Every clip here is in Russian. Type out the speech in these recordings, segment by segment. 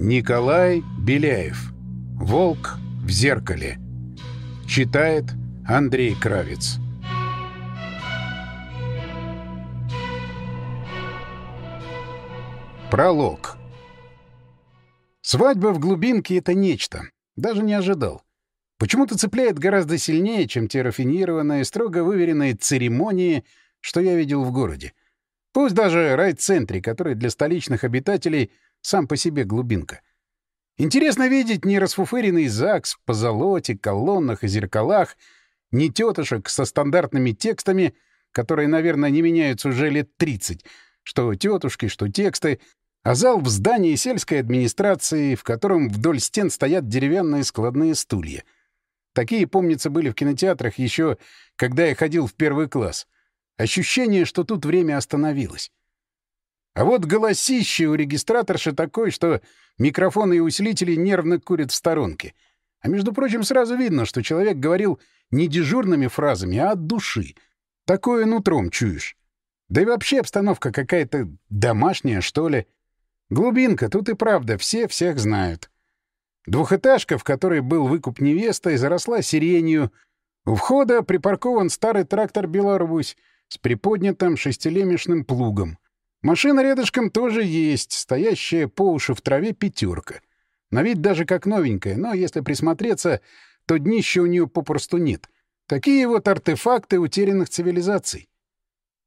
Николай Беляев. «Волк в зеркале». Читает Андрей Кравец. Пролог. Свадьба в глубинке — это нечто. Даже не ожидал. Почему-то цепляет гораздо сильнее, чем те рафинированные, строго выверенные церемонии, что я видел в городе. Пусть даже райцентре, который для столичных обитателей сам по себе глубинка. Интересно видеть не расфуфыренный ЗАГС по золоте, колоннах и зеркалах, не тетушек со стандартными текстами, которые, наверное, не меняются уже лет 30, что тетушки, что тексты, а зал в здании сельской администрации, в котором вдоль стен стоят деревянные складные стулья. Такие, помнится, были в кинотеатрах еще, когда я ходил в первый класс. Ощущение, что тут время остановилось. А вот голосище у регистраторши такой, что микрофоны и усилители нервно курят в сторонке. А между прочим, сразу видно, что человек говорил не дежурными фразами, а от души. Такое нутром чуешь. Да и вообще обстановка какая-то домашняя, что ли. Глубинка, тут и правда, все всех знают. Двухэтажка, в которой был выкуп невесты, заросла сиренью. У входа припаркован старый трактор «Беларусь» с приподнятым шестилемешным плугом. Машина рядышком тоже есть, стоящая по уши в траве пятерка. На вид даже как новенькая, но если присмотреться, то днища у нее попросту нет. Такие вот артефакты утерянных цивилизаций.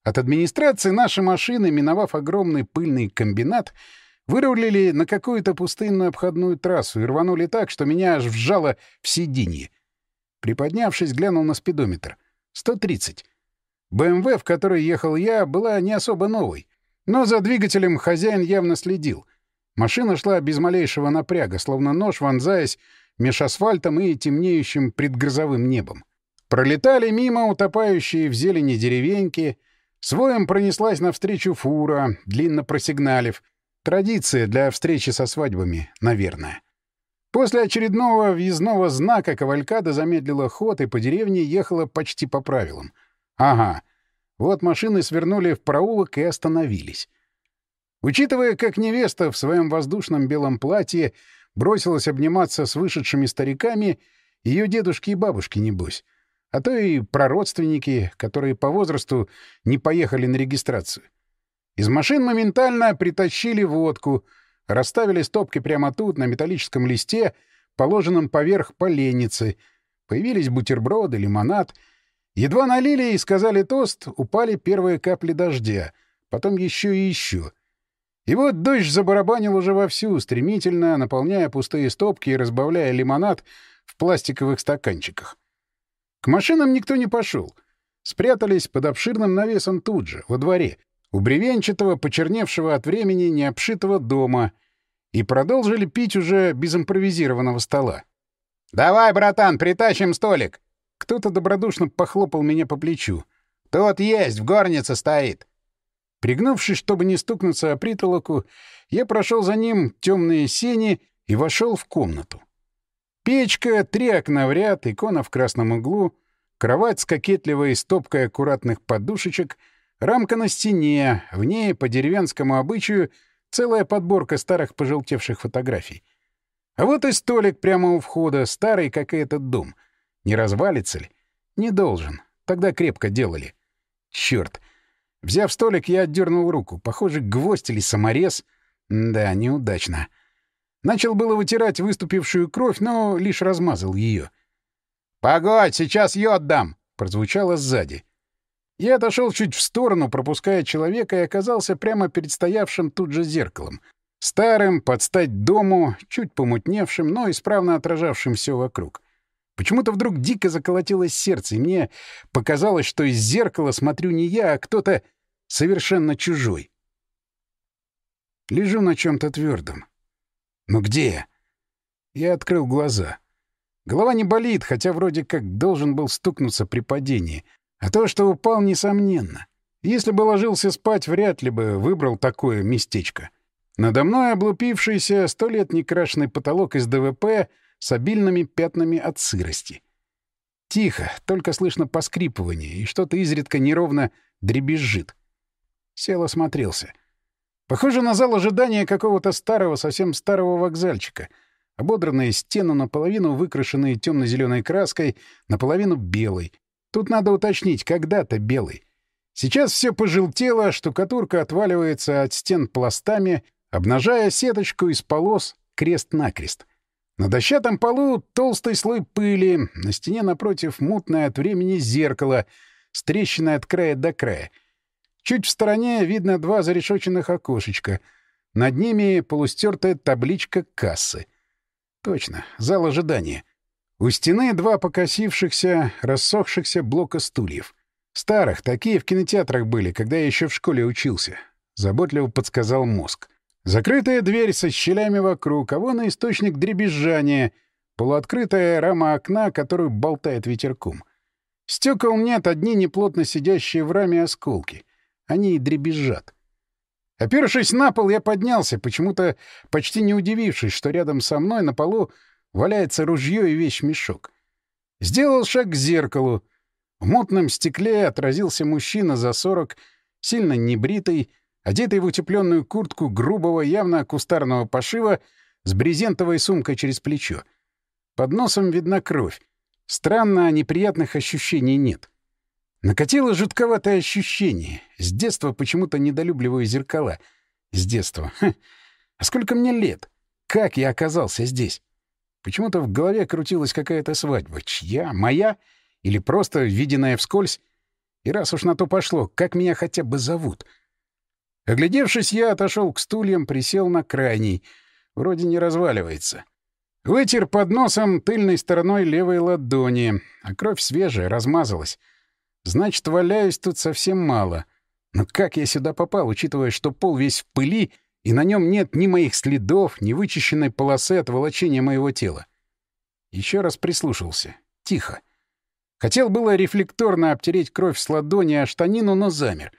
От администрации наши машины, миновав огромный пыльный комбинат, вырулили на какую-то пустынную обходную трассу и рванули так, что меня аж вжало в сиденье. Приподнявшись, глянул на спидометр. 130. БМВ, в которой ехал я, была не особо новой. Но за двигателем хозяин явно следил. Машина шла без малейшего напряга, словно нож вонзаясь меж асфальтом и темнеющим предгрозовым небом. Пролетали мимо утопающие в зелени деревеньки. Своем пронеслась навстречу фура, длинно просигналив. Традиция для встречи со свадьбами, наверное. После очередного въездного знака кавалькада замедлила ход и по деревне ехала почти по правилам. Ага, вот машины свернули в проулок и остановились. Учитывая, как невеста в своем воздушном белом платье бросилась обниматься с вышедшими стариками, ее дедушки и бабушки, небось, а то и прародственники, которые по возрасту не поехали на регистрацию. Из машин моментально притащили водку, расставили стопки прямо тут, на металлическом листе, положенном поверх поленницы. Появились бутерброды, лимонад — Едва налили и сказали тост, упали первые капли дождя, потом еще и еще. И вот дождь забарабанил уже вовсю, стремительно наполняя пустые стопки и разбавляя лимонад в пластиковых стаканчиках. К машинам никто не пошел. Спрятались под обширным навесом тут же, во дворе, у бревенчатого, почерневшего от времени, необшитого дома, и продолжили пить уже без импровизированного стола. «Давай, братан, притащим столик!» Кто-то добродушно похлопал меня по плечу. «Тот есть, в горнице стоит!» Пригнувшись, чтобы не стукнуться о притолоку, я прошел за ним темные сени и вошел в комнату. Печка, три окна в ряд, икона в красном углу, кровать с кокетливой стопкой аккуратных подушечек, рамка на стене, в ней, по деревенскому обычаю, целая подборка старых пожелтевших фотографий. А вот и столик прямо у входа, старый, как и этот дом — не развалится ли? Не должен. Тогда крепко делали. Черт! Взяв столик, я отдернул руку. Похоже, гвоздь или саморез. Да, неудачно. Начал было вытирать выступившую кровь, но лишь размазал ее. «Погодь, сейчас йод дам!» — прозвучало сзади. Я отошел чуть в сторону, пропуская человека, и оказался прямо перед стоявшим тут же зеркалом. Старым, под стать дому, чуть помутневшим, но исправно отражавшим все вокруг. Почему-то вдруг дико заколотилось сердце, и мне показалось, что из зеркала смотрю не я, а кто-то совершенно чужой. Лежу на чем-то твердом. Но где я? Открыл глаза. Голова не болит, хотя вроде как должен был стукнуться при падении. А то, что упал, несомненно. Если бы ложился спать, вряд ли бы выбрал такое местечко. Надо мной облупившийся сто лет некрашенный потолок из ДВП — с обильными пятнами от сырости. Тихо, только слышно поскрипывание, и что-то изредка неровно дребезжит. Сел осмотрелся. Похоже на зал ожидания какого-то старого, совсем старого вокзальчика. Ободранные стены, наполовину выкрашенные темно-зеленой краской, наполовину белой. Тут надо уточнить, когда-то белый. Сейчас все пожелтело, штукатурка отваливается от стен пластами, обнажая сеточку из полос крест-накрест. На дощатом полу толстый слой пыли, на стене напротив мутное от времени зеркало с трещиной от края до края. Чуть в стороне видно два зарешоченных окошечка. Над ними полустертая табличка кассы. Точно, зал ожидания. У стены два покосившихся, рассохшихся блока стульев. Старых, такие в кинотеатрах были, когда я еще в школе учился. Заботливо подсказал мозг. Закрытая дверь со щелями вокруг, а вон и источник дребезжания, полуоткрытая рама окна, которую болтает ветерком. Стекол нет, одни неплотно сидящие в раме осколки. Они и дребезжат. Опершись на пол, я поднялся, почему-то почти не удивившись, что рядом со мной на полу валяется ружье и вещь-мешок. Сделал шаг к зеркалу. В мутном стекле отразился мужчина за сорок, сильно небритый, одетый в утепленную куртку грубого, явно кустарного пошива, с брезентовой сумкой через плечо. Под носом видна кровь. Странно, а неприятных ощущений нет. Накатило жутковатое ощущение. С детства почему-то недолюбливаю зеркала. С детства. Ха. А сколько мне лет? Как я оказался здесь? Почему-то в голове крутилась какая-то свадьба. Чья? Моя? Или просто виденная вскользь? И раз уж на то пошло, как меня хотя бы зовут — Оглядевшись, я отошел к стульям, присел на крайний. Вроде не разваливается. Вытер под носом тыльной стороной левой ладони, а кровь свежая, размазалась. Значит, валяюсь тут совсем мало. Но как я сюда попал, учитывая, что пол весь в пыли, и на нем нет ни моих следов, ни вычищенной полосы от волочения моего тела? Еще раз прислушался. Тихо. Хотел было рефлекторно обтереть кровь с ладони о штанину, но замер.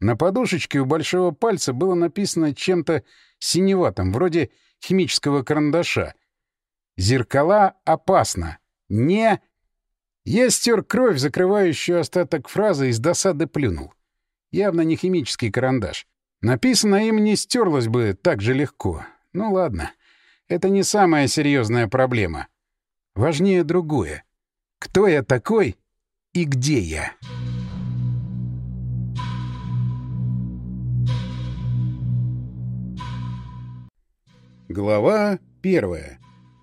На подушечке у большого пальца было написано чем-то синеватым, вроде химического карандаша. «Зеркала опасно. Не...» Я стер кровь, закрывающую остаток фразы, и с досады плюнул. Явно не химический карандаш. Написано им не стерлось бы так же легко. Ну ладно. Это не самая серьезная проблема. Важнее другое. Кто я такой и где я?» Глава 1.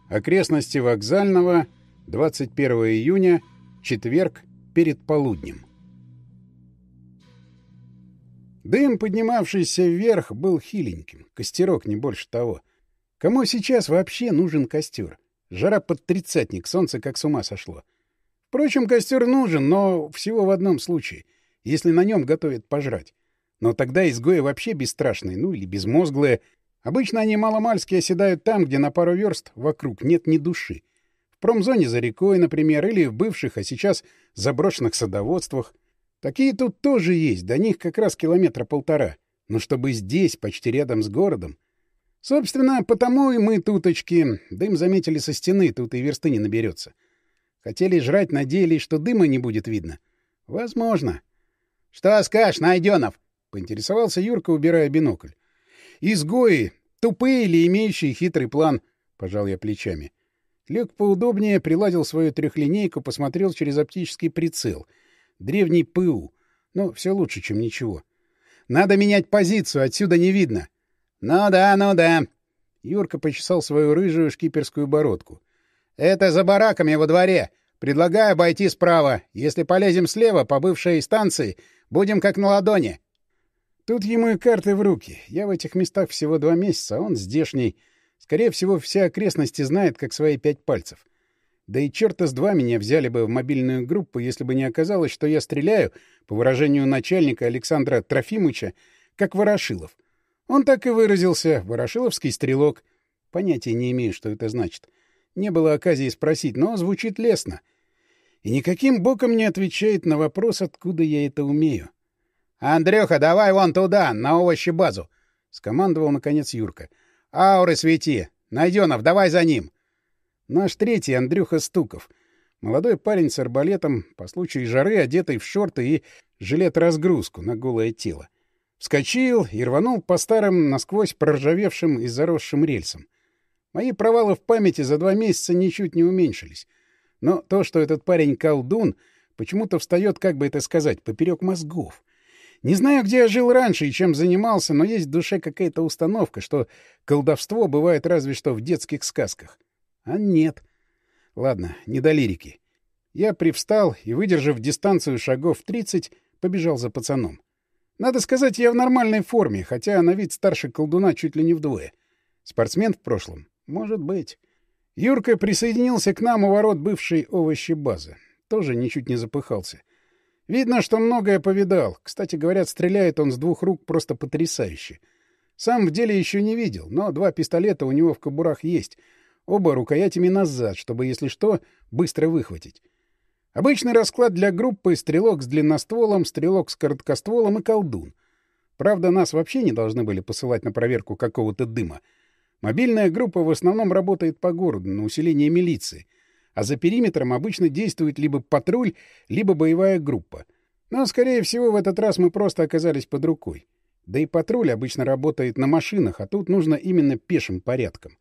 Окрестности вокзального. 21 июня. Четверг. Перед полуднем. Дым, поднимавшийся вверх, был хиленьким. Костерок, не больше того. Кому сейчас вообще нужен костер? Жара под тридцатник, солнце как с ума сошло. Впрочем, костер нужен, но всего в одном случае. Если на нем готовят пожрать. Но тогда изгои вообще бесстрашные, ну или безмозглые — Обычно они маломальски оседают там, где на пару верст вокруг нет ни души. В промзоне за рекой, например, или в бывших, а сейчас заброшенных садоводствах. Такие тут тоже есть, до них как раз километра полтора. Но чтобы здесь, почти рядом с городом... Собственно, потому и мы туточки. Дым заметили со стены, тут и версты не наберется. Хотели жрать, надеялись, что дыма не будет видно. Возможно. — Что скажешь, Найденов? — поинтересовался Юрка, убирая бинокль. Изгои, тупые или имеющие хитрый план, — пожал я плечами. Лег поудобнее, приладил свою трехлинейку, посмотрел через оптический прицел. Древний ПУ. Но все лучше, чем ничего. Надо менять позицию, отсюда не видно. Ну да, ну да. Юрка почесал свою рыжую шкиперскую бородку. Это за бараками во дворе. Предлагаю обойти справа. Если полезем слева по бывшей станции, будем как на ладони. Тут ему и карты в руки. Я в этих местах всего два месяца, а он здешний. Скорее всего, все окрестности знает, как свои пять пальцев. Да и черта с два меня взяли бы в мобильную группу, если бы не оказалось, что я стреляю, по выражению начальника Александра Трофимыча, как Ворошилов. Он так и выразился — Ворошиловский стрелок. Понятия не имею, что это значит. Не было оказии спросить, но звучит лестно. И никаким боком не отвечает на вопрос, откуда я это умею. «Андрюха, давай вон туда, на овощебазу!» — скомандовал, наконец, Юрка. «Ауры свети! Найденов, давай за ним!» Наш третий, Андрюха Стуков. Молодой парень с арбалетом, по случаю жары, одетый в шорты и жилет-разгрузку на голое тело. Вскочил и рванул по старым, насквозь проржавевшим и заросшим рельсам. Мои провалы в памяти за два месяца ничуть не уменьшились. Но то, что этот парень колдун, почему-то встает, как бы это сказать, поперек мозгов. Не знаю, где я жил раньше и чем занимался, но есть в душе какая-то установка, что колдовство бывает разве что в детских сказках. А нет. Ладно, не до лирики. Я привстал и, выдержав дистанцию шагов 30, побежал за пацаном. Надо сказать, я в нормальной форме, хотя на вид старше колдуна чуть ли не вдвое. Спортсмен в прошлом? Может быть. Юрка присоединился к нам у ворот бывшей овощебазы. Тоже ничуть не запыхался. Видно, что многое повидал. Кстати, говорят, стреляет он с двух рук просто потрясающе. Сам в деле еще не видел, но два пистолета у него в кобурах есть. Оба рукоятями назад, чтобы, если что, быстро выхватить. Обычный расклад для группы — стрелок с длинностволом, стрелок с короткостволом и колдун. Правда, нас вообще не должны были посылать на проверку какого-то дыма. Мобильная группа в основном работает по городу, на усиление милиции. А за периметром обычно действует либо патруль, либо боевая группа. Но, скорее всего, в этот раз мы просто оказались под рукой. Да и патруль обычно работает на машинах, а тут нужно именно пешим порядком.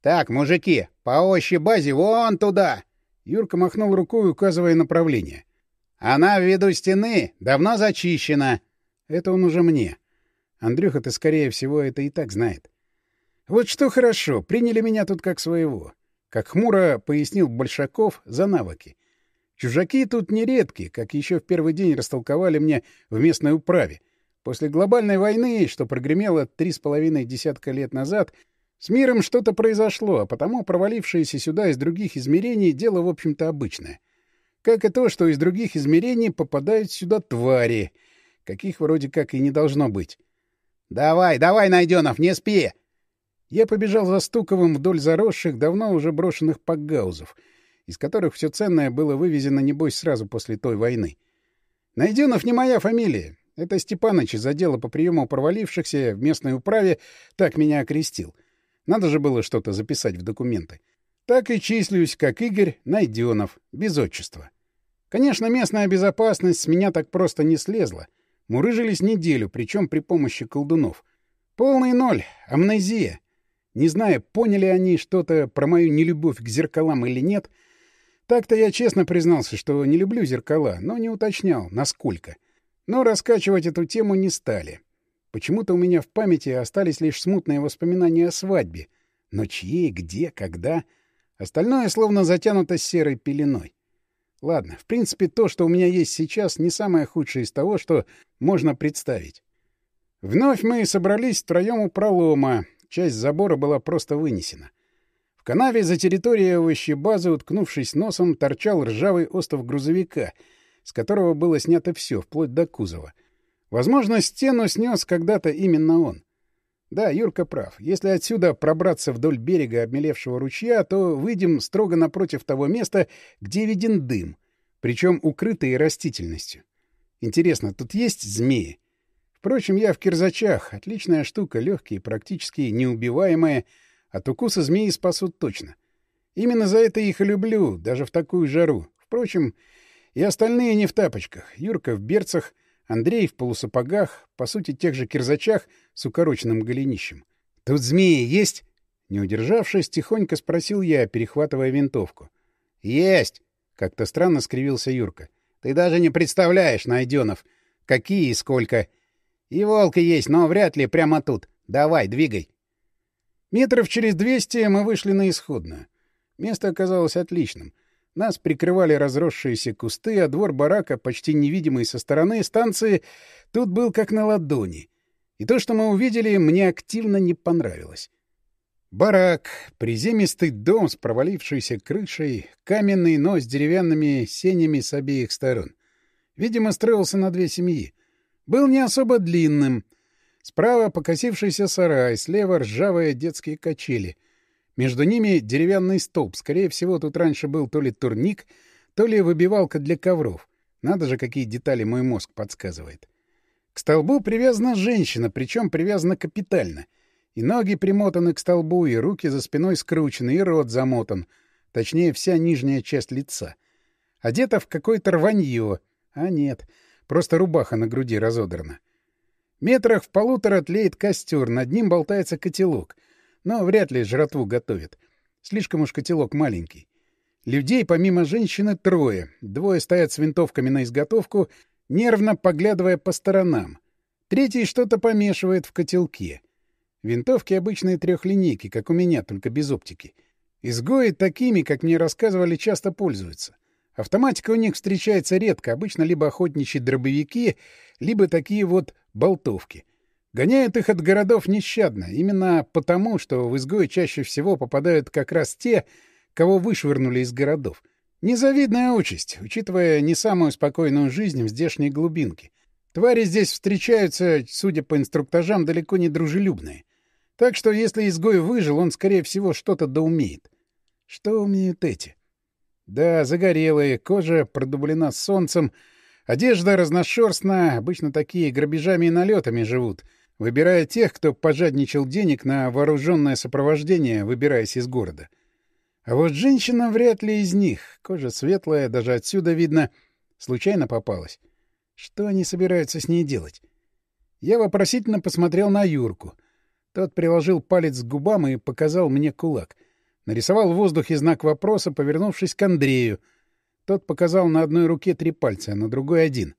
«Так, мужики, по овощи базе вон туда!» Юрка махнул рукой, указывая направление. «Она в виду стены давно зачищена». Это он уже мне. Андрюха-то, скорее всего, это и так знает. Вот что хорошо, приняли меня тут как своего. Как хмуро пояснил Большаков за навыки. Чужаки тут нередки, как еще в первый день растолковали мне в местной управе. После глобальной войны, что прогремело три с половиной десятка лет назад, с миром что-то произошло, а потому провалившиеся сюда из других измерений — дело, в общем-то, обычное. Как и то, что из других измерений попадают сюда твари, каких вроде как и не должно быть. «Давай, давай, Найденов, не спи!» Я побежал за Стуковым вдоль заросших, давно уже брошенных пакгаузов, из которых все ценное было вывезено, небось, сразу после той войны. Найденов не моя фамилия. Это Степаныч из отдела по приему провалившихся в местной управе так меня окрестил — надо же было что-то записать в документы. Так и числюсь, как Игорь Найденов, без отчества. Конечно, местная безопасность с меня так просто не слезла. Мурыжились неделю, причем при помощи колдунов. Полный ноль, амнезия. Не знаю, поняли они что-то про мою нелюбовь к зеркалам или нет. Так-то я честно признался, что не люблю зеркала, но не уточнял, насколько. Но раскачивать эту тему не стали. Почему-то у меня в памяти остались лишь смутные воспоминания о свадьбе. Но чьей, где, когда... Остальное словно затянуто серой пеленой. Ладно, в принципе, то, что у меня есть сейчас, не самое худшее из того, что можно представить. Вновь мы собрались втроем у пролома. Часть забора была просто вынесена. В канаве за территорией овощебазы, уткнувшись носом, торчал ржавый остов грузовика, с которого было снято все, вплоть до кузова — Возможно, стену снес когда-то именно он. Да, Юрка прав. Если отсюда пробраться вдоль берега обмелевшего ручья, то выйдем строго напротив того места, где виден дым, причем укрытый растительностью. Интересно, тут есть змеи? Впрочем, я в кирзачах. Отличная штука, легкие, практически неубиваемые. От укуса змеи спасут точно. Именно за это их и люблю, даже в такую жару. Впрочем, и остальные не в тапочках. Юрка в берцах — Андрей в полусапогах, по сути, тех же кирзачах с укороченным голенищем. «Тут змеи есть?» Не удержавшись, тихонько спросил я, перехватывая винтовку. «Есть!» — как-то странно скривился Юрка. «Ты даже не представляешь, Найденов, какие и сколько. И волки есть, но вряд ли прямо тут. Давай, двигай!» Метров через двести мы вышли на исходную. Место оказалось отличным — нас прикрывали разросшиеся кусты, а двор барака, почти невидимый со стороны станции, тут был как на ладони. И то, что мы увидели, мне активно не понравилось. Барак, приземистый дом с провалившейся крышей, каменный, но с деревянными сенями с обеих сторон. Видимо, строился на две семьи. Был не особо длинным. Справа покосившийся сарай, слева ржавые детские качели — между ними деревянный столб. Скорее всего, тут раньше был то ли турник, то ли выбивалка для ковров. Надо же, какие детали мой мозг подсказывает. К столбу привязана женщина, причем привязана капитально. И ноги примотаны к столбу, и руки за спиной скручены, и рот замотан. Точнее, вся нижняя часть лица. Одета в какое-то рванье. А нет, просто рубаха на груди разодрана. Метрах в полутора тлеет костер, над ним болтается котелок. Но вряд ли жратву готовят. Слишком уж котелок маленький. Людей, помимо женщины, трое. Двое стоят с винтовками на изготовку, нервно поглядывая по сторонам. Третий что-то помешивает в котелке. Винтовки обычные трехлинейки, как у меня, только без оптики. Изгои такими, как мне рассказывали, часто пользуются. Автоматика у них встречается редко, обычно либо охотничьи дробовики, либо такие вот болтовки. Гоняют их от городов нещадно, именно потому, что в изгои чаще всего попадают как раз те, кого вышвырнули из городов. Незавидная участь, учитывая не самую спокойную жизнь в здешней глубинке. Твари здесь встречаются, судя по инструктажам, далеко не дружелюбные. Так что если изгой выжил, он, скорее всего, что-то доумеет. Что умеют эти? Да, загорелые, кожа продублена солнцем, одежда разношерстная, обычно такие грабежами и налетами живут, выбирая тех, кто пожадничал денег на вооруженное сопровождение, выбираясь из города. А вот женщина вряд ли из них. Кожа светлая, даже отсюда видно. Случайно попалась. Что они собираются с ней делать? Я вопросительно посмотрел на Юрку. Тот приложил палец к губам и показал мне кулак — Нарисовал в воздухе знак вопроса, повернувшись к Андрею. Тот показал на одной руке три пальца, а на другой один.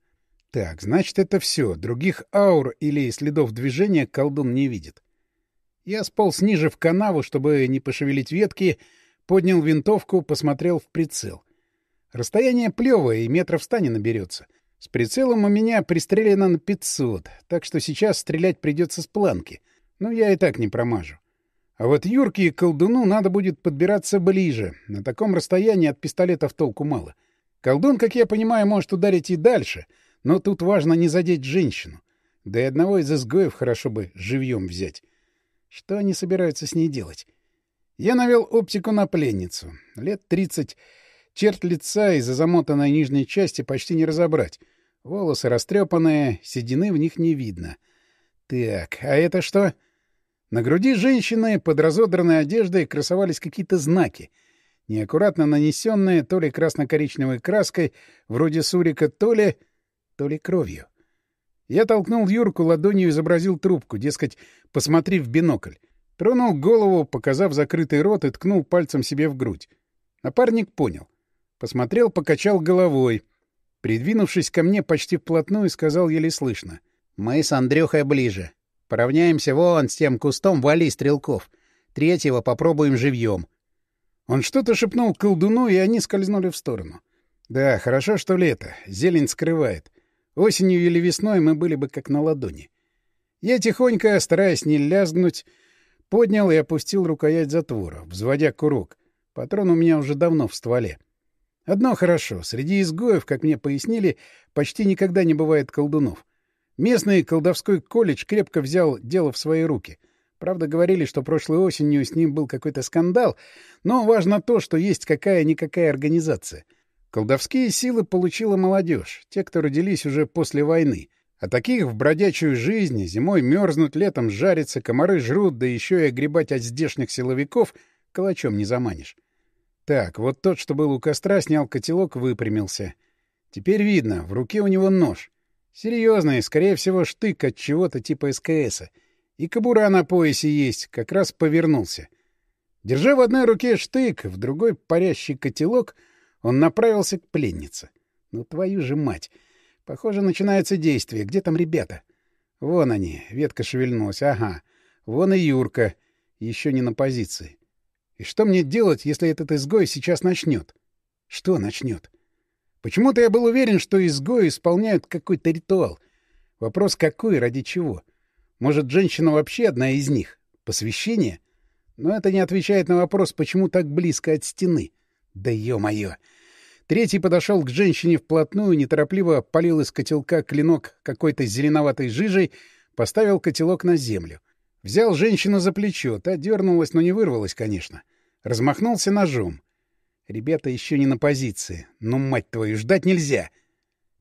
Так, значит, это все. Других аур или следов движения колдун не видит. Я сполз ниже в канаву, чтобы не пошевелить ветки, поднял винтовку, посмотрел в прицел. Расстояние плевое, и метров ста не наберется. С прицелом у меня пристрелено на 500, так что сейчас стрелять придется с планки. Но я и так не промажу. А вот Юрке и колдуну надо будет подбираться ближе. На таком расстоянии от пистолетов толку мало. Колдун, как я понимаю, может ударить и дальше, но тут важно не задеть женщину. Да и одного из изгоев хорошо бы живьем взять. Что они собираются с ней делать? Я навел оптику на пленницу. Лет тридцать. Черт лица из-за замотанной нижней части почти не разобрать. Волосы растрепанные, седины в них не видно. Так, а это что? — на груди женщины под разодранной одеждой красовались какие-то знаки, неаккуратно нанесенные то ли красно-коричневой краской, вроде сурика, то ли... то ли кровью. Я толкнул Юрку ладонью, изобразил трубку, дескать, посмотри в бинокль. Тронул голову, показав закрытый рот, и ткнул пальцем себе в грудь. Напарник понял. Посмотрел, покачал головой. Придвинувшись ко мне почти вплотную, сказал еле слышно. «Мы с Андрюхой ближе. Поравняемся вон с тем кустом вали стрелков. Третьего попробуем живьем. Он что-то шепнул колдуну, и они скользнули в сторону. Да, хорошо, что лето. Зелень скрывает. Осенью или весной мы были бы как на ладони. Я тихонько, стараясь не лязгнуть, поднял и опустил рукоять затвора, взводя курок. Патрон у меня уже давно в стволе. Одно хорошо. Среди изгоев, как мне пояснили, почти никогда не бывает колдунов. Местный колдовской колледж крепко взял дело в свои руки. Правда, говорили, что прошлой осенью с ним был какой-то скандал, но важно то, что есть какая-никакая организация. Колдовские силы получила молодежь, те, кто родились уже после войны. А таких в бродячую жизнь, зимой мерзнут, летом жарятся, комары жрут, да еще и огребать от здешних силовиков калачом не заманишь. Так, вот тот, что был у костра, снял котелок, выпрямился. Теперь видно, в руке у него нож. Серьезный, скорее всего, штык от чего-то типа СКСа. И кобура на поясе есть, как раз повернулся. Держа в одной руке штык, в другой парящий котелок, он направился к пленнице. Ну, твою же мать! Похоже, начинается действие. Где там ребята? Вон они. Ветка шевельнулась. Ага. Вон и Юрка. Еще не на позиции. И что мне делать, если этот изгой сейчас начнет? Что начнет? Почему-то я был уверен, что изгои исполняют какой-то ритуал. Вопрос какой, ради чего? Может, женщина вообще одна из них? Посвящение? Но это не отвечает на вопрос, почему так близко от стены. Да ё-моё! Третий подошел к женщине вплотную, неторопливо полил из котелка клинок какой-то зеленоватой жижей, поставил котелок на землю. Взял женщину за плечо, та дернулась, но не вырвалась, конечно. Размахнулся ножом. Ребята еще не на позиции. Ну, мать твою, ждать нельзя.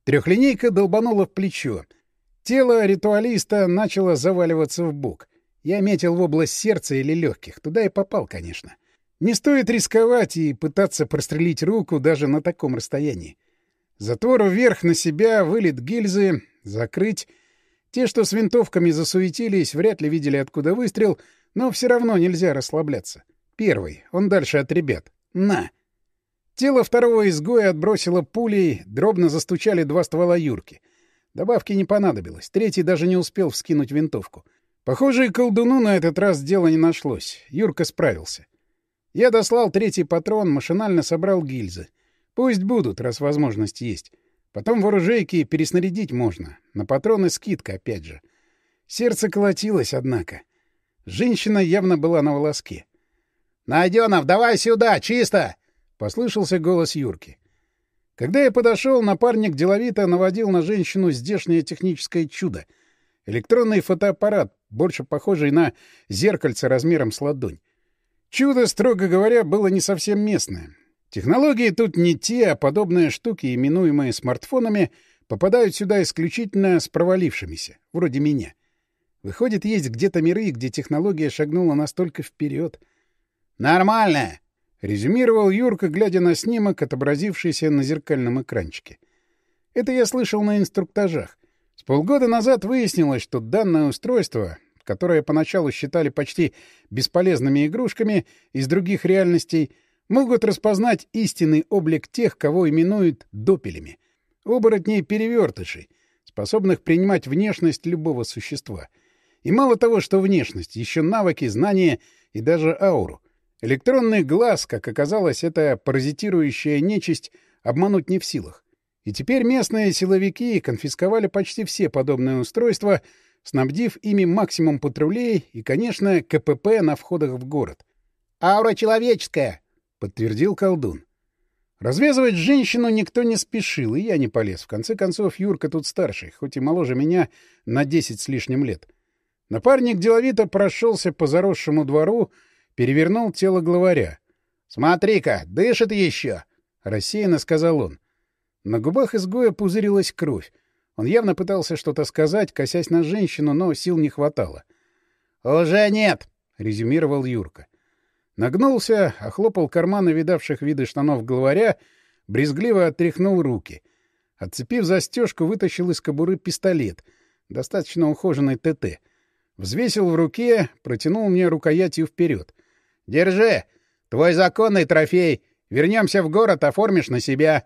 Трехлинейка долбанула в плечо. Тело ритуалиста начало заваливаться в бок. Я метил в область сердца или легких. Туда и попал, конечно. Не стоит рисковать и пытаться прострелить руку даже на таком расстоянии. Затвор вверх на себя, вылет гильзы, закрыть. Те, что с винтовками засуетились, вряд ли видели, откуда выстрел, но все равно нельзя расслабляться. Первый, он дальше от ребят. На! Тело второго изгоя отбросило пулей, дробно застучали два ствола Юрки. Добавки не понадобилось, третий даже не успел вскинуть винтовку. Похоже, и колдуну на этот раз дела не нашлось. Юрка справился. Я дослал третий патрон, машинально собрал гильзы. Пусть будут, раз возможность есть. Потом в оружейке переснарядить можно. На патроны скидка, опять же. Сердце колотилось, однако. Женщина явно была на волоске. «Найденов, давай сюда! Чисто!» — послышался голос Юрки. Когда я подошел, напарник деловито наводил на женщину здешнее техническое чудо. Электронный фотоаппарат, больше похожий на зеркальце размером с ладонь. Чудо, строго говоря, было не совсем местное. Технологии тут не те, а подобные штуки, именуемые смартфонами, попадают сюда исключительно с провалившимися, вроде меня. Выходит, есть где-то миры, где технология шагнула настолько вперед. «Нормально!» — резюмировал Юрка, глядя на снимок, отобразившийся на зеркальном экранчике. Это я слышал на инструктажах. С полгода назад выяснилось, что данное устройство, которое поначалу считали почти бесполезными игрушками из других реальностей, могут распознать истинный облик тех, кого именуют допелями. Оборотней-перевертышей, способных принимать внешность любого существа. И мало того, что внешность, еще навыки, знания и даже ауру. Электронный глаз, как оказалось, это паразитирующая нечисть, обмануть не в силах. И теперь местные силовики конфисковали почти все подобные устройства, снабдив ими максимум патрулей и, конечно, КПП на входах в город. «Аура человеческая!» — подтвердил колдун. Развязывать женщину никто не спешил, и я не полез. В конце концов, Юрка тут старший, хоть и моложе меня на десять с лишним лет. Напарник деловито прошелся по заросшему двору, перевернул тело главаря. — Смотри-ка, дышит еще! — рассеянно сказал он. На губах изгоя пузырилась кровь. Он явно пытался что-то сказать, косясь на женщину, но сил не хватало. — Уже нет! — резюмировал Юрка. Нагнулся, охлопал карманы видавших виды штанов главаря, брезгливо отряхнул руки. Отцепив застежку, вытащил из кобуры пистолет, достаточно ухоженный ТТ. Взвесил в руке, протянул мне рукоятью вперед. Держи! Твой законный трофей! Вернемся в город, оформишь на себя!»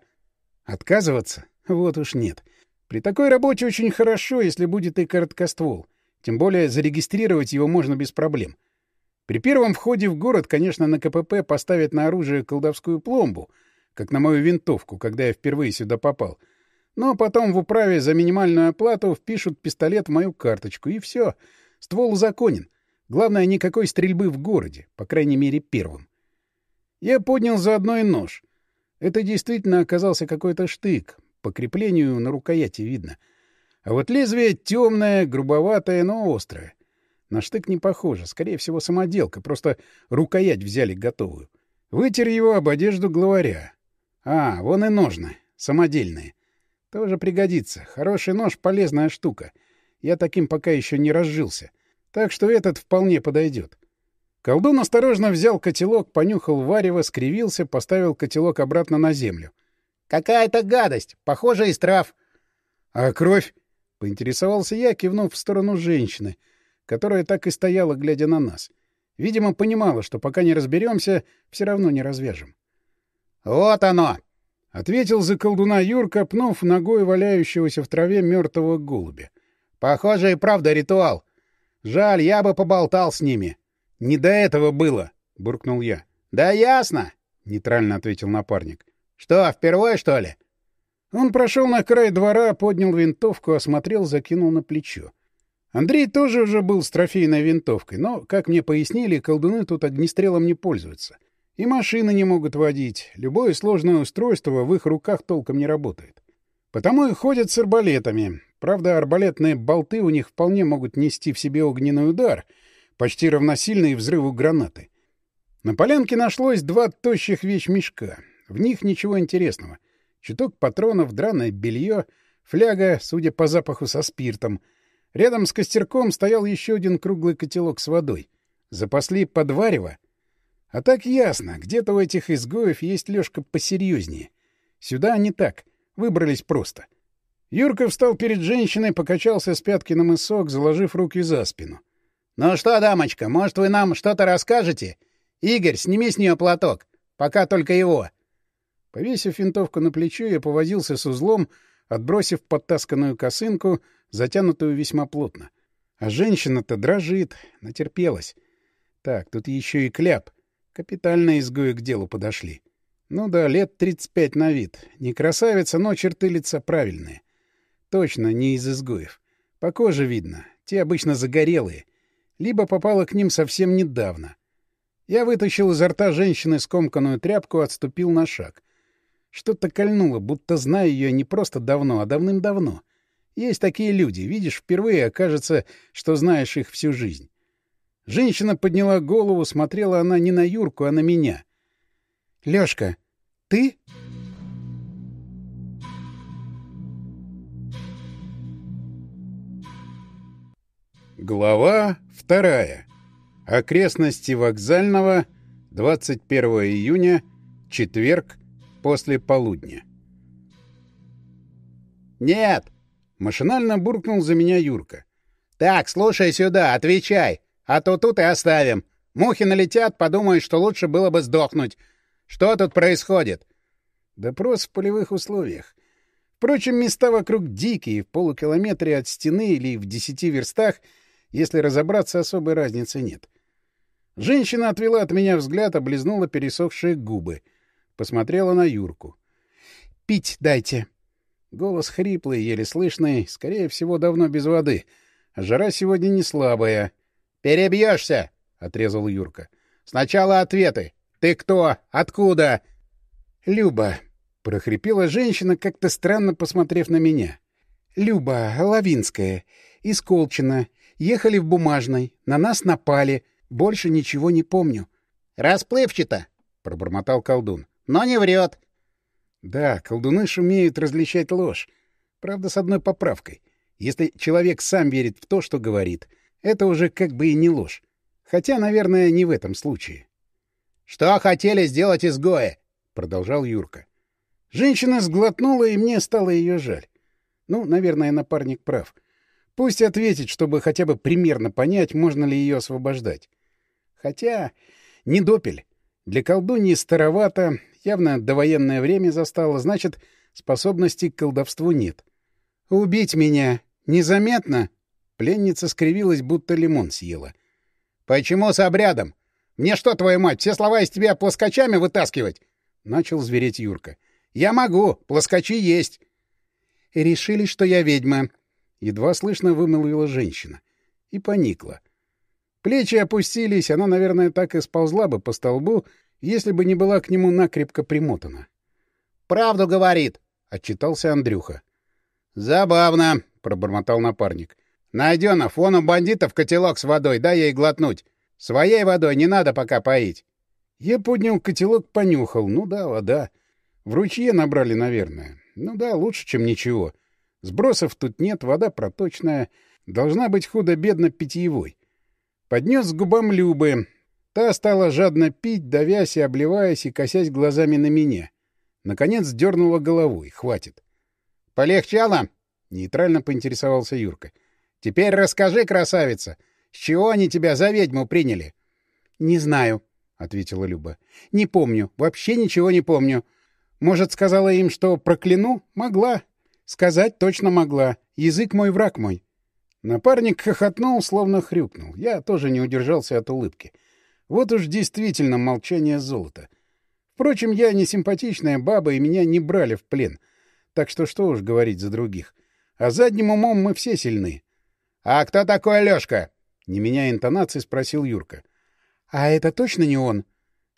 Отказываться? Вот уж нет. При такой работе очень хорошо, если будет и короткоствол. Тем более зарегистрировать его можно без проблем. При первом входе в город, конечно, на КПП поставят на оружие колдовскую пломбу, как на мою винтовку, когда я впервые сюда попал. Но потом в управе за минимальную оплату впишут пистолет в мою карточку, и все. Ствол законен. Главное, никакой стрельбы в городе, по крайней мере, первым. Я поднял заодно и нож. Это действительно оказался какой-то штык. По креплению на рукояти видно. А вот лезвие темное, грубоватое, но острое. На штык не похоже. Скорее всего, самоделка. Просто рукоять взяли готовую. Вытер его об одежду главаря. А, вон и ножны. Самодельные. Тоже пригодится. Хороший нож — полезная штука. Я таким пока еще не разжился. — так что этот вполне подойдет. Колдун осторожно взял котелок, понюхал варево, скривился, поставил котелок обратно на землю. «Какая-то гадость! Похоже, из трав!» «А кровь?» — поинтересовался я, кивнув в сторону женщины, которая так и стояла, глядя на нас. Видимо, понимала, что пока не разберемся, все равно не развяжем. «Вот оно!» — ответил за колдуна Юрка, пнув ногой валяющегося в траве мертвого голубя. «Похоже, и правда ритуал. Жаль, я бы поболтал с ними. — Не до этого было, — буркнул я. — Да ясно, — нейтрально ответил напарник. — Что, впервые, что ли? Он прошел на край двора, поднял винтовку, осмотрел, закинул на плечо. Андрей тоже уже был с трофейной винтовкой, но, как мне пояснили, колдуны тут огнестрелом не пользуются. И машины не могут водить. Любое сложное устройство в их руках толком не работает. Потому и ходят с арбалетами. Правда, арбалетные болты у них вполне могут нести в себе огненный удар, почти равносильный взрыву гранаты. На полянке нашлось два тощих вещмешка. В них ничего интересного. Чуток патронов, драное белье, фляга, судя по запаху, со спиртом. Рядом с костерком стоял еще один круглый котелок с водой. Запасли подварево. А так ясно, где-то у этих изгоев есть лёжка посерьезнее. Сюда они так, выбрались просто — Юрка встал перед женщиной, покачался с пятки на мысок, заложив руки за спину. — Ну что, дамочка, может, вы нам что-то расскажете? Игорь, сними с нее платок. Пока только его. Повесив винтовку на плечо, я повозился с узлом, отбросив подтасканную косынку, затянутую весьма плотно. А женщина-то дрожит, натерпелась. Так, тут еще и кляп. Капитально изгои к делу подошли. Ну да, лет 35 на вид. Не красавица, но черты лица правильные. Точно, не из изгоев. По коже видно. Те обычно загорелые. Либо попала к ним совсем недавно. Я вытащил изо рта женщины скомканную тряпку, отступил на шаг. Что-то кольнуло, будто знаю ее не просто давно, а давным-давно. Есть такие люди. Видишь впервые, окажется, что знаешь их всю жизнь. Женщина подняла голову, смотрела она не на Юрку, а на меня. — Лёшка, ты? Глава вторая. Окрестности вокзального. 21 июня. Четверг. После полудня. «Нет!» — машинально буркнул за меня Юрка. «Так, слушай сюда, отвечай, а то тут и оставим. Мухи налетят, подумают, что лучше было бы сдохнуть. Что тут происходит? Допрос в полевых условиях. Впрочем, места вокруг дикие, в полукилометре от стены или в десяти верстах, если разобраться, особой разницы нет. Женщина отвела от меня взгляд, облизнула пересохшие губы. Посмотрела на Юрку. — Пить дайте. Голос хриплый, еле слышный, скорее всего, давно без воды. А жара сегодня не слабая. — Перебьешься! — отрезал Юрка. — Сначала ответы. «Ты кто? Откуда?» «Люба», — прохрипела женщина, как-то странно посмотрев на меня. «Люба, Лавинская, из Колчина. Ехали в Бумажной. На нас напали. Больше ничего не помню». «Расплывчато», — пробормотал колдун. «Но не врет». «Да, колдуны умеют различать ложь. Правда, с одной поправкой. Если человек сам верит в то, что говорит, это уже как бы и не ложь. Хотя, наверное, не в этом случае. «Что хотели сделать изгои?» — продолжал Юрка. Женщина сглотнула, и мне стало ее жаль. Ну, наверное, напарник прав. Пусть ответит, чтобы хотя бы примерно понять, можно ли ее освобождать. Хотя не допель. Для колдуньи старовато, явно довоенное время застало, значит, способностей к колдовству нет. «Убить меня незаметно?» Пленница скривилась, будто лимон съела. «Почему с обрядом? Мне что, твою мать, все слова из тебя плоскочами вытаскивать? — начал звереть Юрка. — Я могу, плоскочи есть. — Решили, что я ведьма. Едва слышно вымолвила женщина. И поникла. Плечи опустились, она, наверное, так и сползла бы по столбу, если бы не была к нему накрепко примотана. — Правду говорит, — отчитался Андрюха. — Забавно, — пробормотал напарник. — Найденов, вон у бандитов котелок с водой, дай ей глотнуть. Своей водой не надо пока поить. Я поднял котелок, понюхал. Ну да, вода. В ручье набрали, наверное. Ну да, лучше, чем ничего. Сбросов тут нет, вода проточная. Должна быть худо-бедно питьевой. Поднес к губам Любы. Та стала жадно пить, давясь и обливаясь, и косясь глазами на меня. Наконец дернула головой. Хватит. — Полегчало? — нейтрально поинтересовался Юрка. — Теперь расскажи, красавица, — с чего они тебя за ведьму приняли? — Не знаю, — ответила Люба. — Не помню. Вообще ничего не помню. Может, сказала им, что прокляну? Могла. Сказать точно могла. Язык мой, враг мой. Напарник хохотнул, словно хрюкнул. Я тоже не удержался от улыбки. Вот уж действительно молчание золота. Впрочем, я не симпатичная баба, и меня не брали в плен. Так что что уж говорить за других. А задним умом мы все сильны. — А кто такой Алёшка? Не меняя интонации, спросил Юрка. — А это точно не он?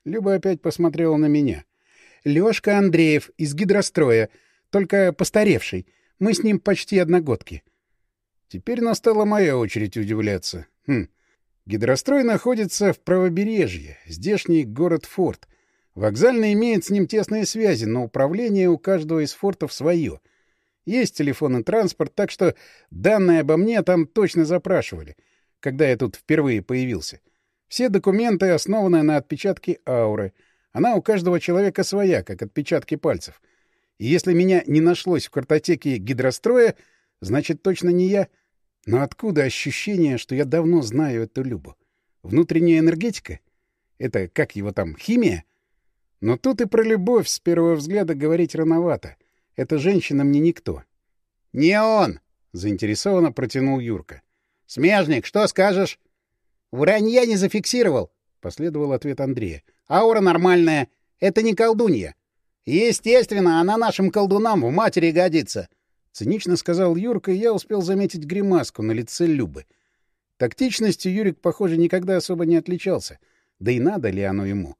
Люба опять посмотрела на меня. — Лёшка Андреев из гидростроя, только постаревший. Мы с ним почти одногодки. Теперь настала моя очередь удивляться. Хм. Гидрострой находится в правобережье, здешний город-форт. Вокзальный имеет с ним тесные связи, но управление у каждого из фортов свое. Есть телефон и транспорт, так что данные обо мне там точно запрашивали — когда я тут впервые появился. Все документы основаны на отпечатке ауры. Она у каждого человека своя, как отпечатки пальцев. И если меня не нашлось в картотеке гидростроя, значит, точно не я. Но откуда ощущение, что я давно знаю эту Любу? Внутренняя энергетика? Это, как его там, химия? Но тут и про любовь с первого взгляда говорить рановато. Эта женщина мне никто. — Не он! — заинтересованно протянул Юрка. — Смежник, что скажешь? — Вранья не зафиксировал, — последовал ответ Андрея. — Аура нормальная. Это не колдунья. Естественно, она нашим колдунам в матери годится. Цинично сказал Юрка, и я успел заметить гримаску на лице Любы. Тактичностью Юрик, похоже, никогда особо не отличался. Да и надо ли оно ему?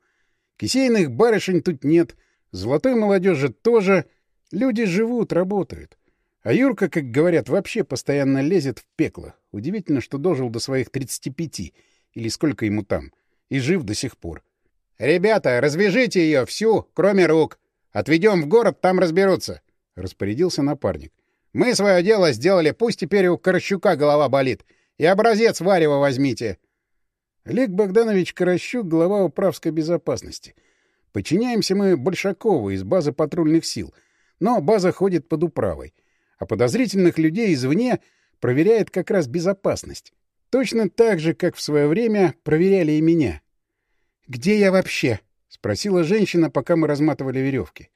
Кисейных барышень тут нет, золотой молодежи тоже. Люди живут, работают. А Юрка, как говорят, вообще постоянно лезет в пекло. Удивительно, что дожил до своих 35, или сколько ему там, и жив до сих пор. — Ребята, развяжите ее всю, кроме рук. Отведем в город, там разберутся, — распорядился напарник. — Мы свое дело сделали, пусть теперь у Корощука голова болит. И образец варева возьмите. Олег Богданович Корощук, глава управской безопасности. Подчиняемся мы Большакову из базы патрульных сил, но база ходит под управой. А подозрительных людей извне проверяет как раз безопасность. Точно так же, как в свое время проверяли и меня. «Где я вообще?» — спросила женщина, пока мы разматывали веревки.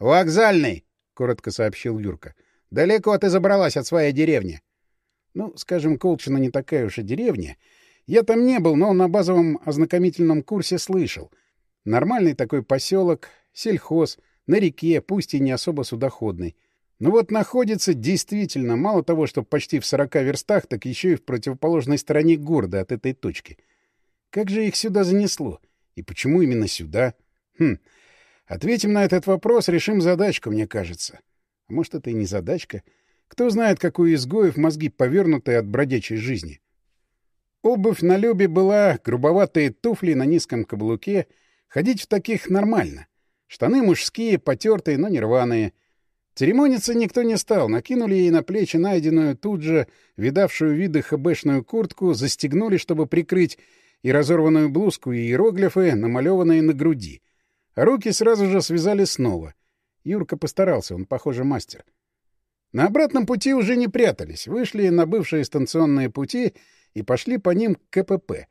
«Вокзальный!» — коротко сообщил Юрка. «Далеко ты забралась от своей деревни». Ну, скажем, Колчина не такая уж и деревня. Я там не был, но на базовом ознакомительном курсе слышал. Нормальный такой поселок, сельхоз, на реке, пусть и не особо судоходный. Но вот находится действительно мало того, что почти в 40 верстах, так еще и в противоположной стороне города от этой точки. Как же их сюда занесло? И почему именно сюда? Хм, ответим на этот вопрос, решим задачку, мне кажется. А может, это и не задачка? Кто знает, какую изгоев мозги повернутые от бродячей жизни. Обувь на Любе была, грубоватые туфли на низком каблуке. Ходить в таких нормально. Штаны мужские, потертые, но не рваные. Церемониться никто не стал. Накинули ей на плечи найденную тут же, видавшую виды хбшную куртку, застегнули, чтобы прикрыть, и разорванную блузку, и иероглифы, намалеванные на груди. Руки сразу же связали снова. Юрка постарался, он, похоже, мастер. На обратном пути уже не прятались, вышли на бывшие станционные пути и пошли по ним к КПП.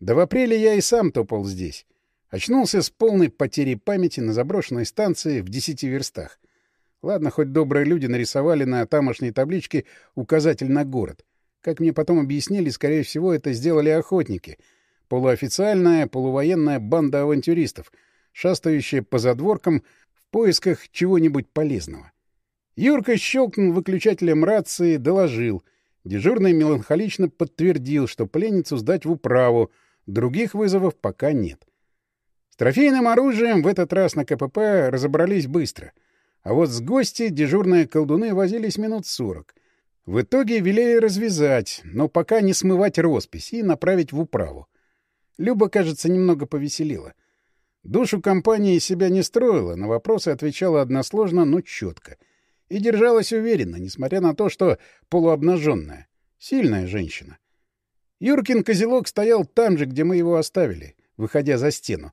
Да в апреле я и сам топал здесь. Очнулся с полной потерей памяти на заброшенной станции в десяти верстах. Ладно, хоть добрые люди нарисовали на тамошней табличке указатель на город. Как мне потом объяснили, скорее всего, это сделали охотники. Полуофициальная, полувоенная банда авантюристов, шастающая по задворкам в поисках чего-нибудь полезного. Юрка щелкнул выключателем рации, доложил. Дежурный меланхолично подтвердил, что пленницу сдать в управу, других вызовов пока нет. С трофейным оружием в этот раз на КПП разобрались быстро. А вот с гости дежурные колдуны возились минут сорок — в итоге велели развязать, но пока не смывать роспись и направить в управу. Люба, кажется, немного повеселила. Душу компании себя не строила, на вопросы отвечала односложно, но четко. И держалась уверенно, несмотря на то, что полуобнаженная. Сильная женщина. Юркин козелок стоял там же, где мы его оставили, выходя за стену.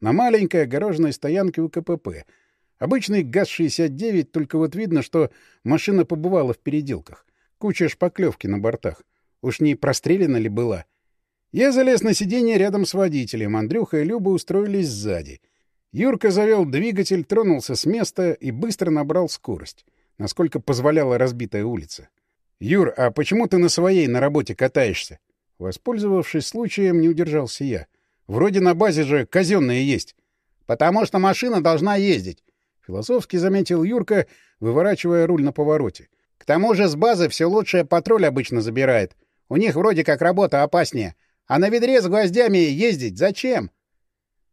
На маленькой огороженной стоянке у КПП. Обычный ГАЗ-69, только вот видно, что машина побывала в переделках. Куча шпаклевки на бортах. Уж не прострелена ли была? Я залез на сиденье рядом с водителем. Андрюха и Люба устроились сзади. Юрка завел двигатель, тронулся с места и быстро набрал скорость, насколько позволяла разбитая улица. «Юр, а почему ты на своей на работе катаешься?» Воспользовавшись случаем, не удержался я. «Вроде на базе же казенные есть». «Потому что машина должна ездить», — философски заметил Юрка, выворачивая руль на повороте. К тому же с базы все лучшее патруль обычно забирает. У них вроде как работа опаснее. А на ведре с гвоздями ездить зачем?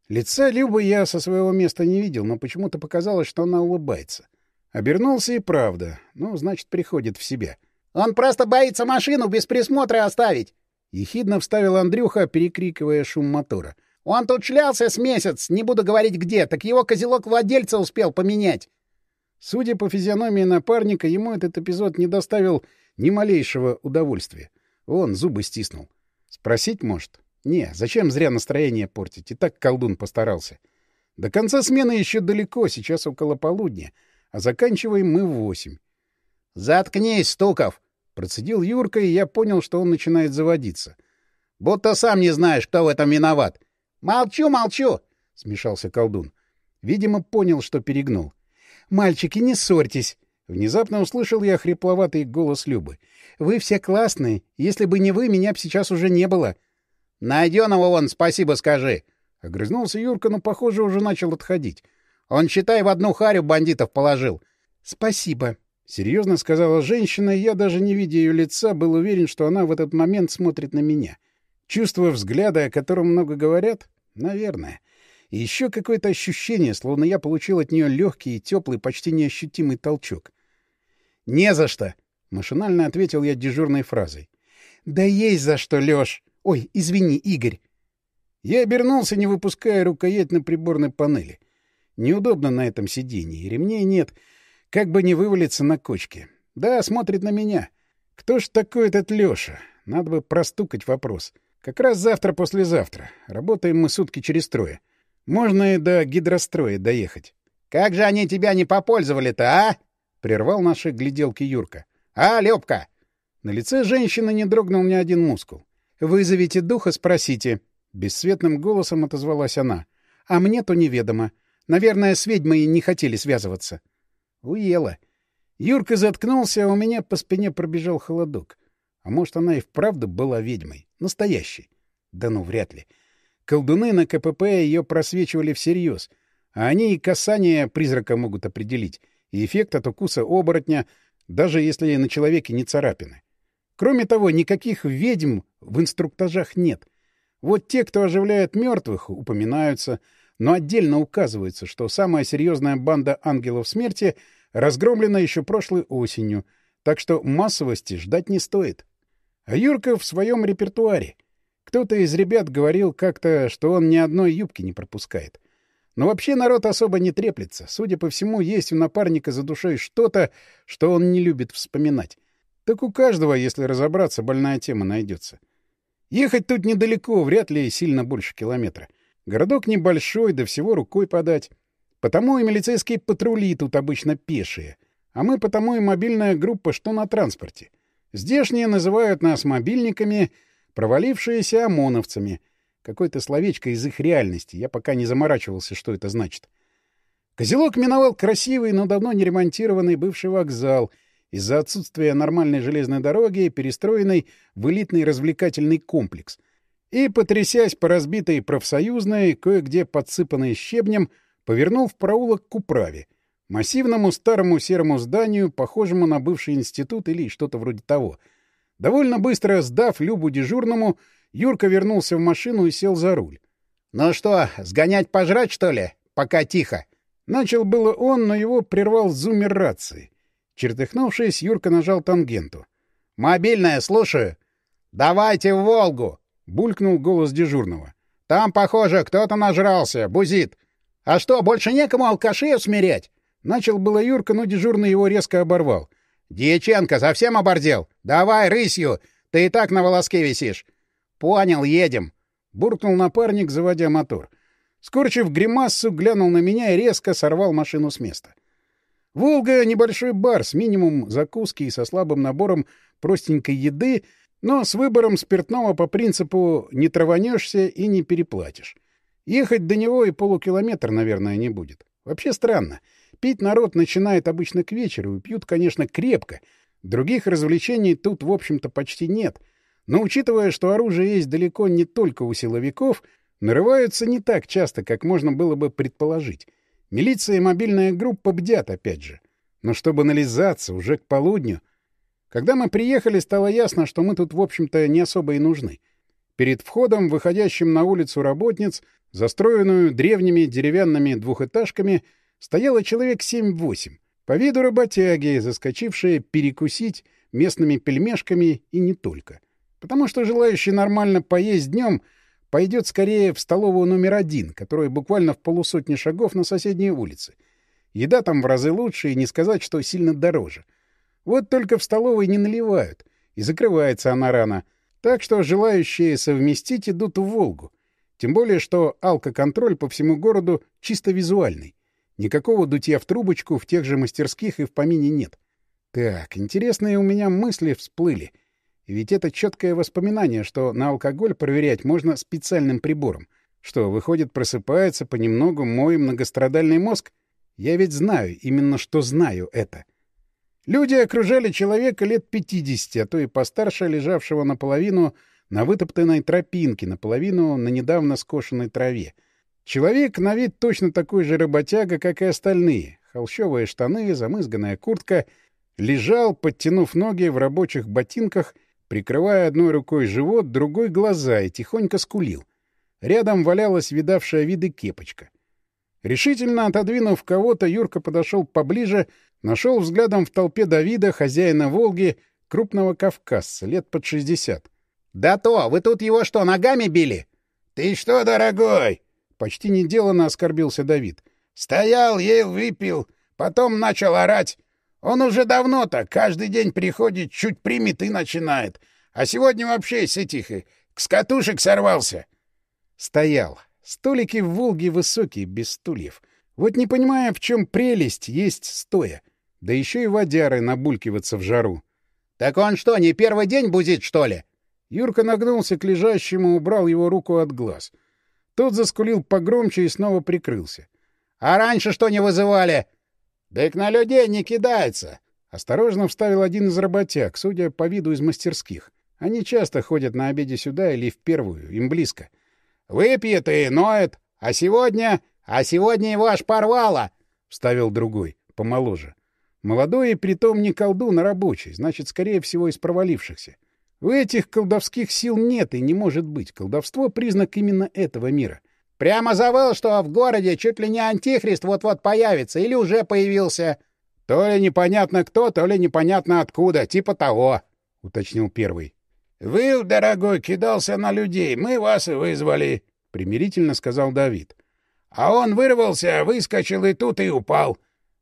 Лица Любы я со своего места не видел, но почему-то показалось, что она улыбается. Обернулся и правда. Ну, значит, приходит в себя. «Он просто боится машину без присмотра оставить!» Ехидно вставил Андрюха, перекрикивая шум мотора. «Он тут шлялся с месяц, не буду говорить где, так его козелок владельца успел поменять. Судя по физиономии напарника, ему этот эпизод не доставил ни малейшего удовольствия. Он зубы стиснул. Спросить может? Не, зачем зря настроение портить? И так колдун постарался. До конца смены еще далеко, сейчас около полудня. а заканчиваем мы в восемь. «Заткнись, Стуков!» — процедил Юрка, и я понял, что он начинает заводиться. «Будто сам не знаешь, кто в этом виноват». «Молчу, молчу!» — смешался колдун. Видимо, понял, что перегнул. «Мальчики, не ссорьтесь!» Внезапно услышал я хрипловатый голос Любы. «Вы все классные. Если бы не вы, меня б сейчас уже не было». «Найденного вон спасибо скажи!» Огрызнулся Юрка, но, похоже, уже начал отходить. «Он, считай, в одну харю бандитов положил». «Спасибо», — серьезно сказала женщина, и я, даже не видя ее лица, был уверен, что она в этот момент смотрит на меня. Чувство взгляда, о котором много говорят? Наверное. И еще какое-то ощущение, словно я получил от нее легкий и теплый, почти неощутимый толчок. «Не за что!» — машинально ответил я дежурной фразой. «Да есть за что, Лёш! Ой, извини, Игорь!» Я обернулся, не выпуская рукоять на приборной панели. Неудобно на этом сиденье, ремней нет, как бы не вывалиться на кочке. Да, смотрит на меня. Кто ж такой этот Лёша? Надо бы простукать вопрос. Как раз завтра-послезавтра. Работаем мы сутки через трое. Можно и до гидростроя доехать. — Как же они тебя не попользовали-то, а? — прервал наши гляделки Юрка. — А, Лёпка? На лице женщины не дрогнул ни один мускул. — Вызовите духа, спросите. Бесцветным голосом отозвалась она. — А мне то неведомо. Наверное, с ведьмой не хотели связываться. Уела. Юрка заткнулся, а у меня по спине пробежал холодок. А может, она и вправду была ведьмой. Настоящей. Да ну, вряд ли. Колдуны на КПП ее просвечивали всерьез. А они и касание призрака могут определить и эффект от укуса оборотня, даже если на человеке не царапины. Кроме того, никаких ведьм в инструктажах нет. Вот те, кто оживляет мертвых, упоминаются, но отдельно указывается, что самая серьезная банда ангелов смерти разгромлена еще прошлой осенью, так что массовости ждать не стоит. А Юрка в своем репертуаре. Кто-то из ребят говорил как-то, что он ни одной юбки не пропускает. Но вообще народ особо не треплется. Судя по всему, есть у напарника за душой что-то, что он не любит вспоминать. Так у каждого, если разобраться, больная тема найдется. Ехать тут недалеко, вряд ли сильно больше километра. Городок небольшой, да всего рукой подать. Потому и милицейские патрули тут обычно пешие. А мы потому и мобильная группа, что на транспорте. Здешние называют нас мобильниками, провалившиеся ОМОНовцами — Какое-то словечко из их реальности. Я пока не заморачивался, что это значит. Козелок миновал красивый, но давно не ремонтированный бывший вокзал из-за отсутствия нормальной железной дороги, перестроенный в элитный развлекательный комплекс. И, потрясясь по разбитой профсоюзной, кое-где подсыпанной щебнем, повернул в проулок к управе, массивному старому серому зданию, похожему на бывший институт или что-то вроде того. Довольно быстро сдав Любу дежурному, Юрка вернулся в машину и сел за руль. «Ну что, сгонять пожрать, что ли? Пока тихо». Начал было он, но его прервал зумер рации. Чертыхнувшись, Юрка нажал тангенту. «Мобильная, слушаю». «Давайте в Волгу!» — булькнул голос дежурного. «Там, похоже, кто-то нажрался, бузит. А что, больше некому алкашей усмирять?» Начал было Юрка, но дежурный его резко оборвал. «Дьяченко, совсем обордел? Давай, рысью! Ты и так на волоске висишь. «Понял, едем!» — буркнул напарник, заводя мотор. Скорчив гримассу, глянул на меня и резко сорвал машину с места. «Волга» — небольшой бар с минимум закуски и со слабым набором простенькой еды, но с выбором спиртного по принципу «не траванешься и не переплатишь». Ехать до него и полукилометр, наверное, не будет. Вообще странно. Пить народ начинает обычно к вечеру, и пьют, конечно, крепко. Других развлечений тут, в общем-то, почти нет — но учитывая, что оружие есть далеко не только у силовиков, нарываются не так часто, как можно было бы предположить. Милиция и мобильная группа бдят, опять же. Но чтобы нализаться уже к полудню... Когда мы приехали, стало ясно, что мы тут, в общем-то, не особо и нужны. Перед входом, выходящим на улицу работниц, застроенную древними деревянными двухэтажками, стояло человек семь-восемь. По виду работяги, заскочившие перекусить местными пельмешками и не только. Потому что желающий нормально поесть днем пойдет скорее в столовую номер один, которая буквально в полусотни шагов на соседней улице. Еда там в разы лучше, и не сказать, что сильно дороже. Вот только в столовой не наливают, и закрывается она рано. Так что желающие совместить идут в Волгу. Тем более, что алкоконтроль по всему городу чисто визуальный. Никакого дутья в трубочку в тех же мастерских и в помине нет. Так, интересные у меня мысли всплыли. Ведь это четкое воспоминание, что на алкоголь проверять можно специальным прибором. Что, выходит, просыпается понемногу мой многострадальный мозг? Я ведь знаю, именно что знаю это. Люди окружали человека лет 50, а то и постарше, лежавшего наполовину на вытоптанной тропинке, наполовину на недавно скошенной траве. Человек на вид точно такой же работяга, как и остальные. Холщовые штаны, замызганная куртка. Лежал, подтянув ноги в рабочих ботинках, прикрывая одной рукой живот, другой — глаза, и тихонько скулил. Рядом валялась видавшая виды кепочка. Решительно отодвинув кого-то, Юрка подошел поближе, нашел взглядом в толпе Давида, хозяина «Волги», крупного кавказца, лет под шестьдесят. «Да то! Вы тут его что, ногами били?» «Ты что, дорогой?» — почти неделанно оскорбился Давид. «Стоял, ел, выпил, потом начал орать. Он уже давно так, каждый день приходит, чуть примет и начинает. А сегодня вообще с этих, э, с катушек сорвался». Стоял. Столики в «Волге» высокие, без стульев. Вот не понимая, в чем прелесть есть стоя. Да еще и водяры набулькиваться в жару. — Так он что, не первый день бузит, что ли? Юрка нагнулся к лежащему, убрал его руку от глаз. Тот заскулил погромче и снова прикрылся. — А раньше что не вызывали? — Да на людей не кидается. Осторожно вставил один из работяг, судя по виду из мастерских. Они часто ходят на обеде сюда или в первую, им близко. Выпьет и ноет. А сегодня... А сегодня его аж порвало! — вставил другой, помоложе. Молодой и притом не колдун, а рабочий, значит, скорее всего, из провалившихся. У этих колдовских сил нет и не может быть. Колдовство — признак именно этого мира. — Прямо завыл, что в городе чуть ли не антихрист вот-вот появится или уже появился. — То ли непонятно кто, то ли непонятно откуда, типа того, — уточнил первый. — Вы, дорогой, кидался на людей, мы вас и вызвали, — примирительно сказал Давид. — А он вырвался, выскочил и тут и упал.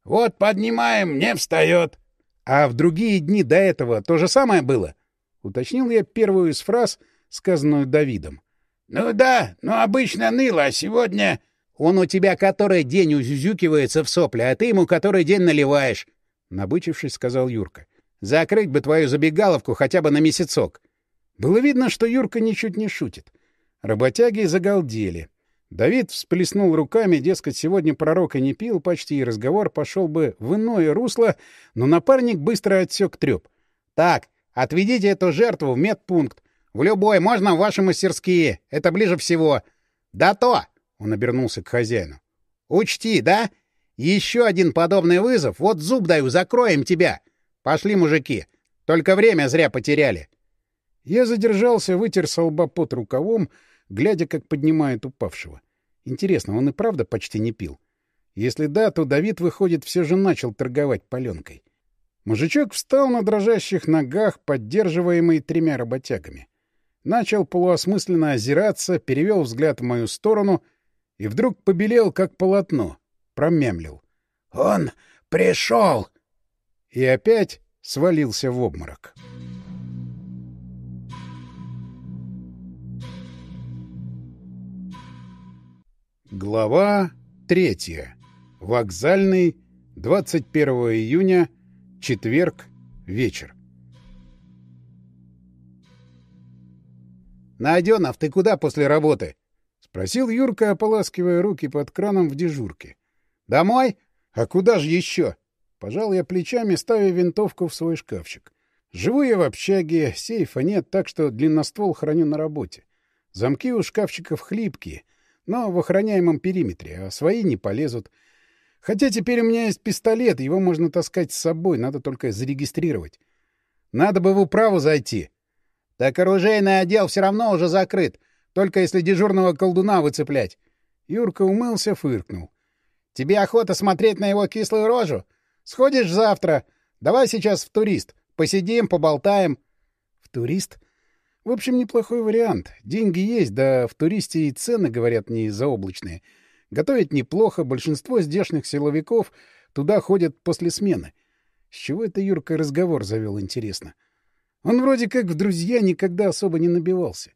Вот поднимаем, не встает. — А в другие дни до этого то же самое было? — уточнил я первую из фраз, сказанную Давидом. — Ну да, но обычно ныло, а сегодня... — Он у тебя который день узюзюкивается в сопли, а ты ему который день наливаешь, — набычившись, сказал Юрка. — Закрыть бы твою забегаловку хотя бы на месяцок. Было видно, что Юрка ничуть не шутит. Работяги загалдели. Давид всплеснул руками, дескать, сегодня пророк и не пил почти, и разговор пошел бы в иное русло, но напарник быстро отсек треп. — Так, отведите эту жертву в медпункт. В любой, можно в ваши мастерские. Это ближе всего. — Да то! — он обернулся к хозяину. — Учти, да? Еще один подобный вызов. Вот зуб даю, закроем тебя. Пошли, мужики. Только время зря потеряли. Я задержался, вытер со лба рукавом, глядя, как поднимает упавшего. Интересно, он и правда почти не пил? Если да, то Давид, выходит, все же начал торговать паленкой. Мужичок встал на дрожащих ногах, поддерживаемый тремя работягами. Начал полуосмысленно озираться, перевел взгляд в мою сторону и вдруг побелел, как полотно, промямлил. — Он пришел! И опять свалился в обморок. Глава третья. Вокзальный. 21 июня. Четверг. Вечер. «Найденов, ты куда после работы?» — спросил Юрка, ополаскивая руки под краном в дежурке. «Домой? А куда же еще?» Пожал я плечами, ставя винтовку в свой шкафчик. Живу я в общаге, сейфа нет, так что длинноствол храню на работе. Замки у шкафчиков хлипкие — но в охраняемом периметре, а свои не полезут. Хотя теперь у меня есть пистолет, его можно таскать с собой, надо только зарегистрировать. Надо бы в управу зайти. Так оружейный отдел все равно уже закрыт, только если дежурного колдуна выцеплять. Юрка умылся, фыркнул. Тебе охота смотреть на его кислую рожу? Сходишь завтра. Давай сейчас в турист. Посидим, поболтаем. В турист? В общем, неплохой вариант. Деньги есть, да в туристе и цены, говорят, не заоблачные. Готовить неплохо, большинство здешних силовиков туда ходят после смены. С чего это Юрка разговор завел, интересно? Он вроде как в друзья никогда особо не набивался.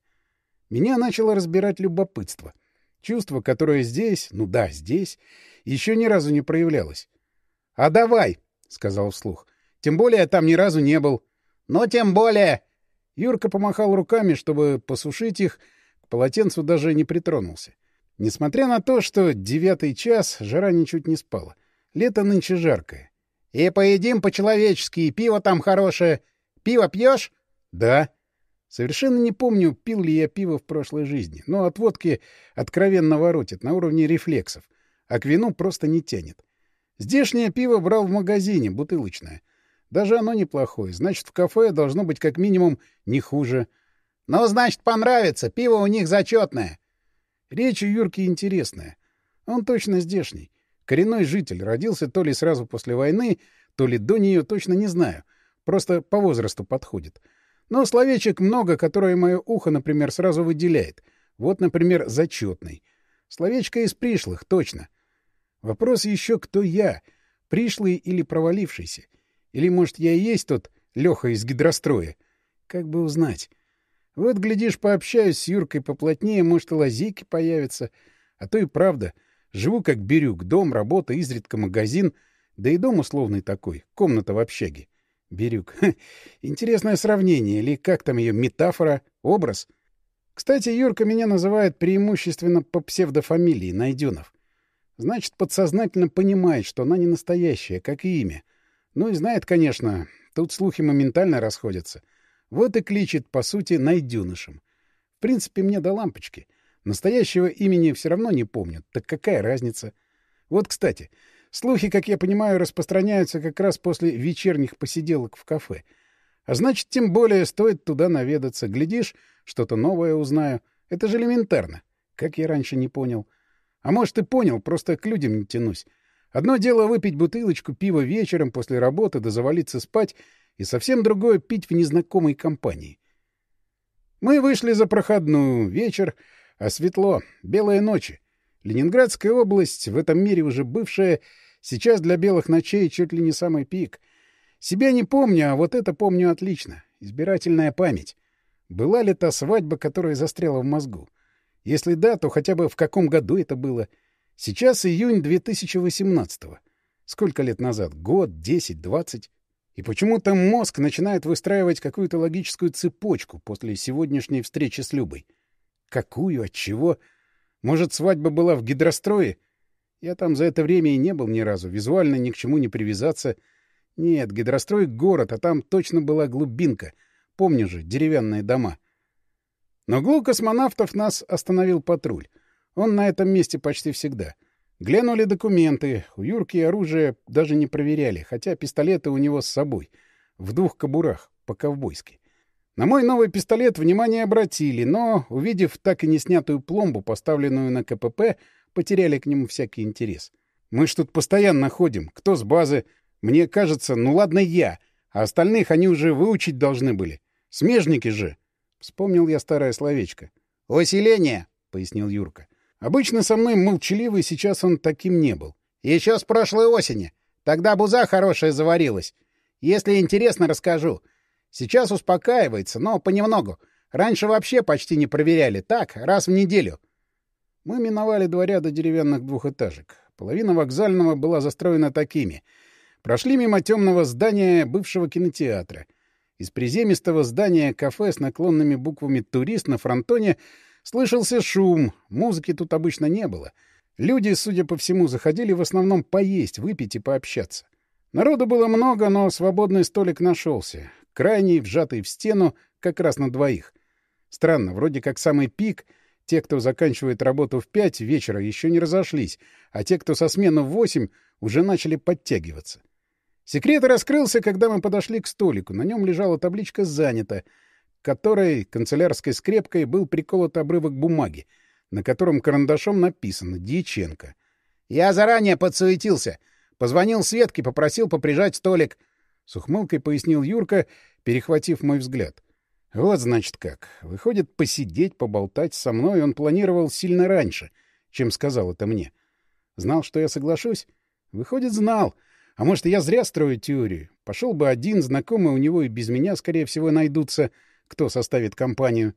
Меня начало разбирать любопытство. Чувство, которое здесь, ну да, здесь, еще ни разу не проявлялась. — А давай, — сказал вслух. — Тем более там ни разу не был. — Ну, тем более. Юрка помахал руками, чтобы посушить их, к полотенцу даже не притронулся. Несмотря на то, что девятый час, жара ничуть не спала. Лето нынче жаркое. — И поедим по-человечески, и пиво там хорошее. Пиво пьешь? — Да. Совершенно не помню, пил ли я пиво в прошлой жизни, но от водки откровенно воротит, на уровне рефлексов, а к вину просто не тянет. Здешнее пиво брал в магазине, бутылочное. Даже оно неплохое, значит, в кафе должно быть как минимум не хуже. Ну, значит, понравится, пиво у них зачетное. Речь у Юрки интересная. Он точно здешний. Коренной житель, родился то ли сразу после войны, то ли до нее, точно не знаю. Просто по возрасту подходит. — но словечек много, которое мое ухо, например, сразу выделяет. Вот, например, зачетный. Словечко из пришлых, точно. Вопрос еще, кто я, пришлый или провалившийся? Или, может, я и есть тот Леха из гидростроя? Как бы узнать? Вот, глядишь, пообщаюсь с Юркой поплотнее, может, и лазейки появятся. А то и правда. Живу как бирюк, дом, работа, изредка магазин. Да и дом условный такой, комната в общаге. Бирюк. интересное сравнение, или как там ее, метафора, образ? Кстати, Юрка меня называет преимущественно по псевдофамилии Найденов. Значит, подсознательно понимает, что она не настоящая, как и имя. Ну и знает, конечно, тут слухи моментально расходятся. Вот и кличет, по сути, Найденышем. В принципе, мне до лампочки. Настоящего имени все равно не помню. Так какая разница? Вот, кстати, Слухи, как я понимаю, распространяются как раз после вечерних посиделок в кафе. А значит, тем более стоит туда наведаться. Глядишь, что-то новое узнаю. Это же элементарно. Как я раньше не понял. А может, и понял, просто к людям не тянусь. Одно дело выпить бутылочку пива вечером после работы да завалиться спать, и совсем другое — пить в незнакомой компании. Мы вышли за проходную. Вечер, а светло. Белые ночи. Ленинградская область, в этом мире уже бывшая, сейчас для белых ночей чуть ли не самый пик. Себя не помню, а вот это помню отлично. Избирательная память. Была ли та свадьба, которая застряла в мозгу? Если да, то хотя бы в каком году это было? Сейчас июнь 2018-го. Сколько лет назад? Год, десять, двадцать? И почему-то мозг начинает выстраивать какую-то логическую цепочку после сегодняшней встречи с Любой. Какую? От чего? Может, свадьба была в гидрострое? Я там за это время и не был ни разу, визуально ни к чему не привязаться. Нет, гидрострой — город, а там точно была глубинка. Помню же, деревянные дома. Но глу космонавтов нас остановил патруль. Он на этом месте почти всегда. Глянули документы. У Юрки оружие даже не проверяли, хотя пистолеты у него с собой. В двух кобурах, по-ковбойски. На мой новый пистолет внимание обратили, но, увидев так и не снятую пломбу, поставленную на КПП, потеряли к нему всякий интерес. Мы ж тут постоянно ходим. Кто с базы? Мне кажется, ну ладно я, а остальных они уже выучить должны были. Смежники же. Вспомнил я старое словечко. «Усиление», — пояснил Юрка. Обычно со мной молчаливый, сейчас он таким не был. «Еще с прошлой осени. Тогда буза хорошая заварилась. Если интересно, расскажу. Сейчас успокаивается, но понемногу. Раньше вообще почти не проверяли. Так, раз в неделю. Мы миновали два ряда деревянных двухэтажек. Половина вокзального была застроена такими. Прошли мимо темного здания бывшего кинотеатра. Из приземистого здания кафе с наклонными буквами «Турист» на фронтоне слышался шум. Музыки тут обычно не было. Люди, судя по всему, заходили в основном поесть, выпить и пообщаться. Народу было много, но свободный столик нашелся крайний, вжатый в стену, как раз на двоих. Странно, вроде как самый пик, те, кто заканчивает работу в пять вечера, еще не разошлись, а те, кто со смены в восемь, уже начали подтягиваться. Секрет раскрылся, когда мы подошли к столику. На нем лежала табличка «Занято», к которой канцелярской скрепкой был приколот обрывок бумаги, на котором карандашом написано «Дьяченко». «Я заранее подсуетился. Позвонил Светке, попросил поприжать столик». С ухмылкой пояснил Юрка перехватив мой взгляд. Вот, значит, как. Выходит, посидеть, поболтать со мной он планировал сильно раньше, чем сказал это мне. Знал, что я соглашусь? Выходит, знал. А может, я зря строю теорию. Пошел бы один, знакомый у него и без меня, скорее всего, найдутся, кто составит компанию.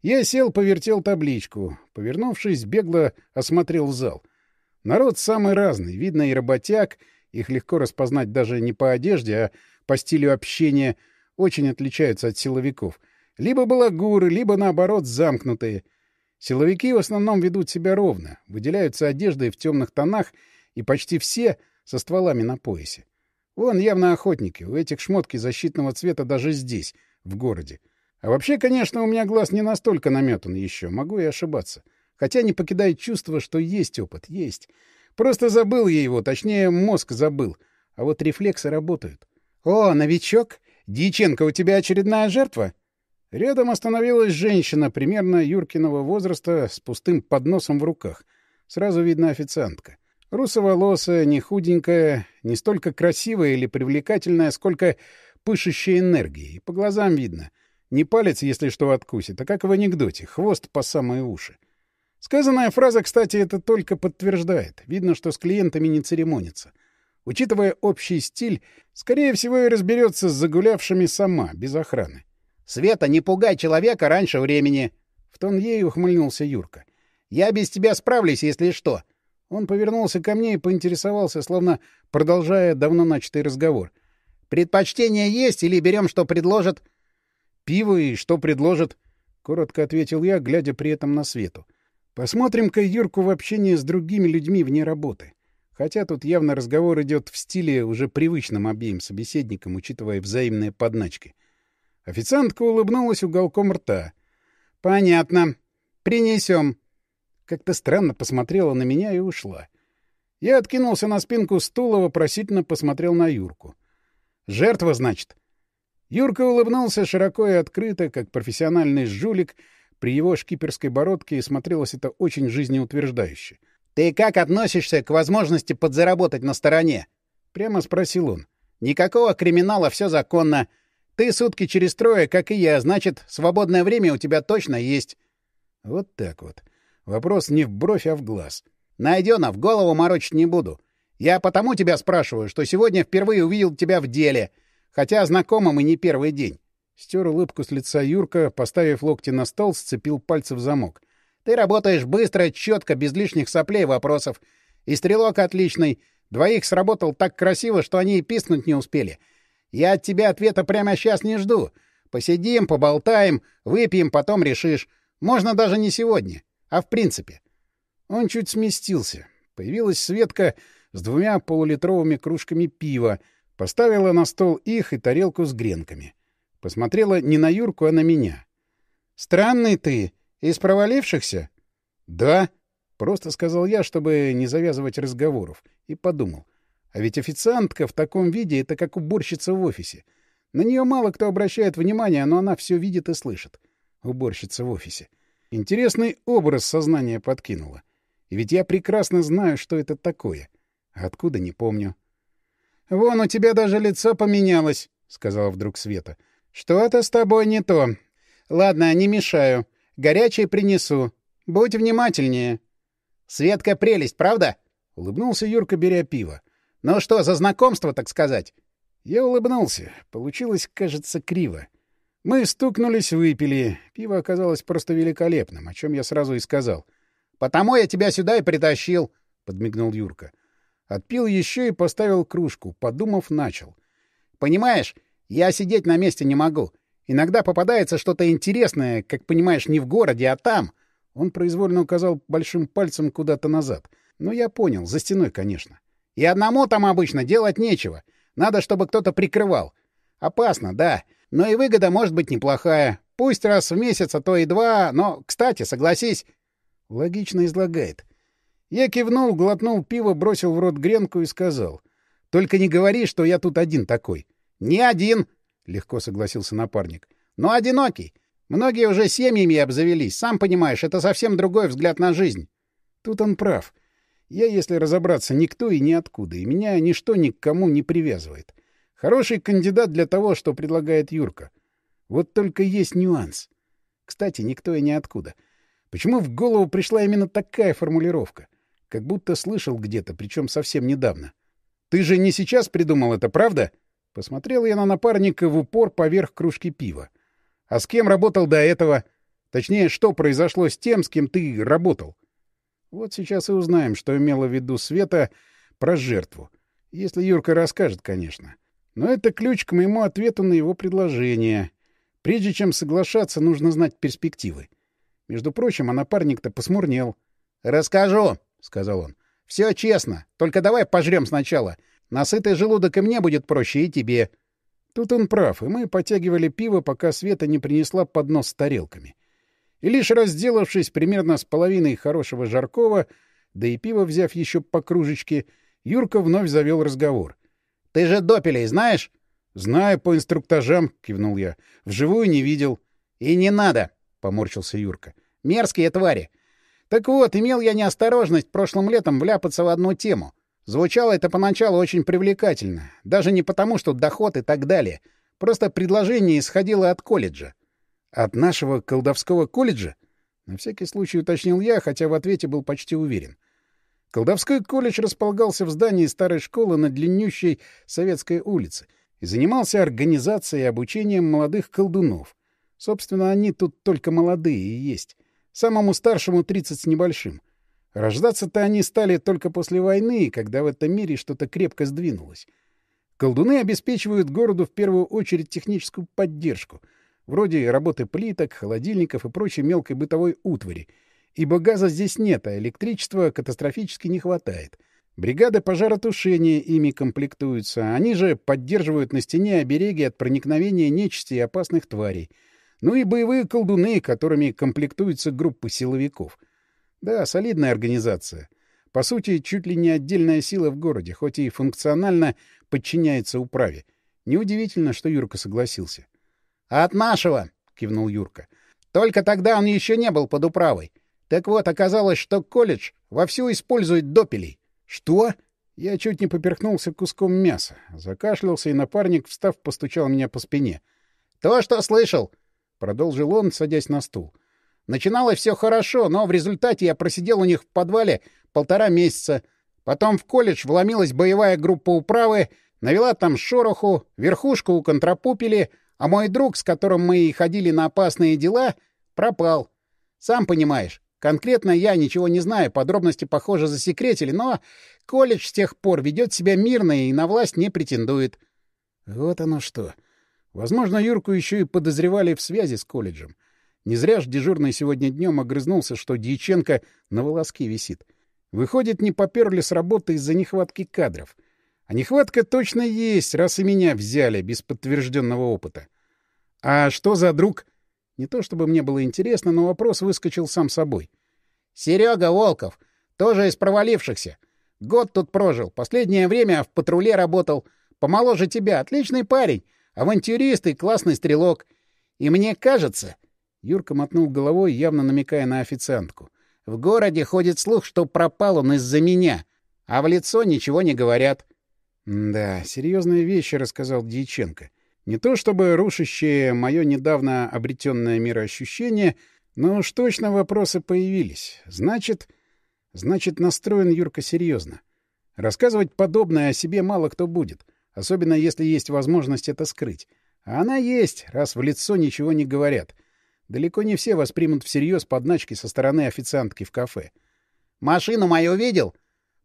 Я сел, повертел табличку. Повернувшись, бегло осмотрел зал. Народ самый разный, видно и работяг, их легко распознать даже не по одежде, а по стилю общения, очень отличаются от силовиков. Либо балагуры, либо, наоборот, замкнутые. Силовики в основном ведут себя ровно, выделяются одеждой в темных тонах, и почти все со стволами на поясе. Вон явно охотники, у этих шмотки защитного цвета даже здесь, в городе. А вообще, конечно, у меня глаз не настолько наметан еще, могу и ошибаться. Хотя не покидает чувство, что есть опыт, есть. Просто забыл я его, точнее, мозг забыл. А вот рефлексы работают. «О, новичок! Дьяченко, у тебя очередная жертва?» Рядом остановилась женщина примерно Юркиного возраста с пустым подносом в руках. Сразу видно официантка. Русоволосая, не худенькая, не столько красивая или привлекательная, сколько пышущая энергией. По глазам видно. Не палец, если что, откусит, а как в анекдоте, хвост по самые уши. Сказанная фраза, кстати, это только подтверждает. Видно, что с клиентами не церемонится. Учитывая общий стиль, скорее всего, и разберется с загулявшими сама, без охраны. «Света, не пугай человека раньше времени!» В тон ей ухмыльнулся Юрка. «Я без тебя справлюсь, если что!» Он повернулся ко мне и поинтересовался, словно продолжая давно начатый разговор. «Предпочтение есть или берем, что предложат?» «Пиво и что предложат?» — коротко ответил я, глядя при этом на Свету. «Посмотрим-ка Юрку в общении с другими людьми вне работы. Хотя тут явно разговор идет в стиле, уже привычном обеим собеседникам, учитывая взаимные подначки. Официантка улыбнулась уголком рта. «Понятно. Принесем». Как-то странно посмотрела на меня и ушла. Я откинулся на спинку стула, вопросительно посмотрел на Юрку. «Жертва, значит?» Юрка улыбнулся широко и открыто, как профессиональный жулик, при его шкиперской бородке, и смотрелось это очень жизнеутверждающе. «Ты как относишься к возможности подзаработать на стороне?» — прямо спросил он. «Никакого криминала, все законно. Ты сутки через трое, как и я, значит, свободное время у тебя точно есть». Вот так вот. Вопрос не в бровь, а в глаз. Найдена, в голову морочить не буду. Я потому тебя спрашиваю, что сегодня впервые увидел тебя в деле, хотя знакомым и не первый день. Стер улыбку с лица Юрка, поставив локти на стол, сцепил пальцы в замок. Ты работаешь быстро, четко, без лишних соплей вопросов. И стрелок отличный. Двоих сработал так красиво, что они и писнуть не успели. Я от тебя ответа прямо сейчас не жду. Посидим, поболтаем, выпьем, потом решишь. Можно даже не сегодня а в принципе. Он чуть сместился. Появилась Светка с двумя полулитровыми кружками пива, поставила на стол их и тарелку с гренками. Посмотрела не на Юрку, а на меня. «Странный ты. Из провалившихся?» «Да», — просто сказал я, чтобы не завязывать разговоров, и подумал. А ведь официантка в таком виде — это как уборщица в офисе. На нее мало кто обращает внимание, но она все видит и слышит. Уборщица в офисе. Интересный образ сознания подкинула. И ведь я прекрасно знаю, что это такое. Откуда — не помню. — Вон у тебя даже лицо поменялось, — сказала вдруг Света. — Что-то с тобой не то. Ладно, не мешаю. Горячее принесу. Будь внимательнее. — Светка прелесть, правда? — улыбнулся Юрка, беря пиво. — Ну что, за знакомство, так сказать? Я улыбнулся. Получилось, кажется, криво. — мы стукнулись, выпили. Пиво оказалось просто великолепным, о чем я сразу и сказал. «Потому я тебя сюда и притащил», — подмигнул Юрка. Отпил еще и поставил кружку, подумав, начал. «Понимаешь, я сидеть на месте не могу. Иногда попадается что-то интересное, как понимаешь, не в городе, а там». Он произвольно указал большим пальцем куда-то назад. Но я понял, за стеной, конечно. «И одному там обычно делать нечего. Надо, чтобы кто-то прикрывал. Опасно, да. Но и выгода может быть неплохая. Пусть раз в месяц, а то и два, но, кстати, согласись. Логично излагает. Я кивнул, глотнул пиво, бросил в рот гренку и сказал. Только не говори, что я тут один такой. Не один, легко согласился напарник. Но одинокий. Многие уже семьями обзавелись. Сам понимаешь, это совсем другой взгляд на жизнь. Тут он прав. Я, если разобраться, никто и ниоткуда, и меня ничто ни к кому не привязывает. Хороший кандидат для того, что предлагает Юрка. Вот только есть нюанс. Кстати, никто и ниоткуда. Почему в голову пришла именно такая формулировка? Как будто слышал где-то, причем совсем недавно. «Ты же не сейчас придумал это, правда?» Посмотрел я на напарника в упор поверх кружки пива. «А с кем работал до этого? Точнее, что произошло с тем, с кем ты работал?» Вот сейчас и узнаем, что имела в виду Света про жертву. Если Юрка расскажет, конечно. Но это ключ к моему ответу на его предложение. Прежде чем соглашаться, нужно знать перспективы. Между прочим, а напарник-то посмурнел. — Расскажу, — сказал он. — Все честно. Только давай пожрем сначала. Насытый желудок и мне будет проще, и тебе. Тут он прав, и мы потягивали пиво, пока Света не принесла поднос с тарелками. И лишь разделавшись примерно с половиной хорошего жаркого, да и пиво взяв еще по кружечке, Юрка вновь завел разговор. — Ты же допелей знаешь? — Знаю по инструктажам, — кивнул я. — Вживую не видел. — И не надо, — поморщился Юрка. — Мерзкие твари. Так вот, имел я неосторожность прошлым летом вляпаться в одну тему. Звучало это поначалу очень привлекательно. Даже не потому, что доход и так далее. Просто предложение исходило от колледжа. От нашего колдовского колледжа? На всякий случай уточнил я, хотя в ответе был почти уверен. Колдовской колледж располагался в здании старой школы на длиннющей Советской улице и занимался организацией и обучением молодых колдунов. Собственно, они тут только молодые и есть. Самому старшему 30 с небольшим. Рождаться-то они стали только после войны, когда в этом мире что-то крепко сдвинулось. Колдуны обеспечивают городу в первую очередь техническую поддержку — вроде работы плиток, холодильников и прочей мелкой бытовой утвари, ибо газа здесь нет, а электричества катастрофически не хватает. Бригады пожаротушения ими комплектуются, они же поддерживают на стене обереги от проникновения нечисти и опасных тварей. Ну и боевые колдуны, которыми комплектуются группы силовиков. Да, солидная организация. По сути, чуть ли не отдельная сила в городе, хоть и функционально подчиняется управе. Неудивительно, что Юрка согласился. «От нашего!» — кивнул Юрка. «Только тогда он еще не был под управой. Так вот, оказалось, что колледж вовсю использует допелей». «Что?» Я чуть не поперхнулся куском мяса. Закашлялся, и напарник, встав, постучал меня по спине. «То, что слышал!» — продолжил он, садясь на стул. «Начиналось все хорошо, но в результате я просидел у них в подвале полтора месяца. Потом в колледж вломилась боевая группа управы, навела там шороху, верхушку у контрапупили, а мой друг, с которым мы ходили на опасные дела, пропал. Сам понимаешь, конкретно я ничего не знаю, подробности, похоже, засекретили, но колледж с тех пор ведет себя мирно и на власть не претендует. Вот оно что. Возможно, Юрку еще и подозревали в связи с колледжем. Не зря ж дежурный сегодня днем огрызнулся, что Дьяченко на волоске висит. Выходит, не поперли с работы из-за нехватки кадров — а нехватка точно есть, раз и меня взяли без подтвержденного опыта. А что за друг? Не то чтобы мне было интересно, но вопрос выскочил сам собой. Серега Волков, тоже из провалившихся. Год тут прожил, последнее время в патруле работал. Помоложе тебя, отличный парень, авантюрист и классный стрелок. И мне кажется... Юрка мотнул головой, явно намекая на официантку. В городе ходит слух, что пропал он из-за меня, а в лицо ничего не говорят. Да, серьезные вещи рассказал Дьяченко. Не то чтобы рушащее мое недавно обретенное мироощущение, но уж точно вопросы появились. Значит, значит, настроен Юрка серьезно. Рассказывать подобное о себе мало кто будет, особенно если есть возможность это скрыть. А она есть, раз в лицо ничего не говорят. Далеко не все воспримут всерьез подначки со стороны официантки в кафе. «Машину мою видел?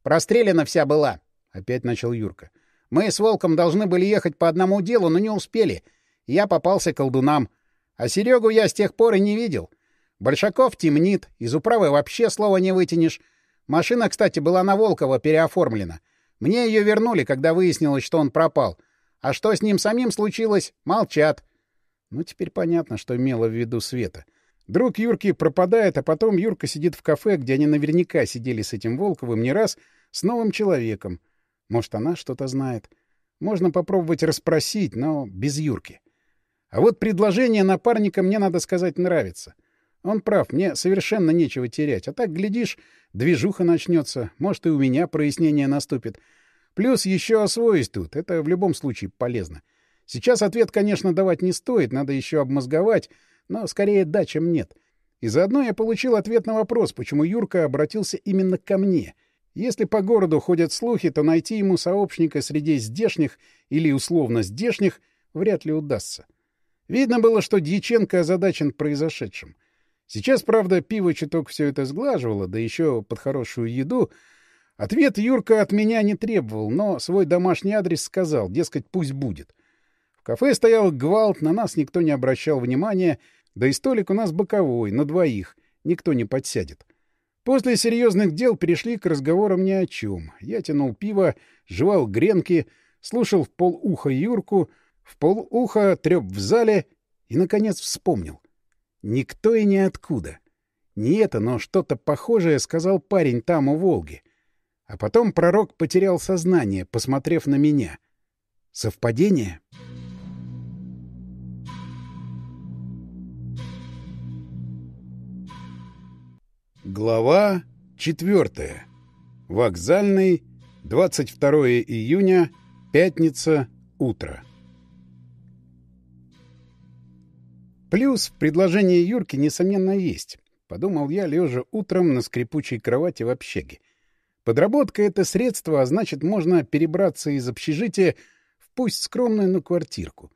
Прострелена вся была. — опять начал Юрка. «Мы с Волком должны были ехать по одному делу, но не успели. Я попался колдунам. А Серегу я с тех пор и не видел. Большаков темнит, из управы вообще слова не вытянешь. Машина, кстати, была на Волкова переоформлена. Мне ее вернули, когда выяснилось, что он пропал. А что с ним самим случилось, молчат». Ну, теперь понятно, что имела в виду Света. Друг Юрки пропадает, а потом Юрка сидит в кафе, где они наверняка сидели с этим Волковым не раз, с новым человеком — может, она что-то знает. Можно попробовать расспросить, но без Юрки. А вот предложение напарника мне, надо сказать, нравится. Он прав, мне совершенно нечего терять. А так, глядишь, движуха начнется, может, и у меня прояснение наступит. Плюс еще освоюсь тут, это в любом случае полезно. Сейчас ответ, конечно, давать не стоит, надо еще обмозговать, но скорее да, чем нет. И заодно я получил ответ на вопрос, почему Юрка обратился именно ко мне — если по городу ходят слухи, то найти ему сообщника среди здешних или условно здешних вряд ли удастся. Видно было, что Дьяченко озадачен произошедшим. Сейчас, правда, пиво чуток все это сглаживало, да еще под хорошую еду. Ответ Юрка от меня не требовал, но свой домашний адрес сказал, дескать, пусть будет. В кафе стоял гвалт, на нас никто не обращал внимания, да и столик у нас боковой, на двоих, никто не подсядет. После серьезных дел перешли к разговорам ни о чем. Я тянул пиво, жевал гренки, слушал в полуха Юрку, в полуха треп в зале и, наконец, вспомнил. Никто и ниоткуда. Не это, но что-то похожее сказал парень там у Волги. А потом пророк потерял сознание, посмотрев на меня. Совпадение? Глава четвертая. Вокзальный, 22 июня, пятница, утро. Плюс в предложении Юрки, несомненно, есть. Подумал я, лежа утром на скрипучей кровати в общаге. Подработка — это средство, а значит, можно перебраться из общежития в пусть скромную, но квартирку.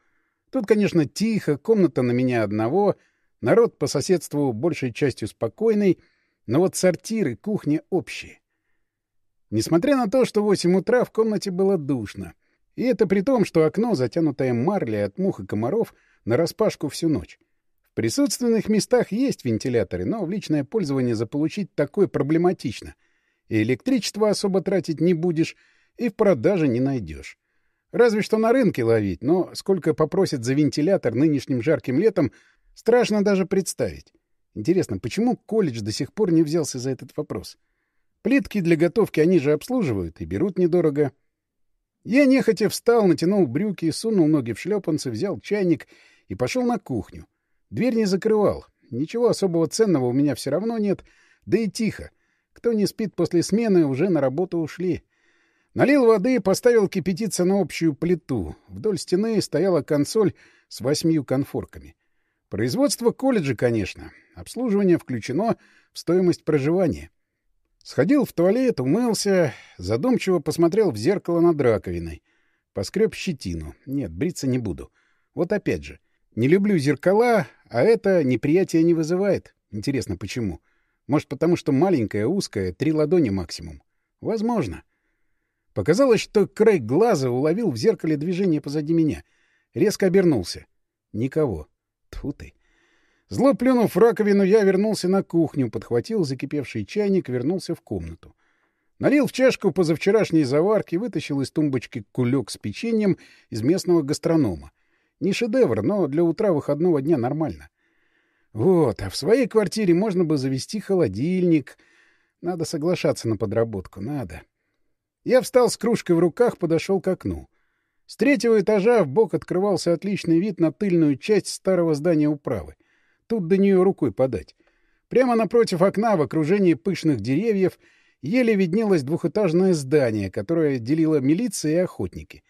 Тут, конечно, тихо, комната на меня одного, народ по соседству большей частью спокойный, но вот сортиры, кухня общие. Несмотря на то, что в 8 утра в комнате было душно. И это при том, что окно, затянутое марлей от мух и комаров, нараспашку всю ночь. В присутственных местах есть вентиляторы, но в личное пользование заполучить такое проблематично. И электричество особо тратить не будешь, и в продаже не найдешь. Разве что на рынке ловить, но сколько попросят за вентилятор нынешним жарким летом, страшно даже представить. Интересно, почему колледж до сих пор не взялся за этот вопрос? Плитки для готовки они же обслуживают и берут недорого. Я нехотя встал, натянул брюки, сунул ноги в шлепанцы, взял чайник и пошел на кухню. Дверь не закрывал. Ничего особого ценного у меня все равно нет. Да и тихо. Кто не спит после смены, уже на работу ушли. Налил воды, поставил кипятиться на общую плиту. Вдоль стены стояла консоль с восьмью конфорками. Производство колледжа, конечно. Обслуживание включено в стоимость проживания. Сходил в туалет, умылся, задумчиво посмотрел в зеркало над раковиной. Поскреб щетину. Нет, бриться не буду. Вот опять же. Не люблю зеркала, а это неприятие не вызывает. Интересно, почему? Может, потому что маленькая, узкая, три ладони максимум? Возможно. Показалось, что край глаза уловил в зеркале движение позади меня. Резко обернулся. Никого. Тьфу ты. Зло плюнув в раковину, я вернулся на кухню, подхватил закипевший чайник, вернулся в комнату. Налил в чашку позавчерашней заварки, вытащил из тумбочки кулек с печеньем из местного гастронома. Не шедевр, но для утра выходного дня нормально. Вот, а в своей квартире можно бы завести холодильник. Надо соглашаться на подработку, надо. Я встал с кружкой в руках, подошел к окну. С третьего этажа в бок открывался отличный вид на тыльную часть старого здания управы. Тут до нее рукой подать. Прямо напротив окна, в окружении пышных деревьев, еле виднелось двухэтажное здание, которое делило милиция и охотники.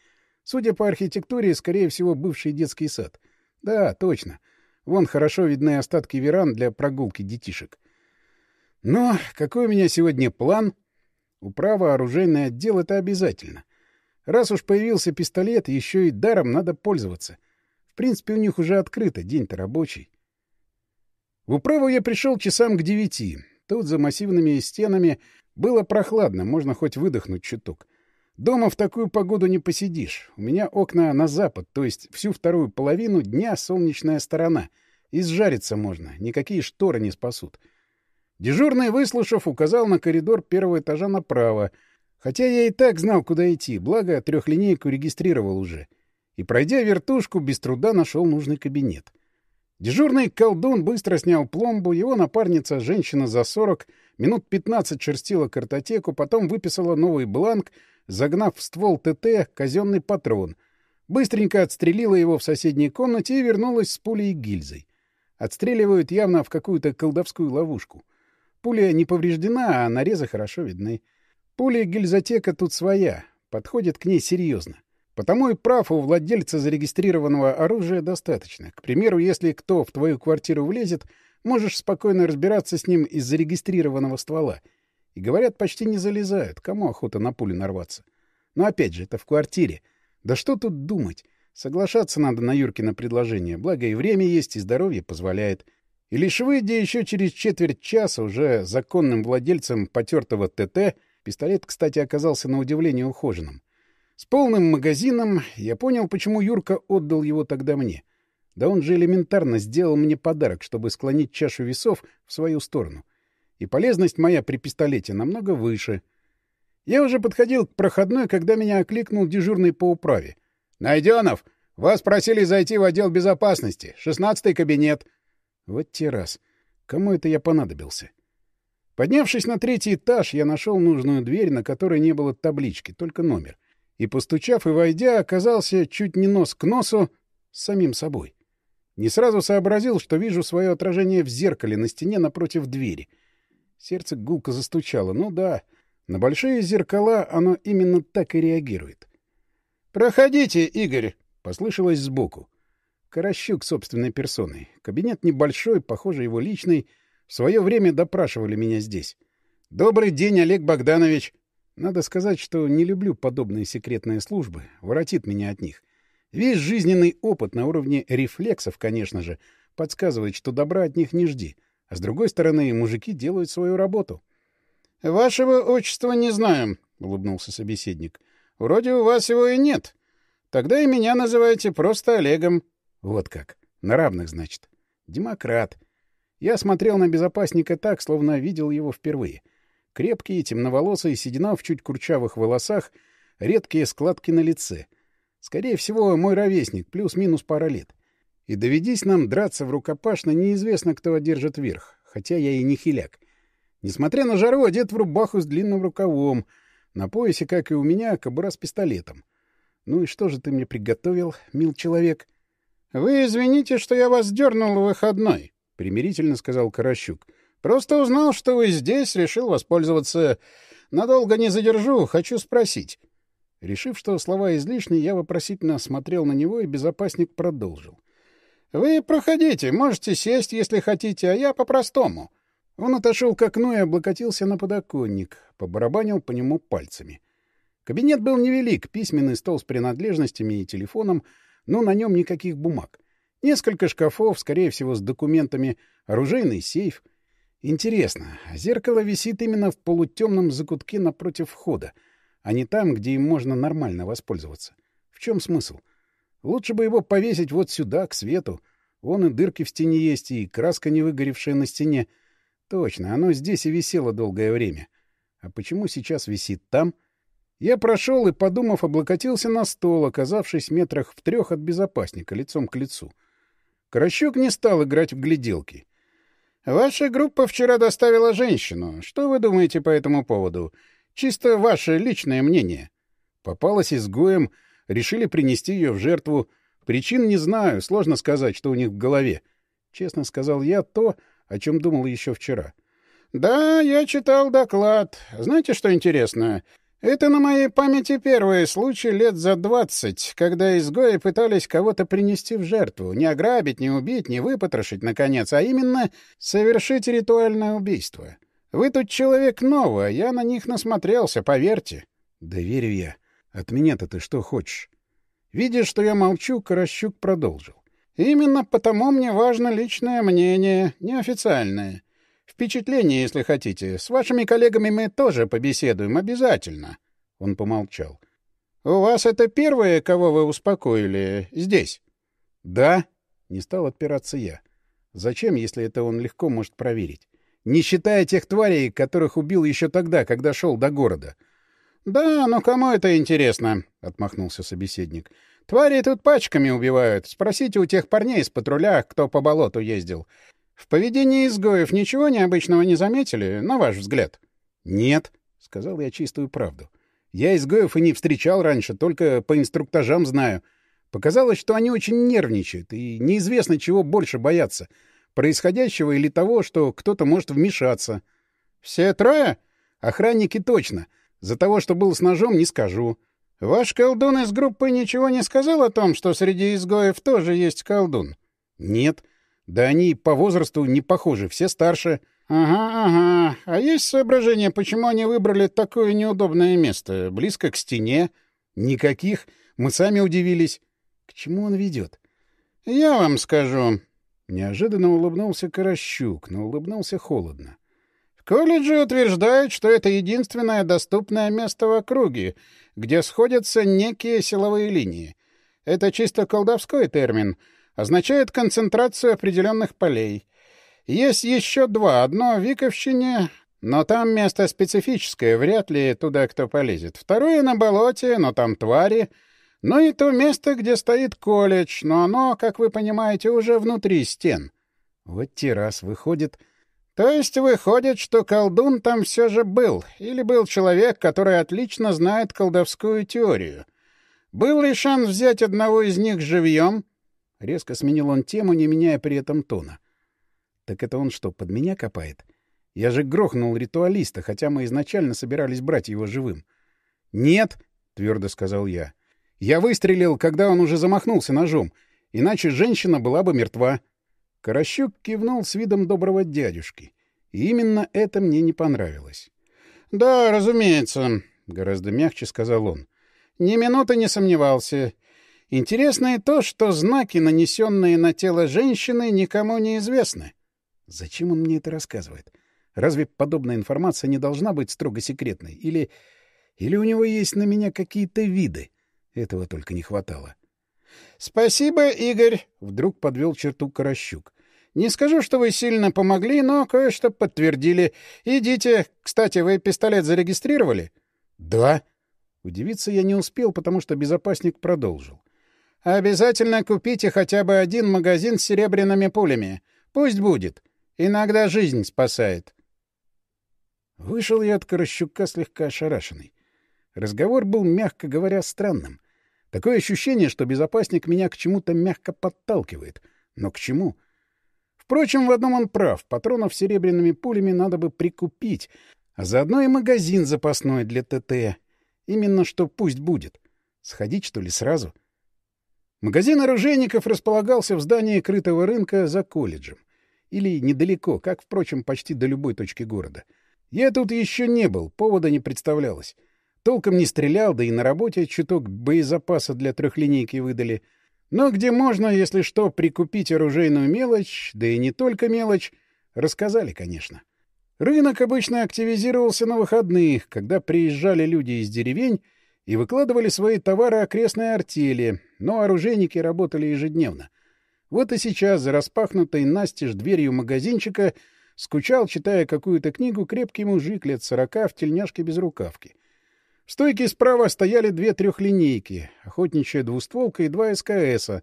Судя по архитектуре, скорее всего, бывший детский сад. Да, точно. Вон хорошо видны остатки веран для прогулки детишек. Но какой у меня сегодня план? Управа, оружейный отдел — это обязательно. Раз уж появился пистолет, еще и даром надо пользоваться. В принципе, у них уже открыто, день-то рабочий. В управу я пришел часам к девяти. Тут за массивными стенами было прохладно, можно хоть выдохнуть чуток. Дома в такую погоду не посидишь. У меня окна на запад, то есть всю вторую половину дня солнечная сторона. Изжариться можно, никакие шторы не спасут. Дежурный, выслушав, указал на коридор первого этажа направо, хотя я и так знал, куда идти, благо трехлинейку регистрировал уже. И, пройдя вертушку, без труда нашел нужный кабинет. Дежурный колдун быстро снял пломбу, его напарница, женщина за сорок, минут пятнадцать шерстила картотеку, потом выписала новый бланк, загнав в ствол ТТ казенный патрон. Быстренько отстрелила его в соседней комнате и вернулась с пулей и гильзой. Отстреливают явно в какую-то колдовскую ловушку. Пуля не повреждена, а нарезы хорошо видны. Пуля гильзотека тут своя, подходит к ней серьезно. Потому и прав у владельца зарегистрированного оружия достаточно. К примеру, если кто в твою квартиру влезет, можешь спокойно разбираться с ним из зарегистрированного ствола. И, говорят, почти не залезают. Кому охота на пулю нарваться? Но опять же, это в квартире. Да что тут думать? Соглашаться надо на Юркино предложение. Благо и время есть, и здоровье позволяет. И лишь выйдя еще через четверть часа уже законным владельцем потертого ТТ, пистолет, кстати, оказался на удивление ухоженным, с полным магазином я понял, почему Юрка отдал его тогда мне. Да он же элементарно сделал мне подарок, чтобы склонить чашу весов в свою сторону. И полезность моя при пистолете намного выше. Я уже подходил к проходной, когда меня окликнул дежурный по управе. «Найденов, вас просили зайти в отдел безопасности. Шестнадцатый кабинет». Вот те раз. Кому это я понадобился? Поднявшись на третий этаж, я нашел нужную дверь, на которой не было таблички, только номер. И, постучав и войдя, оказался чуть не нос к носу с самим собой. Не сразу сообразил, что вижу свое отражение в зеркале на стене напротив двери. Сердце гулко застучало. Ну да, на большие зеркала оно именно так и реагирует. «Проходите, Игорь!» — послышалось сбоку. Каращук собственной персоной. Кабинет небольшой, похоже, его личный. В свое время допрашивали меня здесь. «Добрый день, Олег Богданович!» Надо сказать, что не люблю подобные секретные службы, воротит меня от них. Весь жизненный опыт на уровне рефлексов, конечно же, подсказывает, что добра от них не жди. А с другой стороны, мужики делают свою работу. — Вашего отчества не знаем, — улыбнулся собеседник. — Вроде у вас его и нет. Тогда и меня называйте просто Олегом. Вот как. На равных, значит. Демократ. Я смотрел на безопасника так, словно видел его впервые. Крепкий, темноволосый, седина в чуть курчавых волосах, редкие складки на лице. Скорее всего, мой ровесник, плюс-минус пара лет. И доведись нам драться в рукопашно, неизвестно, кто одержит верх, хотя я и не хиляк. Несмотря на жару, одет в рубаху с длинным рукавом, на поясе, как и у меня, кобура с пистолетом. Ну и что же ты мне приготовил, мил человек? —— Вы извините, что я вас дернул в выходной, — примирительно сказал Каращук. — Просто узнал, что вы здесь, решил воспользоваться. Надолго не задержу, хочу спросить. Решив, что слова излишни, я вопросительно смотрел на него, и безопасник продолжил. — Вы проходите, можете сесть, если хотите, а я по-простому. Он отошел к окну и облокотился на подоконник, побарабанил по нему пальцами. Кабинет был невелик, письменный стол с принадлежностями и телефоном — но на нем никаких бумаг. Несколько шкафов, скорее всего, с документами, оружейный сейф. Интересно, а зеркало висит именно в полутемном закутке напротив входа, а не там, где им можно нормально воспользоваться. В чем смысл? Лучше бы его повесить вот сюда, к свету. Вон и дырки в стене есть, и краска не выгоревшая на стене. Точно, оно здесь и висело долгое время. А почему сейчас висит там — я прошел и, подумав, облокотился на стол, оказавшись метрах в трех от безопасника, лицом к лицу. Каращук не стал играть в гляделки. «Ваша группа вчера доставила женщину. Что вы думаете по этому поводу? Чисто ваше личное мнение». Попалась изгоем, решили принести ее в жертву. Причин не знаю, сложно сказать, что у них в голове. Честно сказал я то, о чем думал еще вчера. «Да, я читал доклад. Знаете, что интересно?» Это на моей памяти первый случай лет за двадцать, когда изгои пытались кого-то принести в жертву, не ограбить, не убить, не выпотрошить, наконец, а именно совершить ритуальное убийство. Вы тут человек новый, а я на них насмотрелся, поверьте. Да я. От меня-то ты что хочешь? Видя, что я молчу, Каращук продолжил. Именно потому мне важно личное мнение, неофициальное. Впечатление, если хотите. С вашими коллегами мы тоже побеседуем, обязательно. Он помолчал. У вас это первое, кого вы успокоили здесь? Да, не стал отпираться я. Зачем, если это он легко может проверить? Не считая тех тварей, которых убил еще тогда, когда шел до города. Да, но кому это интересно? отмахнулся собеседник. Твари тут пачками убивают. Спросите у тех парней из патруля, кто по болоту ездил. В поведении изгоев ничего необычного не заметили, на ваш взгляд? — Нет, — сказал я чистую правду. Я изгоев и не встречал раньше, только по инструктажам знаю. Показалось, что они очень нервничают, и неизвестно, чего больше боятся — происходящего или того, что кто-то может вмешаться. — Все трое? — Охранники точно. За того, что был с ножом, не скажу. — Ваш колдун из группы ничего не сказал о том, что среди изгоев тоже есть колдун? — Нет. — да они по возрасту не похожи, все старше. Ага, ага. А есть соображение, почему они выбрали такое неудобное место, близко к стене? Никаких. Мы сами удивились. К чему он ведет? Я вам скажу. Неожиданно улыбнулся Каращук, но улыбнулся холодно. В колледже утверждают, что это единственное доступное место в округе, где сходятся некие силовые линии. Это чисто колдовской термин. Означает концентрацию определенных полей. Есть еще два. Одно в Виковщине, но там место специфическое, вряд ли туда кто полезет. Второе на болоте, но там твари. Ну и то место, где стоит колледж, но оно, как вы понимаете, уже внутри стен. Вот те раз выходит... То есть выходит, что колдун там все же был, или был человек, который отлично знает колдовскую теорию. Был ли шанс взять одного из них живьем? Резко сменил он тему, не меняя при этом тона. Так это он что, под меня копает? Я же грохнул ритуалиста, хотя мы изначально собирались брать его живым. «Нет», — твердо сказал я. Я выстрелил, когда он уже замахнулся ножом, иначе женщина была бы мертва. Каращук кивнул с видом доброго дядюшки. И именно это мне не понравилось. — Да, разумеется, — гораздо мягче сказал он. — Ни минуты не сомневался. Интересно и то, что знаки, нанесенные на тело женщины, никому не известны. Зачем он мне это рассказывает? Разве подобная информация не должна быть строго секретной? Или... Или у него есть на меня какие-то виды? Этого только не хватало. — Спасибо, Игорь, — вдруг подвел черту Каращук. — Не скажу, что вы сильно помогли, но кое-что подтвердили. Идите. Кстати, вы пистолет зарегистрировали? — Да. Удивиться я не успел, потому что безопасник продолжил. — Обязательно купите хотя бы один магазин с серебряными пулями. Пусть будет. Иногда жизнь спасает. Вышел я от Каращука слегка ошарашенный. Разговор был, мягко говоря, странным. Такое ощущение, что безопасник меня к чему-то мягко подталкивает. Но к чему? Впрочем, в одном он прав. Патронов серебряными пулями надо бы прикупить, а заодно и магазин запасной для ТТ. Именно что пусть будет. Сходить, что ли, сразу? Магазин оружейников располагался в здании крытого рынка за колледжем. Или недалеко, как, впрочем, почти до любой точки города. Я тут еще не был, повода не представлялось. Толком не стрелял, да и на работе чуток боезапаса для трехлинейки выдали. Но где можно, если что, прикупить оружейную мелочь, да и не только мелочь, рассказали, конечно. Рынок обычно активизировался на выходных, когда приезжали люди из деревень и выкладывали свои товары окрестной артели, но оружейники работали ежедневно. Вот и сейчас за распахнутой настежь дверью магазинчика скучал, читая какую-то книгу, крепкий мужик лет сорока в тельняшке без рукавки. В стойке справа стояли две трехлинейки, охотничья двустволка и два СКСа.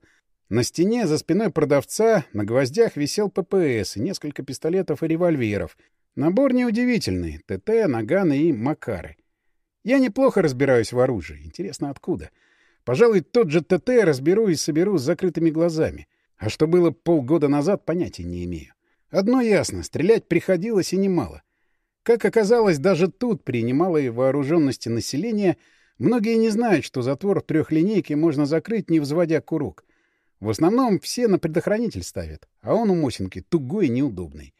На стене за спиной продавца на гвоздях висел ППС и несколько пистолетов и револьверов. Набор неудивительный — ТТ, наганы и Макары. Я неплохо разбираюсь в оружии. Интересно, откуда? Пожалуй, тот же ТТ разберу и соберу с закрытыми глазами. А что было полгода назад, понятия не имею. Одно ясно — стрелять приходилось и немало. Как оказалось, даже тут, при немалой вооруженности населения, многие не знают, что затвор трехлинейки можно закрыть, не взводя курок. В основном все на предохранитель ставят, а он у Мосинки тугой и неудобный.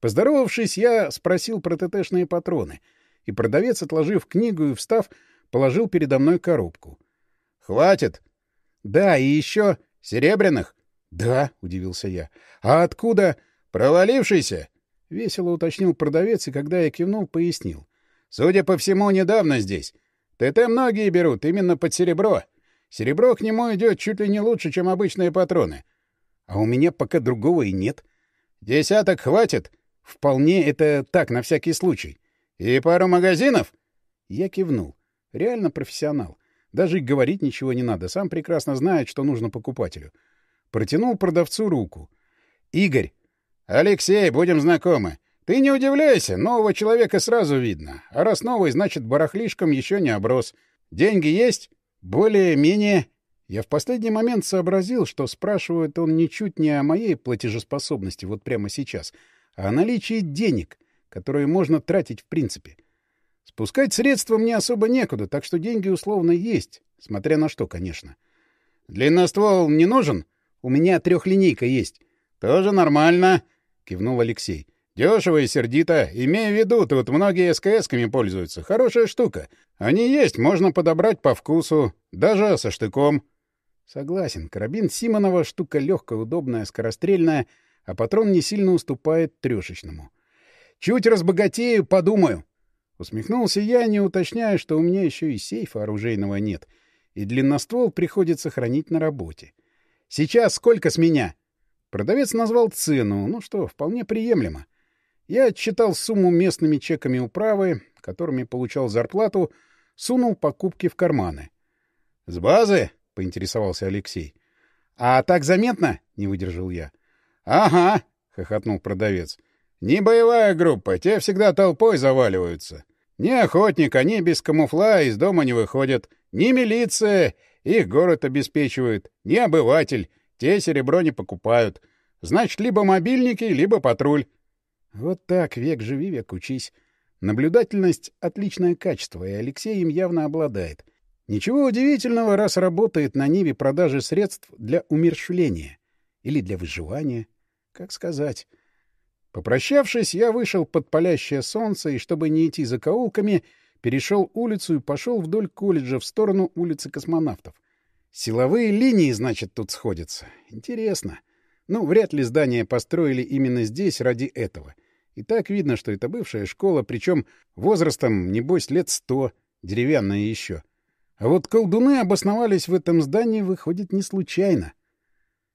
Поздоровавшись, я спросил про ТТшные патроны, и продавец, отложив книгу и встав, положил передо мной коробку. — Хватит! — Да, и еще... — Серебряных? — Да, — удивился я. — А откуда... — Провалившийся? — весело уточнил продавец, и когда я кивнул, пояснил. — Судя по всему, недавно здесь. ТТ многие берут именно под серебро. Серебро к нему идет чуть ли не лучше, чем обычные патроны. А у меня пока другого и нет. Десяток хватит? Вполне это так, на всякий случай. И пару магазинов? Я кивнул. Реально профессионал. Даже и говорить ничего не надо. Сам прекрасно знает, что нужно покупателю. Протянул продавцу руку. — Игорь, «Алексей, будем знакомы. Ты не удивляйся, нового человека сразу видно. А раз новый, значит, барахлишком еще не оброс. Деньги есть? Более-менее...» Я в последний момент сообразил, что спрашивает он ничуть не о моей платежеспособности вот прямо сейчас, а о наличии денег, которые можно тратить в принципе. Спускать средства мне особо некуда, так что деньги условно есть, смотря на что, конечно. «Длинноствол не нужен? У меня трехлинейка есть». «Тоже нормально. — кивнул Алексей. — Дешево и сердито. Имею в виду, тут многие СКСками пользуются. Хорошая штука. Они есть, можно подобрать по вкусу. Даже со штыком. — Согласен, карабин Симонова — штука легкая, удобная, скорострельная, а патрон не сильно уступает трешечному. Чуть разбогатею, подумаю. Усмехнулся я, не уточняя, что у меня еще и сейфа оружейного нет, и длинноствол приходится хранить на работе. Сейчас сколько с меня? Продавец назвал цену, ну что, вполне приемлемо. Я отчитал сумму местными чеками управы, которыми получал зарплату, сунул покупки в карманы. — С базы? — поинтересовался Алексей. — А так заметно? — не выдержал я. — Ага, — хохотнул продавец. — Не боевая группа, те всегда толпой заваливаются. Ни охотник, они без камуфла из дома не выходят. Ни милиция, их город обеспечивает. Ни обыватель, те серебро не покупают. Значит, либо мобильники, либо патруль. Вот так, век живи, век учись. Наблюдательность — отличное качество, и Алексей им явно обладает. Ничего удивительного, раз работает на Ниве продажи средств для умерщвления. Или для выживания. Как сказать. Попрощавшись, я вышел под палящее солнце и, чтобы не идти за каулками, перешел улицу и пошел вдоль колледжа в сторону улицы космонавтов. Силовые линии, значит, тут сходятся. Интересно. Ну, вряд ли здание построили именно здесь ради этого. И так видно, что это бывшая школа, причем возрастом, небось, лет сто, деревянная еще. А вот колдуны обосновались в этом здании, выходит, не случайно.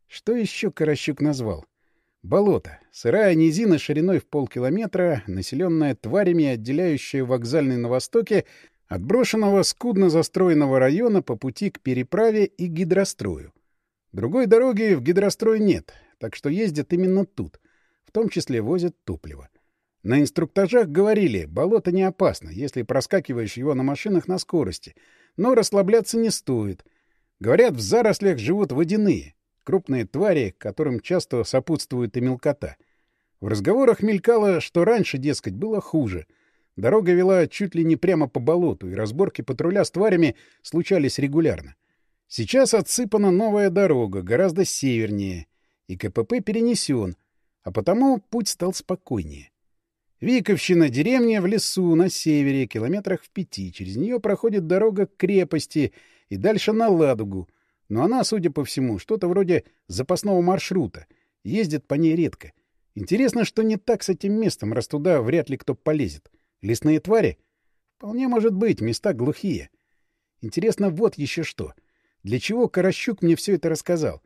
Что еще Каращук назвал? — Болото. Сырая низина шириной в полкилометра, населенная тварями, отделяющая вокзальный на востоке от брошенного скудно застроенного района по пути к переправе и гидрострою. Другой дороги в гидрострой нет, так что ездят именно тут, в том числе возят топливо. На инструктажах говорили, болото не опасно, если проскакиваешь его на машинах на скорости, но расслабляться не стоит. Говорят, в зарослях живут водяные. Крупные твари, которым часто сопутствует и мелкота. В разговорах мелькало, что раньше, дескать, было хуже. Дорога вела чуть ли не прямо по болоту, и разборки патруля с тварями случались регулярно. Сейчас отсыпана новая дорога, гораздо севернее, и КПП перенесен, а потому путь стал спокойнее. Виковщина — деревня в лесу на севере, километрах в пяти. Через нее проходит дорога к крепости и дальше на Ладугу, но она, судя по всему, что-то вроде запасного маршрута. Ездит по ней редко. Интересно, что не так с этим местом, раз туда вряд ли кто полезет. Лесные твари? Вполне может быть, места глухие. Интересно, вот еще что. Для чего Каращук мне все это рассказал?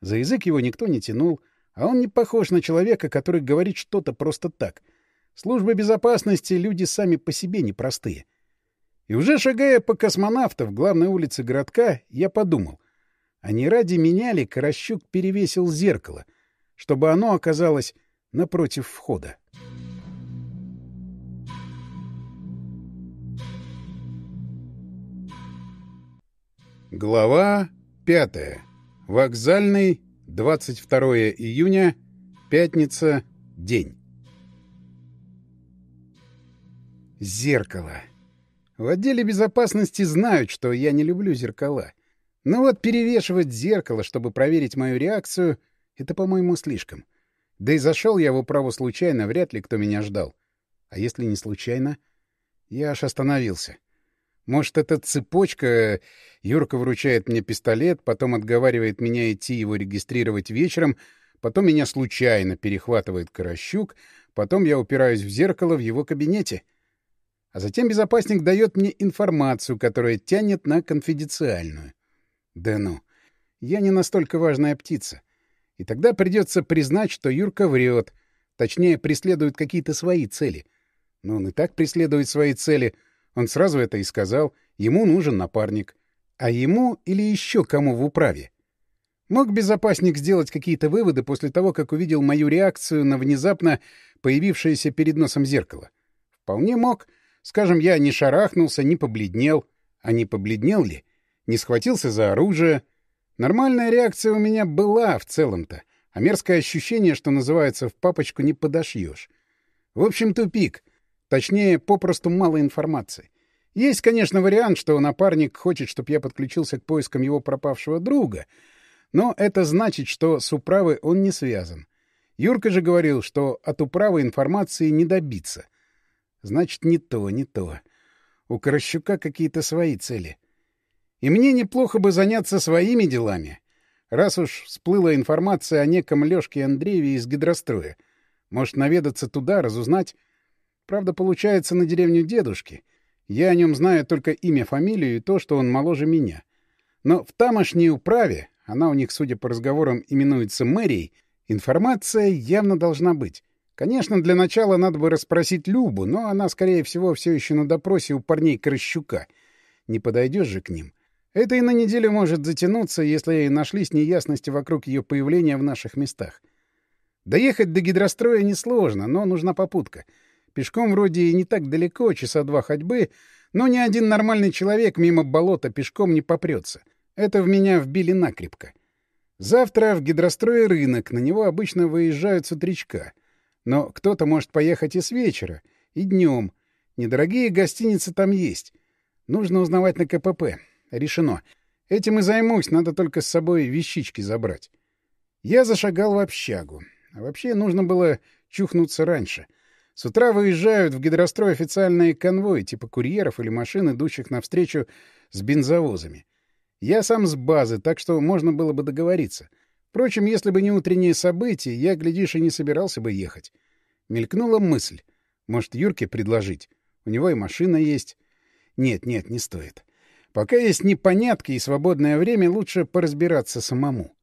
За язык его никто не тянул, а он не похож на человека, который говорит что-то просто так. Службы безопасности — люди сами по себе непростые. И уже шагая по космонавтов главной улице городка, я подумал, а не ради меня ли Каращук перевесил зеркало, чтобы оно оказалось напротив входа? Глава пятая. Вокзальный, 22 июня, пятница, день. Зеркало. В отделе безопасности знают, что я не люблю зеркала. Но вот перевешивать зеркало, чтобы проверить мою реакцию, это, по-моему, слишком. Да и зашел я в управу случайно, вряд ли кто меня ждал. А если не случайно? Я аж остановился. Может, эта цепочка... Юрка вручает мне пистолет, потом отговаривает меня идти его регистрировать вечером, потом меня случайно перехватывает Каращук, потом я упираюсь в зеркало в его кабинете. А затем безопасник дает мне информацию, которая тянет на конфиденциальную. Да ну. Я не настолько важная птица. И тогда придется признать, что Юрка врет. Точнее, преследует какие-то свои цели. Но он и так преследует свои цели. Он сразу это и сказал. Ему нужен напарник. А ему или еще кому в управе? Мог безопасник сделать какие-то выводы после того, как увидел мою реакцию на внезапно появившееся перед носом зеркало? Вполне мог. Скажем, я не шарахнулся, не побледнел. А не побледнел ли? не схватился за оружие. Нормальная реакция у меня была в целом-то, а мерзкое ощущение, что называется, в папочку не подошьешь. В общем, тупик. Точнее, попросту мало информации. Есть, конечно, вариант, что напарник хочет, чтобы я подключился к поискам его пропавшего друга, но это значит, что с управой он не связан. Юрка же говорил, что от управы информации не добиться. Значит, не то, не то. У Корощука какие-то свои цели. И мне неплохо бы заняться своими делами. Раз уж всплыла информация о неком Лёшке Андрееве из гидростроя. Может, наведаться туда, разузнать? Правда, получается на деревню дедушки. Я о нем знаю только имя, фамилию и то, что он моложе меня. Но в тамошней управе, она у них, судя по разговорам, именуется мэрией, информация явно должна быть. Конечно, для начала надо бы расспросить Любу, но она, скорее всего, все еще на допросе у парней Крыщука. Не подойдешь же к ним. Это и на неделю может затянуться, если нашлись неясности вокруг ее появления в наших местах. Доехать до гидростроя несложно, но нужна попутка. Пешком вроде и не так далеко, часа два ходьбы, но ни один нормальный человек мимо болота пешком не попрется. Это в меня вбили накрепко. Завтра в гидрострое рынок, на него обычно выезжают с утречка. Но кто-то может поехать и с вечера, и днем. Недорогие гостиницы там есть. Нужно узнавать на КПП. Решено. Этим и займусь, надо только с собой вещички забрать. Я зашагал в общагу. А вообще нужно было чухнуться раньше. С утра выезжают в гидрострой официальные конвои, типа курьеров или машин, идущих навстречу с бензовозами. Я сам с базы, так что можно было бы договориться. Впрочем, если бы не утренние события, я, глядишь, и не собирался бы ехать. Мелькнула мысль. Может, Юрке предложить? У него и машина есть. Нет, нет, не стоит. Пока есть непонятки и свободное время, лучше поразбираться самому.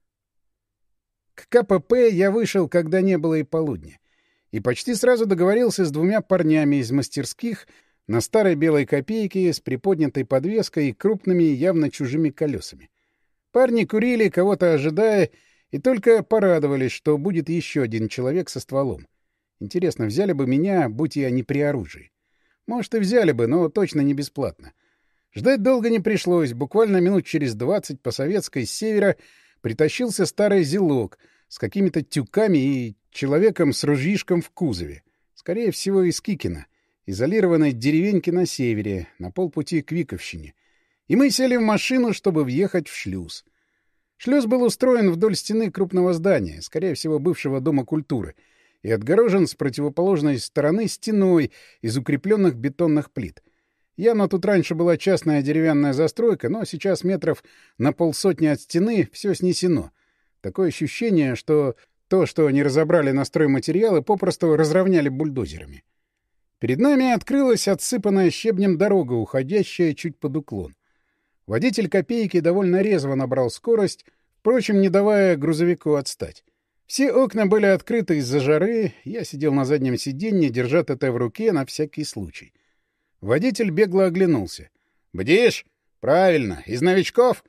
К КПП я вышел, когда не было и полудня. И почти сразу договорился с двумя парнями из мастерских — на старой белой копейке с приподнятой подвеской и крупными, явно чужими колесами. Парни курили, кого-то ожидая, и только порадовались, что будет еще один человек со стволом. Интересно, взяли бы меня, будь я не при оружии. Может, и взяли бы, но точно не бесплатно. Ждать долго не пришлось. Буквально минут через двадцать по советской с севера притащился старый зелок с какими-то тюками и человеком с ружьишком в кузове. Скорее всего, из Кикина изолированной деревеньки на севере, на полпути к Виковщине, и мы сели в машину, чтобы въехать в шлюз. Шлюз был устроен вдоль стены крупного здания, скорее всего, бывшего Дома культуры, и отгорожен с противоположной стороны стеной из укрепленных бетонных плит. Явно тут раньше была частная деревянная застройка, но сейчас метров на полсотни от стены все снесено. Такое ощущение, что то, что не разобрали на стройматериалы, попросту разровняли бульдозерами. Перед нами открылась отсыпанная щебнем дорога, уходящая чуть под уклон. Водитель копейки довольно резво набрал скорость, впрочем, не давая грузовику отстать. Все окна были открыты из-за жары, я сидел на заднем сиденье, держа ТТ в руке на всякий случай. Водитель бегло оглянулся. «Бдишь? Правильно. Из новичков?»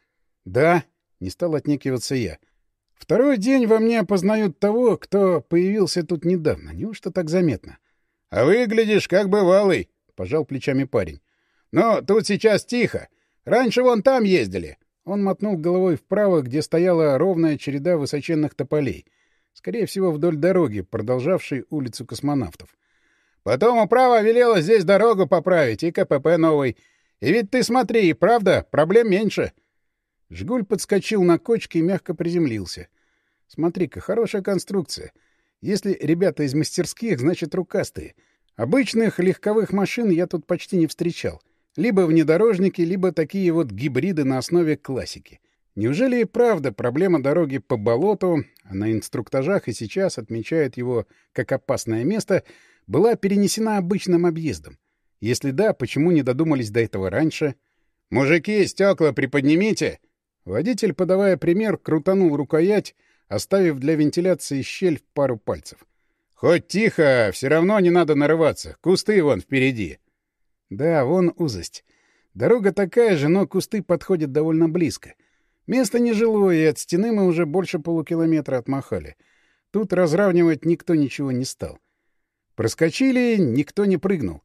«Да», — не стал отнекиваться я. «Второй день во мне опознают того, кто появился тут недавно. Неужто так заметно?» А выглядишь как бывалый, — пожал плечами парень. — Но тут сейчас тихо. Раньше вон там ездили. Он мотнул головой вправо, где стояла ровная череда высоченных тополей. Скорее всего, вдоль дороги, продолжавшей улицу космонавтов. Потом управа велела здесь дорогу поправить и КПП новый. И ведь ты смотри, правда, проблем меньше. Жгуль подскочил на кочке и мягко приземлился. Смотри-ка, хорошая конструкция. Если ребята из мастерских, значит, рукастые. Обычных легковых машин я тут почти не встречал. Либо внедорожники, либо такие вот гибриды на основе классики. Неужели и правда проблема дороги по болоту, а на инструктажах и сейчас отмечают его как опасное место, была перенесена обычным объездом? Если да, почему не додумались до этого раньше? «Мужики, стекла приподнимите!» Водитель, подавая пример, крутанул рукоять, оставив для вентиляции щель в пару пальцев. «Хоть тихо, все равно не надо нарываться. Кусты вон впереди». «Да, вон узость. Дорога такая же, но кусты подходят довольно близко. Место нежилое, и от стены мы уже больше полукилометра отмахали. Тут разравнивать никто ничего не стал. Проскочили, никто не прыгнул.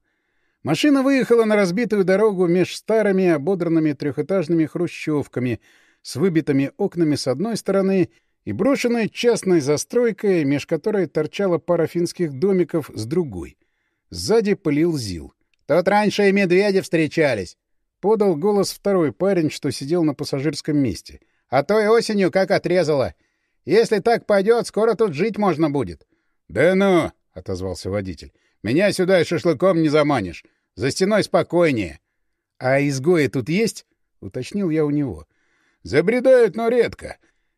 Машина выехала на разбитую дорогу меж старыми ободранными трехэтажными хрущевками с выбитыми окнами с одной стороны и брошенная частной застройкой, меж которой торчала пара финских домиков с другой. Сзади пылил Зил. «Тут раньше и медведи встречались!» — подал голос второй парень, что сидел на пассажирском месте. «А то и осенью как отрезало! Если так пойдет, скоро тут жить можно будет!» «Да ну!» — отозвался водитель. «Меня сюда шашлыком не заманишь! За стеной спокойнее!» «А изгои тут есть?» — уточнил я у него. — Забредают, но редко.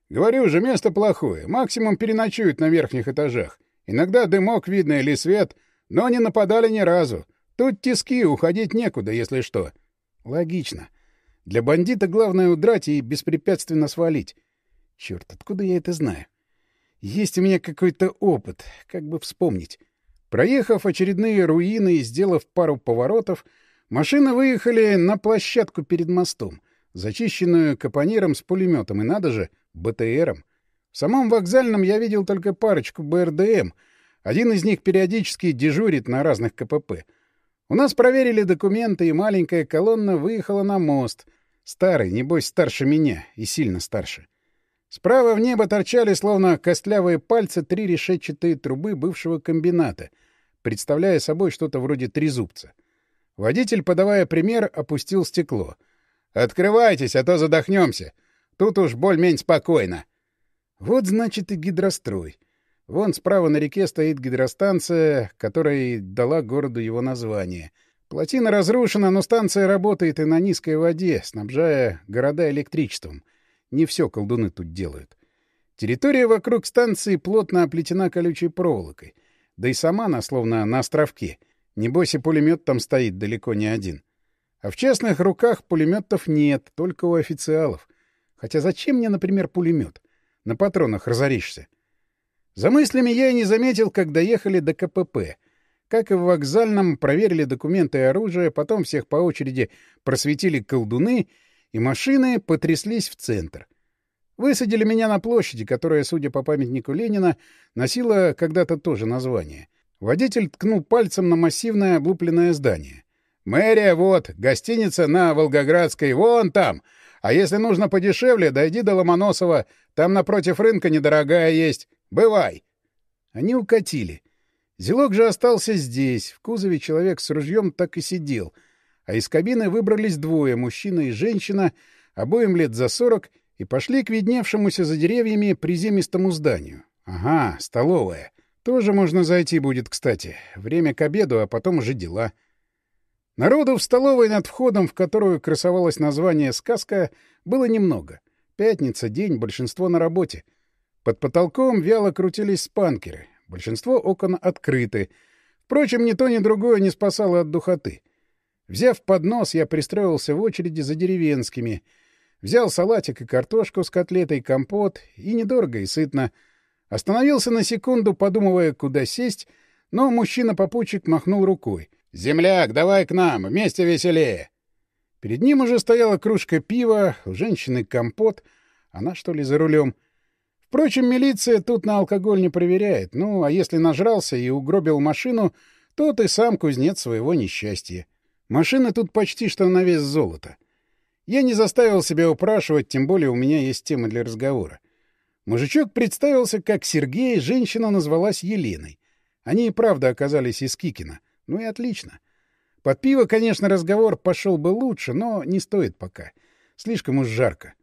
Говорю же, место плохое. Максимум переночуют на верхних этажах. Иногда дымок видно или свет, но не нападали ни разу. Тут тиски, уходить некуда, если что. — Логично. Для бандита главное удрать и беспрепятственно свалить. Черт, откуда я это знаю? Есть у меня какой-то опыт, как бы вспомнить. Проехав очередные руины и сделав пару поворотов, машины выехали на площадку перед мостом, зачищенную капониром с пулеметом и, надо же, БТРом. В самом вокзальном я видел только парочку БРДМ. Один из них периодически дежурит на разных КПП. У нас проверили документы, и маленькая колонна выехала на мост. Старый, небось, старше меня и сильно старше. Справа в небо торчали, словно костлявые пальцы, три решетчатые трубы бывшего комбината, представляя собой что-то вроде трезубца. Водитель, подавая пример, опустил стекло. «Открывайтесь, а то задохнемся. Тут уж боль-мень спокойно». Вот, значит, и гидрострой. Вон справа на реке стоит гидростанция, которая дала городу его название. Плотина разрушена, но станция работает и на низкой воде, снабжая города электричеством. Не все колдуны тут делают. Территория вокруг станции плотно оплетена колючей проволокой. Да и сама она словно на островке. Небось и пулемет там стоит далеко не один. А в частных руках пулеметов нет, только у официалов. Хотя зачем мне, например, пулемет? На патронах разоришься. За мыслями я и не заметил, как доехали до КПП. Как и в вокзальном, проверили документы и оружие, потом всех по очереди просветили колдуны — и машины потряслись в центр. Высадили меня на площади, которая, судя по памятнику Ленина, носила когда-то тоже название. Водитель ткнул пальцем на массивное облупленное здание. «Мэрия, вот, гостиница на Волгоградской, вон там. А если нужно подешевле, дойди до Ломоносова, там напротив рынка недорогая есть. Бывай!» Они укатили. Зелок же остался здесь. В кузове человек с ружьем так и сидел — а из кабины выбрались двое, мужчина и женщина, обоим лет за сорок, и пошли к видневшемуся за деревьями приземистому зданию. Ага, столовая. Тоже можно зайти будет, кстати. Время к обеду, а потом уже дела. Народу в столовой над входом, в которую красовалось название «Сказка», было немного. Пятница, день, большинство на работе. Под потолком вяло крутились спанкеры. Большинство окон открыты. Впрочем, ни то, ни другое не спасало от духоты. Взяв поднос, я пристроился в очереди за деревенскими. Взял салатик и картошку с котлетой, компот, и недорого, и сытно. Остановился на секунду, подумывая, куда сесть, но мужчина-попутчик махнул рукой. «Земляк, давай к нам, вместе веселее!» Перед ним уже стояла кружка пива, у женщины компот. Она, что ли, за рулем? Впрочем, милиция тут на алкоголь не проверяет. Ну, а если нажрался и угробил машину, то ты сам кузнец своего несчастья. Машина тут почти что на вес золота. Я не заставил себя упрашивать, тем более у меня есть тема для разговора. Мужичок представился как Сергей, женщина назвалась Еленой. Они и правда оказались из Кикина. Ну и отлично. Под пиво, конечно, разговор пошел бы лучше, но не стоит пока. Слишком уж жарко.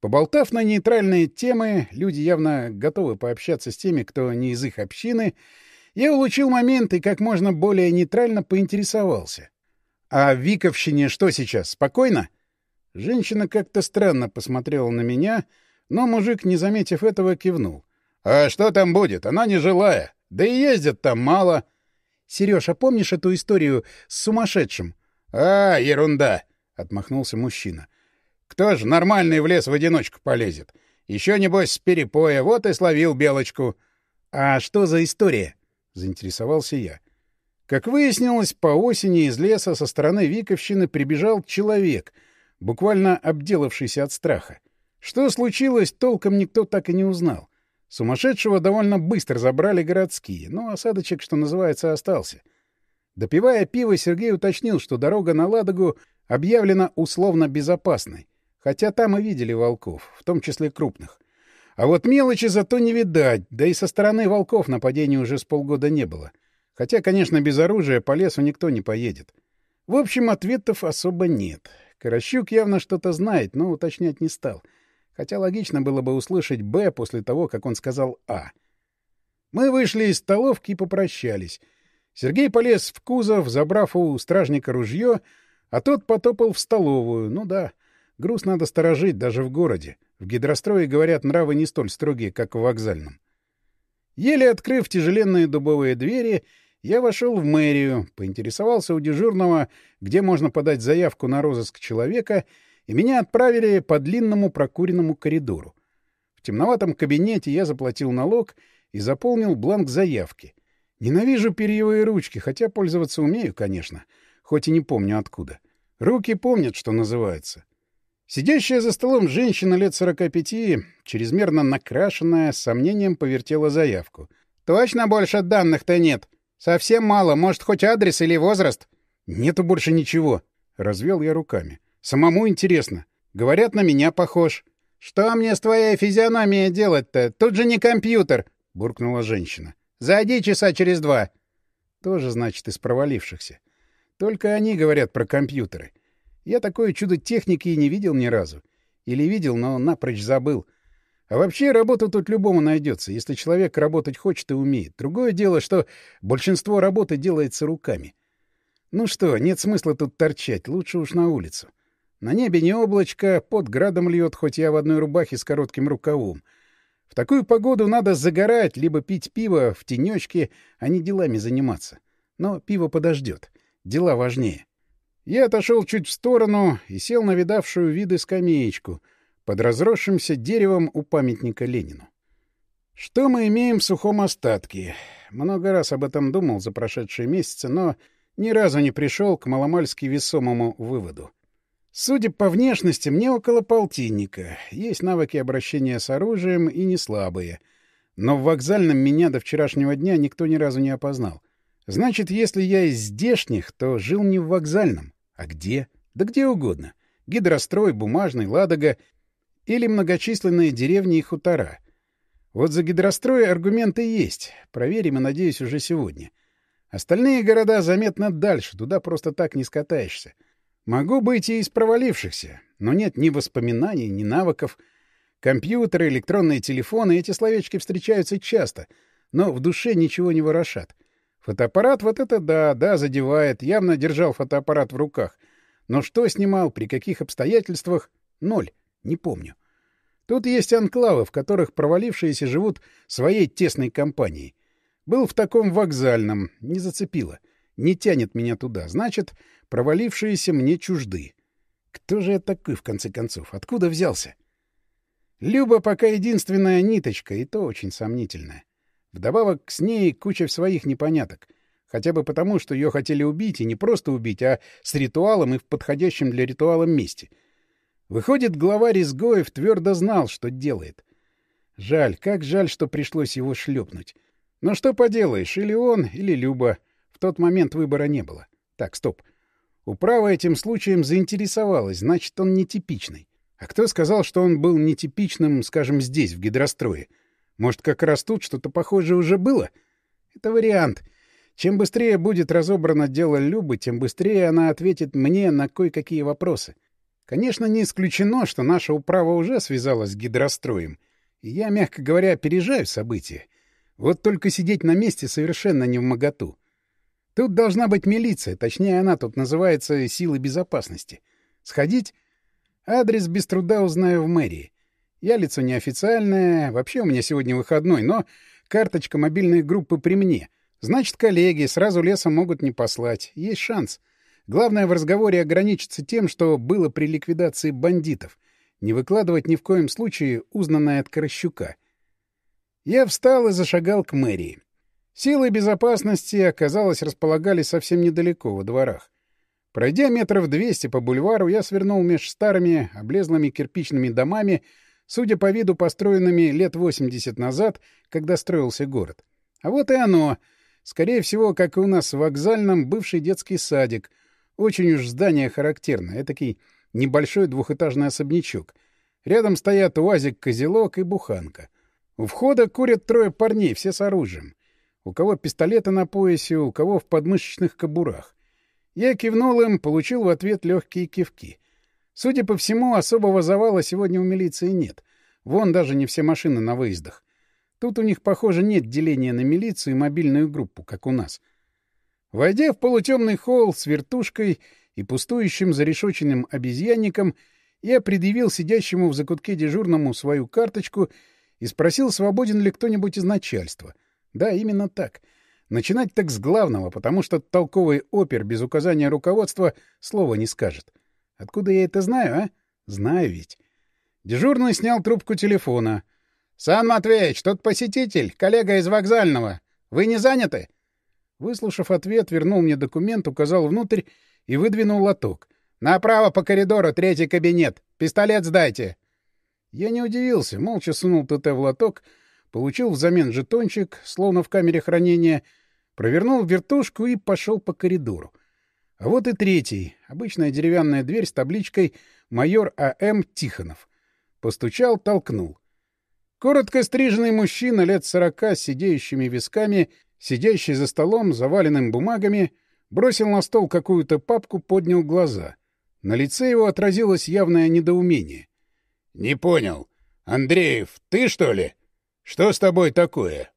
Поболтав на нейтральные темы, люди явно готовы пообщаться с теми, кто не из их общины, я улучил момент и как можно более нейтрально поинтересовался. «А в Виковщине что сейчас, спокойно?» Женщина как-то странно посмотрела на меня, но мужик, не заметив этого, кивнул. «А что там будет? Она не жилая. Да и ездят там мало». «Серёж, а помнишь эту историю с сумасшедшим?» «А, ерунда!» — отмахнулся мужчина. «Кто ж нормальный в лес в одиночку полезет? Еще, небось, с перепоя, вот и словил белочку». «А что за история?» — заинтересовался я. Как выяснилось, по осени из леса со стороны Виковщины прибежал человек, буквально обделавшийся от страха. Что случилось, толком никто так и не узнал. Сумасшедшего довольно быстро забрали городские, но осадочек, что называется, остался. Допивая пиво, Сергей уточнил, что дорога на Ладогу объявлена условно безопасной, хотя там и видели волков, в том числе крупных. А вот мелочи зато не видать, да и со стороны волков нападений уже с полгода не было — Хотя, конечно, без оружия по лесу никто не поедет. В общем, ответов особо нет. Каращук явно что-то знает, но уточнять не стал. Хотя логично было бы услышать «Б» после того, как он сказал «А». Мы вышли из столовки и попрощались. Сергей полез в кузов, забрав у стражника ружье, а тот потопал в столовую. Ну да, Груз надо сторожить даже в городе. В гидрострое, говорят, нравы не столь строгие, как в вокзальном. Еле открыв тяжеленные дубовые двери, я вошел в мэрию, поинтересовался у дежурного, где можно подать заявку на розыск человека, и меня отправили по длинному прокуренному коридору. В темноватом кабинете я заплатил налог и заполнил бланк заявки. Ненавижу перьевые ручки, хотя пользоваться умею, конечно, хоть и не помню откуда. Руки помнят, что называется. Сидящая за столом женщина лет сорока пяти, чрезмерно накрашенная, с сомнением повертела заявку. «Точно больше данных-то нет? Совсем мало. Может, хоть адрес или возраст?» «Нету больше ничего», — развел я руками. «Самому интересно. Говорят, на меня похож». «Что мне с твоей физиономией делать-то? Тут же не компьютер!» — буркнула женщина. «Зайди часа через два». Тоже, значит, из провалившихся. Только они говорят про компьютеры. Я такое чудо техники и не видел ни разу. Или видел, но напрочь забыл. А вообще работа тут любому найдется, если человек работать хочет и умеет. Другое дело, что большинство работы делается руками. Ну что, нет смысла тут торчать, лучше уж на улицу. На небе не облачко, под градом льет, хоть я в одной рубахе с коротким рукавом. В такую погоду надо загорать, либо пить пиво в тенечке, а не делами заниматься. Но пиво подождет. Дела важнее. Я отошел чуть в сторону и сел на видавшую виды скамеечку под разросшимся деревом у памятника Ленину. Что мы имеем в сухом остатке? Много раз об этом думал за прошедшие месяцы, но ни разу не пришел к маломальски весомому выводу. Судя по внешности, мне около полтинника. Есть навыки обращения с оружием и не слабые. Но в вокзальном меня до вчерашнего дня никто ни разу не опознал. Значит, если я из здешних, то жил не в вокзальном. А где? Да где угодно. Гидрострой, бумажный, Ладога или многочисленные деревни и хутора. Вот за гидрострой аргументы есть. Проверим и, надеюсь, уже сегодня. Остальные города заметно дальше, туда просто так не скатаешься. Могу быть и из провалившихся, но нет ни воспоминаний, ни навыков. Компьютеры, электронные телефоны — эти словечки встречаются часто, но в душе ничего не ворошат. Фотоаппарат вот это да, да, задевает. Явно держал фотоаппарат в руках. Но что снимал, при каких обстоятельствах — ноль. Не помню. Тут есть анклавы, в которых провалившиеся живут своей тесной компанией. Был в таком вокзальном, не зацепило. Не тянет меня туда. Значит, провалившиеся мне чужды. Кто же я такой, в конце концов? Откуда взялся? Люба пока единственная ниточка, и то очень сомнительная. Вдобавок с ней куча своих непоняток. Хотя бы потому, что ее хотели убить, и не просто убить, а с ритуалом и в подходящем для ритуала месте. Выходит, главарь изгоев твердо знал, что делает. Жаль, как жаль, что пришлось его шлепнуть. Но что поделаешь, или он, или Люба. Тот момент выбора не было. Так, стоп. Управа этим случаем заинтересовалась, значит, он нетипичный. А кто сказал, что он был нетипичным, скажем, здесь, в гидрострое? Может, как раз тут что-то похожее уже было? Это вариант. Чем быстрее будет разобрано дело Любы, тем быстрее она ответит мне на кое-какие вопросы. Конечно, не исключено, что наша управа уже связалась с гидростроем. И я, мягко говоря, опережаю события. Вот только сидеть на месте совершенно не в моготу. Тут должна быть милиция, точнее, она тут называется «силы безопасности». Сходить? Адрес без труда узнаю в мэрии. Я лицо неофициальное, вообще у меня сегодня выходной, но карточка мобильной группы при мне. Значит, коллеги сразу лесом могут не послать. Есть шанс. Главное в разговоре ограничиться тем, что было при ликвидации бандитов. Не выкладывать ни в коем случае узнанное от Корощука. Я встал и зашагал к мэрии. Силы безопасности, оказалось, располагались совсем недалеко, во дворах. Пройдя метров двести по бульвару, я свернул меж старыми, облезлыми кирпичными домами, судя по виду, построенными лет 80 назад, когда строился город. А вот и оно. Скорее всего, как и у нас в вокзальном, бывший детский садик. Очень уж здание характерное, этакий небольшой двухэтажный особнячок. Рядом стоят уазик-козелок и буханка. У входа курят трое парней, все с оружием. У кого пистолеты на поясе, у кого в подмышечных кобурах. Я кивнул им, получил в ответ легкие кивки. Судя по всему, особого завала сегодня у милиции нет. Вон даже не все машины на выездах. Тут у них, похоже, нет деления на милицию и мобильную группу, как у нас. Войдя в полутемный холл с вертушкой и пустующим зарешоченным обезьянником, Я предъявил сидящему в закутке дежурному свою карточку и спросил, свободен ли кто-нибудь из начальства. Да, именно так. Начинать так с главного, потому что толковый опер без указания руководства слова не скажет. Откуда я это знаю, а? Знаю ведь. Дежурный снял трубку телефона. — Сан Матвеевич, тут посетитель, коллега из вокзального. Вы не заняты? Выслушав ответ, вернул мне документ, указал внутрь и выдвинул лоток. «Направо по коридору, третий кабинет. Пистолет сдайте». Я не удивился, молча сунул ТТ в лоток, получил взамен жетончик, словно в камере хранения, провернул вертушку и пошел по коридору. А вот и третий, обычная деревянная дверь с табличкой «Майор А.М. Тихонов». Постучал, толкнул. Коротко стриженный мужчина лет сорока с сидеющими висками, сидящий за столом, заваленным бумагами, бросил на стол какую-то папку, поднял глаза. На лице его отразилось явное недоумение. — Не понял. Андреев, ты что ли? Что с тобой такое?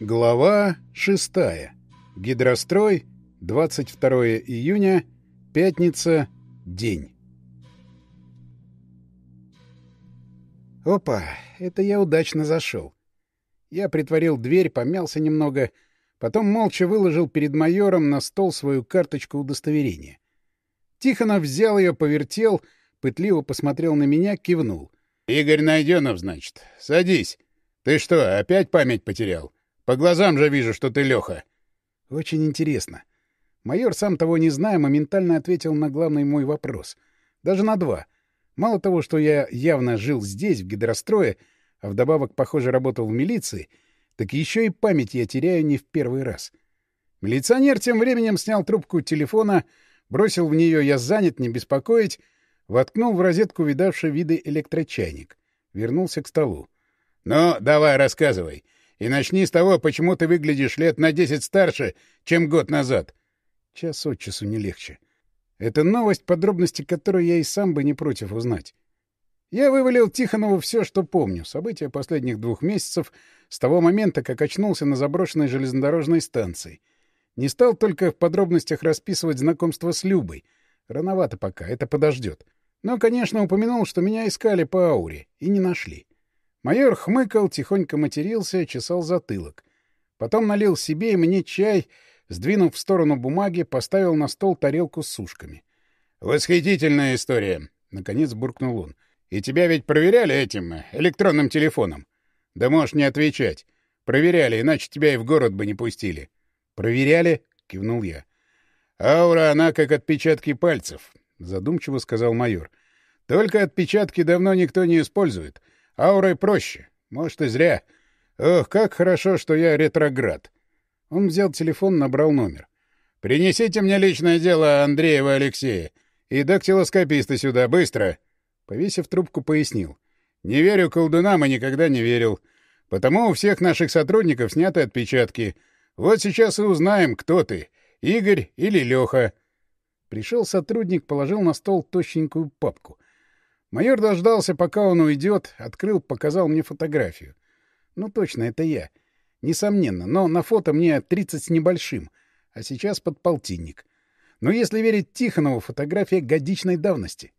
Глава шестая. Гидрострой. 22 июня. Пятница. День. Опа, это я удачно зашел. Я притворил дверь, помялся немного, потом молча выложил перед майором на стол свою карточку удостоверения. Тихонов взял ее, повертел, пытливо посмотрел на меня, кивнул. — Игорь Найденов, значит. Садись. Ты что, опять память потерял? По глазам же вижу, что ты Леха. — Очень интересно. Майор, сам того не зная, моментально ответил на главный мой вопрос. Даже на два. Мало того, что я явно жил здесь, в гидрострое, а вдобавок, похоже, работал в милиции, так еще и память я теряю не в первый раз. Милиционер тем временем снял трубку телефона, бросил в нее «я занят, не беспокоить», воткнул в розетку видавший виды электрочайник. Вернулся к столу. — Ну, давай, рассказывай. И начни с того, почему ты выглядишь лет на десять старше, чем год назад. Час от часу не легче. Это новость, подробности которой я и сам бы не против узнать. Я вывалил Тихонову все, что помню, события последних двух месяцев, с того момента, как очнулся на заброшенной железнодорожной станции. Не стал только в подробностях расписывать знакомство с Любой. Рановато пока, это подождет. Но, конечно, упомянул, что меня искали по ауре, и не нашли. Майор хмыкал, тихонько матерился, чесал затылок. Потом налил себе и мне чай, сдвинув в сторону бумаги, поставил на стол тарелку с сушками. «Восхитительная история!» — наконец буркнул он. И тебя ведь проверяли этим электронным телефоном? Да можешь не отвечать. Проверяли, иначе тебя и в город бы не пустили. Проверяли? Кивнул я. Аура, она как отпечатки пальцев, задумчиво сказал майор. Только отпечатки давно никто не использует. Аурой проще. Может, и зря. Ох, как хорошо, что я ретроград. Он взял телефон, набрал номер. «Принесите мне личное дело Андреева Алексея и дактилоскописта сюда, быстро!» Повесив трубку, пояснил. «Не верю колдунам и никогда не верил. Потому у всех наших сотрудников сняты отпечатки. Вот сейчас и узнаем, кто ты, Игорь или Леха». Пришел сотрудник, положил на стол тощенькую папку. Майор дождался, пока он уйдет, открыл, показал мне фотографию. Ну точно, это я. Несомненно, но на фото мне 30 с небольшим, а сейчас под полтинник. Но если верить Тихонову, фотография годичной давности.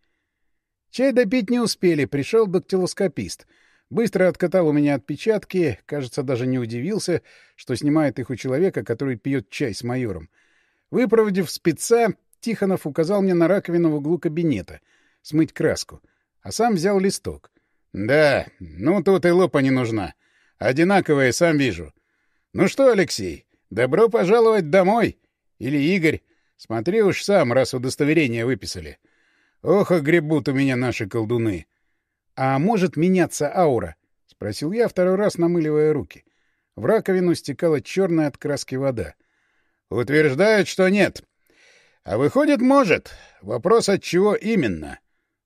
Чай допить не успели, пришел дактилоскопист. Быстро откатал у меня отпечатки, кажется, даже не удивился, что снимает их у человека, который пьет чай с майором. Выпроводив спеца, Тихонов указал мне на раковину в углу кабинета — смыть краску, а сам взял листок. — Да, ну тут и лупа не нужна. Одинаковые, сам вижу. Ну что, Алексей, добро пожаловать домой. Или Игорь. Смотри уж сам, раз удостоверение выписали. — Ох, огребут у меня наши колдуны. — А может меняться аура? — спросил я, второй раз намыливая руки. В раковину стекала черная от краски вода. — Утверждают, что нет. А выходит, может. Вопрос, от чего именно?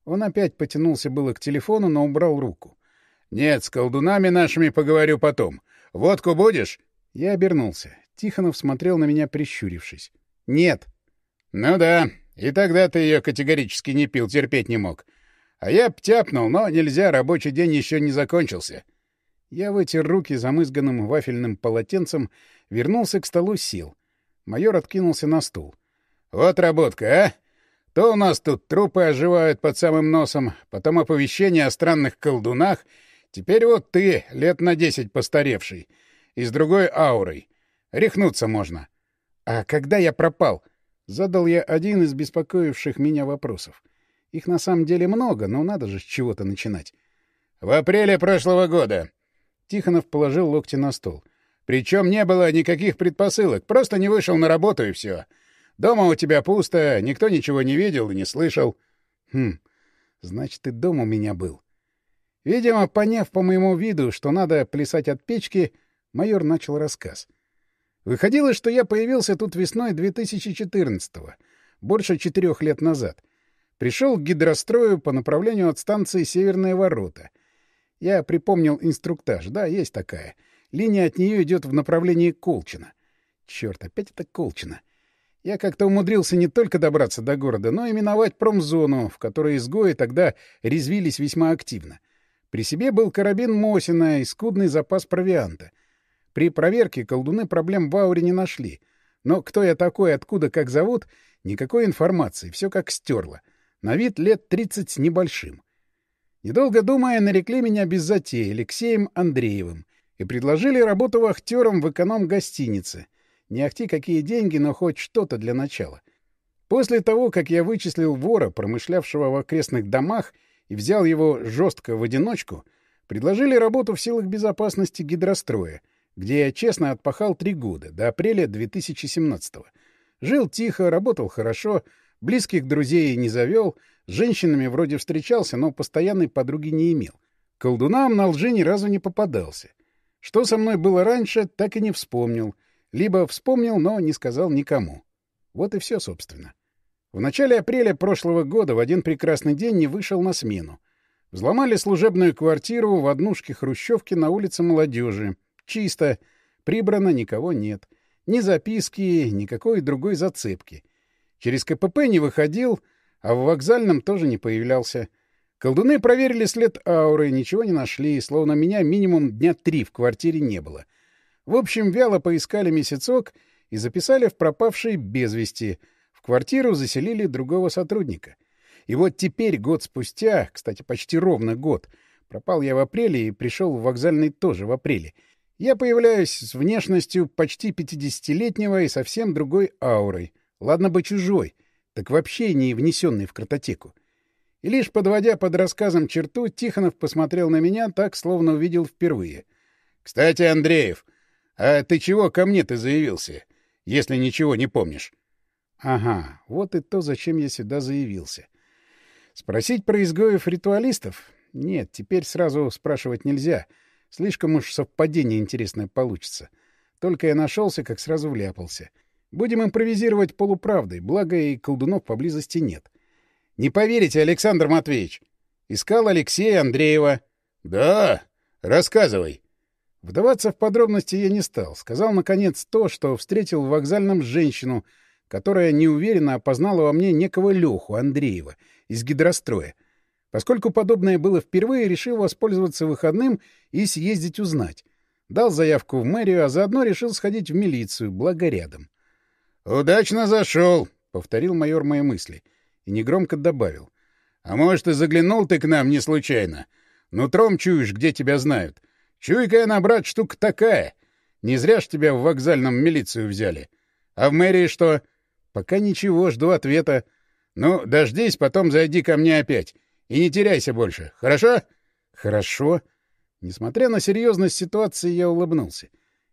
Он опять потянулся было к телефону, но убрал руку. — Нет, с колдунами нашими поговорю потом. Водку будешь? Я обернулся. Тихонов смотрел на меня, прищурившись. — Нет. — Ну да, и тогда ты ее категорически не пил, терпеть не мог. А я птяпнул, но нельзя, рабочий день еще не закончился. Я вытер руки замызганным вафельным полотенцем, вернулся к столу, сел. Майор откинулся на стул. «Вот работка, а! То у нас тут трупы оживают под самым носом, потом оповещение о странных колдунах. Теперь вот ты, лет на десять постаревший, и с другой аурой. Рехнуться можно. А когда я пропал? Задал я один из беспокоивших меня вопросов. Их на самом деле много, но надо же с чего-то начинать. В апреле прошлого года. Тихонов положил локти на стол. Причем не было никаких предпосылок, просто не вышел на работу и все. Дома у тебя пусто, никто ничего не видел и не слышал. Хм, значит, и дом у меня был. Видимо, поняв по моему виду, что надо плясать от печки, майор начал рассказ. Выходило, что я появился тут весной 2014-го, больше четырех лет назад. Пришел к гидрострою по направлению от станции «Северные ворота». Я припомнил инструктаж. Да, есть такая. Линия от нее идет в направлении Колчина. Черт, опять это Колчина. Я как-то умудрился не только добраться до города, но и миновать промзону, в которой изгои тогда резвились весьма активно. При себе был карабин Мосина и скудный запас провианта. При проверке колдуны проблем в ауре не нашли. Но кто я такой, откуда, как зовут, никакой информации, все как стерло. На вид лет тридцать с небольшим. Недолго думая, нарекли меня без затеи Алексеем Андреевым и предложили работу вахтером в эконом-гостинице — не ахти какие деньги, но хоть что-то для начала. После того, как я вычислил вора, промышлявшего в окрестных домах, и взял его жестко в одиночку, предложили работу в силах безопасности гидростроя, где я честно отпахал три года, до апреля 2017-го. Жил тихо, работал хорошо, близких друзей не завел, с женщинами вроде встречался, но постоянной подруги не имел. Колдунам на лжи ни разу не попадался. Что со мной было раньше, так и не вспомнил — либо вспомнил, но не сказал никому. Вот и все, собственно. В начале апреля прошлого года в один прекрасный день не вышел на смену. Взломали служебную квартиру в однушке хрущевки на улице Молодежи. Чисто. Прибрано, никого нет. Ни записки, никакой другой зацепки. Через КПП не выходил, а в вокзальном тоже не появлялся. Колдуны проверили след ауры, ничего не нашли, словно меня минимум дня три в квартире не было — в общем, вяло поискали месяцок и записали в пропавшие без вести. В квартиру заселили другого сотрудника. И вот теперь, год спустя, кстати, почти ровно год, пропал я в апреле и пришел в вокзальный тоже в апреле. Я появляюсь с внешностью почти пятидесятилетнего и совсем другой аурой. Ладно бы чужой, так вообще не внесенный в картотеку. И лишь подводя под рассказом черту, Тихонов посмотрел на меня так, словно увидел впервые. — Кстати, Андреев, «А ты чего ко мне ты заявился, если ничего не помнишь?» «Ага, вот и то, зачем я сюда заявился. Спросить про изгоев-ритуалистов? Нет, теперь сразу спрашивать нельзя. Слишком уж совпадение интересное получится. Только я нашелся, как сразу вляпался. Будем импровизировать полуправдой, благо и колдунов поблизости нет. Не поверите, Александр Матвеевич. Искал Алексея Андреева. — Да? Рассказывай. Вдаваться в подробности я не стал. Сказал, наконец, то, что встретил в вокзальном женщину, которая неуверенно опознала во мне некого Леху Андреева из гидростроя. Поскольку подобное было впервые, решил воспользоваться выходным и съездить узнать. Дал заявку в мэрию, а заодно решил сходить в милицию, благо рядом. «Удачно зашел», — повторил майор мои мысли и негромко добавил. «А может, и заглянул ты к нам не случайно? Нутром чуешь, где тебя знают. Чуйка она, брат, штука такая. Не зря ж тебя в вокзальном милицию взяли. А в мэрии что? Пока ничего, жду ответа. Ну, дождись, потом зайди ко мне опять. И не теряйся больше. Хорошо? Хорошо. Несмотря на серьезность ситуации, я улыбнулся.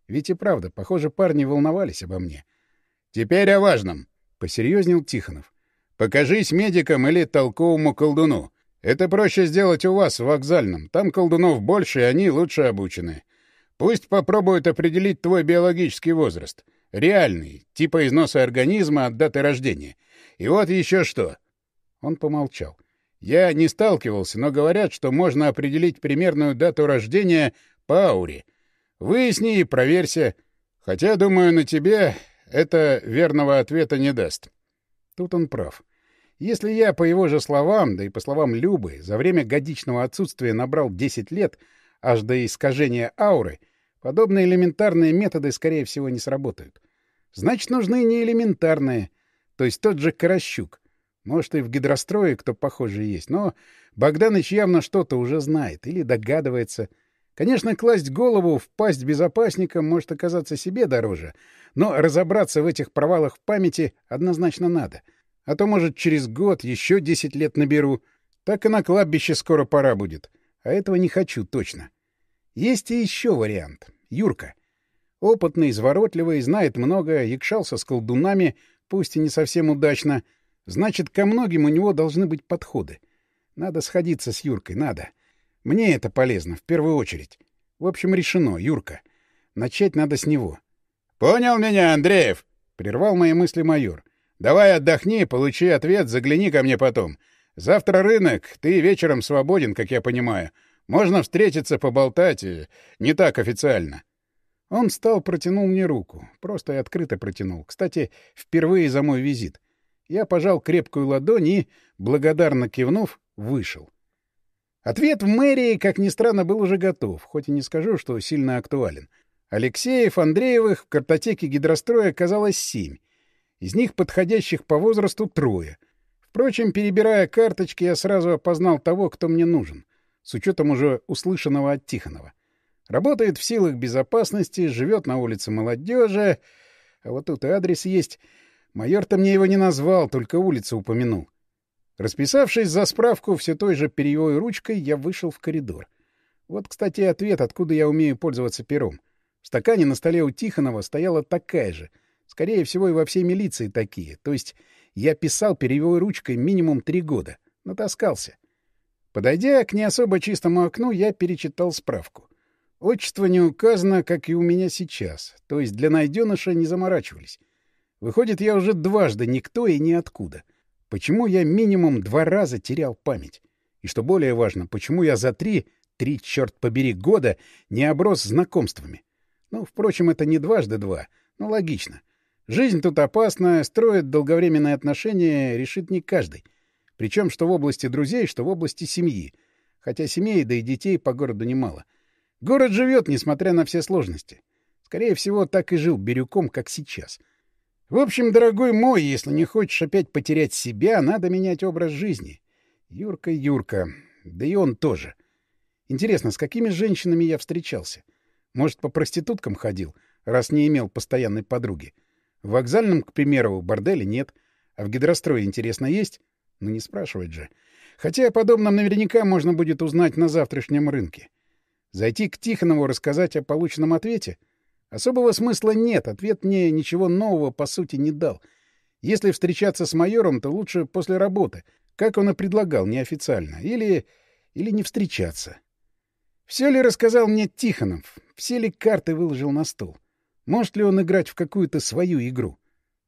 Ведь и правда, похоже, парни волновались обо мне. Теперь о важном, — посерьезнел Тихонов. Покажись медикам или толковому колдуну. Это проще сделать у вас, в вокзальном. Там колдунов больше, и они лучше обучены. Пусть попробуют определить твой биологический возраст. Реальный, типа износа организма от даты рождения. И вот еще что. Он помолчал. Я не сталкивался, но говорят, что можно определить примерную дату рождения по ауре. Выясни и проверься. Хотя, думаю, на тебе это верного ответа не даст. Тут он прав. Если я, по его же словам, да и по словам Любы, за время годичного отсутствия набрал 10 лет, аж до искажения ауры, подобные элементарные методы, скорее всего, не сработают. Значит, нужны не элементарные, то есть тот же Каращук. Может, и в гидрострое кто похоже есть, но Богданыч явно что-то уже знает или догадывается. Конечно, класть голову в пасть безопасника может оказаться себе дороже, но разобраться в этих провалах в памяти однозначно надо. А то, может, через год еще десять лет наберу. Так и на кладбище скоро пора будет. А этого не хочу точно. Есть и еще вариант. Юрка. Опытный, изворотливый, знает много, якшался с колдунами, пусть и не совсем удачно — Значит, ко многим у него должны быть подходы. Надо сходиться с Юркой, надо. Мне это полезно, в первую очередь. В общем, решено, Юрка. Начать надо с него. — Понял меня, Андреев? — прервал мои мысли майор. — Давай отдохни, получи ответ, загляни ко мне потом. Завтра рынок, ты вечером свободен, как я понимаю. Можно встретиться, поболтать, не так официально. Он встал, протянул мне руку. Просто и открыто протянул. Кстати, впервые за мой визит. Я пожал крепкую ладонь и, благодарно кивнув, вышел. Ответ в мэрии, как ни странно, был уже готов, хоть и не скажу, что сильно актуален. Алексеев, Андреевых в картотеке гидростроя оказалось семь. Из них подходящих по возрасту трое. Впрочем, перебирая карточки, я сразу опознал того, кто мне нужен, с учетом уже услышанного от Тихонова. Работает в силах безопасности, живет на улице молодежи, а вот тут и адрес есть — Майор-то мне его не назвал, только улицу упомянул. Расписавшись за справку все той же перьевой ручкой, я вышел в коридор. Вот, кстати, ответ, откуда я умею пользоваться пером. В стакане на столе у Тихонова стояла такая же. Скорее всего, и во всей милиции такие. То есть я писал перьевой ручкой минимум три года. Натаскался. Подойдя к не особо чистому окну, я перечитал справку. Отчество не указано, как и у меня сейчас. То есть для найденыша не заморачивались. Выходит, я уже дважды никто и ниоткуда. Почему я минимум два раза терял память? И что более важно, почему я за три, три, черт побери, года не оброс знакомствами? Ну, впрочем, это не дважды два, но логично. Жизнь тут опасна, строить долговременные отношения решит не каждый. Причем что в области друзей, что в области семьи. Хотя семей, да и детей по городу немало. Город живет, несмотря на все сложности. Скорее всего, так и жил Бирюком, как сейчас — в общем, дорогой мой, если не хочешь опять потерять себя, надо менять образ жизни. Юрка, Юрка, да и он тоже. Интересно, с какими женщинами я встречался? Может, по проституткам ходил, раз не имел постоянной подруги? В вокзальном, к примеру, борделе нет, а в гидрострое, интересно, есть? Ну, не спрашивать же. Хотя о подобном наверняка можно будет узнать на завтрашнем рынке. Зайти к Тихонову рассказать о полученном ответе — Особого смысла нет, ответ мне ничего нового по сути не дал. Если встречаться с майором, то лучше после работы, как он и предлагал, неофициально, или... или не встречаться. Все ли рассказал мне Тихонов? Все ли карты выложил на стол? Может ли он играть в какую-то свою игру?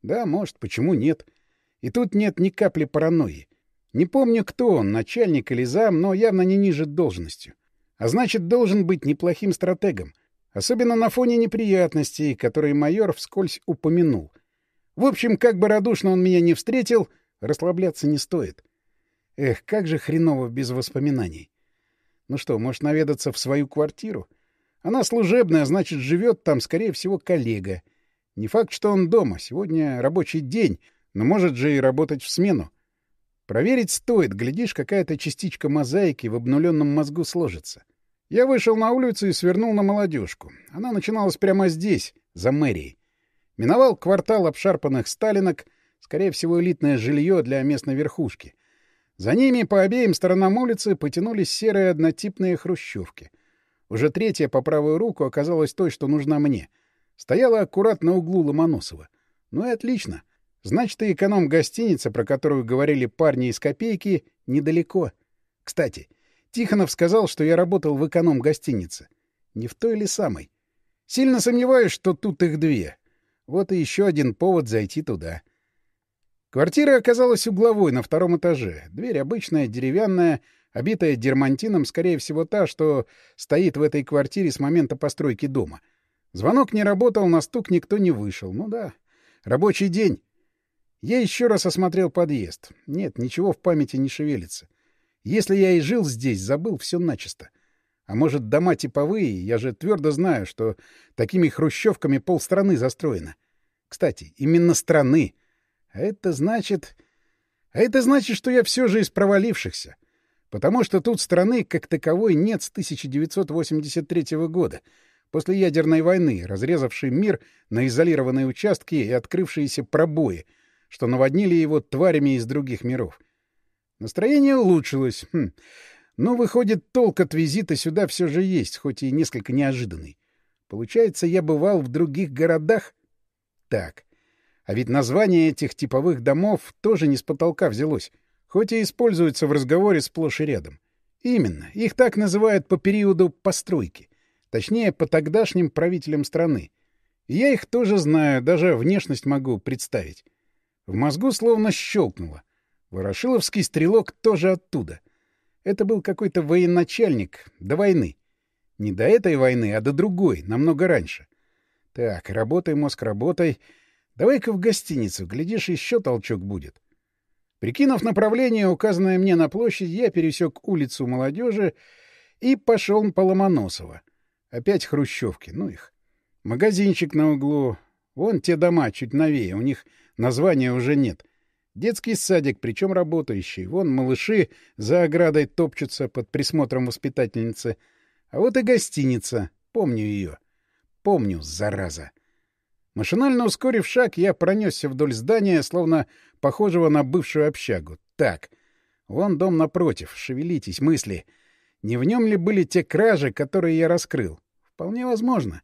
Да, может, почему нет? И тут нет ни капли паранойи. Не помню, кто он, начальник или зам, но явно не ниже должностью. А значит, должен быть неплохим стратегом. Особенно на фоне неприятностей, которые майор вскользь упомянул. В общем, как бы радушно он меня не встретил, расслабляться не стоит. Эх, как же хреново без воспоминаний. Ну что, может наведаться в свою квартиру? Она служебная, значит, живет там, скорее всего, коллега. Не факт, что он дома. Сегодня рабочий день, но может же и работать в смену. Проверить стоит. Глядишь, какая-то частичка мозаики в обнуленном мозгу сложится. Я вышел на улицу и свернул на молодежку. Она начиналась прямо здесь, за мэрией. Миновал квартал обшарпанных сталинок, скорее всего, элитное жилье для местной верхушки. За ними по обеим сторонам улицы потянулись серые однотипные хрущевки. Уже третья по правую руку оказалась той, что нужна мне. Стояла аккуратно на углу Ломоносова. Ну и отлично. Значит, и эконом-гостиница, про которую говорили парни из копейки, недалеко. Кстати, Тихонов сказал, что я работал в эконом-гостинице. Не в той ли самой? Сильно сомневаюсь, что тут их две. Вот и еще один повод зайти туда. Квартира оказалась угловой на втором этаже. Дверь обычная, деревянная, обитая дермантином, скорее всего, та, что стоит в этой квартире с момента постройки дома. Звонок не работал, на стук никто не вышел. Ну да, рабочий день. Я еще раз осмотрел подъезд. Нет, ничего в памяти не шевелится. Если я и жил здесь, забыл все начисто. А может, дома типовые, я же твердо знаю, что такими хрущевками полстраны застроено. Кстати, именно страны. А это значит... А это значит, что я все же из провалившихся. Потому что тут страны как таковой нет с 1983 года, после ядерной войны, разрезавшей мир на изолированные участки и открывшиеся пробои, что наводнили его тварями из других миров. Настроение улучшилось. Хм. Но, выходит, толк от визита сюда все же есть, хоть и несколько неожиданный. Получается, я бывал в других городах? Так. А ведь название этих типовых домов тоже не с потолка взялось, хоть и используется в разговоре сплошь и рядом. Именно. Их так называют по периоду постройки. Точнее, по тогдашним правителям страны. И я их тоже знаю, даже внешность могу представить. В мозгу словно щелкнуло. Ворошиловский стрелок тоже оттуда. Это был какой-то военачальник до войны. Не до этой войны, а до другой, намного раньше. Так, работай, мозг, работай. Давай-ка в гостиницу, глядишь, еще толчок будет. Прикинув направление, указанное мне на площадь, я пересек улицу молодежи и пошел по Ломоносово. Опять хрущевки, ну их. Магазинчик на углу. Вон те дома чуть новее, у них названия уже нет. Детский садик, причем работающий. Вон малыши за оградой топчутся под присмотром воспитательницы — а вот и гостиница. Помню ее. Помню, зараза. Машинально ускорив шаг, я пронесся вдоль здания, словно похожего на бывшую общагу. Так, вон дом напротив. Шевелитесь, мысли. Не в нем ли были те кражи, которые я раскрыл? Вполне возможно.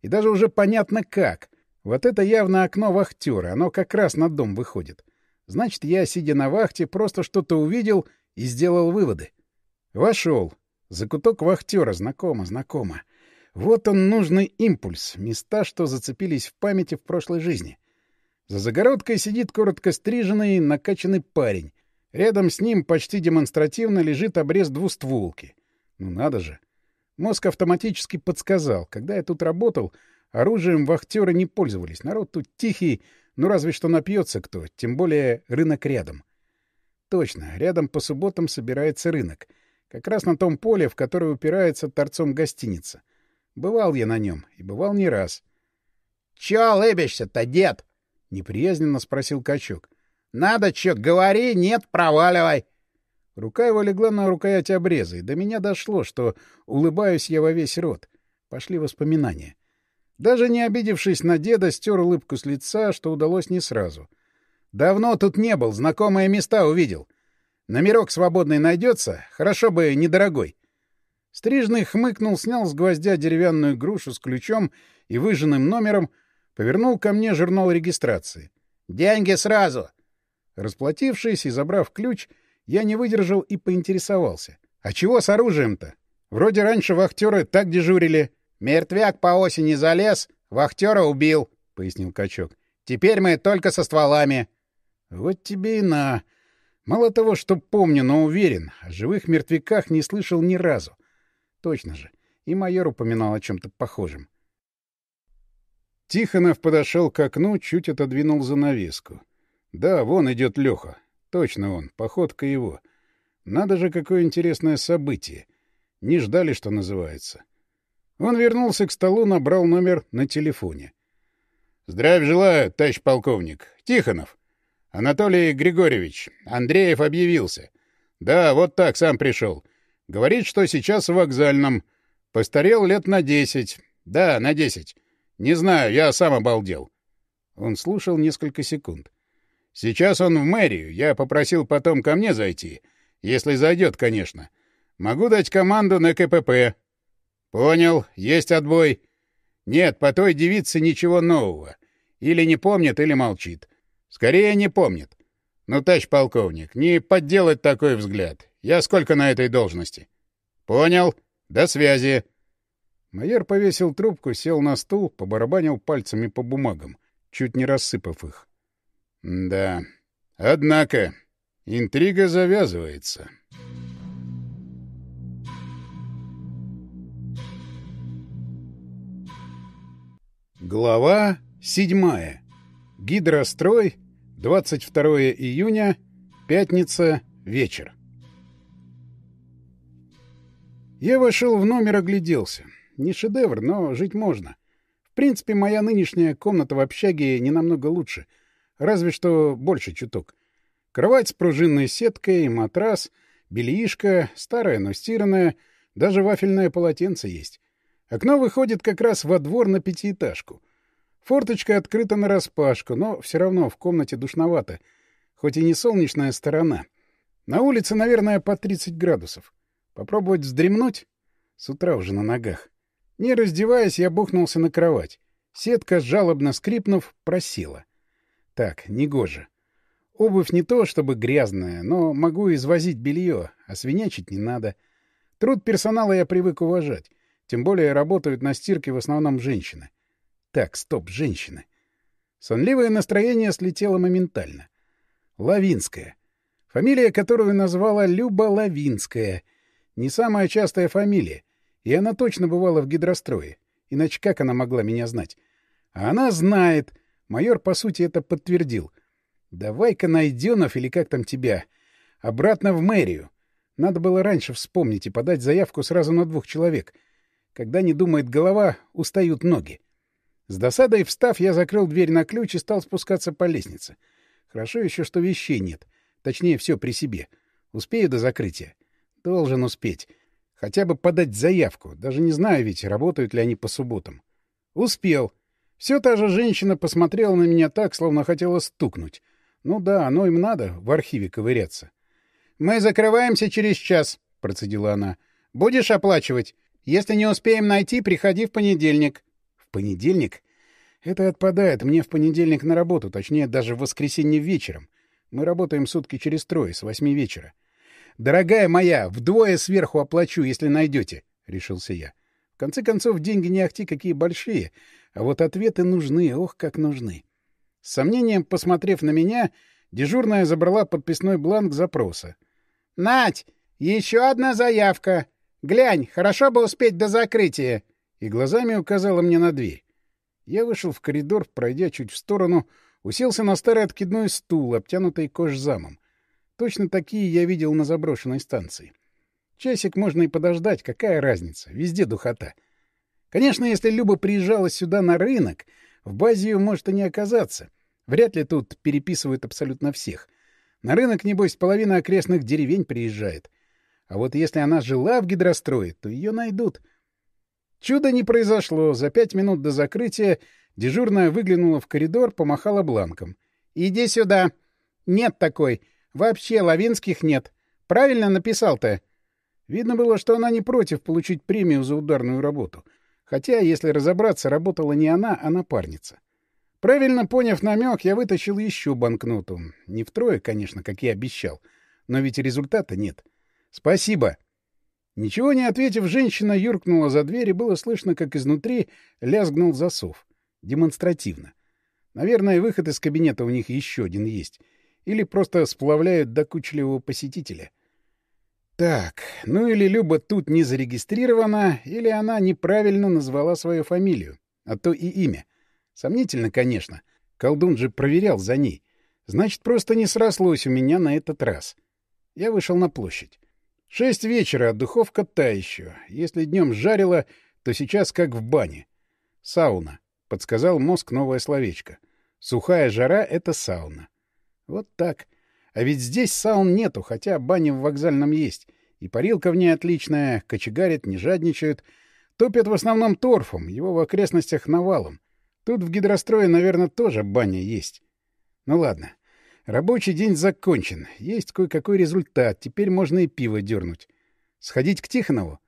И даже уже понятно как. Вот это явно окно вахтера, оно как раз на дом выходит. Значит, я, сидя на вахте, просто что-то увидел и сделал выводы. Вошел. Закуток вахтера знакомо, знакомо. Вот он, нужный импульс, места, что зацепились в памяти в прошлой жизни. За загородкой сидит коротко стриженный, накачанный парень. Рядом с ним почти демонстративно лежит обрез двустволки. Ну надо же. Мозг автоматически подсказал. Когда я тут работал, оружием вахтеры не пользовались. Народ тут тихий, ну разве что напьется кто, тем более рынок рядом. Точно, рядом по субботам собирается рынок — как раз на том поле, в которое упирается торцом гостиница. Бывал я на нем, и бывал не раз. — Чё лыбишься-то, дед? — неприязненно спросил качок. — Надо чё, говори, нет, проваливай. Рука его легла на рукоять обреза, и до меня дошло, что улыбаюсь я во весь рот. Пошли воспоминания. Даже не обидевшись на деда, стер улыбку с лица, что удалось не сразу. Давно тут не был, знакомые места увидел. Номерок свободный найдется, хорошо бы недорогой. Стрижный хмыкнул, снял с гвоздя деревянную грушу с ключом и выжженным номером, повернул ко мне журнал регистрации. «Деньги сразу!» Расплатившись и забрав ключ, я не выдержал и поинтересовался. «А чего с оружием-то? Вроде раньше вахтеры так дежурили». «Мертвяк по осени залез, вахтера убил», — пояснил качок. «Теперь мы только со стволами». «Вот тебе и на. Мало того, что помню, но уверен, о живых мертвяках не слышал ни разу. Точно же. И майор упоминал о чем-то похожем. Тихонов подошел к окну, чуть отодвинул занавеску. Да, вон идет Леха. Точно он, походка его. Надо же, какое интересное событие. Не ждали, что называется. Он вернулся к столу, набрал номер на телефоне. — Здравия желаю, товарищ полковник. Тихонов. Анатолий Григорьевич, Андреев объявился. Да, вот так, сам пришел. Говорит, что сейчас в вокзальном. Постарел лет на десять. Да, на десять. Не знаю, я сам обалдел. Он слушал несколько секунд. Сейчас он в мэрию. Я попросил потом ко мне зайти. Если зайдет, конечно. Могу дать команду на КПП. Понял. Есть отбой. Нет, по той девице ничего нового. Или не помнит, или молчит. Скорее не помнит. Ну, товарищ полковник, не подделать такой взгляд. Я сколько на этой должности? Понял. До связи. Майор повесил трубку, сел на стул, побарабанил пальцами по бумагам, чуть не рассыпав их. Да. Однако, интрига завязывается. Глава седьмая. Гидрострой 22 июня, пятница, вечер. Я вошел в номер, огляделся. Не шедевр, но жить можно. принципе, моя нынешняя комната в общаге не намного лучше. Разве что больше чуток. Кровать с пружинной сеткой, матрас, бельишко, старое, но стиранное, даже вафельное полотенце есть. Окно выходит как раз во двор на пятиэтажку. Форточка открыта нараспашку, но все равно в комнате душновато, хоть и не солнечная сторона. На улице, наверное, по 30 градусов. Попробовать вздремнуть? С утра уже на ногах. Не раздеваясь, я бухнулся на кровать. Сетка, жалобно скрипнув, просела. Так, негоже. Обувь не то, чтобы грязная, но могу извозить белье, а свинячить не надо. Труд персонала я привык уважать. Тем более работают на стирке в основном женщины. Так, стоп, женщины. Сонливое настроение слетело моментально. Лавинская. Фамилия, которую назвала Люба Лавинская. Не самая частая фамилия. И она точно бывала в гидрострое. Иначе как она могла меня знать? А она знает. Майор, по сути, это подтвердил. Давай-ка Найденов или как там тебя. Обратно в мэрию. Надо было раньше вспомнить и подать заявку сразу на двух человек. Когда не думает голова, устают ноги. С досадой встав, я закрыл дверь на ключ и стал спускаться по лестнице. Хорошо еще, что вещей нет. Точнее, все при себе. Успею до закрытия? Должен успеть. Хотя бы подать заявку. Даже не знаю ведь, работают ли они по субботам. Успел. Все та же женщина посмотрела на меня так, словно хотела стукнуть. Ну да, оно им надо в архиве ковыряться. — Мы закрываемся через час, — процедила она. — Будешь оплачивать? Если не успеем найти, приходи в понедельник. — В понедельник? Это отпадает. Мне в понедельник на работу, точнее, даже в воскресенье вечером. Мы работаем сутки через трое, с восьми вечера. «Дорогая моя, вдвое сверху оплачу, если найдете», — решился я. В конце концов, деньги не ахти какие большие, а вот ответы нужны, ох, как нужны. С сомнением, посмотрев на меня, дежурная забрала подписной бланк запроса. — Нать, еще одна заявка. Глянь, хорошо бы успеть до закрытия. И глазами указала мне на дверь. Я вышел в коридор, пройдя чуть в сторону, уселся на старый откидной стул, обтянутый кожзамом. Точно такие я видел на заброшенной станции. Часик можно и подождать, какая разница, везде духота. Конечно, если Люба приезжала сюда на рынок, в базе ее может и не оказаться. Вряд ли тут переписывают абсолютно всех. На рынок, небось, половина окрестных деревень приезжает. А вот если она жила в гидрострое, то ее найдут. Чудо не произошло. За пять минут до закрытия дежурная выглянула в коридор, помахала бланком. «Иди сюда!» «Нет такой!» Вообще Лавинских нет. Правильно написал-то? Видно было, что она не против получить премию за ударную работу. Хотя, если разобраться, работала не она, а напарница. Правильно поняв намек, я вытащил еще банкноту. Не втрое, конечно, как я обещал. Но ведь результата нет. Спасибо. Ничего не ответив, женщина юркнула за дверь, и было слышно, как изнутри лязгнул засов. Демонстративно. Наверное, выход из кабинета у них еще один есть — или просто сплавляют докучливого посетителя. Так, ну или Люба тут не зарегистрирована, или она неправильно назвала свою фамилию, а то и имя. Сомнительно, конечно. Колдун же проверял за ней. Значит, просто не срослось у меня на этот раз. Я вышел на площадь. Шесть вечера, а духовка та еще. Если днем жарила, то сейчас как в бане. Сауна, — подсказал мозг новое словечко. Сухая жара — это сауна. Вот так. А ведь здесь саун нету, хотя бани в вокзальном есть. И парилка в ней отличная, кочегарят, не жадничают. Топят в основном торфом, его в окрестностях навалом. Тут в гидрострое, наверное, тоже баня есть. Ну ладно. Рабочий день закончен. Есть кое-какой результат. Теперь можно и пиво дернуть. Сходить к Тихонову?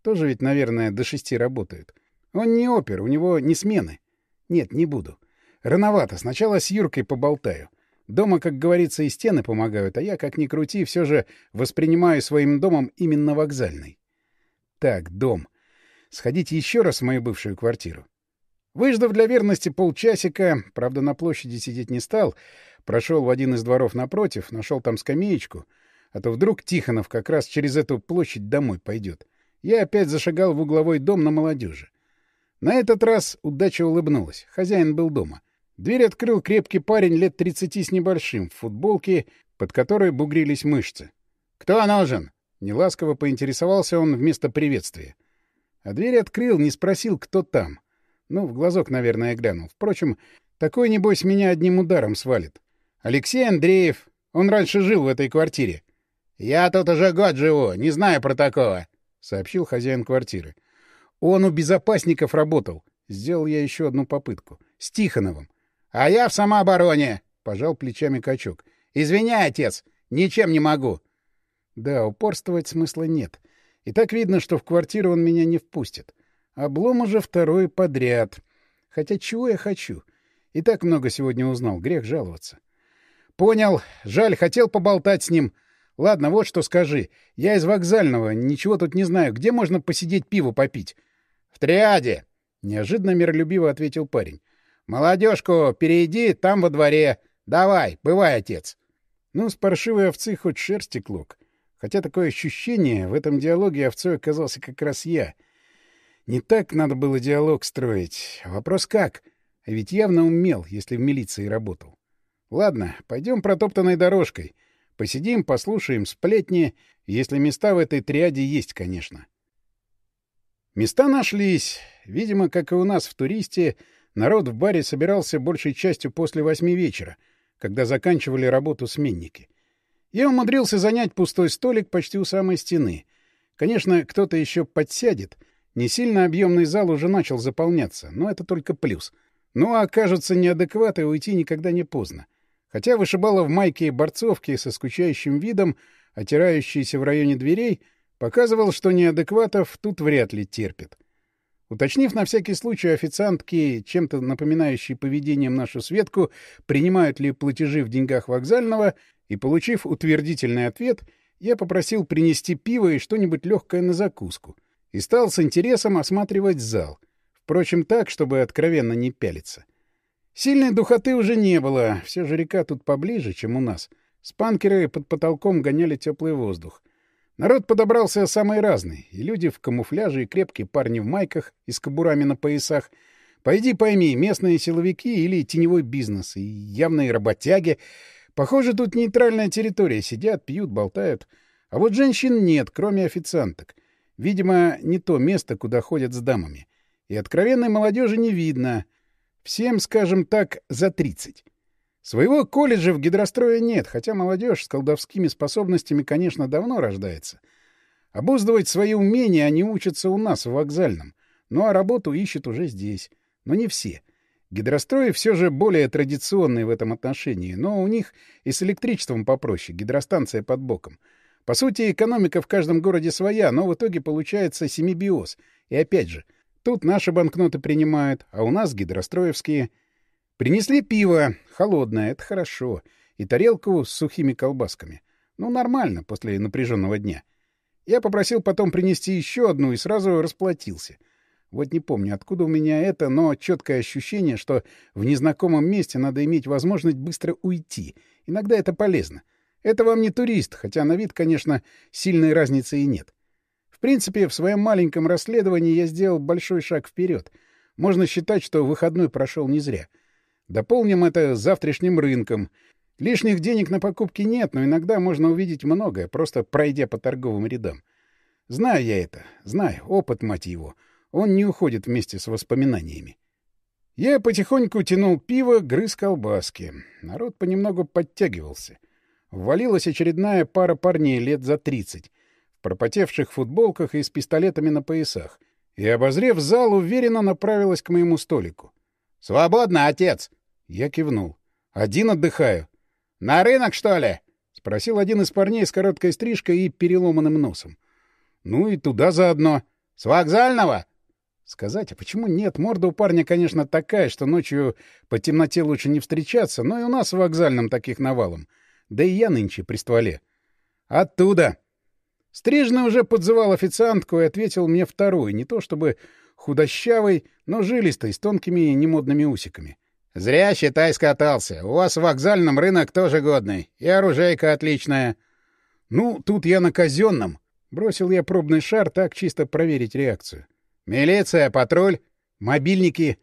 Тоже ведь, наверное, до шести работают. Он не опер, у него не смены. Нет, не буду. Рановато. Сначала с Юркой поболтаю. Дома, как говорится, и стены помогают, а я, как ни крути, все же воспринимаю своим домом именно вокзальный. Так, дом. Сходить еще раз в мою бывшую квартиру. Выждав для верности полчасика, правда, на площади сидеть не стал, прошел в один из дворов напротив, нашел там скамеечку, а то вдруг Тихонов как раз через эту площадь домой пойдет. Я опять зашагал в угловой дом на молодежи. На этот раз удача улыбнулась. Хозяин был дома — Дверь открыл крепкий парень лет тридцати с небольшим, в футболке, под которой бугрились мышцы. «Кто нужен?» — неласково поинтересовался он вместо приветствия. А дверь открыл, не спросил, кто там. Ну, в глазок, наверное, глянул. Впрочем, такой, небось, меня одним ударом свалит. Алексей Андреев. Он раньше жил в этой квартире. — Я тут уже год живу, не знаю про такого, — сообщил хозяин квартиры. Он у безопасников работал. Сделал я еще одну попытку. С Тихоновым. — А я в самообороне, — пожал плечами качок. — Извиняй, отец, ничем не могу. Да, упорствовать смысла нет. И так видно, что в квартиру он меня не впустит. Облом уже второй подряд. Хотя чего я хочу? И так много сегодня узнал, грех жаловаться. Понял. Жаль, хотел поболтать с ним. Ладно, вот что скажи. Я из вокзального, ничего тут не знаю. Где можно посидеть пиво попить? — В триаде, — неожиданно миролюбиво ответил парень. — Молодежку, перейди, там во дворе. Давай, бывай, отец. Ну, с паршивой овцы хоть шерсти клок. Хотя такое ощущение, в этом диалоге овцой оказался как раз я. Не так надо было диалог строить. Вопрос как? А ведь явно умел, если в милиции работал. Ладно, пойдем протоптанной дорожкой. Посидим, послушаем сплетни, если места в этой триаде есть, конечно. Места нашлись. Видимо, как и у нас в туристе, народ в баре собирался большей частью после восьми вечера, когда заканчивали работу сменники. Я умудрился занять пустой столик почти у самой стены. Конечно, кто-то еще подсядет. Не сильно объемный зал уже начал заполняться, но это только плюс. Ну а окажется неадекваты, уйти никогда не поздно. Хотя вышибала в майке и борцовке со скучающим видом, отирающийся в районе дверей, показывал, что неадекватов тут вряд ли терпит. Уточнив на всякий случай официантки, чем-то напоминающие поведением нашу Светку, принимают ли платежи в деньгах вокзального, и, получив утвердительный ответ, я попросил принести пиво и что-нибудь легкое на закуску, и стал с интересом осматривать зал, впрочем, так, чтобы откровенно не пялиться. Сильной духоты уже не было, все же река тут поближе, чем у нас. Спанкеры под потолком гоняли теплый воздух. Народ подобрался самый разный, и люди в камуфляже, и крепкие парни в майках и с кобурами на поясах. Пойди пойми, местные силовики или теневой бизнес, и явные работяги — Похоже, тут нейтральная территория. Сидят, пьют, болтают. А вот женщин нет, кроме официанток. Видимо, не то место, куда ходят с дамами. И откровенной молодежи не видно. Всем, скажем так, за 30. Своего колледжа в гидрострое нет, хотя молодежь с колдовскими способностями, конечно, давно рождается. Обуздывать свои умения они учатся у нас, в вокзальном. Ну а работу ищут уже здесь. Но не все. — Гидрострои все же более традиционные в этом отношении, но у них и с электричеством попроще, гидростанция под боком. По сути, экономика в каждом городе своя, но в итоге получается семибиоз. И опять же, тут наши банкноты принимают, а у нас гидростроевские. Принесли пиво, холодное, это хорошо, и тарелку с сухими колбасками. Ну, нормально после напряженного дня. Я попросил потом принести еще одну и сразу расплатился — вот не помню, откуда у меня это, но четкое ощущение, что в незнакомом месте надо иметь возможность быстро уйти. Иногда это полезно. Это вам не турист, хотя на вид, конечно, сильной разницы и нет. Принципе, в своем маленьком расследовании я сделал большой шаг вперед. Можно считать, что выходной прошел не зря. Дополним это завтрашним рынком. Лишних денег на покупки нет, но иногда можно увидеть многое, просто пройдя по торговым рядам. Знаю я это, знаю, опыт, мать его — он не уходит вместе с воспоминаниями. Я потихоньку тянул пиво, грыз колбаски. Народ понемногу подтягивался. Ввалилась очередная пара парней лет за тридцать, пропотевших футболках и с пистолетами на поясах. И, обозрев зал, уверенно направилась к моему столику. «Свободно, отец!» Я кивнул. «Один отдыхаю». «На рынок, что ли?» — спросил один из парней с короткой стрижкой и переломанным носом. «Ну и туда заодно». «С вокзального?» Сказать, а почему нет? Морда у парня, конечно, такая, что ночью по темноте лучше не встречаться, но и у нас в вокзальном таких навалом. Да и я нынче при стволе. Оттуда. Стрижный уже подзывал официантку и ответил мне второй, не то чтобы худощавый, но жилистый, с тонкими немодными усиками. — Зря, считай, скатался. У вас в вокзальном рынок тоже годный. И оружейка отличная. — Ну, тут я на казенном. Бросил я пробный шар, так чисто проверить реакцию. «Милиция, патруль, мобильники».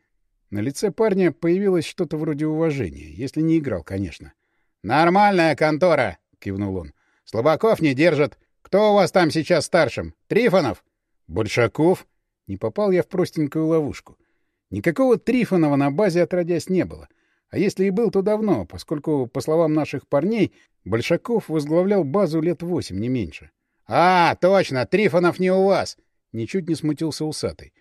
На лице парня появилось что-то вроде уважения, если не играл, конечно. «Нормальная контора», — кивнул он. «Слабаков не держат. Кто у вас там сейчас старшим? Трифонов?» «Большаков?» Не попал я в простенькую ловушку. Никакого Трифонова на базе отродясь не было. А если и был, то давно, поскольку, по словам наших парней, Большаков возглавлял базу лет восемь, не меньше. — А, точно, Трифонов не у вас! — ничуть не смутился усатый.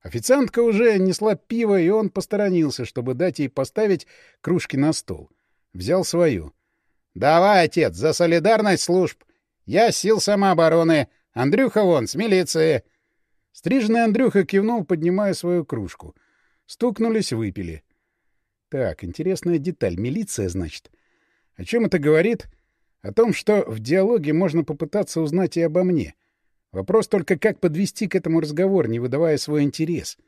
Официантка уже несла пиво, и он посторонился, чтобы дать ей поставить кружки на стол. Взял свою. — Давай, отец, за солидарность служб. Я сил самообороны. Андрюха вон, с милиции. Стриженный Андрюха кивнул, поднимая свою кружку. Стукнулись, выпили. Так, интересная деталь. Милиция, значит. О чем это говорит? О том, что в диалоге можно попытаться узнать и обо мне. Вопрос только, как подвести к этому разговор, не выдавая свой интерес.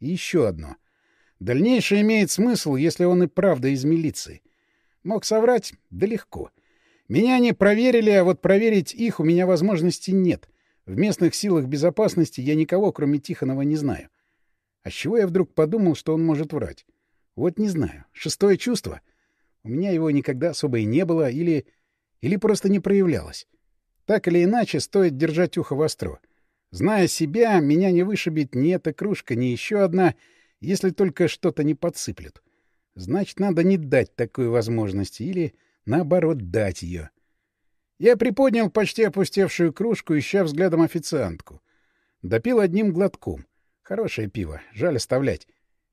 И еще одно. Дальнейшее имеет смысл, если он и правда из милиции. Мог соврать? Да легко. Меня не проверили, а вот проверить их у меня возможности нет. В местных силах безопасности я никого, кроме Тихонова, не знаю. А с чего я вдруг подумал, что он может врать? Вот не знаю. Шестое чувство? У меня его никогда особо и не было, или... или просто не проявлялось. Так или иначе, стоит держать ухо востро. Зная себя, меня не вышибет ни эта кружка, ни еще одна, если только что-то не подсыплют. Значит, надо не дать такой возможности или, наоборот, дать ее. Я приподнял почти опустевшую кружку, ища взглядом официантку. Допил одним глотком. Хорошее пиво, жаль оставлять.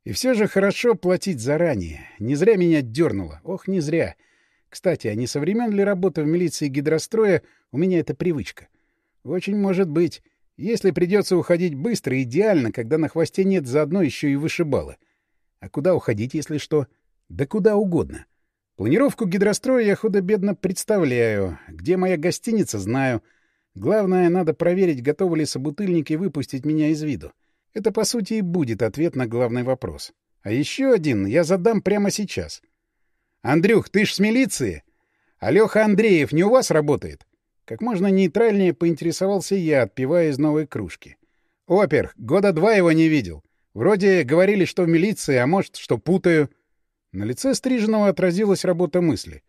И все же хорошо платить заранее. Не зря меня дернуло. Ох, не зря. Кстати, а не со времен ли работы в милиции гидростроя у меня эта привычка? Очень может быть. Если придется уходить быстро, идеально, когда на хвосте нет заодно еще и вышибала. А куда уходить, если что? Да куда угодно. Планировку гидростроя я худо-бедно представляю. Где моя гостиница, знаю. Главное, надо проверить, готовы ли собутыльники выпустить меня из виду. Это, по сути, и будет ответ на главный вопрос. А еще один я задам прямо сейчас. «Андрюх, ты ж с милиции? Алёха Андреев не у вас работает?» Как можно нейтральнее поинтересовался я, отпивая из новой кружки. «Опер, года два его не видел. Вроде говорили, что в милиции, а может, что путаю». На лице Стриженного отразилась работа мысли.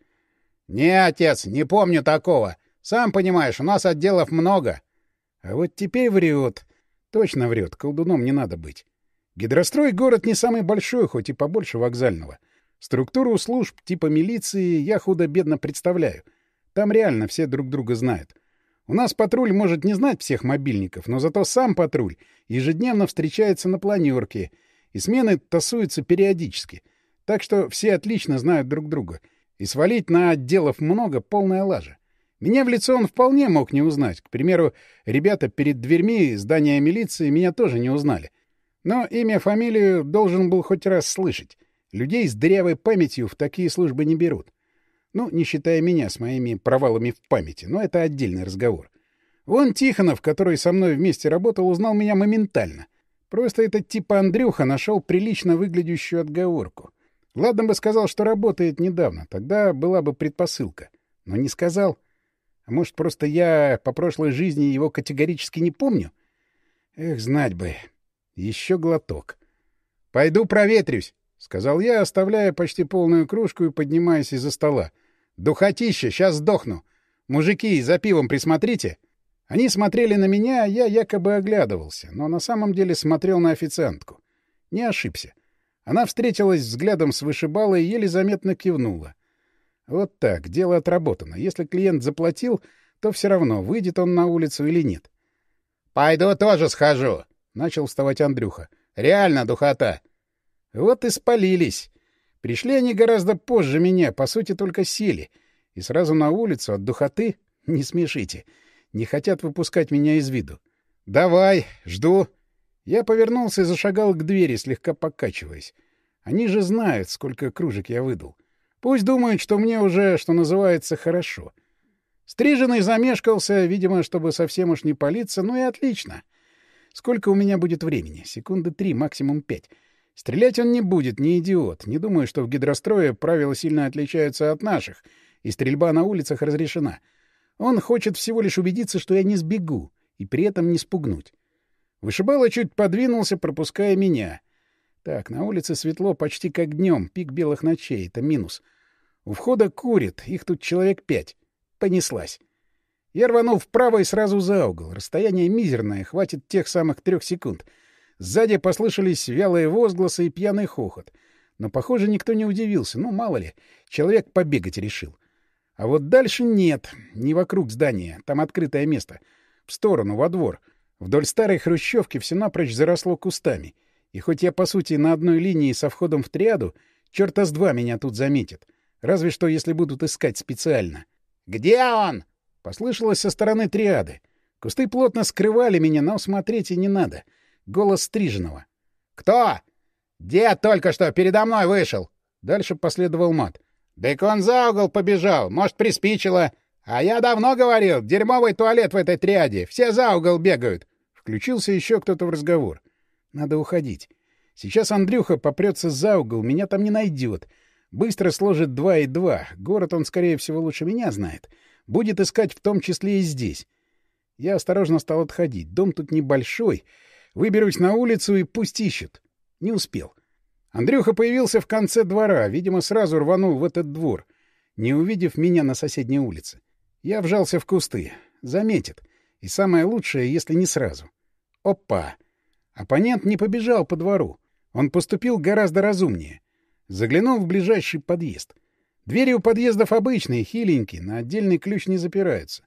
«Не, отец, не помню такого. Сам понимаешь, у нас отделов много». А вот теперь врет. Точно врет, колдуном не надо быть. Гидрострой — город не самый большой, хоть и побольше вокзального. Структуру служб типа милиции я худо-бедно представляю. Там реально все друг друга знают. У нас патруль может не знать всех мобильников, но зато сам патруль ежедневно встречается на планерке, и смены тасуются периодически. Так что все отлично знают друг друга. И свалить на отделов много — полная лажа. Меня в лицо он вполне мог не узнать. К примеру, ребята перед дверьми здания милиции меня тоже не узнали. Но имя, фамилию должен был хоть раз слышать. Людей с дырявой памятью в такие службы не берут. Ну, не считая меня с моими провалами в памяти, но это отдельный разговор. Вон Тихонов, который со мной вместе работал, узнал меня моментально. Просто этот типа Андрюха нашел прилично выглядящую отговорку. Ладно бы сказал, что работает недавно, тогда была бы предпосылка. Но не сказал — а может, просто я по прошлой жизни его категорически не помню? Эх, знать бы. Еще глоток. — Пойду проветрюсь, — сказал я, оставляя почти полную кружку и поднимаясь из-за стола. — Духотища, сейчас сдохну. Мужики, за пивом присмотрите. Они смотрели на меня, а я якобы оглядывался, но на самом деле смотрел на официантку. Не ошибся. Она встретилась взглядом с вышибалой и еле заметно кивнула. Вот так, дело отработано. Если клиент заплатил, то все равно, выйдет он на улицу или нет. — Пойду тоже схожу, — начал вставать Андрюха. — Реально духота. Вот и спалились. Пришли они гораздо позже меня, по сути, только сели. И сразу на улицу от духоты не смешите. Не хотят выпускать меня из виду. — Давай, жду. Я повернулся и зашагал к двери, слегка покачиваясь. Они же знают, сколько кружек я выдал. Пусть думают, что мне уже, что называется, хорошо. Стриженный замешкался, видимо, чтобы совсем уж не палиться, ну и отлично. Сколько у меня будет времени? Секунды три, максимум пять. Стрелять он не будет, не идиот. Не думаю, что в гидрострое правила сильно отличаются от наших, и стрельба на улицах разрешена. Он хочет всего лишь убедиться, что я не сбегу, и при этом не спугнуть. Вышибало чуть подвинулся, пропуская меня. Так, на улице светло почти как днем, пик белых ночей, это минус. У входа курит, их тут человек пять. Понеслась. Я рванул вправо и сразу за угол. Расстояние мизерное, хватит тех самых трех секунд. Сзади послышались вялые возгласы и пьяный хохот. Но, похоже, никто не удивился. Ну, мало ли, человек побегать решил. А вот дальше нет, не вокруг здания, там открытое место. В сторону, во двор. Вдоль старой хрущевки все напрочь заросло кустами. И хоть я, по сути, на одной линии со входом в триаду, черта с два меня тут заметят. Разве что, если будут искать специально. «Где он?» — послышалось со стороны триады. Кусты плотно скрывали меня, но смотреть и не надо. Голос стриженного. «Кто?» «Дед только что передо мной вышел!» Дальше последовал мат. «Так он за угол побежал, может, приспичило. А я давно говорил, дерьмовый туалет в этой триаде, все за угол бегают». Включился еще кто-то в разговор. «Надо уходить. Сейчас Андрюха попрется за угол, меня там не найдет. Быстро сложит два и два. Город он, скорее всего, лучше меня знает. Будет искать в том числе и здесь. Я осторожно стал отходить. Дом тут небольшой. Выберусь на улицу и пусть ищет. Не успел. Андрюха появился в конце двора, видимо, сразу рванул в этот двор, не увидев меня на соседней улице. Я вжался в кусты. Заметит. И самое лучшее, если не сразу. Опа! Оппонент не побежал по двору. Он поступил гораздо разумнее. Заглянул в ближайший подъезд. Двери у подъездов обычные, хиленькие, на отдельный ключ не запираются.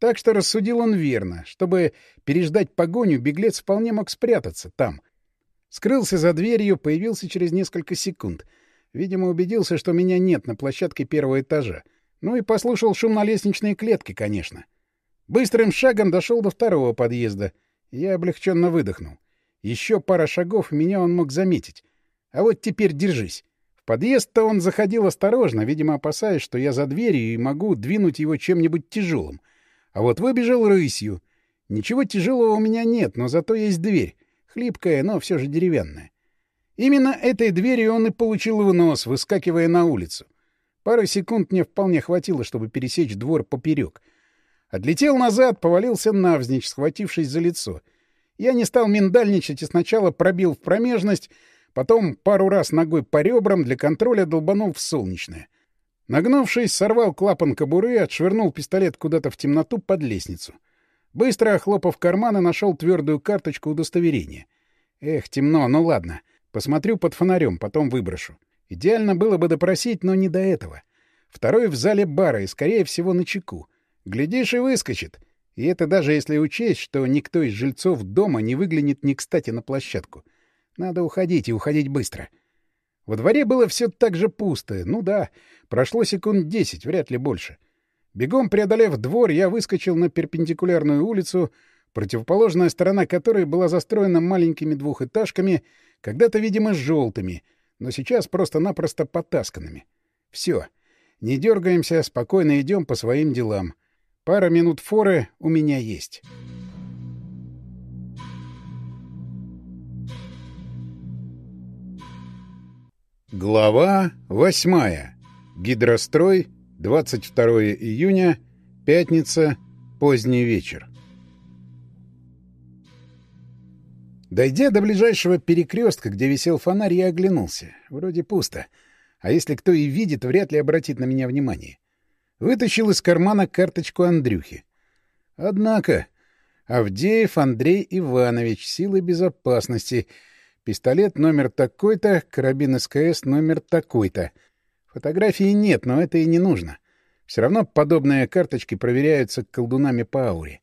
Так что рассудил он верно. Чтобы переждать погоню, беглец вполне мог спрятаться там. Скрылся за дверью, появился через несколько секунд. Видимо, убедился, что меня нет на площадке первого этажа. Ну и послушал шум на лестничной клетке, конечно. Быстрым шагом дошел до второго подъезда. Я облегченно выдохнул. Еще пара шагов, меня он мог заметить. А вот теперь держись. В подъезд-то он заходил осторожно, видимо, опасаясь, что я за дверью и могу двинуть его чем-нибудь тяжелым. А вот выбежал рысью. Ничего тяжелого у меня нет, но зато есть дверь. Хлипкая, но все же деревянная. Именно этой дверью он и получил в нос, выскакивая на улицу. Пары секунд мне вполне хватило, чтобы пересечь двор поперек. Отлетел назад, повалился навзничь, схватившись за лицо. Я не стал миндальничать и сначала пробил в промежность, потом пару раз ногой по ребрам для контроля долбанул в солнечное. Нагнувшись, сорвал клапан кобуры отшвырнул пистолет куда-то в темноту под лестницу. Быстро охлопав карманы, нашел твердую карточку удостоверения. Эх, темно, ну ладно. Посмотрю под фонарем, потом выброшу. Идеально было бы допросить, но не до этого. Второй в зале бара и, скорее всего, на чеку. Глядишь, и выскочит. И это даже если учесть, что никто из жильцов дома не выглянет не кстати на площадку. Надо уходить, и уходить быстро. Во дворе было все так же пусто. Ну да, прошло секунд десять, вряд ли больше. — Бегом преодолев двор, я выскочил на перпендикулярную улицу, противоположная сторона которой была застроена маленькими двухэтажками, когда-то, видимо, желтыми, но сейчас просто-напросто потасканными. Все. Не дергаемся, спокойно идем по своим делам. Пара минут форы у меня есть. Глава восьмая. Гидрострой 22 июня, пятница, поздний вечер. Дойдя до ближайшего перекрестка, где висел фонарь, я оглянулся. Вроде пусто. А если кто и видит, вряд ли обратит на меня внимание. Вытащил из кармана карточку Андрюхи. Однако... Авдеев Андрей Иванович, силы безопасности. Пистолет номер такой-то, карабин СКС номер такой-то. Фотографии нет, но это и не нужно. Все равно подобные карточки проверяются колдунами по ауре.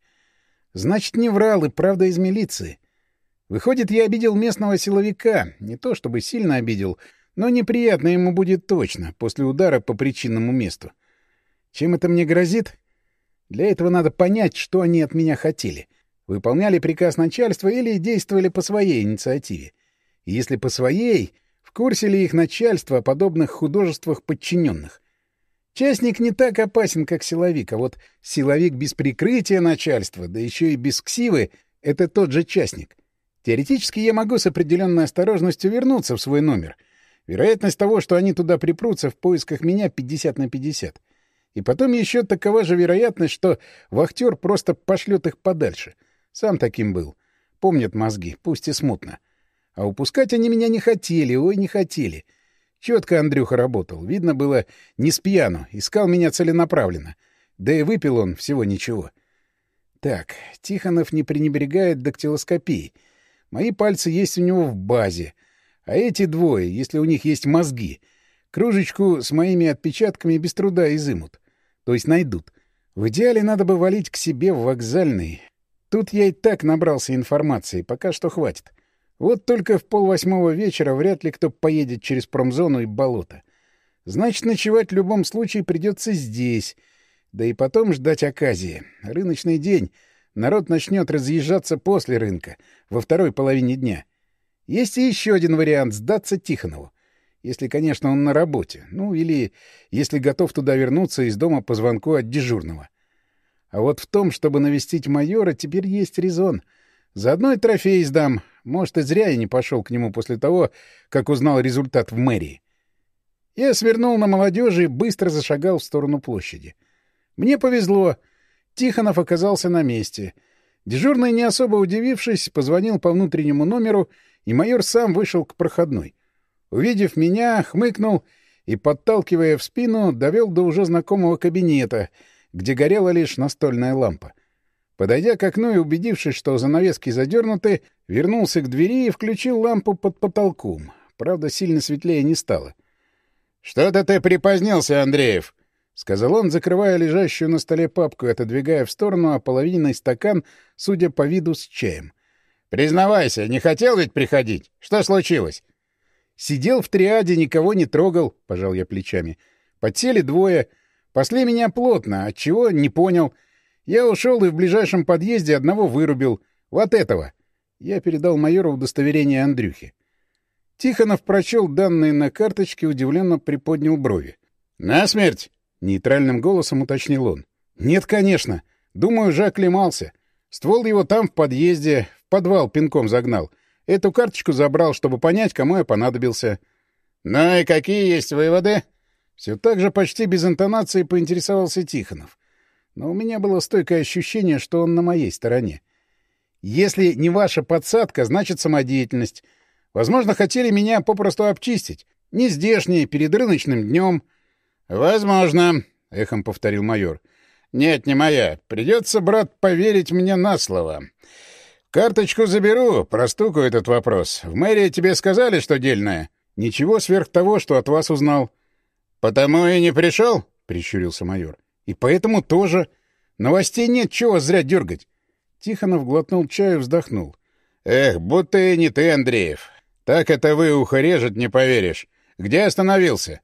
Значит, не врал и правда из милиции. Выходит, я обидел местного силовика. Не то чтобы сильно обидел, но неприятно ему будет точно, после удара по причинному месту. Чем это мне грозит? Для этого надо понять, что они от меня хотели. Выполняли приказ начальства или действовали по своей инициативе. И если по своей, курсе ли их начальство о подобных художествах подчиненных? Частник не так опасен, как силовик, а вот силовик без прикрытия начальства, да еще и без ксивы — это тот же частник. Теоретически я могу с определенной осторожностью вернуться в свой номер. Вероятность того, что они туда припрутся в поисках меня, 50 на 50. И потом еще такова же вероятность, что вахтер просто пошлет их подальше. Сам таким был. Помнят мозги, пусть и смутно. А упускать они меня не хотели, ой, не хотели. Четко Андрюха работал. Видно было, не с пьяну, искал меня целенаправленно. Да и выпил он всего ничего. Так, Тихонов не пренебрегает дактилоскопией. Мои пальцы есть у него в базе. А эти двое, если у них есть мозги, кружечку с моими отпечатками без труда изымут. То есть найдут. В идеале надо бы валить к себе в вокзальный. Тут я и так набрался информации, пока что хватит. Вот только в полвосьмого вечера вряд ли кто поедет через промзону и болото. Значит, ночевать в любом случае придется здесь. Да и потом ждать оказии. Рыночный день. Народ начнет разъезжаться после рынка, во второй половине дня. Есть и еще один вариант — сдаться Тихонову. Если, конечно, он на работе. Ну, или если готов туда вернуться из дома по звонку от дежурного. А вот в том, чтобы навестить майора, теперь есть резон. Заодно и трофей сдам. Может, и зря я не пошел к нему после того, как узнал результат в мэрии. Я свернул на молодежи и быстро зашагал в сторону площади. Мне повезло. Тихонов оказался на месте. Дежурный, не особо удивившись, позвонил по внутреннему номеру, и майор сам вышел к проходной. Увидев меня, хмыкнул и, подталкивая в спину, довел до уже знакомого кабинета, где горела лишь настольная лампа. Подойдя к окну и убедившись, что занавески задернуты, вернулся к двери и включил лампу под потолком. Правда, сильно светлее не стало. — Что-то ты припозднился, Андреев! — сказал он, закрывая лежащую на столе папку и отодвигая в сторону ополовиненный стакан, судя по виду, с чаем. — Признавайся, не хотел ведь приходить? Что случилось? — Сидел в триаде, никого не трогал, — пожал я плечами. Подсели двое. Пасли меня плотно, отчего — не понял — я ушел и в ближайшем подъезде одного вырубил. Вот этого. Я передал майору удостоверение Андрюхи. Тихонов прочел данные на карточке, удивленно приподнял брови. «Насмерть!» — нейтральным голосом уточнил он. «Нет, конечно. Думаю, Жак лимался. Ствол его там в подъезде, в подвал пинком загнал. Эту карточку забрал, чтобы понять, кому я понадобился». «Ну и какие есть выводы?» Все так же почти без интонации поинтересовался Тихонов но у меня было стойкое ощущение, что он на моей стороне. Если не ваша подсадка, значит самодеятельность. Возможно, хотели меня попросту обчистить. Не здешние, перед рыночным днем. — Возможно, — эхом повторил майор. — Нет, не моя. Придется, брат, поверить мне на слово. Карточку заберу, простукаю этот вопрос. В мэрии тебе сказали, что дельное? Ничего сверх того, что от вас узнал. — Потому и не пришел? — прищурился майор. И поэтому тоже. Новостей нет, чего зря дергать. Тихонов глотнул чаю и вздохнул. Эх, будто и не ты, Андреев. Так это вы ухо режет, не поверишь. Где остановился?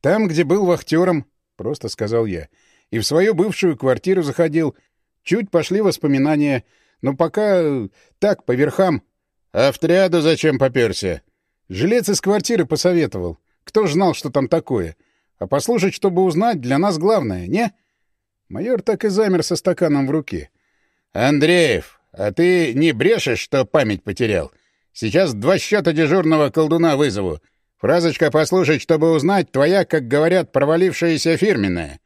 Там, где был вахтером, просто сказал я. И в свою бывшую квартиру заходил. Чуть пошли воспоминания. Но пока так, по верхам. А в триаду зачем поперся? Жилец из квартиры посоветовал. Кто ж знал, что там такое? А послушать, чтобы узнать, для нас главное, не? Майор так и замер со стаканом в руке. «Андреев, а ты не брешешь, что память потерял? Сейчас два счета дежурного колдуна вызову. Фразочка послушать, чтобы узнать, твоя, как говорят, провалившаяся фирменная».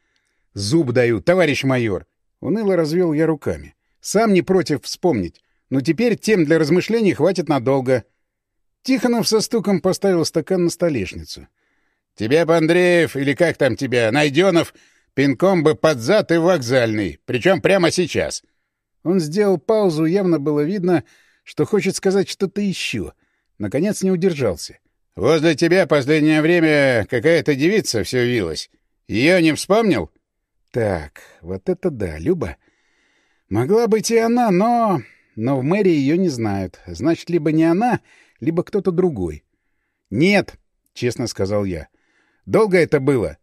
«Зуб даю, товарищ майор!» Уныло развел я руками. «Сам не против вспомнить. Но теперь тем для размышлений хватит надолго». Тихонов со стуком поставил стакан на столешницу. «Тебе бы, Андреев, или как там тебя, Найденов, Пинком бы под зад и вокзальный, причем прямо сейчас. Он сделал паузу, явно было видно, что хочет сказать что-то еще. Наконец не удержался. «Возле тебя последнее время какая-то девица все вилась. Ее не вспомнил?» «Так, вот это да, Люба. Могла быть и она, но... Но в мэрии ее не знают. Значит, либо не она, либо кто-то другой». «Нет», — честно сказал я. «Долго это было?»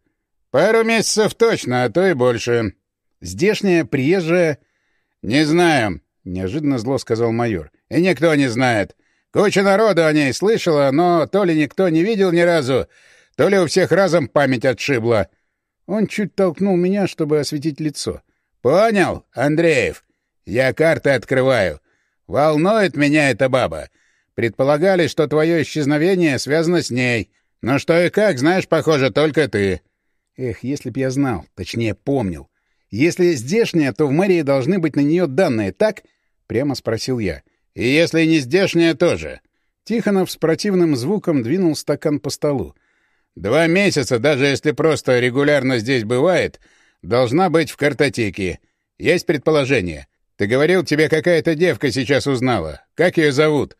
Пару месяцев точно, а то и больше. Здешняя, приезжая... — Не знаю, — неожиданно зло сказал майор. — И никто не знает. Куча народу о ней слышала, но то ли никто не видел ни разу, то ли у всех разом память отшибла. Он чуть толкнул меня, чтобы осветить лицо. — Понял, Андреев? Я карты открываю. Волнует меня эта баба. Предполагали, что твое исчезновение связано с ней. Но что и как, знаешь, похоже, только ты. — Эх, если б я знал, точнее помнил. Если здешняя, то в мэрии должны быть на нее данные, так? Прямо спросил я. И если не здешняя, тоже. Тихонов с противным звуком двинул стакан по столу. Два месяца, даже если просто регулярно здесь бывает, должна быть в картотеке. Есть предположение. Ты говорил, тебе какая-то девка сейчас узнала. Как ее зовут?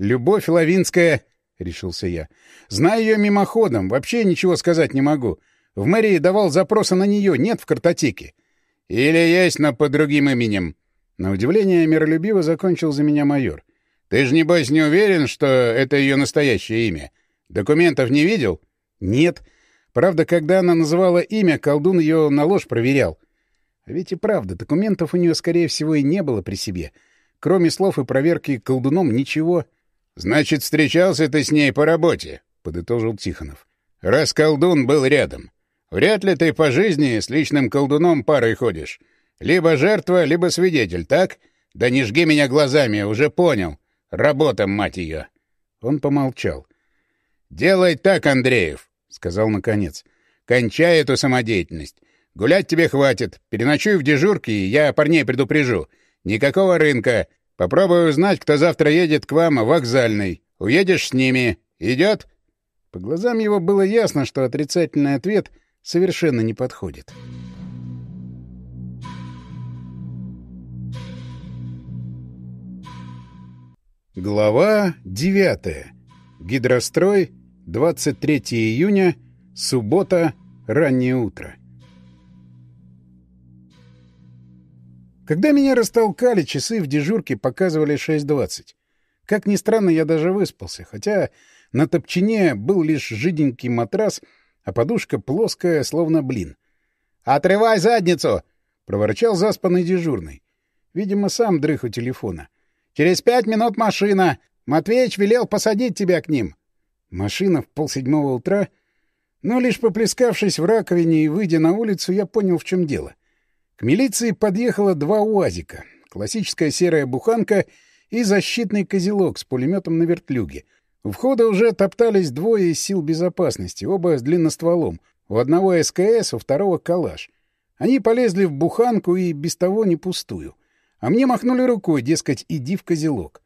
«Любовь Лавинская», — решился я. «Знаю ее мимоходом, вообще ничего сказать не могу. В мэрии давал запросы на нее, нет в картотеке». «Или есть, но под другим именем». На удивление миролюбиво закончил за меня майор. «Ты же, небось, не уверен, что это ее настоящее имя? Документов не видел?» «Нет. Правда, когда она называла имя, колдун ее на ложь проверял. А ведь и правда, документов у нее, скорее всего, и не было при себе. Кроме слов и проверки колдуном ничего. — Значит, встречался ты с ней по работе, — подытожил Тихонов. — Раз колдун был рядом. Вряд ли ты по жизни с личным колдуном парой ходишь. Либо жертва, либо свидетель, так? Да не жги меня глазами, уже понял. Работа, мать ее. Он помолчал. — Делай так, Андреев, — сказал наконец. — Кончай эту самодеятельность. Гулять тебе хватит. Переночуй в дежурке, и я парней предупрежу. Никакого рынка. Попробую узнать, кто завтра едет к вам в вокзальный. Уедешь с ними. Идет? По глазам его было ясно, что отрицательный ответ совершенно не подходит. Глава 9. Гидрострой. 23 июня. Суббота. Раннее утро. Когда меня растолкали, часы в дежурке показывали 6.20. Как ни странно, я даже выспался, хотя на топчине был лишь жиденький матрас, а подушка плоская, словно блин. «Отрывай задницу!» — проворчал заспанный дежурный. Видимо, сам дрых у телефона. «Через пять минут машина! Матвеич велел посадить тебя к ним!» Машина в полседьмого утра... Но лишь поплескавшись в раковине и выйдя на улицу, я понял, в чем дело. К милиции подъехало два УАЗика, классическая серая буханка и защитный козелок с пулеметом на вертлюге. У входа уже топтались двое из сил безопасности, оба с длинностволом. У одного СКС, у второго калаш. Они полезли в буханку и без того не пустую. А мне махнули рукой, дескать, иди в козелок.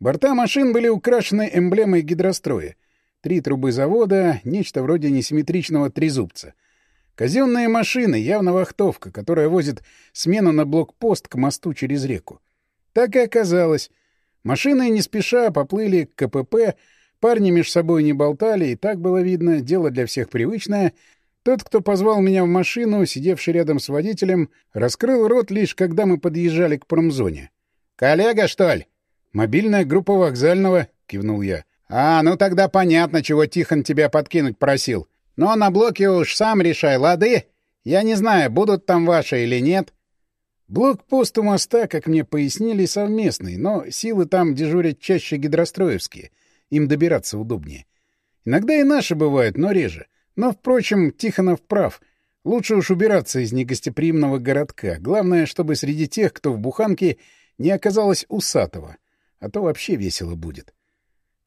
Борта машин были украшены эмблемой гидростроя. Три трубы завода, нечто вроде несимметричного трезубца — Казенные машины, явно вахтовка, которая возит смену на блокпост к мосту через реку. Так и оказалось. Машины не спеша поплыли к КПП, парни между собой не болтали, и так было видно, дело для всех привычное. Тот, кто позвал меня в машину, сидевший рядом с водителем, раскрыл рот лишь, когда мы подъезжали к промзоне. «Коллега, что ли?» «Мобильная группа вокзального», — кивнул я. «А, ну тогда понятно, чего Тихон тебя подкинуть просил. Но на блоке уж сам решай, лады? Я не знаю, будут там ваши или нет. Блокпост у моста, как мне пояснили, совместный, но силы там дежурят чаще гидростроевские. Им добираться удобнее. Иногда и наши бывают, но реже. Но, впрочем, Тихонов прав. Лучше уж убираться из негостеприимного городка. Главное, чтобы среди тех, кто в буханке, не оказалось усатого. А то вообще весело будет.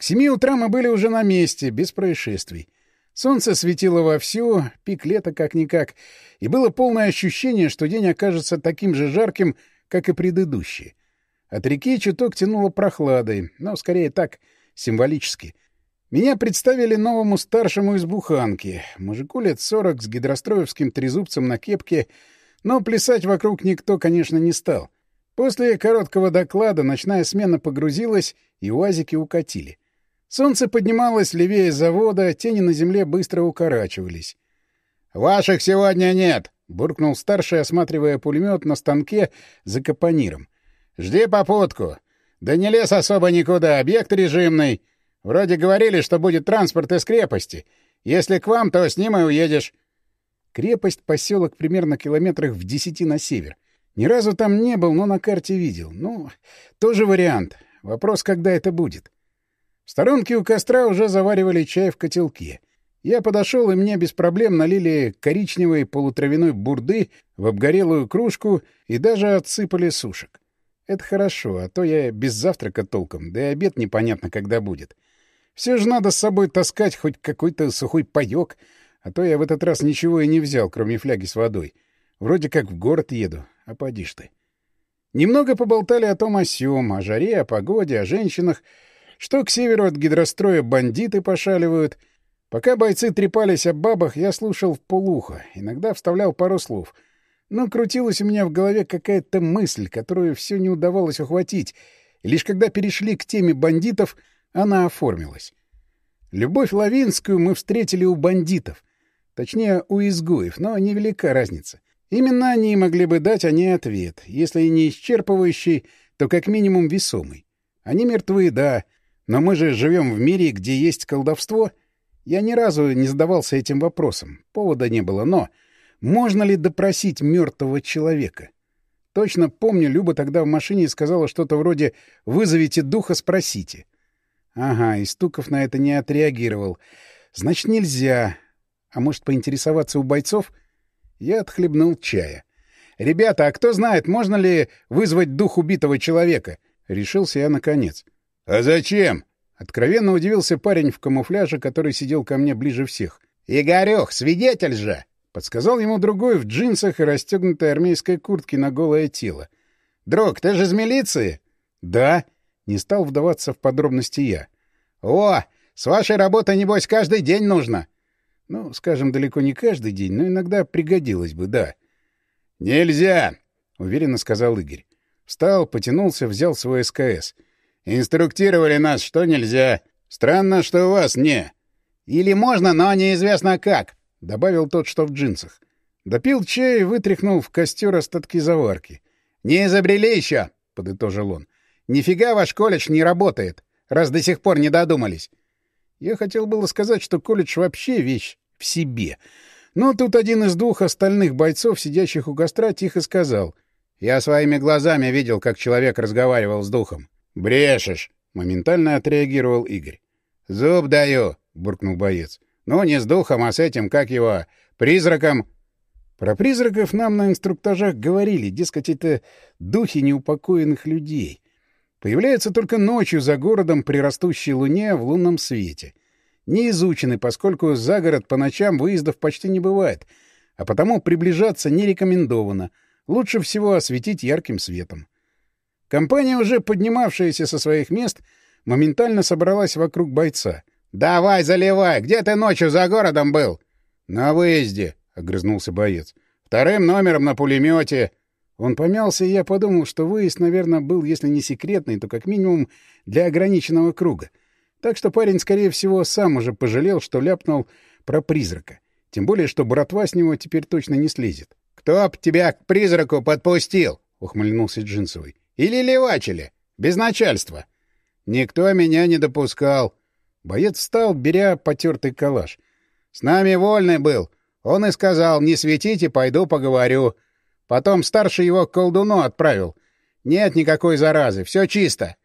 К семи утра мы были уже на месте, без происшествий. Солнце светило вовсю, пик лета как-никак, и было полное ощущение, что день окажется таким же жарким, как и предыдущий. От реки чуток тянуло прохладой, но скорее так, символически. Меня представили новому старшему из буханки, мужику лет сорок с гидростроевским трезубцем на кепке, но плясать вокруг никто, конечно, не стал. После короткого доклада ночная смена погрузилась, и уазики укатили. Солнце поднималось левее завода, тени на земле быстро укорачивались. «Ваших сегодня нет!» — буркнул старший, осматривая пулемет на станке за капониром. «Жди попутку. Да не лез особо никуда, объект режимный. Вроде говорили, что будет транспорт из крепости. Если к вам, то с ним и уедешь». Крепость — поселок примерно километрах в десяти на север. Ни разу там не был, но на карте видел. Ну, тоже вариант. Вопрос, когда это будет. В сторонке у костра уже заваривали чай в котелке. Я подошел, и мне без проблем налили коричневой полутравяной бурды в обгорелую кружку и даже отсыпали сушек. Это хорошо, а то я без завтрака толком, да и обед непонятно, когда будет. Все же надо с собой таскать хоть какой-то сухой паёк, а то я в этот раз ничего и не взял, кроме фляги с водой. Вроде как в город еду, а поди ж ты. Немного поболтали о том о сём, о жаре, о погоде, о женщинах — что к северу от гидростроя бандиты пошаливают. Пока бойцы трепались об бабах, я слушал в полухо, иногда вставлял пару слов. Но крутилась у меня в голове какая-то мысль, которую все не удавалось ухватить. И лишь когда перешли к теме бандитов, она оформилась. Любовь Лавинскую мы встретили у бандитов. Точнее, у изгоев, но невелика разница. Именно они могли бы дать о ней ответ, если и не исчерпывающий, то как минимум весомый. Они мертвы, да, но мы же живем в мире, где есть колдовство. Я ни разу не задавался этим вопросом, повода не было, но можно ли допросить мертвого человека? Точно помню, Люба тогда в машине сказала что-то вроде «вызовите духа, спросите». Ага, и Стуков на это не отреагировал. Значит, нельзя. А может, поинтересоваться у бойцов? Я отхлебнул чая. «Ребята, а кто знает, можно ли вызвать дух убитого человека?» Решился я наконец. «А зачем?» Откровенно удивился парень в камуфляже, который сидел ко мне ближе всех. «Игорёх, свидетель же!» Подсказал ему другой в джинсах и расстегнутой армейской куртке на голое тело. «Друг, ты же из милиции?» «Да». Не стал вдаваться в подробности я. «О, с вашей работой, небось, каждый день нужно!» Ну, скажем, далеко не каждый день, но иногда пригодилось бы, да. «Нельзя!» — уверенно сказал Игорь. Встал, потянулся, взял свой СКС. «Инструктировали нас, что нельзя. Странно, что у вас не». «Или можно, но неизвестно как», — добавил тот, что в джинсах. Допил чай и вытряхнул в костер остатки заварки. «Не изобрели еще», — подытожил он. «Нифига ваш колледж не работает, раз до сих пор не додумались». Я хотел было сказать, что колледж вообще вещь в себе. Но тут один из двух остальных бойцов, сидящих у костра, тихо сказал. «Я своими глазами видел, как человек разговаривал с духом». «Брешешь!» — моментально отреагировал Игорь. «Зуб даю!» — буркнул боец. «Ну, не с духом, а с этим, как его, призраком...» Про призраков нам на инструктажах говорили, дескать, это духи неупокоенных людей. Появляются только ночью за городом при растущей луне в лунном свете. Не изучены, поскольку за город по ночам выездов почти не бывает, а потому приближаться не рекомендовано. Лучше всего осветить ярким светом. Компания, уже поднимавшаяся со своих мест, моментально собралась вокруг бойца. «Давай, заливай! Где ты ночью за городом был?» «На выезде», — огрызнулся боец. «Вторым номером на пулемете. Он помялся, и я подумал, что выезд, наверное, был, если не секретный, то как минимум для ограниченного круга. Так что парень, скорее всего, сам уже пожалел, что ляпнул про призрака. Тем более, что братва с него теперь точно не слезет. «Кто б тебя к призраку подпустил?» — ухмыльнулся Джинсовый. «Или левачили? Без начальства?» «Никто меня не допускал», Боец встал, беря потертый калаш. «С нами вольный был. Он и сказал, не светите, пойду поговорю. Потом старший его к колдуну отправил. Нет никакой заразы, все чисто».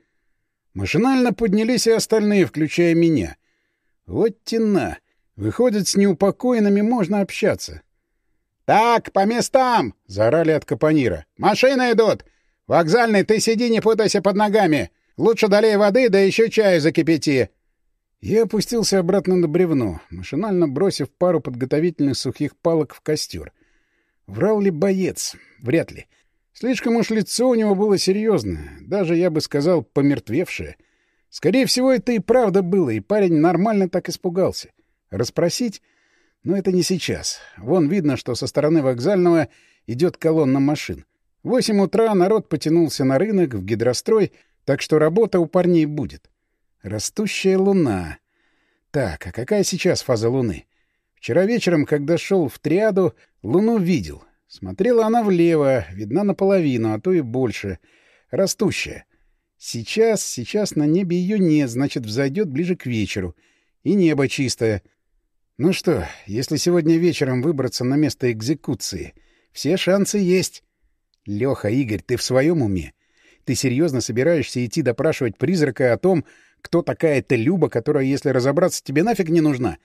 Машинально поднялись и остальные, включая меня. Вот тена. Выходит, с неупокоенными можно общаться. «Так, по местам!» — заорали от капонира. «Машины идут! Вокзальный, ты сиди, не путайся под ногами! Лучше долей воды, да еще чаю закипяти!» Я опустился обратно на бревно, машинально бросив пару подготовительных сухих палок в костер. Врал ли боец? Вряд ли. Слишком уж лицо у него было серьезное, даже, я бы сказал, помертвевшее. Скорее всего, это и правда было, и парень нормально так испугался. Расспросить? Но это не сейчас. Вон видно, что со стороны вокзального идет колонна машин. Восемь утра народ потянулся на рынок, в гидрострой, так что работа у парней будет. Растущая луна. Так, а какая сейчас фаза луны? Вчера вечером, когда шел в триаду, луну видел. Смотрела она влево, видна наполовину, а то и больше. Растущая. Сейчас, сейчас на небе ее нет, значит, взойдет ближе к вечеру. И небо чистое. Ну что, если сегодня вечером выбраться на место экзекуции, все шансы есть. Леха, Игорь, ты в своем уме? Ты серьезно собираешься идти допрашивать призрака о том, кто такая эта Люба, которая, если разобраться, тебе нафиг не нужна?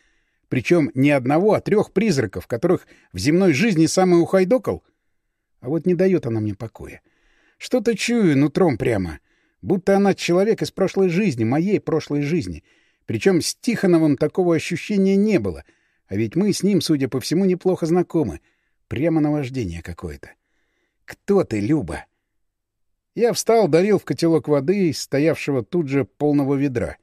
Причем не одного, а трех призраков, которых в земной жизни самый ухайдокал? А вот не дает она мне покоя. Что-то чую нутром прямо. Будто она человек из прошлой жизни, моей прошлой жизни. Причем с Тихоновым такого ощущения не было. А ведь мы с ним, судя по всему, неплохо знакомы. Прямо наваждение какое-то. Кто ты, Люба? Я встал, дарил в котелок воды, стоявшего тут же полного ведра.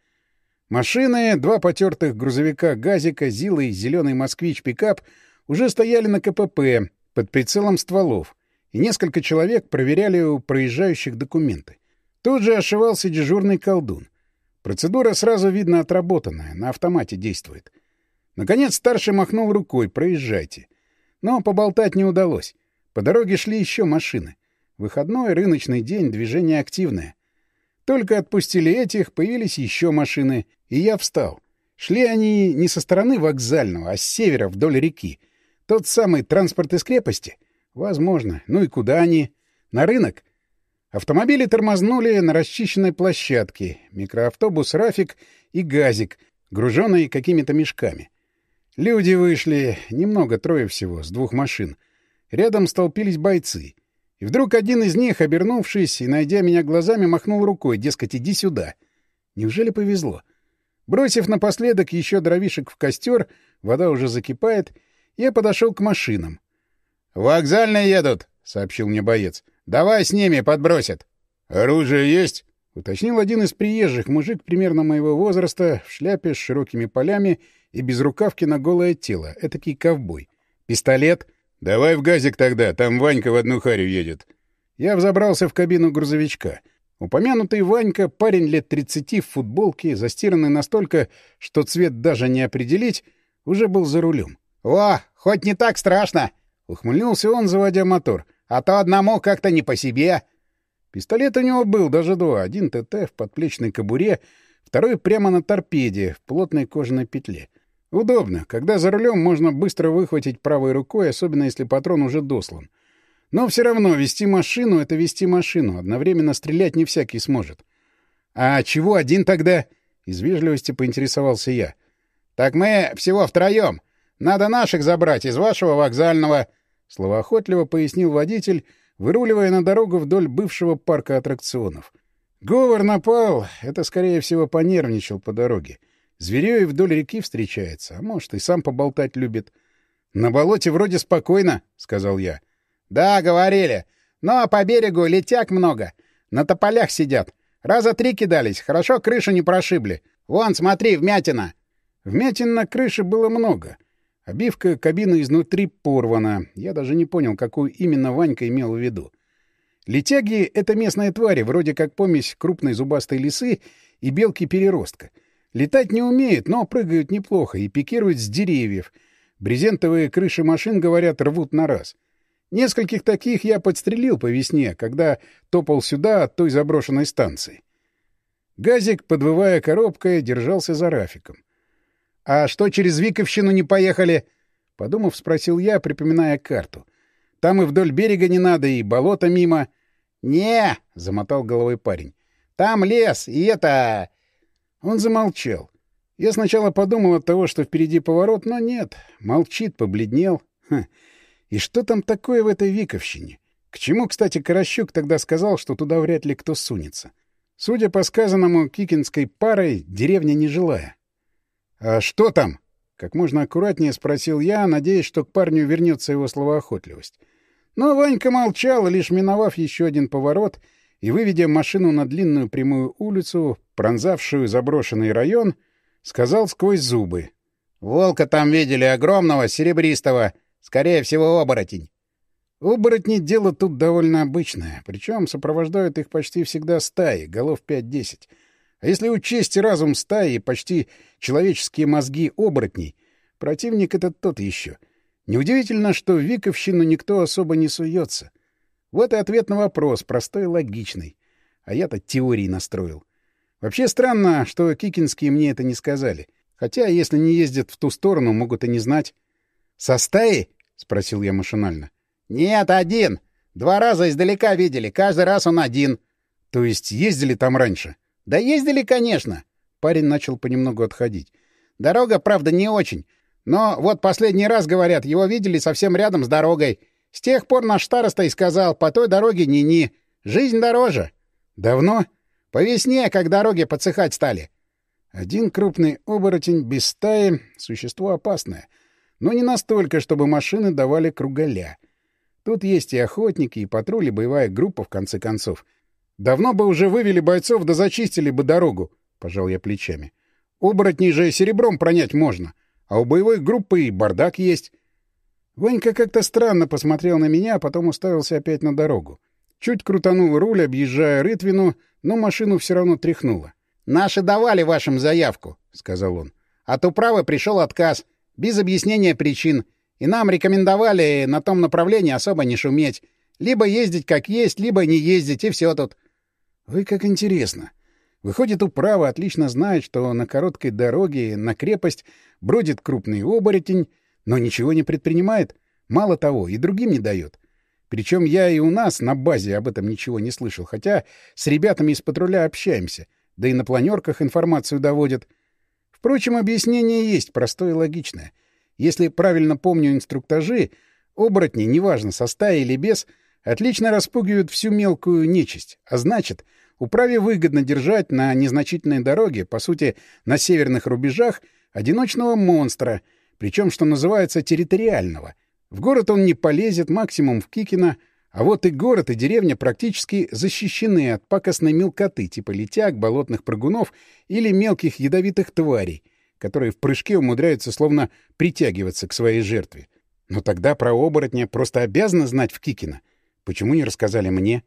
Машины, два потертых грузовика «Газика», «Зила» и зеленый «Москвич-пикап» уже стояли на КПП под прицелом стволов, и несколько человек проверяли у проезжающих документы. Тут же ошивался дежурный колдун. Процедура сразу видно отработанная, на автомате действует. Наконец старший махнул рукой «проезжайте». Но поболтать не удалось. По дороге шли еще машины. Выходной рыночный день, движение активное. Только отпустили этих, появились еще машины, и я встал. Шли они не со стороны вокзального, а с севера вдоль реки. Тот самый транспорт из крепости? Возможно. Ну и куда они? На рынок? Автомобили тормознули на расчищенной площадке. Микроавтобус «Рафик» и «Газик», груженный какими-то мешками. Люди вышли, немного, трое всего, с двух машин. Рядом столпились бойцы. И вдруг один из них, обернувшись и найдя меня глазами, махнул рукой, дескать, иди сюда. Неужели повезло? Бросив напоследок еще дровишек в костер, вода уже закипает, я подошел к машинам. «Вокзальные едут», — сообщил мне боец. «Давай с ними, подбросят». «Оружие есть?» — уточнил один из приезжих, мужик примерно моего возраста, в шляпе с широкими полями и без рукавки на голое тело, этакий ковбой. «Пистолет?» «Давай в газик тогда, там Ванька в одну харю едет». Я взобрался в кабину грузовичка. Упомянутый Ванька, парень лет 30 в футболке, застиранный настолько, что цвет даже не определить, уже был за рулем. «О, хоть не так страшно!» — ухмыльнулся он, заводя мотор. «А то одному как-то не по себе!» Пистолет у него был даже два. Один ТТ в подплечной кобуре, второй прямо на торпеде, в плотной кожаной петле. Удобно. Когда за рулем, можно быстро выхватить правой рукой, особенно если патрон уже дослан. Но все равно вести машину — это вести машину. Одновременно стрелять не всякий сможет. «А чего один тогда?» — из вежливости поинтересовался я. «Так мы всего втроем. Надо наших забрать из вашего вокзального», — словоохотливо пояснил водитель, выруливая на дорогу вдоль бывшего парка аттракционов. Говор напал. Это, скорее всего, понервничал по дороге. Зверей вдоль реки встречается, а может, и сам поболтать любит. — На болоте вроде спокойно, — сказал я. — да, говорили. Но по берегу летяк много. На тополях сидят. Раза три кидались, хорошо крышу не прошибли. Вон, смотри, вмятина. Вмятин на крыше было много. Обивка кабины изнутри порвана. Я даже не понял, какую именно Ванька имел в виду. Летяги — это местные твари, вроде как помесь крупной зубастой лисы и белки-переростка. Летать не умеют, но прыгают неплохо и пикируют с деревьев. Брезентовые крыши машин, говорят, рвут на раз. — Нескольких таких я подстрелил по весне, когда топал сюда от той заброшенной станции. Газик, подвывая коробкой, держался за Рафиком. — А что, через Виковщину не поехали? — подумав, спросил я, припоминая карту. — Там и вдоль берега не надо, и болото мимо. — Не, — замотал головой парень. — Там лес, и это... Он замолчал. Я сначала подумал от того, что впереди поворот, но нет. Молчит, побледнел. Хм. И что там такое в этой Виковщине? К чему, кстати, Каращук тогда сказал, что туда вряд ли кто сунется? Судя по сказанному кикинской парой, деревня не жилая. «А что там?» — как можно аккуратнее спросил я, надеясь, что к парню вернется его словоохотливость. Но Ванька молчал, лишь миновав еще один поворот и, выведя машину на длинную прямую улицу, пронзавшую заброшенный район, сказал сквозь зубы. «Волка там видели, огромного, серебристого. Скорее всего, оборотень. Оборотни — дело тут довольно обычное, причем сопровождают их почти всегда стаи, голов 5-10. А если учесть разум стаи и почти человеческие мозги оборотней, противник этот тот еще. Неудивительно, что в Виковщину никто особо не суется. Вот и ответ на вопрос, простой и логичный. А я-то теории настроил. Вообще странно, что кикинские мне это не сказали. Хотя, если не ездят в ту сторону, могут и не знать. «Со стаи?» — спросил я машинально. «Нет, один. Два раза издалека видели. Каждый раз он один». «То есть ездили там раньше?» «Да ездили, конечно». Парень начал понемногу отходить. «Дорога, правда, не очень. Но вот последний раз, говорят, его видели совсем рядом с дорогой. С тех пор наш староста и сказал, по той дороге ни-ни. Жизнь дороже». «Давно?» «По весне, как дороги подсыхать стали». Один крупный оборотень без стаи — существо опасное — но не настолько, чтобы машины давали кругаля. Тут есть и охотники, и патрули, боевая группа, в конце концов. Давно бы уже вывели бойцов да зачистили бы дорогу, — пожал я плечами. Оборотней же серебром пронять можно, а у боевой группы и бардак есть. Ванька как-то странно посмотрел на меня, а потом уставился опять на дорогу. Чуть крутанул руль, объезжая Рытвину, но машину все равно тряхнуло. «Наши давали вашим заявку», — сказал он. «От управы пришел отказ, без объяснения причин, и нам рекомендовали на том направлении особо не шуметь. Либо ездить как есть, либо не ездить, и все тут». «Вы как интересно. Выходит, управа отлично знает, что на короткой дороге на крепость бродит крупный оборотень, но ничего не предпринимает. Мало того, и другим не дает. Причем я и у нас на базе об этом ничего не слышал, хотя с ребятами из патруля общаемся, да и на планерках информацию доводят. Впрочем, объяснение есть, простое и логичное. Если правильно помню инструктажи, оборотни, неважно, со стаей или без, отлично распугивают всю мелкую нечисть, а значит, управе выгодно держать на незначительной дороге, по сути, на северных рубежах, одиночного монстра, причем, что называется, территориального — в город он не полезет, максимум в Кикино, а вот и город, и деревня практически защищены от пакостной мелкоты, типа летяг, болотных прыгунов или мелких ядовитых тварей, которые в прыжке умудряются словно притягиваться к своей жертве. Но тогда про оборотня просто обязаны знать в Кикино. Почему не рассказали мне?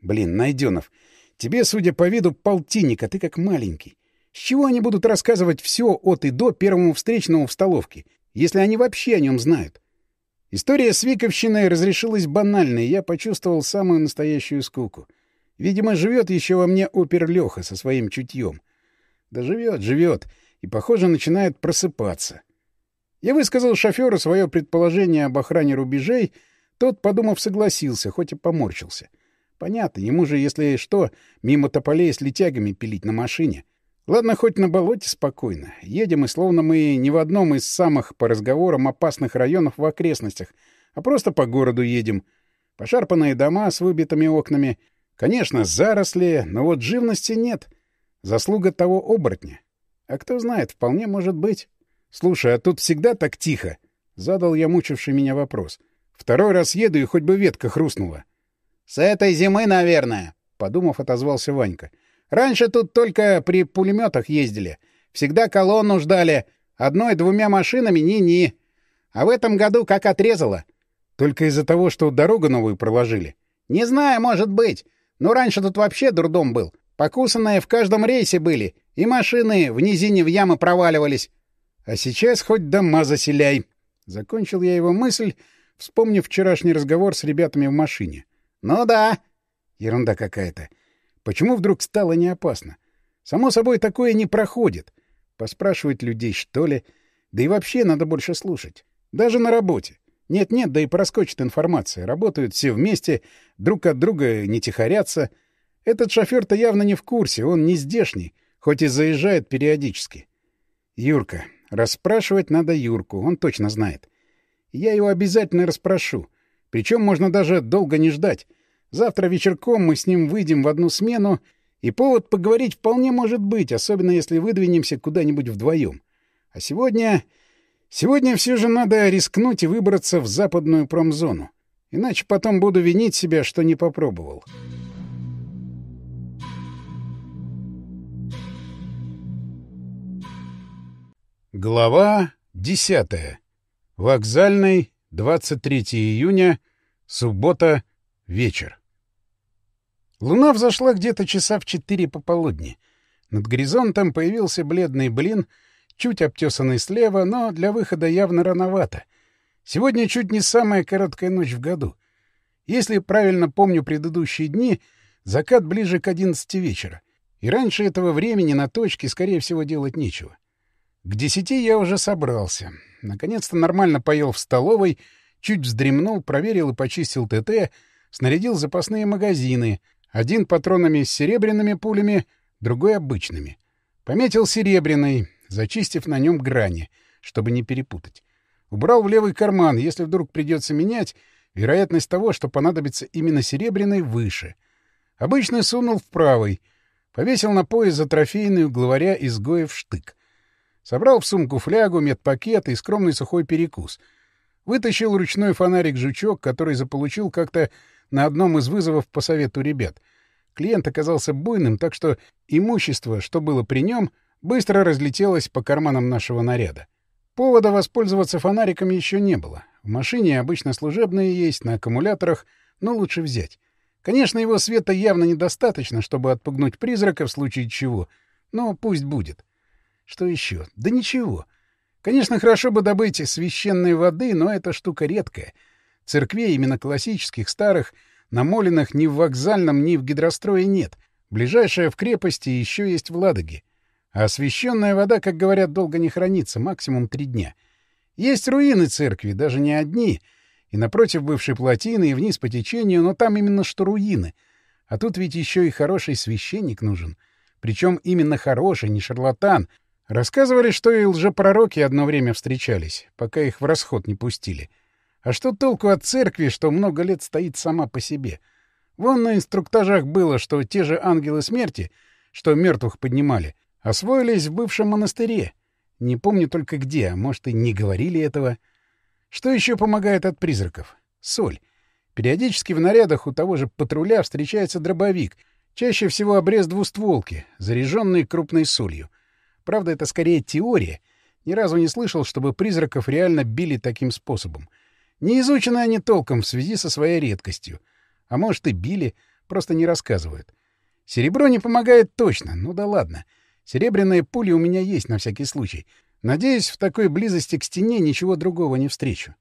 Блин, Найденов, тебе, судя по виду, полтинник, а ты как маленький. С чего они будут рассказывать все от и до первому встречному в столовке, если они вообще о нем знают? История с Виковщиной разрешилась банально, и я почувствовал самую настоящую скуку. Видимо, живет еще во мне опер Леха со своим чутьем. Да живет, живет, и, похоже, начинает просыпаться. Я высказал шоферу свое предположение об охране рубежей, тот, подумав, согласился, хоть и поморщился. Понятно, ему же, если что, мимо тополей с летягами пилить на машине. Ладно, хоть на болоте спокойно. Едем, и словно мы не в одном из самых, по разговорам, опасных районов в окрестностях, а просто по городу едем. Пошарпанные дома с выбитыми окнами. Конечно, заросли, но вот живности нет. Заслуга того оборотня. А кто знает, вполне может быть. Слушай, а тут всегда так тихо? Задал я мучивший меня вопрос. Второй раз еду, и хоть бы ветка хрустнула. — С этой зимы, наверное, — подумав, отозвался Ванька. — Раньше тут только при пулеметах ездили. Всегда колонну ждали. Одной-двумя машинами ни-ни. А в этом году как отрезало. Только из-за того, что дорогу новую проложили. Не знаю, может быть. Но раньше тут вообще дурдом был. Покусанные в каждом рейсе были. И машины в низине в ямы проваливались. А сейчас хоть дома заселяй. Закончил я его мысль, вспомнив вчерашний разговор с ребятами в машине. Ну да. Ерунда какая-то. Почему вдруг стало не опасно? Само собой, такое не проходит. Поспрашивать людей, что ли? Да и вообще надо больше слушать. Даже на работе. Нет-нет, да и проскочит информация. Работают все вместе, друг от друга не тихорятся. Этот шофер-то явно не в курсе, он не здешний, хоть и заезжает периодически. Юрка. Расспрашивать надо Юрку, он точно знает. Я его обязательно расспрошу. Причем можно даже долго не ждать. Завтра вечерком мы с ним выйдем в одну смену, и повод поговорить вполне может быть, особенно если выдвинемся куда-нибудь вдвоем. А сегодня... Сегодня все же надо рискнуть и выбраться в западную промзону. Иначе потом буду винить себя, что не попробовал. Глава десятая. Вокзальный, 23 июня, суббота, вечер. Луна взошла где-то часа в четыре пополудни. Над горизонтом появился бледный блин, чуть обтесанный слева, но для выхода явно рановато. Сегодня чуть не самая короткая ночь в году. Если правильно помню предыдущие дни, закат ближе к одиннадцати вечера. И раньше этого времени на точке, скорее всего, делать нечего. К десяти я уже собрался. Наконец-то нормально поел в столовой, чуть вздремнул, проверил и почистил ТТ, снарядил запасные магазины — один патронами с серебряными пулями, другой — обычными. Пометил серебряный, зачистив на нем грани, чтобы не перепутать. Убрал в левый карман, если вдруг придется менять, вероятность того, что понадобится именно серебряный, выше. Обычный сунул в правый, повесил на пояс за трофейный у главаря изгоев штык. Собрал в сумку флягу, медпакет и скромный сухой перекус. Вытащил ручной фонарик-жучок, который заполучил как-то на одном из вызовов по совету ребят. Клиент оказался буйным, так что имущество, что было при нем, быстро разлетелось по карманам нашего наряда. Повода воспользоваться фонариком еще не было. В машине обычно служебные есть, на аккумуляторах, но лучше взять. Конечно, его света явно недостаточно, чтобы отпугнуть призрака в случае чего, Но пусть будет. Что еще? Да ничего. Конечно, хорошо бы добыть священной воды, но эта штука редкая. Церквей, именно классических, старых, намоленных ни в вокзальном, ни в гидрострое нет. Ближайшая в крепости еще есть в Ладоге. А освященная вода, как говорят, долго не хранится, максимум три дня. Есть руины церкви, даже не одни, и напротив бывшей плотины, и вниз по течению, но там именно что руины. А тут ведь еще и хороший священник нужен. Причем именно хороший, не шарлатан. Рассказывали, что и лжепророки одно время встречались, пока их в расход не пустили. А что толку от церкви, что много лет стоит сама по себе? Вон на инструктажах было, что те же ангелы смерти, что мертвых поднимали, освоились в бывшем монастыре. Не помню только где, а может, и не говорили этого. Что еще помогает от призраков? Соль. Периодически в нарядах у того же патруля встречается дробовик, чаще всего обрез двустволки, заряженный крупной солью. Правда, это скорее теория. Ни разу не слышал, чтобы призраков реально били таким способом. Не изучены они толком в связи со своей редкостью. А может, и били, просто не рассказывают. Серебро не помогает точно, ну да ладно. Серебряные пули у меня есть на всякий случай. Надеюсь, в такой близости к стене ничего другого не встречу.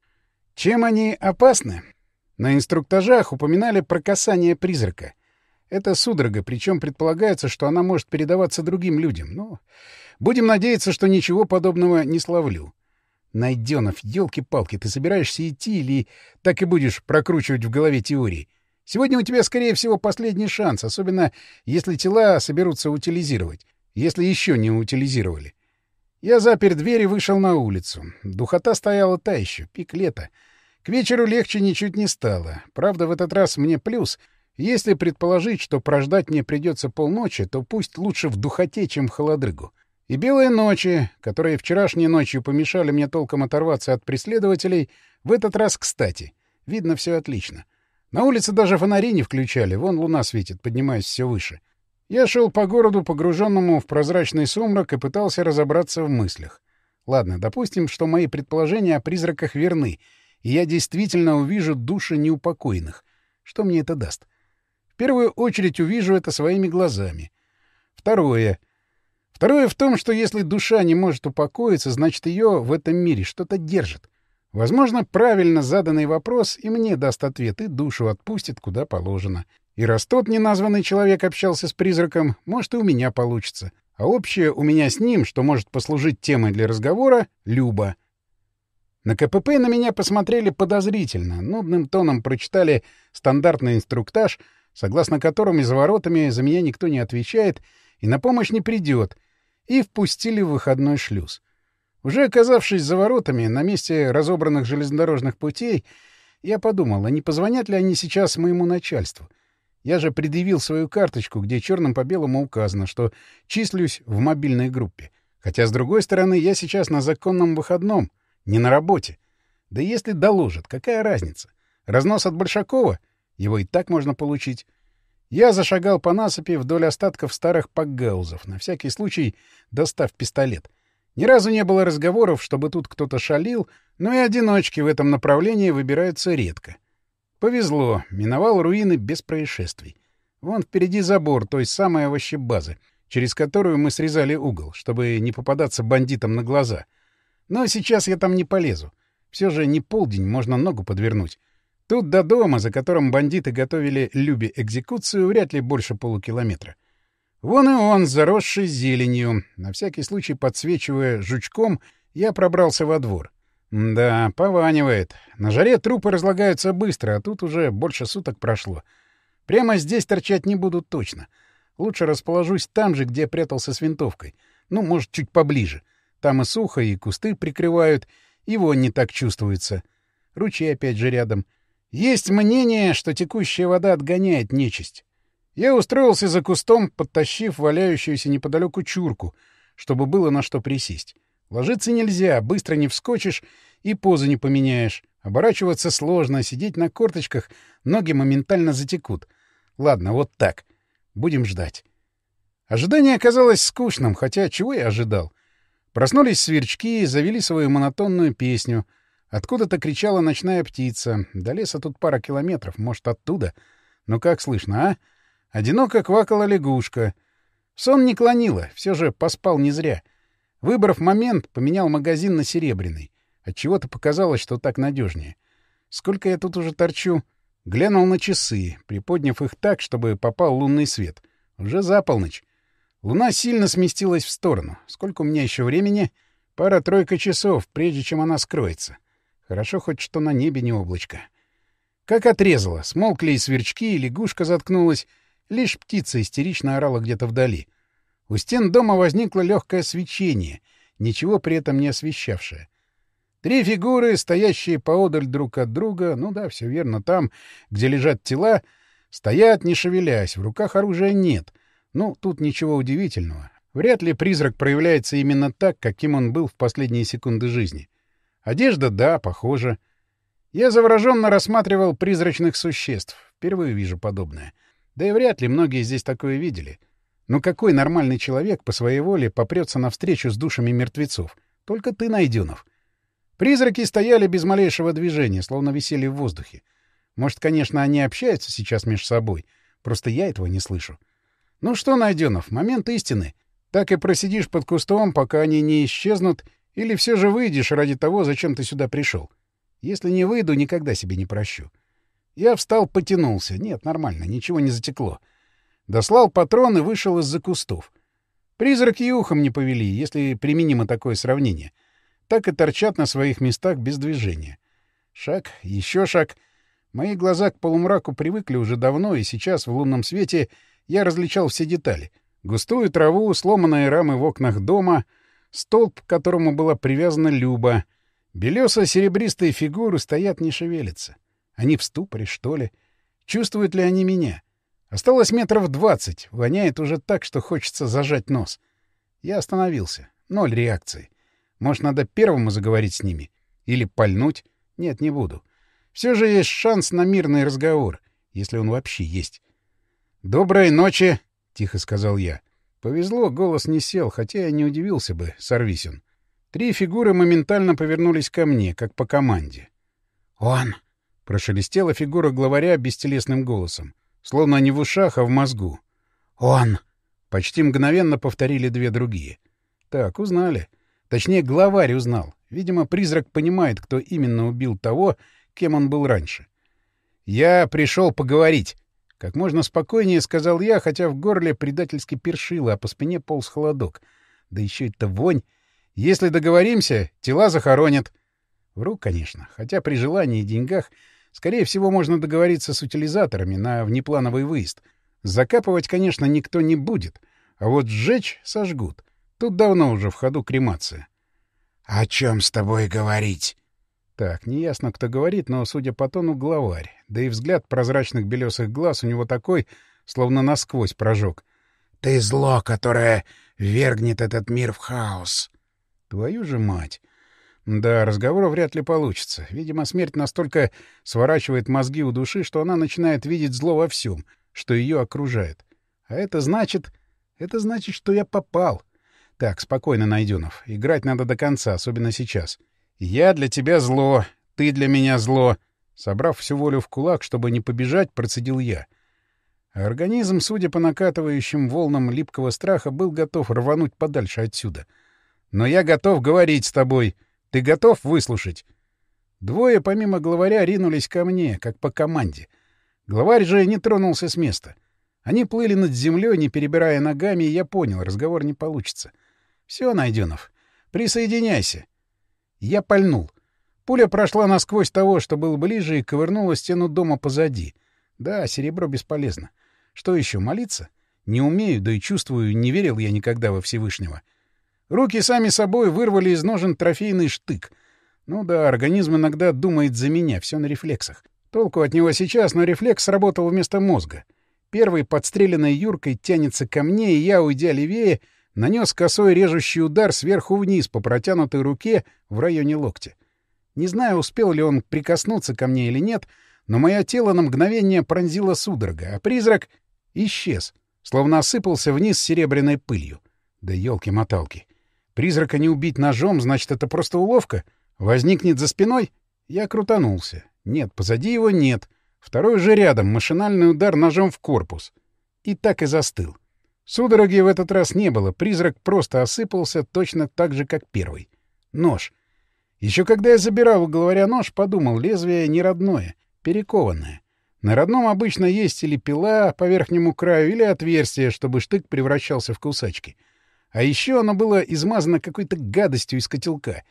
Чем они опасны? На инструктажах упоминали про касание призрака. Это судорога, причем предполагается, что она может передаваться другим людям. Но будем надеяться, что ничего подобного не словлю. Найденов, елки-палки, ты собираешься идти или так и будешь прокручивать в голове теории? Сегодня у тебя, скорее всего, последний шанс, особенно если тела соберутся утилизировать, если еще не утилизировали. Я запер дверь и вышел на улицу. Духота стояла та еще, пик лета. К вечеру легче ничуть не стало. Правда, в этот раз мне плюс. Если предположить, что прождать мне придется полночи, то пусть лучше в духоте, чем в холодрыгу. И белые ночи, которые вчерашней ночью помешали мне толком оторваться от преследователей, в этот раз кстати. Видно все отлично. На улице даже фонари не включали, вон луна светит, поднимаясь все выше. Я шел по городу, погруженному в прозрачный сумрак, и пытался разобраться в мыслях. Ладно, допустим, что мои предположения о призраках верны, и я действительно увижу души неупокоенных. Что мне это даст? В первую очередь увижу это своими глазами. Второе. Второе в том, что если душа не может упокоиться, значит, ее в этом мире что-то держит. Возможно, правильно заданный вопрос и мне даст ответ, и душу отпустит куда положено. И раз тот неназванный человек общался с призраком, может, и у меня получится. А общее у меня с ним, что может послужить темой для разговора, — Люба. На КПП на меня посмотрели подозрительно, нудным тоном прочитали стандартный инструктаж, согласно которому за воротами за меня никто не отвечает и на помощь не придет, и впустили в выходной шлюз. Уже оказавшись за воротами, на месте разобранных железнодорожных путей, я подумал, а не позвонят ли они сейчас моему начальству — я же предъявил свою карточку, где черным по белому указано, что числюсь в мобильной группе. Хотя, с другой стороны, я сейчас на законном выходном, не на работе. Да если доложат, какая разница? Разнос от Большакова? Его и так можно получить. Я зашагал по насыпи вдоль остатков старых пакгаузов, на всякий случай достав пистолет. Ни разу не было разговоров, чтобы тут кто-то шалил, но и одиночки в этом направлении выбираются редко. Повезло, миновал руины без происшествий. Вон впереди забор той самой овощебазы, через которую мы срезали угол, чтобы не попадаться бандитам на глаза. Но сейчас я там не полезу. Все же не полдень, можно ногу подвернуть. Тут до дома, за которым бандиты готовили Любе экзекуцию, вряд ли больше полукилометра. Вон и он, заросший зеленью. На всякий случай подсвечивая жучком, я пробрался во двор. Да, пованивает. На жаре трупы разлагаются быстро, а тут уже больше суток прошло. Прямо здесь торчать не будут точно. Лучше расположусь там же, где прятался с винтовкой. Ну, может, чуть поближе. Там и сухо, и кусты прикрывают, вон не так чувствуется. Ручей опять же рядом. Есть мнение, что текущая вода отгоняет нечисть. Я устроился за кустом, подтащив валяющуюся неподалеку чурку, чтобы было на что присесть. Ложиться нельзя, быстро не вскочишь и позу не поменяешь. Оборачиваться сложно, сидеть на корточках, ноги моментально затекут. Ладно, вот так. Будем ждать. Ожидание оказалось скучным, хотя чего я ожидал? Проснулись сверчки, завели свою монотонную песню. Откуда-то кричала ночная птица. До леса тут пара километров, может, оттуда. Ну как слышно, а? Одиноко квакала лягушка — Сон не клонило, все же поспал не зря. Выбрав момент, поменял магазин на серебряный. Отчего-то показалось, что так надежнее. Сколько я тут уже торчу? Глянул на часы, приподняв их так, чтобы попал лунный свет. Уже за полночь. Луна сильно сместилась в сторону. Сколько у меня еще времени? Пара-тройка часов, прежде чем она скроется. Хорошо хоть что на небе не облачко. Как отрезало. Смолкли и сверчки, и лягушка заткнулась. Лишь птица истерично орала где-то вдали. У стен дома возникло легкое свечение, ничего при этом не освещавшее. Три фигуры, стоящие поодаль друг от друга, ну да, все верно, там, где лежат тела, стоят, не шевелясь, в руках оружия нет. Ну, тут ничего удивительного. Вряд ли призрак проявляется именно так, каким он был в последние секунды жизни. Одежда, да, похожа. Я завороженно рассматривал призрачных существ. Впервые вижу подобное. Да и вряд ли многие здесь такое видели. Но какой нормальный человек по своей воле попрется навстречу с душами мертвецов? Только ты, Найденов. Призраки стояли без малейшего движения, словно висели в воздухе. Может, конечно, они общаются сейчас между собой, просто я этого не слышу. Ну что, Найденов, момент истины. Так и просидишь под кустом, пока они не исчезнут, или все же выйдешь ради того, зачем ты сюда пришел. Если не выйду, никогда себе не прощу. Я встал, потянулся. Нет, нормально, ничего не затекло. Дослал патрон и вышел из-за кустов. Призраки и ухом не повели, если применимо такое сравнение — так и торчат на своих местах без движения. Шаг, еще шаг. Мои глаза к полумраку привыкли уже давно, и сейчас в лунном свете я различал все детали. Густую траву, сломанные рамы в окнах дома, столб, к которому была привязана Люба. Белесо-серебристые фигуры стоят, не шевелятся. Они в ступоре, что ли? Чувствуют ли они меня? Осталось метров двадцать. Воняет уже так, что хочется зажать нос. Я остановился. Ноль реакции. Может, надо первому заговорить с ними? Или пальнуть? Нет, не буду. Все же есть шанс на мирный разговор, если он вообще есть. «Доброй ночи!» — тихо сказал я. Повезло, голос не сел, хотя я не удивился бы, сорвись Три фигуры моментально повернулись ко мне, как по команде. «Он!» — прошелестела фигура главаря бестелесным голосом, словно не в ушах, а в мозгу. «Он!» — почти мгновенно повторили две другие. «Так, узнали». Точнее, главарь узнал. Видимо, призрак понимает, кто именно убил того, кем он был раньше. «Я пришел поговорить», — как можно спокойнее сказал я, хотя в горле предательски першило, а по спине полз холодок. Да еще это вонь. Если договоримся, тела захоронят. Вру, конечно, хотя при желании и деньгах, скорее всего, можно договориться с утилизаторами на внеплановый выезд. Закапывать, конечно, никто не будет, а вот сжечь сожгут. Тут давно уже в ходу кремация. — О чем с тобой говорить? Так, неясно, кто говорит, но, судя по тону, главарь. Да и взгляд прозрачных белесых глаз у него такой, словно насквозь прожег. — Ты зло, которое вергнет этот мир в хаос. Твою же мать! Да, разговора вряд ли получится. Видимо, смерть настолько сворачивает мозги у души, что она начинает видеть зло во всем, что ее окружает. А это значит... Это значит, что я попал. Так, спокойно, Найденов. Играть надо до конца, особенно сейчас. Я для тебя зло, ты для меня зло. Собрав всю волю в кулак, чтобы не побежать, процедил я. Организм, судя по накатывающим волнам липкого страха, был готов рвануть подальше отсюда. Но я готов говорить с тобой. Ты готов выслушать? Двое, помимо главаря, ринулись ко мне, как по команде. Главарь же не тронулся с места. Они плыли над землей, не перебирая ногами, и я понял, разговор не получится. Все, Найденов, присоединяйся. Я пальнул. Пуля прошла насквозь того, что был ближе, и ковырнула стену дома позади. Да, серебро бесполезно. Что еще, молиться? Не умею, да и чувствую, не верил я никогда во Всевышнего. Руки сами собой вырвали из ножен трофейный штык. Ну да, организм иногда думает за меня, все на рефлексах. Толку от него сейчас, но рефлекс сработал вместо мозга. Первый, подстреленный Юркой, тянется ко мне, и я, уйдя левее, нанес косой режущий удар сверху вниз по протянутой руке в районе локтя. Не знаю, успел ли он прикоснуться ко мне или нет, но мое тело на мгновение пронзило судорога, а призрак исчез, словно осыпался вниз серебряной пылью. Да елки-моталки. Призрака не убить ножом, значит, это просто уловка? Возникнет за спиной? Я крутанулся. Нет, позади его нет. Второй же рядом, машинальный удар ножом в корпус. И так и застыл. Судороги в этот раз не было, призрак просто осыпался точно так же, как первый. Нож. Еще когда я забирал у главаря нож, подумал, лезвие не родное, перекованное. На родном обычно есть или пила по верхнему краю, или отверстие, чтобы штык превращался в кусачки. А еще оно было измазано какой-то гадостью из котелка.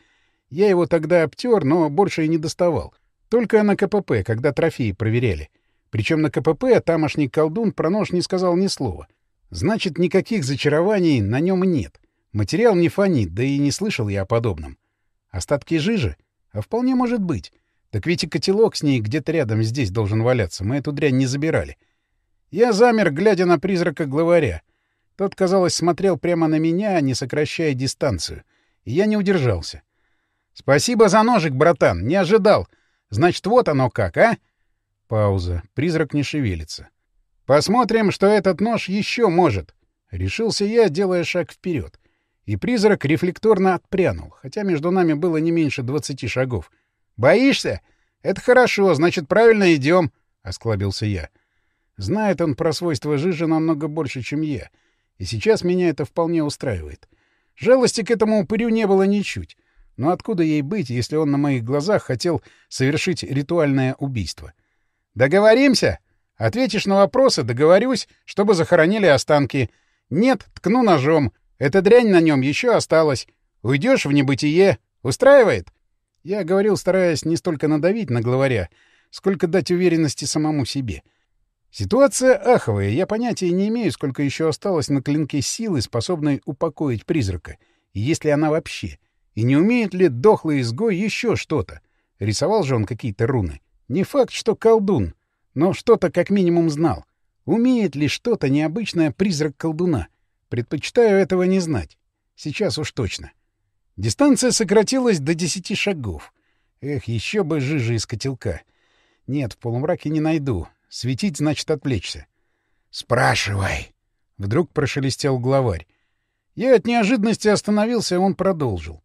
Я его тогда обтер, но больше и не доставал. Только на КПП, когда трофеи проверяли. Причем на КПП тамошний колдун про нож не сказал ни слова. Значит, никаких зачарований на нем нет. Материал не фонит, да и не слышал я о подобном. Остатки жижи? А вполне может быть. Так ведь и котелок с ней где-то рядом здесь должен валяться. Мы эту дрянь не забирали. Я замер, глядя на призрака главаря. Тот, казалось, смотрел прямо на меня, не сокращая дистанцию. И я не удержался. «Спасибо за ножик, братан. Не ожидал. Значит, вот оно как, а?» Пауза. Призрак не шевелится. Посмотрим, что этот нож еще может. Решился я, делая шаг вперед. И призрак рефлекторно отпрянул, хотя между нами было не меньше двадцати шагов. «Боишься? Это хорошо, значит, правильно идем», — осклабился я. Знает он про свойства жижи намного больше, чем я. И сейчас меня это вполне устраивает. Жалости к этому упырю не было ничуть. Но откуда ей быть, если он на моих глазах хотел совершить ритуальное убийство? «Договоримся?» Ответишь на вопросы — договорюсь, чтобы захоронили останки. Нет, ткну ножом. Эта дрянь на нем еще осталась. Уйдешь в небытие. Устраивает? Я говорил, стараясь не столько надавить на главаря, сколько дать уверенности самому себе. Ситуация аховая. Я понятия не имею, сколько еще осталось на клинке силы, способной упокоить призрака. И есть ли она вообще? И не умеет ли дохлый изгой еще что-то? Рисовал же он какие-то руны. Не факт, что колдун — но что-то как минимум знал. Умеет ли что-то необычное призрак колдуна? Предпочитаю этого не знать. Сейчас уж точно. Дистанция сократилась до десяти шагов. Эх, еще бы жижи из котелка. Нет, в полумраке не найду. Светить значит отвлечься. «Спрашивай!» — вдруг прошелестел главарь. Я от неожиданности остановился, и он продолжил.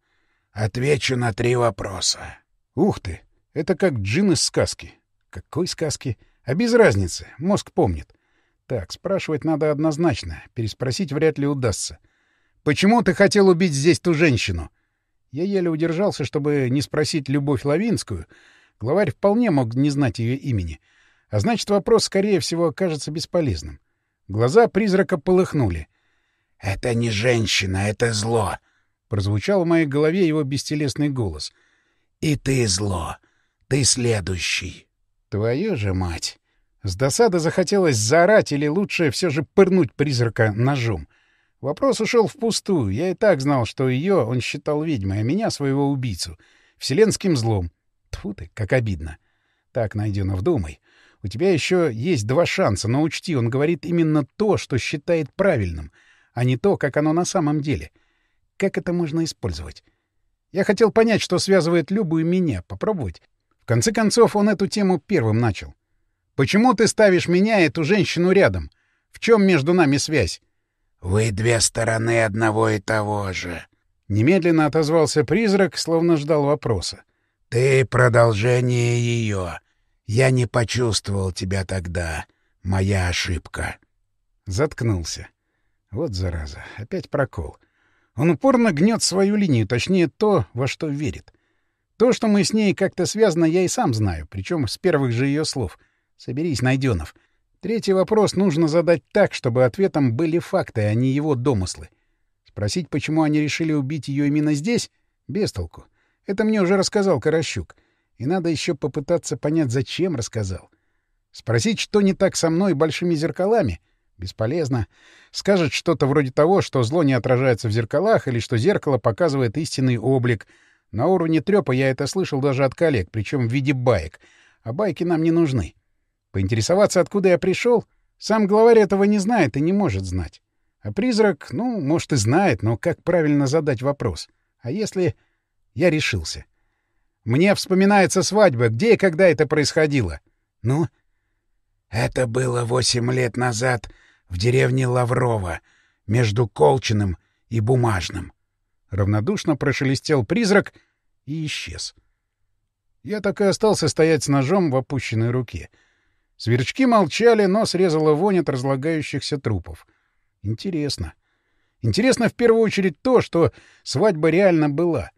«Отвечу на три вопроса». «Ух ты! Это как джин из сказки». «Какой сказки?» А без разницы, мозг помнит. Так, спрашивать надо однозначно, переспросить вряд ли удастся. «Почему ты хотел убить здесь ту женщину?» Я еле удержался, чтобы не спросить Любовь Лавинскую. Главарь вполне мог не знать ее имени. А значит, вопрос, скорее всего, окажется бесполезным. Глаза призрака полыхнули. «Это не женщина, это зло!» — прозвучал в моей голове его бестелесный голос. «И ты зло! Ты следующий!» Твою же мать! С досады захотелось заорать или лучше все же пырнуть призрака ножом. Вопрос ушел впустую. Я и так знал, что ее он считал ведьмой, а меня — своего убийцу. Вселенским злом. Тьфу ты, как обидно. Так, Найденов, думай. У тебя еще есть два шанса, но учти, он говорит именно то, что считает правильным, а не то, как оно на самом деле. Как это можно использовать? Я хотел понять, что связывает Любу и меня, попробовать. В конце концов, он эту тему первым начал. «Почему ты ставишь меня и эту женщину рядом? В чем между нами связь?» «Вы две стороны одного и того же», — немедленно отозвался призрак, словно ждал вопроса. «Ты — продолжение ее. Я не почувствовал тебя тогда. Моя ошибка». Заткнулся. Вот зараза, опять прокол. Он упорно гнет свою линию, точнее то, во что верит. То, что мы с ней как-то связаны, я и сам знаю, причем с первых же ее слов. Соберись, Найденов. Третий вопрос нужно задать так, чтобы ответом были факты, а не его домыслы. Спросить, почему они решили убить ее именно здесь, без толку. Это мне уже рассказал Каращук. И надо еще попытаться понять, зачем рассказал. Спросить, что не так со мной большими зеркалами, бесполезно. Скажет что-то вроде того, что зло не отражается в зеркалах или что зеркало показывает истинный облик — на уровне трёпа я это слышал даже от коллег, причем в виде баек. А байки нам не нужны. Поинтересоваться, откуда я пришел, сам главарь этого не знает и не может знать. А призрак, ну, может, и знает, но как правильно задать вопрос? А если... Я решился. Мне вспоминается свадьба. Где и когда это происходило? Ну? Это было восемь лет назад в деревне Лаврова, между Колчиным и Бумажным. Равнодушно прошелестел призрак и исчез. Я так и остался стоять с ножом в опущенной руке. Сверчки молчали, но срезала вонь от разлагающихся трупов. Интересно. Интересно в первую очередь то, что свадьба реально была.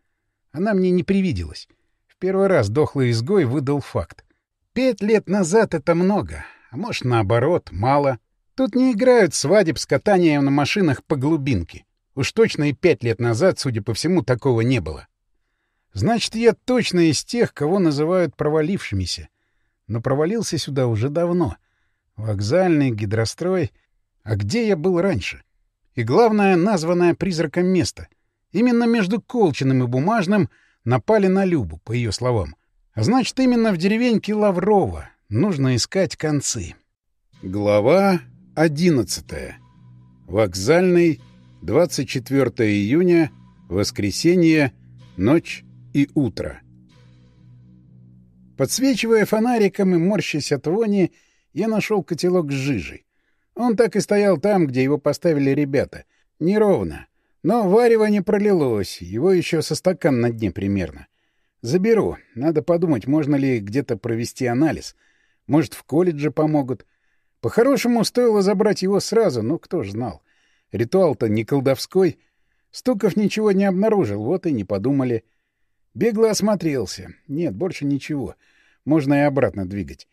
Она мне не привиделась. В первый раз дохлый изгой выдал факт. Пять лет назад это много, а может, наоборот, мало. Тут не играют свадеб с катанием на машинах по глубинке. Уж точно и пять лет назад, судя по всему, такого не было. Значит, я точно из тех, кого называют провалившимися. Но провалился сюда уже давно. Вокзальный, гидрострой. А где я был раньше? И главное, названное призраком место. Именно между Колчиным и Бумажным напали на Любу, по ее словам. А значит, именно в деревеньке Лаврова нужно искать концы. Глава одиннадцатая. Вокзальный, 24 июня, воскресенье, ночь и утро. Подсвечивая фонариком и морщась от вони, я нашел котелок с жижей. Он так и стоял там, где его поставили ребята. Неровно. Но варево не пролилось, его еще со стакан на дне примерно. Заберу. Надо подумать, можно ли где-то провести анализ. Может, в колледже помогут. По-хорошему, стоило забрать его сразу, но кто ж знал. Ритуал-то не колдовской. Стуков ничего не обнаружил, вот и не подумали. — Бегло осмотрелся. Нет, больше ничего. Можно и обратно двигать.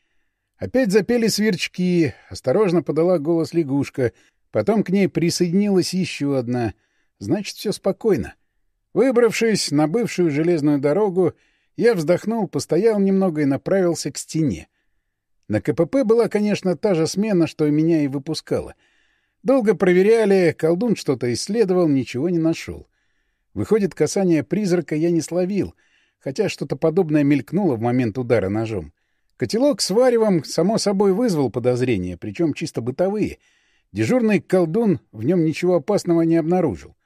Опять запели сверчки. Осторожно подала голос лягушка. Потом к ней присоединилась еще одна. Значит, все спокойно. Выбравшись на бывшую железную дорогу, я вздохнул, постоял немного и направился к стене. На КПП была, конечно, та же смена, что и меня и выпускала. Долго проверяли, колдун что-то исследовал, ничего не нашел. Выходит, касание призрака я не словил, хотя что-то подобное мелькнуло в момент удара ножом. Котелок с варевом, само собой, вызвал подозрения, причем чисто бытовые. Дежурный колдун в нем ничего опасного не обнаружил.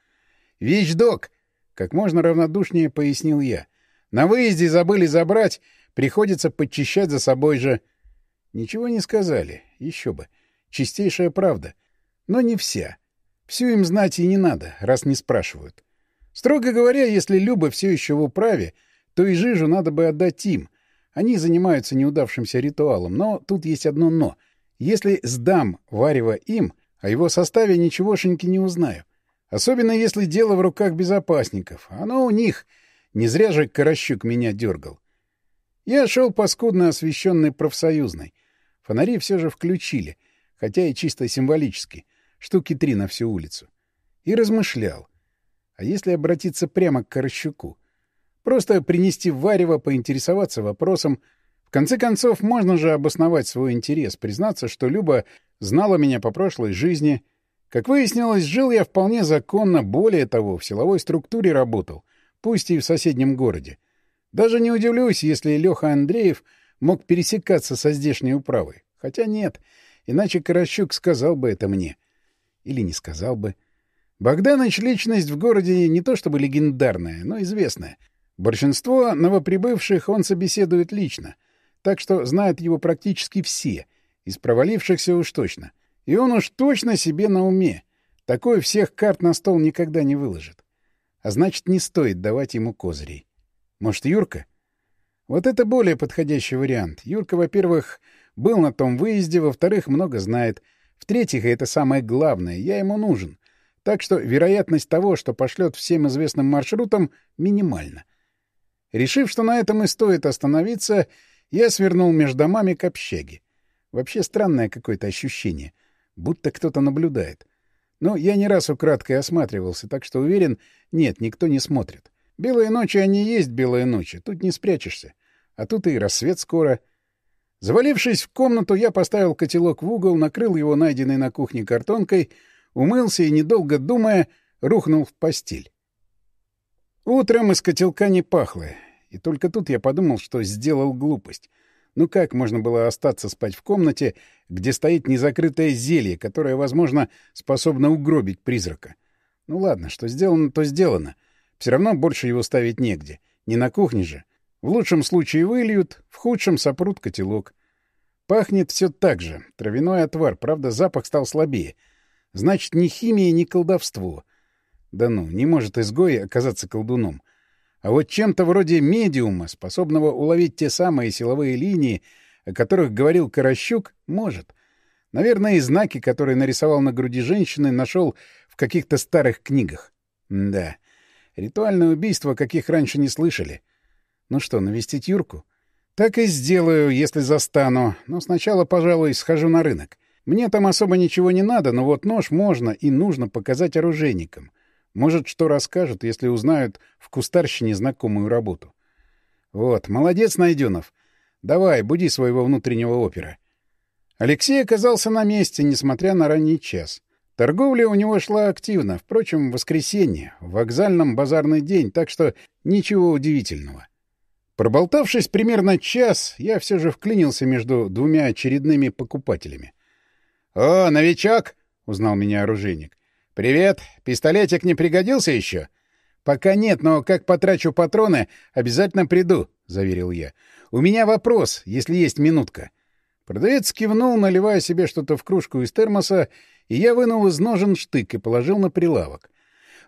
«Вещдок!» — как можно равнодушнее пояснил я. «На выезде забыли забрать, приходится подчищать за собой же...» Ничего не сказали, еще бы. Чистейшая правда. Но не вся. Всю им знать и не надо, раз не спрашивают. Строго говоря, если Люба все еще в управе, то и жижу надо бы отдать им. Они занимаются неудавшимся ритуалом, но тут есть одно «но». Если сдам варево им, о его составе ничегошеньки не узнаю. Особенно если дело в руках безопасников. Оно у них. Не зря же Корощук меня дергал. Я шел по скудно освещенной профсоюзной. Фонари все же включили, хотя и чисто символически. Штуки три на всю улицу. И размышлял. А если обратиться прямо к Корощуку? Просто принести варево, поинтересоваться вопросом. В конце концов, можно же обосновать свой интерес, признаться, что Люба знала меня по прошлой жизни. Как выяснилось, жил я вполне законно, более того, в силовой структуре работал, пусть и в соседнем городе. Даже не удивлюсь, если Леха Андреев мог пересекаться со здешней управой. Хотя нет, иначе Корощук сказал бы это мне. Или не сказал бы. — Богданович — личность в городе не то чтобы легендарная, но известная. Большинство новоприбывших он собеседует лично, так что знают его практически все, из провалившихся уж точно. И он уж точно себе на уме. Такой всех карт на стол никогда не выложит. А значит, не стоит давать ему козырей. Может, Юрка? Вот это более подходящий вариант. Юрка, во-первых, был на том выезде, во-вторых, много знает. В-третьих, и это самое главное, я ему нужен. Так что вероятность того, что пошлет всем известным маршрутом, минимальна. Решив, что на этом и стоит остановиться, я свернул между домами к общаге. Вообще странное какое-то ощущение, будто кто-то наблюдает. Но я не раз украдкой осматривался, так что уверен, нет, никто не смотрит. Белые ночи они есть белые ночи, тут не спрячешься. А тут и рассвет скоро. Завалившись в комнату, я поставил котелок в угол, накрыл его найденной на кухне картонкой — умылся и, недолго думая, рухнул в постель. Утром из котелка не пахло, и только тут я подумал, что сделал глупость. Ну как можно было остаться спать в комнате, где стоит незакрытое зелье, которое, возможно, способно угробить призрака? Ну ладно, что сделано, то сделано. Все равно больше его ставить негде. Не на кухне же. В лучшем случае выльют, в худшем сопрут котелок. Пахнет все так же. Травяной отвар, правда, запах стал слабее — Значит, ни химия, ни колдовство. Да ну, не может изгой оказаться колдуном. А вот чем-то вроде медиума, способного уловить те самые силовые линии, о которых говорил Корощук, может. Наверное, и знаки, которые нарисовал на груди женщины, нашел в каких-то старых книгах. М да, ритуальное убийство, каких раньше не слышали. Ну что, навестить Юрку? Так и сделаю, если застану. Но сначала, пожалуй, схожу на рынок. Мне там особо ничего не надо, но вот нож можно и нужно показать оружейникам. Может, что расскажут, если узнают в кустарщине знакомую работу. Вот, молодец, Найденов. Давай, буди своего внутреннего опера. Алексей оказался на месте, несмотря на ранний час. Торговля у него шла активно, впрочем, в воскресенье, в вокзальном базарный день, так что ничего удивительного. Проболтавшись примерно час, я все же вклинился между двумя очередными покупателями. — О, новичок! — узнал меня оружейник. — Привет! Пистолетик не пригодился еще? — Пока нет, но как потрачу патроны, обязательно приду, — заверил я. — У меня вопрос, если есть минутка. Продавец кивнул, наливая себе что-то в кружку из термоса, и я вынул из ножен штык и положил на прилавок.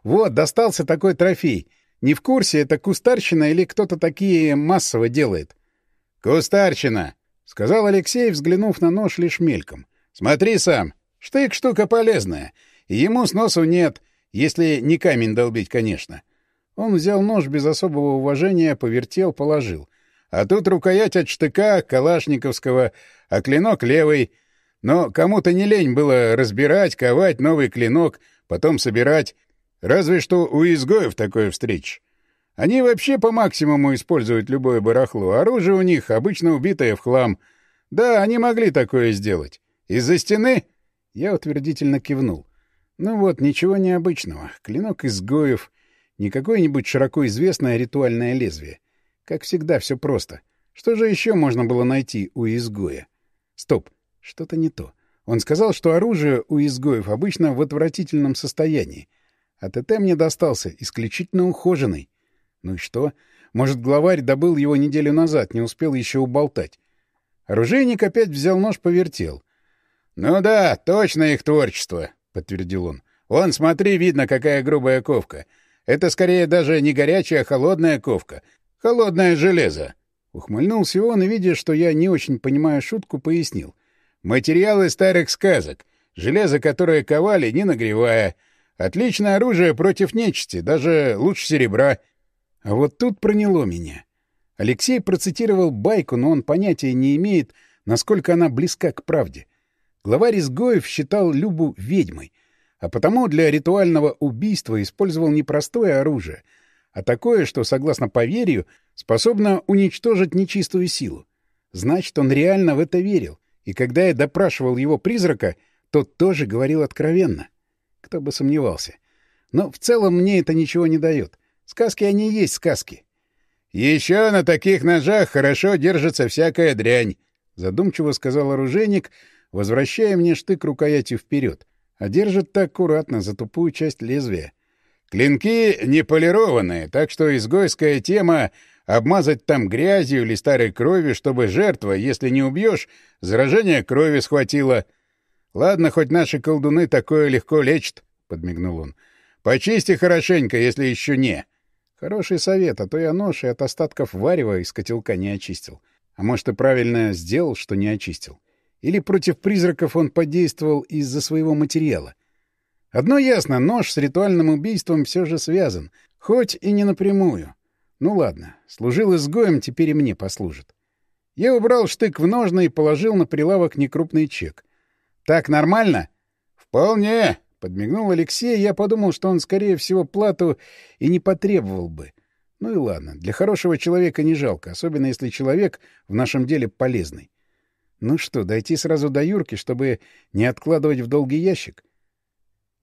Вот, достался такой трофей — не в курсе, это кустарщина или кто-то такие массово делает? — Кустарщина, — сказал Алексей, взглянув на нож лишь мельком. — Смотри сам. Штык — штука полезная. И ему сносу нет, если не камень долбить, конечно. Он взял нож без особого уважения, повертел, положил. А тут рукоять от штыка, калашниковского, а клинок левый. Но кому-то не лень было разбирать, ковать новый клинок, потом собирать. Разве что у изгоев такое встреч. Они вообще по максимуму используют любое барахло. Оружие у них обычно убитое в хлам. Да, они могли такое сделать. Из-за стены? Я утвердительно кивнул. Ну вот, ничего необычного. Клинок изгоев. Не какое-нибудь широко известное ритуальное лезвие. Как всегда, все просто. Что же еще можно было найти у изгоя? Стоп, что-то не то. Он сказал, что оружие у изгоев обычно в отвратительном состоянии. А ТТ мне достался исключительно ухоженный. Ну и что? Может, главарь добыл его неделю назад, не успел еще уболтать. Оружейник опять взял нож, повертел. — Ну да, точно их творчество, — подтвердил он. — Вон, смотри, видно, какая грубая ковка. Это скорее даже не горячая, а холодная ковка. Холодное железо. Ухмыльнулся он и, видя, что я не очень понимаю шутку, пояснил. Материалы старых сказок. Железо, которое ковали, не нагревая — Отличное оружие против нечисти, даже лучше серебра. А вот тут проняло меня. Алексей процитировал байку, но он понятия не имеет, насколько она близка к правде. Главарь изгоев считал Любу ведьмой, а потому для ритуального убийства использовал не простое оружие, а такое, что, согласно поверью, способно уничтожить нечистую силу. Значит, он реально в это верил, и когда я допрашивал его призрака, тот тоже говорил откровенно. Кто бы сомневался. Но в целом мне это ничего не дает. Сказки они и есть сказки. — Еще на таких ножах хорошо держится всякая дрянь, — задумчиво сказал оружейник, возвращая мне штык рукоятью вперед, а держит так аккуратно за тупую часть лезвия. Клинки не полированные, так что изгойская тема — обмазать там грязью или старой кровью, чтобы жертва, если не убьешь, заражение крови схватила — Ладно, хоть наши колдуны такое легко лечат, — подмигнул он. — Почисти хорошенько, если еще не. Хороший совет, а то я нож и от остатков варева из котелка не очистил. А может, и правильно сделал, что не очистил. Или против призраков он подействовал из-за своего материала. Одно ясно, нож с ритуальным убийством все же связан, хоть и не напрямую. Ну ладно, служил изгоем, теперь и мне послужит. Я убрал штык в ножны и положил на прилавок некрупный чек — так нормально? Вполне, подмигнул Алексей, я подумал, что он, скорее всего, плату и не потребовал бы. Ну и ладно, для хорошего человека не жалко, особенно если человек в нашем деле полезный. Ну что, дойти сразу до Юрки, чтобы не откладывать в долгий ящик?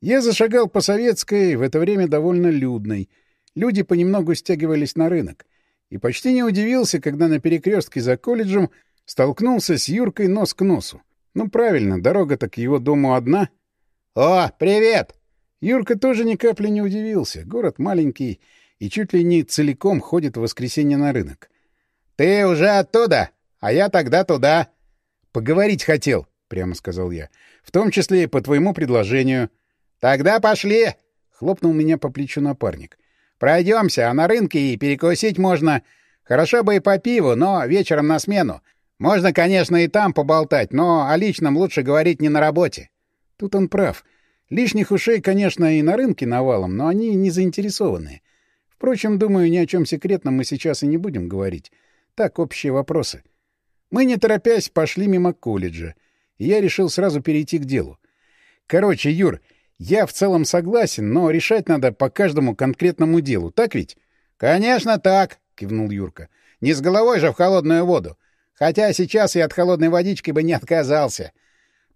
Я зашагал по Советской, в это время довольно людной. Люди понемногу стягивались на рынок. И почти не удивился, когда на перекрестке за колледжем столкнулся с Юркой нос к носу. Ну, правильно, дорога-то к его дому одна. «О, привет!» Юрка тоже ни капли не удивился. Город маленький и чуть ли не целиком ходит в воскресенье на рынок. «Ты уже оттуда, а я тогда туда». «Поговорить хотел», — прямо сказал я. «В том числе и по твоему предложению». «Тогда пошли!» — хлопнул меня по плечу напарник. «Пройдемся, а на рынке и перекусить можно. Хорошо бы и по пиву, но вечером на смену. Можно, конечно, и там поболтать, но о личном лучше говорить не на работе. Тут он прав. Лишних ушей, конечно, и на рынке навалом, но они не заинтересованы. Впрочем, думаю, ни о чем секретном мы сейчас и не будем говорить. Так, общие вопросы. Мы, не торопясь, пошли мимо колледжа, и я решил сразу перейти к делу. Короче, Юр, я в целом согласен, но решать надо по каждому конкретному делу, так ведь? — Конечно, так, — кивнул Юрка. — Не с головой же в холодную воду. Хотя сейчас и от холодной водички бы не отказался.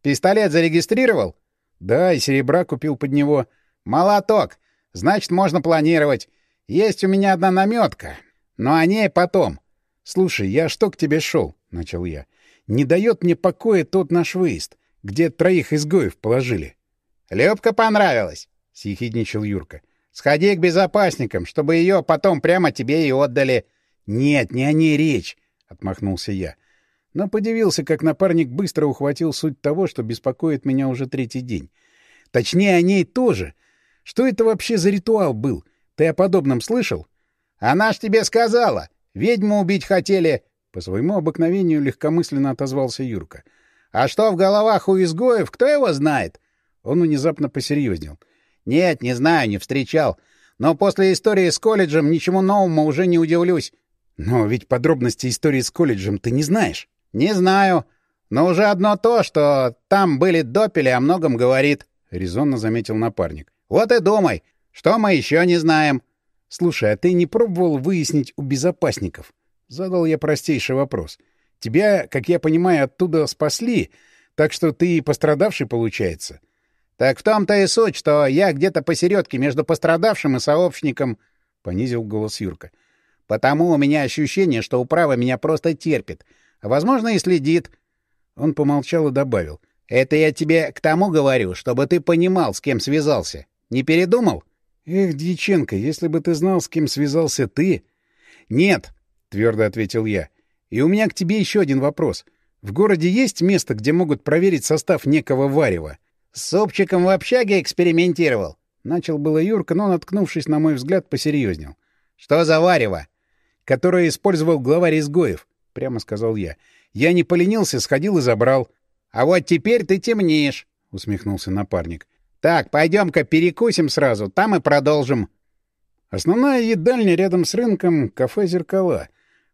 Пистолет зарегистрировал? — Да, и серебра купил под него. — Молоток. Значит, можно планировать. Есть у меня одна наметка, но о ней потом. — Слушай, я что к тебе шел? — начал я. — Не дает мне покоя тот наш выезд, где троих изгоев положили. — Любка понравилась, — съехидничал Юрка. — Сходи к безопасникам, чтобы ее потом прямо тебе и отдали. — Нет, не о ней речь отмахнулся я. Но подивился, как напарник быстро ухватил суть того, что беспокоит меня уже третий день. Точнее, о ней тоже. Что это вообще за ритуал был? Ты о подобном слышал? Она ж тебе сказала. Ведьму убить хотели. По своему обыкновению легкомысленно отозвался Юрка. А что в головах у изгоев, кто его знает? Он внезапно посерьезнел. Нет, не знаю, не встречал. Но после истории с колледжем ничему новому уже не удивлюсь. Но ведь подробности истории с колледжем ты не знаешь. — Не знаю. Но уже одно то, что там были допели, о многом говорит, — резонно заметил напарник. — Вот и думай, что мы еще не знаем. — Слушай, а ты не пробовал выяснить у безопасников? Задал я простейший вопрос. Тебя, как я понимаю, оттуда спасли, так что ты пострадавший, получается. — Так в том-то и суть, что я где-то посередке между пострадавшим и сообщником, — понизил голос Юрка. — Потому у меня ощущение, что управа меня просто терпит, а, возможно, и следит. Он помолчал и добавил. — Это я тебе к тому говорю, чтобы ты понимал, с кем связался. Не передумал? — Эх, Дьяченко, если бы ты знал, с кем связался ты... — Нет, — твердо ответил я. — И у меня к тебе еще один вопрос. В городе есть место, где могут проверить состав некого варева? — С супчиком в общаге экспериментировал. Начал было Юрка, но, наткнувшись, на мой взгляд, посерьезнел. — Что за варево? которое использовал главарь изгоев, — прямо сказал я. Я не поленился, сходил и забрал. — А вот теперь ты темнеешь, — усмехнулся напарник. — Так, пойдем-ка перекусим сразу, там и продолжим. Основная едальня рядом с рынком — кафе «Зеркала»,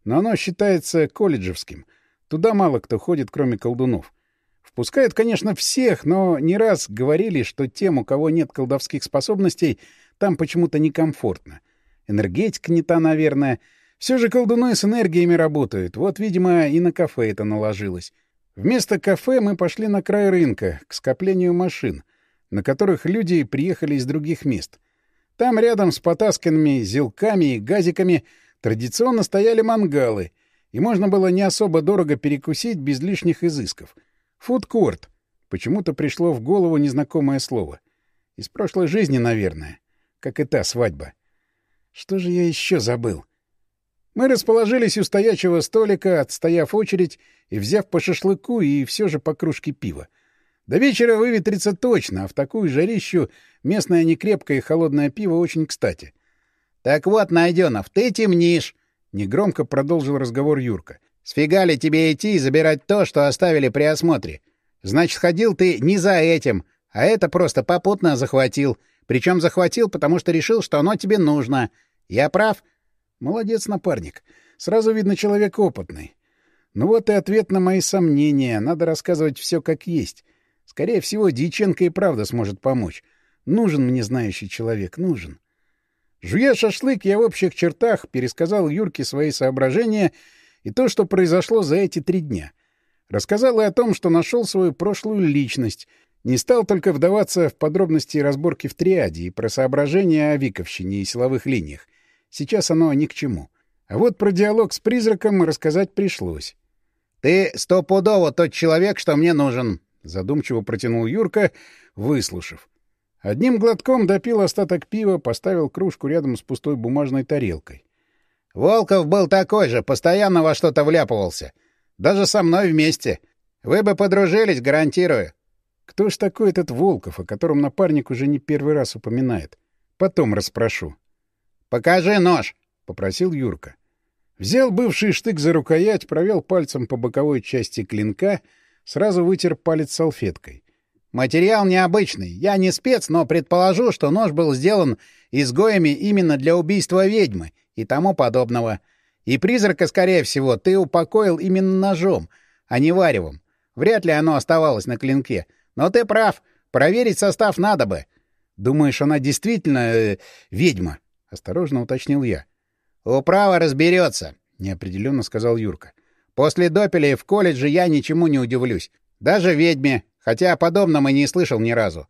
но оно считается колледжевским. Туда мало кто ходит, кроме колдунов. Впускают, конечно, всех, но не раз говорили, что тем, у кого нет колдовских способностей, там почему-то некомфортно. Энергетика не та, наверное — все же колдуны с энергиями работают. Вот, видимо, и на кафе это наложилось. Вместо кафе мы пошли на край рынка, к скоплению машин, на которых люди приехали из других мест. Там рядом с потасканными зелками и газиками традиционно стояли мангалы, и можно было не особо дорого перекусить без лишних изысков. Фудкорт. Почему-то пришло в голову незнакомое слово. Из прошлой жизни, наверное. Как и та свадьба. Что же я еще забыл? Мы расположились у стоячего столика, отстояв очередь и взяв по шашлыку и все же по кружке пива. До вечера выветрится точно, а в такую жарищу местное некрепкое и холодное пиво очень кстати. — Так вот, Найденов, ты темнишь! — негромко продолжил разговор Юрка. — Сфига ли тебе идти и забирать то, что оставили при осмотре? Значит, ходил ты не за этим, а это просто попутно захватил. Причем захватил, потому что решил, что оно тебе нужно. Я прав? — Молодец, напарник. Сразу видно, человек опытный. Ну вот и ответ на мои сомнения. Надо рассказывать все как есть. Скорее всего, Дьяченко и правда сможет помочь. Нужен мне знающий человек, нужен. Жуя шашлык, я в общих чертах пересказал Юрке свои соображения и то, что произошло за эти три дня. Рассказал и о том, что нашел свою прошлую личность, не стал только вдаваться в подробности разборки в триаде и про соображения о Виковщине и силовых линиях. Сейчас оно ни к чему. А вот про диалог с призраком рассказать пришлось. — Ты стопудово тот человек, что мне нужен, — задумчиво протянул Юрка, выслушав. Одним глотком допил остаток пива, поставил кружку рядом с пустой бумажной тарелкой. — Волков был такой же, постоянно во что-то вляпывался. Даже со мной вместе. Вы бы подружились, гарантирую. Кто ж такой этот Волков, о котором напарник уже не первый раз упоминает? Потом расспрошу. «Покажи нож!» — попросил Юрка. Взял бывший штык за рукоять, провел пальцем по боковой части клинка, сразу вытер палец салфеткой. Материал необычный. Я не спец, но предположу, что нож был сделан изгоями именно для убийства ведьмы и тому подобного. И призрака, скорее всего, ты упокоил именно ножом, а не варевом. Вряд ли оно оставалось на клинке. Но ты прав. Проверить состав надо бы. Думаешь, она действительно э, ведьма? Осторожно уточнил я. Управа разберется, неопределенно сказал Юрка. После допеля в колледже я ничему не удивлюсь. Даже ведьме, хотя о подобном и не слышал ни разу.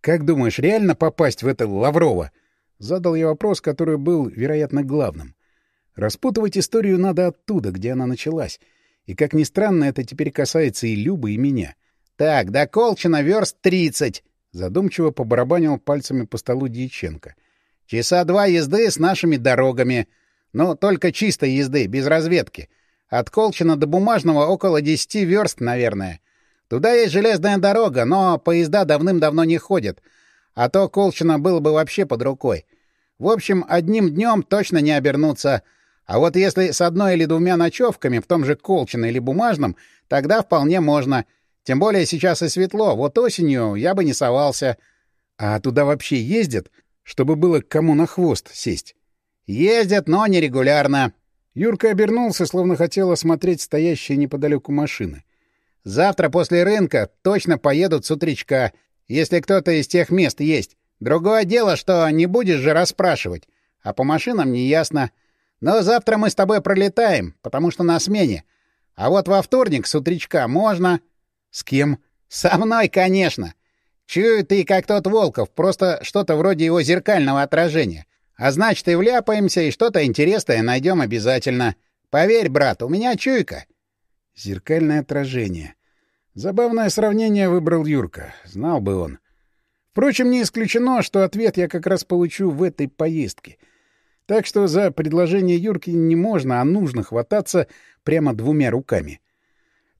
Как думаешь, реально попасть в это Лаврова? Задал я вопрос, который был, вероятно, главным. Распутывать историю надо оттуда, где она началась. И, как ни странно, это теперь касается и Любы, и меня. «Так, до Колчина верст тридцать!» — задумчиво побарабанил пальцами по столу Дьяченко. «Часа два езды с нашими дорогами. Но только чистой езды, без разведки. От Колчина до Бумажного около десяти верст, наверное. Туда есть железная дорога, но поезда давным-давно не ходят. А то Колчина было бы вообще под рукой. В общем, одним днем точно не обернуться. А вот если с одной или двумя ночевками в том же Колчино или Бумажном, тогда вполне можно. Тем более сейчас и светло. Вот осенью я бы не совался. А туда вообще ездят, чтобы было кому на хвост сесть? Ездят, но нерегулярно. Юрка обернулся, словно хотел осмотреть стоящие неподалеку машины. Завтра после рынка точно поедут с утречка, если кто-то из тех мест есть. Другое дело, что не будешь же расспрашивать. А по машинам не ясно. Но завтра мы с тобой пролетаем, потому что на смене. А вот во вторник с утречка можно... С кем? Со мной, конечно. Чую ты как тот Волков, просто что-то вроде его зеркального отражения. А значит, и вляпаемся, и что-то интересное найдем обязательно. Поверь, брат, у меня чуйка. Зеркальное отражение. Забавное сравнение выбрал Юрка. Знал бы он. Впрочем, не исключено, что ответ я как раз получу в этой поездке. Так что за предложение Юрки не можно, а нужно хвататься прямо двумя руками.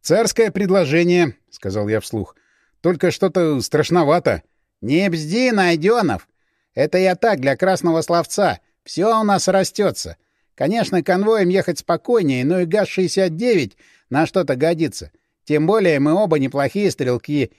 «Царское предложение», — сказал я вслух. «Только что-то страшновато». «Не бзди, Найденов! Это я так, для красного словца. Все у нас растется. Конечно, конвоем ехать спокойнее, но и ГАЗ-69 на что-то годится. Тем более мы оба неплохие стрелки.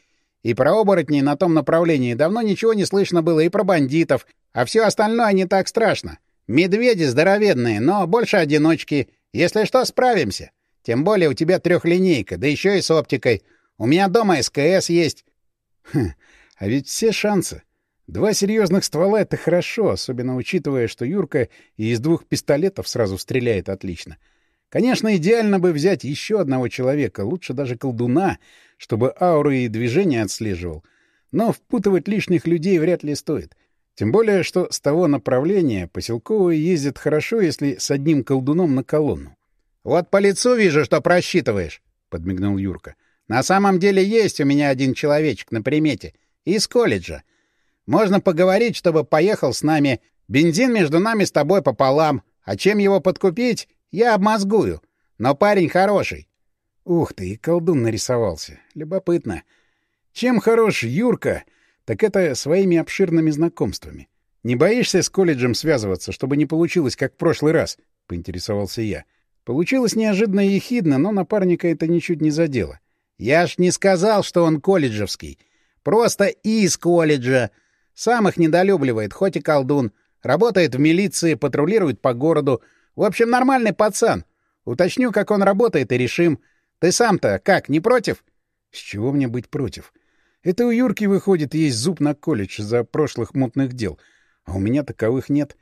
И про оборотней на том направлении давно ничего не слышно было, и про бандитов. А все остальное не так страшно. Медведи здоровенные, но больше одиночки. Если что, справимся. Тем более у тебя трехлинейка, да еще и с оптикой. У меня дома СКС есть. Хм, а ведь все шансы. Два серьезных ствола — это хорошо, особенно учитывая, что Юрка и из двух пистолетов сразу стреляет отлично. — Конечно, идеально бы взять еще одного человека, лучше даже колдуна, чтобы ауры и движения отслеживал. Но впутывать лишних людей вряд ли стоит. Тем более, что с того направления поселковые ездят хорошо, если с одним колдуном на колонну. — Вот по лицу вижу, что просчитываешь, — подмигнул Юрка. — На самом деле есть у меня один человечек на примете. Из колледжа. Можно поговорить, чтобы поехал с нами. Бензин между нами с тобой пополам. А чем его подкупить, я обмозгую. Но парень хороший. Ух ты, и колдун нарисовался. Любопытно. Чем хорош Юрка, так это своими обширными знакомствами. Не боишься с колледжем связываться, чтобы не получилось, как в прошлый раз? — поинтересовался я. Получилось неожиданно и ехидно, но напарника это ничуть не задело. Я ж не сказал, что он колледжевский. Просто из колледжа. Сам их недолюбливает, хоть и колдун. Работает в милиции, патрулирует по городу, в общем, нормальный пацан. Уточню, как он работает, и решим. Ты сам-то как, не против? С чего мне быть против? Это у Юрки, выходит, есть зуб на колледж за прошлых мутных дел, а у меня таковых нет.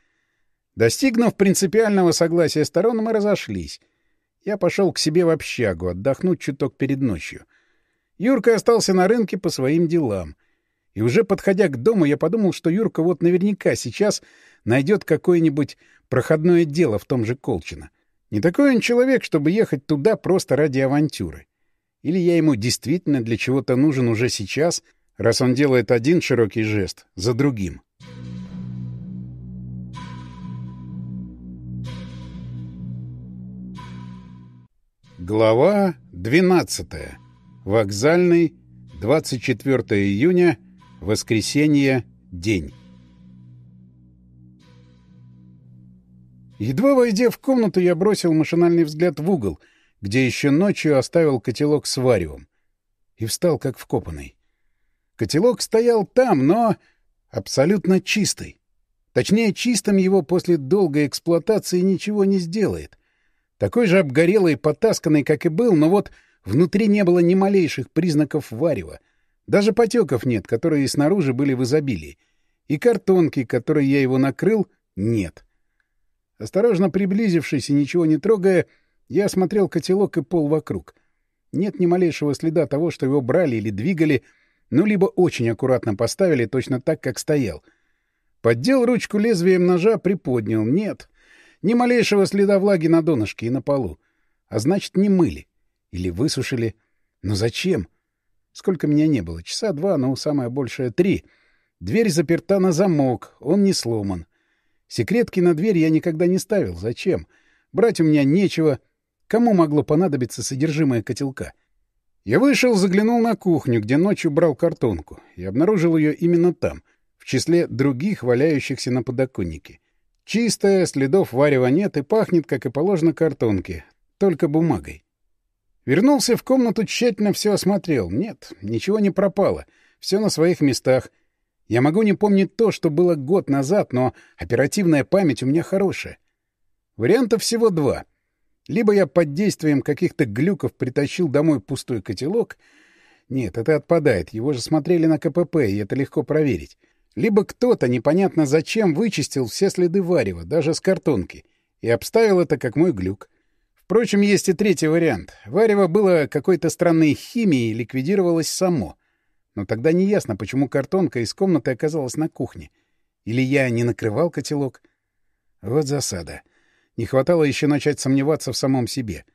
Достигнув принципиального согласия сторон, мы разошлись. Я пошел к себе в общагу, отдохнуть чуток перед ночью. Юрка остался на рынке по своим делам. И уже подходя к дому, я подумал, что Юрка вот наверняка сейчас найдет какое-нибудь проходное дело в том же Колчино. Не такой он человек, чтобы ехать туда просто ради авантюры. Или я ему действительно для чего-то нужен уже сейчас, раз он делает один широкий жест за другим. Глава 12. Вокзальный. 24 июня. Воскресенье. День. Едва войдя в комнату, я бросил машинальный взгляд в угол, где еще ночью оставил котелок с варевом. И встал как вкопанный. Котелок стоял там, но абсолютно чистый. Точнее, чистым его после долгой эксплуатации ничего не сделает. Такой же обгорелый потасканный, как и был, но вот внутри не было ни малейших признаков варева. Даже потеков нет, которые снаружи были в изобилии. И картонки, которой я его накрыл, нет. Осторожно приблизившись и ничего не трогая, я осмотрел котелок и пол вокруг. Нет ни малейшего следа того, что его брали или двигали, ну, либо очень аккуратно поставили, точно так, как стоял. Поддел ручку лезвием ножа, приподнял. Нет, ни малейшего следа влаги на донышке и на полу. А значит, не мыли. Или высушили. Но зачем? Сколько меня не было? Часа два, но самое большее — три. Дверь заперта на замок, он не сломан. Секретки на дверь я никогда не ставил. Зачем? Брать у меня нечего. Кому могло понадобиться содержимое котелка? Я вышел, заглянул на кухню, где ночью брал картонку, и обнаружил ее именно там, в числе других, валяющихся на подоконнике. Чистая, следов варева нет и пахнет, как и положено, картонке, только бумагой. Вернулся в комнату, тщательно все осмотрел. Нет, ничего не пропало. Все на своих местах. Я могу не помнить то, что было год назад, но оперативная память у меня хорошая. Вариантов всего два. Либо я под действием каких-то глюков притащил домой пустой котелок. Нет, это отпадает. Его же смотрели на КПП, и это легко проверить. Либо кто-то, непонятно зачем, вычистил все следы варева, даже с картонки, и обставил это как мой глюк. Впрочем, есть и третий вариант. Варево было какой-то странной химией и ликвидировалось само. Но тогда неясно, почему картонка из комнаты оказалась на кухне. Или я не накрывал котелок? Вот засада. Не хватало еще начать сомневаться в самом себе.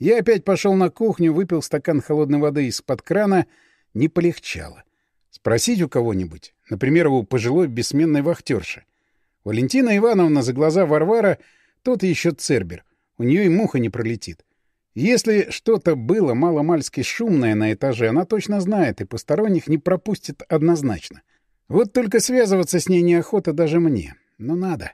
Я опять пошел на кухню, выпил стакан холодной воды из-под крана. Не полегчало. Спросить у кого-нибудь, например, у пожилой бессменной вахтерши. Валентина Ивановна за глаза Варвара, тот еще цербер. У нее и муха не пролетит. Если что-то было маломальски шумное на этаже, она точно знает и посторонних не пропустит однозначно. Вот только связываться с ней неохота даже мне. Но надо.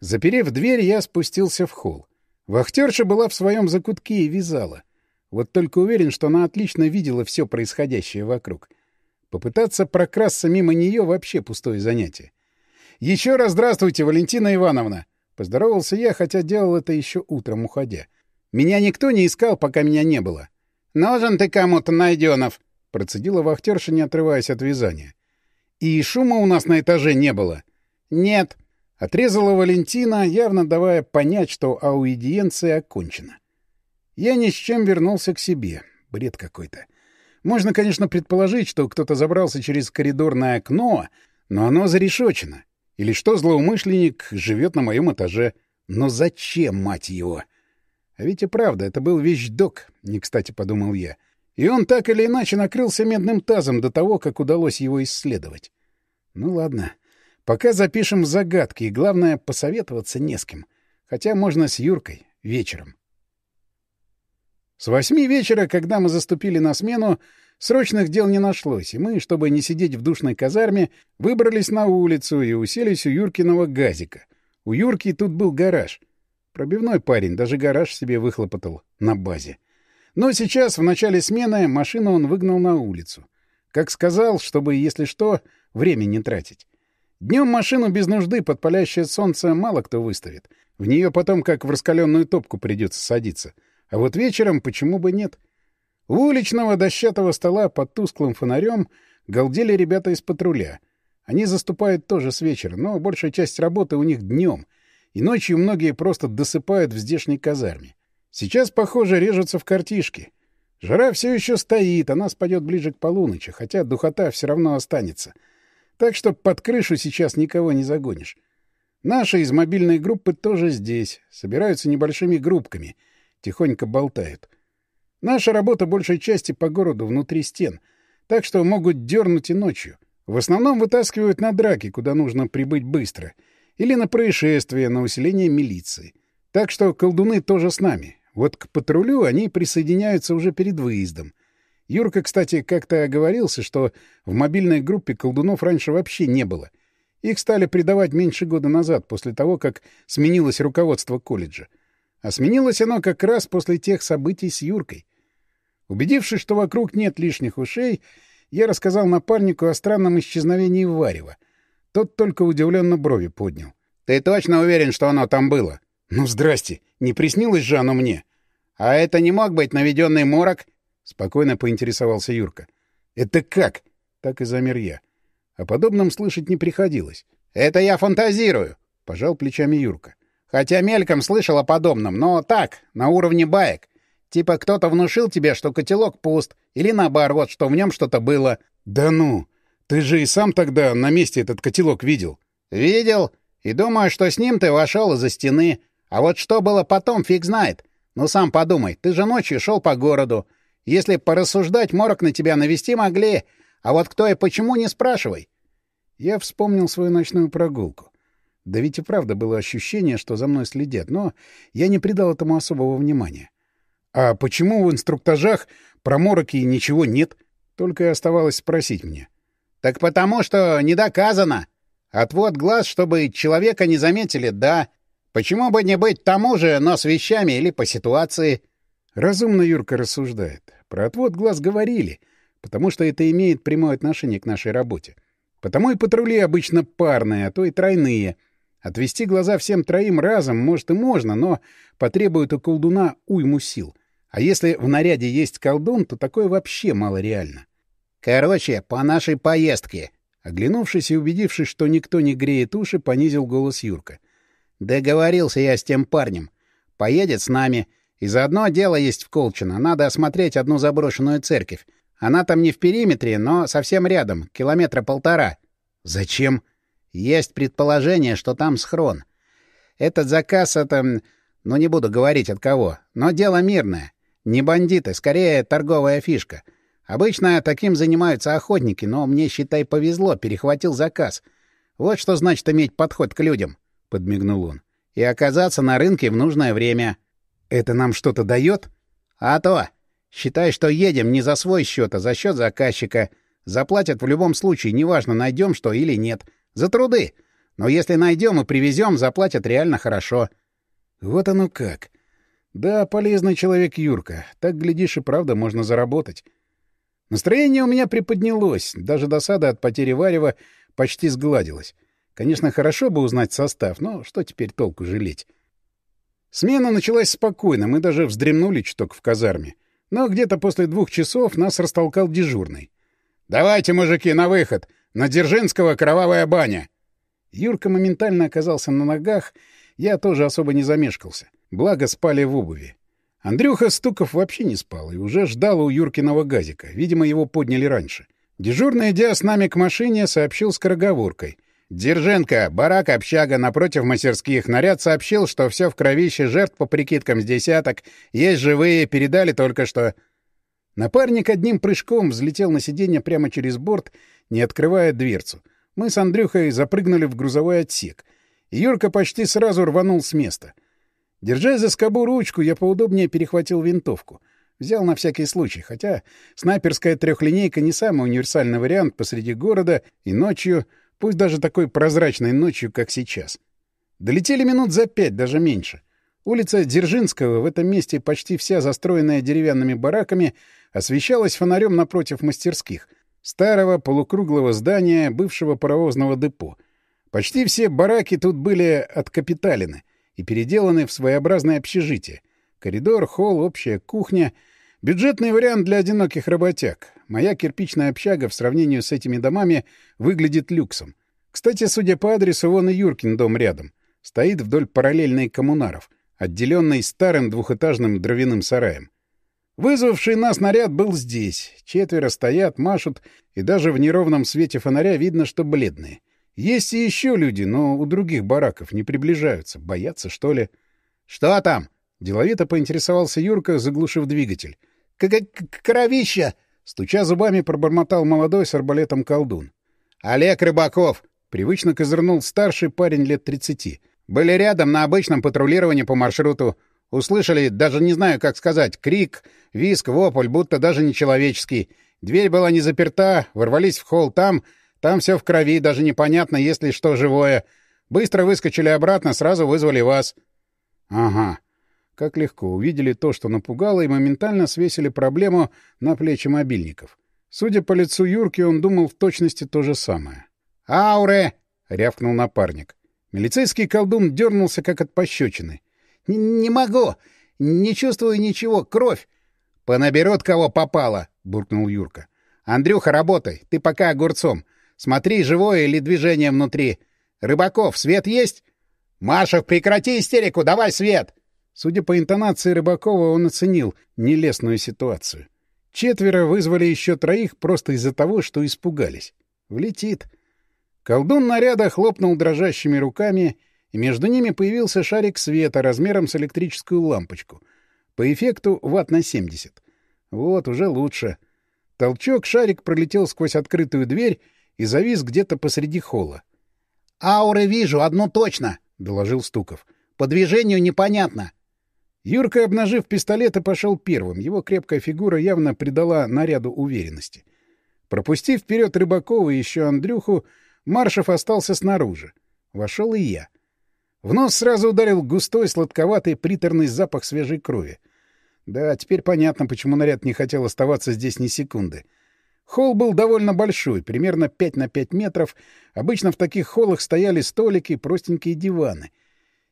Заперев дверь, я спустился в холл. Вахтерша была в своем закутке и вязала. Вот только уверен, что она отлично видела все происходящее вокруг — Попытаться прокрасться мимо нее вообще пустое занятие. «Еще раз здравствуйте, Валентина Ивановна!» Поздоровался я, хотя делал это еще утром, уходя. «Меня никто не искал, пока меня не было». «Нужен ты кому-то, Найденов!» Процедила вахтерша, не отрываясь от вязания. «И шума у нас на этаже не было?» «Нет», — отрезала Валентина, явно давая понять, что аудиенция окончена. Я ни с чем вернулся к себе. Бред какой-то. Можно, конечно, предположить, что кто-то забрался через коридорное окно, но оно зарешочено. Или что злоумышленник живет на моем этаже. Но зачем, мать его? А ведь и правда, это был вещдок, не кстати подумал я. И он так или иначе накрылся медным тазом до того, как удалось его исследовать. Ну ладно. Пока запишем загадки, и главное, посоветоваться не с кем. Хотя можно с Юркой вечером. С восьми вечера, когда мы заступили на смену, срочных дел не нашлось, и мы, чтобы не сидеть в душной казарме, выбрались на улицу и уселись у Юркиного газика. У Юрки тут был гараж. Пробивной парень, даже гараж себе выхлопотал на базе. Но сейчас, в начале смены, машину он выгнал на улицу. Как сказал, чтобы, если что, время не тратить. Днем машину без нужды под палящее солнце мало кто выставит. В нее потом как в раскаленную топку придется садиться — а вот вечером почему бы нет? У уличного дощатого стола под тусклым фонарем галдели ребята из патруля. Они заступают тоже с вечера, но большая часть работы у них днем, и ночью многие просто досыпают в здешней казарме. Сейчас, похоже, режутся в картишки. Жара все еще стоит, она спадет ближе к полуночи, хотя духота все равно останется. Так что под крышу сейчас никого не загонишь. Наши из мобильной группы тоже здесь, собираются небольшими группками — тихонько болтают. Наша работа большей части по городу внутри стен, так что могут дернуть и ночью. В основном вытаскивают на драки, куда нужно прибыть быстро, или на происшествие, на усиление милиции. Так что колдуны тоже с нами. Вот к патрулю они присоединяются уже перед выездом. Юрка, кстати, как-то оговорился, что в мобильной группе колдунов раньше вообще не было. Их стали предавать меньше года назад, после того, как сменилось руководство колледжа. А сменилось оно как раз после тех событий с Юркой. Убедившись, что вокруг нет лишних ушей, я рассказал напарнику о странном исчезновении Варева. Тот только удивленно брови поднял. — Ты точно уверен, что оно там было? — Ну, здрасте. Не приснилось же оно мне. — А это не мог быть наведенный морок? — спокойно поинтересовался Юрка. — Это как? — так и замер я. О подобном слышать не приходилось. — Это я фантазирую, — пожал плечами Юрка. — Хотя мельком слышал о подобном, но так, на уровне баек. Типа кто-то внушил тебе, что котелок пуст, или наоборот, что в нем что-то было. — Да ну! Ты же и сам тогда на месте этот котелок видел. — Видел. И думаю, что с ним ты вошел из-за стены. А вот что было потом, фиг знает. Ну сам подумай, ты же ночью шел по городу. Если порассуждать, морок на тебя навести могли, а вот кто и почему, не спрашивай. Я вспомнил свою ночную прогулку. Да ведь и правда было ощущение, что за мной следят, но я не придал этому особого внимания. А почему в инструктажах про мороки ничего нет? Только и оставалось спросить мне. — Так потому что не доказано. Отвод глаз, чтобы человека не заметили, да. Почему бы не быть тому же, но с вещами или по ситуации? Разумно Юрка рассуждает. Про отвод глаз говорили, потому что это имеет прямое отношение к нашей работе. Потому и патрули обычно парные, а то и тройные. Отвести глаза всем троим разом, может, и можно, но потребует у колдуна уйму сил. А если в наряде есть колдун, то такое вообще мало реально. Короче, по нашей поездке. Оглянувшись и убедившись, что никто не греет уши, понизил голос Юрка. Договорился я с тем парнем. Поедет с нами. И заодно дело есть в Колчино. Надо осмотреть одну заброшенную церковь. Она там не в периметре, но совсем рядом, километра полтора. Зачем? Есть предположение, что там схрон. Этот заказ — это... Ну, не буду говорить от кого. Но дело мирное. Не бандиты, скорее торговая фишка. Обычно таким занимаются охотники, но мне, считай, повезло, перехватил заказ. Вот что значит иметь подход к людям, — подмигнул он. И оказаться на рынке в нужное время. Это нам что-то дает? А то. Считай, что едем не за свой счет, а за счет заказчика. Заплатят в любом случае, неважно, найдем что или нет. За труды. Но если найдем и привезем, заплатят реально хорошо. Вот оно как. Да, полезный человек Юрка. Так, глядишь, и правда можно заработать. Настроение у меня приподнялось. Даже досада от потери варева почти сгладилась. Конечно, хорошо бы узнать состав, но что теперь толку жалеть? Смена началась спокойно, мы даже вздремнули чуток в казарме. Но где-то после двух часов нас растолкал дежурный. «Давайте, мужики, на выход! На Дзержинского кровавая баня!» Юрка моментально оказался на ногах, я тоже особо не замешкался. Благо спали в обуви. Андрюха Стуков вообще не спал и уже ждал у Юркиного газика. Видимо, его подняли раньше. Дежурный, идя с нами к машине, сообщил скороговоркой. «Дзерженко, барак, общага, напротив мастерских. Наряд сообщил, что все в кровище, жертв по прикидкам с десяток. Есть живые, передали только что...» Напарник одним прыжком взлетел на сиденье прямо через борт, не открывая дверцу. Мы с Андрюхой запрыгнули в грузовой отсек. Юрка почти сразу рванул с места. Держась за скобу ручку, я поудобнее перехватил винтовку. Взял на всякий случай, хотя снайперская трехлинейка не самый универсальный вариант посреди города и ночью, пусть даже такой прозрачной ночью, как сейчас. Долетели минут за пять, даже меньше. Улица Дзержинского, в этом месте почти вся застроенная деревянными бараками, освещалась фонарем напротив мастерских, старого полукруглого здания бывшего паровозного депо. Почти все бараки тут были откапиталены — и переделаны в своеобразное общежитие. Коридор, холл, общая кухня. Бюджетный вариант для одиноких работяг. Моя кирпичная общага в сравнении с этими домами выглядит люксом. Кстати, судя по адресу, вон и Юркин дом рядом. Стоит вдоль параллельной коммунаров, отделенной старым двухэтажным дровяным сараем. Вызвавший нас наряд был здесь. Четверо стоят, машут, и даже в неровном свете фонаря видно, что бледные — есть и еще люди, но у других бараков не приближаются. Боятся, что ли? — Что там? — деловито поинтересовался Юрка, заглушив двигатель. — Кровища! — стуча зубами, пробормотал молодой с арбалетом колдун. — Олег Рыбаков! — привычно козырнул старший парень лет тридцати. — Были рядом на обычном патрулировании по маршруту. Услышали, даже не знаю, как сказать, крик, виск, вопль, будто даже нечеловеческий. Дверь была не заперта, ворвались в холл там... Там все в крови, даже непонятно, есть ли что живое. Быстро выскочили обратно, сразу вызвали вас. — Ага. Как легко. Увидели то, что напугало, и моментально свесили проблему на плечи мобильников. Судя по лицу Юрки, он думал в точности то же самое. «Ауре!» — рявкнул напарник. Милицейский колдун дернулся, как от пощечины. «Не могу! Не чувствую ничего! Кровь!» «Понаберет, кого попало!» — буркнул Юрка. «Андрюха, работай! Ты пока огурцом! Смотри, живое или движение внутри! Рыбаков, свет есть?» «Машев, прекрати истерику! Давай свет!» Судя по интонации Рыбакова, он оценил нелестную ситуацию. Четверо вызвали еще троих просто из-за того, что испугались. Влетит. Колдун наряда хлопнул дрожащими руками, и между ними появился шарик света размером с электрическую лампочку. По эффекту ватт на 70. Вот, уже лучше. Толчок, шарик пролетел сквозь открытую дверь и завис где-то посреди холла. — Ауры вижу, одну точно, — доложил Стуков. — По движению непонятно. Юрка, обнажив пистолет, и пошел первым. Его крепкая фигура явно придала наряду уверенности. Пропустив вперед Рыбакова и еще Андрюху, Маршев остался снаружи. Вошел и я. В нос сразу ударил густой, сладковатый, приторный запах свежей крови. Да, теперь понятно, почему наряд не хотел оставаться здесь ни секунды. Холл был довольно большой, примерно 5 на 5 метров. Обычно в таких холлах стояли столики, простенькие диваны.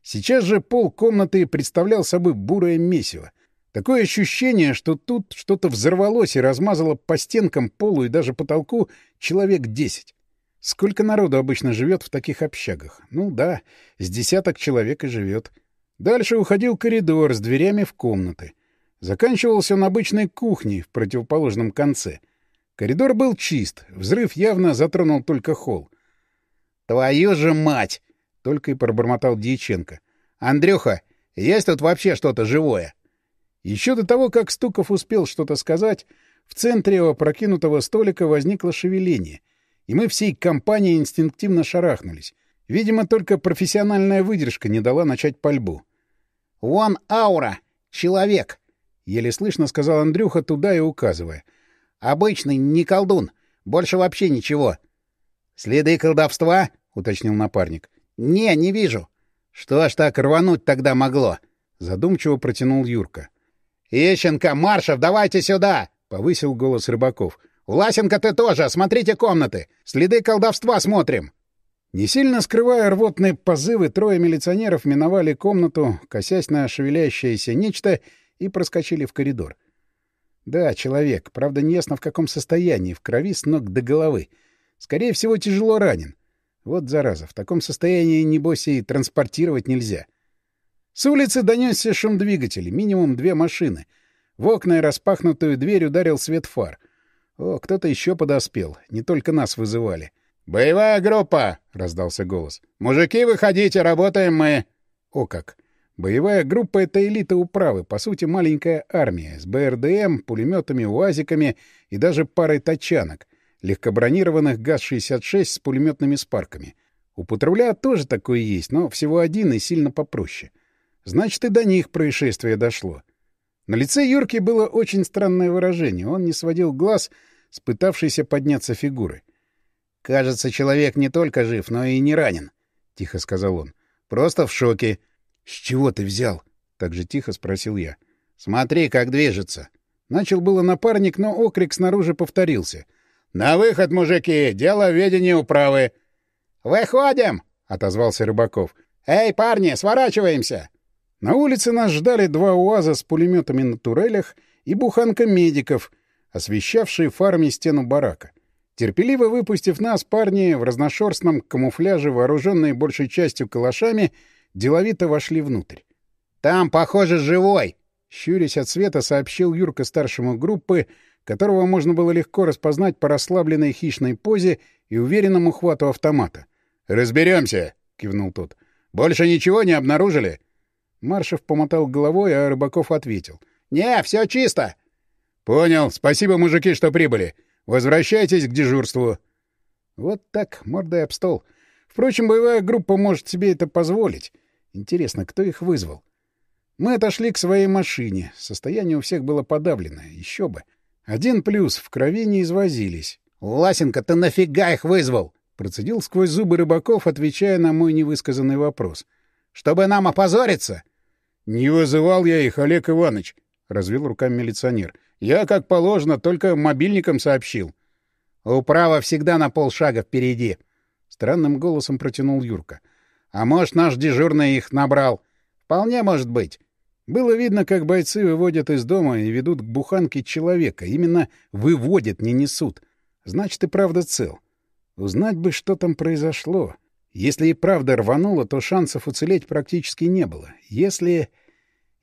Сейчас же пол комнаты представлял собой бурое месиво. Такое ощущение, что тут что-то взорвалось и размазало по стенкам, полу и даже потолку человек десять. Сколько народу обычно живет в таких общагах? Ну да, с десяток человек и живет. Дальше уходил коридор с дверями в комнаты. Заканчивался он обычной кухней в противоположном конце. Коридор был чист, взрыв явно затронул только холл. «Твою же мать!» — только и пробормотал Дьяченко. «Андрюха, есть тут вообще что-то живое?» Еще до того, как Стуков успел что-то сказать, в центре опрокинутого столика возникло шевеление — и мы всей компанией инстинктивно шарахнулись. Видимо, только профессиональная выдержка не дала начать пальбу. «Вон аура! Человек!» — еле слышно сказал Андрюха, туда и указывая. «Обычный, не колдун. Больше вообще ничего». «Следы колдовства?» — уточнил напарник. «Не, не вижу». «Что ж так рвануть тогда могло?» — задумчиво протянул Юрка. «Ещенко, Маршев, давайте сюда!» — повысил голос Рыбаков. «Власенко, ты тоже! Осмотрите комнаты! Следы колдовства смотрим!» Не сильно скрывая рвотные позывы, трое милиционеров миновали комнату, косясь на шевелящееся нечто, и проскочили в коридор. Да, человек, правда, неясно в каком состоянии, в крови с ног до головы. Скорее всего, тяжело ранен. Вот зараза, в таком состоянии, небось, и транспортировать нельзя. С улицы донесся шум двигателей, минимум две машины. В окна и распахнутую дверь ударил свет фар — о, кто-то еще подоспел. Не только нас вызывали. «Боевая группа!» — раздался голос. «Мужики, выходите, работаем мы!» О как! Боевая группа — это элита управы, по сути, маленькая армия, с БРДМ, пулеметами, УАЗиками и даже парой тачанок, легкобронированных ГАЗ-66 с пулеметными спарками. У патруля тоже такое есть, но всего один и сильно попроще. Значит, и до них происшествие дошло. На лице Юрки было очень странное выражение. Он не сводил глаз с пытавшейся подняться фигуры. — Кажется, человек не только жив, но и не ранен, — тихо сказал он. — Просто в шоке. — С чего ты взял? — так же тихо спросил я. — Смотри, как движется. Начал было напарник, но окрик снаружи повторился. — На выход, мужики! Дело ведения управы! — Выходим! — отозвался Рыбаков. — Эй, парни, сворачиваемся! На улице нас ждали два УАЗа с пулеметами на турелях и буханка медиков, освещавшие фарами стену барака. Терпеливо выпустив нас, парни в разношерстном камуфляже, вооруженные большей частью калашами, деловито вошли внутрь. «Там, похоже, живой!» — щурясь от света, сообщил Юрка старшему группы, которого можно было легко распознать по расслабленной хищной позе и уверенному хвату автомата. «Разберемся!» — кивнул тот. «Больше ничего не обнаружили?» Маршев помотал головой, а Рыбаков ответил. «Не, все чисто!» «Понял. Спасибо, мужики, что прибыли. Возвращайтесь к дежурству». Вот так, мордой об стол. Впрочем, боевая группа может себе это позволить. Интересно, кто их вызвал? Мы отошли к своей машине. Состояние у всех было подавленное. Еще бы. Один плюс — в крови не извозились. «Власенко, ты нафига их вызвал?» — процедил сквозь зубы рыбаков, отвечая на мой невысказанный вопрос. «Чтобы нам опозориться?» «Не вызывал я их, Олег Иванович», — развел руками милиционер. «Я, как положено, только мобильником сообщил». «Управа всегда на полшага впереди», — странным голосом протянул Юрка. «А может, наш дежурный их набрал? Вполне может быть». Было видно, как бойцы выводят из дома и ведут к буханке человека. Именно выводят, не несут. Значит, и правда цел. Узнать бы, что там произошло. Если и правда рвануло, то шансов уцелеть практически не было. Если...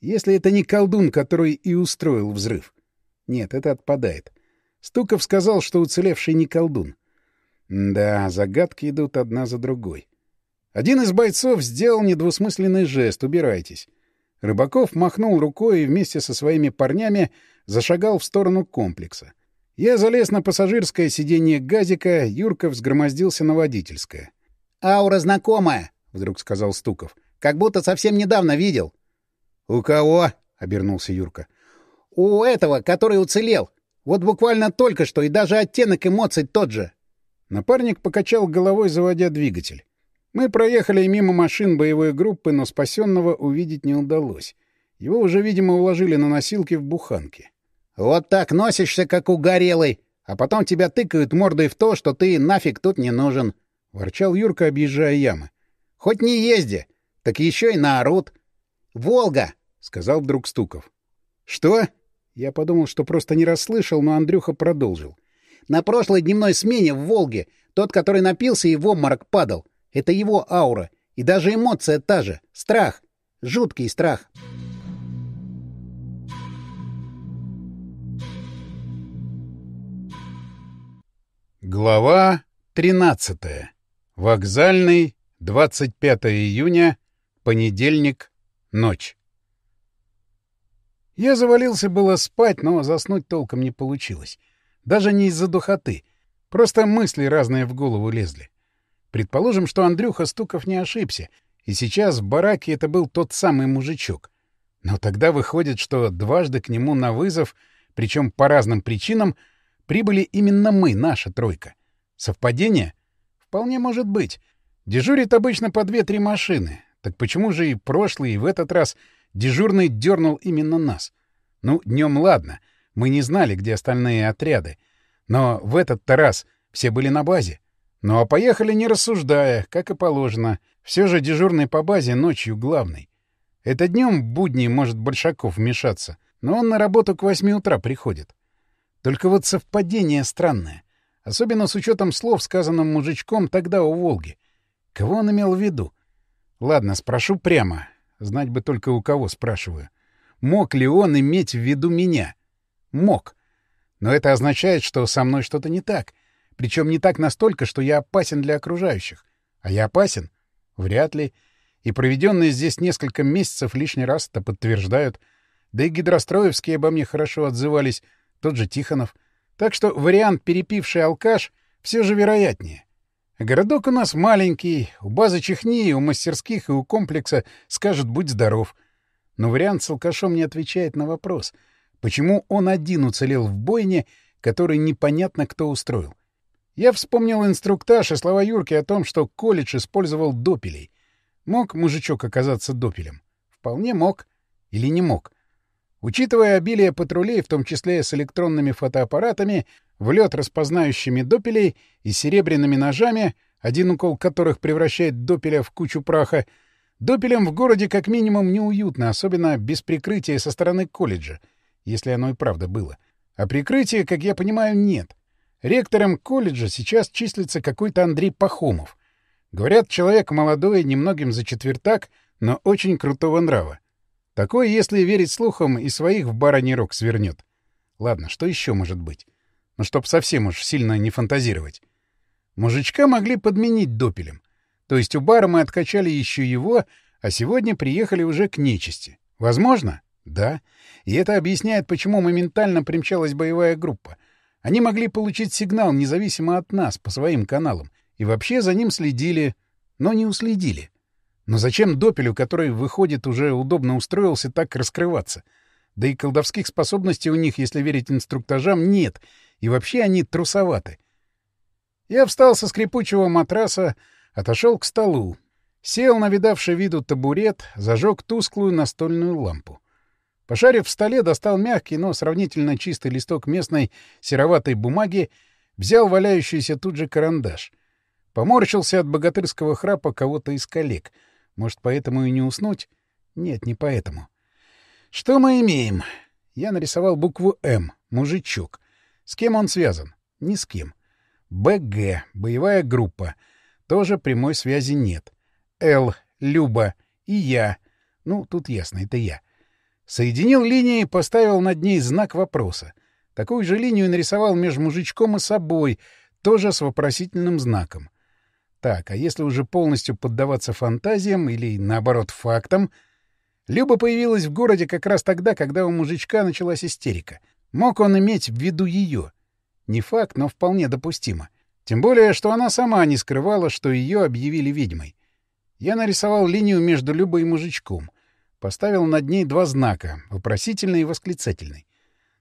Если это не колдун, который и устроил взрыв. Нет, это отпадает. Стуков сказал, что уцелевший не колдун. Да, загадки идут одна за другой. Один из бойцов сделал недвусмысленный жест «убирайтесь». Рыбаков махнул рукой и вместе со своими парнями зашагал в сторону комплекса. Я залез на пассажирское сиденье газика, Юрка взгромоздился на водительское. «Аура знакомая», — вдруг сказал Стуков. «Как будто совсем недавно видел». «У кого?» — обернулся Юрка. «У этого, который уцелел. Вот буквально только что, и даже оттенок эмоций тот же». Напарник покачал головой, заводя двигатель. Мы проехали мимо машин боевой группы, но спасенного увидеть не удалось. Его уже, видимо, уложили на носилки в буханке. «Вот так носишься, как угорелый, а потом тебя тыкают мордой в то, что ты нафиг тут не нужен», — ворчал Юрка, объезжая ямы. «Хоть не езди, так еще и наорут». «Волга!» — сказал вдруг Стуков. «Что?» Я подумал, что просто не расслышал, но Андрюха продолжил. «На прошлой дневной смене в Волге тот, который напился и в обморок падал. Это его аура. И даже эмоция та же. Страх. Жуткий страх». Глава 13. Вокзальный, 25 июня, понедельник, ночь. Я завалился было спать, но заснуть толком не получилось. Даже не из-за духоты. Просто мысли разные в голову лезли. Предположим, что Андрюха Стуков не ошибся, и сейчас в бараке это был тот самый мужичок. Но тогда выходит, что дважды к нему на вызов, причем по разным причинам, прибыли именно мы, наша тройка. Совпадение? Вполне может быть. Дежурит обычно по две-три машины. Так почему же и прошлый, и в этот раз Дежурный дернул именно нас. Ну, днем ладно, мы не знали, где остальные отряды. Но в этот-то раз все были на базе. Ну а поехали не рассуждая, как и положено. Все же дежурный по базе ночью главный. Это днем будни может Большаков вмешаться, но он на работу к восьми утра приходит. Только вот совпадение странное. Особенно с учетом слов, сказанным мужичком тогда у Волги. Кого он имел в виду? Ладно, спрошу прямо. Знать бы только у кого спрашиваю. Мог ли он иметь в виду меня? Мог. Но это означает, что со мной что-то не так. Причем не так настолько, что я опасен для окружающих. А я опасен? Вряд ли. И проведенные здесь несколько месяцев лишний раз это подтверждают. Да и гидростроевские обо мне хорошо отзывались, тот же Тихонов. Так что вариант «перепивший алкаш» все же вероятнее. Городок у нас маленький, у базы чихни, у мастерских и у комплекса скажут «будь здоров». Но вариант с алкашом не отвечает на вопрос, почему он один уцелел в бойне, который непонятно кто устроил. Я вспомнил инструктаж и слова Юрки о том, что колледж использовал допелей. Мог мужичок оказаться допелем? Вполне мог. Или не мог. Учитывая обилие патрулей, в том числе с электронными фотоаппаратами, в лед распознающими допелей и серебряными ножами, один укол которых превращает допеля в кучу праха, допелям в городе как минимум неуютно, особенно без прикрытия со стороны колледжа, если оно и правда было. А прикрытия, как я понимаю, нет. Ректором колледжа сейчас числится какой-то Андрей Пахомов. Говорят, человек молодой, немногим за четвертак, но очень крутого нрава. Такой, если верить слухам, и своих в бараний рог свернет. Ладно, что еще может быть? Ну, чтоб совсем уж сильно не фантазировать. Мужичка могли подменить допелем. То есть у бара мы откачали еще его, а сегодня приехали уже к нечисти. Возможно? Да. И это объясняет, почему моментально примчалась боевая группа. Они могли получить сигнал независимо от нас, по своим каналам, и вообще за ним следили, но не уследили. Но зачем Допелю, который, выходит, уже удобно устроился, так раскрываться? Да и колдовских способностей у них, если верить инструктажам, нет, и вообще они трусоваты. Я встал со скрипучего матраса, отошел к столу, сел на видавший виду табурет, зажег тусклую настольную лампу. Пошарив в столе, достал мягкий, но сравнительно чистый листок местной сероватой бумаги, взял валяющийся тут же карандаш. Поморщился от богатырского храпа кого-то из коллег. Может, поэтому и не уснуть? Нет, не поэтому. Что мы имеем? Я нарисовал букву «М» — мужичок. С кем он связан? Ни с кем. БГ — боевая группа. Тоже прямой связи нет. Л — Люба. И я. Ну, тут ясно, это я. Соединил линии и поставил над ней знак вопроса. Такую же линию нарисовал между мужичком и собой, тоже с вопросительным знаком. Так, а если уже полностью поддаваться фантазиям или, наоборот, фактам... Люба появилась в городе как раз тогда, когда у мужичка началась истерика. Мог он иметь в виду ее. Не факт, но вполне допустимо. Тем более, что она сама не скрывала, что ее объявили ведьмой. Я нарисовал линию между Любой и мужичком. Поставил над ней два знака — вопросительный и восклицательный.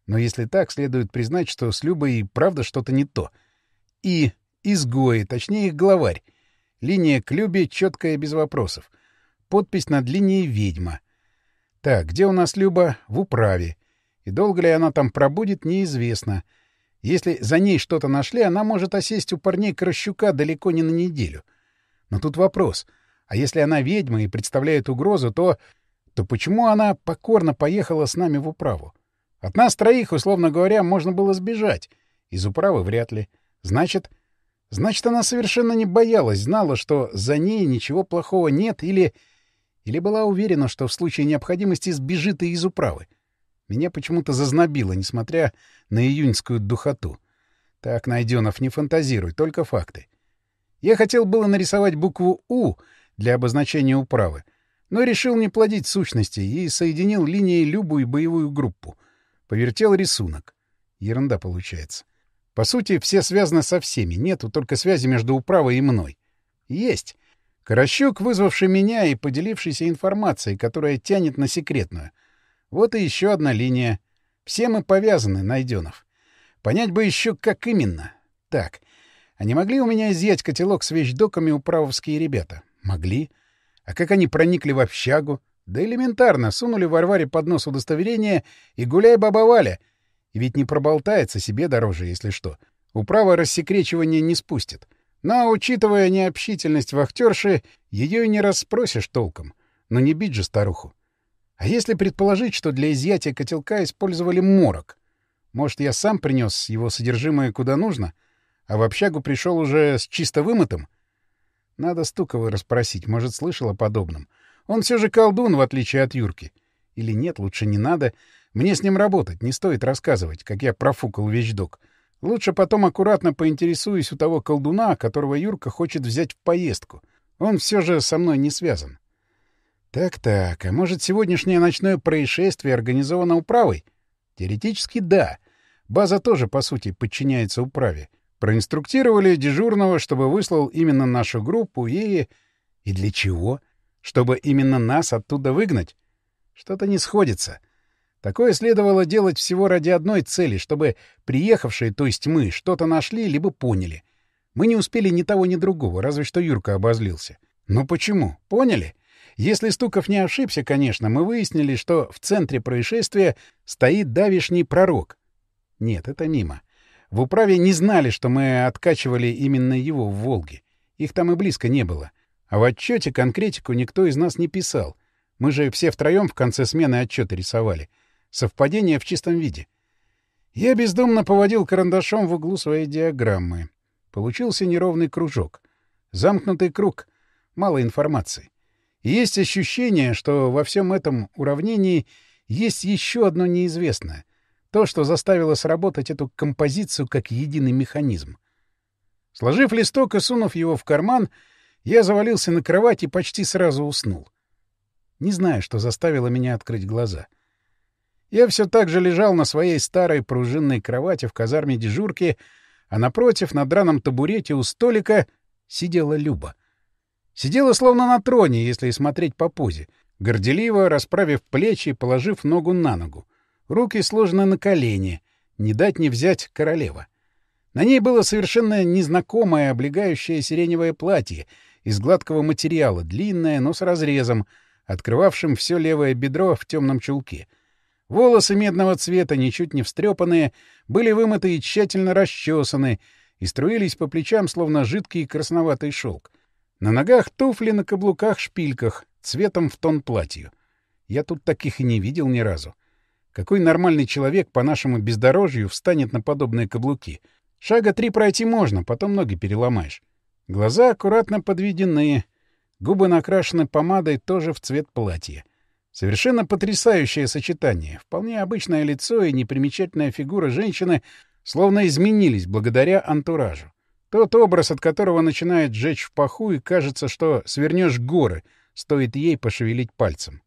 Но если так, следует признать, что с Любой и правда что-то не то. И изгои, точнее их главарь. Линия к Любе четкая, без вопросов. Подпись над линией «Ведьма». Так, где у нас Люба? В управе. И долго ли она там пробудет, неизвестно. Если за ней что-то нашли, она может осесть у парней Кращука далеко не на неделю. Но тут вопрос. А если она ведьма и представляет угрозу, то то почему она покорно поехала с нами в управу? От нас троих, условно говоря, можно было сбежать. Из управы вряд ли. Значит, значит, она совершенно не боялась, знала, что за ней ничего плохого нет или... Или была уверена, что в случае необходимости сбежит и из управы. Меня почему-то зазнобило, несмотря на июньскую духоту. Так, Найденов, не фантазируй, только факты. Я хотел было нарисовать букву «У» для обозначения управы — но решил не плодить сущности и соединил линии любую боевую группу. Повертел рисунок. Ерунда получается. По сути, все связаны со всеми, нету только связи между управой и мной. Есть. Корощук, вызвавший меня и поделившийся информацией, которая тянет на секретную. Вот и еще одна линия. Все мы повязаны, Найденов. Понять бы еще, как именно. Так, а не могли у меня изъять котелок с вещдоками управовские ребята? Могли. А как они проникли в общагу? Да элементарно, сунули Варваре под нос удостоверение и гуляй, баба Валя. И ведь не проболтается себе дороже, если что. Управа рассекречивания не спустит. Но, учитывая необщительность вахтерши, ее и не расспросишь толком. Но не бить же старуху. А если предположить, что для изъятия котелка использовали морок? Может, я сам принес его содержимое куда нужно, а в общагу пришел уже с чисто вымытым? Надо Стукова расспросить, может, слышал о подобном. Он все же колдун, в отличие от Юрки. Или нет, лучше не надо. Мне с ним работать, не стоит рассказывать, как я профукал вещдок. Лучше потом аккуратно поинтересуюсь у того колдуна, которого Юрка хочет взять в поездку. Он все же со мной не связан. Так-так, а может, сегодняшнее ночное происшествие организовано управой? Теоретически да. База тоже, по сути, подчиняется управе. Проинструктировали дежурного, чтобы выслал именно нашу группу и... И для чего? Чтобы именно нас оттуда выгнать? Что-то не сходится. Такое следовало делать всего ради одной цели, чтобы приехавшие, то есть мы, что-то нашли либо поняли. Мы не успели ни того, ни другого, разве что Юрка обозлился. Но почему? Поняли? Если Стуков не ошибся, конечно, мы выяснили, что в центре происшествия стоит давишний пророк. Нет, это мимо. В управе не знали, что мы откачивали именно его в «Волге». Их там и близко не было. А в отчете конкретику никто из нас не писал. Мы же все втроем в конце смены отчеты рисовали. Совпадение в чистом виде. Я бездумно поводил карандашом в углу своей диаграммы. Получился неровный кружок. Замкнутый круг. Мало информации. И есть ощущение, что во всем этом уравнении есть еще одно неизвестное — то, что заставило сработать эту композицию как единый механизм. Сложив листок и сунув его в карман, я завалился на кровать и почти сразу уснул. Не знаю, что заставило меня открыть глаза. Я все так же лежал на своей старой пружинной кровати в казарме дежурки, а напротив, на драном табурете у столика, сидела Люба. Сидела словно на троне, если смотреть по позе, горделиво расправив плечи и положив ногу на ногу. Руки сложены на колени. Не дать не взять королева. На ней было совершенно незнакомое облегающее сиреневое платье из гладкого материала, длинное, но с разрезом, открывавшим все левое бедро в темном чулке. Волосы медного цвета, ничуть не встрепанные, были вымыты и тщательно расчесаны и струились по плечам, словно жидкий красноватый шелк. На ногах туфли на каблуках-шпильках, цветом в тон платью. Я тут таких и не видел ни разу. Какой нормальный человек по нашему бездорожью встанет на подобные каблуки? Шага три пройти можно, потом ноги переломаешь. Глаза аккуратно подведены, губы накрашены помадой тоже в цвет платья. Совершенно потрясающее сочетание. Вполне обычное лицо и непримечательная фигура женщины словно изменились благодаря антуражу. Тот образ, от которого начинает жечь в паху, и кажется, что свернешь горы, стоит ей пошевелить пальцем.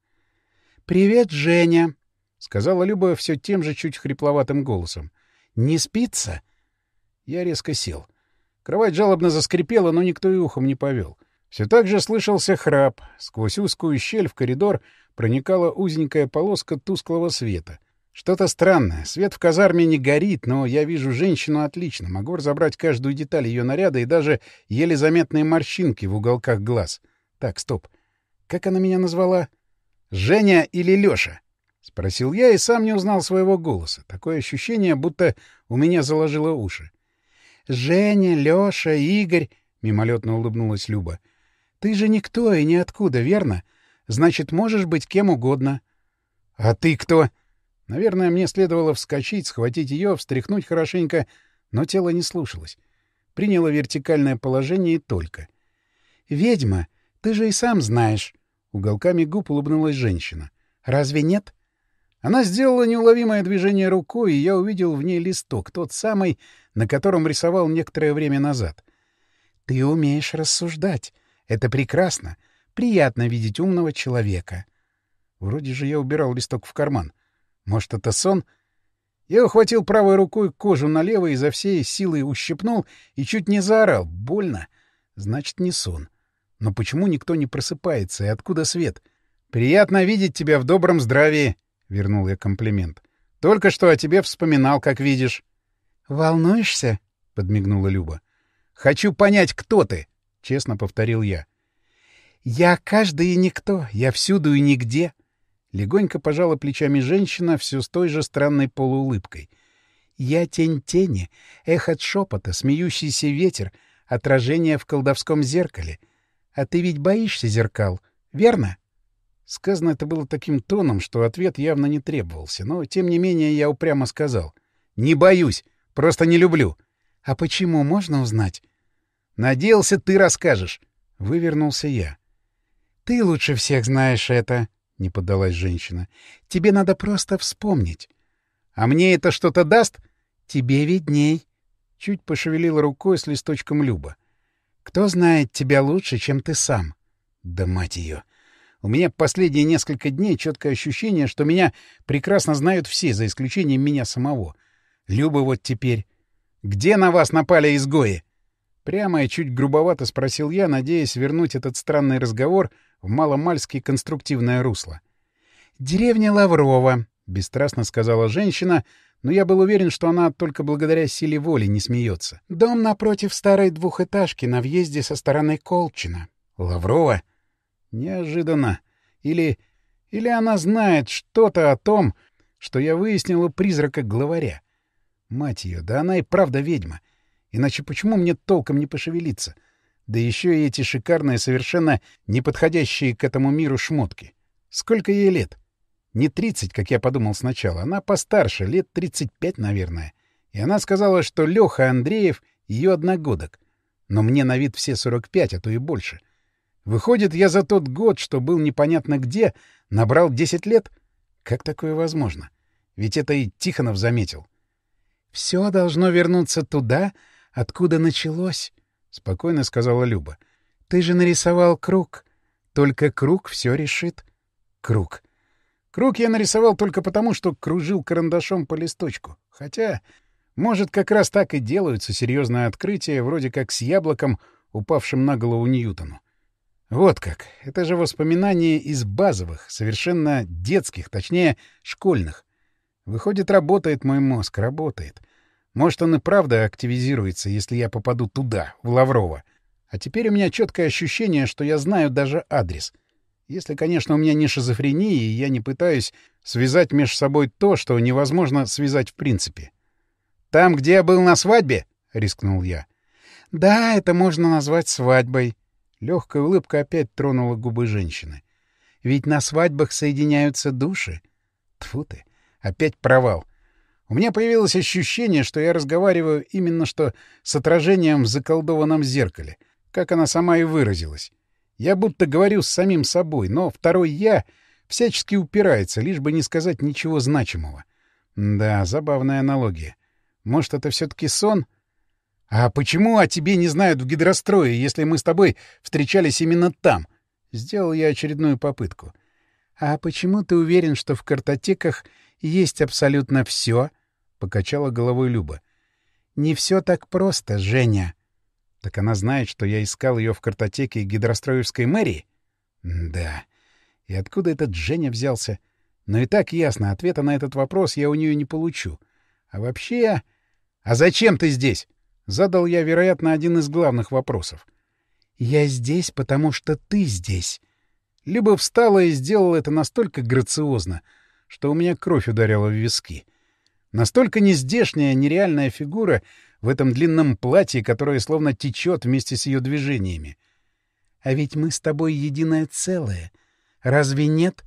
«Привет, Женя!» — сказала Люба все тем же чуть хрипловатым голосом. «Не спится?» Я резко сел. Кровать жалобно заскрипела, но никто и ухом не повел. Все так же слышался храп. Сквозь узкую щель в коридор проникала узенькая полоска тусклого света. Что-то странное. Свет в казарме не горит, но я вижу женщину отлично. Могу разобрать каждую деталь ее наряда и даже еле заметные морщинки в уголках глаз. Так, стоп. Как она меня назвала? Женя или Лёша? Спросил я и сам не узнал своего голоса. Такое ощущение, будто у меня заложило уши. «Женя, Лёша, Игорь...» — мимолетно улыбнулась Люба. «Ты же никто и ниоткуда, верно? Значит, можешь быть кем угодно». «А ты кто?» Наверное, мне следовало вскочить, схватить ее, встряхнуть хорошенько, но тело не слушалось. Приняло вертикальное положение и только. «Ведьма, ты же и сам знаешь!» Уголками губ улыбнулась женщина. «Разве нет?» Она сделала неуловимое движение рукой, и я увидел в ней листок, тот самый, на котором рисовал некоторое время назад. «Ты умеешь рассуждать. Это прекрасно. Приятно видеть умного человека». Вроде же я убирал листок в карман. Может, это сон? Я ухватил правой рукой кожу налево и за всей силой ущипнул и чуть не заорал. Больно. Значит, не сон. Но почему никто не просыпается и откуда свет? Приятно видеть тебя в добром здравии, — вернул я комплимент. Только что о тебе вспоминал, как видишь. Волнуешься? — подмигнула Люба. Хочу понять, кто ты, — честно повторил я. Я каждый и никто, я всюду и нигде. Легонько пожала плечами женщина все с той же странной полуулыбкой. Я тень тени, эхо шепота, смеющийся ветер, отражение в колдовском зеркале. А ты ведь боишься зеркал, верно? Сказано это было таким тоном, что ответ явно не требовался, но, тем не менее, я упрямо сказал. «Не боюсь, просто не люблю». «А почему, можно узнать?» «Надеялся, ты расскажешь». Вывернулся я. «Ты лучше всех знаешь это», — не поддалась женщина. «Тебе надо просто вспомнить». «А мне это что-то даст?» «Тебе видней». Чуть пошевелила рукой с листочком Люба. «Кто знает тебя лучше, чем ты сам?» «Да мать ее! У меня последние несколько дней четкое ощущение, что меня прекрасно знают все, за исключением меня самого. Люба вот теперь. Где на вас напали изгои? Прямо и чуть грубовато спросил я, надеясь вернуть этот странный разговор в маломальски конструктивное русло. «Деревня Лаврова», — бесстрастно сказала женщина, но я был уверен, что она только благодаря силе воли не смеется. «Дом напротив старой двухэтажки на въезде со стороны Колчина». «Лаврова?» Неожиданно. Или... Или она знает что-то о том, что я выяснил у призрака главаря. Мать ее, да она и правда ведьма. Иначе почему мне толком не пошевелиться? Да еще и эти шикарные, совершенно неподходящие к этому миру шмотки. Сколько ей лет? Не тридцать, как я подумал сначала. Она постарше, лет тридцать пять, наверное. И она сказала, что Леха Андреев — ее одногодок. Но мне на вид все сорок пять, а то и больше. Выходит, я за тот год, что был непонятно где, набрал десять лет? Как такое возможно? Ведь это и Тихонов заметил. — Все должно вернуться туда, откуда началось, — спокойно сказала Люба. — Ты же нарисовал круг. Только круг все решит. Круг. Круг я нарисовал только потому, что кружил карандашом по листочку. Хотя, может, как раз так и делаются серьезные открытия, вроде как с яблоком, упавшим на голову Ньютону. Вот как. Это же воспоминания из базовых, совершенно детских, точнее, школьных. Выходит, работает мой мозг, работает. Может, он и правда активизируется, если я попаду туда, в Лаврово. А теперь у меня четкое ощущение, что я знаю даже адрес. Если, конечно, у меня не шизофрения, и я не пытаюсь связать между собой то, что невозможно связать в принципе. «Там, где я был на свадьбе?» — рискнул я. «Да, это можно назвать свадьбой». Легкая улыбка опять тронула губы женщины. «Ведь на свадьбах соединяются души». Тфу ты, опять провал. У меня появилось ощущение, что я разговариваю именно что с отражением в заколдованном зеркале, как она сама и выразилась. Я будто говорю с самим собой, но второй «я» всячески упирается, лишь бы не сказать ничего значимого. Да, забавная аналогия. Может, это все-таки сон? А почему о тебе не знают в гидрострое, если мы с тобой встречались именно там? Сделал я очередную попытку. А почему ты уверен, что в картотеках есть абсолютно все? — покачала головой Люба. «Не все так просто, Женя». «Так она знает, что я искал ее в картотеке гидростроевской мэрии?» «Да. И откуда этот Женя взялся? Но и так ясно, ответа на этот вопрос я у нее не получу. А вообще... А зачем ты здесь?» Задал я, вероятно, один из главных вопросов. «Я здесь, потому что ты здесь». Люба встала и сделала это настолько грациозно, что у меня кровь ударила в виски. — Настолько нездешняя, нереальная фигура в этом длинном платье, которое словно течет вместе с ее движениями. «А ведь мы с тобой единое целое. Разве нет?»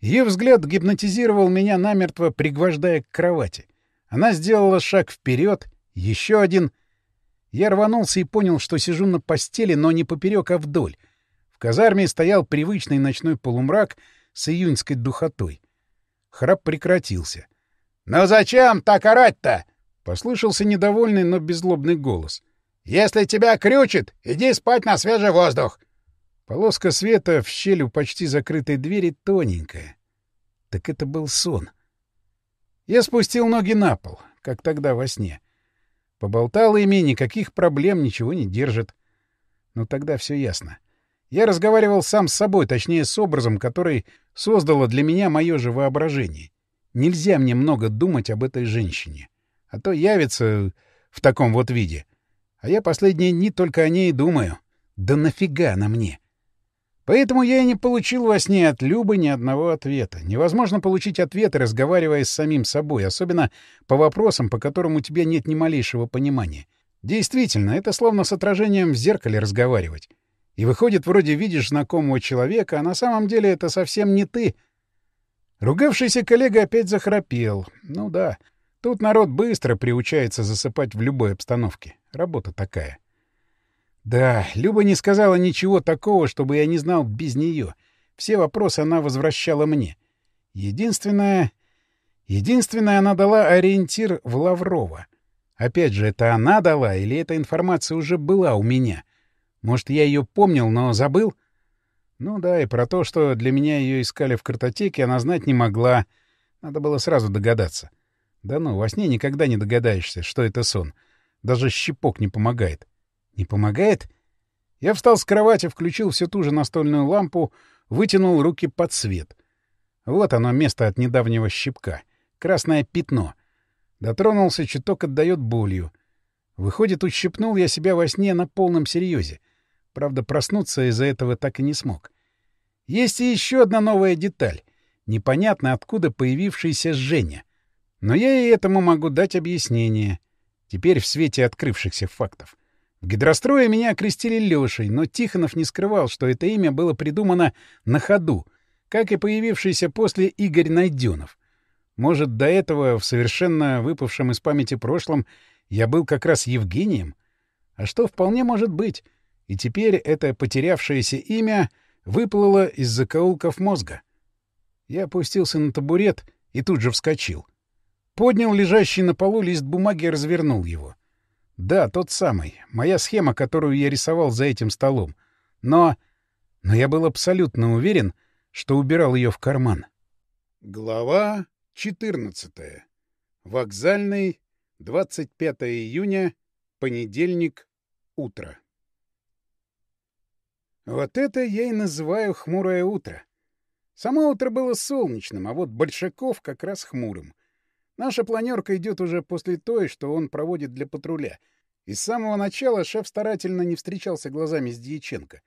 Ее взгляд гипнотизировал меня намертво, пригвождая к кровати. Она сделала шаг вперед, еще один. Я рванулся и понял, что сижу на постели, но не поперек, а вдоль. В казарме стоял привычный ночной полумрак с июньской духотой. Храп прекратился. «Ну зачем так орать-то?» — послышался недовольный, но беззлобный голос. «Если тебя крючит, иди спать на свежий воздух!» Полоска света в щель почти закрытой двери тоненькая. Так это был сон. Я спустил ноги на пол, как тогда во сне. Поболтал ими, никаких проблем, ничего не держит. Но тогда все ясно. Я разговаривал сам с собой, точнее, с образом, который создало для меня мое же воображение. Нельзя мне много думать об этой женщине. А то явится в таком вот виде. А я последние дни только о ней и думаю. Да нафига она мне? Поэтому я и не получил во сне от Любы ни одного ответа. Невозможно получить ответы, разговаривая с самим собой, особенно по вопросам, по которым у тебя нет ни малейшего понимания. Действительно, это словно с отражением в зеркале разговаривать. И выходит, вроде видишь знакомого человека, а на самом деле это совсем не ты — Ругавшийся коллега опять захрапел. Ну да, тут народ быстро приучается засыпать в любой обстановке. Работа такая. Да, Люба не сказала ничего такого, чтобы я не знал без нее. Все вопросы она возвращала мне. Единственное... Единственное, она дала ориентир в Лаврова. Опять же, это она дала или эта информация уже была у меня? Может, я ее помнил, но забыл? Ну да, и про то, что для меня ее искали в картотеке, она знать не могла. Надо было сразу догадаться. Да ну, во сне никогда не догадаешься, что это сон. Даже щипок не помогает. Не помогает? Я встал с кровати, включил всю ту же настольную лампу, вытянул руки под свет. Вот оно, место от недавнего щипка. Красное пятно. Дотронулся, чуток отдает болью. Выходит, ущипнул я себя во сне на полном серьезе. Правда, проснуться из-за этого так и не смог. Есть и еще одна новая деталь. Непонятно, откуда появившаяся Женя. Но я и этому могу дать объяснение. Теперь в свете открывшихся фактов. В гидрострое меня окрестили Лешей, но Тихонов не скрывал, что это имя было придумано на ходу, как и появившийся после Игорь Найденов. Может, до этого, в совершенно выпавшем из памяти прошлом, я был как раз Евгением? А что вполне может быть и теперь это потерявшееся имя выплыло из закоулков мозга. Я опустился на табурет и тут же вскочил. Поднял лежащий на полу лист бумаги и развернул его. Да, тот самый. Моя схема, которую я рисовал за этим столом. Но... Но я был абсолютно уверен, что убирал ее в карман. Глава 14. Вокзальный, 25 июня, понедельник, утро. Вот это я и называю хмурое утро. Само утро было солнечным, а вот Большаков как раз хмурым. Наша планерка идет уже после той, что он проводит для патруля. И с самого начала шеф старательно не встречался глазами с Дьяченко.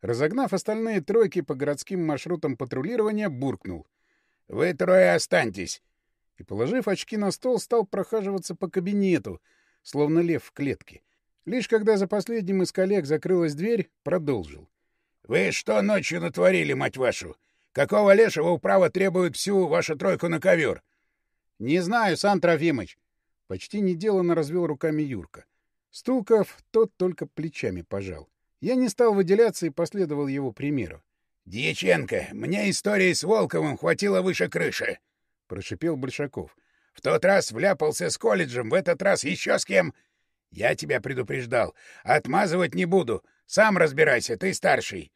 Разогнав остальные тройки по городским маршрутам патрулирования, буркнул. — Вы трое останьтесь! И, положив очки на стол, стал прохаживаться по кабинету, словно лев в клетке. Лишь когда за последним из коллег закрылась дверь, продолжил. — Вы что ночью натворили, мать вашу? Какого лешего управа требует всю вашу тройку на ковер? — Не знаю, Сан Трофимыч. Почти неделанно развел руками Юрка. Стуков тот только плечами пожал. Я не стал выделяться и последовал его примеру. — Дьяченко, мне истории с Волковым хватило выше крыши, — прошипел Большаков. — В тот раз вляпался с колледжем, в этот раз еще с кем. Я тебя предупреждал. Отмазывать не буду. Сам разбирайся, ты старший.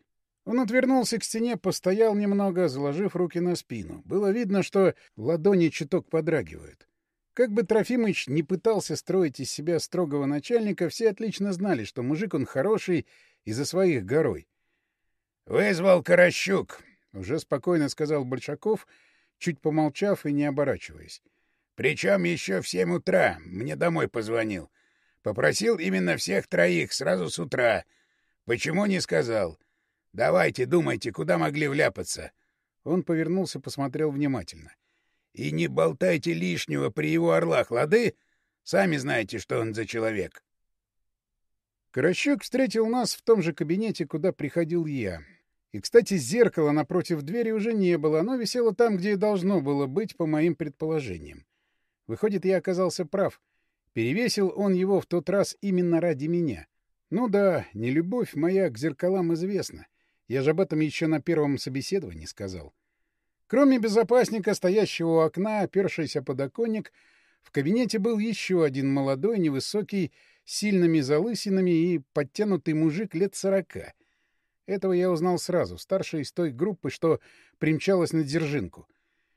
Он отвернулся к стене, постоял немного, заложив руки на спину. Было видно, что ладони чуток подрагивают. Как бы Трофимыч не пытался строить из себя строгого начальника, все отлично знали, что мужик он хороший и за своих горой. — Вызвал Каращук, — уже спокойно сказал Большаков, чуть помолчав и не оборачиваясь. — Причем еще в семь утра мне домой позвонил. Попросил именно всех троих сразу с утра. Почему не сказал? Давайте, думайте, куда могли вляпаться. Он повернулся, посмотрел внимательно. И не болтайте лишнего при его орлах, лады? Сами знаете, что он за человек. Каращук встретил нас в том же кабинете, куда приходил я. И, кстати, зеркала напротив двери уже не было, оно висело там, где и должно было быть, по моим предположениям. Выходит, я оказался прав. Перевесил он его в тот раз именно ради меня. Ну да, не любовь моя к зеркалам известна. Я же об этом еще на первом собеседовании сказал. Кроме безопасника, стоящего у окна, опершийся подоконник, в кабинете был еще один молодой, невысокий, сильными залысинами и подтянутый мужик лет сорока. Этого я узнал сразу, старший из той группы, что примчалась на Дзержинку.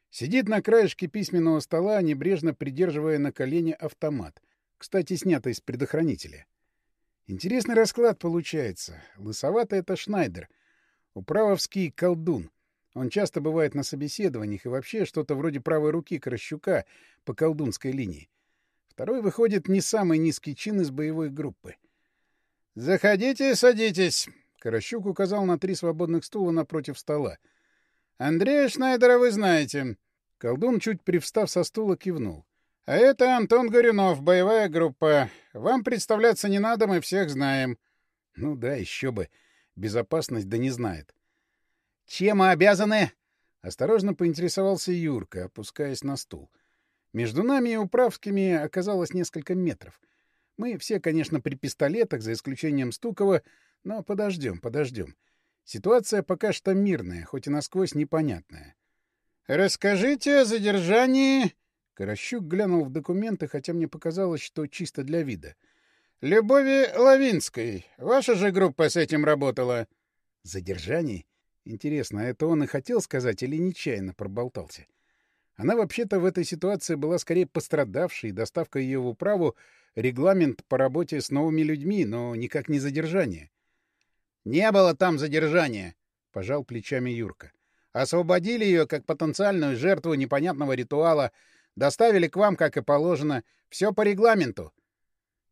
Сидит на краешке письменного стола, небрежно придерживая на колене автомат. Кстати, снятый из предохранителя. Интересный расклад получается. Лысоватый — это Шнайдер. Управовский — колдун. Он часто бывает на собеседованиях и вообще что-то вроде правой руки Кращука по колдунской линии. Второй выходит не самый низкий чин из боевой группы. «Заходите, садитесь!» Каращук указал на три свободных стула напротив стола. «Андрея Шнайдера вы знаете». Колдун, чуть привстав со стула, кивнул. «А это Антон Горюнов, боевая группа. Вам представляться не надо, мы всех знаем». «Ну да, еще бы. Безопасность да не знает». «Чем мы обязаны?» — осторожно поинтересовался Юрка, опускаясь на стул. Между нами и Управскими оказалось несколько метров. Мы все, конечно, при пистолетах, за исключением Стукова, но подождем, подождем. Ситуация пока что мирная, хоть и насквозь непонятная. «Расскажите о задержании...» Каращук глянул в документы, хотя мне показалось, что чисто для вида. «Любови Лавинской. Ваша же группа с этим работала». «Задержание? Интересно, а это он и хотел сказать или нечаянно проболтался?» Она вообще-то в этой ситуации была скорее пострадавшей, доставка ее в управу — регламент по работе с новыми людьми, но никак не задержание. «Не было там задержания», — пожал плечами Юрка. «Освободили ее как потенциальную жертву непонятного ритуала, доставили к вам, как и положено. Все по регламенту».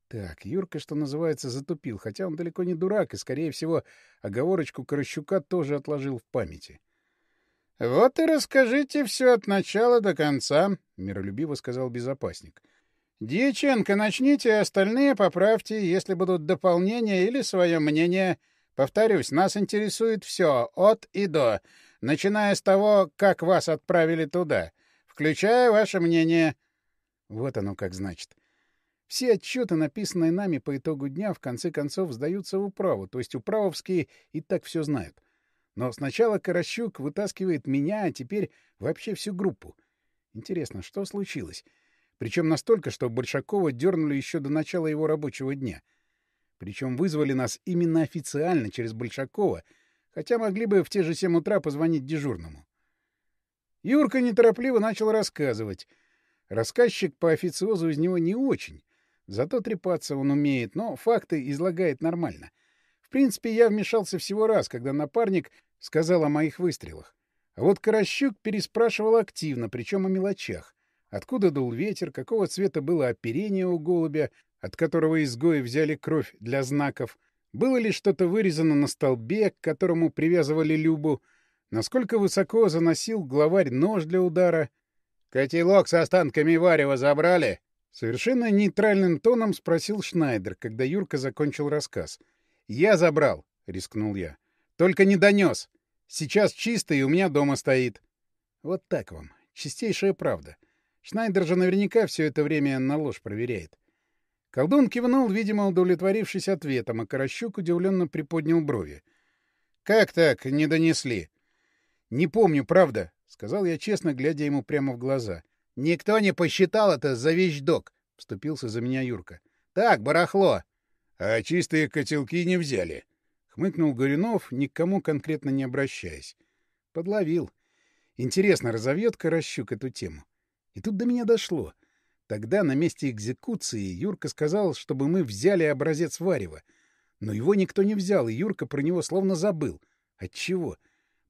Так, Юрка, что называется, затупил, хотя он далеко не дурак и, скорее всего, оговорочку Корощука тоже отложил в памяти. — Вот и расскажите все от начала до конца, — миролюбиво сказал безопасник. — Дьяченко, начните, остальные поправьте, если будут дополнения или свое мнение — Повторюсь, нас интересует все, от и до, начиная с того, как вас отправили туда, включая ваше мнение. Вот оно как значит. Все отчеты, написанные нами по итогу дня, в конце концов сдаются в управу, то есть управовские и так все знают. Но сначала Каращук вытаскивает меня, а теперь вообще всю группу. Интересно, что случилось? Причем настолько, что Большакова дернули еще до начала его рабочего дня — причем вызвали нас именно официально через Большакова, хотя могли бы в те же семь утра позвонить дежурному. Юрка неторопливо начал рассказывать. Рассказчик по официозу из него не очень. Зато трепаться он умеет, но факты излагает нормально. В принципе, я вмешался всего раз, когда напарник сказал о моих выстрелах. А вот Каращук переспрашивал активно, причем о мелочах. Откуда дул ветер, какого цвета было оперение у голубя, от которого изгои взяли кровь для знаков, было ли что-то вырезано на столбе, к которому привязывали Любу, насколько высоко заносил главарь нож для удара. «Котелок с останками варева забрали?» Совершенно нейтральным тоном спросил Шнайдер, когда Юрка закончил рассказ. «Я забрал», — рискнул я. «Только не донес. Сейчас чисто и у меня дома стоит». Вот так вам. Чистейшая правда. Шнайдер же наверняка все это время на ложь проверяет. Колдун кивнул, видимо, удовлетворившись ответом, а Каращук удивленно приподнял брови. «Как так? Не донесли?» «Не помню, правда», — сказал я честно, глядя ему прямо в глаза. «Никто не посчитал это за вещдок», — вступился за меня Юрка. «Так, барахло». «А чистые котелки не взяли», — хмыкнул Горюнов, никому конкретно не обращаясь. Подловил. Интересно, разовьет Каращук эту тему? И тут до меня дошло. Тогда на месте экзекуции Юрка сказал, чтобы мы взяли образец варева. Но его никто не взял, и Юрка про него словно забыл. Отчего?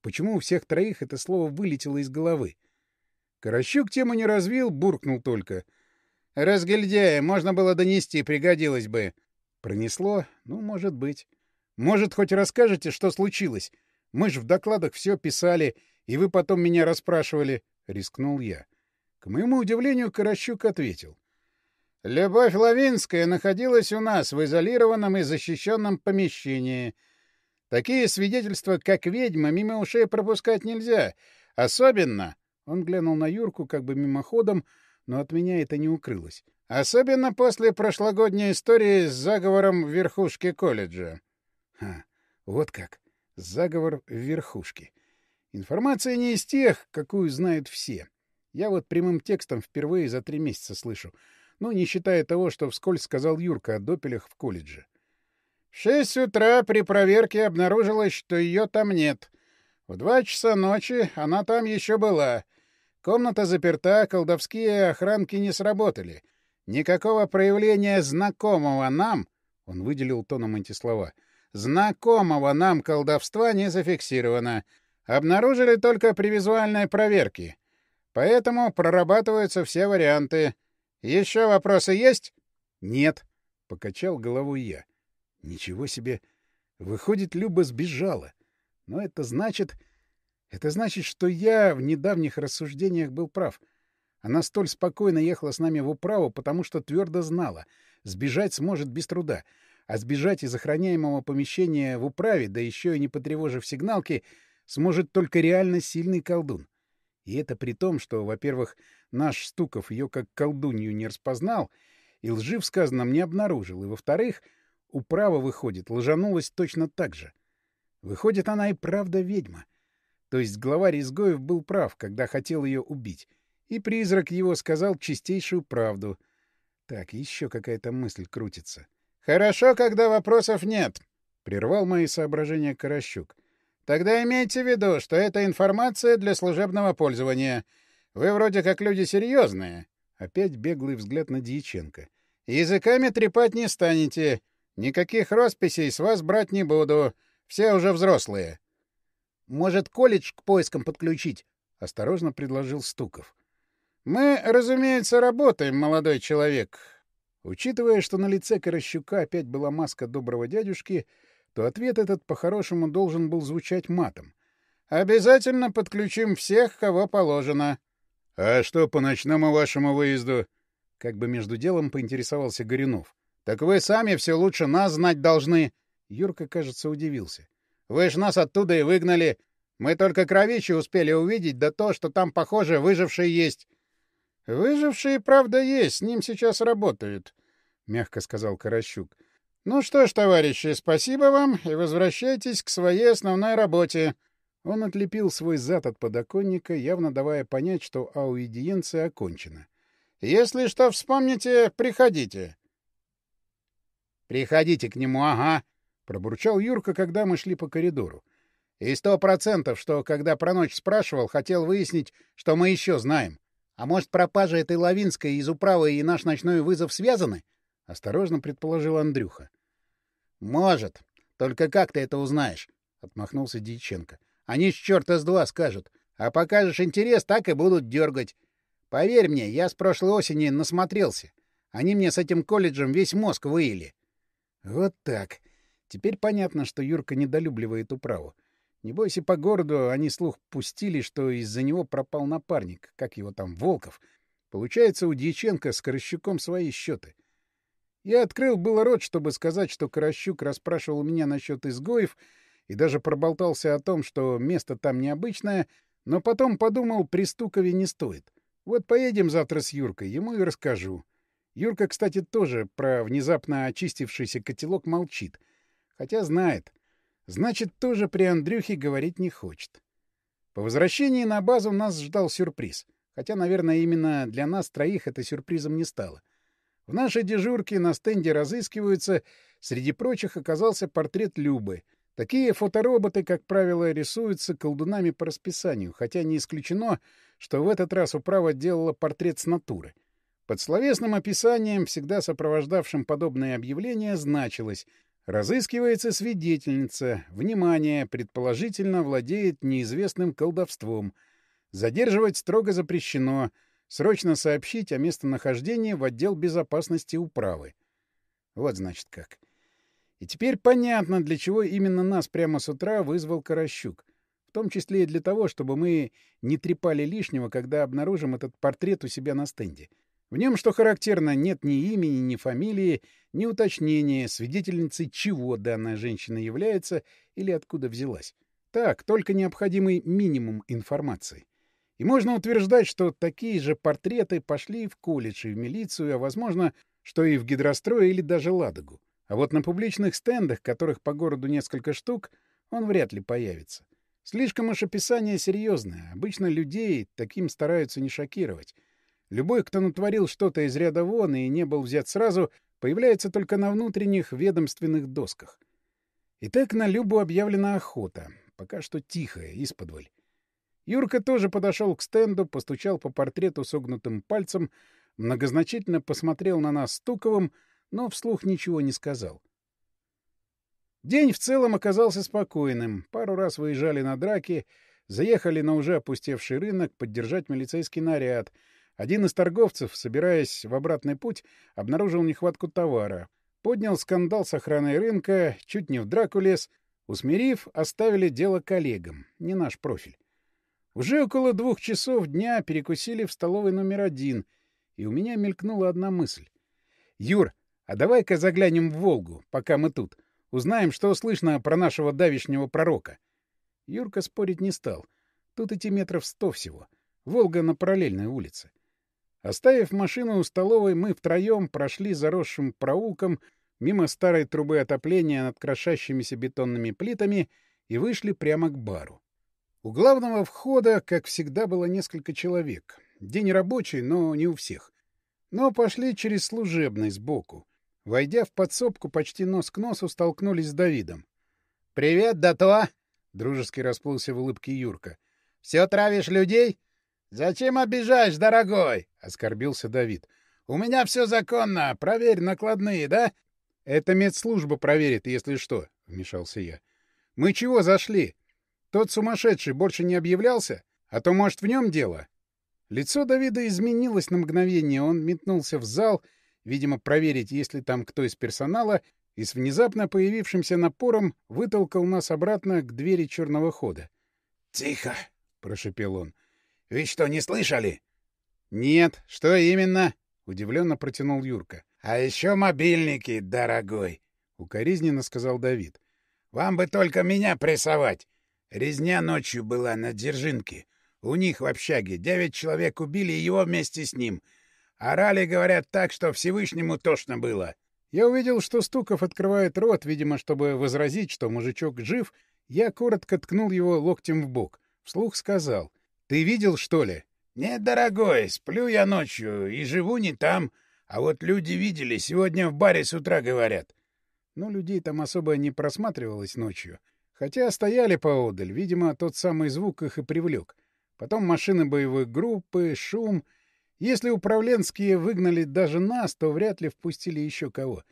Почему у всех троих это слово вылетело из головы? Каращук тему не развил, буркнул только. «Разгильдяя, можно было донести, пригодилось бы». Пронесло? Ну, может быть. Может, хоть расскажете, что случилось? Мы ж в докладах все писали, и вы потом меня расспрашивали. Рискнул я. К моему удивлению, Каращук ответил. «Любовь Лавинская находилась у нас в изолированном и защищенном помещении. Такие свидетельства, как ведьма, мимо ушей пропускать нельзя. Особенно...» Он глянул на Юрку как бы мимоходом, но от меня это не укрылось. «Особенно после прошлогодней истории с заговором в верхушке колледжа». Ха, вот как. Заговор в верхушке. Информация не из тех, какую знают все. Я вот прямым текстом впервые за три месяца слышу. Ну, не считая того, что вскользь сказал Юрка о допелях в колледже. В шесть утра при проверке обнаружилось, что ее там нет. В два часа ночи она там еще была. Комната заперта, колдовские охранки не сработали. Никакого проявления знакомого нам, — он выделил тоном антислова, — знакомого нам колдовства не зафиксировано. Обнаружили только при визуальной проверке. Поэтому прорабатываются все варианты. Еще вопросы есть? Нет, покачал головой я. Ничего себе. Выходит, Люба сбежала. Но это значит... Это значит, что я в недавних рассуждениях был прав. Она столь спокойно ехала с нами в управу, потому что твердо знала. Сбежать сможет без труда. А сбежать из охраняемого помещения в управе, да еще и не потревожив сигналки, сможет только реально сильный колдун. И это при том, что, во-первых, наш Стуков ее как колдунью не распознал и лжив сказанном не обнаружил, и, во-вторых, управа, выходит, лжанулась точно так же. Выходит, она и правда ведьма. То есть главарь изгоев был прав, когда хотел ее убить, и призрак его сказал чистейшую правду. Так, еще какая-то мысль крутится. — Хорошо, когда вопросов нет, — прервал мои соображения Каращук. — Тогда имейте в виду, что это информация для служебного пользования. Вы вроде как люди серьезные. Опять беглый взгляд на Дьяченко. Языками трепать не станете. Никаких росписей с вас брать не буду. Все уже взрослые. Может, колледж к поискам подключить? — осторожно предложил Стуков. — Мы, разумеется, работаем, молодой человек. Учитывая, что на лице Корощука опять была маска доброго дядюшки, — то ответ этот по-хорошему должен был звучать матом. «Обязательно подключим всех, кого положено». «А что по ночному вашему выезду?» Как бы между делом поинтересовался Горюнов. «Так вы сами все лучше нас знать должны». Юрка, кажется, удивился. «Вы ж нас оттуда и выгнали. Мы только кровищи успели увидеть, да то, что там, похоже, выжившие есть». «Выжившие, правда, есть, с ним сейчас работают», — мягко сказал Каращук. «Ну что ж, товарищи, спасибо вам и возвращайтесь к своей основной работе». Он отлепил свой зад от подоконника, явно давая понять, что аудиенция окончена. «Если что вспомните, приходите». «Приходите к нему, ага», — пробурчал Юрка, когда мы шли по коридору. «И сто процентов, что, когда про ночь спрашивал, хотел выяснить, что мы еще знаем. А может, пропажа этой Лавинской из управы и наш ночной вызов связаны?» — осторожно предположил Андрюха. — Может. Только как ты это узнаешь? — отмахнулся Дьяченко. — Они с черта с два скажут. А покажешь интерес, так и будут дергать. Поверь мне, я с прошлой осени насмотрелся. Они мне с этим колледжем весь мозг выили. Вот так. Теперь понятно, что Юрка недолюбливает управу. Небось и по городу они слух пустили, что из-за него пропал напарник, как его там, Волков. Получается, у Дьяченко с Корощуком свои счеты. Я открыл было рот, чтобы сказать, что Корощук расспрашивал меня насчет изгоев и даже проболтался о том, что место там необычное, но потом подумал, при Стукове не стоит. Вот поедем завтра с Юркой, ему и расскажу. Юрка, кстати, тоже про внезапно очистившийся котелок молчит. Хотя знает. Значит, тоже при Андрюхе говорить не хочет. По возвращении на базу нас ждал сюрприз. Хотя, наверное, именно для нас троих это сюрпризом не стало. В нашей дежурке на стенде разыскиваются, среди прочих оказался портрет Любы. Такие фотороботы, как правило, рисуются колдунами по расписанию, хотя не исключено, что в этот раз управа делала портрет с натуры. Под словесным описанием, всегда сопровождавшим подобное объявление, значилось «Разыскивается свидетельница. Внимание! Предположительно, владеет неизвестным колдовством. Задерживать строго запрещено. Срочно сообщить о местонахождении в отдел безопасности управы. Вот значит как. И теперь понятно, для чего именно нас прямо с утра вызвал Каращук. В том числе и для того, чтобы мы не трепали лишнего, когда обнаружим этот портрет у себя на стенде. В нем, что характерно, нет ни имени, ни фамилии, ни уточнения, свидетельницей чего данная женщина является или откуда взялась. Так, только необходимый минимум информации. И можно утверждать, что такие же портреты пошли в колледж и в милицию, а, возможно, что и в гидрострой или даже Ладогу. А вот на публичных стендах, которых по городу несколько штук, он вряд ли появится. Слишком уж описание серьезное. Обычно людей таким стараются не шокировать. Любой, кто натворил что-то из ряда вон и не был взят сразу, появляется только на внутренних ведомственных досках. Итак, на Любу объявлена охота. Пока что тихая, исподволь. Юрка тоже подошел к стенду, постучал по портрету согнутым пальцем, многозначительно посмотрел на нас Стуковым, но вслух ничего не сказал. День в целом оказался спокойным. Пару раз выезжали на драки, заехали на уже опустевший рынок поддержать милицейский наряд. Один из торговцев, собираясь в обратный путь, обнаружил нехватку товара. Поднял скандал с охраной рынка, чуть не в драку лез. Усмирив, оставили дело коллегам. Не наш профиль. Уже около двух часов дня перекусили в столовой номер один, и у меня мелькнула одна мысль. «Юр, а давай-ка заглянем в Волгу, пока мы тут. Узнаем, что слышно про нашего давишнего пророка». Юрка спорить не стал. Тут идти метров сто всего. Волга на параллельной улице. Оставив машину у столовой, мы втроем прошли заросшим проулком мимо старой трубы отопления над крошащимися бетонными плитами и вышли прямо к бару. У главного входа, как всегда, было несколько человек. День рабочий, но не у всех. Но пошли через служебный сбоку. Войдя в подсобку, почти нос к носу столкнулись с Давидом. — Привет, Дато! — дружески расплылся в улыбке Юрка. — Все травишь людей? — Зачем обижаешь, дорогой? — оскорбился Давид. — У меня все законно. Проверь накладные, да? — Это медслужба проверит, если что, — вмешался я. — Мы чего зашли? Тот сумасшедший больше не объявлялся? А то, может, в нем дело? Лицо Давида изменилось на мгновение. Он метнулся в зал, видимо, проверить, есть ли там кто из персонала, и с внезапно появившимся напором вытолкал нас обратно к двери черного хода. — Тихо! — прошепел он. — Вы что, не слышали? — Нет. Что именно? — удивленно протянул Юрка. — А еще мобильники, дорогой! — укоризненно сказал Давид. — Вам бы только меня прессовать! Резня ночью была на Дзержинке. У них в общаге девять человек убили его вместе с ним. Орали, говорят, так, что Всевышнему тошно было. Я увидел, что Стуков открывает рот, видимо, чтобы возразить, что мужичок жив. Я коротко ткнул его локтем в бок. Вслух сказал. «Ты видел, что ли?» «Нет, дорогой, сплю я ночью и живу не там. А вот люди видели, сегодня в баре с утра говорят». Но людей там особо не просматривалось ночью. Хотя стояли поодаль, видимо, тот самый звук их и привлек. Потом машины боевой группы, шум. Если управленские выгнали даже нас, то вряд ли впустили еще кого.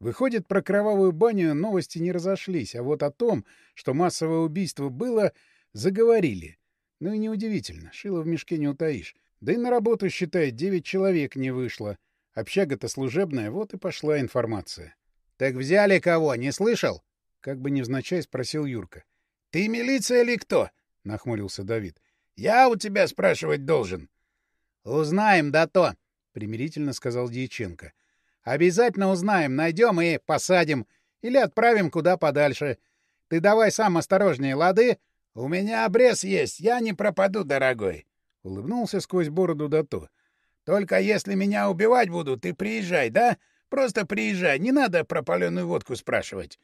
Выходит, про кровавую баню новости не разошлись, а вот о том, что массовое убийство было, заговорили. Ну и неудивительно, шило в мешке не утаишь. Да и на работу, считай, девять человек не вышло. Общага-то служебная, вот и пошла информация. — Так взяли кого, не слышал? — как бы невзначай спросил Юрка. — Ты милиция или кто? — нахмурился Давид. — Я у тебя спрашивать должен. — Узнаем, да то, — примирительно сказал Дьяченко. — Обязательно узнаем, найдем и посадим. Или отправим куда подальше. Ты давай сам осторожнее, лады? — У меня обрез есть, я не пропаду, дорогой. — улыбнулся сквозь бороду Дато. — Только если меня убивать будут, ты приезжай, да? Просто приезжай, не надо про паленую водку спрашивать.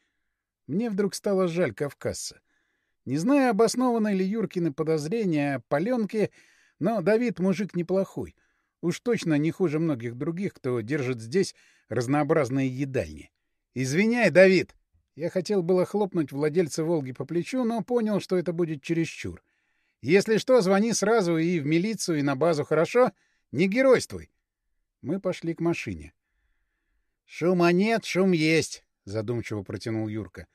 Мне вдруг стало жаль кавказца. Не знаю, обоснованы ли Юркины подозрения о паленке, но Давид мужик неплохой. Уж точно не хуже многих других, кто держит здесь разнообразные едальни. «Извиняй, Давид!» Я хотел было хлопнуть владельца «Волги» по плечу, но понял, что это будет чересчур. «Если что, звони сразу и в милицию, и на базу, хорошо? Не геройствуй!» Мы пошли к машине. «Шума нет, шум есть», — задумчиво протянул Юрка.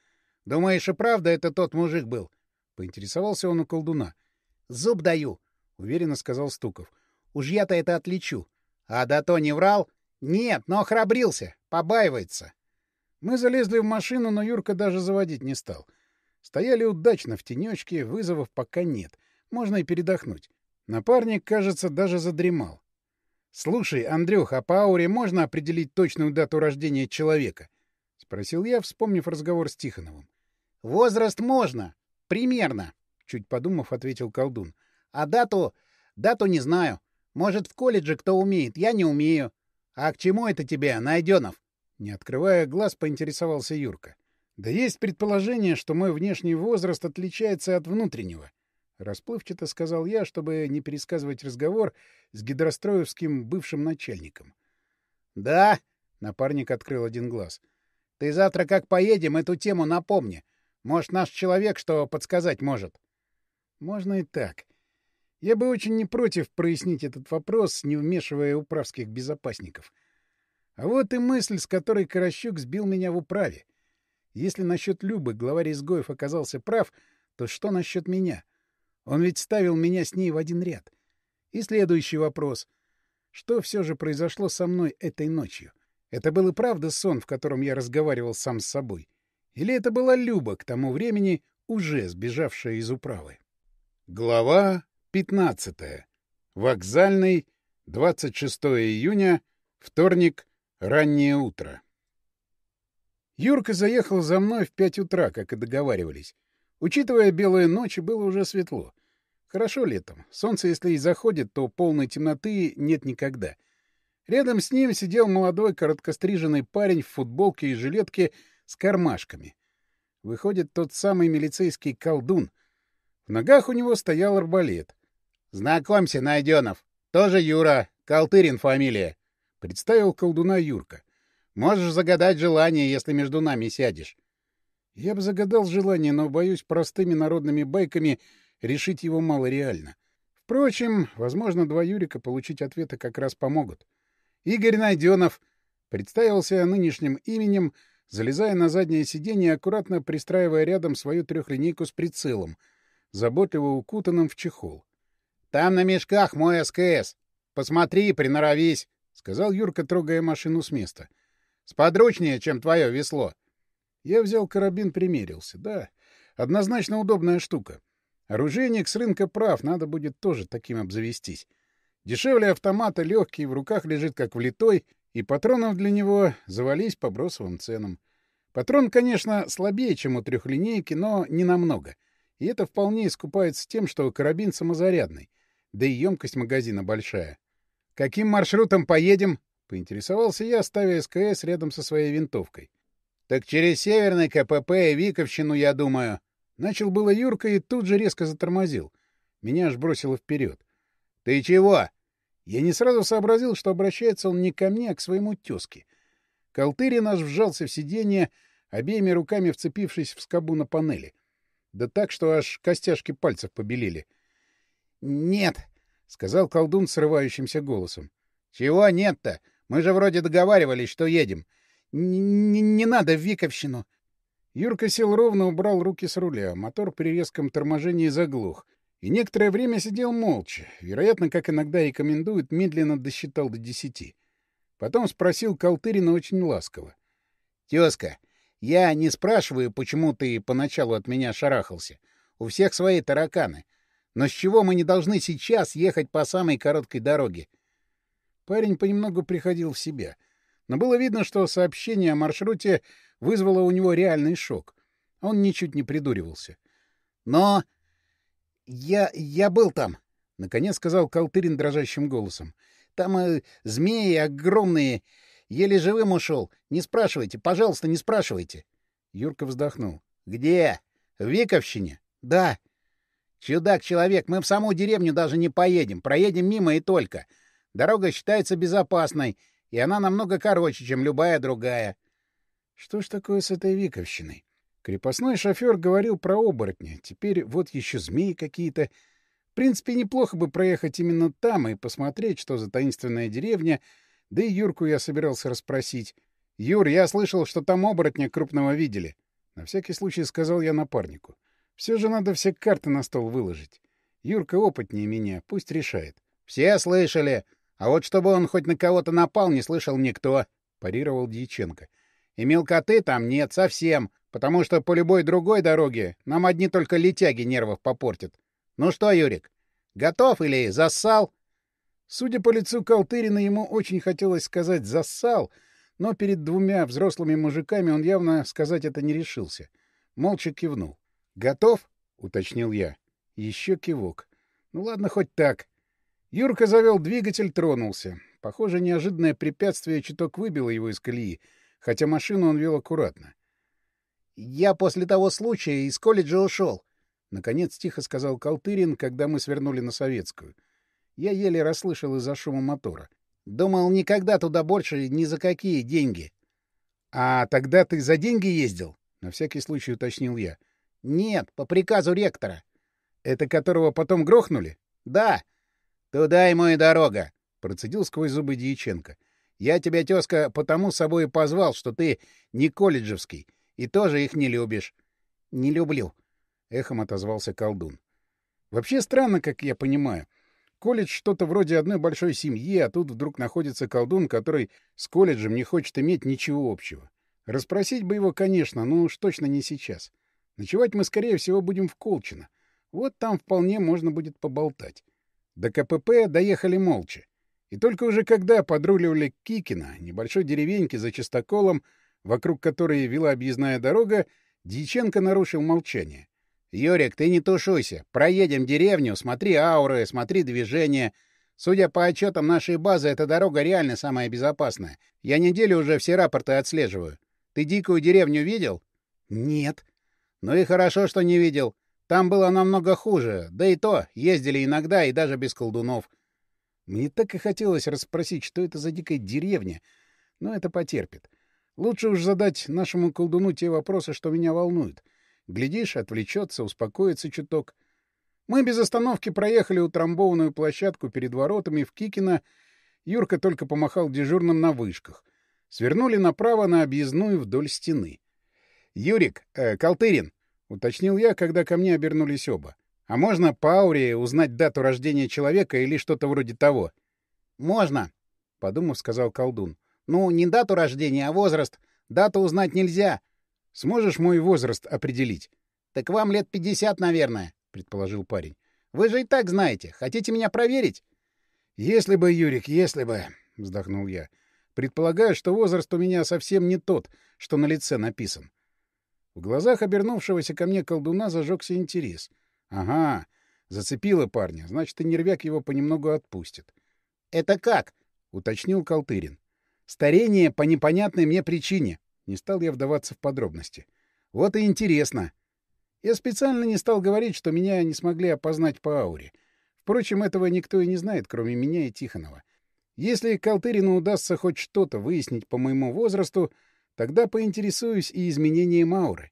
«Думаешь, и правда это тот мужик был?» Поинтересовался он у колдуна. «Зуб даю», — уверенно сказал Стуков. «Уж я-то это отличу. А да то не врал? Нет, но охрабрился. Побаивается». Мы залезли в машину, но Юрка даже заводить не стал. Стояли удачно в тенечке, вызовов пока нет. Можно и передохнуть. Напарник, кажется, даже задремал. — Слушай, Андрюх, а по ауре можно определить точную дату рождения человека? — спросил я, вспомнив разговор с Тихоновым. — Возраст можно. Примерно, — чуть подумав, ответил колдун. — А дату... дату не знаю. Может, в колледже кто умеет, я не умею. А к чему это тебе, Найденов? Не открывая глаз, поинтересовался Юрка. Да есть предположение, что мой внешний возраст отличается от внутреннего. Расплывчато сказал я, чтобы не пересказывать разговор с гидростроевским бывшим начальником. — Да? — напарник открыл один глаз. — Ты завтра как поедем, эту тему напомни. Может, наш человек что подсказать может. — Можно и так. Я бы очень не против прояснить этот вопрос, не вмешивая управских безопасников. А вот и мысль, с которой Каращук сбил меня в управе. Если насчет Любы главарь изгоев оказался прав, то что насчет меня? Он ведь ставил меня с ней в один ряд. И следующий вопрос. Что все же произошло со мной этой ночью? Это был и правда сон, в котором я разговаривал сам с собой? Или это была Люба, к тому времени уже сбежавшая из управы? Глава 15. Вокзальный, 26 июня, вторник, Раннее утро. Юрка заехал за мной в пять утра, как и договаривались. Учитывая белые ночи, было уже светло. Хорошо летом. Солнце, если и заходит, то полной темноты нет никогда. Рядом с ним сидел молодой короткостриженный парень в футболке и жилетке с кармашками. Выходит, тот самый милицейский колдун. В ногах у него стоял арбалет. — Знакомься, Найденов. Тоже Юра. Калтырин фамилия. Представил колдуна Юрка. «Можешь загадать желание, если между нами сядешь». Я бы загадал желание, но, боюсь, простыми народными байками решить его мало реально. Впрочем, возможно, два Юрика получить ответы как раз помогут. Игорь Найденов представился нынешним именем, залезая на заднее сиденье и аккуратно пристраивая рядом свою трехлинейку с прицелом, заботливо укутанным в чехол. — Там на мешках мой СКС. Посмотри, приноровись. — сказал Юрка, трогая машину с места. — Сподручнее, чем твое весло. Я взял карабин, примерился. Да, однозначно удобная штука. Оружейник с рынка прав, надо будет тоже таким обзавестись. Дешевле автомата, легкий, в руках лежит как влитой, и патронов для него завались по бросовым ценам. Патрон, конечно, слабее, чем у трехлинейки, но не намного. И это вполне искупается тем, что карабин самозарядный, да и емкость магазина большая. «Каким маршрутом поедем?» — поинтересовался я, ставя СКС рядом со своей винтовкой. «Так через Северный КПП и Виковщину, я думаю». Начал было Юрка и тут же резко затормозил. Меня аж бросило вперед. «Ты чего?» Я не сразу сообразил, что обращается он не ко мне, а к своему тезке. Колтырин аж вжался в сиденье, обеими руками вцепившись в скобу на панели. Да так, что аж костяшки пальцев побелели. «Нет, — сказал колдун срывающимся голосом. — Чего нет-то? Мы же вроде договаривались, что едем. Н не надо в Виковщину. Юрка сел ровно, убрал руки с руля. Мотор при резком торможении заглох. и некоторое время сидел молча, вероятно, как иногда рекомендуют, медленно досчитал до десяти. Потом спросил Калтырина очень ласково. — Тезка, я не спрашиваю, почему ты поначалу от меня шарахался. У всех свои тараканы. Но с чего мы не должны сейчас ехать по самой короткой дороге? Парень понемногу приходил в себя. Но было видно, что сообщение о маршруте вызвало у него реальный шок. Он ничуть не придуривался. — Но... я... я был там, — наконец сказал Калтырин дрожащим голосом. — Там э, змеи огромные. Еле живым ушел. Не спрашивайте, пожалуйста, не спрашивайте. Юрка вздохнул. — Где? В Виковщине? — Да. — Чудак-человек, мы в саму деревню даже не поедем, проедем мимо и только. Дорога считается безопасной, и она намного короче, чем любая другая. Что ж такое с этой Виковщиной? Крепостной шофер говорил про оборотня. Теперь вот еще змеи какие-то. В принципе, неплохо бы проехать именно там и посмотреть, что за таинственная деревня. Да и Юрку я собирался расспросить. «Юр, я слышал, что там оборотня крупного видели». На всякий случай сказал я напарнику. Все же надо все карты на стол выложить. Юрка опытнее меня, пусть решает. — Все слышали. А вот чтобы он хоть на кого-то напал, не слышал никто, — парировал Дьяченко. — И мелкоты там нет совсем, потому что по любой другой дороге нам одни только летяги нервов попортят. Ну что, Юрик, готов или зассал? Судя по лицу Калтырина, ему очень хотелось сказать «зассал», но перед двумя взрослыми мужиками он явно сказать это не решился. Молча кивнул. «Готов?» — уточнил я. Еще кивок. «Ну ладно, хоть так». Юрка завел двигатель, тронулся. Похоже, неожиданное препятствие чуток выбило его из колеи, хотя машину он вел аккуратно. «Я после того случая из колледжа ушел», — наконец тихо сказал Калтырин, когда мы свернули на Советскую. Я еле расслышал из-за шума мотора. «Думал, никогда туда больше ни за какие деньги». «А тогда ты за деньги ездил?» — на всякий случай уточнил я. — нет, по приказу ректора. Это которого потом грохнули? Да. Туда ему и дорога, процедил сквозь зубы Дьяченко. Я тебя, тезка, потому с собой позвал, что ты не колледжевский и тоже их не любишь. Не люблю, эхом отозвался колдун. Вообще странно, как я понимаю. Колледж что-то вроде одной большой семьи, а тут вдруг находится колдун, который с колледжем не хочет иметь ничего общего. Расспросить бы его, конечно, но уж точно не сейчас. Ночевать мы, скорее всего, будем в Колчино. Вот там вполне можно будет поболтать. До КПП доехали молча. И только уже когда подруливали к Кикино, небольшой деревеньке за чистоколом, вокруг которой вела объездная дорога, Дьяченко нарушил молчание. — Юрик, ты не тушуйся. Проедем деревню, смотри ауры, смотри движение. Судя по отчетам нашей базы, эта дорога реально самая безопасная. Я неделю уже все рапорты отслеживаю. Ты дикую деревню видел? — Нет. Ну и хорошо, что не видел. Там было намного хуже. Да и то, ездили иногда и даже без колдунов. Мне так и хотелось расспросить, что это за дикая деревня. Но это потерпит. Лучше уж задать нашему колдуну те вопросы, что меня волнуют. Глядишь, отвлечется, успокоится чуток. Мы без остановки проехали утрамбованную площадку перед воротами в Кикино. Юрка только помахал дежурным на вышках. Свернули направо на объездную вдоль стены. «Юрик, э, Калтырин», — уточнил я, когда ко мне обернулись оба. «А можно по ауре узнать дату рождения человека или что-то вроде того?» «Можно», — подумав, сказал колдун. «Ну, не дату рождения, а возраст. Дату узнать нельзя». «Сможешь мой возраст определить?» «Так вам лет пятьдесят, наверное», — предположил парень. «Вы же и так знаете. Хотите меня проверить?» «Если бы, Юрик, если бы», — вздохнул я. «Предполагаю, что возраст у меня совсем не тот, что на лице написан. В глазах обернувшегося ко мне колдуна зажегся интерес. Ага, зацепило парня, значит, и нервяк его понемногу отпустит. — Это как? — уточнил Калтырин. — Старение по непонятной мне причине. Не стал я вдаваться в подробности. Вот и интересно. Я специально не стал говорить, что меня не смогли опознать по ауре. Впрочем, этого никто и не знает, кроме меня и Тихонова. Если Калтырину удастся хоть что-то выяснить по моему возрасту, Тогда поинтересуюсь и изменением ауры.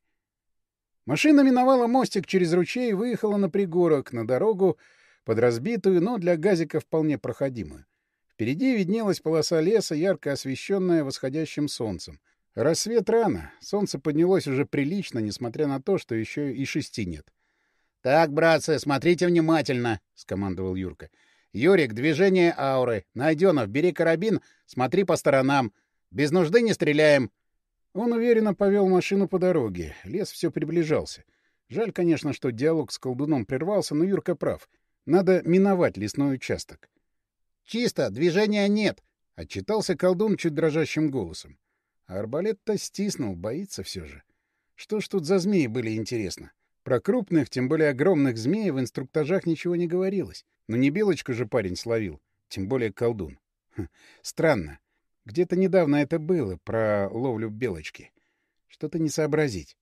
Машина миновала мостик через ручей и выехала на пригорок, на дорогу, под разбитую, но для газика вполне проходимую. Впереди виднелась полоса леса, ярко освещенная восходящим солнцем. Рассвет рано, солнце поднялось уже прилично, несмотря на то, что еще и шести нет. — Так, братцы, смотрите внимательно, — скомандовал Юрка. — Юрик, движение ауры. Найденов, бери карабин, смотри по сторонам. Без нужды не стреляем. Он уверенно повел машину по дороге. Лес все приближался. Жаль, конечно, что диалог с колдуном прервался, но Юрка прав. Надо миновать лесной участок. — Чисто, движения нет, — отчитался колдун чуть дрожащим голосом. А арбалет-то стиснул, боится все же. Что ж тут за змеи были, интересно? Про крупных, тем более огромных змей в инструктажах ничего не говорилось. Но не белочку же парень словил, тем более колдун. Хм, странно. Где-то недавно это было, про ловлю белочки. Что-то не сообразить.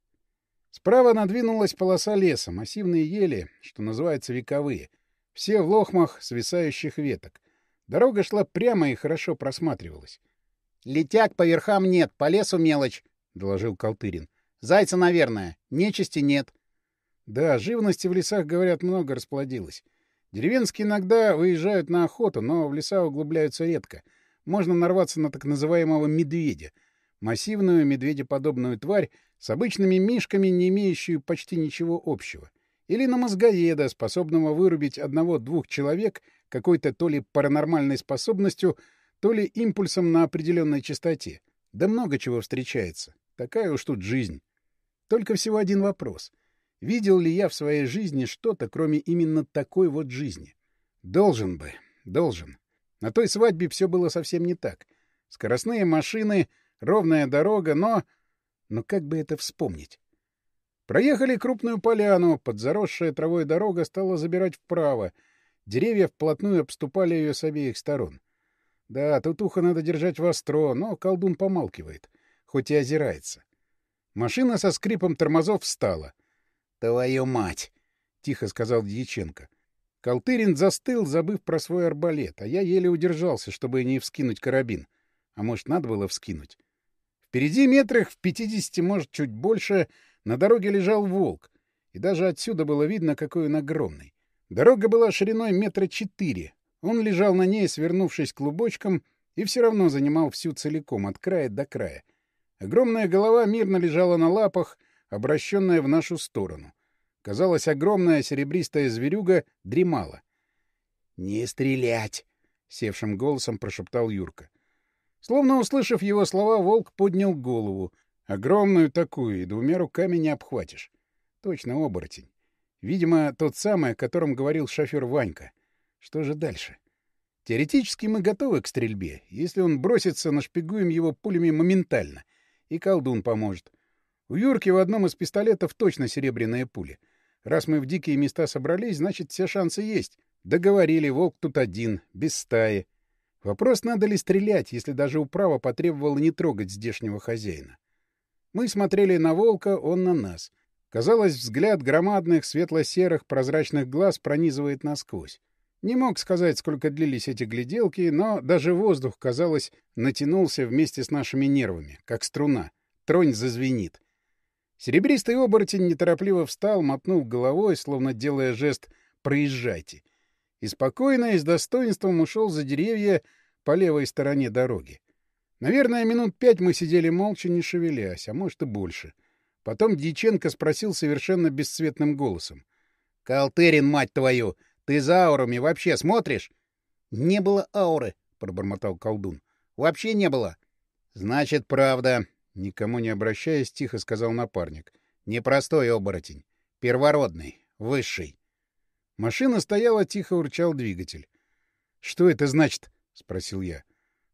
Справа надвинулась полоса леса, массивные ели, что называется вековые. Все в лохмах свисающих веток. Дорога шла прямо и хорошо просматривалась. — Летяг по верхам нет, по лесу мелочь, — доложил Колтырин. — Зайца, наверное. Нечисти нет. Да, живности в лесах, говорят, много расплодилось. Деревенские иногда выезжают на охоту, но в леса углубляются редко — можно нарваться на так называемого медведя, массивную медведеподобную тварь с обычными мишками, не имеющую почти ничего общего. Или на мозгоеда, способного вырубить одного-двух человек какой-то то ли паранормальной способностью, то ли импульсом на определенной частоте. Да много чего встречается. Такая уж тут жизнь. Только всего один вопрос. Видел ли я в своей жизни что-то, кроме именно такой вот жизни? Должен бы. Должен. На той свадьбе все было совсем не так. Скоростные машины, ровная дорога, но... Но как бы это вспомнить? Проехали крупную поляну, подзаросшая травой дорога стала забирать вправо. Деревья вплотную обступали ее с обеих сторон. Да, тут ухо надо держать востро, но колдун помалкивает, хоть и озирается. Машина со скрипом тормозов встала. — Твою мать! — тихо сказал Дьяченко. Колтырин застыл, забыв про свой арбалет, а я еле удержался, чтобы не вскинуть карабин. А может, надо было вскинуть. Впереди метрах в пятидесяти, может, чуть больше, на дороге лежал волк. И даже отсюда было видно, какой он огромный. Дорога была шириной метра четыре. Он лежал на ней, свернувшись клубочком, и все равно занимал всю целиком, от края до края. Огромная голова мирно лежала на лапах, обращенная в нашу сторону. Казалось, огромная серебристая зверюга дремала. — Не стрелять! — севшим голосом прошептал Юрка. Словно услышав его слова, волк поднял голову. Огромную такую, и двумя руками не обхватишь. Точно оборотень. Видимо, тот самый, о котором говорил шофер Ванька. Что же дальше? Теоретически мы готовы к стрельбе. Если он бросится, нашпигуем его пулями моментально. И колдун поможет. У Юрки в одном из пистолетов точно серебряные пули. Раз мы в дикие места собрались, значит, все шансы есть. Договорили, волк тут один, без стаи. Вопрос, надо ли стрелять, если даже управа потребовала не трогать здешнего хозяина. Мы смотрели на волка, он на нас. Казалось, взгляд громадных светло-серых прозрачных глаз пронизывает насквозь. Не мог сказать, сколько длились эти гляделки, но даже воздух, казалось, натянулся вместе с нашими нервами, как струна. Тронь зазвенит. Серебристый оборотень неторопливо встал, мотнул головой, словно делая жест «проезжайте», и спокойно и с достоинством ушел за деревья по левой стороне дороги. Наверное, минут пять мы сидели молча, не шевелясь, а может и больше. Потом Дьяченко спросил совершенно бесцветным голосом. — Калтырин, мать твою, ты за аурами вообще смотришь? — Не было ауры, — пробормотал колдун. — Вообще не было. — Значит, правда, Никому не обращаясь, тихо сказал напарник. «Непростой оборотень. Первородный. Высший». Машина стояла, тихо урчал двигатель. «Что это значит?» — спросил я.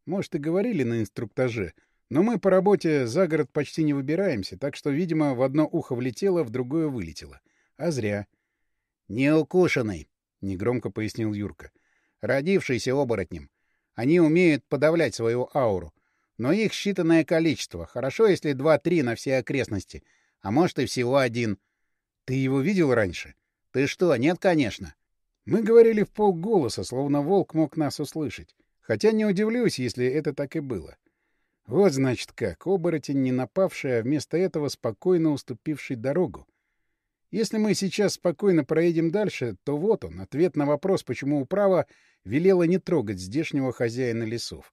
«Может, и говорили на инструктаже, но мы по работе за город почти не выбираемся, так что, видимо, в одно ухо влетело, в другое вылетело. А зря». «Неукушенный», — негромко пояснил Юрка. «Родившийся оборотнем. Они умеют подавлять свою ауру. Но их считанное количество. Хорошо, если два-три на все окрестности. А может, и всего один. Ты его видел раньше? Ты что, нет, конечно. Мы говорили в полголоса, словно волк мог нас услышать. Хотя не удивлюсь, если это так и было. Вот, значит, как. Оборотень не напавший, а вместо этого спокойно уступивший дорогу. Если мы сейчас спокойно проедем дальше, то вот он, ответ на вопрос, почему управа велела не трогать здешнего хозяина лесов.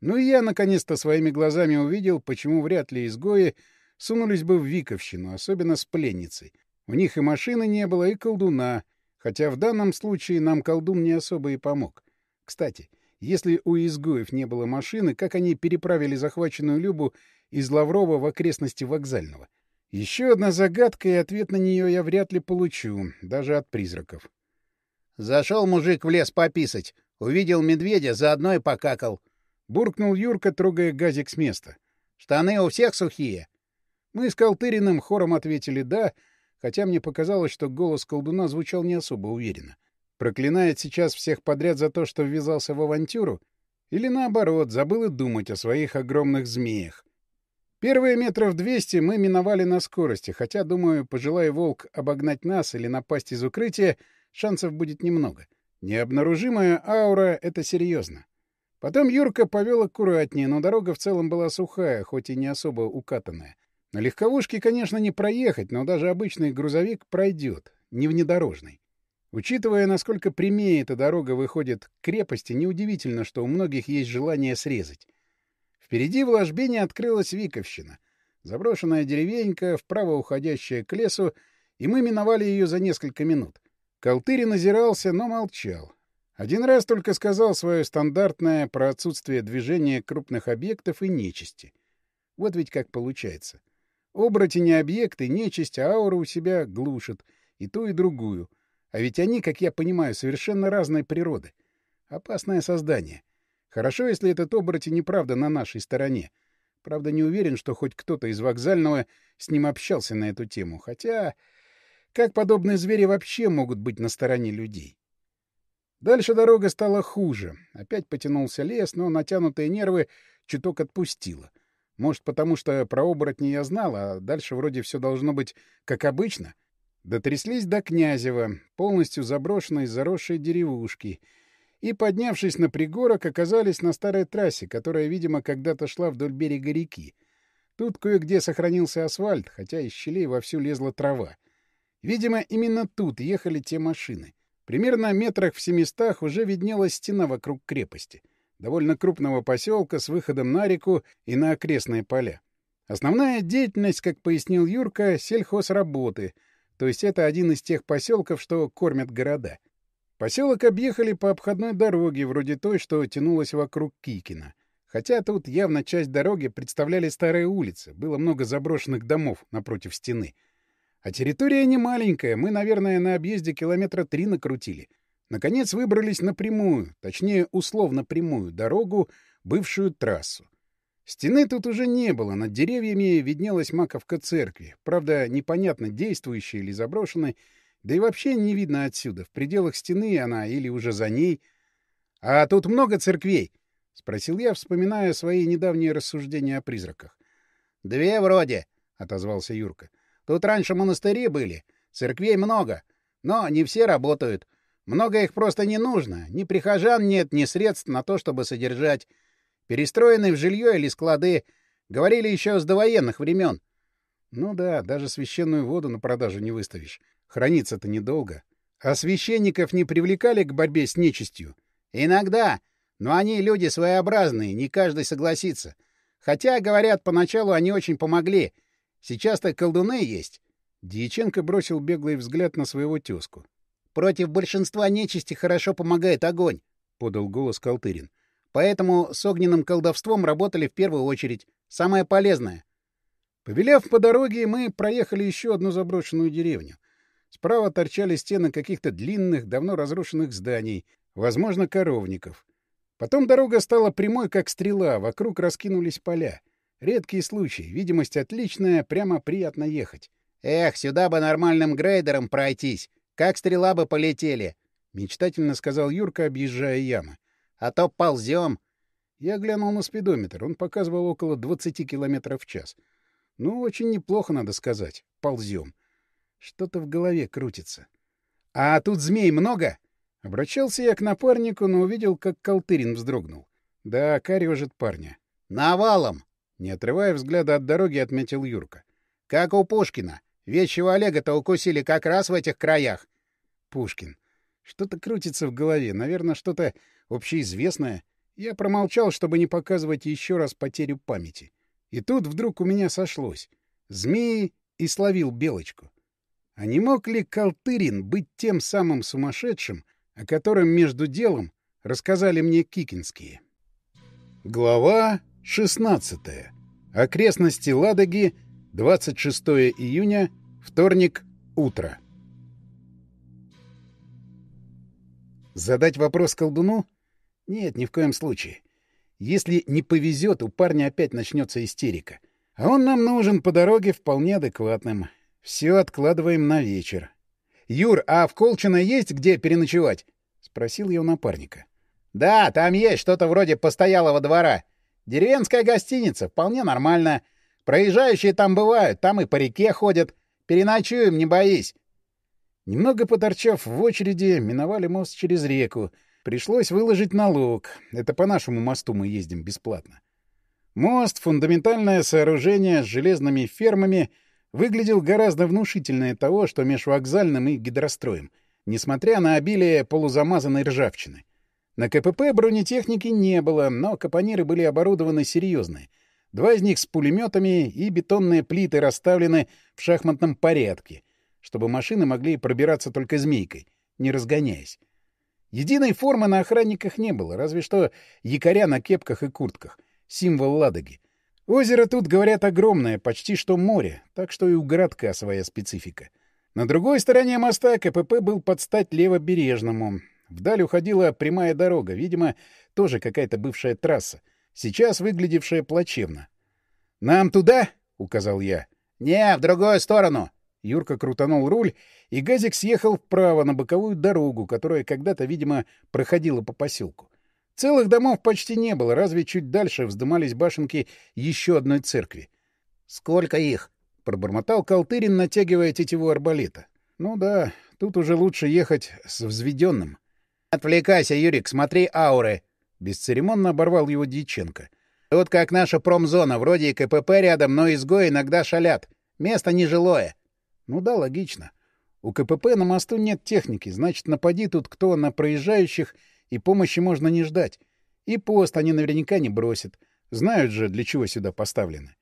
Ну и я, наконец-то, своими глазами увидел, почему вряд ли изгои сунулись бы в Виковщину, особенно с пленницей. У них и машины не было, и колдуна, хотя в данном случае нам колдун не особо и помог. Кстати, если у изгоев не было машины, как они переправили захваченную Любу из Лаврова в окрестности вокзального? Еще одна загадка, и ответ на нее я вряд ли получу, даже от призраков. Зашел мужик в лес пописать. Увидел медведя, заодно и покакал. Буркнул Юрка, трогая газик с места. Штаны у всех сухие? Мы с Колтыриным хором ответили «да», хотя мне показалось, что голос колдуна звучал не особо уверенно. Проклинает сейчас всех подряд за то, что ввязался в авантюру? Или наоборот, забыл и думать о своих огромных змеях? Первые метров двести мы миновали на скорости, хотя, думаю, пожелая волк обогнать нас или напасть из укрытия, шансов будет немного. Необнаружимая аура — это серьезно. Потом Юрка повел аккуратнее, но дорога в целом была сухая, хоть и не особо укатанная. На легковушке, конечно, не проехать, но даже обычный грузовик пройдет, не внедорожный. Учитывая, насколько прямее эта дорога выходит к крепости, неудивительно, что у многих есть желание срезать. Впереди в ложбине открылась Виковщина. Заброшенная деревенька, вправо уходящая к лесу, и мы миновали ее за несколько минут. Колтырин озирался, но молчал. Один раз только сказал свое стандартное про отсутствие движения крупных объектов и нечисти. Вот ведь как получается. Оборотень — объекты, нечисть, а аура у себя глушит. И ту, и другую — а ведь они, как я понимаю, совершенно разной природы. Опасное создание. Хорошо, если этот оборотень неправда на нашей стороне. Правда, не уверен, что хоть кто-то из вокзального с ним общался на эту тему. Хотя, как подобные звери вообще могут быть на стороне людей? Дальше дорога стала хуже. Опять потянулся лес, но натянутые нервы чуток отпустило. Может, потому что про оборотни я знал, а дальше вроде все должно быть как обычно — Дотряслись до Князева, полностью заброшенной заросшей деревушки, и, поднявшись на пригорок, оказались на старой трассе, которая, видимо, когда-то шла вдоль берега реки. Тут кое-где сохранился асфальт, хотя из щелей вовсю лезла трава. Видимо, именно тут ехали те машины. Примерно метрах в семистах уже виднелась стена вокруг крепости, довольно крупного поселка с выходом на реку и на окрестные поля. Основная деятельность, как пояснил Юрка, — сельхозработы — то есть это один из тех поселков, что кормят города. Поселок объехали по обходной дороге, вроде той, что тянулась вокруг Кикина. Хотя тут явно часть дороги представляли старые улицы, было много заброшенных домов напротив стены. А территория не маленькая, мы, наверное, на объезде километра три накрутили. Наконец выбрались на прямую, точнее, условно прямую дорогу, бывшую трассу. Стены тут уже не было, над деревьями виднелась маковка церкви, правда, непонятно, действующая или заброшенная, да и вообще не видно отсюда, в пределах стены она или уже за ней. — А тут много церквей? — спросил я, вспоминая свои недавние рассуждения о призраках. — Две вроде, — отозвался Юрка. — Тут раньше монастыри были, церквей много, но не все работают. Много их просто не нужно, ни прихожан нет, ни средств на то, чтобы содержать. Перестроенные в жилье или склады. Говорили еще с довоенных времен. Ну да, даже священную воду на продажу не выставишь. Хранится-то недолго. А священников не привлекали к борьбе с нечистью? Иногда. Но они люди своеобразные, не каждый согласится. Хотя, говорят, поначалу они очень помогли. Сейчас-то колдуны есть. Дьяченко бросил беглый взгляд на своего тезку. — Против большинства нечисти хорошо помогает огонь, — подал голос Калтырин. Поэтому с огненным колдовством работали в первую очередь. Самое полезное. Повеляв по дороге, мы проехали еще одну заброшенную деревню. Справа торчали стены каких-то длинных, давно разрушенных зданий, возможно, коровников. Потом дорога стала прямой, как стрела, вокруг раскинулись поля. Редкий случай, видимость отличная, прямо приятно ехать. «Эх, сюда бы нормальным грейдером пройтись! Как стрела бы полетели!» — мечтательно сказал Юрка, объезжая ямы. А то ползем. Я глянул на спидометр. Он показывал около 20 километров в час. Ну, очень неплохо, надо сказать. Ползем. Что-то в голове крутится. — А тут змей много? Обращался я к напарнику, но увидел, как Колтырин вздрогнул. Да, корежит парня. — Навалом! Не отрывая взгляда от дороги, отметил Юрка. — Как у Пушкина. Вещего Олега-то укусили как раз в этих краях. Пушкин. Что-то крутится в голове. Наверное, что-то общеизвестное. Я промолчал, чтобы не показывать еще раз потерю памяти. И тут вдруг у меня сошлось. Змеи и словил белочку. А не мог ли Калтырин быть тем самым сумасшедшим, о котором между делом рассказали мне кикинские? Глава 16. Окрестности Ладоги, 26 июня, вторник, утро. Задать вопрос колдуну? Нет, ни в коем случае. Если не повезет, у парня опять начнется истерика. А он нам нужен по дороге вполне адекватным. Все откладываем на вечер. — Юр, а в Колчино есть где переночевать? — спросил я у напарника. — Да, там есть что-то вроде постоялого двора. Деревенская гостиница, вполне нормально. Проезжающие там бывают, там и по реке ходят. Переночуем, не боись. Немного поторчав в очереди, миновали мост через реку — Пришлось выложить налог. Это по нашему мосту мы ездим бесплатно. Мост, фундаментальное сооружение с железными фермами, выглядел гораздо внушительнее того, что межвокзальным и гидростроем, несмотря на обилие полузамазанной ржавчины. На КПП бронетехники не было, но капониры были оборудованы серьезные. Два из них с пулеметами и бетонные плиты расставлены в шахматном порядке, чтобы машины могли пробираться только змейкой, не разгоняясь. Единой формы на охранниках не было, разве что якоря на кепках и куртках. Символ Ладоги. Озеро тут, говорят, огромное, почти что море, так что и у городка своя специфика. На другой стороне моста КПП был под стать левобережному. Вдаль уходила прямая дорога, видимо, тоже какая-то бывшая трасса, сейчас выглядевшая плачевно. «Нам туда?» — указал я. «Не, в другую сторону!» Юрка крутанул руль, и газик съехал вправо на боковую дорогу, которая когда-то, видимо, проходила по поселку. Целых домов почти не было, разве чуть дальше вздымались башенки еще одной церкви. — Сколько их? — пробормотал Калтырин, натягивая тетиву арбалета. — Ну да, тут уже лучше ехать с взведенным. — Отвлекайся, Юрик, смотри ауры! — бесцеремонно оборвал его Дьяченко. — Вот как наша промзона, вроде и КПП рядом, но изгои иногда шалят. Место нежилое. Ну да, логично. У КПП на мосту нет техники, значит, напади тут кто на проезжающих, и помощи можно не ждать. И пост они наверняка не бросят. Знают же, для чего сюда поставлены.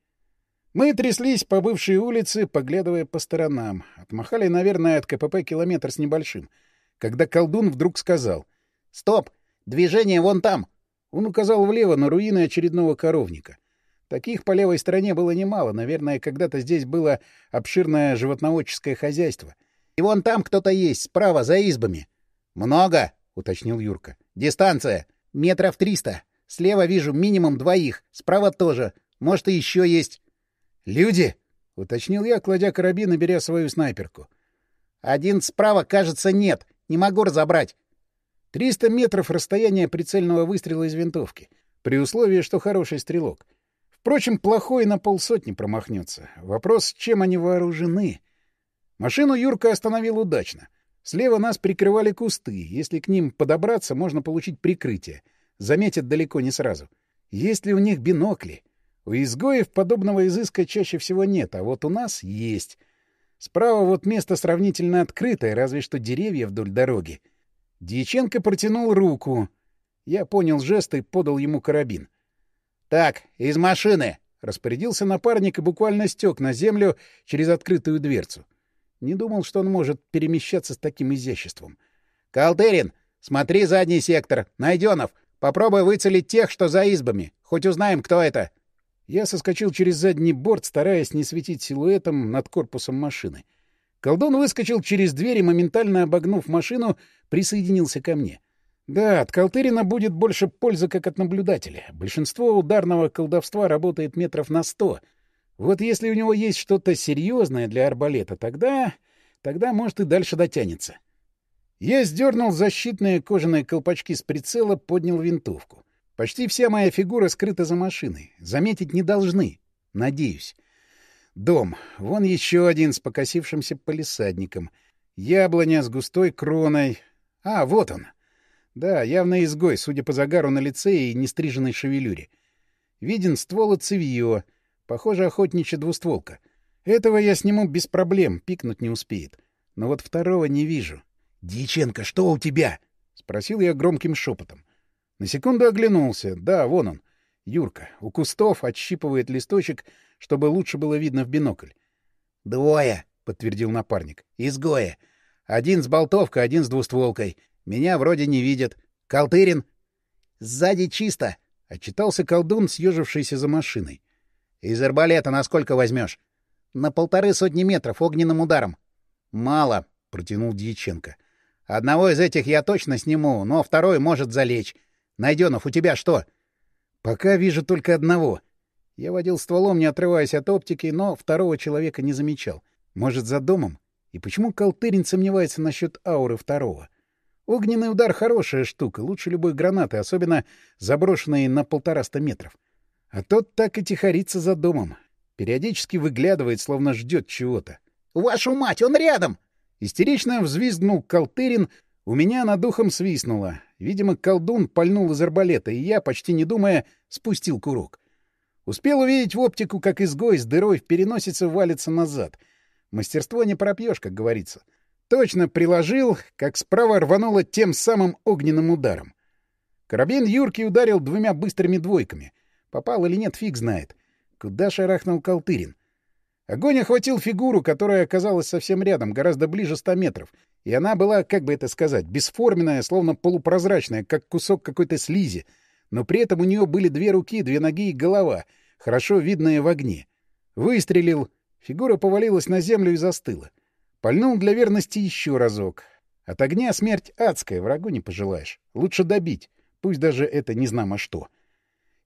Мы тряслись по бывшей улице, поглядывая по сторонам. Отмахали, наверное, от КПП километр с небольшим. Когда колдун вдруг сказал «Стоп! Движение вон там!» Он указал влево на руины очередного коровника. Таких по левой стороне было немало. Наверное, когда-то здесь было обширное животноводческое хозяйство — и вон там кто-то есть, справа, за избами. — Много, — уточнил Юрка. — Дистанция. Метров триста. Слева вижу минимум двоих, справа тоже. Может, и еще есть. — Люди? — уточнил я, кладя карабин и беря свою снайперку. — Один справа, кажется, нет. Не могу разобрать. Триста метров расстояния прицельного выстрела из винтовки. При условии, что хороший стрелок. Впрочем, плохой на полсотни промахнется. Вопрос, чем они вооружены? Машину Юрка остановил удачно. Слева нас прикрывали кусты. Если к ним подобраться, можно получить прикрытие. Заметят далеко не сразу. Есть ли у них бинокли? У изгоев подобного изыска чаще всего нет, а вот у нас есть. Справа вот место сравнительно открытое, разве что деревья вдоль дороги. Дьяченко протянул руку. Я понял жест и подал ему карабин. — Так, из машины! — распорядился напарник и буквально стек на землю через открытую дверцу. — не думал, что он может перемещаться с таким изяществом. «Калтерин, смотри задний сектор. Найденов, попробуй выцелить тех, что за избами. Хоть узнаем, кто это». Я соскочил через задний борт, стараясь не светить силуэтом над корпусом машины. Колдун выскочил через дверь и, моментально обогнув машину, присоединился ко мне. Да, от Калтырина будет больше пользы, как от наблюдателя. Большинство ударного колдовства работает метров на сто — вот если у него есть что-то серьезное для арбалета, тогда... тогда, может, и дальше дотянется. Я сдернул защитные кожаные колпачки с прицела, поднял винтовку. Почти вся моя фигура скрыта за машиной. Заметить не должны. Надеюсь. Дом. Вон еще один с покосившимся полисадником. Яблоня с густой кроной. А, вот он. Да, явно изгой, судя по загару на лице и нестриженной шевелюре. Виден ствол от цевьё — Похоже, охотничья двустволка. Этого я сниму без проблем, пикнуть не успеет. Но вот второго не вижу. — Дьяченко, что у тебя? — спросил я громким шепотом. На секунду оглянулся. Да, вон он. Юрка. У кустов отщипывает листочек, чтобы лучше было видно в бинокль. — Двое, подтвердил напарник. «Изгои. Один с болтовкой, один с двустволкой. Меня вроде не видят. Колтырин?» «Сзади чисто», — отчитался колдун, съежившийся за машиной. «Из арбалета на сколько возьмешь?» «На полторы сотни метров огненным ударом». «Мало», — протянул Дьяченко. «Одного из этих я точно сниму, но второй может залечь. Найденов, у тебя что?» «Пока вижу только одного». Я водил стволом, не отрываясь от оптики, но второго человека не замечал. Может, за домом? И почему Колтырин сомневается насчет ауры второго? Огненный удар — хорошая штука, лучше любой гранаты, особенно заброшенные на полтораста метров. А тот так и тихорится за домом. Периодически выглядывает, словно ждет чего-то. «Вашу мать, он рядом!» Истерично взвизгнул Колтырин, у меня над духом свистнуло. Видимо, колдун пальнул из арбалета, и я, почти не думая, спустил курок. Успел увидеть в оптику, как изгой с дырой в переносице валится назад. Мастерство не пропьешь, как говорится. Точно приложил, как справа рвануло тем самым огненным ударом. Карабин Юрки ударил двумя быстрыми двойками. Попал или нет, фиг знает. Куда шарахнул Колтырин? Огонь охватил фигуру, которая оказалась совсем рядом, гораздо ближе ста метров. И она была, как бы это сказать, бесформенная, словно полупрозрачная, как кусок какой-то слизи. Но при этом у нее были две руки, две ноги и голова, хорошо видные в огне. Выстрелил. Фигура повалилась на землю и застыла. Пальнул для верности еще разок. От огня смерть адская, врагу не пожелаешь. Лучше добить, пусть даже это не знамо что.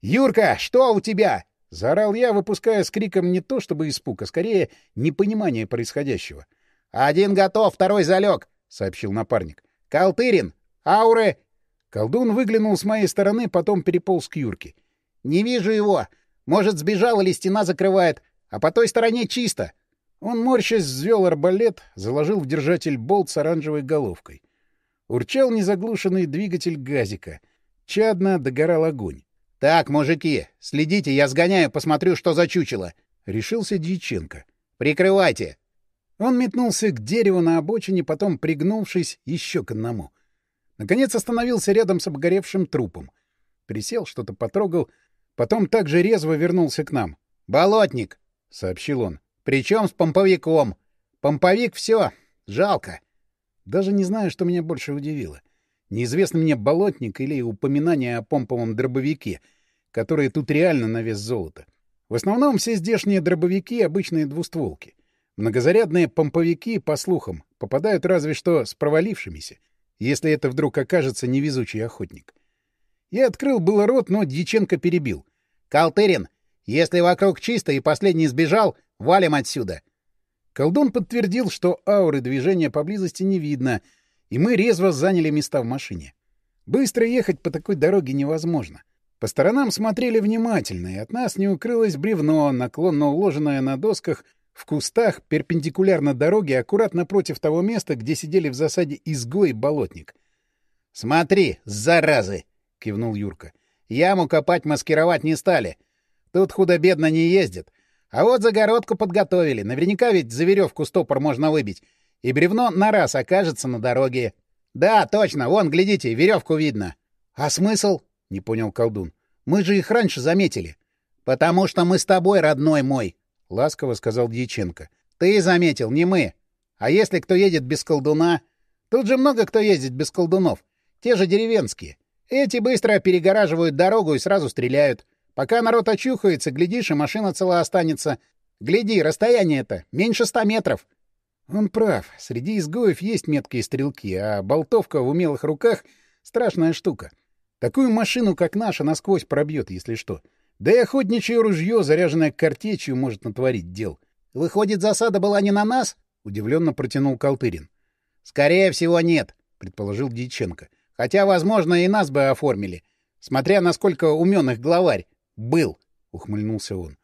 «Юрка, что у тебя?» — заорал я, выпуская с криком не то чтобы испуг, а скорее непонимание происходящего. «Один готов, второй залег», — сообщил напарник. «Калтырин! Ауры!» Колдун выглянул с моей стороны, потом переполз к Юрке. «Не вижу его. Может, сбежал или стена закрывает. А по той стороне чисто». Он, морщась, взвел арбалет, заложил в держатель болт с оранжевой головкой. Урчал незаглушенный двигатель газика. Чадно догорал огонь. — Так, мужики, следите, я сгоняю, посмотрю, что за чучело. — решился Дьяченко. — Прикрывайте. Он метнулся к дереву на обочине, потом, пригнувшись, еще к одному. Наконец остановился рядом с обгоревшим трупом. Присел, что-то потрогал, потом так же резво вернулся к нам. — Болотник! — сообщил он. — Причем с помповиком. Помповик — все. Жалко. Даже не знаю, что меня больше удивило. Неизвестно мне болотник или упоминание о помповом дробовике, которые тут реально на вес золота. В основном все здешние дробовики — обычные двустволки. Многозарядные помповики, по слухам, попадают разве что с провалившимися, если это вдруг окажется невезучий охотник. Я открыл было рот, но Дьяченко перебил. — Калтырин, если вокруг чисто и последний сбежал, валим отсюда. Колдун подтвердил, что ауры движения поблизости не видно — и мы резво заняли места в машине. Быстро ехать по такой дороге невозможно. По сторонам смотрели внимательно, и от нас не укрылось бревно, наклонно уложенное на досках в кустах перпендикулярно дороге, аккуратно против того места, где сидели в засаде изгой и болотник. — Смотри, заразы! — кивнул Юрка. — Яму копать маскировать не стали. Тут худо-бедно не ездят. А вот загородку подготовили. Наверняка ведь за веревку стопор можно выбить и бревно на раз окажется на дороге. — Да, точно, вон, глядите, веревку видно. — А смысл? — не понял колдун. — Мы же их раньше заметили. — Потому что мы с тобой, родной мой, — ласково сказал Дьяченко. — Ты заметил, не мы. А если кто едет без колдуна? Тут же много кто ездит без колдунов. Те же деревенские. Эти быстро перегораживают дорогу и сразу стреляют. Пока народ очухается, глядишь, и машина цела останется. Гляди, расстояние это меньше ста метров. Он прав. Среди изгоев есть меткие стрелки, а болтовка в умелых руках — страшная штука. Такую машину, как наша, насквозь пробьет, если что. Да и охотничье ружье, заряженное картечью, может натворить дел. — Выходит, засада была не на нас? — удивленно протянул Колтырин. — Скорее всего, нет, — предположил Дьяченко. — Хотя, возможно, и нас бы оформили. Смотря насколько умен их главарь. — Был, — ухмыльнулся он.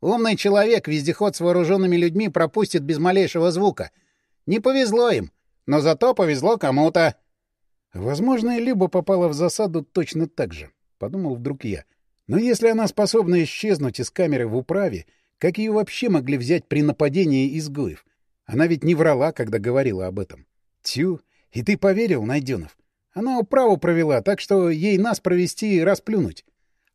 Умный человек вездеход с вооруженными людьми пропустит без малейшего звука. Не повезло им, но зато повезло кому-то. Возможно, и Люба попала в засаду точно так же, — подумал вдруг я. Но если она способна исчезнуть из камеры в управе, как ее вообще могли взять при нападении изгоев? Она ведь не врала, когда говорила об этом. Тю, и ты поверил, Найденов? Она управу провела, так что ей нас провести и расплюнуть.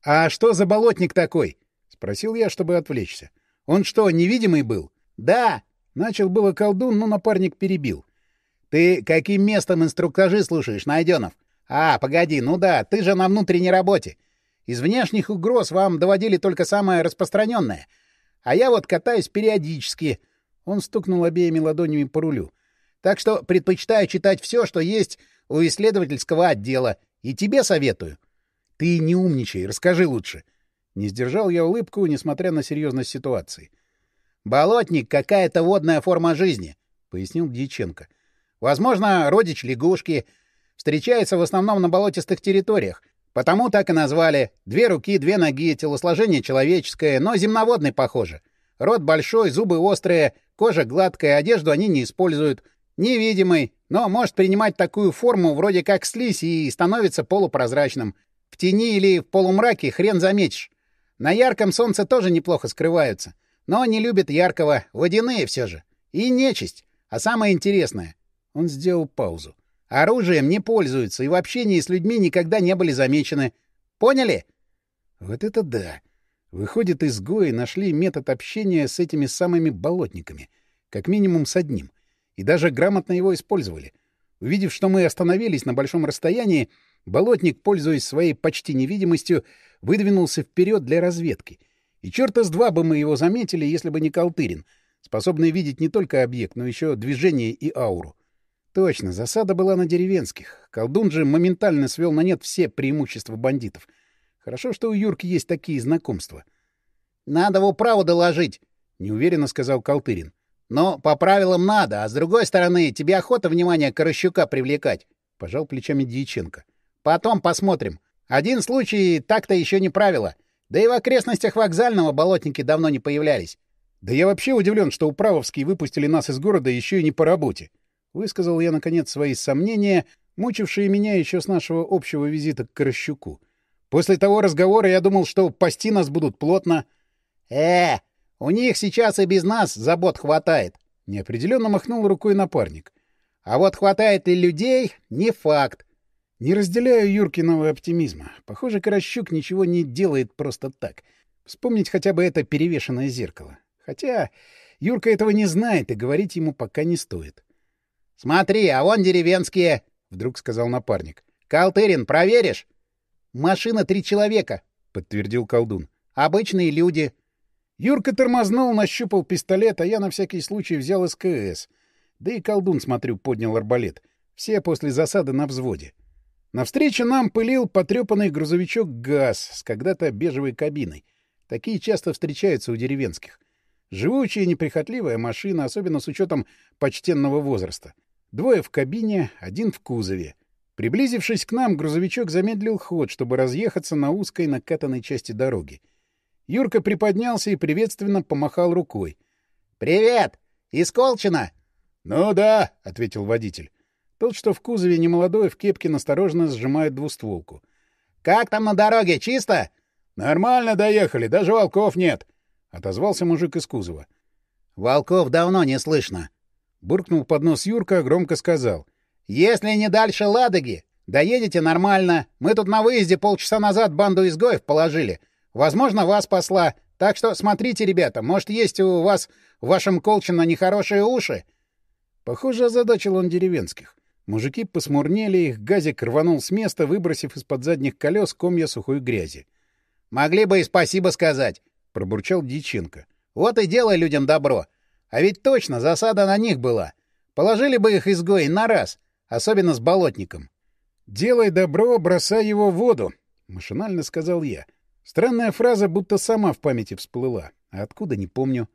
А что за болотник такой? — спросил я, чтобы отвлечься. — Он что, невидимый был? — Да, Начал было колдун, но напарник перебил. — Ты каким местом инструктажи слушаешь, Найденов? А, погоди, ну да, ты же на внутренней работе. Из внешних угроз вам доводили только самое распространенное. А я вот катаюсь периодически. Он стукнул обеими ладонями по рулю. Так что предпочитаю читать все, что есть у исследовательского отдела. И тебе советую. Ты не умничай, расскажи лучше. Не сдержал я улыбку, несмотря на серьезность ситуации. Болотник — какая-то водная форма жизни, — пояснил Дьяченко. Возможно, родич лягушки. Встречается в основном на болотистых территориях. Потому так и назвали. Две руки, две ноги, телосложение человеческое, но земноводный, похоже. Рот большой, зубы острые, кожа гладкая, одежду они не используют. Невидимый, но может принимать такую форму вроде как слизь и становится полупрозрачным. В тени или в полумраке хрен заметишь. На ярком солнце тоже неплохо скрываются. Но не любят яркого, водяные все же. И нечисть. А самое интересное... Он сделал паузу. Оружием не пользуются и в общении с людьми никогда не были замечены. Поняли? Вот это да. Выходит, изгои нашли метод общения с этими самыми болотниками. Как минимум с одним. И даже грамотно его использовали. Увидев, что мы остановились на большом расстоянии, болотник, пользуясь своей почти невидимостью, выдвинулся вперед для разведки. И черта с два бы мы его заметили, если бы не Колтырин, способный видеть не только объект, но еще движение и ауру. Точно, засада была на деревенских. Колдун же моментально свел на нет все преимущества бандитов. Хорошо, что у Юрки есть такие знакомства. — Надо в управу доложить, — неуверенно сказал Колтырин. — Но по правилам надо, а с другой стороны, тебе охота внимание Корощука привлекать, — пожал плечами Дьяченко. — Потом посмотрим. Один случай так-то еще не правило. Да и в окрестностях вокзального болотники давно не появлялись. — Да я вообще удивлен, что управовские выпустили нас из города еще и не по работе. Высказал я, наконец, свои сомнения, мучившие меня еще с нашего общего визита к Корощуку. После того разговора я думал, что пасти нас будут плотно. э у них сейчас и без нас забот хватает. Неопределенно махнул рукой напарник. А вот хватает ли людей — не факт. Не разделяю Юркиного оптимизма. Похоже, Корощук ничего не делает просто так. Вспомнить хотя бы это перевешенное зеркало. Хотя Юрка этого не знает, и говорить ему пока не стоит. — Смотри, а вон деревенские, — вдруг сказал напарник. — Калтырин, проверишь? — Машина три человека, — подтвердил колдун. — Обычные люди. Юрка тормознул, нащупал пистолет, а я на всякий случай взял СКС. Да и колдун, смотрю, поднял арбалет. Все после засады на взводе. Навстречу нам пылил потрепанный грузовичок ГАЗ с когда-то бежевой кабиной. Такие часто встречаются у деревенских. Живучая неприхотливая машина, особенно с учетом почтенного возраста. Двое в кабине, один в кузове. Приблизившись к нам, грузовичок замедлил ход, чтобы разъехаться на узкой накатанной части дороги. Юрка приподнялся и приветственно помахал рукой. «Привет! Из Колчина!» «Ну да», — ответил водитель. Тот, что в кузове немолодой, в кепке настороженно сжимает двустволку. «Как там на дороге? Чисто?» «Нормально доехали, даже волков нет», — отозвался мужик из кузова. «Волков давно не слышно», Буркнул под нос Юрка, громко сказал. «Если не дальше Ладоги, доедете нормально. Мы тут на выезде полчаса назад банду изгоев положили. Возможно, вас посла. Так что смотрите, ребята, может, есть у вас в вашем Колчино нехорошие уши?» Похоже, озадачил он деревенских. Мужики посмурнели, их газик рванул с места, выбросив из-под задних колес комья сухой грязи. «Могли бы и спасибо сказать», — пробурчал Диченко. «Вот и делай людям добро. А ведь точно засада на них была. Положили бы их изгои на раз, особенно с болотником. «Делай добро, бросай его в воду», — машинально сказал я. Странная фраза будто сама в памяти всплыла. А откуда, не помню.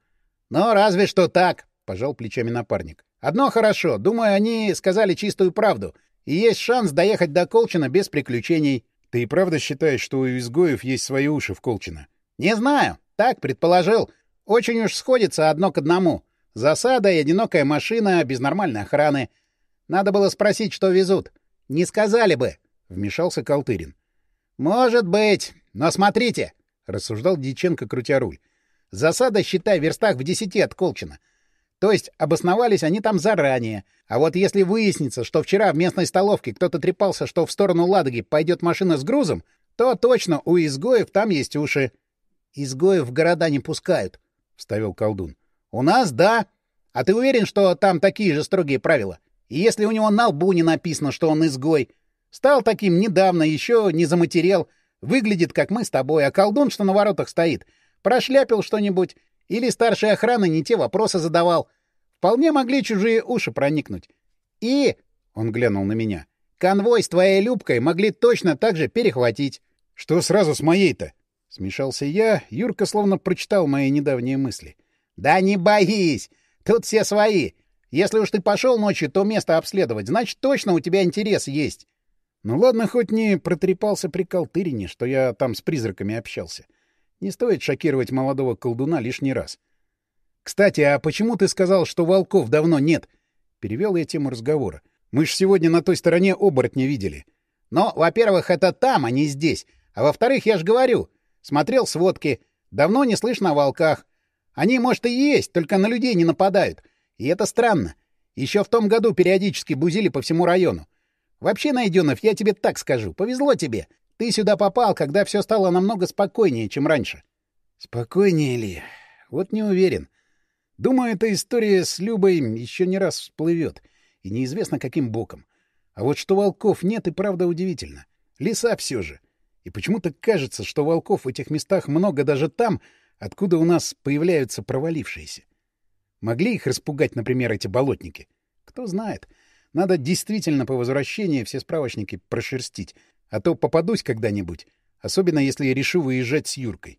«Ну, разве что так», — пожал плечами напарник. «Одно хорошо. Думаю, они сказали чистую правду. И есть шанс доехать до Колчина без приключений». «Ты и правда считаешь, что у изгоев есть свои уши в Колчино?» «Не знаю. Так предположил. Очень уж сходится одно к одному. Засада и одинокая машина без нормальной охраны. Надо было спросить, что везут. Не сказали бы, — вмешался Колтырин. — Может быть. Но смотрите, — рассуждал Дьяченко, крутя руль. — Засада, считай, в верстах в десяти от Колчина. То есть обосновались они там заранее. А вот если выяснится, что вчера в местной столовке кто-то трепался, что в сторону Ладоги пойдет машина с грузом, то точно у изгоев там есть уши. — Изгоев в города не пускают, — вставил колдун. — У нас — да. А ты уверен, что там такие же строгие правила? И если у него на лбу не написано, что он изгой, стал таким недавно, еще не заматерел, выглядит, как мы с тобой, а колдун, что на воротах стоит, прошляпил что-нибудь или старшая охрана не те вопросы задавал. Вполне могли чужие уши проникнуть. И, — он глянул на меня, — конвой с твоей Любкой могли точно так же перехватить. — Что сразу с моей-то? — смешался я. Юрка словно прочитал мои недавние мысли. — Да не боись! Тут все свои. Если уж ты пошел ночью то место обследовать, значит, точно у тебя интерес есть. Ну ладно, хоть не протрепался при Калтырине, что я там с призраками общался. Не стоит шокировать молодого колдуна лишний раз. Кстати, а почему ты сказал, что волков давно нет? Перевел я тему разговора. Мы ж сегодня на той стороне оборотня видели. Но, во-первых, это там, а не здесь. А во-вторых, я ж говорю, смотрел сводки. Давно не слышно о волках. Они, может, и есть, только на людей не нападают. И это странно. Еще в том году периодически бузили по всему району. Вообще, Найденов, я тебе так скажу. Повезло тебе. Ты сюда попал, когда все стало намного спокойнее, чем раньше. Спокойнее ли? Вот не уверен. Думаю, эта история с Любой еще не раз всплывет. И неизвестно, каким боком. А вот что волков нет, и правда удивительно. Леса все же. И почему-то кажется, что волков в этих местах много даже там, откуда у нас появляются провалившиеся. Могли их распугать, например, эти болотники? Кто знает. Надо действительно по возвращении все справочники прошерстить, а то попадусь когда-нибудь, особенно если я решу выезжать с Юркой.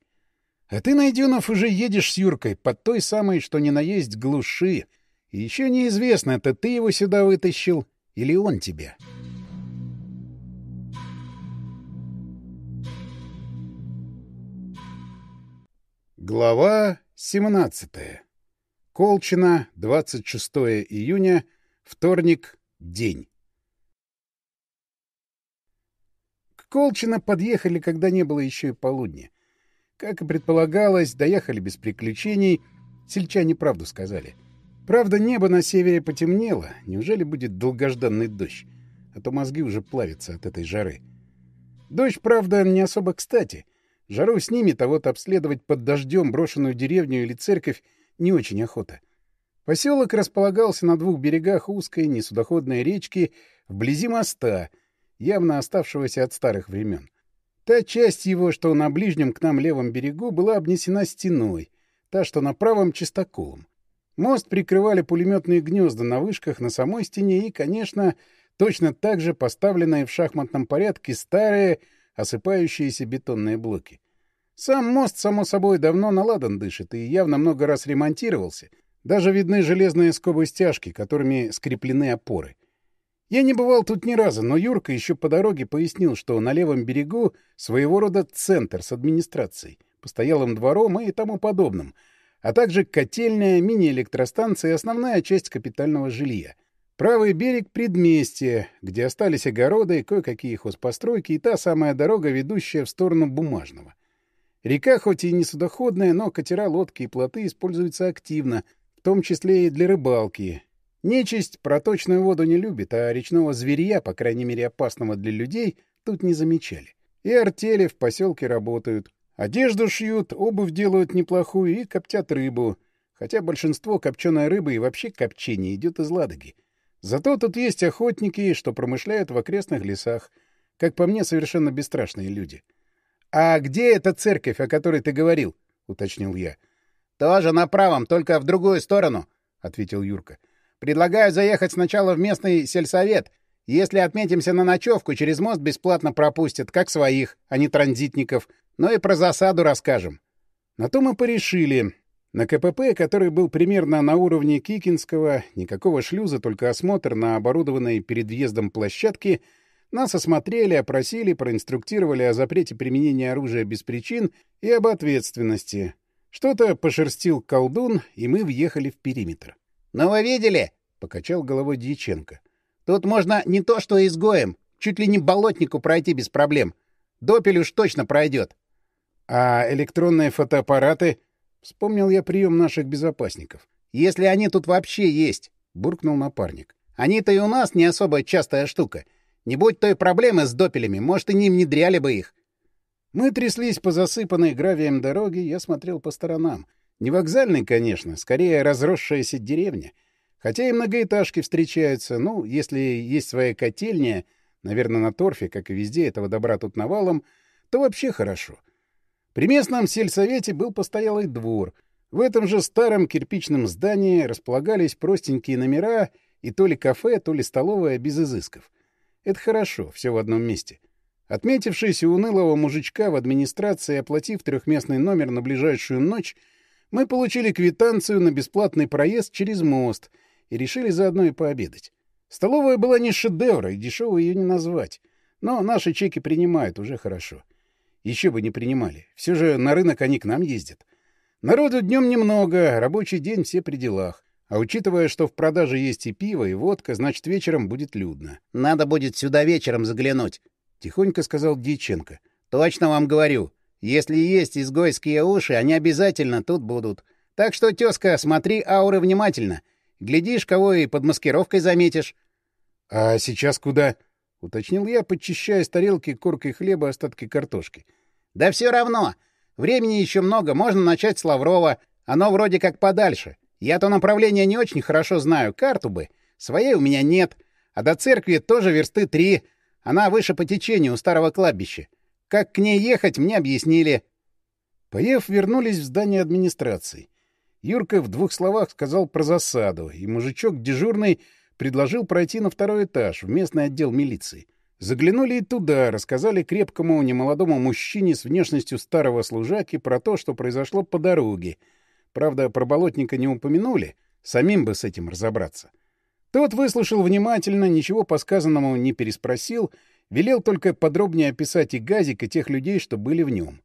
А ты, Найденов, уже едешь с Юркой под той самой, что не наесть глуши. И еще неизвестно, это ты его сюда вытащил или он тебя. Глава 17. Колчина, 26 июня, вторник, день. К Колчино подъехали, когда не было еще и полудня. Как и предполагалось, доехали без приключений. Сельчане правду сказали. Правда, небо на севере потемнело. Неужели будет долгожданный дождь? А то мозги уже плавятся от этой жары. Дождь, правда, не особо кстати. Жару снимет, а вот обследовать под дождем брошенную деревню или церковь не очень охота. Поселок располагался на двух берегах узкой несудоходной речки вблизи моста, явно оставшегося от старых времен. Та часть его, что на ближнем к нам левом берегу, была обнесена стеной, та, что на правом — чистоколом. Мост прикрывали пулеметные гнезда на вышках на самой стене и, конечно, точно так же поставленные в шахматном порядке старые осыпающиеся бетонные блоки. Сам мост, само собой, давно наладан дышит и явно много раз ремонтировался. Даже видны железные скобы-стяжки, которыми скреплены опоры. Я не бывал тут ни разу, но Юрка еще по дороге пояснил, что на левом берегу своего рода центр с администрацией, постоялым двором и тому подобным, а также котельная, мини-электростанция и основная часть капитального жилья. Правый берег — предместье, где остались огороды, кое-какие хозпостройки и та самая дорога, ведущая в сторону Бумажного. Река хоть и не судоходная, но катера, лодки и плоты используются активно, в том числе и для рыбалки. Нечисть проточную воду не любит, а речного зверья, по крайней мере опасного для людей, тут не замечали. И артели в поселке работают. Одежду шьют, обувь делают неплохую и коптят рыбу. Хотя большинство копченой рыбы и вообще копчения идет из Ладоги. Зато тут есть охотники, что промышляют в окрестных лесах. Как по мне, совершенно бесстрашные люди. — А где эта церковь, о которой ты говорил? — уточнил я. — Тоже на правом, только в другую сторону, — ответил Юрка. — Предлагаю заехать сначала в местный сельсовет. Если отметимся на ночевку, через мост бесплатно пропустят, как своих, а не транзитников. Ну и про засаду расскажем. На то мы порешили. На КПП, который был примерно на уровне Кикинского, никакого шлюза, только осмотр на оборудованной перед въездом площадке, нас осмотрели, опросили, проинструктировали о запрете применения оружия без причин и об ответственности. Что-то пошерстил колдун, и мы въехали в периметр. — Ну вы видели? — покачал головой Дьяченко. — Тут можно не то что изгоем, чуть ли не болотнику пройти без проблем. Допель уж точно пройдет. — А электронные фотоаппараты... Вспомнил я прием наших безопасников. «Если они тут вообще есть», — буркнул напарник. «Они-то и у нас не особо частая штука. Не будь той проблемы с допелями, может, и не внедряли бы их». Мы тряслись по засыпанной гравием дороге, я смотрел по сторонам. Не вокзальный, конечно, скорее разросшаяся деревня. Хотя и многоэтажки встречаются. Ну, если есть своя котельня, наверное, на торфе, как и везде, этого добра тут навалом, то вообще хорошо. При местном сельсовете был постоялый двор. В этом же старом кирпичном здании располагались простенькие номера и то ли кафе, то ли столовая без изысков. Это хорошо, все в одном месте. Отметившись у унылого мужичка в администрации, оплатив трехместный номер на ближайшую ночь, мы получили квитанцию на бесплатный проезд через мост и решили заодно и пообедать. Столовая была не шедевра, и дешево ее не назвать. Но наши чеки принимают, уже хорошо. Еще бы не принимали. Все же на рынок они к нам ездят. Народу днем немного, рабочий день все при делах. А учитывая, что в продаже есть и пиво, и водка, значит, вечером будет людно. — Надо будет сюда вечером заглянуть, — тихонько сказал Дьяченко. — Точно вам говорю. Если есть изгойские уши, они обязательно тут будут. Так что, тезка, смотри ауры внимательно. Глядишь, кого и под маскировкой заметишь. — А сейчас куда? — уточнил я, подчищая с тарелки коркой хлеба остатки картошки. — Да все равно. Времени еще много, можно начать с Лаврова. Оно вроде как подальше. Я то направление не очень хорошо знаю, карту бы. Своей у меня нет. А до церкви тоже версты три. Она выше по течению у старого кладбища. Как к ней ехать, мне объяснили. Поев, вернулись в здание администрации. Юрка в двух словах сказал про засаду, и мужичок дежурный предложил пройти на второй этаж, в местный отдел милиции. Заглянули и туда, рассказали крепкому немолодому мужчине с внешностью старого служаки про то, что произошло по дороге — Правда, про болотника не упомянули, самим бы с этим разобраться. Тот выслушал внимательно, ничего по сказанному не переспросил, велел только подробнее описать и газик, и тех людей, что были в нем.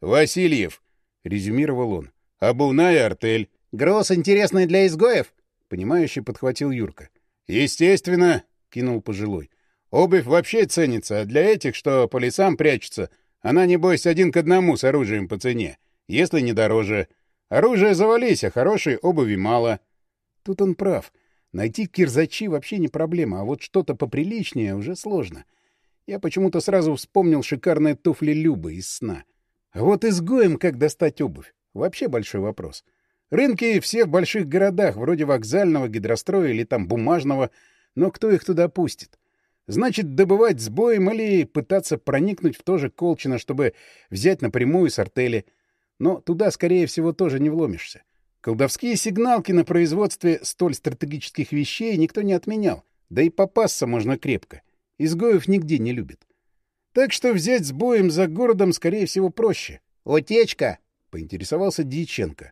«Васильев», — резюмировал он, — «обувная артель». «Груз интересный для изгоев?» — понимающе подхватил Юрка. «Естественно», — кинул пожилой. «Обувь вообще ценится, а для этих, что по лесам прячутся, она, небось, один к одному с оружием по цене, если не дороже». Оружие завались, а хорошей обуви мало. Тут он прав. Найти кирзачи вообще не проблема, а вот что-то поприличнее уже сложно. Я почему-то сразу вспомнил шикарные туфли Любы из сна. А вот изгоем как достать обувь? Вообще большой вопрос. Рынки все в больших городах, вроде вокзального, гидростроя или там бумажного, но кто их туда пустит? Значит, добывать с боем или пытаться проникнуть в то же Колчино, чтобы взять напрямую с артели — но туда, скорее всего, тоже не вломишься. Колдовские сигналки на производстве столь стратегических вещей никто не отменял, да и попасться можно крепко. Изгоев нигде не любят. Так что взять с боем за городом, скорее всего, проще. «Утечка!» — поинтересовался Дьяченко.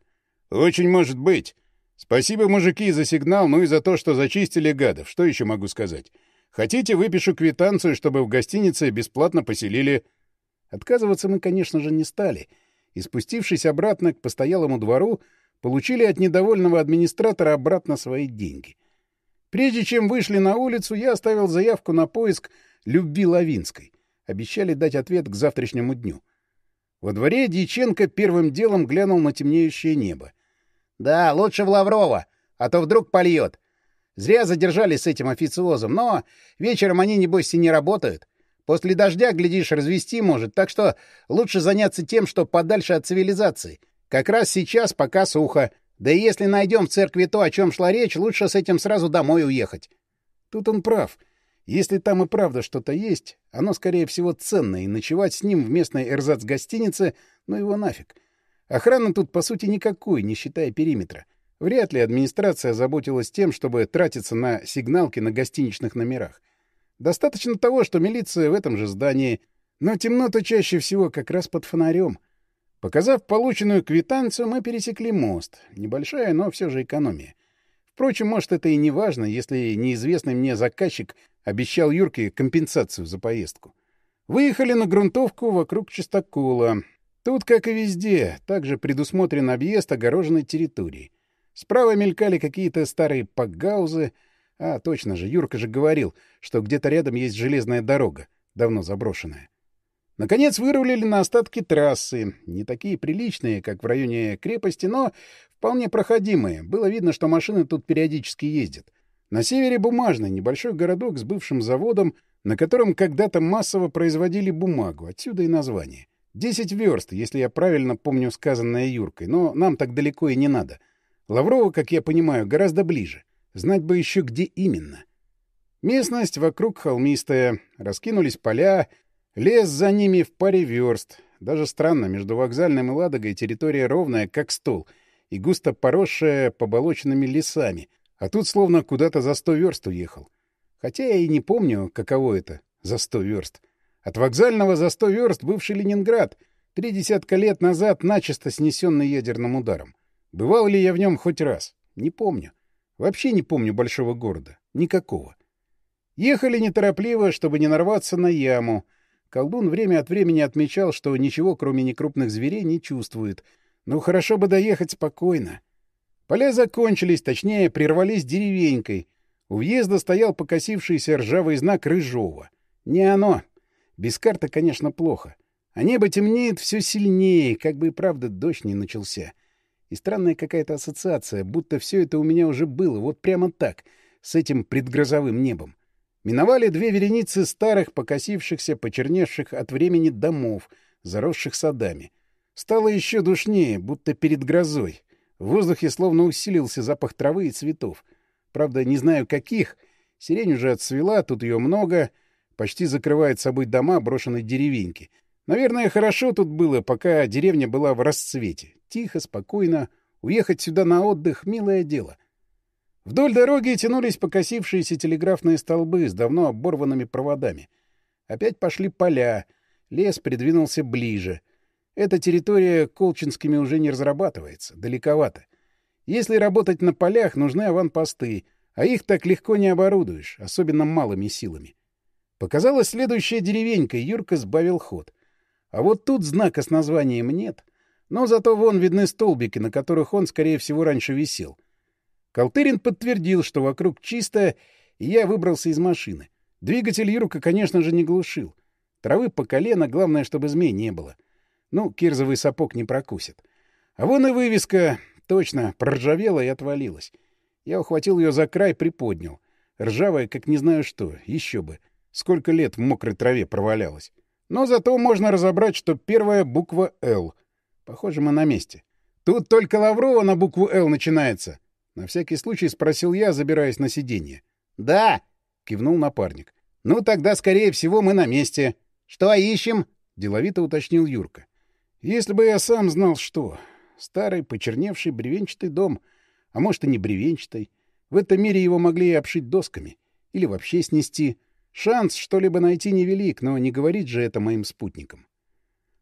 «Очень может быть. Спасибо, мужики, за сигнал, ну и за то, что зачистили гадов. Что еще могу сказать? Хотите, выпишу квитанцию, чтобы в гостинице бесплатно поселили...» Отказываться мы, конечно же, не стали — и, спустившись обратно к постоялому двору, получили от недовольного администратора обратно свои деньги. Прежде чем вышли на улицу, я оставил заявку на поиск Любви Лавинской. Обещали дать ответ к завтрашнему дню. Во дворе Дьяченко первым делом глянул на темнеющее небо. — Да, лучше в Лаврова, а то вдруг польет. Зря задержались с этим официозом, но вечером они, небось, и не работают. После дождя, глядишь, развести может, так что лучше заняться тем, что подальше от цивилизации. Как раз сейчас пока сухо. Да и если найдем в церкви то, о чем шла речь, лучше с этим сразу домой уехать. Тут он прав. Если там и правда что-то есть, оно, скорее всего, ценное, и ночевать с ним в местной эрзац-гостинице, ну его нафиг. Охраны тут, по сути, никакой, не считая периметра. Вряд ли администрация заботилась тем, чтобы тратиться на сигналки на гостиничных номерах. Достаточно того, что милиция в этом же здании, но темно-то чаще всего как раз под фонарем. Показав полученную квитанцию, мы пересекли мост. Небольшая, но все же экономия. Впрочем, может, это и не важно, если неизвестный мне заказчик обещал Юрке компенсацию за поездку. Выехали на грунтовку вокруг чистокола. Тут, как и везде, также предусмотрен объезд огороженной территории. Справа мелькали какие-то старые пакгаузы — а, точно же, Юрка же говорил, что где-то рядом есть железная дорога, давно заброшенная. Наконец вырулили на остатки трассы, не такие приличные, как в районе крепости, но вполне проходимые. Было видно, что машины тут периодически ездят. На севере Бумажный, небольшой городок с бывшим заводом, на котором когда-то массово производили бумагу, отсюда и название. Десять верст, если я правильно помню сказанное Юркой, но нам так далеко и не надо. Лаврова, как я понимаю, гораздо ближе. Знать бы еще, где именно. Местность вокруг холмистая, раскинулись поля, лес за ними в паре верст. Даже странно, между вокзальным и Ладогой территория ровная, как стол, и густо поросшая поболоченными лесами, а тут словно куда-то за сто верст уехал. Хотя я и не помню, каково это — за сто верст. От вокзального за сто верст бывший Ленинград, три десятка лет назад начисто снесенный ядерным ударом. Бывал ли я в нем хоть раз? Не помню. Вообще не помню большого города. Никакого. Ехали неторопливо, чтобы не нарваться на яму. Колдун время от времени отмечал, что ничего, кроме некрупных зверей, не чувствует. Ну, хорошо бы доехать спокойно. Поля закончились, точнее, прервались деревенькой. У въезда стоял покосившийся ржавый знак Рыжова. Не оно. Без карты, конечно, плохо. А небо темнеет все сильнее, как бы и правда дождь не начался. И странная какая-то ассоциация, будто все это у меня уже было, вот прямо так, с этим предгрозовым небом. Миновали две вереницы старых, покосившихся, почерневших от времени домов, заросших садами. Стало еще душнее, будто перед грозой. В воздухе словно усилился запах травы и цветов. Правда, не знаю каких. Сирень уже отцвела, тут ее много — почти закрывает собой дома брошенной деревеньки. Наверное, хорошо тут было, пока деревня была в расцвете. Тихо, спокойно. Уехать сюда на отдых — милое дело. Вдоль дороги тянулись покосившиеся телеграфные столбы с давно оборванными проводами. Опять пошли поля. Лес придвинулся ближе. Эта территория колчинскими уже не разрабатывается. Далековато. Если работать на полях, нужны аванпосты, а их так легко не оборудуешь, особенно малыми силами. Показалась следующая деревенька, и Юрка сбавил ход. А вот тут знака с названием нет. Но зато вон видны столбики, на которых он, скорее всего, раньше висел. Колтырин подтвердил, что вокруг чисто, и я выбрался из машины. Двигатель Юрка, конечно же, не глушил. Травы по колено, главное, чтобы змей не было. Ну, кирзовый сапог не прокусит. А вон и вывеска, точно, проржавела и отвалилась. Я ухватил ее за край, приподнял. Ржавая, как не знаю что, еще бы. Сколько лет в мокрой траве провалялась. Но зато можно разобрать, что первая буква «Л». Похоже, мы на месте. Тут только Лаврова на букву «Л» начинается. На всякий случай спросил я, забираясь на сиденье. «Да!» — кивнул напарник. «Ну, тогда, скорее всего, мы на месте. Что ищем?» — деловито уточнил Юрка. «Если бы я сам знал, что. Старый, почерневший бревенчатый дом. А может, и не бревенчатый. В этом мире его могли и обшить досками. Или вообще снести. Шанс что-либо найти невелик, но не говорить же это моим спутникам.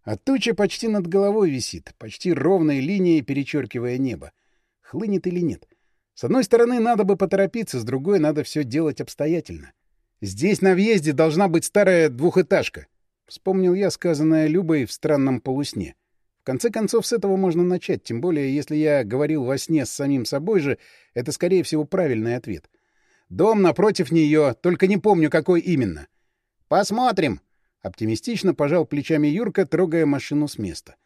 А туча почти над головой висит, почти ровной линией перечеркивая небо. Хлынет или нет? С одной стороны, надо бы поторопиться, с другой — надо все делать обстоятельно. Здесь на въезде должна быть старая двухэтажка. Вспомнил я сказанное Любой в странном полусне. В конце концов, с этого можно начать, тем более, если я говорил во сне с самим собой же, это, скорее всего, правильный ответ. Дом напротив нее, только не помню, какой именно. Посмотрим. Оптимистично пожал плечами Юрка, трогая машину с места.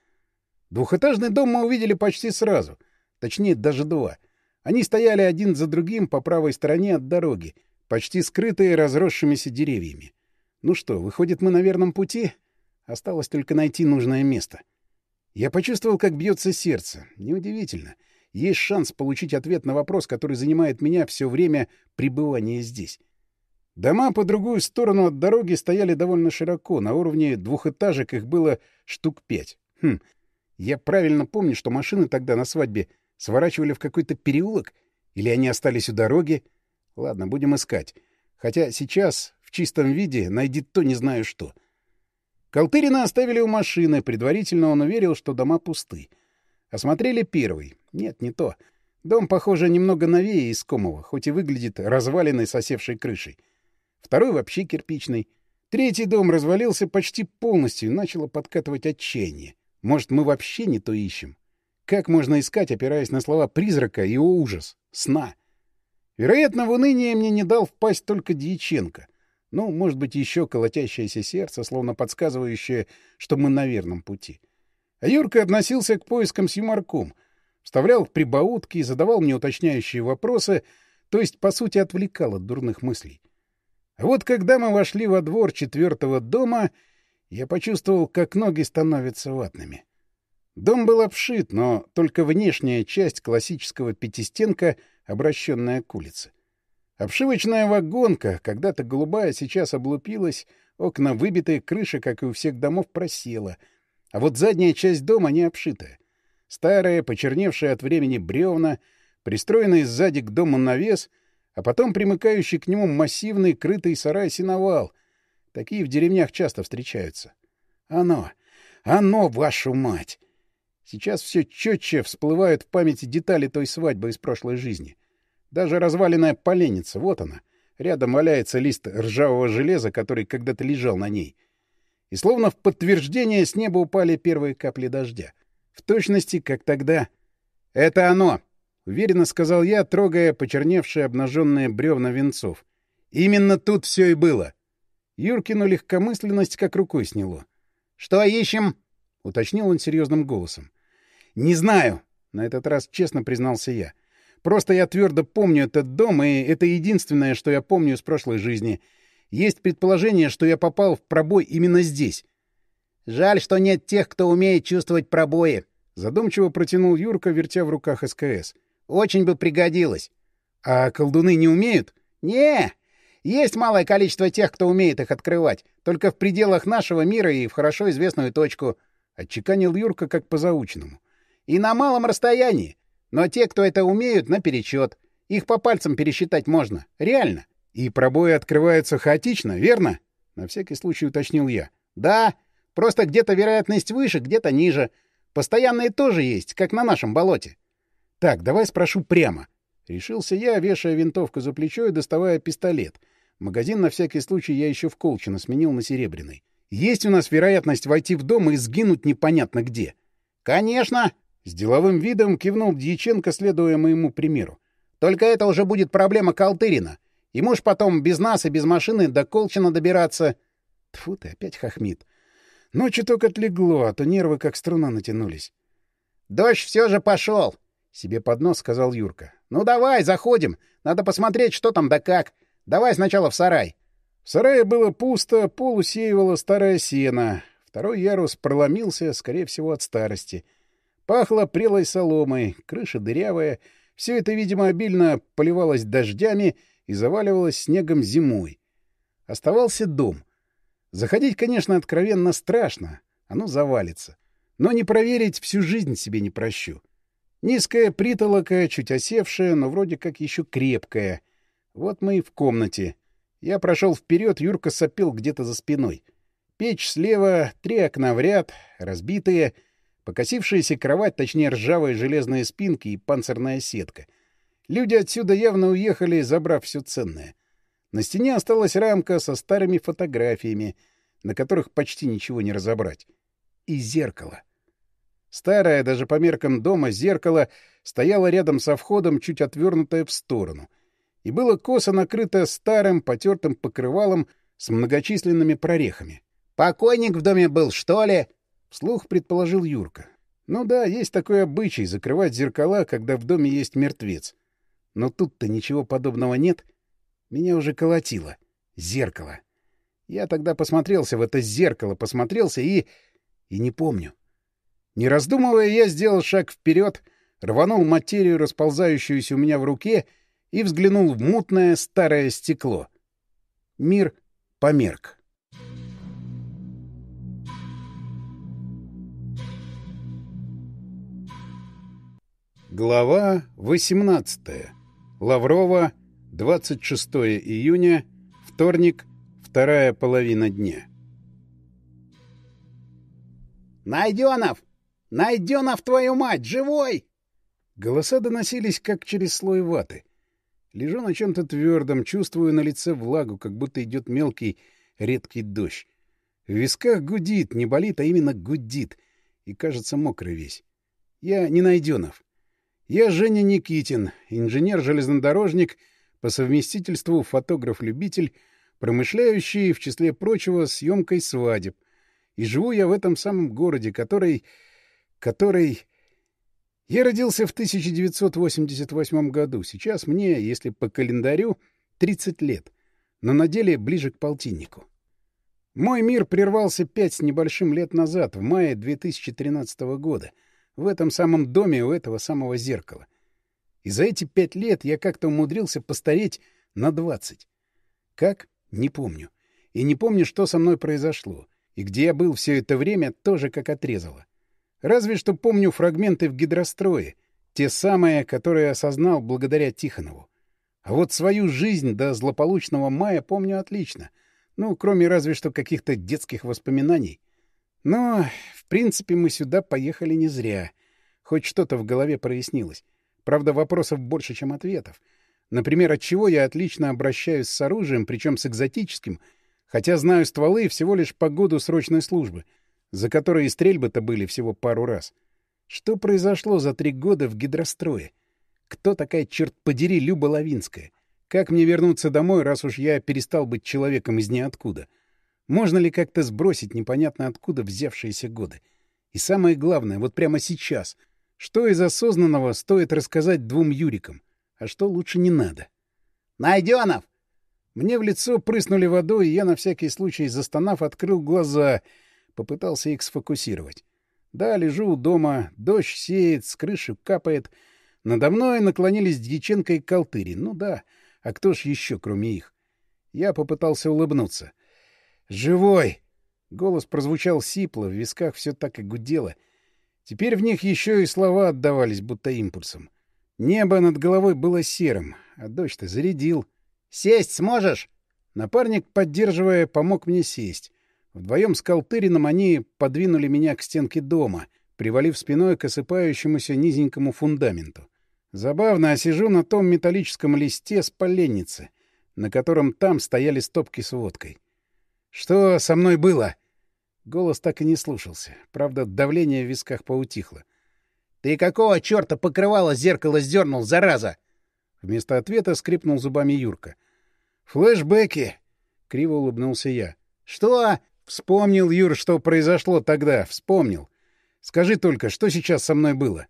Двухэтажный дом мы увидели почти сразу. Точнее, даже два. Они стояли один за другим по правой стороне от дороги, почти скрытые разросшимися деревьями. Ну что, выходит, мы на верном пути? Осталось только найти нужное место. Я почувствовал, как бьется сердце. Неудивительно. — есть шанс получить ответ на вопрос, который занимает меня все время пребывания здесь. Дома по другую сторону от дороги стояли довольно широко, на уровне двухэтажек их было штук пять. Хм, я правильно помню, что машины тогда на свадьбе сворачивали в какой-то переулок? Или они остались у дороги? Ладно, будем искать. Хотя сейчас, в чистом виде, найди то не знаю что. Колтырина оставили у машины, предварительно он уверил, что дома пусты. Осмотрели первый. Нет, не то. Дом, похоже, немного новее искомого, хоть и выглядит разваленной сосевшей крышей. Второй вообще кирпичный. Третий дом развалился почти полностью и начало подкатывать отчаяние. Может, мы вообще не то ищем? Как можно искать, опираясь на слова призрака и его ужас, сна? Вероятно, в уныние мне не дал впасть только Дьяченко. Ну, может быть, еще колотящееся сердце, словно подсказывающее, что мы на верном пути. А Юрка относился к поискам с юморком, вставлял прибаутки и задавал мне уточняющие вопросы, то есть, по сути, отвлекал от дурных мыслей. А вот когда мы вошли во двор четвертого дома, Я почувствовал, как ноги становятся ватными. Дом был обшит, но только внешняя часть классического пятистенка, обращенная к улице. Обшивочная вагонка, когда-то голубая, сейчас облупилась, окна выбитые, крыша, как и у всех домов, просела. А вот задняя часть дома не обшитая. Старая, почерневшая от времени бревна, пристроенный сзади к дому навес, а потом примыкающий к нему массивный крытый сарай-сеновал. Такие в деревнях часто встречаются. Оно! Оно, вашу мать! Сейчас все четче всплывают в памяти детали той свадьбы из прошлой жизни. Даже разваленная поленница, вот она. Рядом валяется лист ржавого железа, который когда-то лежал на ней. И словно в подтверждение с неба упали первые капли дождя. В точности, как тогда. «Это оно!» — уверенно сказал я, трогая почерневшие обнаженные бревна венцов. «Именно тут все и было!» Юркину легкомысленность как рукой сняло. «Что ищем?» — уточнил он серьезным голосом. «Не знаю», — на этот раз честно признался я. «Просто я твердо помню этот дом, и это единственное, что я помню из прошлой жизни. Есть предположение, что я попал в пробой именно здесь. Жаль, что нет тех, кто умеет чувствовать пробои. Задумчиво протянул Юрка, вертя в руках СКС. Очень бы пригодилось. А колдуны не умеют? Не, есть малое количество тех, кто умеет их открывать, только в пределах нашего мира и в хорошо известную точку. Отчеканил Юрка как по заученному. И на малом расстоянии. Но те, кто это умеют, наперечет. Их по пальцам пересчитать можно. Реально. И пробои открываются хаотично, верно? На всякий случай уточнил я. Да, Просто где-то вероятность выше, где-то ниже. Постоянные тоже есть, как на нашем болоте. Так, давай спрошу прямо. Решился я, вешая винтовку за плечо и доставая пистолет. Магазин на всякий случай я еще в Колчино сменил на серебряный. Есть у нас вероятность войти в дом и сгинуть непонятно где? — Конечно! — с деловым видом кивнул Дьяченко, следуя моему примеру. — Только это уже будет проблема Калтырина. Ему ж потом без нас и без машины до Колчина добираться. Тфу ты, опять хохмит. Но чуток отлегло, а то нервы как струна натянулись. — Дождь все же пошел, — себе под нос сказал Юрка. — Ну давай, заходим. Надо посмотреть, что там да как. Давай сначала в сарай. В сарае было пусто, пол усеивало старое сено. Второй ярус проломился, скорее всего, от старости. Пахло прелой соломой, крыша дырявая. Все это, видимо, обильно поливалось дождями и заваливалось снегом зимой. Оставался дом — Заходить, конечно, откровенно страшно, оно завалится. Но не проверить всю жизнь себе не прощу. Низкая притолока, чуть осевшая, но вроде как еще крепкая. Вот мы и в комнате. Я прошел вперед, Юрка сопел где-то за спиной. Печь слева, три окна в ряд, разбитые, покосившаяся кровать, точнее ржавые железные спинки и панцирная сетка. Люди отсюда явно уехали, забрав все ценное. На стене осталась рамка со старыми фотографиями, на которых почти ничего не разобрать. И зеркало. Старое, даже по меркам дома, зеркало стояло рядом со входом, чуть отвернутое в сторону, и было косо накрыто старым потертым покрывалом с многочисленными прорехами. «Покойник в доме был, что ли?» — вслух предположил Юрка. «Ну да, есть такой обычай — закрывать зеркала, когда в доме есть мертвец. Но тут-то ничего подобного нет, меня уже колотило. Зеркало. Я тогда посмотрелся в это зеркало, посмотрелся и... и не помню. Не раздумывая, я сделал шаг вперед, рванул материю, расползающуюся у меня в руке, и взглянул в мутное старое стекло. Мир померк. Глава 18. Лаврова 26 июня, вторник, вторая половина дня. «Найденов! Найденов, твою мать! Живой!» Голоса доносились, как через слой ваты. Лежу на чем-то твердом, чувствую на лице влагу, как будто идет мелкий, редкий дождь. В висках гудит, не болит, а именно гудит, и кажется мокрый весь. Я не Найденов. Я Женя Никитин, инженер-железнодорожник — по совместительству фотограф-любитель, промышляющий, в числе прочего, съемкой свадеб. И живу я в этом самом городе, который... который... Я родился в 1988 году. Сейчас мне, если по календарю, 30 лет, но на деле ближе к полтиннику. Мой мир прервался пять с небольшим лет назад, в мае 2013 года, в этом самом доме у этого самого зеркала. И за эти пять лет я как-то умудрился постареть на двадцать. Как? Не помню. И не помню, что со мной произошло. И где я был все это время, тоже как отрезало. Разве что помню фрагменты в гидрострое, те самые, которые осознал благодаря Тихонову. А вот свою жизнь до злополучного мая помню отлично. Ну, кроме разве что каких-то детских воспоминаний. Но, в принципе, мы сюда поехали не зря. Хоть что-то в голове прояснилось. Правда, вопросов больше, чем ответов. Например, от чего я отлично обращаюсь с оружием, причем с экзотическим, хотя знаю стволы всего лишь по году срочной службы, за которые стрельбы-то были всего пару раз. Что произошло за три года в гидрострое? Кто такая, черт подери, Люба Лавинская? Как мне вернуться домой, раз уж я перестал быть человеком из ниоткуда? Можно ли как-то сбросить непонятно откуда взявшиеся годы? И самое главное, вот прямо сейчас, что из осознанного стоит рассказать двум Юрикам, а что лучше не надо? «Найденов!» Мне в лицо прыснули водой, и я на всякий случай, застонав, открыл глаза, попытался их сфокусировать. Да, лежу у дома, дождь сеет, с крыши капает — надо мной наклонились Дьяченко и Калтыри. Ну да, а кто ж еще, кроме их? Я попытался улыбнуться. «Живой!» Голос прозвучал сипло, в висках все так и гудело. Теперь в них еще и слова отдавались, будто импульсом. Небо над головой было серым, а дождь-то зарядил. «Сесть сможешь?» Напарник, поддерживая, помог мне сесть. Вдвоем с Калтырином они подвинули меня к стенке дома, привалив спиной к осыпающемуся низенькому фундаменту. Забавно, а сижу на том металлическом листе с поленницы, на котором там стояли стопки с водкой. Что со мной было? Голос так и не слушался. Правда, давление в висках поутихло. «Ты какого черта покрывало зеркало сдернул, зараза?» Вместо ответа скрипнул зубами Юрка. «Флэшбэки!» — криво улыбнулся я. «Что?» «Вспомнил, Юр, что произошло тогда. Вспомнил. Скажи только, что сейчас со мной было?»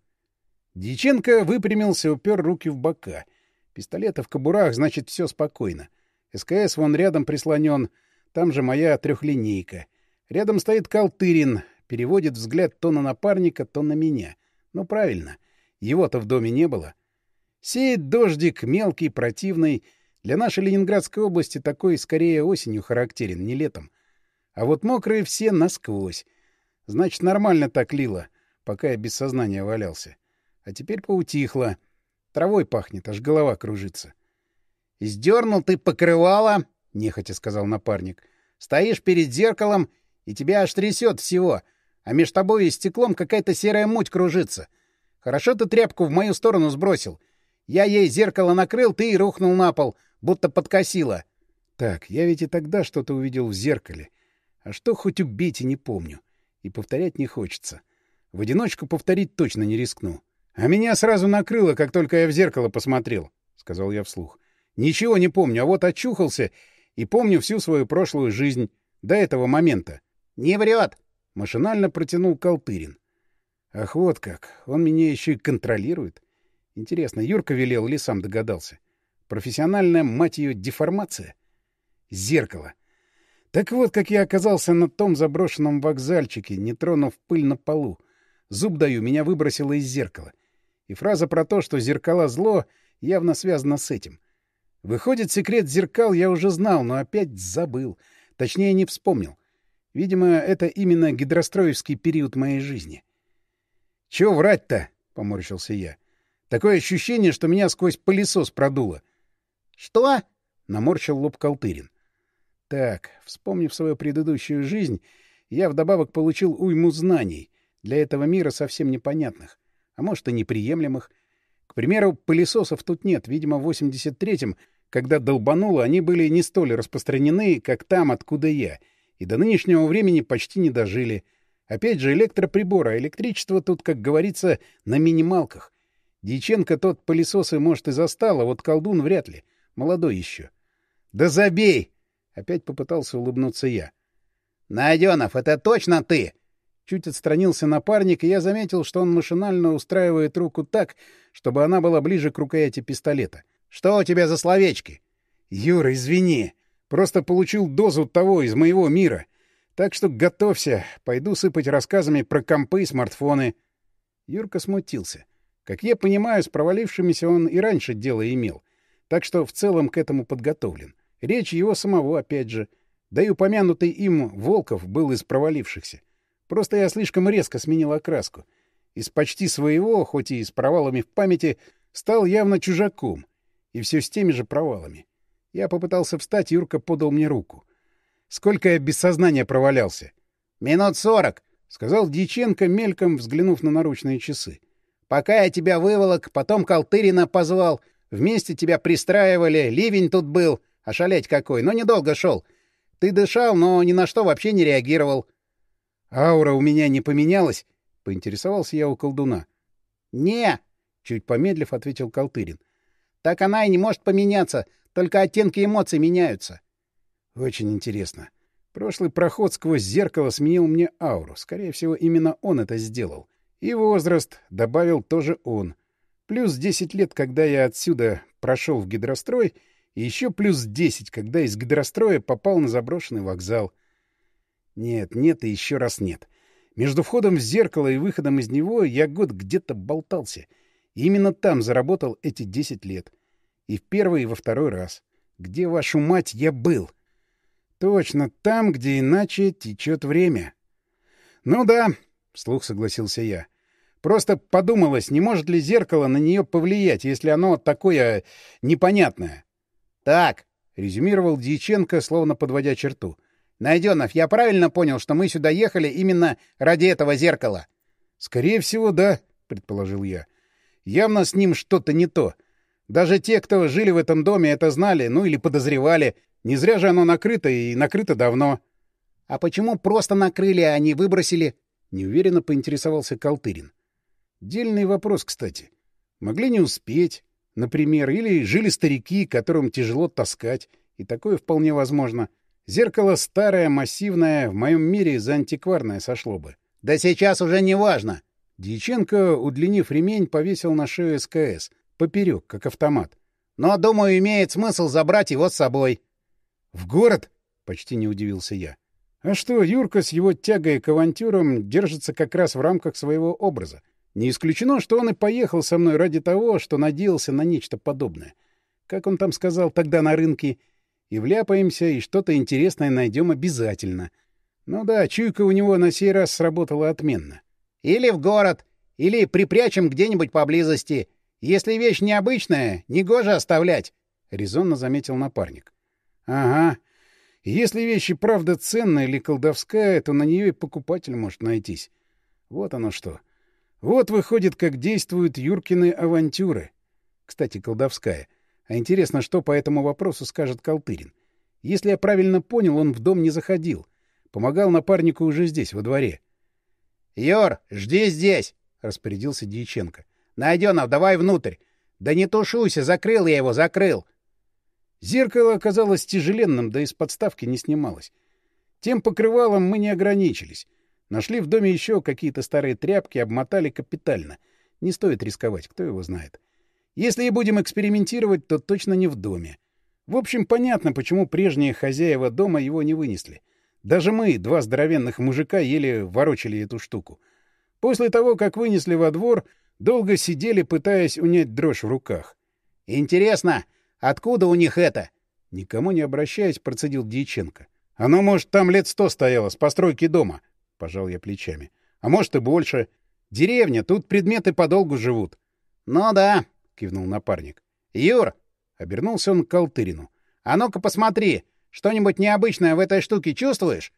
Дьяченко выпрямился, упер руки в бока. Пистолеты в кобурах, значит, все спокойно. СКС вон рядом прислонен, там же моя трехлинейка. Рядом стоит Калтырин, переводит взгляд то на напарника, то на меня. Ну, правильно, его-то в доме не было. Сеет дождик, мелкий, противный. Для нашей Ленинградской области такой скорее осенью характерен, не летом. А вот мокрые все насквозь. Значит, нормально так лило, пока я без сознания валялся. А теперь поутихло. Травой пахнет, аж голова кружится. — Сдернул ты покрывало, — нехотя сказал напарник. — Стоишь перед зеркалом, и тебя аж трясет всего, а меж тобой и стеклом какая-то серая муть кружится. Хорошо ты тряпку в мою сторону сбросил. Я ей зеркало накрыл, ты и рухнул на пол, будто подкосило. Так, я ведь и тогда что-то увидел в зеркале. А что хоть убейте, не помню. И повторять не хочется. В одиночку повторить точно не рискну. «А меня сразу накрыло, как только я в зеркало посмотрел», — сказал я вслух. «Ничего не помню, а вот очухался и помню всю свою прошлую жизнь до этого момента». «Не врет!» — машинально протянул Калтырин. «Ах, вот как! Он меня еще и контролирует. Интересно, Юрка велел или сам догадался? Профессиональная, мать ее, деформация? Зеркало. Так вот, как я оказался на том заброшенном вокзальчике, не тронув пыль на полу. Зуб даю, меня выбросило из зеркала. И фраза про то, что зеркала зло, явно связана с этим. Выходит, секрет зеркал я уже знал, но опять забыл. Точнее, не вспомнил. Видимо, это именно гидростроевский период моей жизни. — Чего врать-то? — поморщился я. — Такое ощущение, что меня сквозь пылесос продуло. — Что? — наморщил лоб Калтырин. Так, вспомнив свою предыдущую жизнь, я вдобавок получил уйму знаний, для этого мира совсем непонятных а может и неприемлемых. К примеру, пылесосов тут нет. Видимо, в 83-м, когда долбануло, они были не столь распространены, как там, откуда я, и до нынешнего времени почти не дожили. Опять же, электроприборы, а электричество тут, как говорится, на минималках. Дьяченко тот пылесосы, может, и застал, а вот колдун вряд ли. Молодой еще. — Да забей! — опять попытался улыбнуться я. — Найденов, это точно ты? Чуть отстранился напарник, и я заметил, что он машинально устраивает руку так, чтобы она была ближе к рукояти пистолета. «Что у тебя за словечки?» «Юра, извини. Просто получил дозу того из моего мира. Так что готовься, пойду сыпать рассказами про компы и смартфоны. Юрка смутился. Как я понимаю, с провалившимися он и раньше дело имел. Так что в целом к этому подготовлен. Речь его самого, опять же. Да и упомянутый им Волков был из провалившихся. Просто я слишком резко сменил окраску. Из почти своего, хоть и с провалами в памяти, стал явно чужаком. И все с теми же провалами. Я попытался встать, Юрка подал мне руку. Сколько я без сознания провалялся? — Минут сорок, — сказал Дьяченко, мельком взглянув на наручные часы. — Пока я тебя выволок, потом Колтырина позвал. Вместе тебя пристраивали, ливень тут был. Ошалеть какой, но недолго шел. Ты дышал, но ни на что вообще не реагировал. — Аура у меня не поменялась? — поинтересовался я у колдуна. — Не, — чуть помедлив ответил Колтырин. — Так она и не может поменяться, только оттенки эмоций меняются. — Очень интересно. Прошлый проход сквозь зеркало сменил мне ауру. Скорее всего, именно он это сделал. И возраст добавил тоже он. Плюс 10 лет, когда я отсюда прошел в гидрострой, и еще плюс 10, когда из гидростроя попал на заброшенный вокзал. Нет, нет и еще раз нет. Между входом в зеркало и выходом из него я год где-то болтался. Именно там заработал эти 10 лет. И в первый, и во второй раз. Где, вашу мать, я был? Точно там, где иначе течет время. Ну да, — вслух согласился я. Просто подумалось, не может ли зеркало на нее повлиять, если оно такое непонятное. — Так, — резюмировал Дьяченко, словно подводя черту. — Найденов, я правильно понял, что мы сюда ехали именно ради этого зеркала? — Скорее всего, да, — предположил я. — Явно с ним что-то не то. Даже те, кто жили в этом доме, это знали, ну или подозревали. Не зря же оно накрыто, и накрыто давно. — А почему просто накрыли, а не выбросили? — неуверенно поинтересовался Колтырин. — Дельный вопрос, кстати. Могли не успеть, например, или жили старики, которым тяжело таскать, и такое вполне возможно. Зеркало старое, массивное, в моем мире за антикварное сошло бы. — Да сейчас уже не важно. Дьяченко, удлинив ремень, повесил на шею СКС, поперек, как автомат. — Но, думаю, имеет смысл забрать его с собой. — В город? — почти не удивился я. А что, Юрка с его тягой к авантюрам держится как раз в рамках своего образа. Не исключено, что он и поехал со мной ради того, что надеялся на нечто подобное. Как он там сказал тогда на рынке, и вляпаемся, и что-то интересное найдем обязательно. Ну да, чуйка у него на сей раз сработала отменно. Или в город, или припрячем где-нибудь поблизости. Если вещь необычная, негоже оставлять, — резонно заметил напарник. — Ага. Если вещь и правда ценная или колдовская, то на нее и покупатель может найтись. Вот оно что. — вот выходит, как действуют Юркины авантюры. Кстати, колдовская. А интересно, что по этому вопросу скажет Колтырин. Если я правильно понял, он в дом не заходил. Помогал напарнику уже здесь, во дворе. — Юр, жди здесь! — распорядился Дьяченко. — Найденов, давай внутрь! Да не тушуйся, закрыл я его, закрыл! Зеркало оказалось тяжеленным, да из подставки не снималось. Тем покрывалом мы не ограничились. Нашли в доме еще какие-то старые тряпки, обмотали капитально. Не стоит рисковать, кто его знает. Если и будем экспериментировать, то точно не в доме. В общем, понятно, почему прежние хозяева дома его не вынесли. Даже мы, два здоровенных мужика, еле ворочали эту штуку. После того, как вынесли во двор, долго сидели, пытаясь унять дрожь в руках. — Интересно, откуда у них это? — никому не обращаясь, процедил Дьяченко. — Оно, может, там лет сто стояло, с постройки дома. — пожал я плечами. А может и больше. Деревня, тут предметы подолгу живут. Ну да, кивнул напарник. Юр, обернулся он к Колтырину. А ну-ка посмотри, что-нибудь необычное в этой штуке чувствуешь?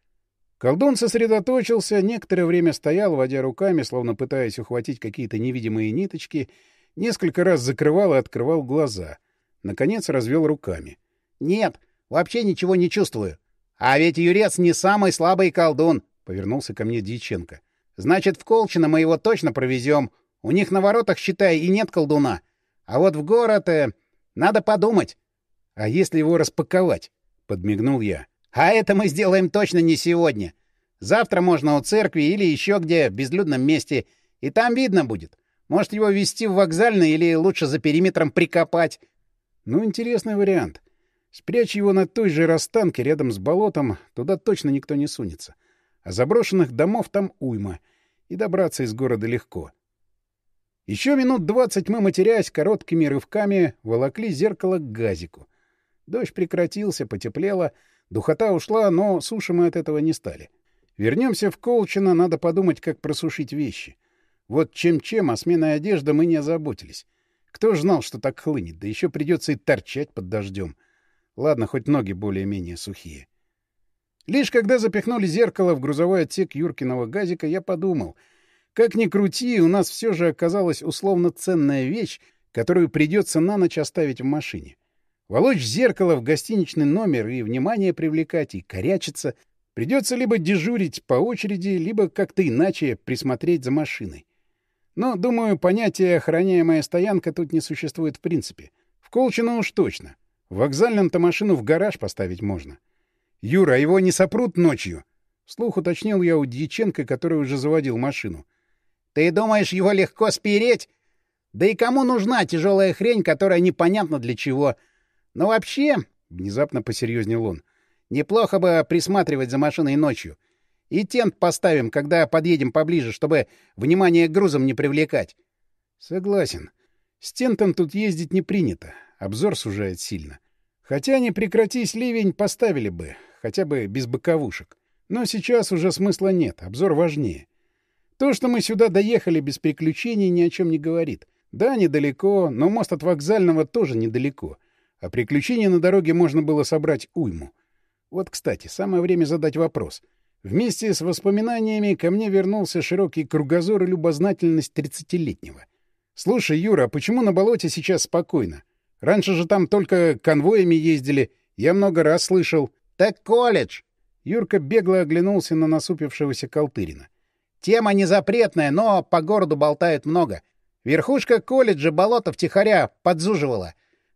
Колдун сосредоточился, некоторое время стоял, водя руками, словно пытаясь ухватить какие-то невидимые ниточки, несколько раз закрывал и открывал глаза. Наконец развел руками. — Нет, вообще ничего не чувствую. А ведь Юрец не самый слабый колдун. — повернулся ко мне Дьяченко. — Значит, в Колчино мы его точно провезем. У них на воротах, считай, и нет колдуна. А вот в город... Э, надо подумать. — А если его распаковать? — подмигнул я. — А это мы сделаем точно не сегодня. Завтра можно у церкви или еще где, в безлюдном месте. И там видно будет. Может, его везти в вокзальный или лучше за периметром прикопать. — Ну, интересный вариант. Спрячь его на той же расстанке рядом с болотом, туда точно никто не сунется. — А заброшенных домов там уйма, и добраться из города легко. Еще минут двадцать мы, матерясь короткими рывками, волокли зеркало к газику. Дождь прекратился, потеплело, духота ушла, но суши мы от этого не стали. Вернемся в Колчино, надо подумать, как просушить вещи. Вот чем-чем, а сменой одежды мы не озаботились. Кто ж знал, что так хлынет, да еще придется и торчать под дождем. Ладно, хоть ноги более-менее сухие. Лишь когда запихнули зеркало в грузовой отсек Юркиного газика, я подумал, как ни крути, у нас все же оказалась условно ценная вещь, которую придется на ночь оставить в машине. Волочь зеркало в гостиничный номер и внимание привлекать, и корячиться. Придется либо дежурить по очереди, либо как-то иначе присмотреть за машиной. Но, думаю, понятие «охраняемая стоянка» тут не существует в принципе. В Колчино уж точно. В вокзальном-то машину в гараж поставить можно. «Юра, а его не сопрут ночью?» Вслух уточнил я у Дьяченко, который уже заводил машину. «Ты думаешь, его легко спереть? Да и кому нужна тяжелая хрень, которая непонятно для чего? Но вообще...» — внезапно посерьезнел он. «Неплохо бы присматривать за машиной ночью. И тент поставим, когда подъедем поближе, чтобы внимание к грузам не привлекать». «Согласен. С тентом тут ездить не принято. Обзор сужает сильно. Хотя не прекратись ливень, поставили бы, хотя бы без боковушек. Но сейчас уже смысла нет, обзор важнее. То, что мы сюда доехали без приключений, ни о чем не говорит. Да, недалеко, но мост от вокзального тоже недалеко. А приключений на дороге можно было собрать уйму. Вот, кстати, самое время задать вопрос. Вместе с воспоминаниями ко мне вернулся широкий кругозор и любознательность тридцатилетнего. «Слушай, Юра, а почему на болоте сейчас спокойно? Раньше же там только конвоями ездили. Я много раз слышал. — Так колледж! Юрка бегло оглянулся на насупившегося Колтырина. — Тема не запретная, но по городу болтают много. Верхушка колледжа болото втихаря подзуживала.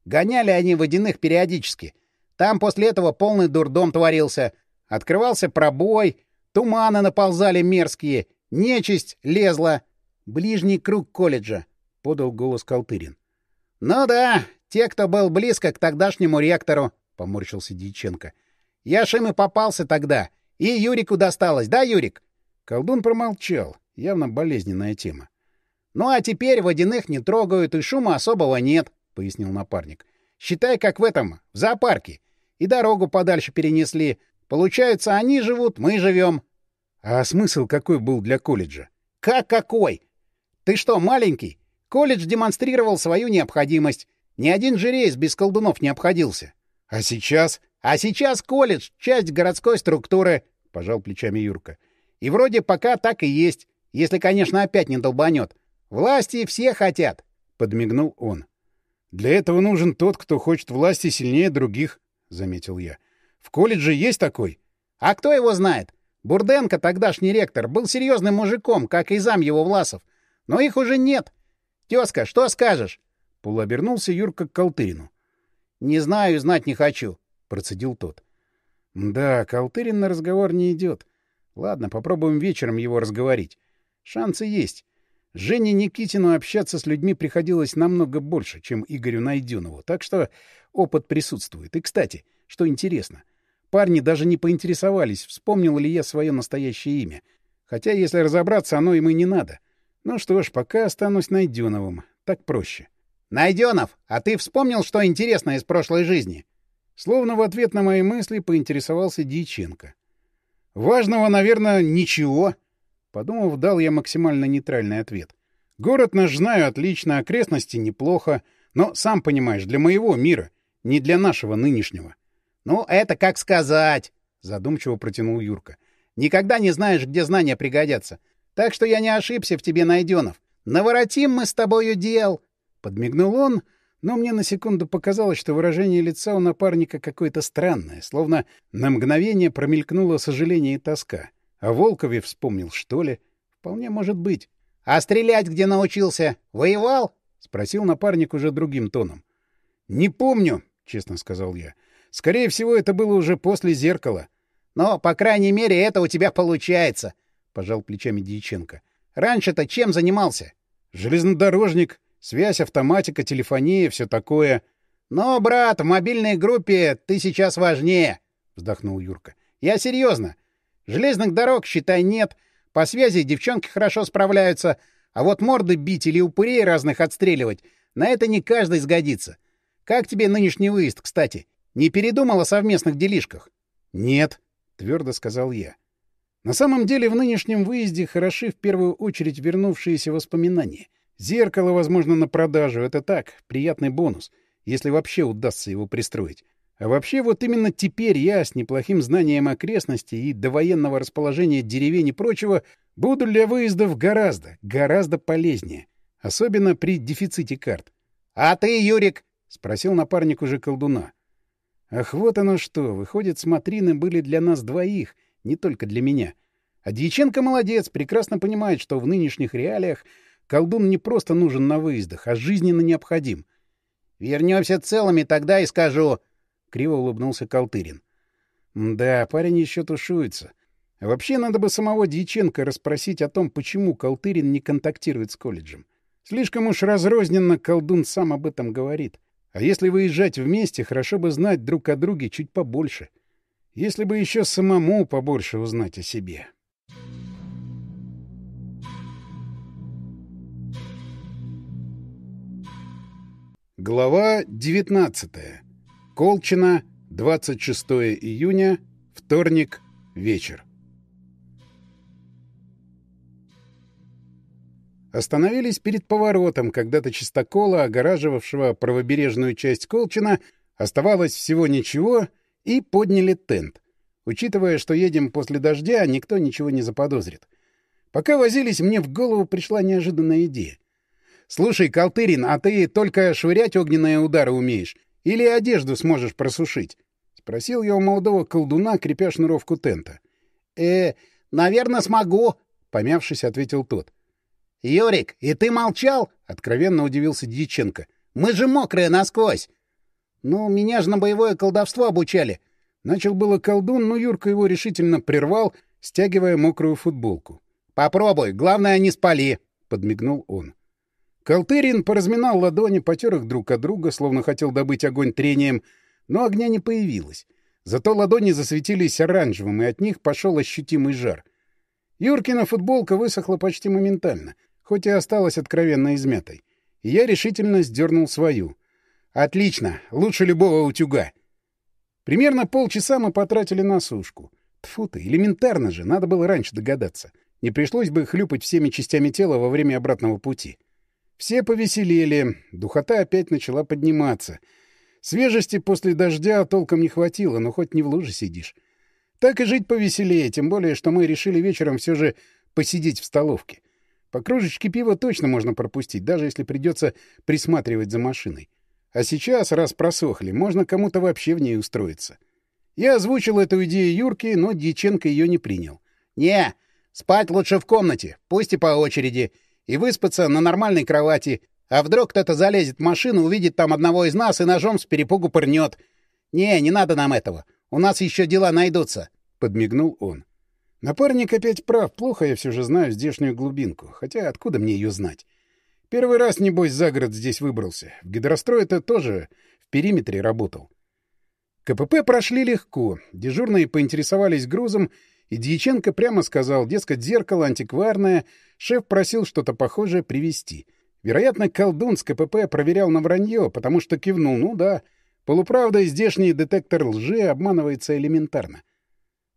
Гоняли они водяных периодически. Там после этого полный дурдом творился. Открывался пробой, туманы наползали мерзкие, нечисть лезла. Ближний круг колледжа, — подал голос Колтырин. — Ну да, те, кто был близко к тогдашнему ректору, — поморщился Дьяченко. — Я ж им и попался тогда. И Юрику досталось, да, Юрик? Колдун промолчал. Явно болезненная тема. — Ну а теперь водяных не трогают, и шума особого нет, — пояснил напарник. — Считай, как в этом, в зоопарке. И дорогу подальше перенесли. Получается, они живут, мы живем. — А смысл какой был для колледжа? — Как какой? Ты что, маленький? Колледж демонстрировал свою необходимость. Ни один же без колдунов не обходился. — А сейчас? — А сейчас колледж — часть городской структуры, — пожал плечами Юрка. — И вроде пока так и есть, если, конечно, опять не долбанет. Власти все хотят, — подмигнул он. — Для этого нужен тот, кто хочет власти сильнее других, — заметил я. — В колледже есть такой? — А кто его знает? Бурденко, тогдашний ректор, был серьезным мужиком, как и зам его Власов. Но их уже нет. Тезка, что скажешь? Полуобернулся Юрка к Колтырину. — Не знаю и знать не хочу, — процедил тот. — Да, Колтырин на разговор не идет. Ладно, попробуем вечером его разговорить. Шансы есть. Жене Никитину общаться с людьми приходилось намного больше, чем Игорю Найденову, так что опыт присутствует. И, кстати, что интересно, парни даже не поинтересовались, вспомнил ли я свое настоящее имя. Хотя, если разобраться, оно им и не надо. Ну что ж, пока останусь Найденовым. Так проще. — «Найденов, а ты вспомнил, что интересно из прошлой жизни?» Словно в ответ на мои мысли поинтересовался Дьяченко. «Важного, наверное, ничего». Подумав, дал я максимально нейтральный ответ. «Город наш знаю отлично, окрестности неплохо, но, сам понимаешь, для моего мира, не для нашего нынешнего». «Ну, это как сказать», — задумчиво протянул Юрка. «Никогда не знаешь, где знания пригодятся. Так что я не ошибся в тебе, Найденов. Наворотим мы с тобою дел». Подмигнул он, но мне на секунду показалось, что выражение лица у напарника какое-то странное, словно на мгновение промелькнуло сожаление и тоска. А Волкове вспомнил, что ли? Вполне может быть. — А стрелять где научился? Воевал? — спросил напарник уже другим тоном. — Не помню, — честно сказал я. — Скорее всего, это было уже после зеркала. — Но, по крайней мере, это у тебя получается, — пожал плечами Дьяченко. — Раньше-то чем занимался? — Железнодорожник. Связь, автоматика, телефония, все такое. — Но, брат, в мобильной группе ты сейчас важнее, — вздохнул Юрка. — Я серьезно. Железных дорог, считай, нет. По связи девчонки хорошо справляются. А вот морды бить или упырей разных отстреливать — на это не каждый сгодится. Как тебе нынешний выезд, кстати? Не передумал о совместных делишках? — Нет, — твердо сказал я. На самом деле в нынешнем выезде хороши в первую очередь вернувшиеся воспоминания. Зеркало, возможно, на продажу — это так, приятный бонус, если вообще удастся его пристроить. А вообще вот именно теперь я с неплохим знанием окрестностей и довоенного расположения деревень и прочего буду для выездов гораздо, гораздо полезнее. Особенно при дефиците карт. — А ты, Юрик? — спросил напарник уже колдуна. Ах, вот оно что. Выходит, смотрины были для нас двоих, не только для меня. А Дьяченко молодец, прекрасно понимает, что в нынешних реалиях колдун не просто нужен на выездах, а жизненно необходим. — Вернемся целыми, тогда и скажу. — криво улыбнулся Колтырин. — Да, парень еще тушуется. Вообще надо бы самого Дьяченко расспросить о том, почему Колтырин не контактирует с колледжем. Слишком уж разрозненно колдун сам об этом говорит. А если выезжать вместе, хорошо бы знать друг о друге чуть побольше. Если бы еще самому побольше узнать о себе. Глава 19. Колчина, 26 июня, вторник, вечер. Остановились перед поворотом, когда-то чистокола, огораживавшего правобережную часть Колчина, оставалось всего ничего, и подняли тент. Учитывая, что едем после дождя, никто ничего не заподозрит. Пока возились, мне в голову пришла неожиданная идея. «Слушай, Калтырин, а ты только швырять огненные удары умеешь? Или одежду сможешь просушить?» — спросил я у молодого колдуна, крепя шнуровку тента. «Э, наверное, смогу», — помявшись, ответил тот. — Юрик, и ты молчал? — откровенно удивился Дьяченко. — Мы же мокрые насквозь. — Ну, меня же на боевое колдовство обучали. Начал было колдун, но Юрка его решительно прервал, стягивая мокрую футболку. — Попробуй, главное, не спали, — подмигнул он. Колтырин поразминал ладони, потер их друг от друга, словно хотел добыть огонь трением, но огня не появилось. Зато ладони засветились оранжевым, и от них пошел ощутимый жар. Юркина футболка высохла почти моментально — хоть и осталась откровенно измятой. И я решительно сдернул свою. «Отлично! Лучше любого утюга!» Примерно полчаса мы потратили на сушку. Тфу ты, элементарно же, надо было раньше догадаться. Не пришлось бы хлюпать всеми частями тела во время обратного пути. Все повеселели, духота опять начала подниматься. Свежести после дождя толком не хватило, но хоть не в луже сидишь. Так и жить повеселее, тем более, что мы решили вечером все же посидеть в столовке. По кружечке пива точно можно пропустить, даже если придется присматривать за машиной. А сейчас, раз просохли, можно кому-то вообще в ней устроиться. Я озвучил эту идею Юрке, но Дьяченко ее не принял. «Не, спать лучше в комнате, пусть и по очереди, и выспаться на нормальной кровати. А вдруг кто-то залезет в машину, увидит там одного из нас и ножом с перепугу пырнет. Не, не надо нам этого, у нас еще дела найдутся», — подмигнул он. Напарник опять прав, плохо я все же знаю здешнюю глубинку, хотя откуда мне ее знать? Первый раз, небось, за город здесь выбрался. В гидрострое-то тоже в периметре работал. КПП прошли легко, дежурные поинтересовались грузом, и Дьяченко прямо сказал, дескать, зеркало антикварное, шеф просил что-то похожее привезти. Вероятно, колдун с КПП проверял на вранье, потому что кивнул, ну да, полуправда здешний детектор лжи обманывается элементарно.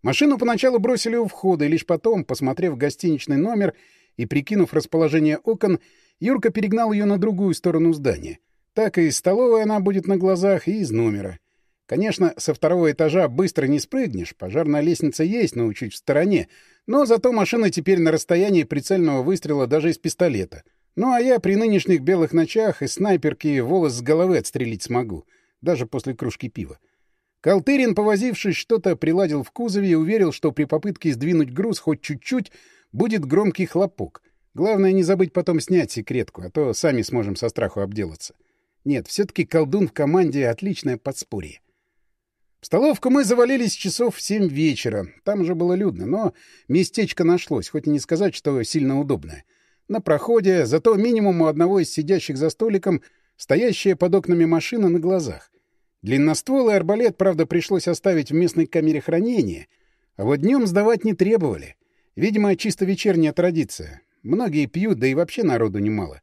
Машину поначалу бросили у входа, и лишь потом, посмотрев гостиничный номер и прикинув расположение окон, Юрка перегнал ее на другую сторону здания. Так и из столовой она будет на глазах, и из номера. Конечно, со второго этажа быстро не спрыгнешь, пожарная лестница есть, но чуть в стороне, но зато машина теперь на расстоянии прицельного выстрела даже из пистолета. Ну а я при нынешних белых ночах из снайперки волос с головы отстрелить смогу, даже после кружки пива. Колтырин, повозившись, что-то приладил в кузове и уверил, что при попытке сдвинуть груз хоть чуть-чуть будет громкий хлопок. Главное не забыть потом снять секретку, а то сами сможем со страху обделаться. Нет, все-таки колдун в команде — отличное подспорье. В столовку мы завалились часов в семь вечера. Там уже было людно, но местечко нашлось, хоть и не сказать, что сильно удобное. На проходе, зато минимум у одного из сидящих за столиком стоящая под окнами машина на глазах. Длинностволый арбалет, правда, пришлось оставить в местной камере хранения, А вот днем сдавать не требовали. Видимо, чисто вечерняя традиция. Многие пьют, да и вообще народу немало.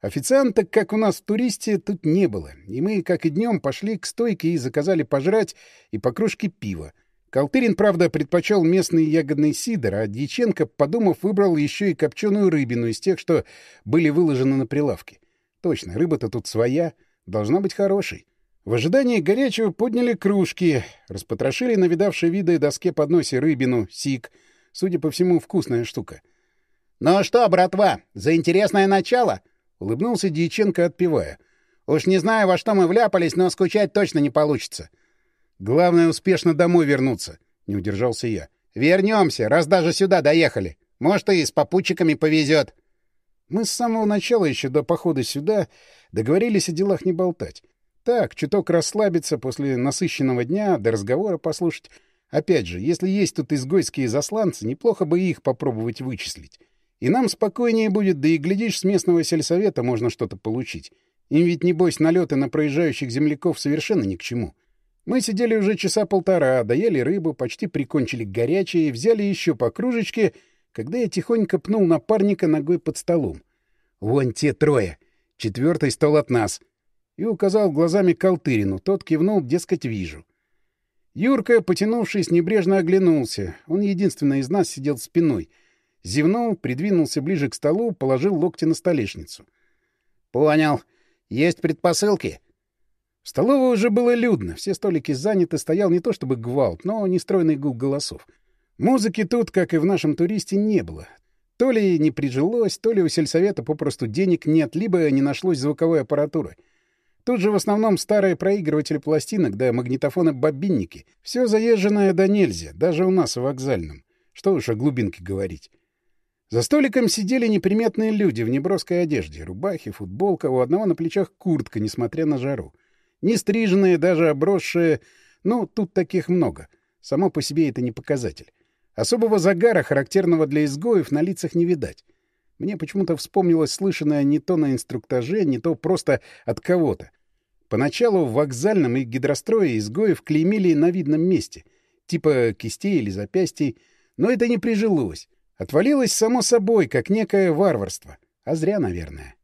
Официанта, как у нас в туристе, тут не было, и мы, как и днем, пошли к стойке и заказали пожрать и по кружке пива. Колтырин, правда, предпочел местный ягодный сидр, а Дьяченко, подумав, выбрал еще и копченую рыбину из тех, что были выложены на прилавке. Точно, рыба-то тут своя, должна быть хорошей. В ожидании горячего подняли кружки, распотрошили на видавшей виды доске подносе рыбину, сик. Судя по всему, вкусная штука. — Ну что, братва, за интересное начало? — улыбнулся Дьяченко, отпивая. — Уж не знаю, во что мы вляпались, но скучать точно не получится. — Главное, успешно домой вернуться, — не удержался я. — Вернемся, раз даже сюда доехали. Может, и с попутчиками повезет. Мы с самого начала, еще до похода сюда, договорились о делах не болтать. Так, чуток расслабиться после насыщенного дня, до разговора послушать. Опять же, если есть тут изгойские засланцы, неплохо бы их попробовать вычислить. И нам спокойнее будет, да и, глядишь, с местного сельсовета можно что-то получить. Им ведь, небось, налеты на проезжающих земляков совершенно ни к чему. — мы сидели уже часа полтора, доели рыбу, почти прикончили горячее взяли еще по кружечке, когда я тихонько пнул напарника ногой под столом. «Вон те трое! Четвертый стол от нас!» И указал глазами Колтырину. Тот кивнул, дескать, вижу. Юрка, потянувшись, небрежно оглянулся. Он единственный из нас сидел спиной. Зевнул, придвинулся ближе к столу, положил локти на столешницу. — Понял. Есть предпосылки? — в столовой уже было людно, все столики заняты, стоял не то чтобы гвалт, но нестройный гул голосов. Музыки тут, как и в нашем туристе, не было. То ли не прижилось, то ли у сельсовета попросту денег нет, либо не нашлось звуковой аппаратуры. Тут же в основном старые проигрыватели пластинок да магнитофоны-бобинники. Все заезженное до нельзя, даже у нас в вокзальном. Что уж о глубинке говорить. За столиком сидели неприметные люди в неброской одежде. Рубахи, футболка, у одного на плечах куртка, несмотря на жару. Не стриженные, даже обросшие. Ну, тут таких много. Само по себе это не показатель. Особого загара, характерного для изгоев, на лицах не видать. Мне почему-то вспомнилось слышанное не то на инструктаже, не то просто от кого-то. Поначалу в вокзальном и гидрострое изгоев клеймили на видном месте, типа кистей или запястий, но это не прижилось. Отвалилось само собой, как некое варварство. А зря, наверное.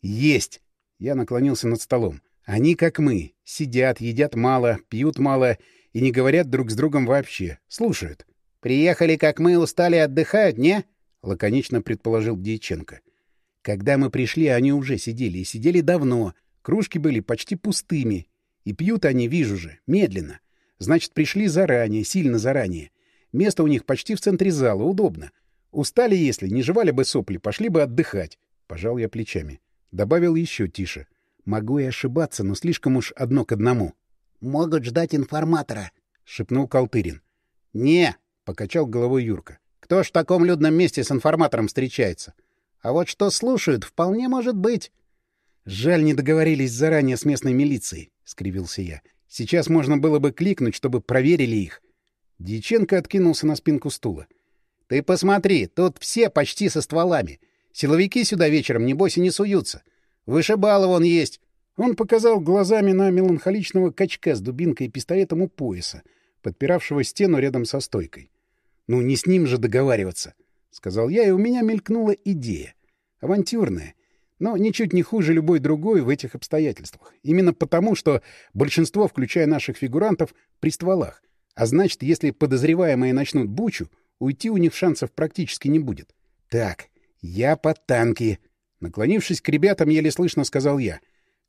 «Есть!» — я наклонился над столом. Они, как мы, сидят, едят мало, пьют мало и не говорят друг с другом вообще. Слушают. «Приехали, как мы, устали, отдыхают, не?» — лаконично предположил Дьяченко. Когда мы пришли, они уже сидели, и сидели давно. Кружки были почти пустыми. И пьют они, вижу же, медленно. Значит, пришли заранее, сильно заранее. Место у них почти в центре зала, удобно. Устали, если, не жевали бы сопли, пошли бы отдыхать. Пожал я плечами. Добавил еще тише. Могу и ошибаться, но слишком уж одно к одному. — Могут ждать информатора, — шепнул Колтырин. — Не, — покачал головой Юрка. — Кто ж в таком людном месте с информатором встречается? А вот что слушают, вполне может быть. — Жаль, не договорились заранее с местной милицией, — скривился я. — Сейчас можно было бы кликнуть, чтобы проверили их. Дьяченко откинулся на спинку стула. — Ты посмотри, тут все почти со стволами. Силовики сюда вечером, небось, и не суются. Вышибалов он есть. Он показал глазами на меланхоличного качка с дубинкой и пистолетом у пояса, подпиравшего стену рядом со стойкой. «Ну, не с ним же договариваться», — сказал я, и у меня мелькнула идея. Авантюрная, но ничуть не хуже любой другой в этих обстоятельствах. Именно потому, что большинство, включая наших фигурантов, при стволах. А значит, если подозреваемые начнут бучу, уйти у них шансов практически не будет. Так, я под танки. Наклонившись к ребятам, еле слышно сказал я.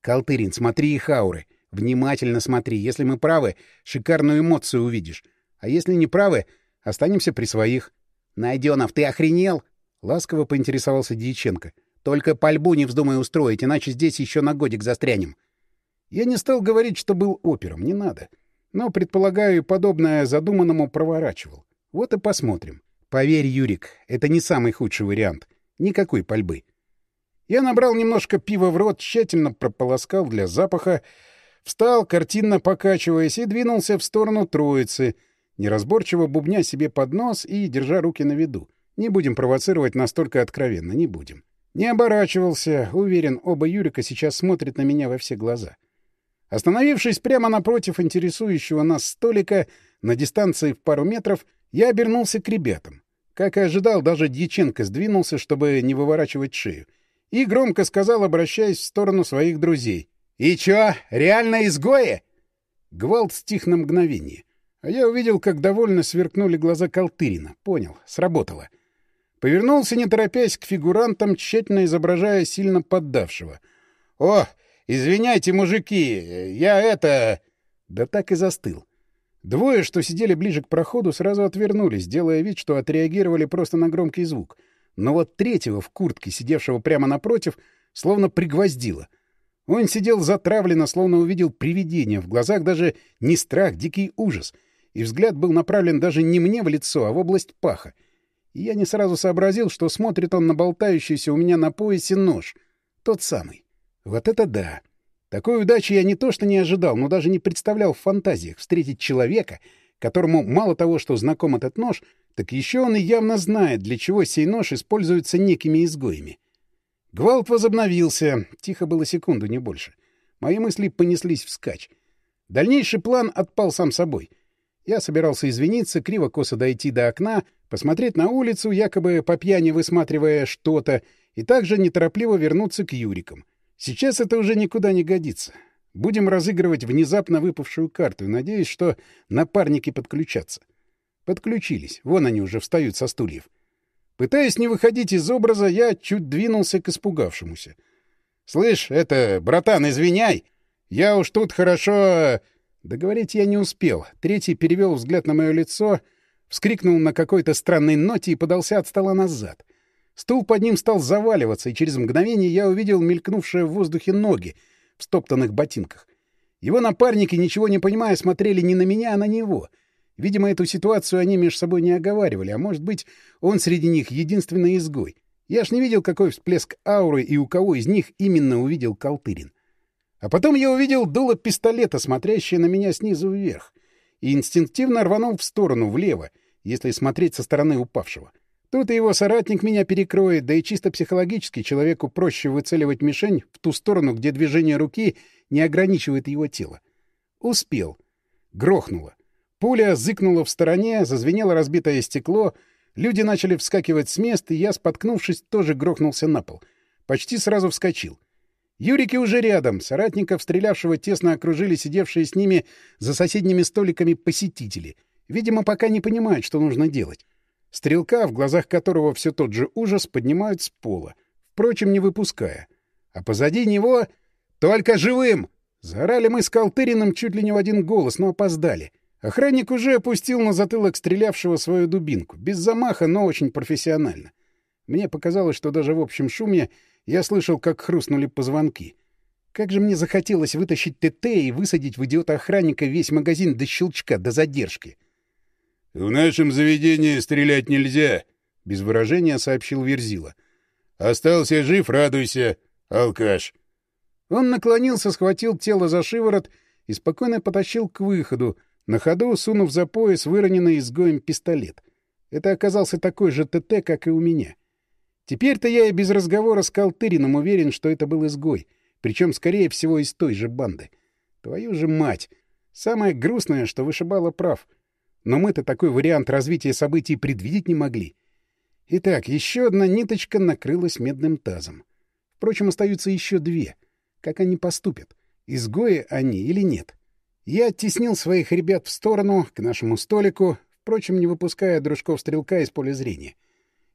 «Калтырин, смотри их ауры. Внимательно смотри. Если мы правы, шикарную эмоцию увидишь. А если не правы, останемся при своих». «Найденов, ты охренел?» — ласково поинтересовался Дьяченко. «Только пальбу не вздумай устроить, иначе здесь еще на годик застрянем». Я не стал говорить, что был опером, не надо. Но, предполагаю, подобное задуманному проворачивал. Вот и посмотрим. Поверь, Юрик, это не самый худший вариант. Никакой пальбы. Я набрал немножко пива в рот, тщательно прополоскал для запаха, встал, картинно покачиваясь, и двинулся в сторону троицы, неразборчиво бубня себе под нос и держа руки на виду. Не будем провоцировать настолько откровенно, не будем. Не оборачивался, уверен, оба Юрика сейчас смотрят на меня во все глаза. Остановившись прямо напротив интересующего нас столика, на дистанции в пару метров, я обернулся к ребятам. Как и ожидал, даже Дьяченко сдвинулся, чтобы не выворачивать шею. И громко сказал, обращаясь в сторону своих друзей. «И чё, реально изгои?» Гвалт стих на мгновение. А я увидел, как довольно сверкнули глаза Колтырина. Понял, сработало. Повернулся, не торопясь, к фигурантам, тщательно изображая сильно поддавшего. «О, извиняйте, мужики, я это...» Да так и застыл. Двое, что сидели ближе к проходу, сразу отвернулись, делая вид, что отреагировали просто на громкий звук. Но вот третьего в куртке, сидевшего прямо напротив, словно пригвоздило. Он сидел затравленно, словно увидел привидение, в глазах даже не страх, дикий ужас. И взгляд был направлен даже не мне в лицо, а в область паха. И я не сразу сообразил, что смотрит он на болтающийся у меня на поясе нож. Тот самый. Вот это да! Такой удачи я не то что не ожидал, но даже не представлял в фантазиях встретить человека, которому мало того, что знаком этот нож, так еще он и явно знает, для чего сей нож используется некими изгоями. Гвалт возобновился. Тихо было секунду, не больше. Мои мысли понеслись вскачь. Дальнейший план отпал сам собой. Я собирался извиниться, криво-косо дойти до окна, посмотреть на улицу, якобы по пьяни высматривая что-то, и также неторопливо вернуться к Юрикам. Сейчас это уже никуда не годится. Будем разыгрывать внезапно выпавшую карту, надеюсь, что напарники подключатся. Подключились. Вон они уже встают со стульев. Пытаясь не выходить из образа, я чуть двинулся к испугавшемуся. — Слышь, это, братан, извиняй! Я уж тут хорошо... Договорить я не успел. Третий перевел взгляд на мое лицо, вскрикнул на какой-то странной ноте и подался от стола назад. Стул под ним стал заваливаться, и через мгновение я увидел мелькнувшие в воздухе ноги в стоптанных ботинках. Его напарники, ничего не понимая, смотрели не на меня, а на него. Видимо, эту ситуацию они между собой не оговаривали, а может быть, он среди них единственный изгой. Я ж не видел, какой всплеск ауры и у кого из них именно увидел Калтырин. А потом я увидел дуло пистолета, смотрящее на меня снизу вверх, и инстинктивно рванул в сторону, влево, если смотреть со стороны упавшего. — Тут и его соратник меня перекроет, да и чисто психологически человеку проще выцеливать мишень в ту сторону, где движение руки не ограничивает его тело. Успел. Грохнуло. Пуля зыкнула в стороне, зазвенело разбитое стекло, люди начали вскакивать с мест, и я, споткнувшись, тоже грохнулся на пол. Почти сразу вскочил. Юрики уже рядом, соратников, стрелявшего, тесно окружили сидевшие с ними за соседними столиками посетители. Видимо, пока не понимают, что нужно делать. Стрелка, в глазах которого все тот же ужас, поднимают с пола, впрочем, не выпуская. А позади него «Только живым!» Заорали мы с Калтыриным чуть ли не в один голос, но опоздали. Охранник уже опустил на затылок стрелявшего свою дубинку. Без замаха, но очень профессионально. Мне показалось, что даже в общем шуме я слышал, как хрустнули позвонки. Как же мне захотелось вытащить ТТ и высадить в идиота-охранника весь магазин до щелчка, до задержки. — В нашем заведении стрелять нельзя, — без выражения сообщил Верзила. — Остался жив, радуйся, алкаш. Он наклонился, схватил тело за шиворот и спокойно потащил к выходу, на ходу сунув за пояс выроненный изгоем пистолет. Это оказался такой же ТТ, как и у меня. Теперь-то я и без разговора с Калтырином уверен, что это был изгой, причем, скорее всего, из той же банды. Твою же мать! Самое грустное, что вышибало прав — но мы-то такой вариант развития событий предвидеть не могли. Итак, еще одна ниточка накрылась медным тазом. Впрочем, остаются еще две. Как они поступят? Изгои они или нет? Я оттеснил своих ребят в сторону, к нашему столику, впрочем, не выпуская дружков-стрелка из поля зрения.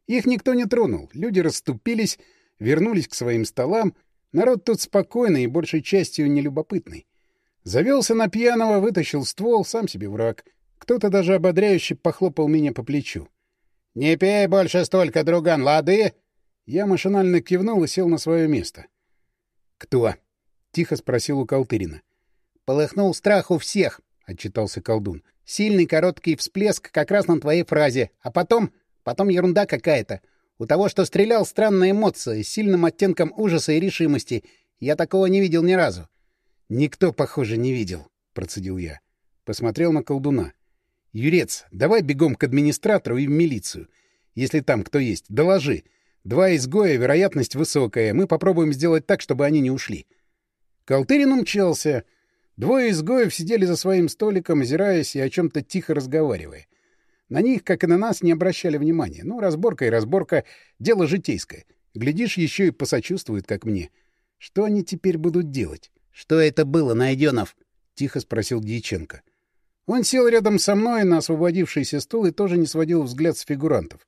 Их никто не тронул, люди расступились, вернулись к своим столам. Народ тут спокойный и большей частью нелюбопытный. Завелся на пьяного, вытащил ствол, сам себе враг — кто-то даже ободряюще похлопал меня по плечу. «Не пей больше столько, друган, лады?» Я машинально кивнул и сел на свое место. «Кто?» — тихо спросил у Калтырина. «Полыхнул страх у всех», — отчитался колдун. «Сильный короткий всплеск как раз на твоей фразе. А потом... потом ерунда какая-то. У того, что стрелял, странная эмоция, с сильным оттенком ужаса и решимости. Я такого не видел ни разу». «Никто, похоже, не видел», — процедил я. Посмотрел на колдуна. Юрец, давай бегом к администратору и в милицию. Если там кто есть, доложи. Два изгоя, вероятность высокая. Мы попробуем сделать так, чтобы они не ушли. Колтырин умчался. Двое изгоев сидели за своим столиком, озираясь и о чем-то тихо разговаривая. На них, как и на нас, не обращали внимания. Ну, разборка и разборка — дело житейское. Глядишь, еще и посочувствуют, как мне. Что они теперь будут делать? — Что это было, Найденов? — тихо спросил Дьяченко. Он сел рядом со мной на освободившийся стул и тоже не сводил взгляд с фигурантов.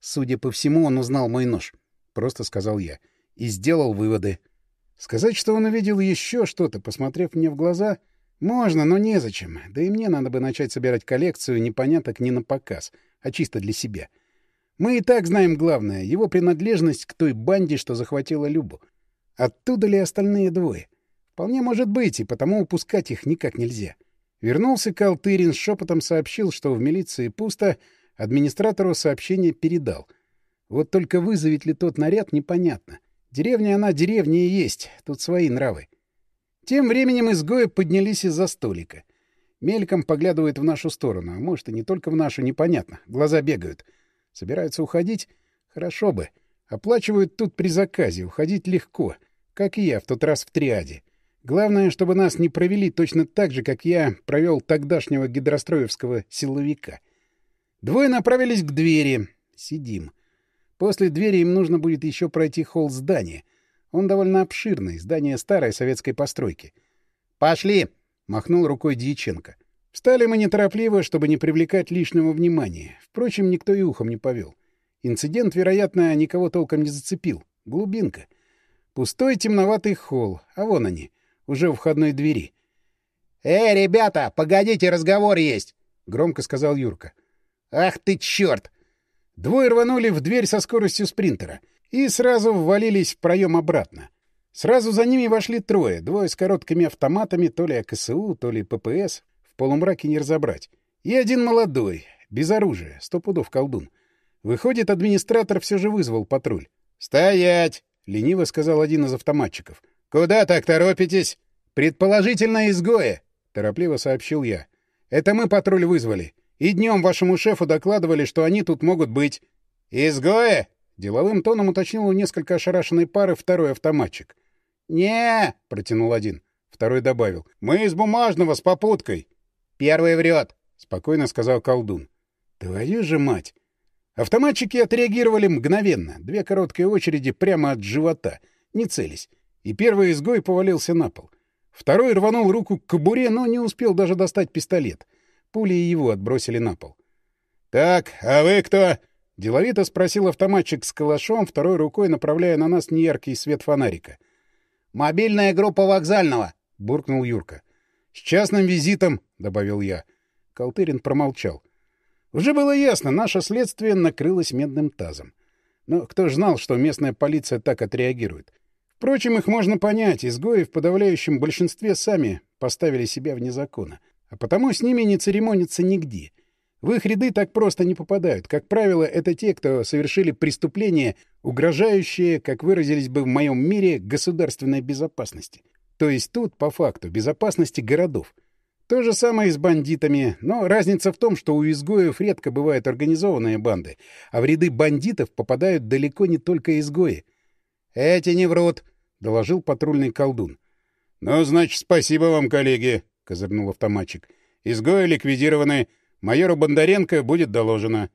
Судя по всему, он узнал мой нож, — просто сказал я, — и сделал выводы. Сказать, что он увидел еще что-то, посмотрев мне в глаза, можно, но незачем. Да и мне надо бы начать собирать коллекцию непоняток не на показ, а чисто для себя. Мы и так знаем главное — его принадлежность к той банде, что захватила Любу. Оттуда ли остальные двое? Вполне может быть, и потому упускать их никак нельзя. Вернулся Калтырин, шепотом сообщил, что в милиции пусто, администратору сообщение передал. Вот только вызовет ли тот наряд, непонятно. Деревня она деревня и есть, тут свои нравы. Тем временем изгои поднялись из-за столика. Мельком поглядывают в нашу сторону, а может и не только в нашу, непонятно. Глаза бегают. Собираются уходить? Хорошо бы. Оплачивают тут при заказе, уходить легко, как и я в тот раз в триаде. Главное, чтобы нас не провели точно так же, как я провел тогдашнего гидростроевского силовика. Двое направились к двери. Сидим. После двери им нужно будет еще пройти холл здания. Он довольно обширный, здание старой советской постройки. «Пошли!» — махнул рукой Дьяченко. Встали мы неторопливо, чтобы не привлекать лишнего внимания. Впрочем, никто и ухом не повел. Инцидент, вероятно, никого толком не зацепил. Глубинка. Пустой темноватый холл, а вон они, уже у входной двери. «Эй, ребята, погодите, разговор есть!» — громко сказал Юрка. «Ах ты черт!» Двое рванули в дверь со скоростью спринтера и сразу ввалились в проем обратно. Сразу за ними вошли трое, двое с короткими автоматами, то ли АКСУ, то ли ППС, в полумраке не разобрать. И один молодой, без оружия, сто пудов колдун. Выходит, администратор все же вызвал патруль. «Стоять!» — лениво сказал один из автоматчиков. «Куда так торопитесь?» «Предположительно, изгоя!» — торопливо сообщил я. «Это мы патруль вызвали. И днем вашему шефу докладывали, что они тут могут быть. «Изгои?» — деловым тоном уточнил у несколько ошарашенной пары второй автоматчик. не протянул один. Второй добавил. «Мы из бумажного, с попуткой». «Первый врет», — спокойно сказал колдун. «Твою же мать!» Автоматчики отреагировали мгновенно. Две короткие очереди прямо от живота, не целясь. И первый изгой повалился на пол. Второй рванул руку к кобуре, но не успел даже достать пистолет — Пули его отбросили на пол. «Так, а вы кто?» — деловито спросил автоматчик с калашом, второй рукой направляя на нас неяркий свет фонарика. «Мобильная группа вокзального!» — буркнул Юрка. «С частным визитом!» — добавил я. Колтырин промолчал. Уже было ясно, наше следствие накрылось медным тазом. Но кто ж знал, что местная полиция так отреагирует? Впрочем, их можно понять. Изгои в подавляющем большинстве сами поставили себя вне закона. А потому с ними не церемонятся нигде. В их ряды так просто не попадают. Как правило, это те, кто совершили преступления, угрожающие, как выразились бы в моем мире, государственной безопасности. То есть тут, по факту, безопасности городов. То же самое и с бандитами, но разница в том, что у изгоев редко бывают организованные банды, а в ряды бандитов попадают далеко не только изгои. «Эти не врут», — доложил патрульный колдун. «Ну, значит, спасибо вам, коллеги», — козырнул автоматчик. «Изгои ликвидированы. Майору Бондаренко будет доложено».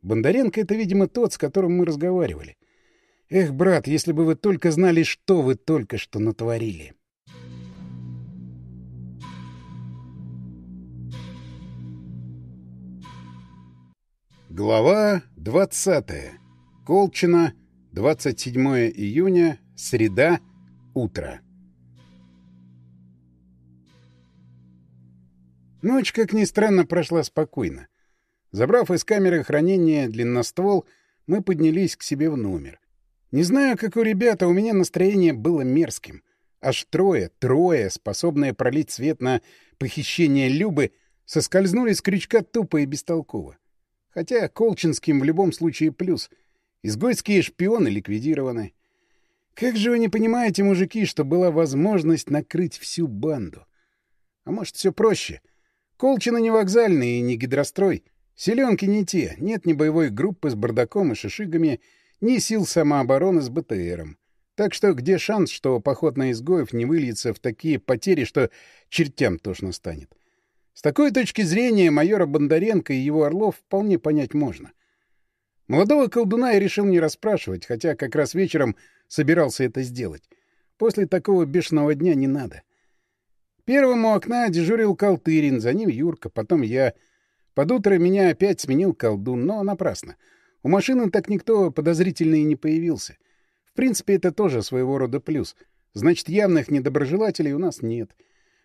Бондаренко — это, видимо, тот, с которым мы разговаривали. Эх, брат, если бы вы только знали, что вы только что натворили. Глава 20. Колчина, 27 июня, среда, утро. Ночь, как ни странно, прошла спокойно. Забрав из камеры хранения длинноствол, мы поднялись к себе в номер. Не знаю, как у ребят, а у меня настроение было мерзким. Аж трое, трое, способные пролить свет на похищение Любы, соскользнули с крючка тупо и бестолково. Хотя Колчинским в любом случае плюс. Изгойские шпионы ликвидированы. Как же вы не понимаете, мужики, что была возможность накрыть всю банду? А может, все проще — Колчино не вокзальный и не гидрострой. Селенки не те, нет ни боевой группы с бардаком и шишигами, ни сил самообороны с БТРом. Так что где шанс, что поход на изгоев не выльется в такие потери, что чертям тошно станет? С такой точки зрения майора Бондаренко и его орлов вполне понять можно. Молодого колдуна я решил не расспрашивать, хотя как раз вечером собирался это сделать. После такого бешеного дня не надо. Первому окна дежурил Калтырин, за ним Юрка, потом я. Под утро меня опять сменил колдун, но напрасно. У машины так никто подозрительный не появился. В принципе, это тоже своего рода плюс. Значит, явных недоброжелателей у нас нет.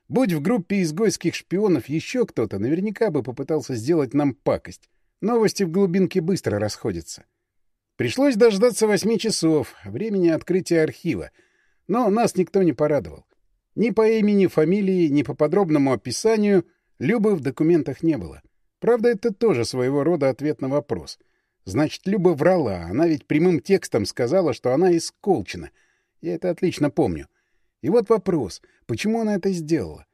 Будь в группе изгойских шпионов еще кто-то, наверняка бы попытался сделать нам пакость. Новости в глубинке быстро расходятся. Пришлось дождаться восьми часов, времени открытия архива. Но нас никто не порадовал. Ни по имени, фамилии, ни по подробному описанию Любы в документах не было. Правда, это тоже своего рода ответ на вопрос. Значит, Люба врала. Она ведь прямым текстом сказала, что она из Колчина. Я это отлично помню. И вот вопрос. Почему она это сделала?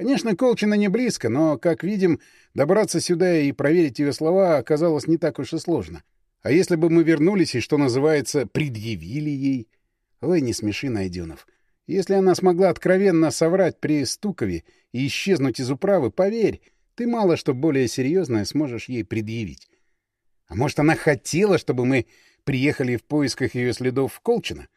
Конечно, Колчина не близко, но, как видим, добраться сюда и проверить ее слова оказалось не так уж и сложно. А если бы мы вернулись и, что называется, предъявили ей? Ой, не смеши, Найденов. Если она смогла откровенно соврать при Стукове и исчезнуть из управы, поверь, ты мало что более серьезное сможешь ей предъявить. А может, она хотела, чтобы мы приехали в поисках ее следов в Колчино?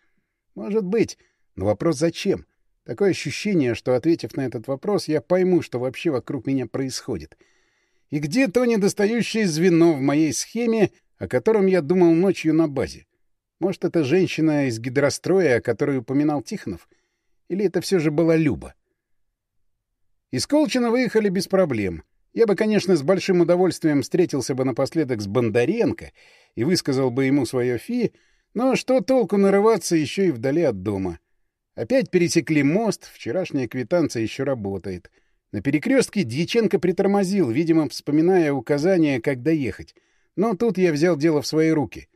Может быть. Но вопрос зачем? Такое ощущение, что, ответив на этот вопрос, я пойму, что вообще вокруг меня происходит. И где то недостающее звено в моей схеме, о котором я думал ночью на базе? Может, это женщина из гидростроя, о которой упоминал Тихонов? Или это все же была Люба? Из Колчина выехали без проблем. Я бы, конечно, с большим удовольствием встретился бы напоследок с Бондаренко и высказал бы ему свое фи, но что толку нарываться еще и вдали от дома? Опять пересекли мост, вчерашняя квитанция еще работает. На перекрестке Дьяченко притормозил, видимо, вспоминая указания, как доехать. Но тут я взял дело в свои руки.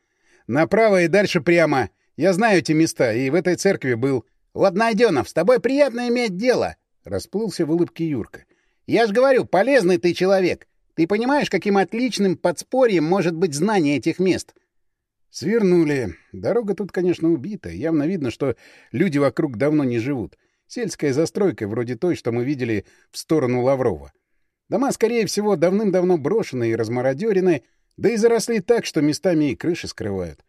«Направо и дальше прямо. Я знаю эти места, и в этой церкви был». «Вот, Найденов, с тобой приятно иметь дело!» — расплылся в улыбке Юрка. «Я ж говорю, полезный ты человек. Ты понимаешь, каким отличным подспорьем может быть знание этих мест?» Свернули. Дорога тут, конечно, убита. Явно видно, что люди вокруг давно не живут. Сельская застройка, вроде той, что мы видели в сторону Лаврова. Дома, скорее всего, давным-давно брошены и размародерены, да и заросли так, что местами и крыши скрывают.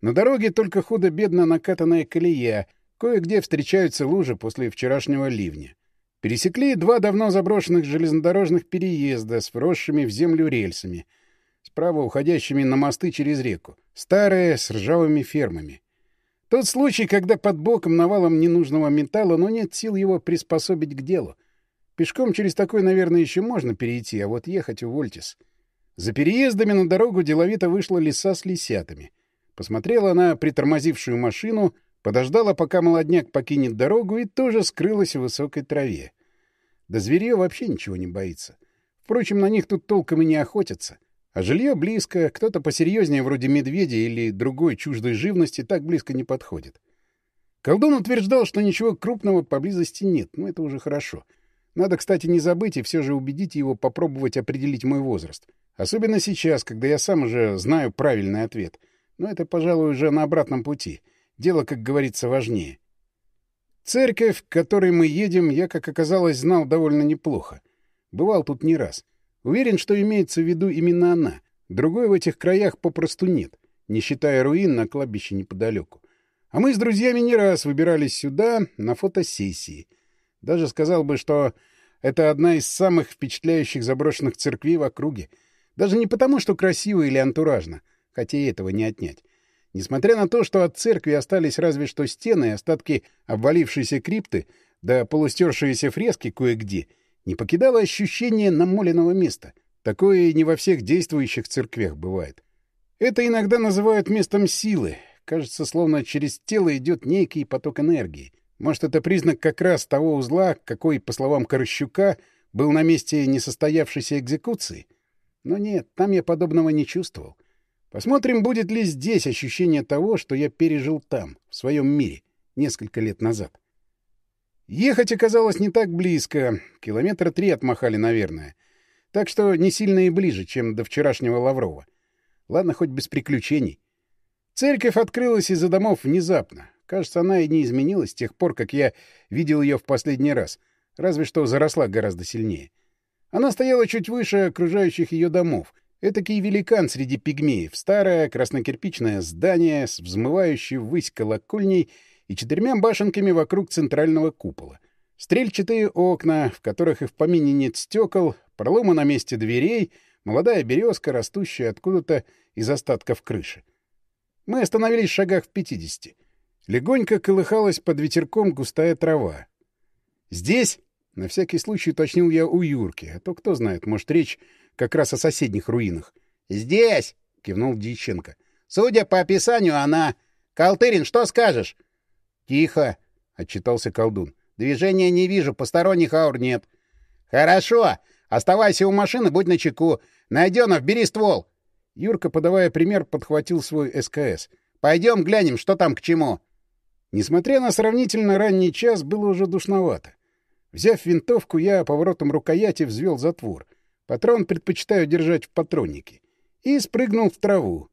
На дороге только худо-бедно накатанная колея, кое-где встречаются лужи после вчерашнего ливня. Пересекли два давно заброшенных железнодорожных переезда с вросшими в землю рельсами — справа уходящими на мосты через реку, старые, с ржавыми фермами. Тот случай, когда под боком навалом ненужного металла, но нет сил его приспособить к делу. Пешком через такой, наверное, еще можно перейти, а вот ехать увольтесь. За переездами на дорогу деловито вышла лиса с лисятами. Посмотрела на притормозившую машину, подождала, пока молодняк покинет дорогу, и тоже скрылась в высокой траве. Да зверье вообще ничего не боится. Впрочем, на них тут толком и не охотятся. А жилье близко, кто-то посерьезнее, вроде медведя или другой чуждой живности, так близко не подходит. Колдун утверждал, что ничего крупного поблизости нет, но это уже хорошо. Надо, кстати, не забыть и все же убедить его попробовать определить мой возраст. Особенно сейчас, когда я сам уже знаю правильный ответ. Но это, пожалуй, уже на обратном пути. Дело, как говорится, важнее. Церковь, к которой мы едем, я, как оказалось, знал довольно неплохо. Бывал тут не раз. Уверен, что имеется в виду именно она. Другой в этих краях попросту нет, не считая руин на кладбище неподалеку. А мы с друзьями не раз выбирались сюда на фотосессии. Даже сказал бы, что это одна из самых впечатляющих заброшенных церквей в округе. Даже не потому, что красиво или антуражно, хотя и этого не отнять. Несмотря на то, что от церкви остались разве что стены и остатки обвалившейся крипты, да полустершиеся фрески кое-где — не покидало ощущение намоленного места. Такое не во всех действующих церквях бывает. Это иногда называют местом силы. Кажется, словно через тело идет некий поток энергии. Может, это признак как раз того узла, какой, по словам Корощука, был на месте несостоявшейся экзекуции? Но нет, там я подобного не чувствовал. Посмотрим, будет ли здесь ощущение того, что я пережил там, в своем мире, несколько лет назад. Ехать оказалось не так близко. Километра три отмахали, наверное. Так что не сильно и ближе, чем до вчерашнего Лаврова. Ладно, хоть без приключений. Церковь открылась из-за домов внезапно. Кажется, она и не изменилась с тех пор, как я видел ее в последний раз, разве что заросла гораздо сильнее. Она стояла чуть выше окружающих ее домов. Этакий великан среди пигмеев. Старое краснокирпичное здание с взмывающей ввысь колокольней и четырьмя башенками вокруг центрального купола. Стрельчатые окна, в которых и в помине нет стекол, проломы на месте дверей, молодая березка, растущая откуда-то из остатков крыши. Мы остановились в шагах в пятидесяти. Легонько колыхалась под ветерком густая трава. «Здесь?» — на всякий случай уточнил я у Юрки, а то кто знает, может, речь как раз о соседних руинах. «Здесь!» — кивнул Дьяченко. «Судя по описанию, она... Калтырин, что скажешь?» «Тихо!» — отчитался колдун. «Движения не вижу, посторонних аур нет». «Хорошо! Оставайся у машины, будь начеку. Найденов, бери ствол!» Юрка, подавая пример, подхватил свой СКС. «Пойдем глянем, что там к чему». Несмотря на сравнительно ранний час, было уже душновато. Взяв винтовку, я поворотом рукояти взвел затвор. Патрон предпочитаю держать в патроннике. И спрыгнул в траву.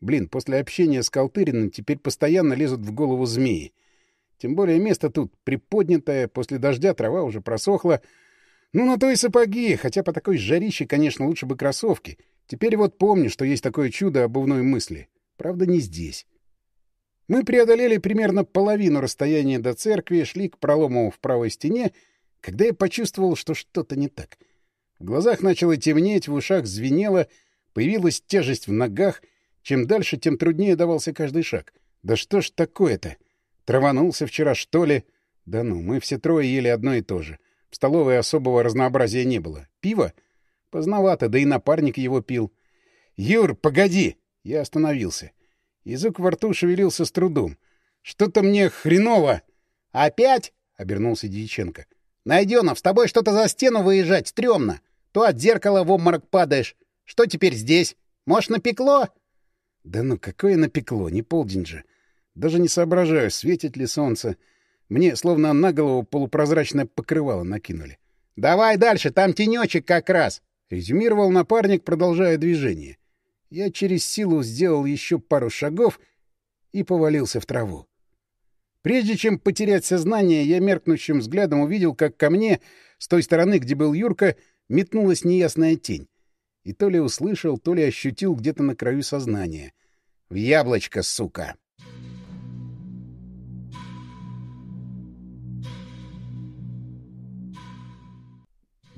Блин, после общения с Колтыриным теперь постоянно лезут в голову змеи. Тем более место тут приподнятое, после дождя трава уже просохла. Ну, на то и сапоги, хотя по такой жарище, конечно, лучше бы кроссовки. Теперь вот помню, что есть такое чудо обувной мысли. Правда, не здесь. Мы преодолели примерно половину расстояния до церкви, шли к пролому в правой стене когда я почувствовал, что что-то не так. В глазах начало темнеть, в ушах звенело, появилась тяжесть в ногах. Чем дальше, тем труднее давался каждый шаг. Да что ж такое-то? Траванулся вчера, что ли? Да ну, мы все трое ели одно и то же. В столовой особого разнообразия не было. Пиво? Поздновато, да и напарник его пил. «Юр, погоди!» Я остановился. Язык во рту шевелился с трудом. «Что-то мне хреново!» «Опять?» — обернулся Дьяченко. Найденов, с тобой что-то за стену выезжать стрёмно. То от зеркала в обморок падаешь. Что теперь здесь? Может, напекло? Да ну, какое напекло, не полдень же. Даже не соображаю, светит ли солнце. Мне словно на голову полупрозрачное покрывало накинули. «Давай дальше, там тенечек как раз!» — резюмировал напарник, продолжая движение. Я через силу сделал еще пару шагов и повалился в траву. Прежде чем потерять сознание, я меркнущим взглядом увидел, как ко мне, с той стороны, где был Юрка, метнулась неясная тень. И то ли услышал, то ли ощутил где-то на краю сознания. В яблочко, сука!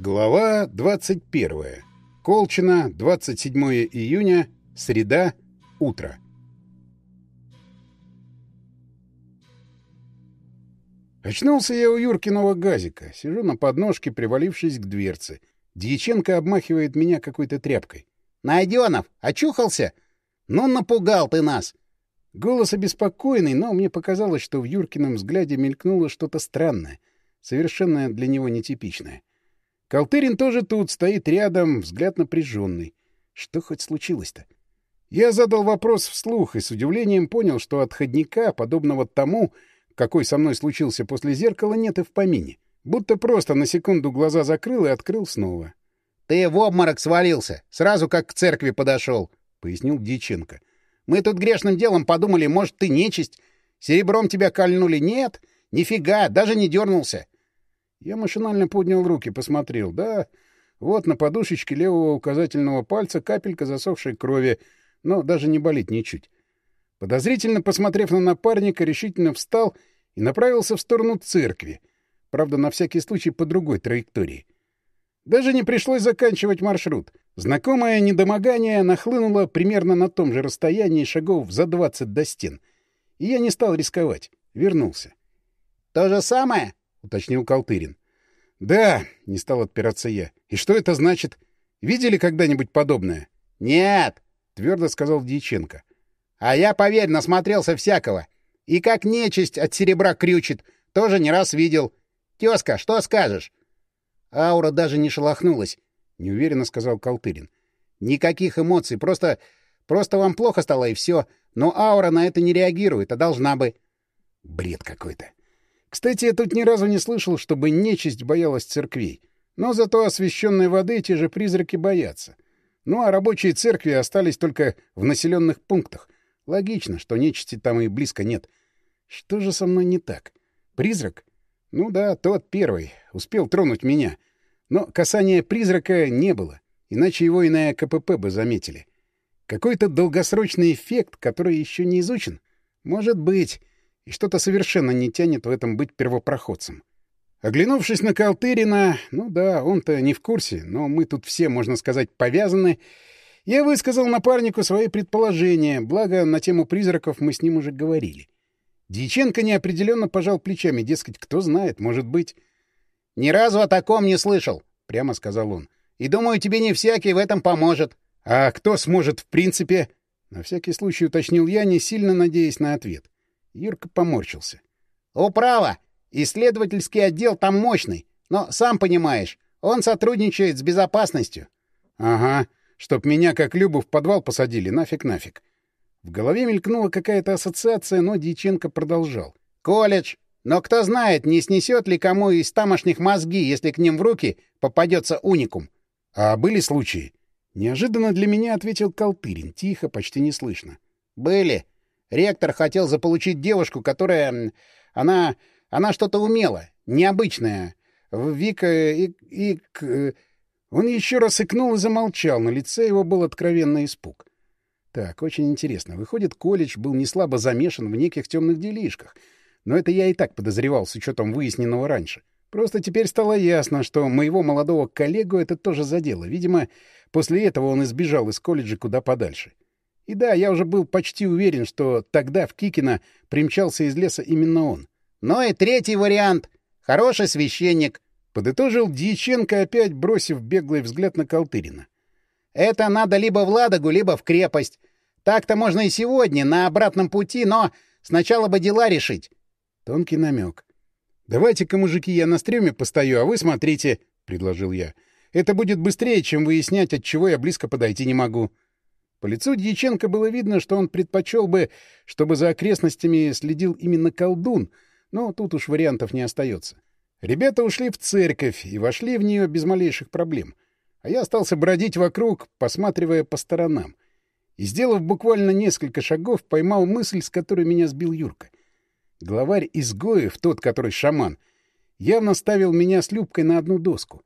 Глава 21. Колчина, 27 июня, среда, утро. Очнулся я у Юркиного газика. Сижу на подножке, привалившись к дверце. Дьяченко обмахивает меня какой-то тряпкой. «Найденов! Очухался? Ну, напугал ты нас!» Голос обеспокоенный, но мне показалось, что в Юркином взгляде мелькнуло что-то странное, совершенно для него нетипичное. Колтырин тоже тут, стоит рядом, взгляд напряженный. Что хоть случилось-то? Я задал вопрос вслух и с удивлением понял, что отходника, подобного тому, какой со мной случился после зеркала, нет и в помине. Будто просто на секунду глаза закрыл и открыл снова. — Ты в обморок свалился, сразу как к церкви подошел, — пояснил Дьяченко. — Мы тут грешным делом подумали, может, ты нечисть. Серебром тебя кольнули. Нет, нифига, даже не дернулся. Я машинально поднял руки, посмотрел. Да, вот на подушечке левого указательного пальца капелька засохшей крови, но даже не болит ничуть. Подозрительно посмотрев на напарника, решительно встал и направился в сторону церкви, правда, на всякий случай по другой траектории. Даже не пришлось заканчивать маршрут. Знакомое недомогание нахлынуло примерно на том же расстоянии шагов за двадцать до стен. И я не стал рисковать. Вернулся. — То же самое? — уточнил Колтырин. — Да, — не стал отпираться я. — И что это значит? Видели когда-нибудь подобное? — Нет, — твердо сказал Дьяченко. — А я, поверь, насмотрелся всякого. И как нечисть от серебра крючит, тоже не раз видел. Тезка, что скажешь? Аура даже не шелохнулась, — неуверенно сказал Колтырин. Никаких эмоций, просто... Просто вам плохо стало, и все. Но аура на это не реагирует, а должна бы. Бред какой-то. Кстати, я тут ни разу не слышал, чтобы нечисть боялась церквей. Но зато освященной воды те же призраки боятся. Ну а рабочие церкви остались только в населенных пунктах. Логично, что нечисти там и близко нет. Что же со мной не так? Призрак? Ну да, тот первый. Успел тронуть меня. Но касания призрака не было. Иначе его и на КПП бы заметили. Какой-то долгосрочный эффект, который еще не изучен? Может быть. И что-то совершенно не тянет в этом быть первопроходцем. Оглянувшись на Калтырина, ну да, он-то не в курсе, но мы тут все, можно сказать, повязаны, я высказал напарнику свои предположения, благо на тему призраков мы с ним уже говорили. Дьяченко неопределенно пожал плечами, дескать, кто знает, может быть... — Ни разу о таком не слышал, — прямо сказал он. — И думаю, тебе не всякий в этом поможет. — А кто сможет, в принципе? На всякий случай уточнил я, не сильно надеясь на ответ. Юрка поморщился. — Управа! Исследовательский отдел там мощный. Но, сам понимаешь, он сотрудничает с безопасностью. — Ага, чтоб меня как Любу в подвал посадили, нафиг-нафиг. В голове мелькнула какая-то ассоциация, но Дьяченко продолжал. — Колледж! Но кто знает, не снесет ли кому из тамошних мозги, если к ним в руки попадется уникум. — А были случаи? Неожиданно для меня ответил Колтырин, тихо, почти неслышно. — Были. Ректор хотел заполучить девушку, которая... Она... Она что-то умела, необычное. Вика и... и... Он еще раз икнул и замолчал, на лице его был откровенный испуг. Так, очень интересно. Выходит, колледж был не слабо замешан в неких темных делишках. Но это я и так подозревал с учетом выясненного раньше. Просто теперь стало ясно, что моего молодого коллегу это тоже задело. Видимо, после этого он избежал из колледжа куда подальше. И да, я уже был почти уверен, что тогда в Кикино примчался из леса именно он. Ну и третий вариант. Хороший священник. Подытожил Дьяченко, опять бросив беглый взгляд на Колтырина. Это надо либо в Ладогу, либо в крепость. Так-то можно и сегодня, на обратном пути, но сначала бы дела решить. Тонкий намек. «Давайте-ка, мужики, я на стреме постою, а вы смотрите», — предложил я. «Это будет быстрее, чем выяснять, от чего я близко подойти не могу». По лицу Дьяченко было видно, что он предпочел бы, чтобы за окрестностями следил именно колдун, но тут уж вариантов не остается. Ребята ушли в церковь и вошли в нее без малейших проблем. А я остался бродить вокруг, посматривая по сторонам. И, сделав буквально несколько шагов, поймал мысль, с которой меня сбил Юрка. Главарь изгоев, тот, который шаман, явно ставил меня с Любкой на одну доску.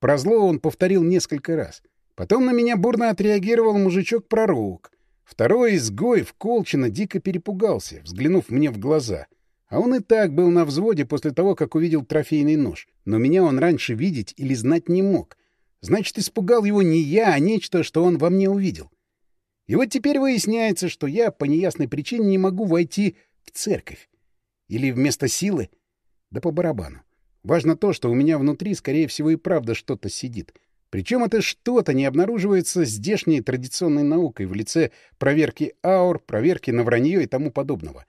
Про зло он повторил несколько раз. Потом на меня бурно отреагировал мужичок-пророк. Второй изгой в Колчино дико перепугался, взглянув мне в глаза — а он и так был на взводе после того, как увидел трофейный нож. Но меня он раньше видеть или знать не мог. Значит, испугал его не я, а нечто, что он во мне увидел. И вот теперь выясняется, что я по неясной причине не могу войти в церковь. Или вместо силы? Да по барабану. Важно то, что у меня внутри, скорее всего, и правда что-то сидит. Причем это что-то не обнаруживается здешней традиционной наукой в лице проверки аур, проверки на вранье и тому подобного.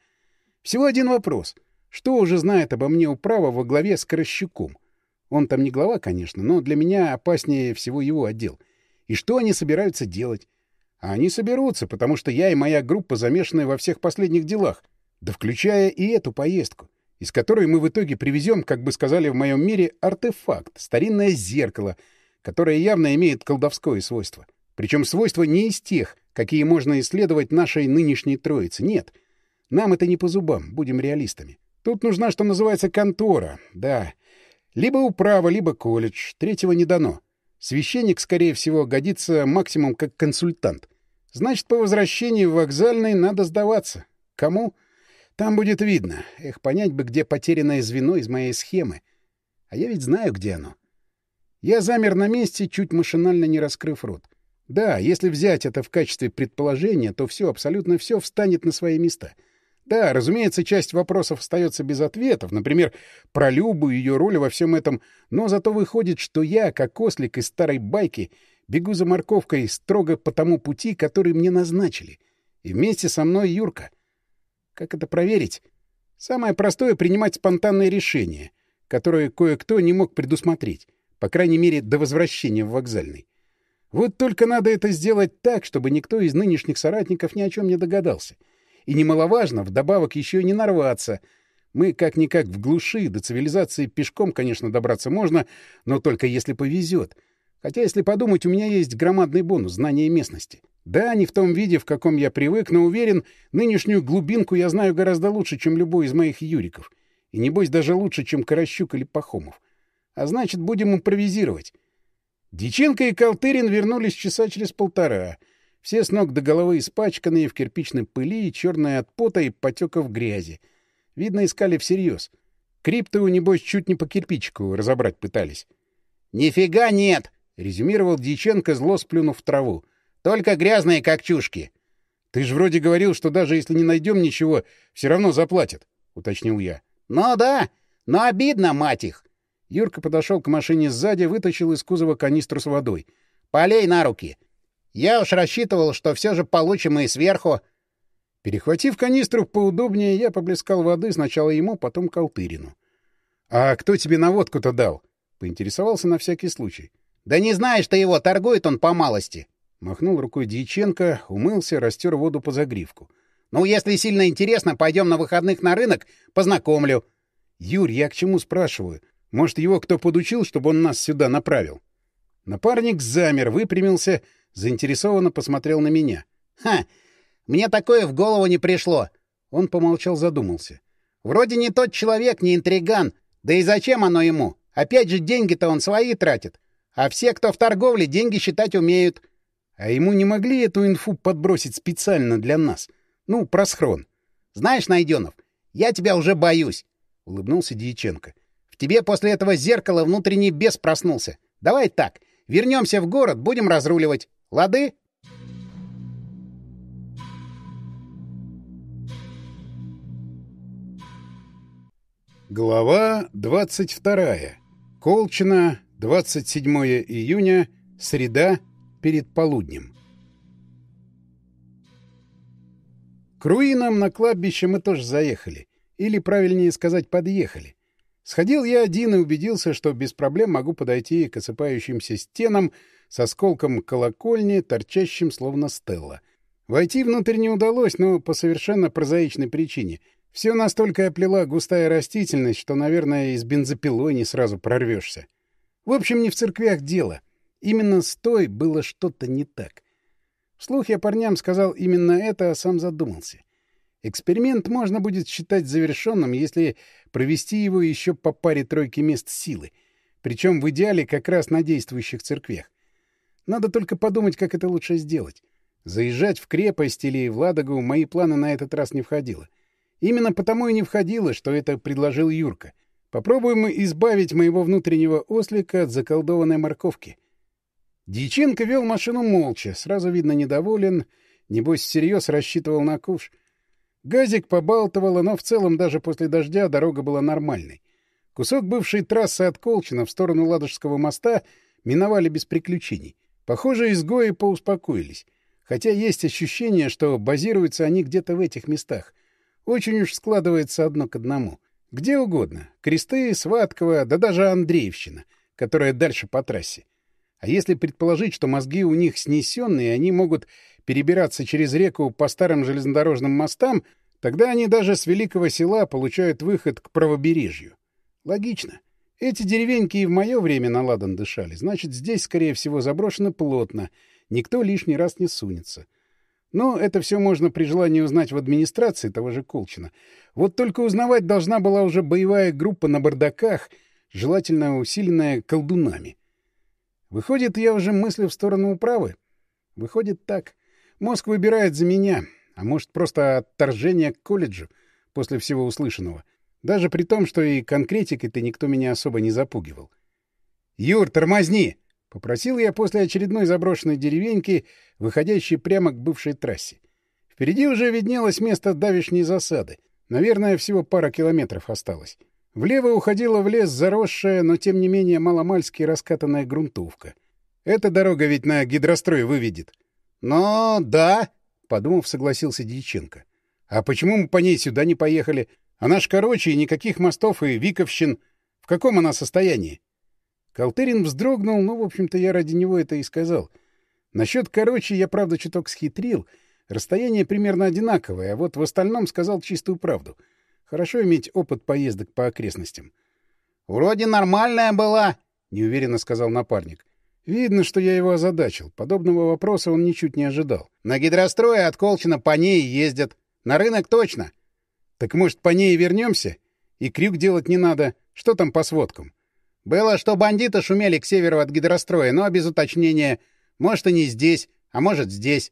Всего один вопрос. Что уже знает обо мне управа во главе с Корощуком? Он там не глава, конечно, но для меня опаснее всего его отдел. И что они собираются делать? А они соберутся, потому что я и моя группа замешаны во всех последних делах, да включая и эту поездку, из которой мы в итоге привезем, как бы сказали в моем мире, артефакт, старинное зеркало, которое явно имеет колдовское свойство. Причем свойства не из тех, какие можно исследовать нашей нынешней троице, нет — нам это не по зубам, будем реалистами. Тут нужна, что называется, контора, да. Либо управа, либо колледж. Третьего не дано. Священник, скорее всего, годится максимум как консультант. Значит, по возвращении в вокзальный надо сдаваться. Кому? Там будет видно. Эх, понять бы, где потерянное звено из моей схемы. А я ведь знаю, где оно. Я замер на месте, чуть машинально не раскрыв рот. Да, если взять это в качестве предположения, то все, абсолютно все встанет на свои места — да, разумеется, часть вопросов остается без ответов, например, про Любу и ее роль во всем этом, но зато выходит, что я, как ослик из старой байки, бегу за морковкой строго по тому пути, который мне назначили. И вместе со мной Юрка. Как это проверить? Самое простое — принимать спонтанные решения, которые кое-кто не мог предусмотреть, по крайней мере, до возвращения в вокзальный. Вот только надо это сделать так, чтобы никто из нынешних соратников ни о чем не догадался — и немаловажно, вдобавок еще и не нарваться. Мы как-никак в глуши, до цивилизации пешком, конечно, добраться можно, но только если повезет. Хотя, если подумать, у меня есть громадный бонус — знание местности. Да, не в том виде, в каком я привык, но уверен, нынешнюю глубинку я знаю гораздо лучше, чем любой из моих юриков. И небось даже лучше, чем Каращук или Пахомов. А значит, будем импровизировать. Диченко и Калтырин вернулись часа через полтора. Все с ног до головы испачканные в кирпичной пыли и черные от пота и потеков грязи. Видно, искали всерьез. Криптову, небось, чуть не по кирпичику разобрать пытались. — Нифига нет! — резюмировал Дьяченко, зло сплюнув в траву. Только грязные как чушки. — Ты же вроде говорил, что даже если не найдем ничего, все равно заплатят, — уточнил я. — Ну да, но обидно, мать их. Юрка подошел к машине сзади, вытащил из кузова канистру с водой. — Полей на руки. Я уж рассчитывал, что все же получим и сверху. Перехватив канистру поудобнее, я поблескал воды сначала ему, потом Калтырину. — А кто тебе наводку-то дал? — поинтересовался на всякий случай. — Да не знаешь ты его, торгует он по малости. Махнул рукой Дьяченко, умылся, растер воду по загривку. — Ну, если сильно интересно, пойдем на выходных на рынок, познакомлю. — Юрь, я к чему спрашиваю? Может, его кто подучил, чтобы он нас сюда направил? Напарник замер, выпрямился, заинтересованно посмотрел на меня. — Ха! Мне такое в голову не пришло. Он помолчал, задумался. — Вроде не тот человек, не интриган. Да и зачем оно ему? Опять же, деньги-то он свои тратит. А все, кто в торговле, деньги считать умеют. — а ему не могли эту инфу подбросить специально для нас? Ну, про схрон. — Знаешь, Найденов, я тебя уже боюсь, — улыбнулся Дьяченко. — В тебе после этого зеркала внутренний бес проснулся. Давай так, вернемся в город, будем разруливать. Лады? Глава 22. Колчина, 27 июня, среда, перед полуднем. К руинам на кладбище мы тоже заехали. Или, правильнее сказать, подъехали. Сходил я один и убедился, что без проблем могу подойти к осыпающимся стенам с осколком колокольни, торчащим словно стелла. Войти внутрь не удалось, но по совершенно прозаичной причине. Все настолько оплела густая растительность, что, наверное, из бензопилой не сразу прорвешься. В общем, не в церквях дело. Именно с той было что-то не так. Вслух я парням сказал именно это, а сам задумался. Эксперимент можно будет считать завершенным, если провести его еще по паре-тройке мест силы, причем в идеале как раз на действующих церквях. Надо только подумать, как это лучше сделать. Заезжать в крепость или в Ладогу мои планы на этот раз не входило. Именно потому и не входило, что это предложил Юрка. Попробуем избавить моего внутреннего ослика от заколдованной морковки — Дьяченко вел машину молча, сразу видно недоволен, небось всерьез рассчитывал на куш. Газик побалтывало, но в целом даже после дождя дорога была нормальной. Кусок бывшей трассы от Колчина в сторону Ладожского моста миновали без приключений. Похоже, изгои поуспокоились. Хотя есть ощущение, что базируются они где-то в этих местах. Очень уж складывается одно к одному. Где угодно. Кресты, Сватково, да даже Андреевщина, которая дальше по трассе. А если предположить, что мозги у них снесенные, они могут перебираться через реку по старым железнодорожным мостам, тогда они даже с великого села получают выход к правобережью. Логично. Эти деревеньки и в мое время на ладан дышали. Значит, здесь, скорее всего, заброшено плотно. Никто лишний раз не сунется. Но это все можно при желании узнать в администрации того же Колчина. Вот только узнавать должна была уже боевая группа на бардаках, желательно усиленная колдунами. Выходит, я уже мыслю в сторону управы? Выходит так. Мозг выбирает за меня, а может, просто отторжение к колледжу после всего услышанного. Даже при том, что и конкретикой-то никто меня особо не запугивал. «Юр, тормозни!» — попросил я после очередной заброшенной деревеньки, выходящей прямо к бывшей трассе. Впереди уже виднелось место давишней засады. Наверное, всего пара километров осталось. Влево уходила в лес заросшая, но тем не менее маломальски раскатанная грунтовка. Эта дорога ведь на гидрострой выведет. — Ну, да, — подумав, согласился Дьяченко. — А почему мы по ней сюда не поехали? Она ж короче, и никаких мостов и виковщин. В каком она состоянии? Колтырин вздрогнул, ну, в общем-то, я ради него это и сказал. Насчет короче я, правда, чуток схитрил. Расстояние примерно одинаковое, а вот в остальном сказал чистую правду — Хорошо иметь опыт поездок по окрестностям. — Вроде нормальная была, — неуверенно сказал напарник. — Видно, что я его озадачил. Подобного вопроса он ничуть не ожидал. На гидрострое от Колчина по ней ездят. На рынок точно. Так может, по ней вернемся? И крюк делать не надо. Что там по сводкам? Было, что бандиты шумели к северу от гидростроя, но без уточнения. Может, и не здесь, а может, здесь.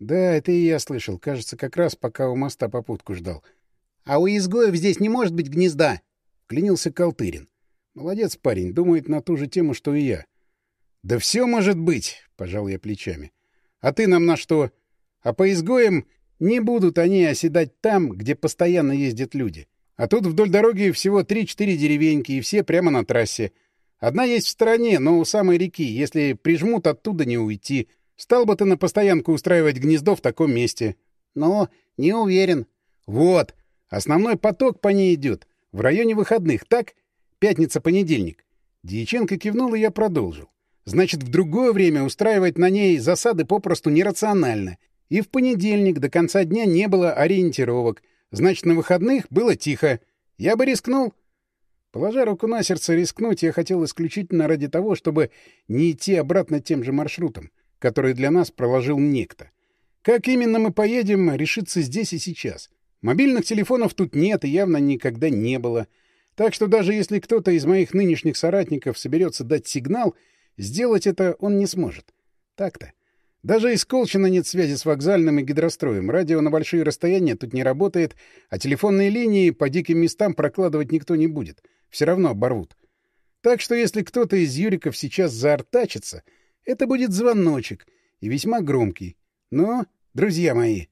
Да, это и я слышал. Кажется, как раз пока у моста попутку ждал. А у изгоев здесь не может быть гнезда. Клянился Калтырин. Молодец парень, думает на ту же тему, что и я. Да все может быть, пожал я плечами. А ты нам на что? А по изгоям не будут они оседать там, где постоянно ездят люди. А тут вдоль дороги всего три-четыре деревеньки, и все прямо на трассе. Одна есть в стороне, но у самой реки. Если прижмут, оттуда не уйти. Стал бы ты на постоянку устраивать гнездо в таком месте. Но не уверен. Вот. Основной поток по ней идет. В районе выходных, так? Пятница-понедельник. Дьяченко кивнул, и я продолжил. Значит, в другое время устраивать на ней засады попросту нерационально. И в понедельник до конца дня не было ориентировок. Значит, на выходных было тихо. Я бы рискнул. Положа руку на сердце, рискнуть я хотел исключительно ради того, чтобы не идти обратно тем же маршрутом, который для нас проложил некто. Как именно мы поедем, решится здесь и сейчас. Мобильных телефонов тут нет и явно никогда не было. Так что даже если кто-то из моих нынешних соратников соберется дать сигнал, сделать это он не сможет. Так-то. Даже из Колчина нет связи с вокзальным и гидростроем. Радио на большие расстояния тут не работает, а телефонные линии по диким местам прокладывать никто не будет. Все равно оборвут. Так что если кто-то из Юриков сейчас заортачится, это будет звоночек, и весьма громкий. Но, друзья мои...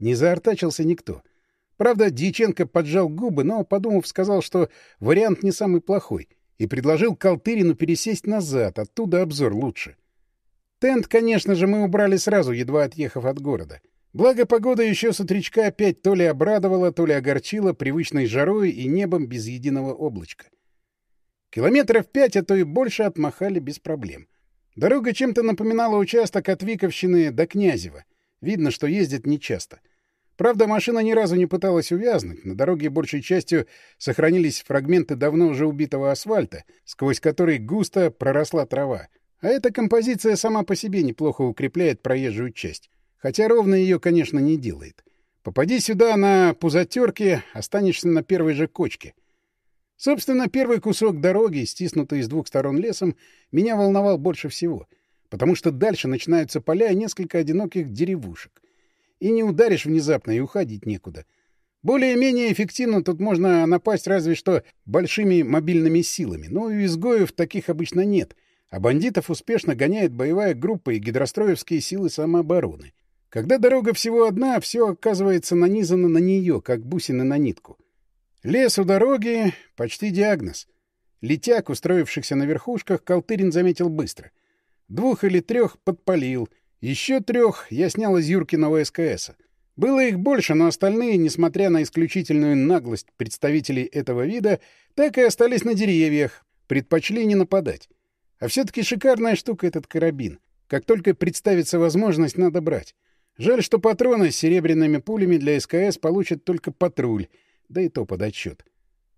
Не заортачился никто. Правда, Дьяченко поджал губы, но, подумав, сказал, что вариант не самый плохой, и предложил Калтырину пересесть назад, оттуда обзор лучше. Тент, конечно же, мы убрали сразу, едва отъехав от города. Благо, погода еще с утречка опять то ли обрадовала, то ли огорчила привычной жарой и небом без единого облачка. Километров пять, а то и больше отмахали без проблем. Дорога чем-то напоминала участок от Виковщины до Князева — Видно, что ездит нечасто. Правда, машина ни разу не пыталась увязнуть. На дороге большей частью сохранились фрагменты давно уже убитого асфальта, сквозь который густо проросла трава. А эта композиция сама по себе неплохо укрепляет проезжую часть. Хотя ровно ее, конечно, не делает. Попади сюда на пузатерке, останешься на первой же кочке. Собственно, первый кусок дороги, стиснутый с двух сторон лесом, меня волновал больше всего — потому что дальше начинаются поля и несколько одиноких деревушек. И не ударишь внезапно, и уходить некуда. Более-менее эффективно тут можно напасть разве что большими мобильными силами, но у изгоев таких обычно нет, а бандитов успешно гоняет боевая группа и гидростроевские силы самообороны. Когда дорога всего одна, все оказывается нанизано на нее, как бусины на нитку. Лес у дороги — почти диагноз. Летяк, устроившихся на верхушках, Калтырин заметил быстро — Двух или трех подпалил. Еще трех я снял из Юркиного СКСа. Было их больше, но остальные, несмотря на исключительную наглость представителей этого вида, так и остались на деревьях, предпочли не нападать. А все-таки шикарная штука этот карабин. Как только представится возможность, надо брать. Жаль, что патроны с серебряными пулями для СКС получат только патруль, да и то под отчет.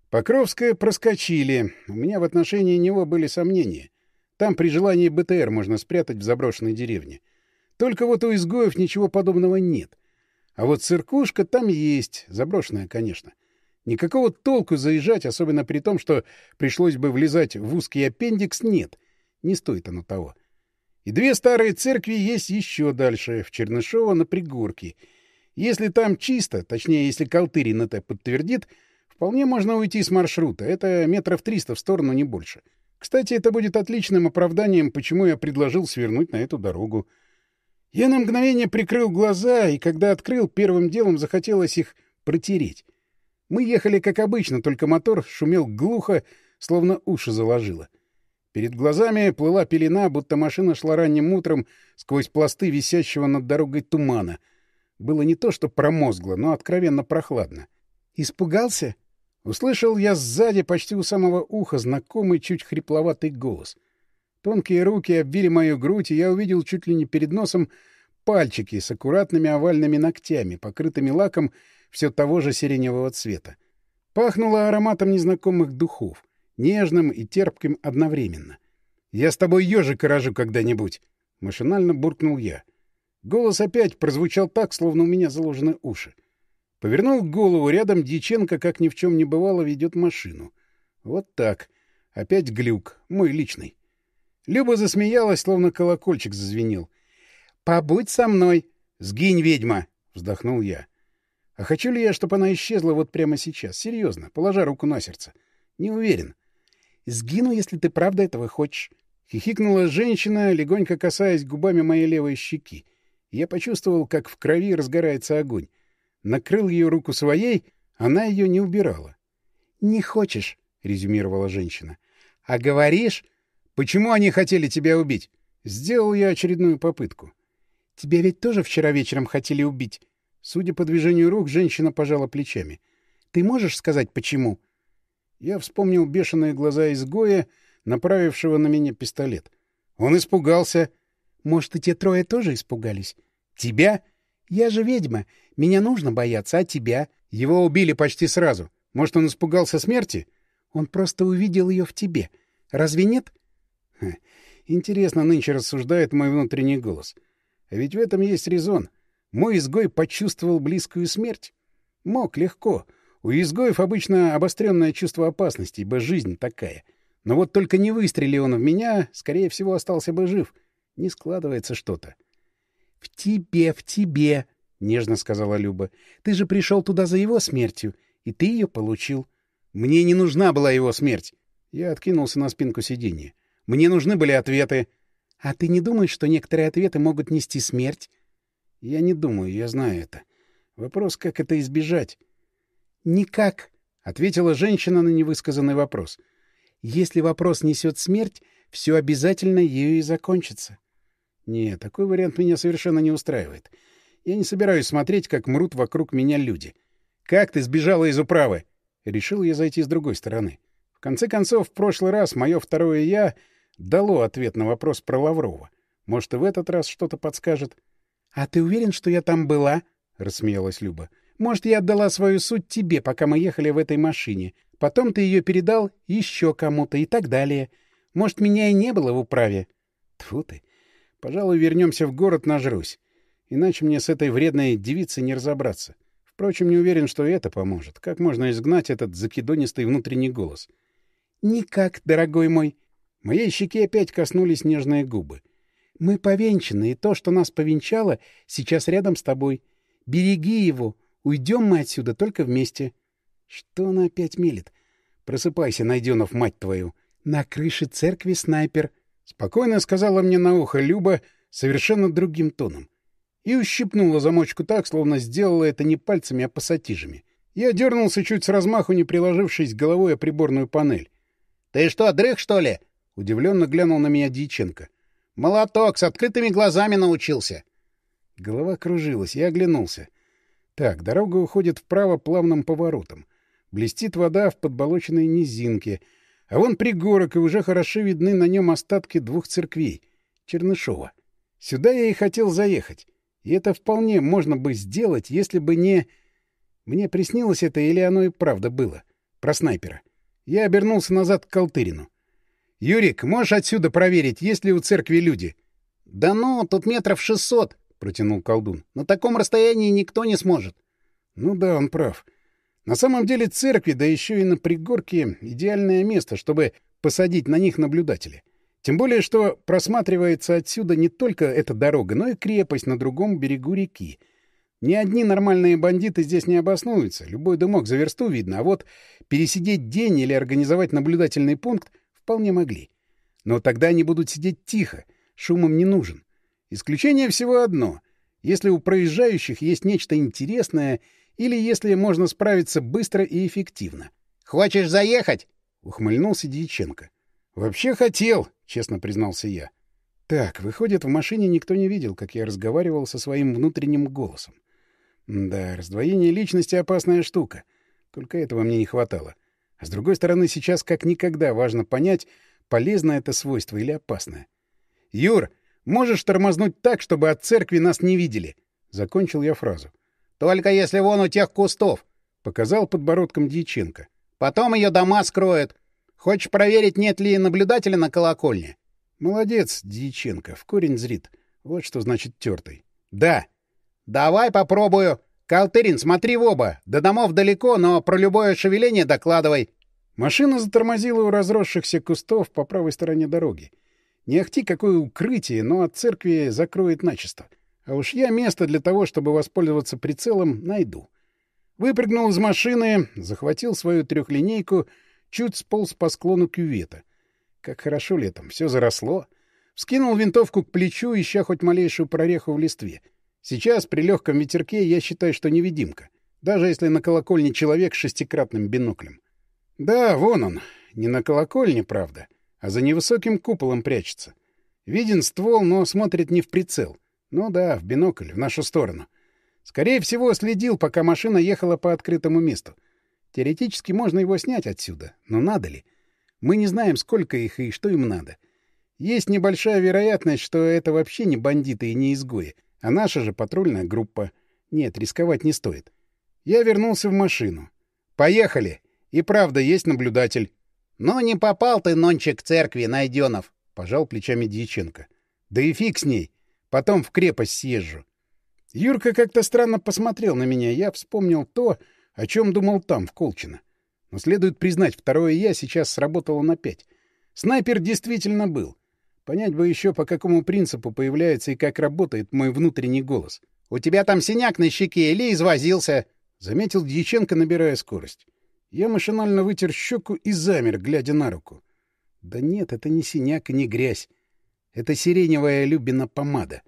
Покровское проскочили. У меня в отношении него были сомнения. Там при желании БТР можно спрятать в заброшенной деревне. Только вот у изгоев ничего подобного нет. А вот циркушка там есть, заброшенная, конечно. Никакого толку заезжать, особенно при том, что пришлось бы влезать в узкий аппендикс, нет. Не стоит оно того. И две старые церкви есть еще дальше, в Чернышово на пригорке. Если там чисто, точнее, если Калтырин это подтвердит, вполне можно уйти с маршрута. Это метров триста в сторону, не больше. — кстати, это будет отличным оправданием, почему я предложил свернуть на эту дорогу. Я на мгновение прикрыл глаза, и когда открыл, первым делом захотелось их протереть. Мы ехали как обычно, только мотор шумел глухо, словно уши заложило. Перед глазами плыла пелена, будто машина шла ранним утром сквозь пласты висящего над дорогой тумана. Было не то что промозгло, но откровенно прохладно. «Испугался?» Услышал я сзади, почти у самого уха, знакомый чуть хрипловатый голос. Тонкие руки обвили мою грудь, и я увидел чуть ли не перед носом пальчики с аккуратными овальными ногтями, покрытыми лаком все того же сиреневого цвета. Пахнуло ароматом незнакомых духов, нежным и терпким одновременно. Я с тобой ежик рожу когда-нибудь. Машинально буркнул я. Голос опять прозвучал так, словно у меня заложены уши. Повернул голову, рядом Дьяченко, как ни в чем не бывало, ведет машину. Вот так. Опять глюк, мой личный. Люба засмеялась, словно колокольчик зазвенел. «Побудь со мной!» «Сгинь, ведьма!» — вздохнул я. А хочу ли я, чтобы она исчезла вот прямо сейчас? Серьезно, положа руку на сердце. Не уверен. «Сгину, если ты правда этого хочешь». Хихикнула женщина, легонько касаясь губами моей левой щеки. Я почувствовал, как в крови разгорается огонь. Накрыл ее руку своей, она ее не убирала. «Не хочешь», — резюмировала женщина. «А говоришь, почему они хотели тебя убить?» Сделал я очередную попытку. «Тебя ведь тоже вчера вечером хотели убить?» Судя по движению рук, женщина пожала плечами. «Ты можешь сказать, почему?» Я вспомнил бешеные глаза изгоя, направившего на меня пистолет. Он испугался. «Может, и те трое тоже испугались?» «Тебя?» «Я же ведьма. Меня нужно бояться, а тебя?» «Его убили почти сразу. Может, он испугался смерти?» «Он просто увидел ее в тебе. Разве нет?» Интересно нынче рассуждает мой внутренний голос. А ведь в этом есть резон. Мой изгой почувствовал близкую смерть. Мог легко. У изгоев обычно обостренное чувство опасности, ибо жизнь такая. Но вот только не выстрели он в меня, скорее всего, остался бы жив. Не складывается что-то. — В тебе, в тебе, — нежно сказала Люба. — Ты же пришел туда за его смертью, и ты ее получил. Мне не нужна была его смерть. Я откинулся на спинку сиденья. Мне нужны были ответы. — А ты не думаешь, что некоторые ответы могут нести смерть? — Я не думаю, я знаю это. Вопрос, как это избежать? — Никак, — ответила женщина на невысказанный вопрос. — Если вопрос несет смерть, все обязательно ею и закончится. Нет, такой вариант меня совершенно не устраивает. Я не собираюсь смотреть, как мрут вокруг меня люди. Как ты сбежала из управы? Решил я зайти с другой стороны. В конце концов, в прошлый раз мое второе «я» дало ответ на вопрос про Лаврова. Может, и в этот раз что-то подскажет. — А ты уверен, что я там была? — рассмеялась Люба. — Может, я отдала свою суть тебе, пока мы ехали в этой машине. Потом ты ее передал еще кому-то и так далее. Может, меня и не было в управе. Тьфу ты. Пожалуй, вернемся в город, нажрусь. Иначе мне с этой вредной девицей не разобраться. Впрочем, не уверен, что это поможет. Как можно изгнать этот закидонистый внутренний голос? — Никак, дорогой мой. Моей щеке опять коснулись нежные губы. — Мы повенчаны, и то, что нас повенчало, сейчас рядом с тобой. Береги его. Уйдем мы отсюда только вместе. Что она опять мелет? Просыпайся, Найденов, мать твою. На крыше церкви снайпер. Спокойно сказала мне на ухо Люба совершенно другим тоном. И ущипнула замочку так, словно сделала это не пальцами, а пассатижами. Я дернулся чуть с размаху, не приложившись головой о приборную панель. — Ты что, дрых, что ли? — удивленно глянул на меня Дьяченко. — Молоток, с открытыми глазами научился. Голова кружилась, я оглянулся. Так, дорога уходит вправо плавным поворотом. Блестит вода в подболоченной низинке — а вон пригорок, и уже хорошо видны на нем остатки двух церквей. Чернышова. Сюда я и хотел заехать. И это вполне можно бы сделать, если бы не... Мне приснилось это, или оно и правда было. Про снайпера. Я обернулся назад к Колтырину. — Юрик, можешь отсюда проверить, есть ли у церкви люди? — Да ну, тут метров шестьсот, — протянул колдун. — На таком расстоянии никто не сможет. — Ну да, он прав. — на самом деле церкви, да еще и на пригорке, идеальное место, чтобы посадить на них наблюдателей. Тем более, что просматривается отсюда не только эта дорога, но и крепость на другом берегу реки. Ни одни нормальные бандиты здесь не обоснуются, любой дымок за версту видно, а вот пересидеть день или организовать наблюдательный пункт вполне могли. Но тогда они будут сидеть тихо, шумом не нужен. Исключение всего одно. Если у проезжающих есть нечто интересное — или если можно справиться быстро и эффективно. «Хочешь заехать?» — ухмыльнулся Дьяченко. «Вообще хотел», — честно признался я. Так, выходит, в машине никто не видел, как я разговаривал со своим внутренним голосом. Да, раздвоение личности — опасная штука. Только этого мне не хватало. А с другой стороны, сейчас как никогда важно понять, полезно это свойство или опасное. «Юр, можешь тормознуть так, чтобы от церкви нас не видели?» Закончил я фразу. Только если вон у тех кустов, — показал подбородком Дьяченко. Потом ее дома скроют. Хочешь проверить, нет ли наблюдателя на колокольне? Молодец, Дьяченко, в корень зрит. Вот что значит тертый. Да. Давай попробую. Калтырин, смотри в оба. До домов далеко, но про любое шевеление докладывай. Машина затормозила у разросшихся кустов по правой стороне дороги. Не ахти какое укрытие, но от церкви закроет начисто. А уж я место для того, чтобы воспользоваться прицелом, найду. Выпрыгнул из машины, захватил свою трехлинейку, чуть сполз по склону кювета. Как хорошо летом, все заросло. Скинул винтовку к плечу, ища хоть малейшую прореху в листве. Сейчас, при легком ветерке, я считаю, что невидимка. Даже если на колокольне человек с шестикратным биноклем. Да, вон он. Не на колокольне, правда, а за невысоким куполом прячется. Виден ствол, но смотрит не в прицел. Ну да, в бинокль, в нашу сторону. Скорее всего, следил, пока машина ехала по открытому месту. Теоретически можно его снять отсюда, но надо ли? Мы не знаем, сколько их и что им надо. Есть небольшая вероятность, что это вообще не бандиты и не изгои, а наша же патрульная группа. Нет, рисковать не стоит. Я вернулся в машину. «Поехали!» И правда, есть наблюдатель. «Ну не попал ты нонче к церкви, Найденов!» — пожал плечами Дьяченко. «Да и фиг с ней. Потом в крепость съезжу». Юрка как-то странно посмотрел на меня. Я вспомнил то, о чем думал там, в Колчино. Но следует признать, второе «я» сейчас сработало на пять. Снайпер действительно был. Понять бы еще, по какому принципу появляется и как работает мой внутренний голос. «У тебя там синяк на щеке или извозился?» — заметил Дьяченко, набирая скорость. Я машинально вытер щеку и замер, глядя на руку. Да нет, это не синяк и не грязь. Это сиреневая Любина помада.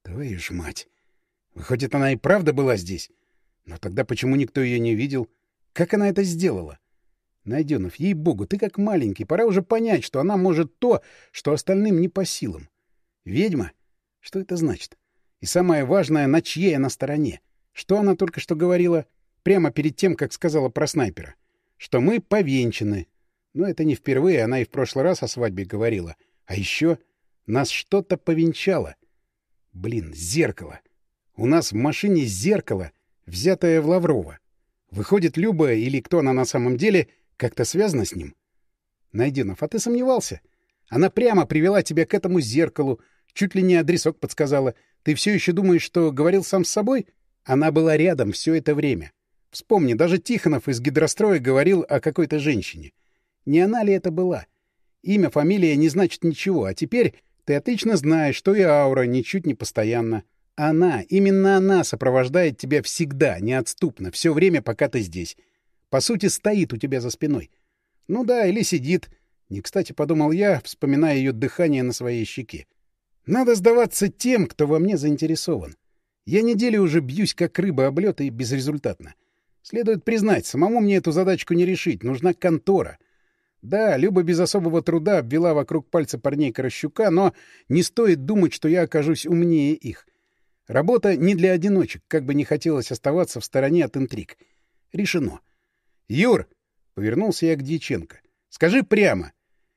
Твою ж мать! Выходит, она и правда была здесь? Но тогда почему никто ее не видел? Как она это сделала? Найденов, ей-богу, ты как маленький, пора уже понять, что она может то, что остальным не по силам. Ведьма? Что это значит? И самое важное, на чьей она стороне? Что она только что говорила? — прямо перед тем, как сказала про снайпера, что мы повенчаны. Но это не впервые, она и в прошлый раз о свадьбе говорила. А еще нас что-то повенчало. Блин, зеркало. У нас в машине зеркало, взятое в Лаврова. Выходит, Люба или кто она на самом деле как-то связана с ним? Найденов, а ты сомневался? Она прямо привела тебя к этому зеркалу, чуть ли не адресок подсказала. Ты все еще думаешь, что говорил сам с собой? Она была рядом все это время. Вспомни, даже Тихонов из гидростроя говорил о какой-то женщине. Не она ли это была? Имя, фамилия не значит ничего, а теперь ты отлично знаешь, что и аура ничуть не постоянна. Она, именно она сопровождает тебя всегда, неотступно, все время, пока ты здесь. По сути, стоит у тебя за спиной. Ну да, или сидит. Не кстати подумал я, вспоминая ее дыхание на своей щеке. Надо сдаваться тем, кто во мне заинтересован. Я недели уже бьюсь, как рыба об лед, и безрезультатно. Следует признать, самому мне эту задачку не решить, нужна контора. Да, Люба без особого труда обвела вокруг пальца парней Корощука, но не стоит думать, что я окажусь умнее их. Работа не для одиночек, как бы не хотелось оставаться в стороне от интриг. Решено. «Юр!» — повернулся я к Дьяченко. «Скажи прямо,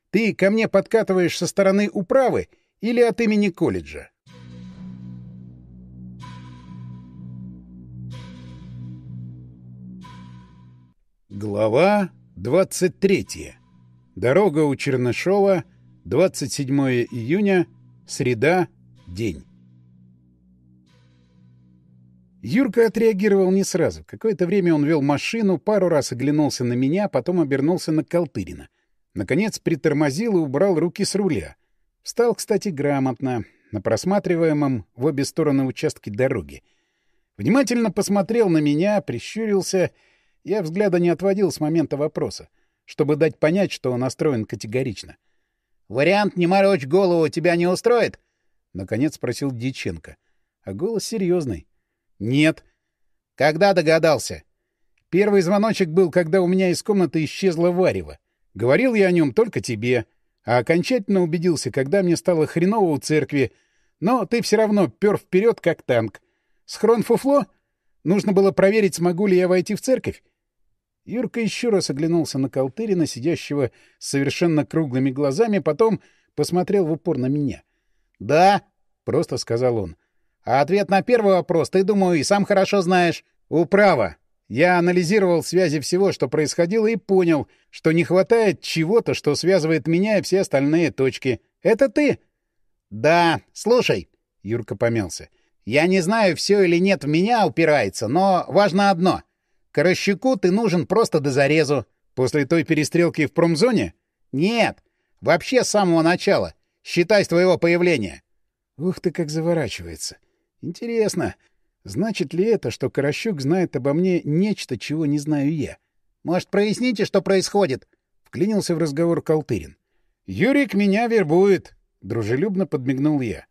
ты ко мне подкатываешь со стороны управы или от имени колледжа?» Глава 23. Дорога у Чернышова. 27 июня. Среда. День. Юрка отреагировал не сразу. Какое-то время он вел машину, пару раз оглянулся на меня, потом обернулся на Колтырина. Наконец притормозил и убрал руки с руля. Встал, кстати, грамотно, на просматриваемом в обе стороны участке дороги. Внимательно посмотрел на меня, прищурился — я взгляда не отводил с момента вопроса, чтобы дать понять, что он настроен категорично. «Вариант «не морочь голову» тебя не устроит?» — наконец спросил Диченко. А голос серьезный. «Нет». «Когда догадался?» «Первый звоночек был, когда у меня из комнаты исчезла Варева. Говорил я о нем только тебе, а окончательно убедился, когда мне стало хреново у церкви. Но ты все равно пер вперед, как танк. Схрон фуфло? Нужно было проверить, смогу ли я войти в церковь. Юрка еще раз оглянулся на Колтырина, сидящего с совершенно круглыми глазами, потом посмотрел в упор на меня. — Да, — просто сказал он. — А ответ на первый вопрос ты, думаю, и сам хорошо знаешь. — Управа. Я анализировал связи всего, что происходило, и понял, что не хватает чего-то, что связывает меня и все остальные точки. Это ты? Да, слушай, Юрка помялся. Я не знаю, все или нет в меня упирается, но важно одно. Корощуку ты нужен просто до зарезу. После той перестрелки в промзоне? Нет, вообще с самого начала. Считай твоего появления. Ух ты, как заворачивается. Интересно, значит ли это, что Корощук знает обо мне нечто, чего не знаю я? Может, проясните, что происходит? Вклинился в разговор Калтырин. Юрик меня вербует, дружелюбно подмигнул я.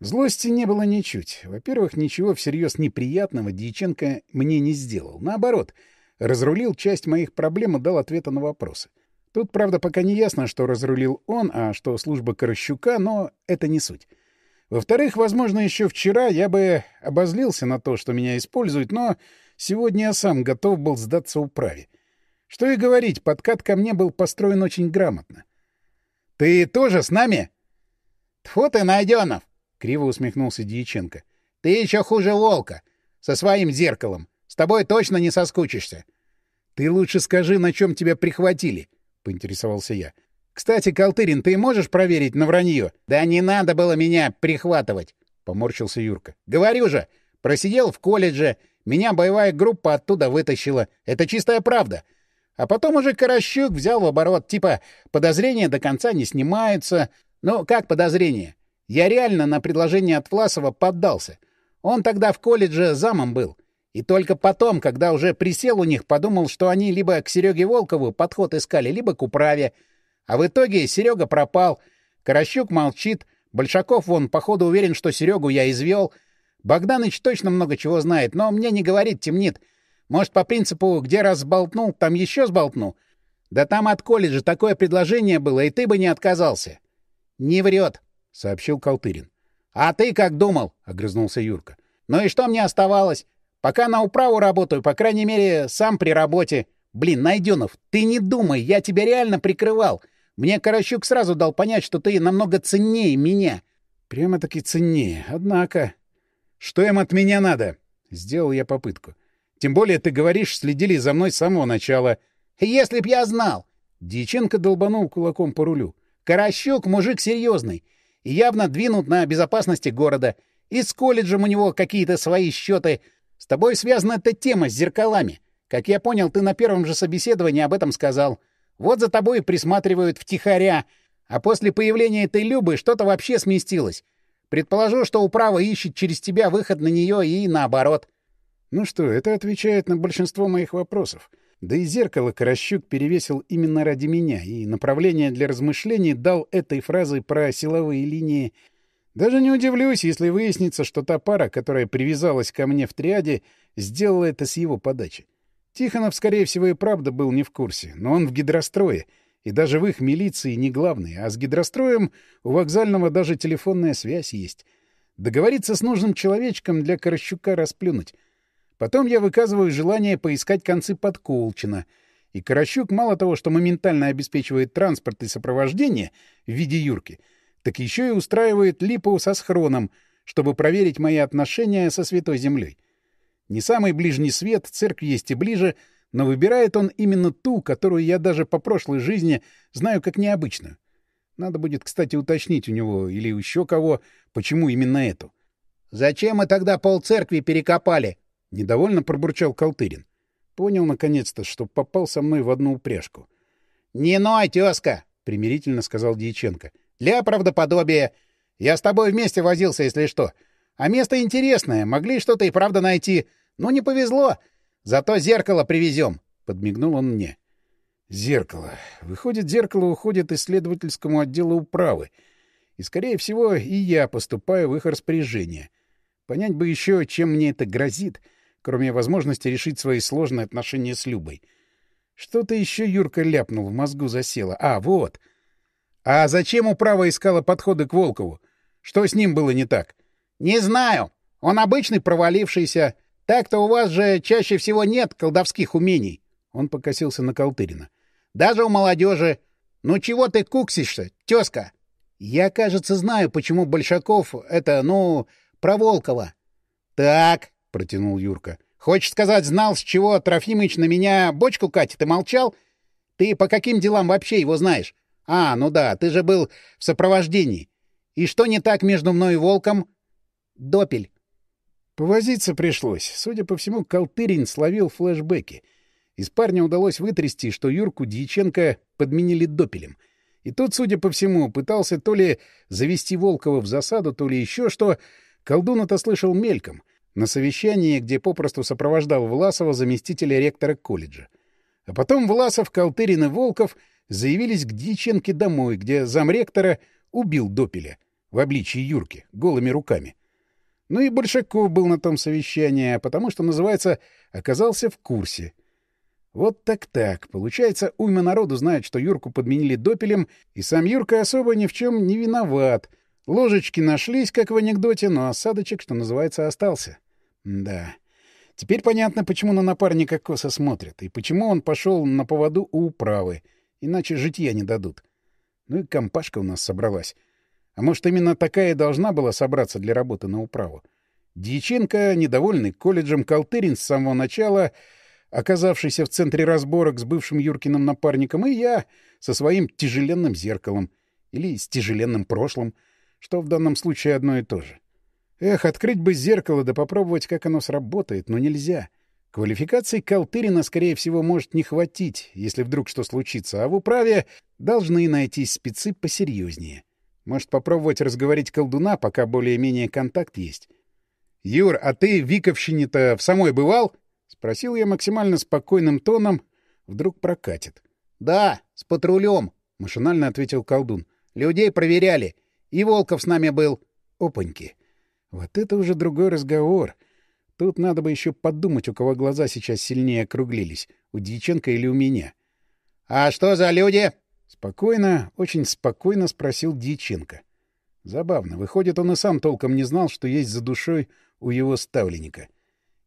Злости не было ничуть. Во-первых, ничего всерьез неприятного Дьяченко мне не сделал. Наоборот, разрулил часть моих проблем и дал ответы на вопросы. Тут, правда, пока не ясно, что разрулил он, а что служба Корощука, но это не суть. Во-вторых, возможно, еще вчера я бы обозлился на то, что меня используют, но сегодня я сам готов был сдаться управе. Что и говорить, подкат ко мне был построен очень грамотно. — Ты тоже с нами? — Тьфу ты, Найденов! — криво усмехнулся Дьяченко. — Ты еще хуже волка. Со своим зеркалом. С тобой точно не соскучишься. — Ты лучше скажи, на чем тебя прихватили, — поинтересовался я. — Кстати, Калтырин, ты можешь проверить на вранье? — Да не надо было меня прихватывать, — поморщился Юрка. — Говорю же, просидел в колледже, меня боевая группа оттуда вытащила. Это чистая правда. А потом уже Корощук взял в оборот, типа подозрения до конца не снимаются. Ну, как подозрения? Я реально на предложение от Власова поддался. Он тогда в колледже замом был. И только потом, когда уже присел у них, подумал, что они либо к Сереге Волкову подход искали, либо к управе. А в итоге Серега пропал. Корощук молчит. Большаков, вон, походу, уверен, что Серегу я извел. Богданыч точно много чего знает, но мне не говорит, темнит. Может, по принципу, где раз сболтнул, там еще сболтну? Да там от колледжа такое предложение было, и ты бы не отказался. Не врет сообщил Калтырин. — А ты как думал? — огрызнулся Юрка. — Ну и что мне оставалось? Пока на управу работаю, по крайней мере, сам при работе. Блин, Найденов, ты не думай, я тебя реально прикрывал. Мне Каращук сразу дал понять, что ты намного ценнее меня. — Прямо-таки ценнее. Однако... — Что им от меня надо? — сделал я попытку. — Тем более, ты говоришь, следили за мной с самого начала. — Если б я знал! Дьяченко долбанул кулаком по рулю. — Каращук мужик серьезный и явно двинут на безопасности города. И с колледжем у него какие-то свои счеты. С тобой связана эта тема с зеркалами. Как я понял, ты на первом же собеседовании об этом сказал. Вот за тобой присматривают втихаря. А после появления этой Любы что-то вообще сместилось. Предположу, что управа ищет через тебя выход на нее и наоборот. Ну что, это отвечает на большинство моих вопросов. Да и зеркало Корощук перевесил именно ради меня, и направление для размышлений дал этой фразой про силовые линии. Даже не удивлюсь, если выяснится, что та пара, которая привязалась ко мне в триаде, сделала это с его подачи. Тихонов, скорее всего, и правда был не в курсе, но он в гидрострое, и даже в их милиции не главный, а с гидростроем у вокзального даже телефонная связь есть. Договориться с нужным человечком для Корощука расплюнуть — Потом я выказываю желание поискать концы подколчина. И Каращук мало того, что моментально обеспечивает транспорт и сопровождение в виде Юрки, так еще и устраивает липу со схроном, чтобы проверить мои отношения со Святой Землей. Не самый ближний свет, церковь есть и ближе, но выбирает он именно ту, которую я даже по прошлой жизни знаю как необычную. Надо будет, кстати, уточнить у него или еще кого, почему именно эту. — Зачем мы тогда полцеркви перекопали? — недовольно пробурчал Калтырин. Понял, наконец-то, что попал со мной в одну упряжку. — Не ной, тезка! — примирительно сказал Дьяченко. — Для правдоподобия. Я с тобой вместе возился, если что. А место интересное, могли что-то и правда найти. Ну, не повезло. Зато зеркало привезем, — подмигнул он мне. Зеркало. Выходит, зеркало уходит исследовательскому отделу управы. И, скорее всего, и я поступаю в их распоряжение. Понять бы еще, чем мне это грозит — кроме возможности решить свои сложные отношения с Любой. Что-то еще Юрка ляпнул, в мозгу засело. А, вот. А зачем управа искала подходы к Волкову? Что с ним было не так? — Не знаю. Он обычный провалившийся. Так-то у вас же чаще всего нет колдовских умений. Он покосился на Колтырина. — Даже у молодежи. Ну чего ты куксишься, тезка? Я, кажется, знаю, почему Большаков — это, ну, про Волкова. — Так, протянул Юрка. Хочешь сказать, знал, с чего Трофимыч на меня бочку катит и молчал? Ты по каким делам вообще его знаешь? А, ну да, ты же был в сопровождении. И что не так между мной и волком? Допель. Повозиться пришлось. Судя по всему, Колтырин словил флешбеки. Из парня удалось вытрясти, что Юрку Дьяченко подменили допелем. И тот, судя по всему, пытался то ли завести Волкова в засаду, то ли еще что. Колдун это слышал мельком. На совещании, где попросту сопровождал Власова заместителя ректора колледжа. А потом Власов, Колтырин и Волков заявились к Дьяченке домой, где замректора убил допеля в обличии Юрки, голыми руками. Ну и Большаков был на том совещании, потому что, называется, оказался в курсе. Вот так-так. Получается, уйма народу знает, что Юрку подменили допелем, и сам Юрка особо ни в чем не виноват. Ложечки нашлись, как в анекдоте, но осадочек, что называется, остался. Да. Теперь понятно, почему на напарника косо смотрят, и почему он пошел на поводу у управы. Иначе житья не дадут. Ну и компашка у нас собралась. А может, именно такая и должна была собраться для работы на управу? Дьяченко, недовольный колледжем Колтырин с самого начала, оказавшийся в центре разборок с бывшим Юркиным напарником, и я со своим тяжеленным зеркалом. Или с тяжеленным прошлым, что в данном случае одно и то же. Эх, открыть бы зеркало да попробовать, как оно сработает, но нельзя. Квалификации Колтырина, скорее всего, может не хватить, если вдруг что случится, а в управе должны найтись спецы посерьезнее. Может, попробовать разговорить колдуна, пока более-менее контакт есть. — Юр, а ты в Виковщине-то в самой бывал? — спросил я максимально спокойным тоном. Вдруг прокатит. — Да, с патрулем, — машинально ответил колдун. — Людей проверяли. И Волков с нами был. Опаньки. Вот это уже другой разговор. Тут надо бы еще подумать, у кого глаза сейчас сильнее округлились, у Дьяченко или у меня. — А что за люди? Спокойно, очень спокойно спросил Дьяченко. Забавно. Выходит, он и сам толком не знал, что есть за душой у его ставленника.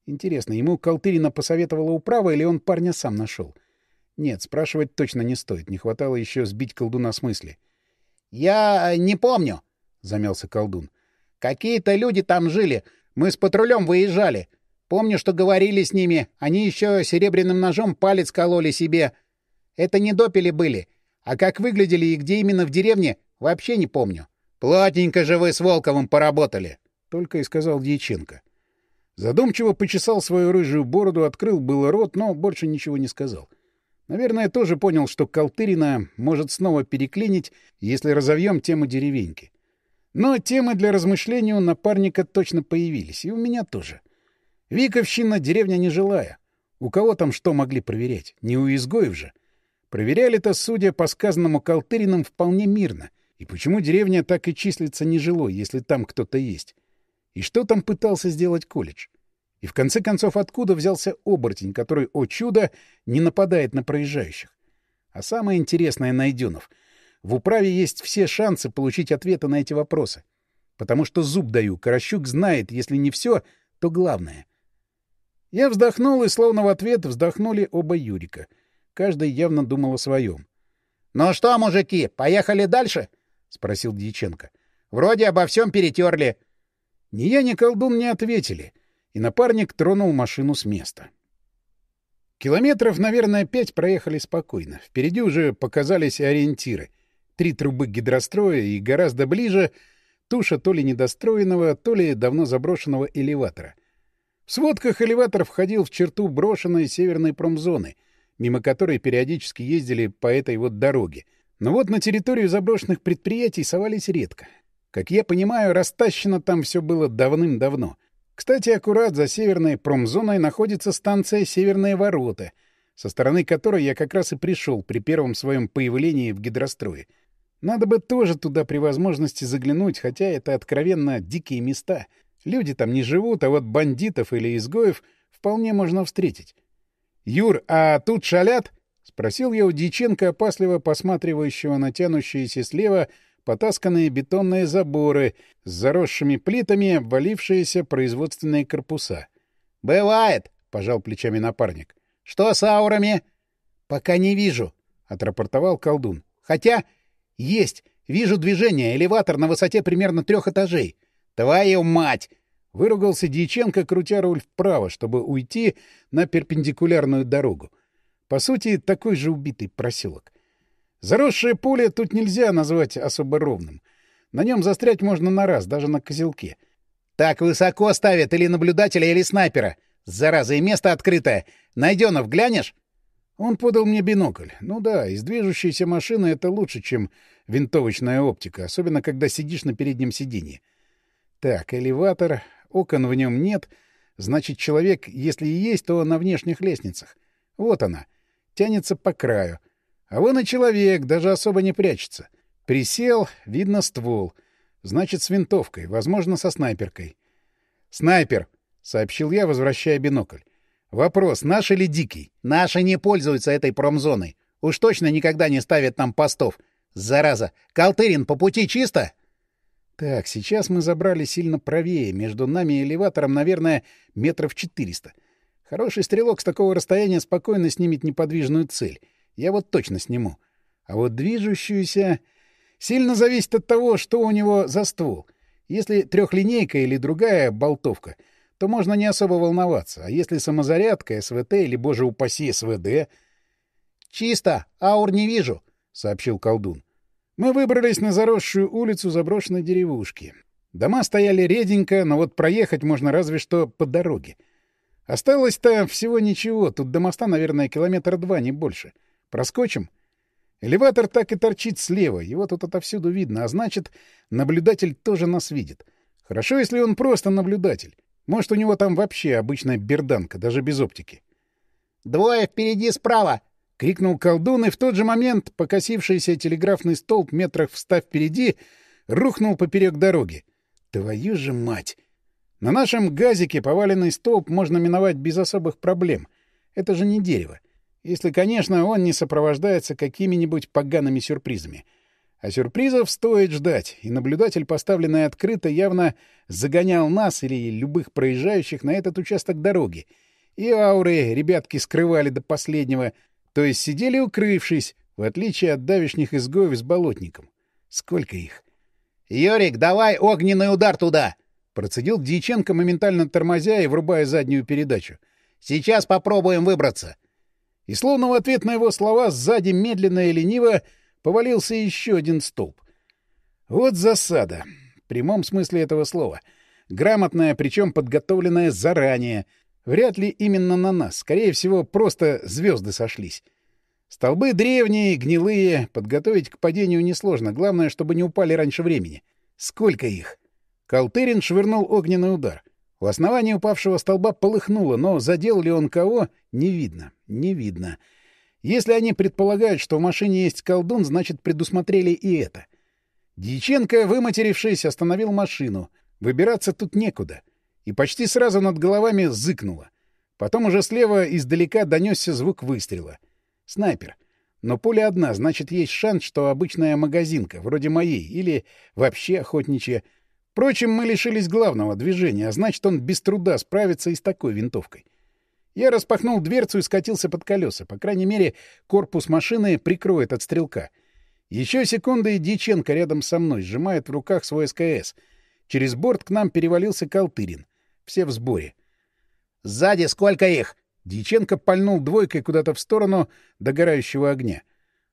Интересно, ему Колтырина посоветовала управа или он парня сам нашел? Нет, спрашивать точно не стоит. Не хватало еще сбить колдуна с мысли. — Я не помню, — замялся колдун. — Какие-то люди там жили. Мы с патрулем выезжали. Помню, что говорили с ними. Они еще серебряным ножом палец кололи себе. Это не допели были. — а как выглядели и где именно в деревне, вообще не помню. Плотненько же вы с Волковым поработали, — только и сказал Дьяченко. Задумчиво почесал свою рыжую бороду, открыл было рот, но больше ничего не сказал. Наверное, тоже понял, что Колтырина может снова переклинить, если разовьем тему деревеньки. Но темы для размышлений у напарника точно появились, и у меня тоже. Виковщина — деревня нежилая. У кого там что могли проверять? Не у изгоев же. Проверяли-то, судя по сказанному Колтыриным, вполне мирно. И почему деревня так и числится нежилой, если там кто-то есть? И что там пытался сделать колледж? И в конце концов, откуда взялся оборотень, который, о чудо, не нападает на проезжающих? А самое интересное, Найденов, в управе есть все шансы получить ответы на эти вопросы. Потому что зуб даю, Корощук знает, если не все, то главное. Я вздохнул, и словно в ответ вздохнули оба Юрика — Каждый явно думал о своем. — Ну что, мужики, поехали дальше? — спросил Дьяченко. — Вроде обо всем перетерли. Ни я, ни колдун не ответили, и напарник тронул машину с места. Километров, наверное, пять проехали спокойно. Впереди уже показались ориентиры. Три трубы гидростроя и гораздо ближе туша то ли недостроенного, то ли давно заброшенного элеватора. В сводках элеватор входил в черту брошенной северной промзоны — мимо которой периодически ездили по этой вот дороге. Но вот на территорию заброшенных предприятий совались редко. Как я понимаю, растащено там все было давным-давно. Кстати, аккурат за северной промзоной находится станция «Северные ворота», со стороны которой я как раз и пришел при первом своем появлении в гидрострое. Надо бы тоже туда при возможности заглянуть, хотя это откровенно дикие места. Люди там не живут, а вот бандитов или изгоев вполне можно встретить. «Юр, а тут шалят?» — спросил я у Диченко, опасливо посматривающего на тянущиеся слева потасканные бетонные заборы с заросшими плитами, обвалившиеся производственные корпуса. «Бывает», — пожал плечами напарник. «Что с аурами?» «Пока не вижу», — отрапортовал колдун. «Хотя есть. Вижу движение. Элеватор на высоте примерно трех этажей. Твою мать! Выругался Дьяченко, крутя руль вправо, чтобы уйти на перпендикулярную дорогу. По сути, такой же убитый проселок. Заросшее поле тут нельзя назвать особо ровным. На нем застрять можно на раз, даже на козелке. Так высоко ставят или наблюдателя, или снайпера. Зараза, и место открытое. Найденов, глянешь? Он подал мне бинокль. Ну да, из движущейся машины это лучше, чем винтовочная оптика, особенно когда сидишь на переднем сиденье. Так, элеватор, окон в нем нет, значит, человек, если и есть, то на внешних лестницах. Вот она, тянется по краю. А вон и человек, даже особо не прячется. Присел, видно ствол. Значит, с винтовкой, возможно, со снайперкой. «Снайпер!» — сообщил я, возвращая бинокль. Вопрос, наш или дикий? Наши не пользуются этой промзоной. Уж точно никогда не ставят там постов. Зараза! Калтырин, по пути чисто? Так, сейчас мы забрали сильно правее. Между нами и элеватором, наверное, метров четыреста. Хороший стрелок с такого расстояния спокойно снимет неподвижную цель. Я вот точно сниму. А вот движущуюся... Сильно зависит от того, что у него за ствол. Если трехлинейка или другая болтовка — то можно не особо волноваться. А если самозарядка, СВТ или, боже упаси, СВД... — Чисто, аур не вижу, — сообщил колдун. Мы выбрались на заросшую улицу заброшенной деревушки. Дома стояли реденько, но вот проехать можно разве что по дороге. Осталось-то всего ничего, тут до моста, наверное, километр два, не больше. Проскочим? Элеватор так и торчит слева, его тут отовсюду видно, а значит, наблюдатель тоже нас видит. Хорошо, если он просто наблюдатель. Может, у него там вообще обычная берданка, даже без оптики. «Двое впереди справа!» — крикнул колдун, и в тот же момент покосившийся телеграфный столб метрах в ста впереди рухнул поперек дороги. Твою же мать! На нашем газике поваленный столб можно миновать без особых проблем. Это же не дерево. Если, конечно, он не сопровождается какими-нибудь погаными сюрпризами — а сюрпризов стоит ждать, и наблюдатель, поставленный открыто, явно загонял нас или любых проезжающих на этот участок дороги. И ауры ребятки скрывали до последнего, то есть сидели укрывшись, в отличие от давишних изгоев с болотником. Сколько их? — Йорик, давай огненный удар туда! — процедил Дьяченко, моментально тормозя и врубая заднюю передачу. — Сейчас попробуем выбраться. И словно в ответ на его слова сзади медленно и лениво повалился еще один столб. Вот засада. В прямом смысле этого слова. Грамотная, причем подготовленная заранее. Вряд ли именно на нас. Скорее всего, просто звезды сошлись. Столбы древние, гнилые. Подготовить к падению несложно. Главное, чтобы не упали раньше времени. Сколько их? Калтырин швырнул огненный удар. У основания упавшего столба полыхнуло, но задел ли он кого, не видно. Не видно. Если они предполагают, что в машине есть колдун, значит, предусмотрели и это. Дьяченко, выматерившись, остановил машину. Выбираться тут некуда. И почти сразу над головами зыкнуло. Потом уже слева издалека донесся звук выстрела. Снайпер. Но пуля одна, значит, есть шанс, что обычная магазинка, вроде моей, или вообще охотничья. Впрочем, мы лишились главного движения, а значит, он без труда справится и с такой винтовкой. Я распахнул дверцу и скатился под колеса. По крайней мере, корпус машины прикроет от стрелка. Еще секунда, и Дьяченко рядом со мной сжимает в руках свой СКС. Через борт к нам перевалился Калтырин. Все в сборе. «Сзади сколько их?» Дьяченко пальнул двойкой куда-то в сторону догорающего огня.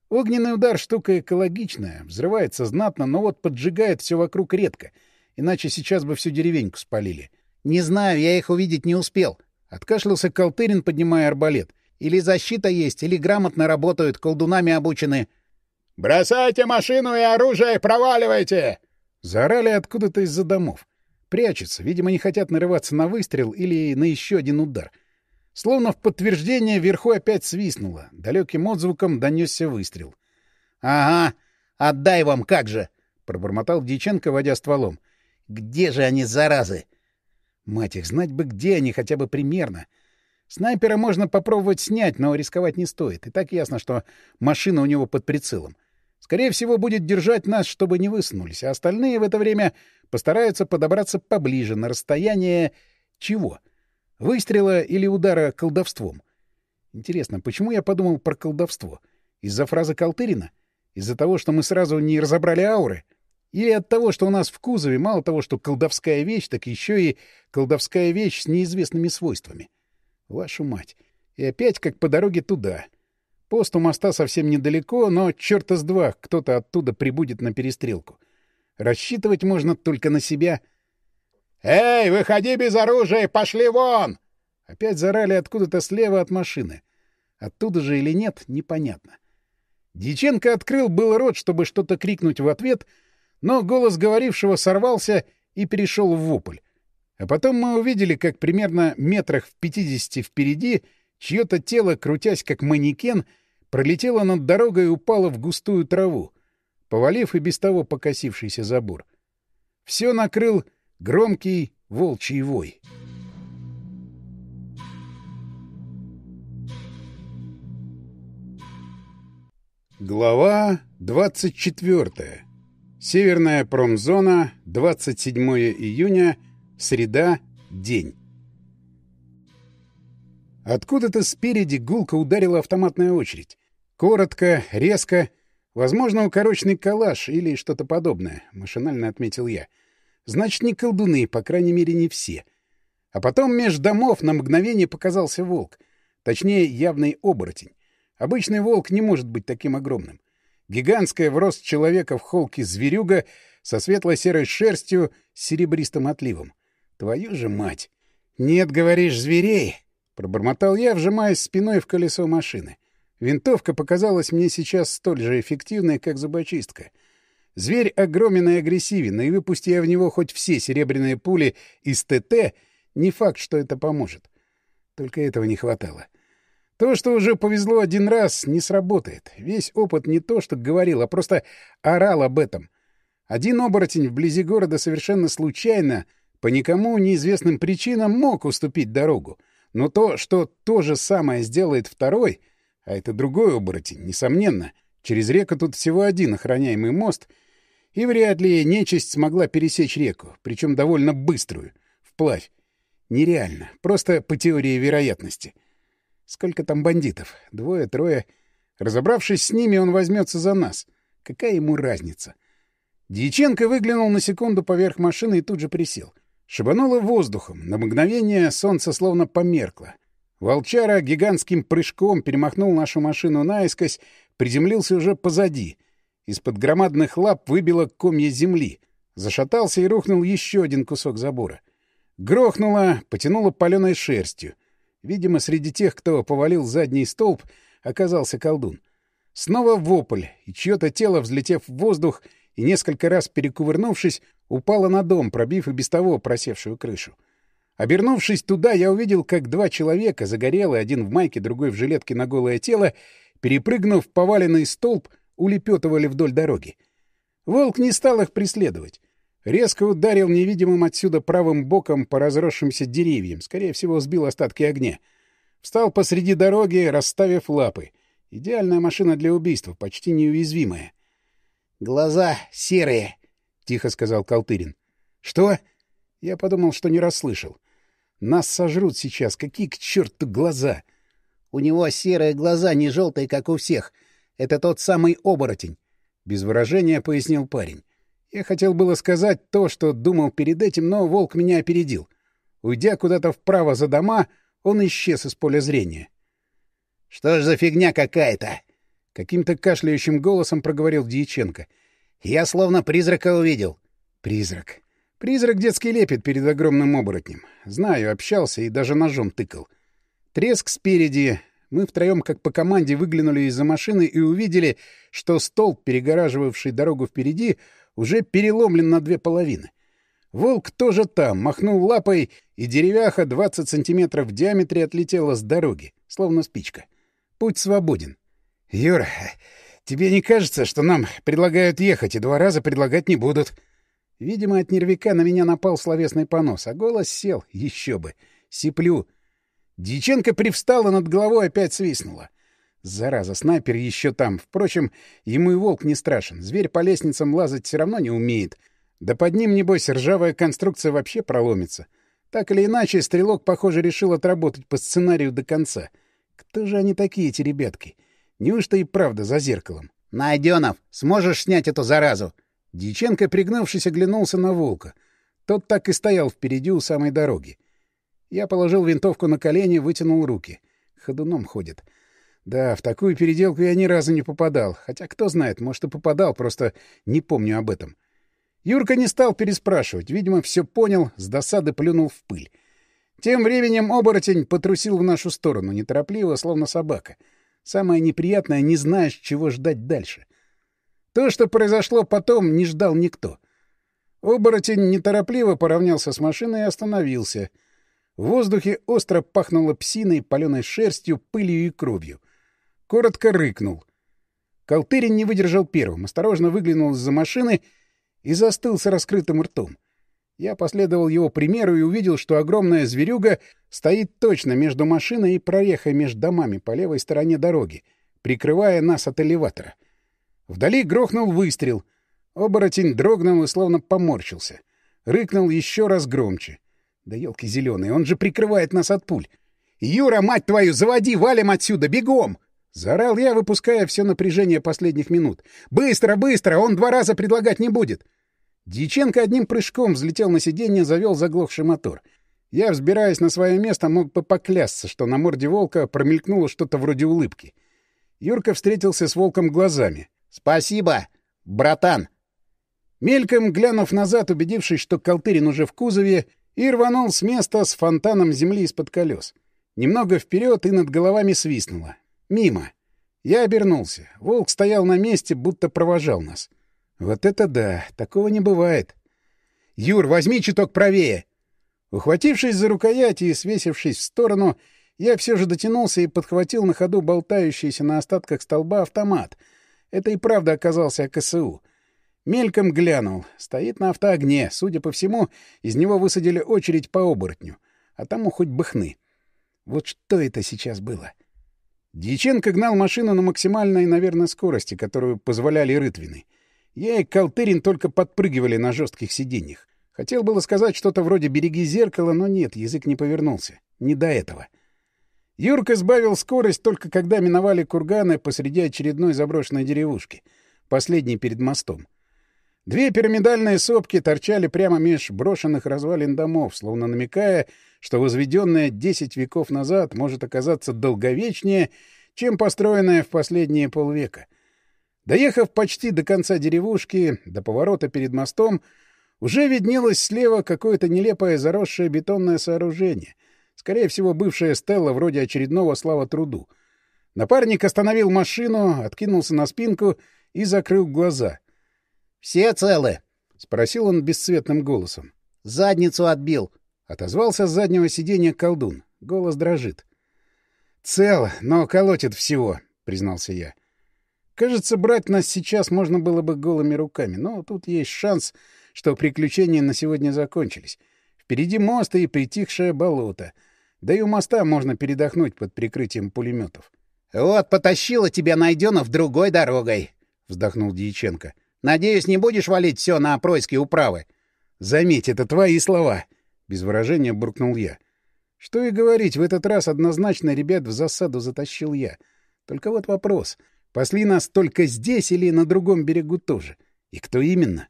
Огненный удар — штука экологичная, взрывается знатно, но вот поджигает все вокруг редко, иначе сейчас бы всю деревеньку спалили. — Не знаю, я их увидеть не успел. Откашлялся Колтырин, поднимая арбалет. Или защита есть, или грамотно работают, колдунами обучены. «Бросайте машину и оружие, проваливайте!» Заорали откуда-то из-за домов. Прячутся, видимо, не хотят нарываться на выстрел или на еще один удар. Словно в подтверждение вверху опять свистнуло. Далеким отзвуком донесся выстрел. — Ага, отдай вам, как же! — пробормотал Дьяченко, водя стволом. — Где же они, заразы? Мать их, знать бы, где они хотя бы примерно. Снайпера можно попробовать снять, но рисковать не стоит. И так ясно, что машина у него под прицелом. Скорее всего, будет держать нас, чтобы не высунулись, а остальные в это время постараются подобраться поближе, на расстояние... чего? Выстрела или удара колдовством? Интересно, почему я подумал про колдовство? Из-за фразы Калтырина? Из-за того, что мы сразу не разобрали ауры? — или от того, что у нас в кузове мало того, что колдовская вещь, так еще и колдовская вещь с неизвестными свойствами. Вашу мать. И опять как по дороге туда. Пост у моста совсем недалеко, но черта с два кто-то оттуда прибудет на перестрелку. Рассчитывать можно только на себя. «Эй, выходи без оружия! Пошли вон!» Опять зарали откуда-то слева от машины. Оттуда же или нет, непонятно. Дьяченко открыл был рот, чтобы что-то крикнуть в ответ, но голос говорившего сорвался и перешел в вопль. А потом мы увидели, как примерно метрах в пятидесяти впереди чье-то тело, крутясь как манекен, пролетело над дорогой и упало в густую траву, повалив и без того покосившийся забор. Все накрыл громкий волчий вой. Глава 24. Северная промзона, 27 июня, среда, день. Откуда-то спереди гулко ударила автоматная очередь. Коротко, резко, возможно, укороченный калаш или что-то подобное, машинально отметил я. Значит, не колдуны, по крайней мере, не все. А потом меж домов на мгновение показался волк. Точнее, явный оборотень. Обычный волк не может быть таким огромным. Гигантская в рост человека в холке зверюга со светло-серой шерстью с серебристым отливом. Твою же мать! Нет, говоришь, зверей! Пробормотал я, вжимаясь спиной в колесо машины. Винтовка показалась мне сейчас столь же эффективной, как зубочистка. Зверь огромен и агрессивен, и выпусти я в него хоть все серебряные пули из ТТ, не факт, что это поможет. Только этого не хватало. То, что уже повезло один раз, не сработает. Весь опыт не то, что говорил, а просто орал об этом. Один оборотень вблизи города совершенно случайно, по никому неизвестным причинам, мог уступить дорогу. Но то, что то же самое сделает второй, а это другой оборотень, несомненно, через реку тут всего один охраняемый мост, и вряд ли нечисть смогла пересечь реку, причем довольно быструю, вплавь. Нереально, просто по теории вероятности — Сколько там бандитов? Двое, трое. Разобравшись с ними, он возьмется за нас. Какая ему разница? Дьяченко выглянул на секунду поверх машины и тут же присел. Шибануло воздухом. На мгновение солнце словно померкло. Волчара гигантским прыжком перемахнул нашу машину наискось, приземлился уже позади. Из-под громадных лап выбило комья земли. Зашатался и рухнул еще один кусок забора. Грохнуло, потянуло паленой шерстью. Видимо, среди тех, кто повалил задний столб, оказался колдун. Снова вопль, и чье-то тело, взлетев в воздух и несколько раз перекувырнувшись, упало на дом, пробив и без того просевшую крышу. Обернувшись туда, я увидел, как два человека, загорелые, один в майке, другой в жилетке на голое тело, перепрыгнув поваленный столб, улепетывали вдоль дороги. Волк не стал их преследовать. Резко ударил невидимым отсюда правым боком по разросшимся деревьям, скорее всего, сбил остатки огня. Встал посреди дороги, расставив лапы. Идеальная машина для убийства, почти неуязвимая. — Глаза серые, — тихо сказал Калтырин. — Что? Я подумал, что не расслышал. Нас сожрут сейчас. Какие к черту глаза? — У него серые глаза, не желтые, как у всех. Это тот самый оборотень, — без выражения пояснил парень. Я хотел было сказать то, что думал перед этим, но волк меня опередил. Уйдя куда-то вправо за дома, он исчез из поля зрения. — Что ж за фигня какая-то? — каким-то кашляющим голосом проговорил Дьяченко. — Я словно призрака увидел. — Призрак. Призрак детский лепит перед огромным оборотнем. Знаю, общался и даже ножом тыкал. Треск спереди. Мы втроем, как по команде, выглянули из-за машины и увидели, что столб, перегораживавший дорогу впереди, уже переломлен на две половины. Волк тоже там, махнул лапой, и деревяха 20 сантиметров в диаметре отлетела с дороги, словно спичка. Путь свободен. — Юра, тебе не кажется, что нам предлагают ехать, и два раза предлагать не будут? Видимо, от нервика на меня напал словесный понос, а голос сел, еще бы. Сиплю. Дьяченко привстала над головой, опять свистнула. Зараза, снайпер еще там. Впрочем, ему и волк не страшен. Зверь по лестницам лазать все равно не умеет. Да под ним, небось, ржавая конструкция вообще проломится. Так или иначе, стрелок, похоже, решил отработать по сценарию до конца. Кто же они такие, эти ребятки? Неужто и правда за зеркалом? — Найденов, сможешь снять эту заразу? Дьяченко, пригнувшись, оглянулся на волка. Тот так и стоял впереди у самой дороги. Я положил винтовку на колени, вытянул руки. Ходуном ходит. — Да, в такую переделку я ни разу не попадал. Хотя, кто знает, может, и попадал, просто не помню об этом. Юрка не стал переспрашивать. Видимо, все понял, с досады плюнул в пыль. Тем временем оборотень потрусил в нашу сторону, неторопливо, словно собака. Самое неприятное — не знаешь, чего ждать дальше. То, что произошло потом, не ждал никто. Оборотень неторопливо поравнялся с машиной и остановился. В воздухе остро пахнуло псиной, паленой шерстью, пылью и кровью. Коротко рыкнул. Колтырин не выдержал первым, осторожно выглянул из-за машины и застыл с раскрытым ртом. Я последовал его примеру и увидел, что огромная зверюга стоит точно между машиной и прорехой между домами по левой стороне дороги, прикрывая нас от элеватора. Вдали грохнул выстрел. Оборотень дрогнул и словно поморщился. Рыкнул еще раз громче. Да елки зеленые, он же прикрывает нас от пуль. «Юра, мать твою, заводи, валим отсюда, бегом!» Заорал я, выпуская все напряжение последних минут. «Быстро, быстро! Он два раза предлагать не будет!» Дьяченко одним прыжком взлетел на сиденье, завел заглохший мотор. Я, взбираясь на свое место, мог бы поклясться, что на морде волка промелькнуло что-то вроде улыбки. Юрка встретился с волком глазами. «Спасибо, братан!» Мельком глянув назад, убедившись, что Колтырин уже в кузове, и рванул с места с фонтаном земли из-под колес. Немного вперед и над головами свистнуло. Мимо. Я обернулся. Волк стоял на месте, будто провожал нас. Вот это да! Такого не бывает. «Юр, возьми чуток правее!» Ухватившись за рукоять и свесившись в сторону, я все же дотянулся и подхватил на ходу болтающийся на остатках столба автомат. Это и правда оказался КСУ. Мельком глянул. Стоит на автоогне. Судя по всему, из него высадили очередь по оборотню. А тому хоть бы хны. Вот что это сейчас было? — Дьяченко гнал машину на максимальной, наверное, скорости, которую позволяли рытвины. Я и Калтырин только подпрыгивали на жестких сиденьях. Хотел было сказать что-то вроде «береги зеркало», но нет, язык не повернулся. Не до этого. Юрка сбавил скорость только когда миновали курганы посреди очередной заброшенной деревушки, последней перед мостом. Две пирамидальные сопки торчали прямо меж брошенных развалин домов, словно намекая, что возведенное десять веков назад может оказаться долговечнее, чем построенное в последние полвека. Доехав почти до конца деревушки, до поворота перед мостом, уже виднелось слева какое-то нелепое заросшее бетонное сооружение, скорее всего, бывшая стелла вроде очередного слава труду. Напарник остановил машину, откинулся на спинку и закрыл глаза. «Все целы?» — спросил он бесцветным голосом. «Задницу отбил», — отозвался с заднего сиденья колдун. Голос дрожит. «Цел, но колотит всего», — признался я. «Кажется, брать нас сейчас можно было бы голыми руками, но тут есть шанс, что приключения на сегодня закончились. Впереди мост и притихшее болото. Да и у моста можно передохнуть под прикрытием пулеметов. «Вот потащила тебя Найденов другой дорогой», — вздохнул Дьяченко. «Надеюсь, не будешь валить все на Пройские управы?» «Заметь, это твои слова», — без выражения буркнул я. Что и говорить, в этот раз однозначно ребят в засаду затащил я. Только вот вопрос. Пасли нас только здесь или на другом берегу тоже? И кто именно?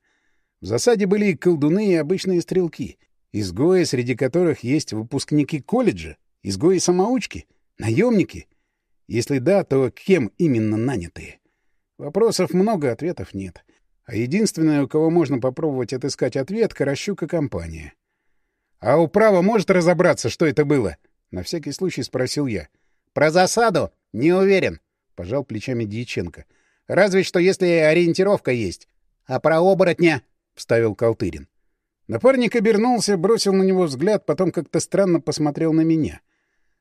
В засаде были и колдуны, и обычные стрелки. Изгои, среди которых есть выпускники колледжа? Изгои-самоучки? Наемники? Если да, то кем именно нанятые? Вопросов много, ответов нет. А единственное, у кого можно попробовать отыскать ответ — Каращука компания. «А управа может разобраться, что это было?» — на всякий случай спросил я. «Про засаду? Не уверен», — пожал плечами Дьяченко. «Разве что если ориентировка есть. А про оборотня?» — вставил Колтырин. Напарник обернулся, бросил на него взгляд, потом как-то странно посмотрел на меня.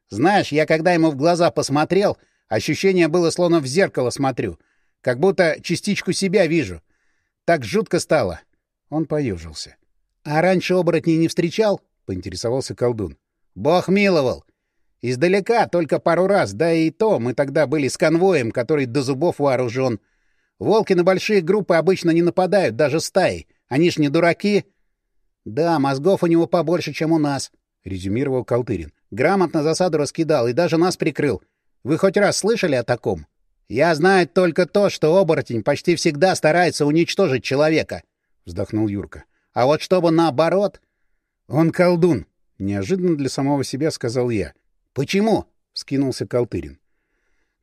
«Знаешь, я когда ему в глаза посмотрел, ощущение было, словно в зеркало смотрю. Как будто частичку себя вижу. Так жутко стало». Он поежился. «А раньше оборотней не встречал?» — поинтересовался колдун. «Бог миловал. Издалека только пару раз, да и то мы тогда были с конвоем, который до зубов вооружен. Волки на большие группы обычно не нападают, даже стаи. Они ж не дураки». «Да, мозгов у него побольше, чем у нас», — резюмировал Колтырин. «Грамотно засаду раскидал и даже нас прикрыл. Вы хоть раз слышали о таком?» «Я знаю только то, что оборотень почти всегда старается уничтожить человека», — вздохнул Юрка. А вот чтобы наоборот... — Он колдун, — неожиданно для самого себя сказал я. — Почему? — вскинулся Колтырин.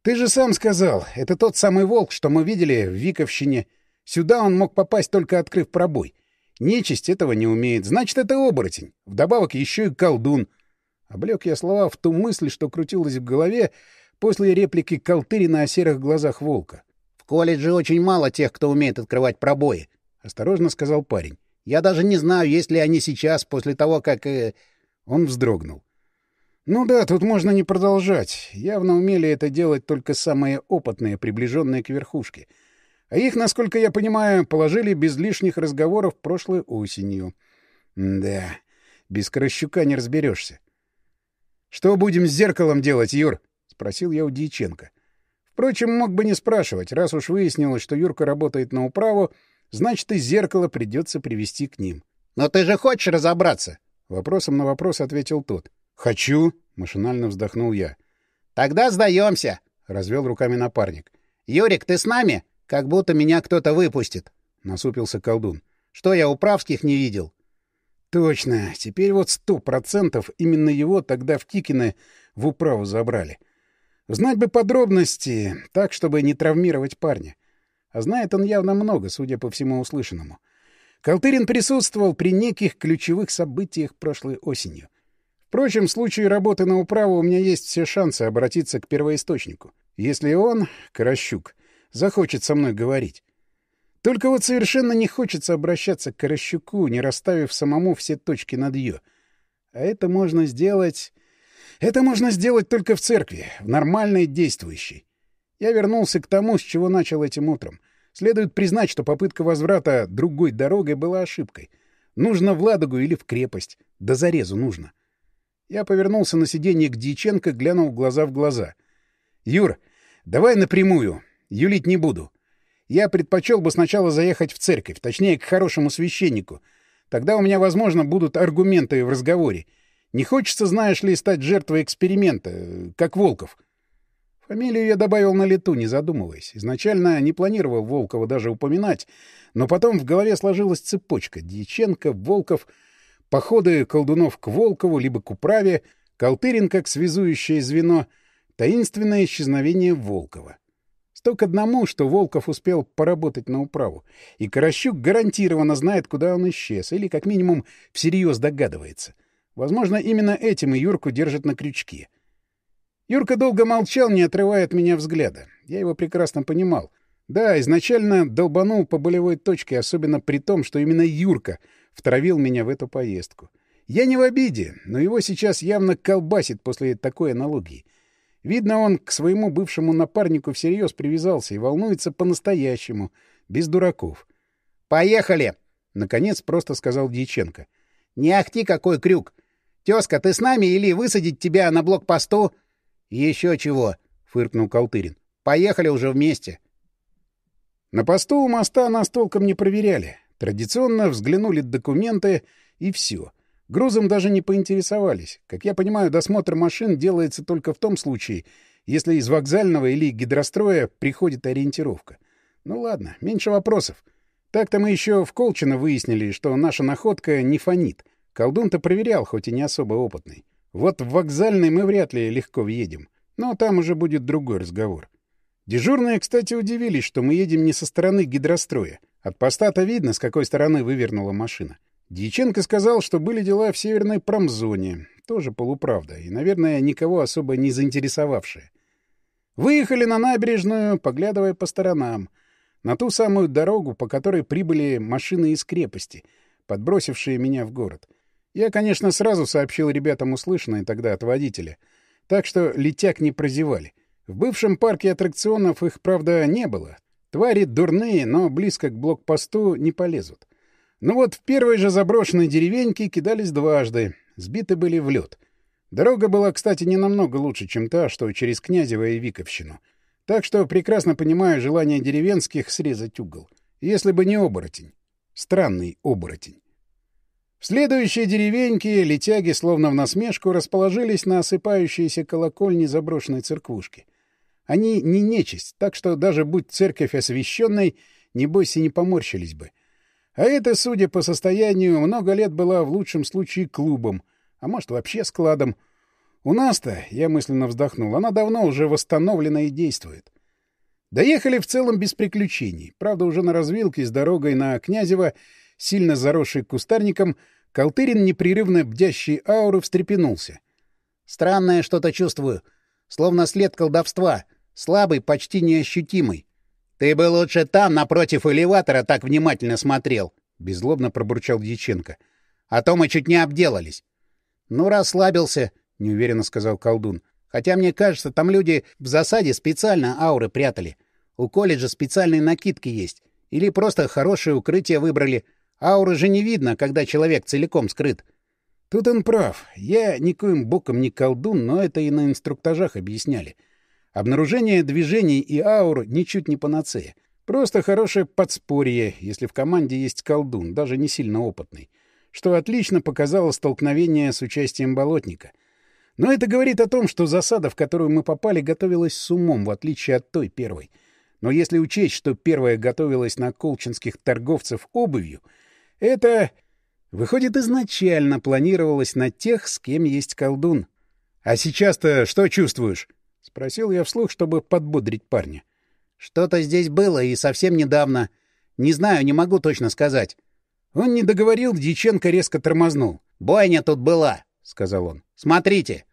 Ты же сам сказал, это тот самый волк, что мы видели в Виковщине. Сюда он мог попасть, только открыв пробой. Нечисть этого не умеет. Значит, это оборотень. Вдобавок еще и колдун. Облег я слова в ту мысль, что крутилась в голове после реплики Колтырина о серых глазах волка. — В колледже очень мало тех, кто умеет открывать пробои, — осторожно сказал парень. — Я даже не знаю, есть ли они сейчас, после того, как... Э... Он вздрогнул. Ну да, тут можно не продолжать. Явно умели это делать только самые опытные, приближенные к верхушке. А их, насколько я понимаю, положили без лишних разговоров прошлой осенью. да, без Корощука не разберешься. «Что будем с зеркалом делать, Юр?» — спросил я у Дьяченко. Впрочем, мог бы не спрашивать. Раз уж выяснилось, что Юрка работает на управу, значит, и зеркало придется привести к ним. «Но ты же хочешь разобраться?» Вопросом на вопрос ответил тот. «Хочу», — машинально вздохнул я. «Тогда сдаемся», — развел руками напарник. «Юрик, ты с нами? Как будто меня кто-то выпустит», — насупился колдун. «Что, я управских не видел?» «Точно. Теперь вот сто процентов именно его тогда в Кикино в управу забрали. Знать бы подробности, так, чтобы не травмировать парня. А знает он явно много, судя по всему услышанному. Колтырин присутствовал при неких ключевых событиях прошлой осенью. Впрочем, в случае работы на управу у меня есть все шансы обратиться к первоисточнику. Если он, Корощук, захочет со мной говорить. Только вот совершенно не хочется обращаться к Корощуку, не расставив самому все точки над «ё». А это можно сделать... Это можно сделать только в церкви, в нормальной действующей. Я вернулся к тому, с чего начал этим утром. Следует признать, что попытка возврата другой дорогой была ошибкой. Нужно в Ладогу или в крепость. До зарезу нужно. — я повернулся на сиденье к Дьяченко, глянул глаза в глаза. — Юр, давай напрямую. Юлить не буду. Я предпочел бы сначала заехать в церковь, точнее, к хорошему священнику. Тогда у меня, возможно, будут аргументы в разговоре. Не хочется, знаешь ли, стать жертвой эксперимента, как Волков. Фамилию я добавил на лету, не задумываясь. Изначально не планировал Волкова даже упоминать, но потом в голове сложилась цепочка. Дьяченко, Волков — Походы колдунов к Волкову либо к Управе, Колтырин как связующее звено, таинственное исчезновение Волкова. Сто к одному, что Волков успел поработать на управу, и Корощук гарантированно знает, куда он исчез, или как минимум всерьез догадывается. Возможно, именно этим и Юрку держат на крючке. Юрка долго молчал, не отрывая от меня взгляда. Я его прекрасно понимал. Да, изначально долбанул по болевой точке, особенно при том, что именно Юрка — втравил меня в эту поездку. Я не в обиде, но его сейчас явно колбасит после такой аналогии. Видно, он к своему бывшему напарнику всерьез привязался и волнуется по-настоящему, без дураков. «Поехали!» — наконец просто сказал Дьяченко. «Не ахти какой крюк! Тезка, ты с нами или высадить тебя на блокпосту?» «Еще чего!» — фыркнул Колтырин. «Поехали уже вместе!» На посту у моста нас толком не проверяли. Традиционно взглянули документы и все. Грузом даже не поинтересовались. Как я понимаю, досмотр машин делается только в том случае, если из вокзального или гидростроя приходит ориентировка. Ну ладно, меньше вопросов. Так-то мы еще в Колчино выяснили, что наша находка не фонит. Колдун-то проверял, хоть и не особо опытный. Вот в вокзальный мы вряд ли легко въедем. Но там уже будет другой разговор. Дежурные, кстати, удивились, что мы едем не со стороны гидростроя. От поста-то видно, с какой стороны вывернула машина. Дьяченко сказал, что были дела в северной промзоне. Тоже полуправда. И, наверное, никого особо не заинтересовавшие. Выехали на набережную, поглядывая по сторонам. На ту самую дорогу, по которой прибыли машины из крепости, подбросившие меня в город. Я, конечно, сразу сообщил ребятам услышанное тогда от водителя. Так что летяк не прозевали. В бывшем парке аттракционов их, правда, не было. Твари дурные, но близко к блокпосту не полезут. Ну вот в первой же заброшенной деревеньке кидались дважды, сбиты были в лед. Дорога была, кстати, не намного лучше, чем та, что через Князево и Виковщину. Так что прекрасно понимаю желание деревенских срезать угол. Если бы не оборотень. Странный оборотень. В следующей деревеньке летяги, словно в насмешку, расположились на осыпающейся колокольне заброшенной церквушки. Они не нечисть, так что даже будь церковь освященной, небось и не поморщились бы. А это, судя по состоянию, много лет была в лучшем случае клубом, а может вообще складом. У нас-то, я мысленно вздохнул, она давно уже восстановлена и действует. Доехали в целом без приключений. Правда, уже на развилке с дорогой на Князево, сильно заросший кустарником, Колтырин, непрерывно бдящий ауры, встрепенулся. «Странное что-то чувствую. Словно след колдовства. Слабый, почти неощутимый. Ты бы лучше там, напротив элеватора, так внимательно смотрел», — беззлобно пробурчал Дьяченко. «А то мы чуть не обделались». «Ну, расслабился», — неуверенно сказал колдун. «Хотя, мне кажется, там люди в засаде специально ауры прятали. У колледжа специальные накидки есть. Или просто хорошее укрытие выбрали. Ауры же не видно, когда человек целиком скрыт. Тут он прав. Я никоим боком не колдун, но это и на инструктажах объясняли. Обнаружение движений и аур ничуть не панацея. Просто хорошее подспорье, если в команде есть колдун, даже не сильно опытный. Что отлично показало столкновение с участием болотника. Но это говорит о том, что засада, в которую мы попали, готовилась с умом, в отличие от той первой — но если учесть, что первая готовилась на колчинских торговцев обувью, это, выходит, изначально планировалось на тех, с кем есть колдун. — А сейчас-то что чувствуешь? — спросил я вслух, чтобы подбодрить парня. — Что-то здесь было и совсем недавно. Не знаю, не могу точно сказать. Он не договорил, Дьяченко резко тормознул. — Бойня тут была, — сказал он. — Смотрите.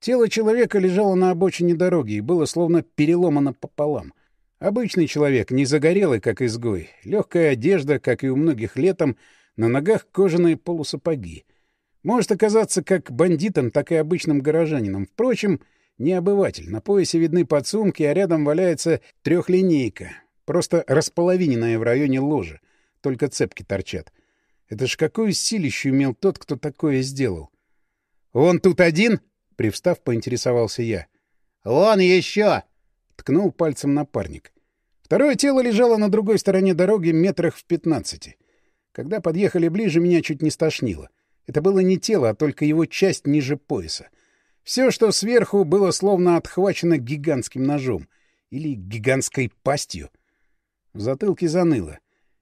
Тело человека лежало на обочине дороги и было словно переломано пополам. Обычный человек, не загорелый, как изгой. Легкая одежда, как и у многих летом, на ногах кожаные полусапоги. Может оказаться как бандитом, так и обычным горожанином. Впрочем, не обыватель. На поясе видны подсумки, а рядом валяется трехлинейка, просто располовиненная в районе ложа. Только цепки торчат. Это ж какую силищу имел тот, кто такое сделал? — Он тут один? — привстав, поинтересовался я. — Он еще! — ткнул пальцем напарник. Второе тело лежало на другой стороне дороги метрах в пятнадцати. Когда подъехали ближе, меня чуть не стошнило. Это было не тело, а только его часть ниже пояса. Все, что сверху, было словно отхвачено гигантским ножом. Или гигантской пастью. В затылке заныло.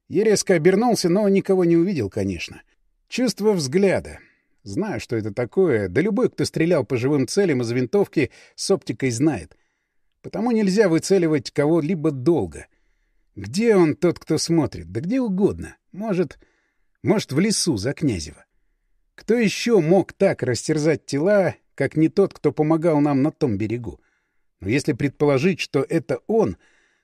Я резко обернулся, но никого не увидел, конечно. Чувство взгляда. Знаю, что это такое, да любой, кто стрелял по живым целям из винтовки, с оптикой знает. Потому нельзя выцеливать кого-либо долго. Где он, тот, кто смотрит? Да где угодно. Может, может в лесу за Князева. Кто еще мог так растерзать тела, как не тот, кто помогал нам на том берегу? Но если предположить, что это он,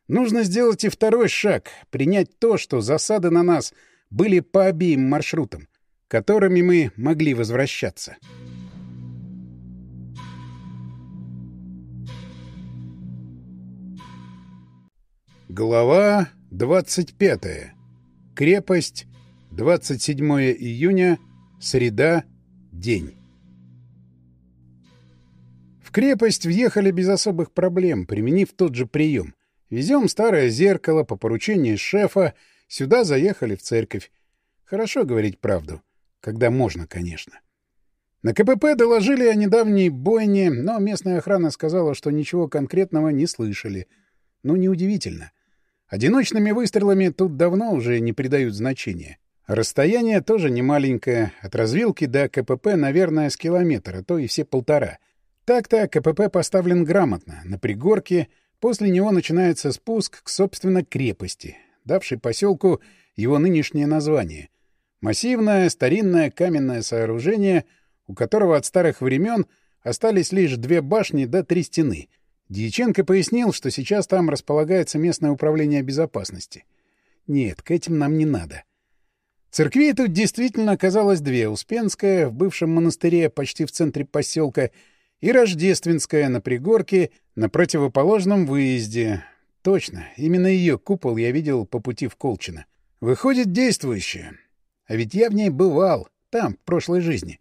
нужно сделать и второй шаг — принять то, что засады на нас были по обеим маршрутам, которыми мы могли возвращаться. Глава 25. Крепость. 27 июня. Среда. День. Крепость въехали без особых проблем, применив тот же прием. Везем старое зеркало по поручению шефа, сюда заехали в церковь. Хорошо говорить правду, когда можно, конечно. На КПП доложили о недавней бойне, но местная охрана сказала, что ничего конкретного не слышали. Ну, неудивительно. Одиночными выстрелами тут давно уже не придают значения. Расстояние тоже не маленькое. От развилки до КПП, наверное, с километра, то и все полтора. Так-то КПП поставлен грамотно, на пригорке. После него начинается спуск к, собственно, крепости, давшей поселку его нынешнее название. Массивное, старинное каменное сооружение, у которого от старых времен остались лишь две башни да три стены — Дьяченко пояснил, что сейчас там располагается местное управление безопасности. Нет, к этим нам не надо. Церквей тут действительно оказалось две. Успенская в бывшем монастыре почти в центре поселка и Рождественская на пригорке на противоположном выезде. Точно, именно ее купол я видел по пути в Колчино. Выходит, действующая. А ведь я в ней бывал, там, в прошлой жизни.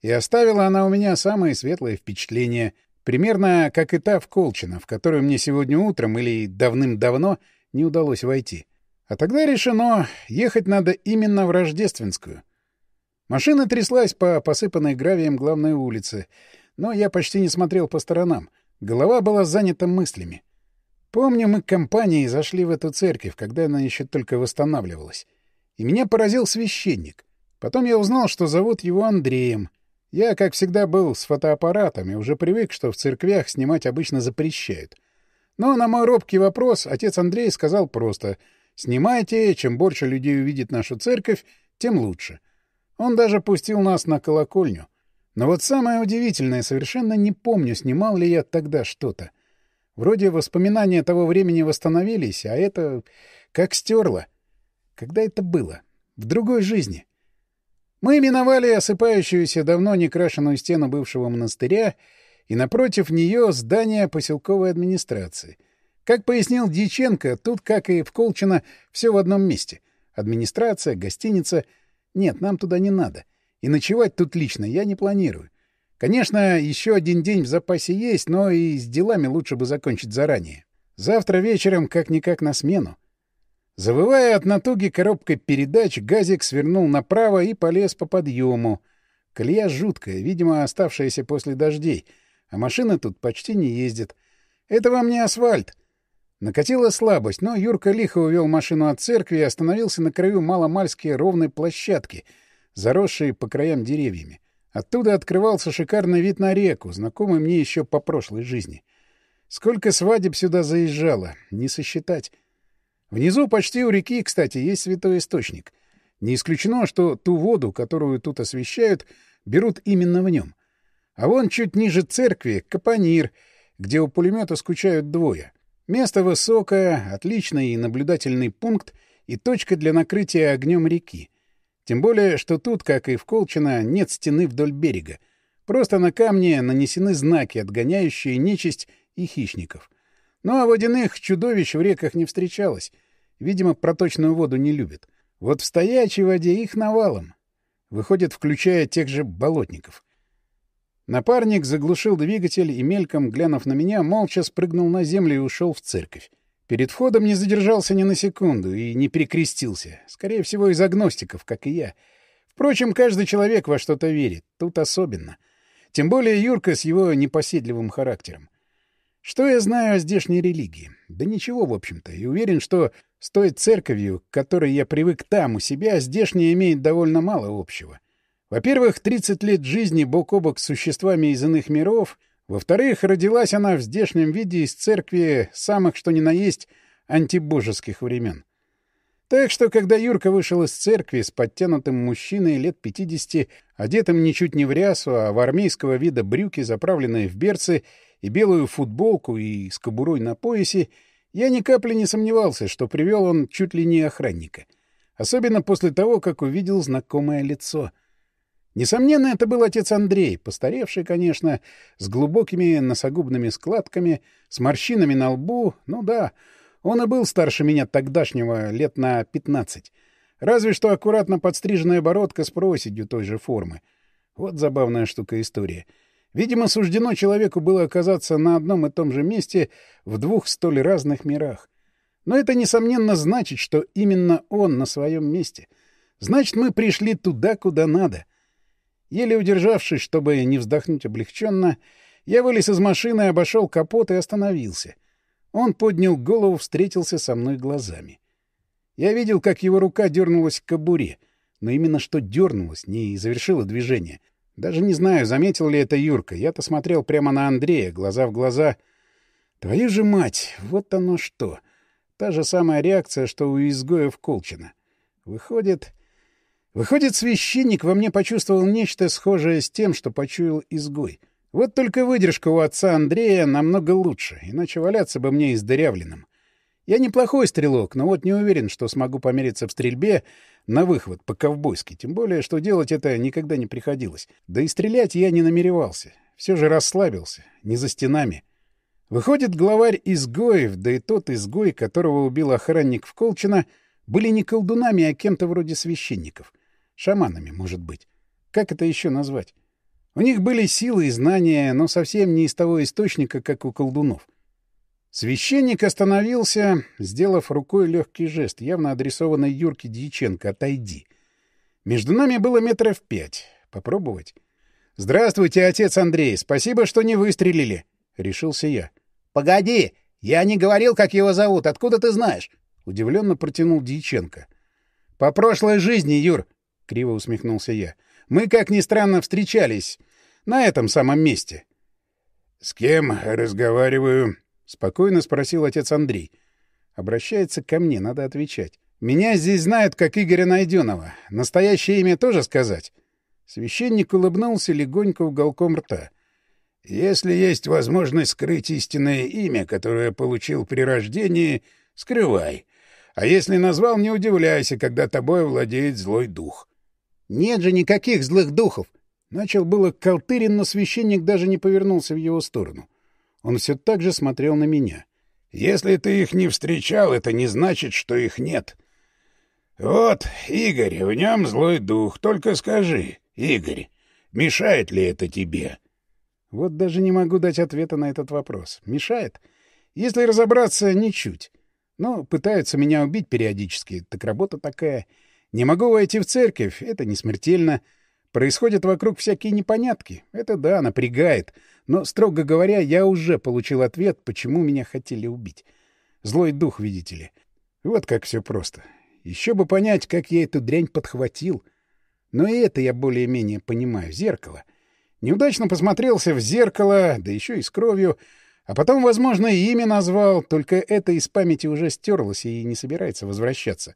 И оставила она у меня самые светлые впечатления — Примерно как и та в Колчино, в которую мне сегодня утром или давным-давно не удалось войти. А тогда решено, ехать надо именно в Рождественскую. Машина тряслась по посыпанной гравием главной улице, но я почти не смотрел по сторонам. Голова была занята мыслями. Помню, мы компанией зашли в эту церковь, когда она еще только восстанавливалась. И меня поразил священник. Потом я узнал, что зовут его Андреем. Я, как всегда, был с фотоаппаратом и уже привык, что в церквях снимать обычно запрещают. Но на мой робкий вопрос отец Андрей сказал просто «Снимайте, чем больше людей увидит нашу церковь, тем лучше». Он даже пустил нас на колокольню. Но вот самое удивительное, совершенно не помню, снимал ли я тогда что-то. Вроде воспоминания того времени восстановились, а это как стерло. Когда это было? В другой жизни. Мы миновали осыпающуюся давно некрашенную стену бывшего монастыря и напротив нее здание поселковой администрации. Как пояснил Дьяченко, тут, как и в Колчино, все в одном месте. Администрация, гостиница. Нет, нам туда не надо. И ночевать тут лично я не планирую. Конечно, еще один день в запасе есть, но и с делами лучше бы закончить заранее. Завтра вечером как-никак на смену. Завывая от натуги коробкой передач, газик свернул направо и полез по подъему. Колея жуткая, видимо, оставшаяся после дождей, а машины тут почти не ездят. Это вам не асфальт. Накатила слабость, но Юрка лихо увел машину от церкви и остановился на краю маломальски ровной площадки, заросшей по краям деревьями. Оттуда открывался шикарный вид на реку, знакомый мне еще по прошлой жизни. Сколько свадеб сюда заезжало, не сосчитать. Внизу, почти у реки, кстати, есть святой источник. Не исключено, что ту воду, которую тут освещают, берут именно в нем. А вон чуть ниже церкви — Капонир, где у пулемета скучают двое. Место высокое, отличный наблюдательный пункт и точка для накрытия огнем реки. Тем более, что тут, как и в Колчино, нет стены вдоль берега. Просто на камне нанесены знаки, отгоняющие нечисть и хищников — ну а водяных чудовищ в реках не встречалось. Видимо, проточную воду не любят. Вот в стоячей воде их навалом. Выходит, включая тех же болотников. Напарник заглушил двигатель и, мельком глянув на меня, молча спрыгнул на землю и ушел в церковь. Перед входом не задержался ни на секунду и не перекрестился. Скорее всего, из агностиков, как и я. Впрочем, каждый человек во что-то верит. Тут особенно. Тем более Юрка с его непоседливым характером. Что я знаю о здешней религии? Да ничего, в общем-то, и уверен, что с той церковью, к которой я привык там, у себя, здешняя имеет довольно мало общего. Во-первых, 30 лет жизни бок о бок с существами из иных миров. Во-вторых, родилась она в здешнем виде из церкви самых, что ни на есть, антибожеских времен. Так что, когда Юрка вышел из церкви с подтянутым мужчиной лет 50, одетым ничуть не в рясу, а в армейского вида брюки, заправленные в берцы, и белую футболку и с кобурой на поясе, я ни капли не сомневался, что привел он чуть ли не охранника. Особенно после того, как увидел знакомое лицо. Несомненно, это был отец Андрей, постаревший, конечно, с глубокими носогубными складками, с морщинами на лбу. Ну да, он и был старше меня тогдашнего, лет на пятнадцать. Разве что аккуратно подстриженная бородка с проседью той же формы. Вот забавная штука история. Видимо, суждено человеку было оказаться на одном и том же месте в двух столь разных мирах. Но это, несомненно, значит, что именно он на своем месте. Значит, мы пришли туда, куда надо. Еле удержавшись, чтобы не вздохнуть облегченно, я вылез из машины, обошел капот и остановился. Он поднял голову, встретился со мной глазами. Я видел, как его рука дернулась к кобуре, но именно что дернулась, не завершила движение — даже не знаю, заметил ли это Юрка. Я-то смотрел прямо на Андрея, глаза в глаза. Твою же мать, вот оно что. Та же самая реакция, что у изгоев Колчина. Выходит... Выходит, священник во мне почувствовал нечто схожее с тем, что почуял изгой. Вот только выдержка у отца Андрея намного лучше, иначе валяться бы мне издырявленным. Я неплохой стрелок, но вот не уверен, что смогу помериться в стрельбе на выхват по-ковбойски, тем более, что делать это никогда не приходилось. Да и стрелять я не намеревался. Все же расслабился, не за стенами. Выходит, главарь изгоев, да и тот изгой, которого убил охранник в Колчино, были не колдунами, а кем-то вроде священников. Шаманами, может быть. Как это еще назвать? У них были силы и знания, но совсем не из того источника, как у колдунов. Священник остановился, сделав рукой легкий жест, явно адресованный Юрке Дьяченко «Отойди». Между нами было метров пять. Попробовать? «Здравствуйте, отец Андрей. Спасибо, что не выстрелили», — решился я. «Погоди! Я не говорил, как его зовут. Откуда ты знаешь?» — удивленно протянул Дьяченко. «По прошлой жизни, Юр», — криво усмехнулся я. Мы, как ни странно, встречались на этом самом месте. — С кем разговариваю? — спокойно спросил отец Андрей. Обращается ко мне, надо отвечать. Меня здесь знают как Игоря Найденова. Настоящее имя тоже сказать? Священник улыбнулся легонько уголком рта. Если есть возможность скрыть истинное имя, которое получил при рождении, скрывай. А если назвал, не удивляйся, когда тобой владеет злой дух. — Нет же никаких злых духов! Начал было Калтырин, но священник даже не повернулся в его сторону. Он все так же смотрел на меня. — Если ты их не встречал, это не значит, что их нет. Вот, Игорь, в нем злой дух, только скажи, Игорь, мешает ли это тебе? Вот даже не могу дать ответа на этот вопрос. Мешает? Если разобраться, ничуть. Но пытаются меня убить периодически, так работа такая. Не могу войти в церковь, это не смертельно. Происходят вокруг всякие непонятки. Это да, напрягает. Но, строго говоря, я уже получил ответ, почему меня хотели убить. Злой дух, видите ли. Вот как все просто. Еще бы понять, как я эту дрянь подхватил — но и это я более-менее понимаю. Зеркало. Неудачно посмотрелся в зеркало, да еще и с кровью. А потом, возможно, и имя назвал, только это из памяти уже стерлось и не собирается возвращаться.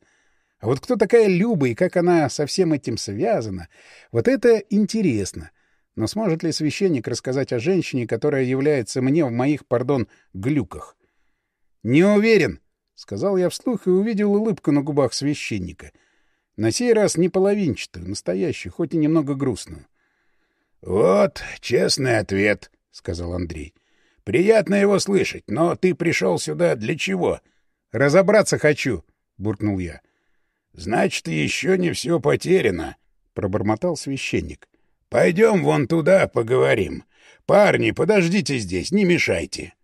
А вот кто такая Люба и как она со всем этим связана, вот это интересно. Но сможет ли священник рассказать о женщине, которая является мне в моих, пардон, глюках? — Не уверен, — сказал я вслух и увидел улыбку на губах священника — на сей раз не половинчатую, настоящую, хоть и немного грустную. — Вот честный ответ, — сказал Андрей. — Приятно его слышать, но ты пришел сюда для чего? — Разобраться хочу, — буркнул я. — Значит, еще не все потеряно, — пробормотал священник. — Пойдем вон туда поговорим. Парни, подождите здесь, не мешайте.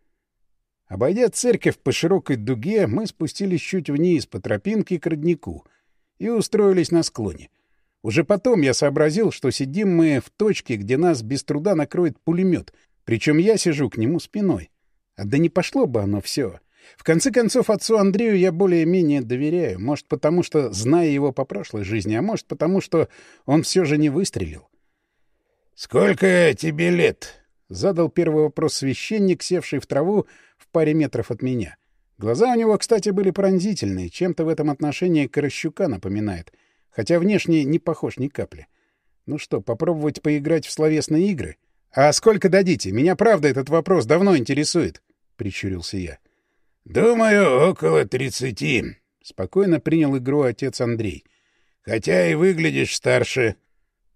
Обойдя церковь по широкой дуге, мы спустились чуть вниз по тропинке к роднику — и устроились на склоне. Уже потом я сообразил, что сидим мы в точке, где нас без труда накроет пулемет, причем я сижу к нему спиной. А да не пошло бы оно все. В конце концов, отцу Андрею я более-менее доверяю. Может, потому что, зная его по прошлой жизни, а может, потому что он все же не выстрелил. — Сколько тебе лет? — задал первый вопрос священник, севший в траву в паре метров от меня. — Глаза у него, кстати, были пронзительные, чем-то в этом отношении Корощука напоминает, хотя внешне не похож ни капли. Ну что, попробовать поиграть в словесные игры? А сколько дадите? Меня правда этот вопрос давно интересует, — прищурился я. — Думаю, около тридцати, — спокойно принял игру отец Андрей. — Хотя и выглядишь старше.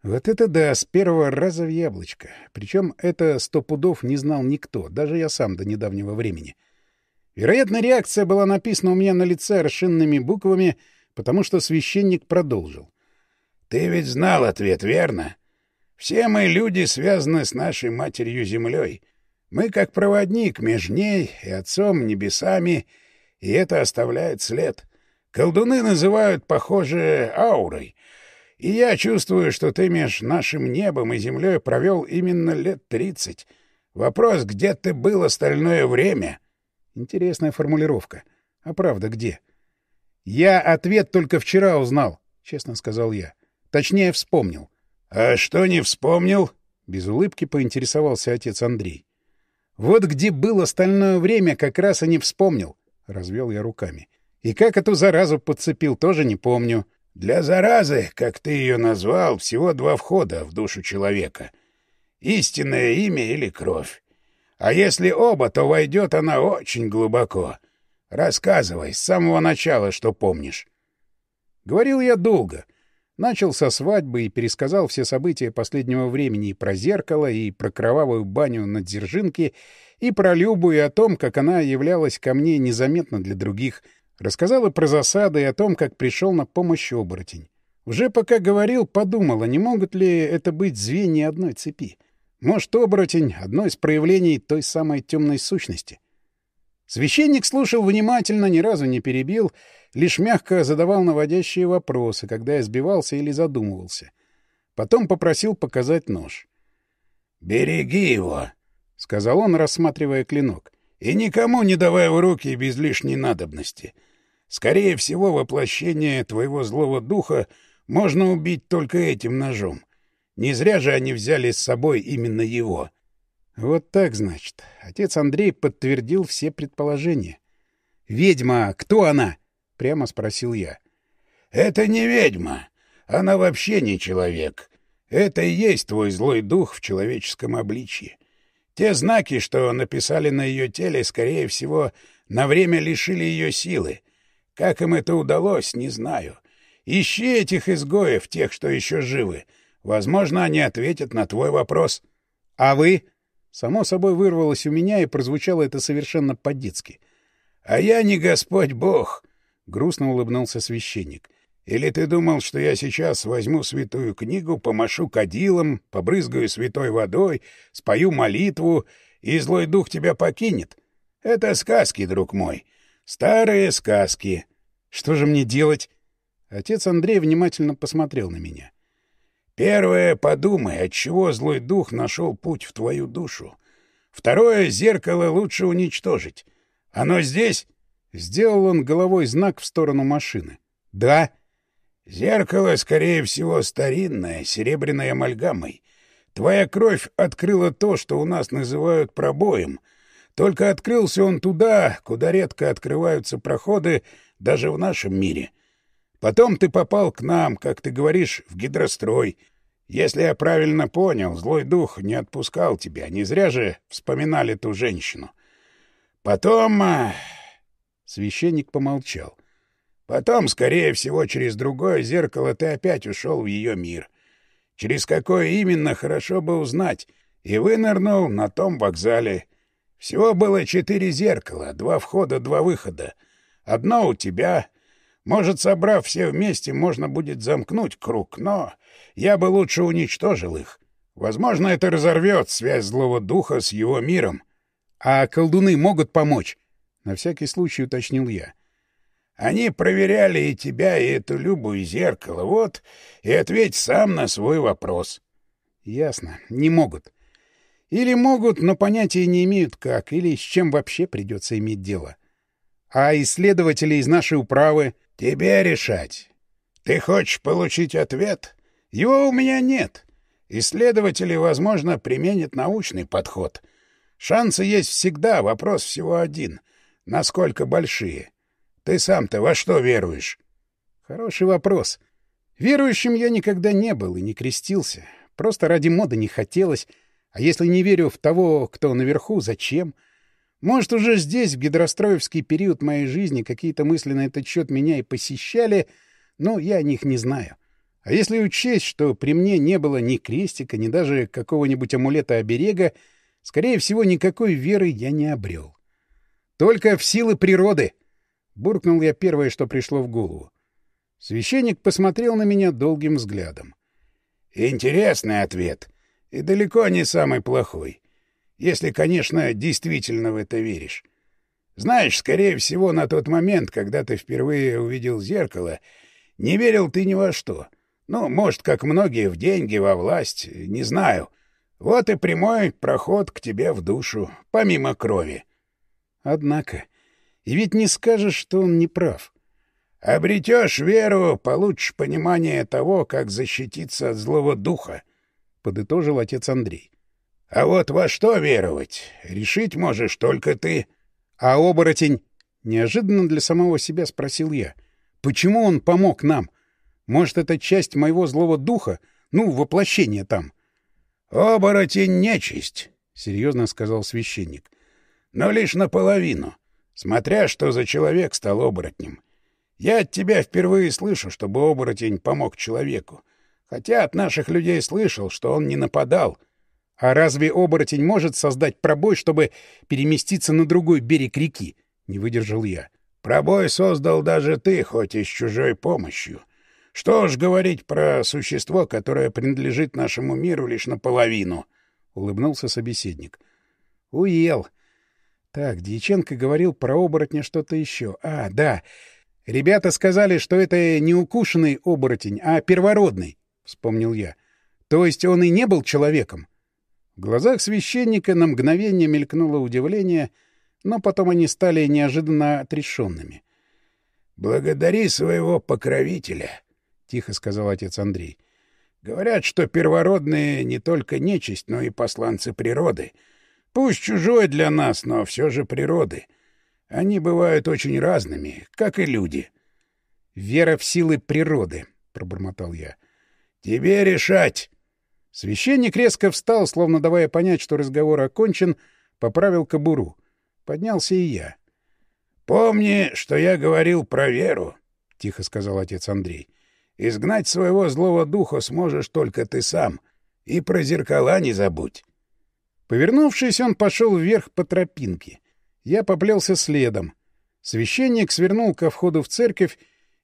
Вот это да, с первого раза в яблочко. Причем это сто пудов не знал никто, даже я сам до недавнего времени. — Вероятно, реакция была написана у меня на лице расшинными буквами, потому что священник продолжил. — Ты ведь знал ответ, верно? Все мы люди связаны с нашей матерью-землей. Мы как проводник между ней и отцом небесами, и это оставляет след. Колдуны называют похожее аурой. И я чувствую, что ты между нашим небом и землей провел именно лет тридцать. Вопрос, где ты был остальное время? Интересная формулировка. А правда где? Я ответ только вчера узнал, честно сказал я. Точнее, вспомнил. А что не вспомнил? Без улыбки поинтересовался отец Андрей. Вот где был остальное время, как раз и не вспомнил, развел я руками. И как эту заразу подцепил, тоже не помню. Для заразы, как ты ее назвал, всего два входа в душу человека. Истинное имя или кровь. А если оба, то войдет она очень глубоко. Рассказывай с самого начала, что помнишь. Говорил я долго. Начал со свадьбы и пересказал все события последнего времени и про зеркало, и про кровавую баню на Дзержинке, и про Любу, и о том, как она являлась ко мне незаметно для других. Рассказал и про засады, и о том, как пришел на помощь оборотень. Уже пока говорил, подумал, а не могут ли это быть звенья одной цепи. Может, оборотень — одно из проявлений той самой темной сущности. Священник слушал внимательно, ни разу не перебил, лишь мягко задавал наводящие вопросы, когда я сбивался или задумывался. Потом попросил показать нож. «Береги его», — сказал он, рассматривая клинок. «И никому не давай в руки без лишней надобности. Скорее всего, воплощение твоего злого духа можно убить только этим ножом. Не зря же они взяли с собой именно его. Вот так, значит. Отец Андрей подтвердил все предположения. «Ведьма, кто она?» — прямо спросил я. «Это не ведьма. Она вообще не человек. Это и есть твой злой дух в человеческом обличье. Те знаки, что написали на ее теле, скорее всего, на время лишили ее силы. Как им это удалось, не знаю. Ищи этих изгоев, тех, что еще живы. Возможно, они ответят на твой вопрос. — А вы? Само собой вырвалось у меня, и прозвучало это совершенно по-детски. — А я не Господь Бог, — грустно улыбнулся священник. — Или ты думал, что я сейчас возьму святую книгу, помашу кадилом, побрызгаю святой водой, спою молитву, и злой дух тебя покинет? Это сказки, друг мой. Старые сказки. Что же мне делать? Отец Андрей внимательно посмотрел на меня. Первое — подумай, отчего злой дух нашел путь в твою душу. Второе — зеркало лучше уничтожить. Оно здесь? Сделал он головой знак в сторону машины. Да. Зеркало, скорее всего, старинное, серебряной амальгамой. Твоя кровь открыла то, что у нас называют пробоем. Только открылся он туда, куда редко открываются проходы даже в нашем мире — Потом ты попал к нам, как ты говоришь, в гидрострой. Если я правильно понял, злой дух не отпускал тебя. Не зря же вспоминали ту женщину. Потом... Священник помолчал. Потом, скорее всего, через другое зеркало ты опять ушел в ее мир. Через какое именно, хорошо бы узнать. И вынырнул на том вокзале. Всего было четыре зеркала, два входа, два выхода. Одно у тебя, может, собрав все вместе, можно будет замкнуть круг, но я бы лучше уничтожил их. Возможно, это разорвет связь злого духа с его миром. А колдуны могут помочь? На всякий случай уточнил я. Они проверяли и тебя, и эту Любу, и зеркало. Вот, и ответь сам на свой вопрос. Ясно. Не могут. Или могут, но понятия не имеют как, или с чем вообще придется иметь дело. А исследователи из нашей управы... Тебе решать. Ты хочешь получить ответ? Его у меня нет. Исследователи, возможно, применят научный подход. Шансы есть всегда, вопрос всего один. Насколько большие? Ты сам-то во что веруешь? Хороший вопрос. Верующим я никогда не был и не крестился. Просто ради моды не хотелось. А если не верю в того, кто наверху, зачем? — может, уже здесь, в гидростроевский период моей жизни, какие-то мысли на этот счет меня и посещали, но я о них не знаю. А если учесть, что при мне не было ни крестика, ни даже какого-нибудь амулета-оберега, скорее всего, никакой веры я не обрел. Только в силы природы! Буркнул я первое, что пришло в голову. Священник посмотрел на меня долгим взглядом. Интересный ответ. И далеко не самый плохой. Если, конечно, действительно в это веришь. Знаешь, скорее всего, на тот момент, когда ты впервые увидел зеркало, не верил ты ни во что. Ну, может, как многие, в деньги, во власть, не знаю. Вот и прямой проход к тебе в душу, помимо крови. Однако, и ведь не скажешь, что он не прав. Обретешь веру, получишь понимание того, как защититься от злого духа, — подытожил отец Андрей. А вот во что веровать, решить можешь только ты. А оборотень? Неожиданно для самого себя спросил я. Почему он помог нам? Может, это часть моего злого духа? Ну, воплощение там. Оборотень — нечисть, — серьезно сказал священник. Но лишь наполовину, смотря что за человек стал оборотнем. Я от тебя впервые слышу, чтобы оборотень помог человеку. Хотя от наших людей слышал, что он не нападал — а разве оборотень может создать пробой, чтобы переместиться на другой берег реки? Не выдержал я. Пробой создал даже ты, хоть и с чужой помощью. Что ж говорить про существо, которое принадлежит нашему миру лишь наполовину? Улыбнулся собеседник. Уел. Так, Дьяченко говорил про оборотня что-то еще. А, да. Ребята сказали, что это не укушенный оборотень, а первородный, вспомнил я. То есть он и не был человеком? В глазах священника на мгновение мелькнуло удивление, но потом они стали неожиданно отрешенными. — Благодари своего покровителя, — тихо сказал отец Андрей. — Говорят, что первородные не только нечисть, но и посланцы природы. Пусть чужой для нас, но все же природы. Они бывают очень разными, как и люди. — Вера в силы природы, — пробормотал я. — Тебе решать. Священник резко встал, словно давая понять, что разговор окончен, поправил кобуру. Поднялся и я. — Помни, что я говорил про веру, — тихо сказал отец Андрей. — Изгнать своего злого духа сможешь только ты сам. И про зеркала не забудь. Повернувшись, он пошел вверх по тропинке. Я поплелся следом. Священник свернул ко входу в церковь,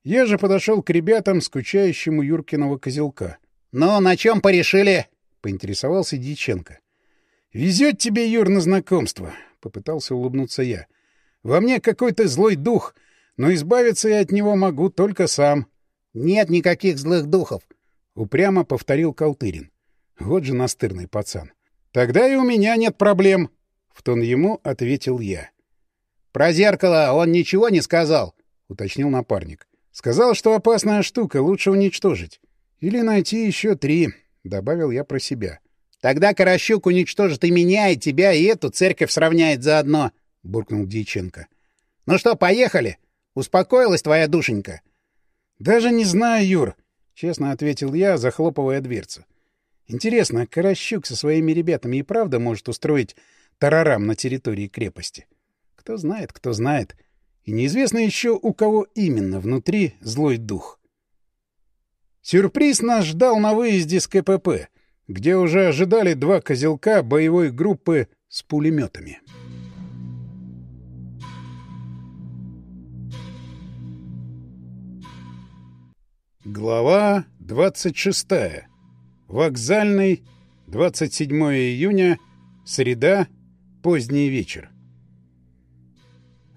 я же подошел к ребятам, скучающему Юркиного козелка. — Ну, на чем порешили? — поинтересовался Дьяченко. — Везет тебе, Юр, на знакомство, — попытался улыбнуться я. — Во мне какой-то злой дух, но избавиться я от него могу только сам. — Нет никаких злых духов, — упрямо повторил Калтырин. Вот же настырный пацан. — Тогда и у меня нет проблем, — в тон ему ответил я. — Про зеркало он ничего не сказал, — уточнил напарник. — Сказал, что опасная штука, лучше уничтожить. Или найти еще три, — добавил я про себя. — Тогда Каращук уничтожит и меня, и тебя, и эту церковь сравняет заодно, — буркнул Дьяченко. — Ну что, поехали? Успокоилась твоя душенька? — Даже не знаю, Юр, — честно ответил я, захлопывая дверцу. Интересно, а Каращук со своими ребятами и правда может устроить тарарам на территории крепости? Кто знает, кто знает. И неизвестно еще, у кого именно внутри злой дух. Сюрприз нас ждал на выезде с КПП, где уже ожидали два козелка боевой группы с пулеметами. Глава 26. Вокзальный, 27 июня, среда, поздний вечер.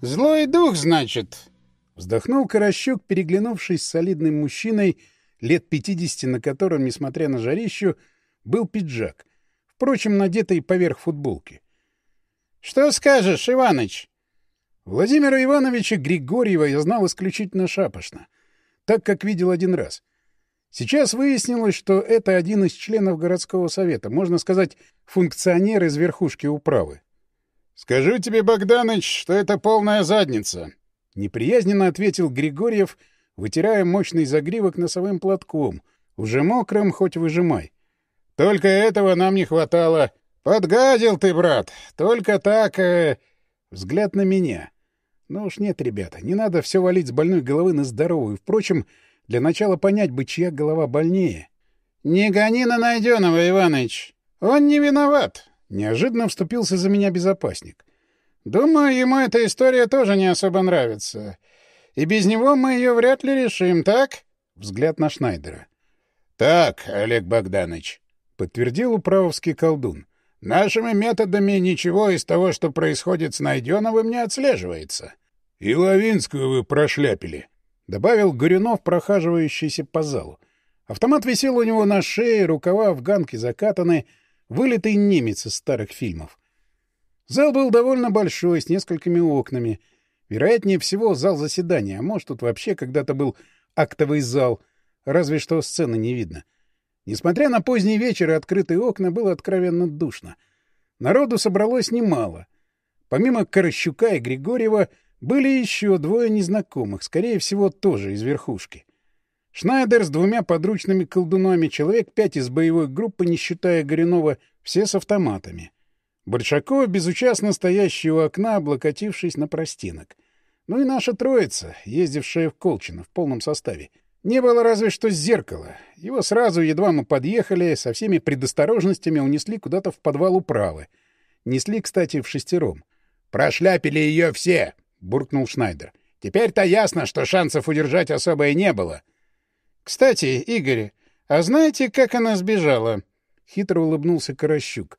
«Злой дух, значит?» — вздохнул Каращук, переглянувшись с солидным мужчиной лет пятидесяти, на котором, несмотря на жарищу, был пиджак, впрочем, надетый поверх футболки. — Что скажешь, Иваныч? Владимира Ивановича Григорьева я знал исключительно шапошно, так как видел один раз. Сейчас выяснилось, что это один из членов городского совета, можно сказать, функционер из верхушки управы. — Скажу тебе, Богданыч, что это полная задница, — неприязненно ответил Григорьев, вытирая мощный загривок носовым платком, уже мокрым, хоть выжимай. — Только этого нам не хватало. Подгадил ты, брат. Только так... Э... Взгляд на меня. Ну уж нет, ребята, не надо все валить с больной головы на здоровую. Впрочем, для начала понять бы, чья голова больнее. — Не гони на найденного, Иваныч. Он не виноват. Неожиданно вступился за меня безопасник. — Думаю, ему эта история тоже не особо нравится. И без него мы ее вряд ли решим, так? Взгляд на Шнайдера. — Так, Олег Богданович, — подтвердил управовский колдун. — Нашими методами ничего из того, что происходит с Найденовым, не отслеживается. — И Лавинскую вы прошляпили, — добавил Горюнов, прохаживающийся по залу. Автомат висел у него на шее, рукава афганки закатаны, вылитый немец из старых фильмов. Зал был довольно большой, с несколькими окнами. Вероятнее всего, зал заседания, а может, тут вообще когда-то был актовый зал, разве что сцены не видно. Несмотря на поздний вечер и открытые окна, было откровенно душно. Народу собралось немало. Помимо Корощука и Григорьева — были еще двое незнакомых, скорее всего, тоже из верхушки. Шнайдер с двумя подручными колдунами, человек пять из боевой группы, не считая Горюнова, все с автоматами. Большаков, безучастно стоящий у окна, облокотившись на простинок. Ну и наша троица, ездившая в Колчино в полном составе. Не было разве что зеркала. Его сразу, едва мы подъехали, со всеми предосторожностями унесли куда-то в подвал управы. Несли, кстати, в шестером. «Прошляпили ее все!» Буркнул Шнайдер. «Теперь-то ясно, что шансов удержать особо и не было». «Кстати, Игорь, а знаете, как она сбежала?» — хитро улыбнулся Каращук.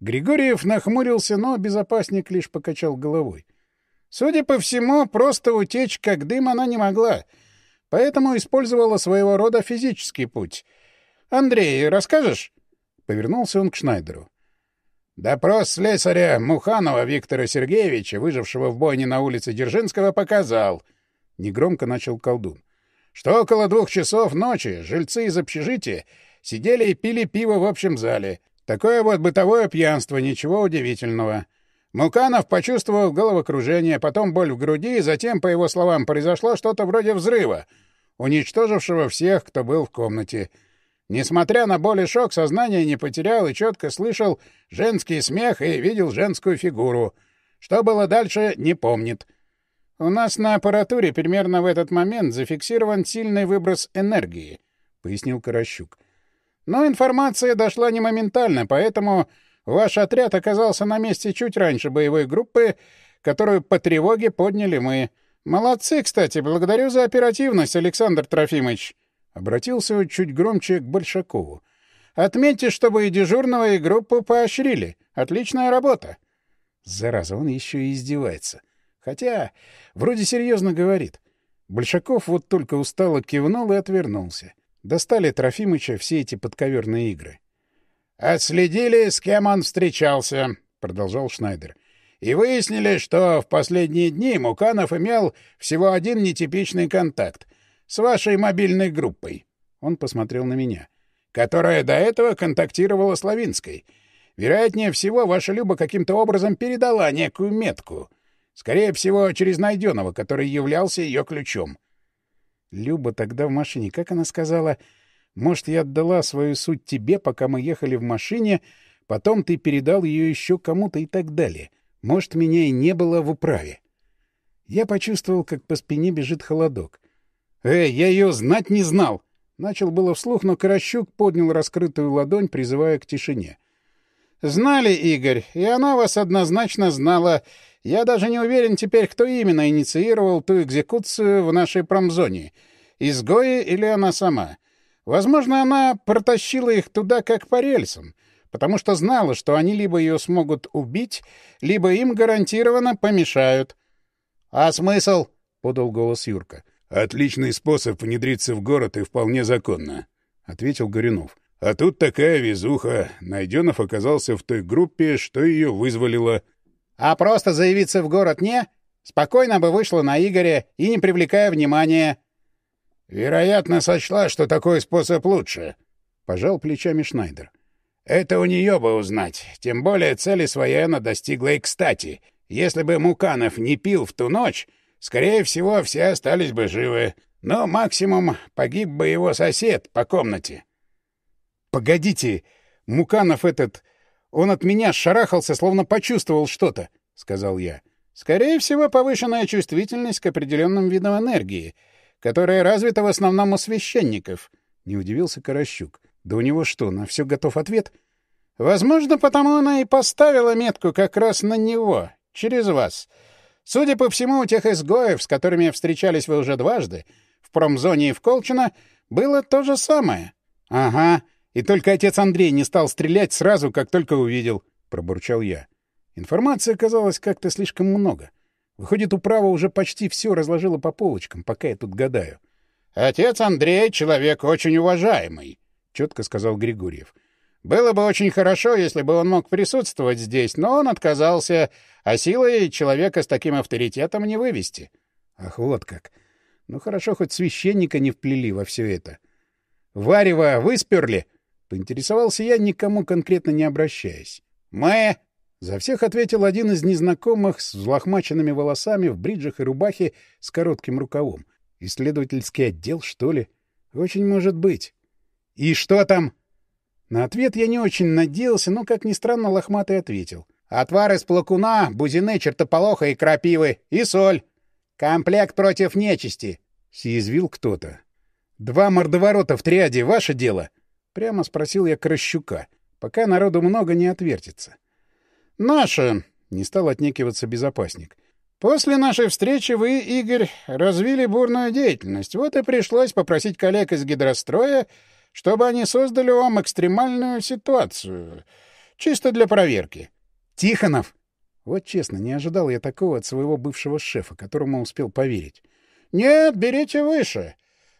Григорьев нахмурился, но безопасник лишь покачал головой. «Судя по всему, просто утечь как дым она не могла, поэтому использовала своего рода физический путь. Андрей, расскажешь?» Повернулся он к Шнайдеру. Допрос слесаря Муханова Виктора Сергеевича, выжившего в бойне на улице Дзержинского, показал, — негромко начал колдун, — что около двух часов ночи жильцы из общежития Сидели и пили пиво в общем зале. Такое вот бытовое пьянство, ничего удивительного. Муканов почувствовал головокружение, потом боль в груди, и затем, по его словам, произошло что-то вроде взрыва, уничтожившего всех, кто был в комнате. Несмотря на боль и шок, сознание не потерял и четко слышал женский смех и видел женскую фигуру. Что было дальше, не помнит. «У нас на аппаратуре примерно в этот момент зафиксирован сильный выброс энергии», — пояснил Каращук. Но информация дошла не моментально, поэтому ваш отряд оказался на месте чуть раньше боевой группы, которую по тревоге подняли мы. Молодцы, кстати, благодарю за оперативность, Александр Трофимович. Обратился чуть громче к Большакову. Отметьте, чтобы и дежурного, и группу поощрили. Отличная работа. Зараза, он еще и издевается. Хотя, вроде серьезно говорит. Большаков вот только устало кивнул и отвернулся. Достали Трофимыча все эти подковерные игры. «Отследили, с кем он встречался», — продолжал Шнайдер. «И выяснили, что в последние дни Муканов имел всего один нетипичный контакт с вашей мобильной группой». Он посмотрел на меня. «Которая до этого контактировала с Лавинской. Вероятнее всего, ваша Люба каким-то образом передала некую метку. Скорее всего, через найденного, который являлся ее ключом. Люба тогда в машине, как она сказала, «Может, я отдала свою суть тебе, пока мы ехали в машине, потом ты передал ее еще кому-то и так далее. Может, меня и не было в управе». Я почувствовал, как по спине бежит холодок. «Эй, я ее знать не знал!» Начал было вслух, но Каращук поднял раскрытую ладонь, призывая к тишине. «Знали, Игорь, и она вас однозначно знала. Я даже не уверен теперь, кто именно инициировал ту экзекуцию в нашей промзоне. Изгои или она сама. Возможно, она протащила их туда как по рельсам, потому что знала, что они либо ее смогут убить, либо им гарантированно помешают. — А смысл? — подал голос Юрка. — Отличный способ внедриться в город и вполне законно, — ответил Горюнов. — А тут такая везуха. Найденов оказался в той группе, что ее вызволило. А просто заявиться в город не? Спокойно бы вышла на Игоря и не привлекая внимания. Вероятно, сочла, что такой способ лучше, — пожал плечами Шнайдер. Это у нее бы узнать. Тем более цели своей она достигла и кстати. Если бы Муканов не пил в ту ночь, скорее всего, все остались бы живы. Но максимум погиб бы его сосед по комнате. — Погодите, Муканов этот он от меня шарахался, словно почувствовал что-то, — сказал я. Скорее всего, повышенная чувствительность к определенным видам энергии, которая развита в основном у священников, — не удивился Каращук. Да у него что, на все готов ответ? Возможно, потому она и поставила метку как раз на него, через вас. Судя по всему, у тех изгоев, с которыми встречались вы уже дважды, в промзоне и в Колчино, было то же самое. — Ага, и только отец Андрей не стал стрелять сразу, как только увидел, — пробурчал я. Информации оказалось как-то слишком много. Выходит, управа уже почти все разложила по полочкам, пока я тут гадаю. — Отец Андрей — человек очень уважаемый, — четко сказал Григорьев. — Было бы очень хорошо, если бы он мог присутствовать здесь, но он отказался, а силой человека с таким авторитетом не вывести. Ах, вот как. Ну хорошо, хоть священника не вплели во все это. — Варева высперли? — Поинтересовался я, никому конкретно не обращаясь. «Мы!» — за всех ответил один из незнакомых с взлохмаченными волосами в бриджах и рубахе с коротким рукавом. «Исследовательский отдел, что ли? Очень может быть». «И что там?» На ответ я не очень надеялся, но, как ни странно, лохматый ответил. «Отвар из плакуна, бузины, чертополоха и крапивы. И соль. Комплект против нечисти», — съязвил кто-то. «Два мордоворота в триаде — ваше дело?» Прямо спросил я Кращука. Пока народу много не отвертится. «Наше!» — не стал отнекиваться безопасник. «После нашей встречи вы, Игорь, развили бурную деятельность. Вот и пришлось попросить коллег из гидростроя, чтобы они создали вам экстремальную ситуацию. Чисто для проверки». «Тихонов!» Вот честно, не ожидал я такого от своего бывшего шефа, которому успел поверить. «Нет, берите выше.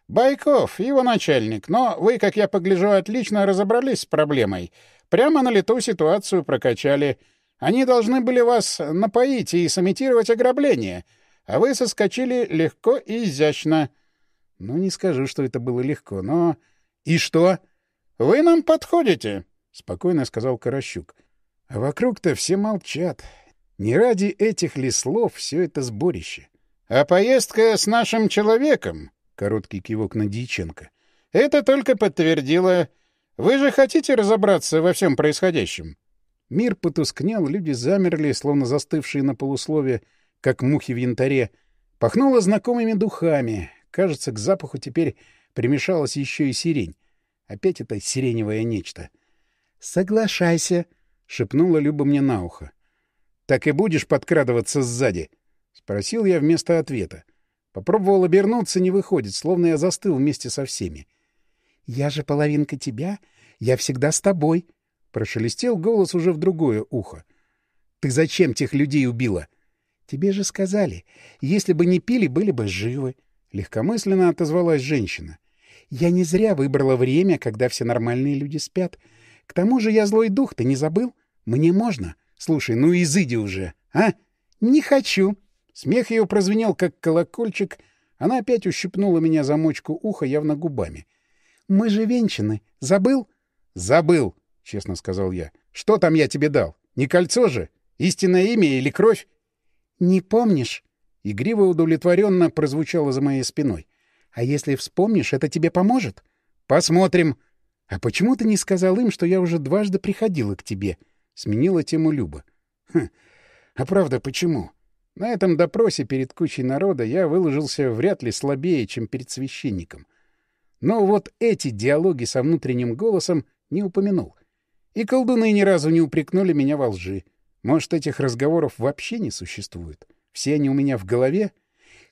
Байков, его начальник, но вы, как я погляжу, отлично разобрались с проблемой. Прямо на лету ситуацию прокачали. Они должны были вас напоить и сымитировать ограбление, а вы соскочили легко и изящно. Ну, не скажу, что это было легко, но... И что? Вы нам подходите, — спокойно сказал Каращук. А вокруг-то все молчат. Не ради этих ли слов все это сборище? А поездка с нашим человеком, — короткий кивок на Дьяченко, — это только подтвердило... Вы же хотите разобраться во всем происходящем? Мир потускнел, люди замерли, словно застывшие на полуслове, как мухи в янтаре. Пахнуло знакомыми духами. Кажется, к запаху теперь примешалась еще и сирень. Опять это сиреневое нечто. «Соглашайся», — шепнула Люба мне на ухо. «Так и будешь подкрадываться сзади?» — спросил я вместо ответа. Попробовал обернуться, не выходит, словно я застыл вместе со всеми. «Я же половинка тебя. Я всегда с тобой», — прошелестел голос уже в другое ухо. «Ты зачем тех людей убила?» «Тебе же сказали. Если бы не пили, были бы живы», — легкомысленно отозвалась женщина. «Я не зря выбрала время, когда все нормальные люди спят. К тому же я злой дух, ты не забыл? Мне можно. Слушай, ну изыди уже, а? Не хочу. Смех ее прозвенел, как колокольчик. Она опять ущипнула меня за мочку уха явно губами. Мы же венчаны. Забыл? Забыл, честно сказал я. Что там я тебе дал? Не кольцо же? Истинное имя или кровь? Не помнишь? Игриво удовлетворенно прозвучало за моей спиной. А если вспомнишь, это тебе поможет? Посмотрим. «А почему ты не сказал им, что я уже дважды приходила к тебе?» — сменила тему Люба. «Хм, а правда, почему? На этом допросе перед кучей народа я выложился вряд ли слабее, чем перед священником. Но вот эти диалоги со внутренним голосом не упомянул. И колдуны ни разу не упрекнули меня во лжи. Может, этих разговоров вообще не существует? Все они у меня в голове?»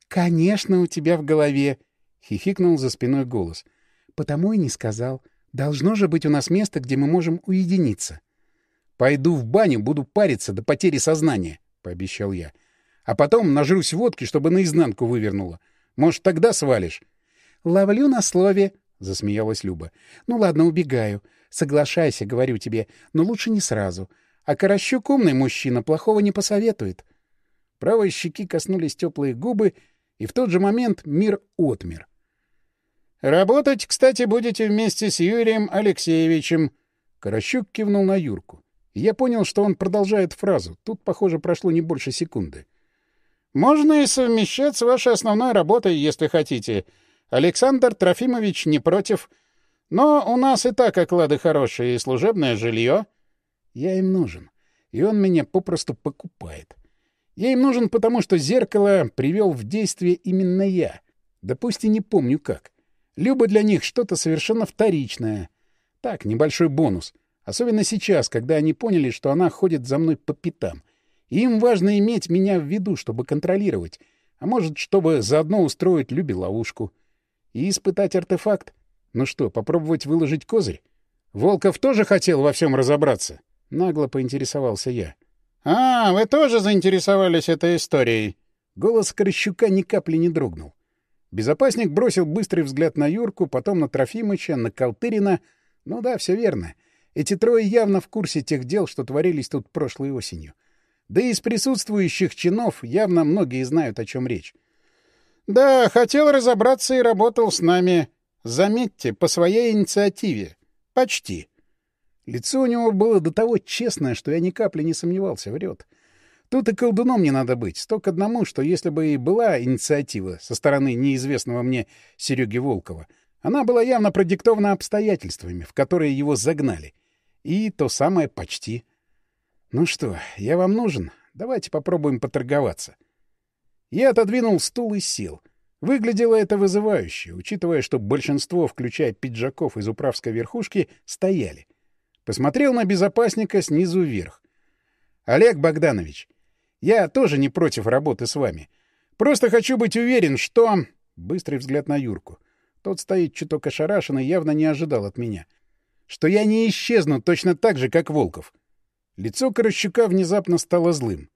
«Конечно, у тебя в голове!» — хихикнул за спиной голос. «Потому и не сказал». Должно же быть у нас место, где мы можем уединиться. — Пойду в баню, буду париться до потери сознания, — пообещал я. — А потом нажрусь водки, чтобы наизнанку вывернуло. Может, тогда свалишь? — Ловлю на слове, — засмеялась Люба. — Ну ладно, убегаю. Соглашайся, говорю тебе, но лучше не сразу. А Корощук умный мужчина, плохого не посоветует. Правой щеки коснулись теплые губы, и в тот же момент мир отмер. — Работать, кстати, будете вместе с Юрием Алексеевичем. Каращук кивнул на Юрку. Я понял, что он продолжает фразу. Тут, похоже, прошло не больше секунды. Можно и совмещать с вашей основной работой, если хотите. Александр Трофимович не против. Но у нас и так оклады хорошие, и служебное жилье. Я им нужен. И он меня попросту покупает. Я им нужен, потому что зеркало привел в действие именно я. Да пусть и не помню как. Люба для них что-то совершенно вторичное. Так, небольшой бонус. Особенно сейчас, когда они поняли, что она ходит за мной по пятам. И им важно иметь меня в виду, чтобы контролировать. А может, чтобы заодно устроить Любе ловушку. И испытать артефакт. Ну что, попробовать выложить козырь? Волков тоже хотел во всем разобраться? Нагло поинтересовался я. — А, вы тоже заинтересовались этой историей? Голос Корощука ни капли не дрогнул. Безопасник бросил быстрый взгляд на Юрку, потом на Трофимыча, на Калтырина. Ну да, все верно. Эти трое явно в курсе тех дел, что творились тут прошлой осенью. Да и из присутствующих чинов явно многие знают, о чем речь. «Да, хотел разобраться и работал с нами. Заметьте, по своей инициативе. Почти». Лицо у него было до того честное, что я ни капли не сомневался, врет. Тут и колдуном не надо быть. Сто к одному, что если бы и была инициатива со стороны неизвестного мне Сереги Волкова, она была явно продиктована обстоятельствами, в которые его загнали. И то самое почти. Ну что, я вам нужен? Давайте попробуем поторговаться. Я отодвинул стул и сел. Выглядело это вызывающе, учитывая, что большинство, включая пиджаков из управской верхушки, стояли. Посмотрел на безопасника снизу вверх. «Олег Богданович, я тоже не против работы с вами. Просто хочу быть уверен, что...» Быстрый взгляд на Юрку. Тот стоит чуток ошарашен и явно не ожидал от меня. «Что я не исчезну точно так же, как Волков». Лицо Корощука внезапно стало злым.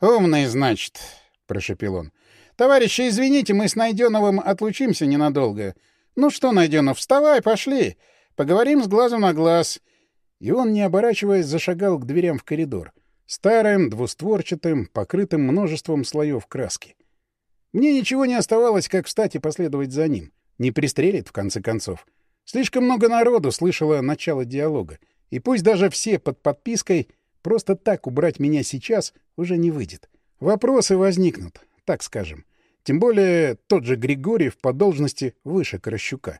«Умный, значит», — прошепел он. «Товарищи, извините, мы с Найденовым отлучимся ненадолго. Ну что, Найденов, вставай, пошли. Поговорим с глазом на глаз». И он, не оборачиваясь, зашагал к дверям в коридор. Старым, двустворчатым, покрытым множеством слоев краски. Мне ничего не оставалось, как встать и последовать за ним. Не пристрелит, в конце концов. Слишком много народу слышало начало диалога. И пусть даже все под подпиской, просто так убрать меня сейчас уже не выйдет. Вопросы возникнут, так скажем. Тем более тот же Григорьев по должности выше Корощука.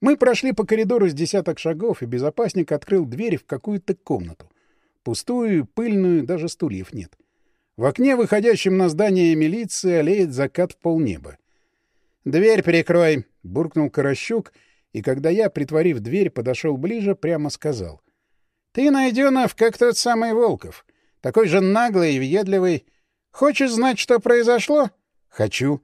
Мы прошли по коридору с десяток шагов, и безопасник открыл дверь в какую-то комнату. Пустую, пыльную, даже стульев нет. В окне, выходящем на здание милиции, олеет закат в полнеба. «Дверь перекрой!» — буркнул Корощук, и когда я, притворив дверь, подошел ближе, прямо сказал. «Ты, Найденов, как тот самый Волков. Такой же наглый и въедливый. Хочешь знать, что произошло?» «Хочу».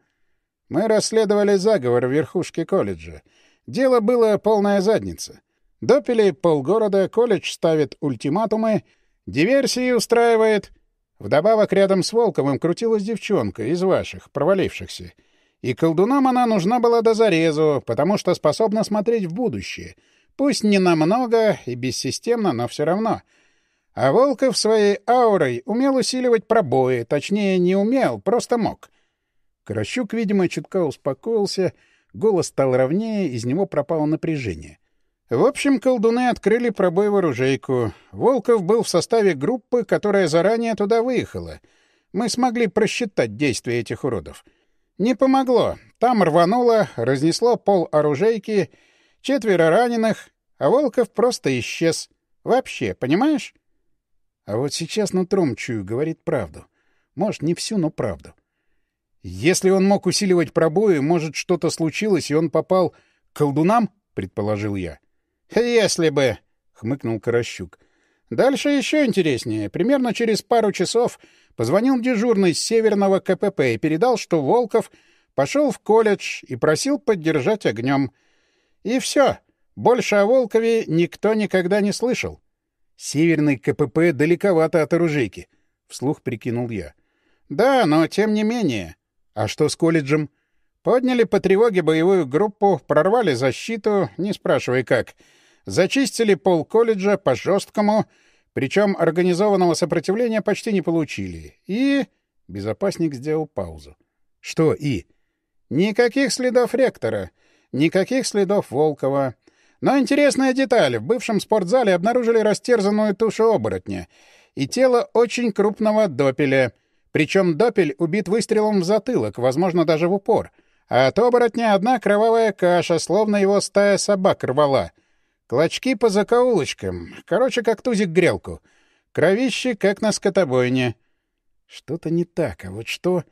Мы расследовали заговор в верхушке колледжа. Дело было полная задница. Допили полгорода, колледж ставит ультиматумы, диверсии устраивает. Вдобавок рядом с Волковым крутилась девчонка из ваших, провалившихся. И колдунам она нужна была до зарезу, потому что способна смотреть в будущее. Пусть не намного и бессистемно, но все равно. А Волков своей аурой умел усиливать пробои, точнее, не умел, просто мог. Каращук, видимо, чутка успокоился, голос стал ровнее, из него пропало напряжение. В общем, колдуны открыли пробой в оружейку. Волков был в составе группы, которая заранее туда выехала. Мы смогли просчитать действия этих уродов. Не помогло. Там рвануло, разнесло пол оружейки, четверо раненых, а Волков просто исчез. Вообще, понимаешь? А вот сейчас нутром чую, говорит правду. Может, не всю, но правду. Если он мог усиливать пробои, может, что-то случилось, и он попал к колдунам, предположил я. Если бы, хмыкнул Каращук. Дальше еще интереснее. Примерно через пару часов позвонил дежурный с северного КПП и передал, что Волков пошел в колледж и просил поддержать огнем. И все. Больше о Волкове никто никогда не слышал. Северный КПП далековато от оружейки, — вслух прикинул я. Да, но тем не менее. А что с колледжем? Подняли по тревоге боевую группу, прорвали защиту, не спрашивай как. Зачистили пол колледжа по жесткому, причем организованного сопротивления почти не получили. И... Безопасник сделал паузу. Что «и»? Никаких следов ректора, никаких следов Волкова. Но интересная деталь. В бывшем спортзале обнаружили растерзанную тушу оборотня и тело очень крупного допеля — причем Допель убит выстрелом в затылок, возможно, даже в упор. А от оборотня одна кровавая каша, словно его стая собак рвала. Клочки по закоулочкам. Короче, как тузик грелку. Кровище, как на скотобойне. Что-то не так, а вот что...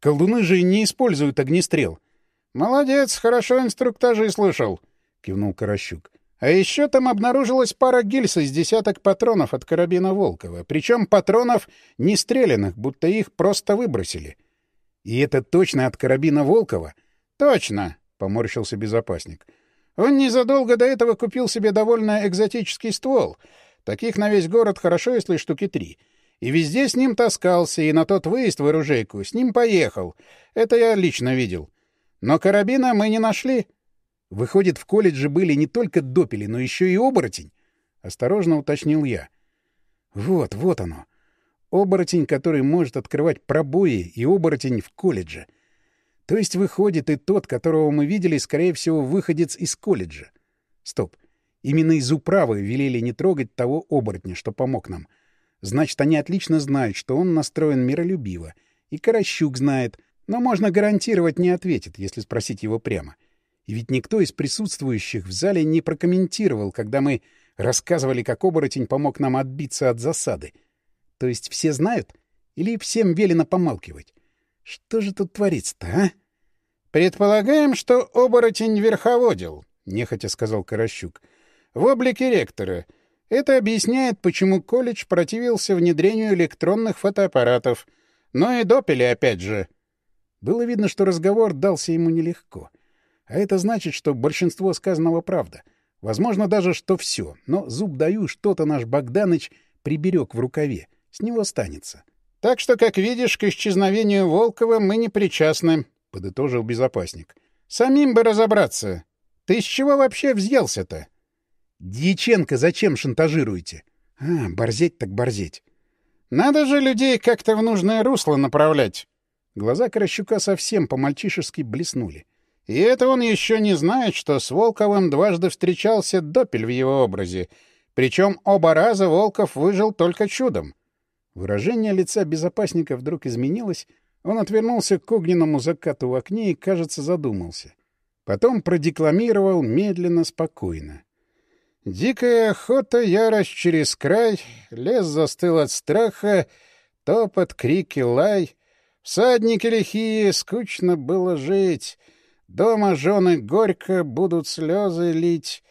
Колдуны же не используют огнестрел. — Молодец, хорошо инструктажи слышал, — кивнул Каращук. А еще там обнаружилась пара гильз из десяток патронов от карабина Волкова. Причем патронов не стрелянных, будто их просто выбросили. И это точно от карабина Волкова? Точно, — поморщился безопасник. Он незадолго до этого купил себе довольно экзотический ствол. Таких на весь город хорошо, если штуки три. И везде с ним таскался, и на тот выезд в оружейку с ним поехал. Это я лично видел. Но карабина мы не нашли. Выходит, в колледже были не только допели, но еще и оборотень? Осторожно уточнил я. Вот, вот оно. Оборотень, который может открывать пробои, и оборотень в колледже. То есть, выходит, и тот, которого мы видели, скорее всего, выходец из колледжа. Стоп. Именно из управы велели не трогать того оборотня, что помог нам. Значит, они отлично знают, что он настроен миролюбиво. И Каращук знает, но можно гарантировать не ответит, если спросить его прямо. — и ведь никто из присутствующих в зале не прокомментировал, когда мы рассказывали, как оборотень помог нам отбиться от засады. То есть все знают? Или всем велено помалкивать? Что же тут творится-то, а? — Предполагаем, что оборотень верховодил, — нехотя сказал Каращук. — В облике ректора. Это объясняет, почему колледж противился внедрению электронных фотоаппаратов. Но и допели опять же. Было видно, что разговор дался ему нелегко. А это значит, что большинство сказанного правда. Возможно даже, что все. Но зуб даю, что-то наш Богданыч приберег в рукаве. С него останется. — Так что, как видишь, к исчезновению Волкова мы не причастны, — подытожил безопасник. — Самим бы разобраться. Ты с чего вообще взъелся-то? — Дьяченко зачем шантажируете? — А, борзеть так борзеть. — Надо же людей как-то в нужное русло направлять. Глаза Корощука совсем по-мальчишески блеснули. — И это он еще не знает, что с Волковым дважды встречался Допель в его образе. Причем оба раза Волков выжил только чудом. Выражение лица безопасника вдруг изменилось. Он отвернулся к огненному закату в окне и, кажется, задумался. Потом продекламировал медленно, спокойно. Дикая охота, ярость через край, лес застыл от страха, топот, крики, лай. Всадники лихие, скучно было жить. Дома жены горько будут слезы лить.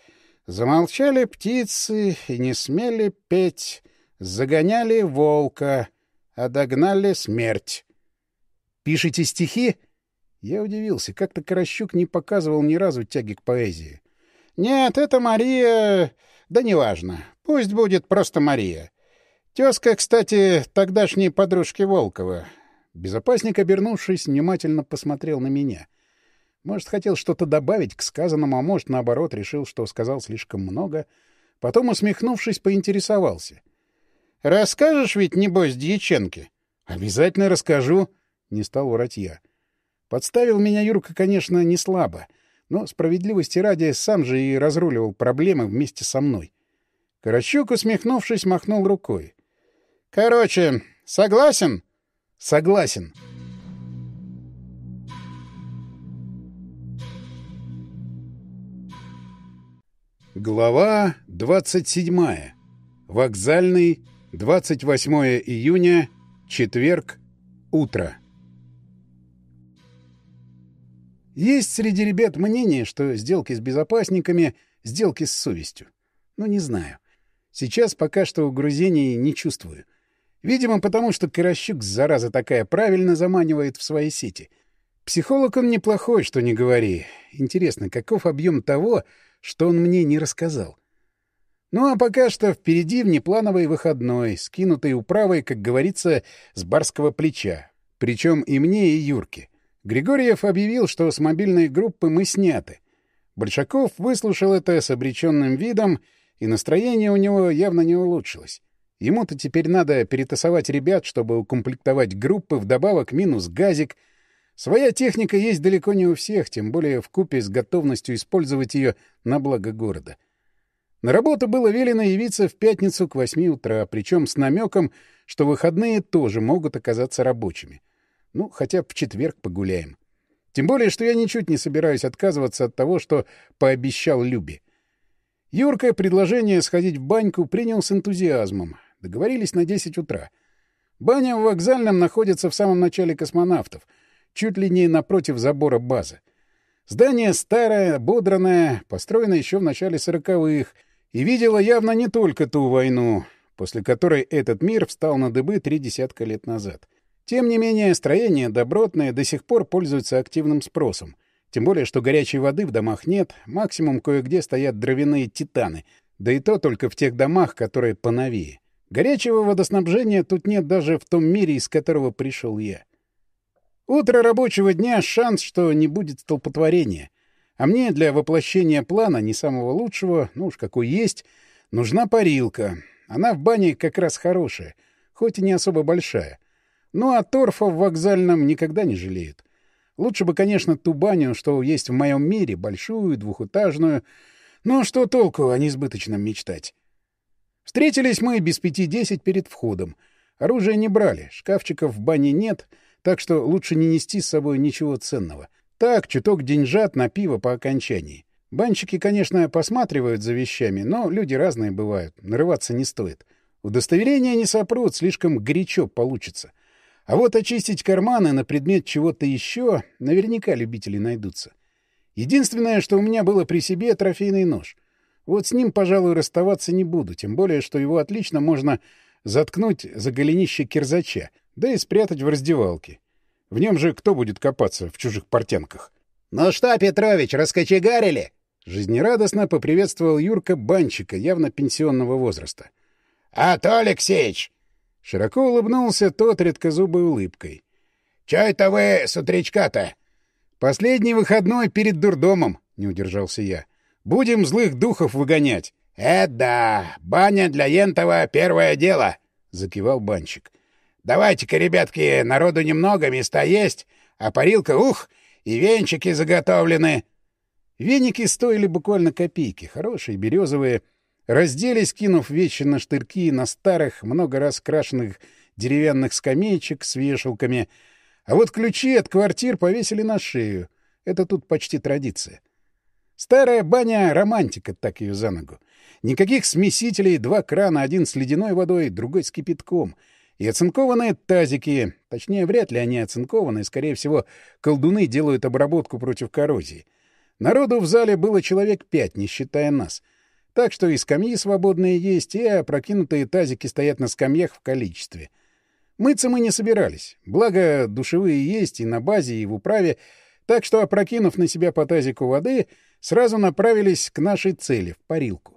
Замолчали птицы и не смели петь. Загоняли волка, а догнали смерть. «Пишите стихи?» Я удивился, как-то Каращук не показывал ни разу тяги к поэзии. «Нет, это Мария... Да неважно. Пусть будет просто Мария. Тезка, кстати, тогдашней подружки Волкова. Безопасник, обернувшись, внимательно посмотрел на меня. Может, хотел что-то добавить к сказанному, а может, наоборот, решил, что сказал слишком много. Потом, усмехнувшись, поинтересовался. — Расскажешь ведь, небось, Дьяченке? — Обязательно расскажу, — не стал врать я. Подставил меня Юрка, конечно, не слабо, но справедливости ради сам же и разруливал проблемы вместе со мной. Карачук, усмехнувшись, махнул рукой. — Короче, согласен? — Согласен. Глава 27. Вокзальный, 28 июня, четверг, утро. Есть среди ребят мнение, что сделки с безопасниками — сделки с совестью. Но не знаю. Сейчас пока что угрызений не чувствую. Видимо, потому что Каращук, зараза такая, правильно заманивает в свои сети. Психолог он неплохой, что не говори. Интересно, каков объем того, что он мне не рассказал? Ну а пока что впереди внеплановый выходной, скинутый управой, как говорится, с барского плеча. Причем и мне, и Юрке. Григорьев объявил, что с мобильной группы мы сняты. Большаков выслушал это с обреченным видом, и настроение у него явно не улучшилось. Ему-то теперь надо перетасовать ребят, чтобы укомплектовать группы, вдобавок минус газик. Своя техника есть далеко не у всех, тем более в купе с готовностью использовать ее на благо города. На работу было велено явиться в пятницу к восьми утра, причем с намеком, что выходные тоже могут оказаться рабочими. Ну, хотя в четверг погуляем. Тем более, что я ничуть не собираюсь отказываться от того, что пообещал Любе. Юрка предложение сходить в баньку принял с энтузиазмом. Договорились на 10 утра. Баня в вокзальном находится в самом начале космонавтов, чуть ли не напротив забора базы. Здание старое, бодранное, построено еще в начале сороковых, и видело явно не только ту войну, после которой этот мир встал на дыбы три десятка лет назад. Тем не менее, строение добротное до сих пор пользуется активным спросом. Тем более, что горячей воды в домах нет, максимум кое-где стоят дровяные титаны, да и то только в тех домах, которые поновее. Горячего водоснабжения тут нет даже в том мире, из которого пришел я. Утро рабочего дня — шанс, что не будет столпотворения. А мне для воплощения плана, не самого лучшего, ну уж какой есть, нужна парилка. Она в бане как раз хорошая, хоть и не особо большая — ну а торфа в вокзальном никогда не жалеют. Лучше бы, конечно, ту баню, что есть в моем мире, большую, двухэтажную. Но что толку о несбыточном мечтать? Встретились мы без пяти десять перед входом. Оружие не брали, шкафчиков в бане нет, так что лучше не нести с собой ничего ценного. Так, чуток деньжат на пиво по окончании. Банщики, конечно, посматривают за вещами, но люди разные бывают, нарываться не стоит. Удостоверения не сопрут, слишком горячо получится. А вот очистить карманы на предмет чего-то еще наверняка любители найдутся. Единственное, что у меня было при себе — трофейный нож. Вот с ним, пожалуй, расставаться не буду, тем более, что его отлично можно заткнуть за голенище кирзача, да и спрятать в раздевалке. В нем же кто будет копаться в чужих портянках? — Ну что, Петрович, раскочегарили? Жизнерадостно поприветствовал Юрка Банчика, явно пенсионного возраста. — А то, Алексеич, Широко улыбнулся тот редкозубой улыбкой. — Чё это вы с утречка-то? — Последний выходной перед дурдомом, — не удержался я. — Будем злых духов выгонять. — Это да! Баня для Ентова — первое дело! — закивал банщик. — Давайте-ка, ребятки, народу немного, места есть, а парилка, ух, И венчики заготовлены. Веники стоили буквально копейки, хорошие, березовые. Разделись, кинув вещи на штырьки на старых, много раз крашенных деревянных скамеечек с вешалками. А вот ключи от квартир повесили на шею. Это тут почти традиция. Старая баня — романтика, так ее за ногу. Никаких смесителей, два крана, один с ледяной водой, другой с кипятком. И оцинкованные тазики. Точнее, вряд ли они оцинкованные. Скорее всего, колдуны делают обработку против коррозии. Народу в зале было человек пять, не считая нас. Так что и скамьи свободные есть, и опрокинутые тазики стоят на скамьях в количестве. Мыться мы не собирались. Благо, душевые есть и на базе, и в управе. Так что, опрокинув на себя по тазику воды, сразу направились к нашей цели — в парилку.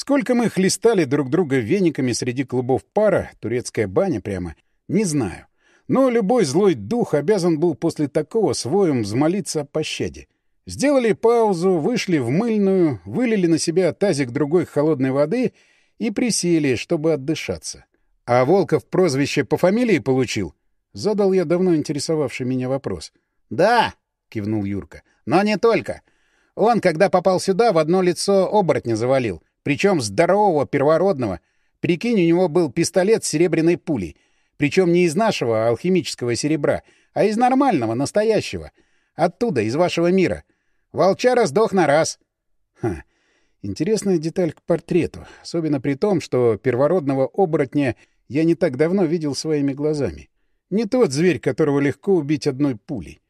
Сколько мы хлестали друг друга вениками среди клубов пара, турецкая баня прямо, не знаю. Но любой злой дух обязан был после такого своем взмолиться о пощаде. Сделали паузу, вышли в мыльную, вылили на себя тазик другой холодной воды и присели, чтобы отдышаться. «А Волков прозвище по фамилии получил?» — задал я давно интересовавший меня вопрос. «Да!» — кивнул Юрка. «Но не только. Он, когда попал сюда, в одно лицо оборотня завалил. Причем здорового, первородного. Прикинь, у него был пистолет с серебряной пулей. Причем не из нашего алхимического серебра, а из нормального, настоящего. Оттуда, из вашего мира. Волчара сдох на раз. Ха. Интересная деталь к портрету. Особенно при том, что первородного оборотня я не так давно видел своими глазами. Не тот зверь, которого легко убить одной пулей.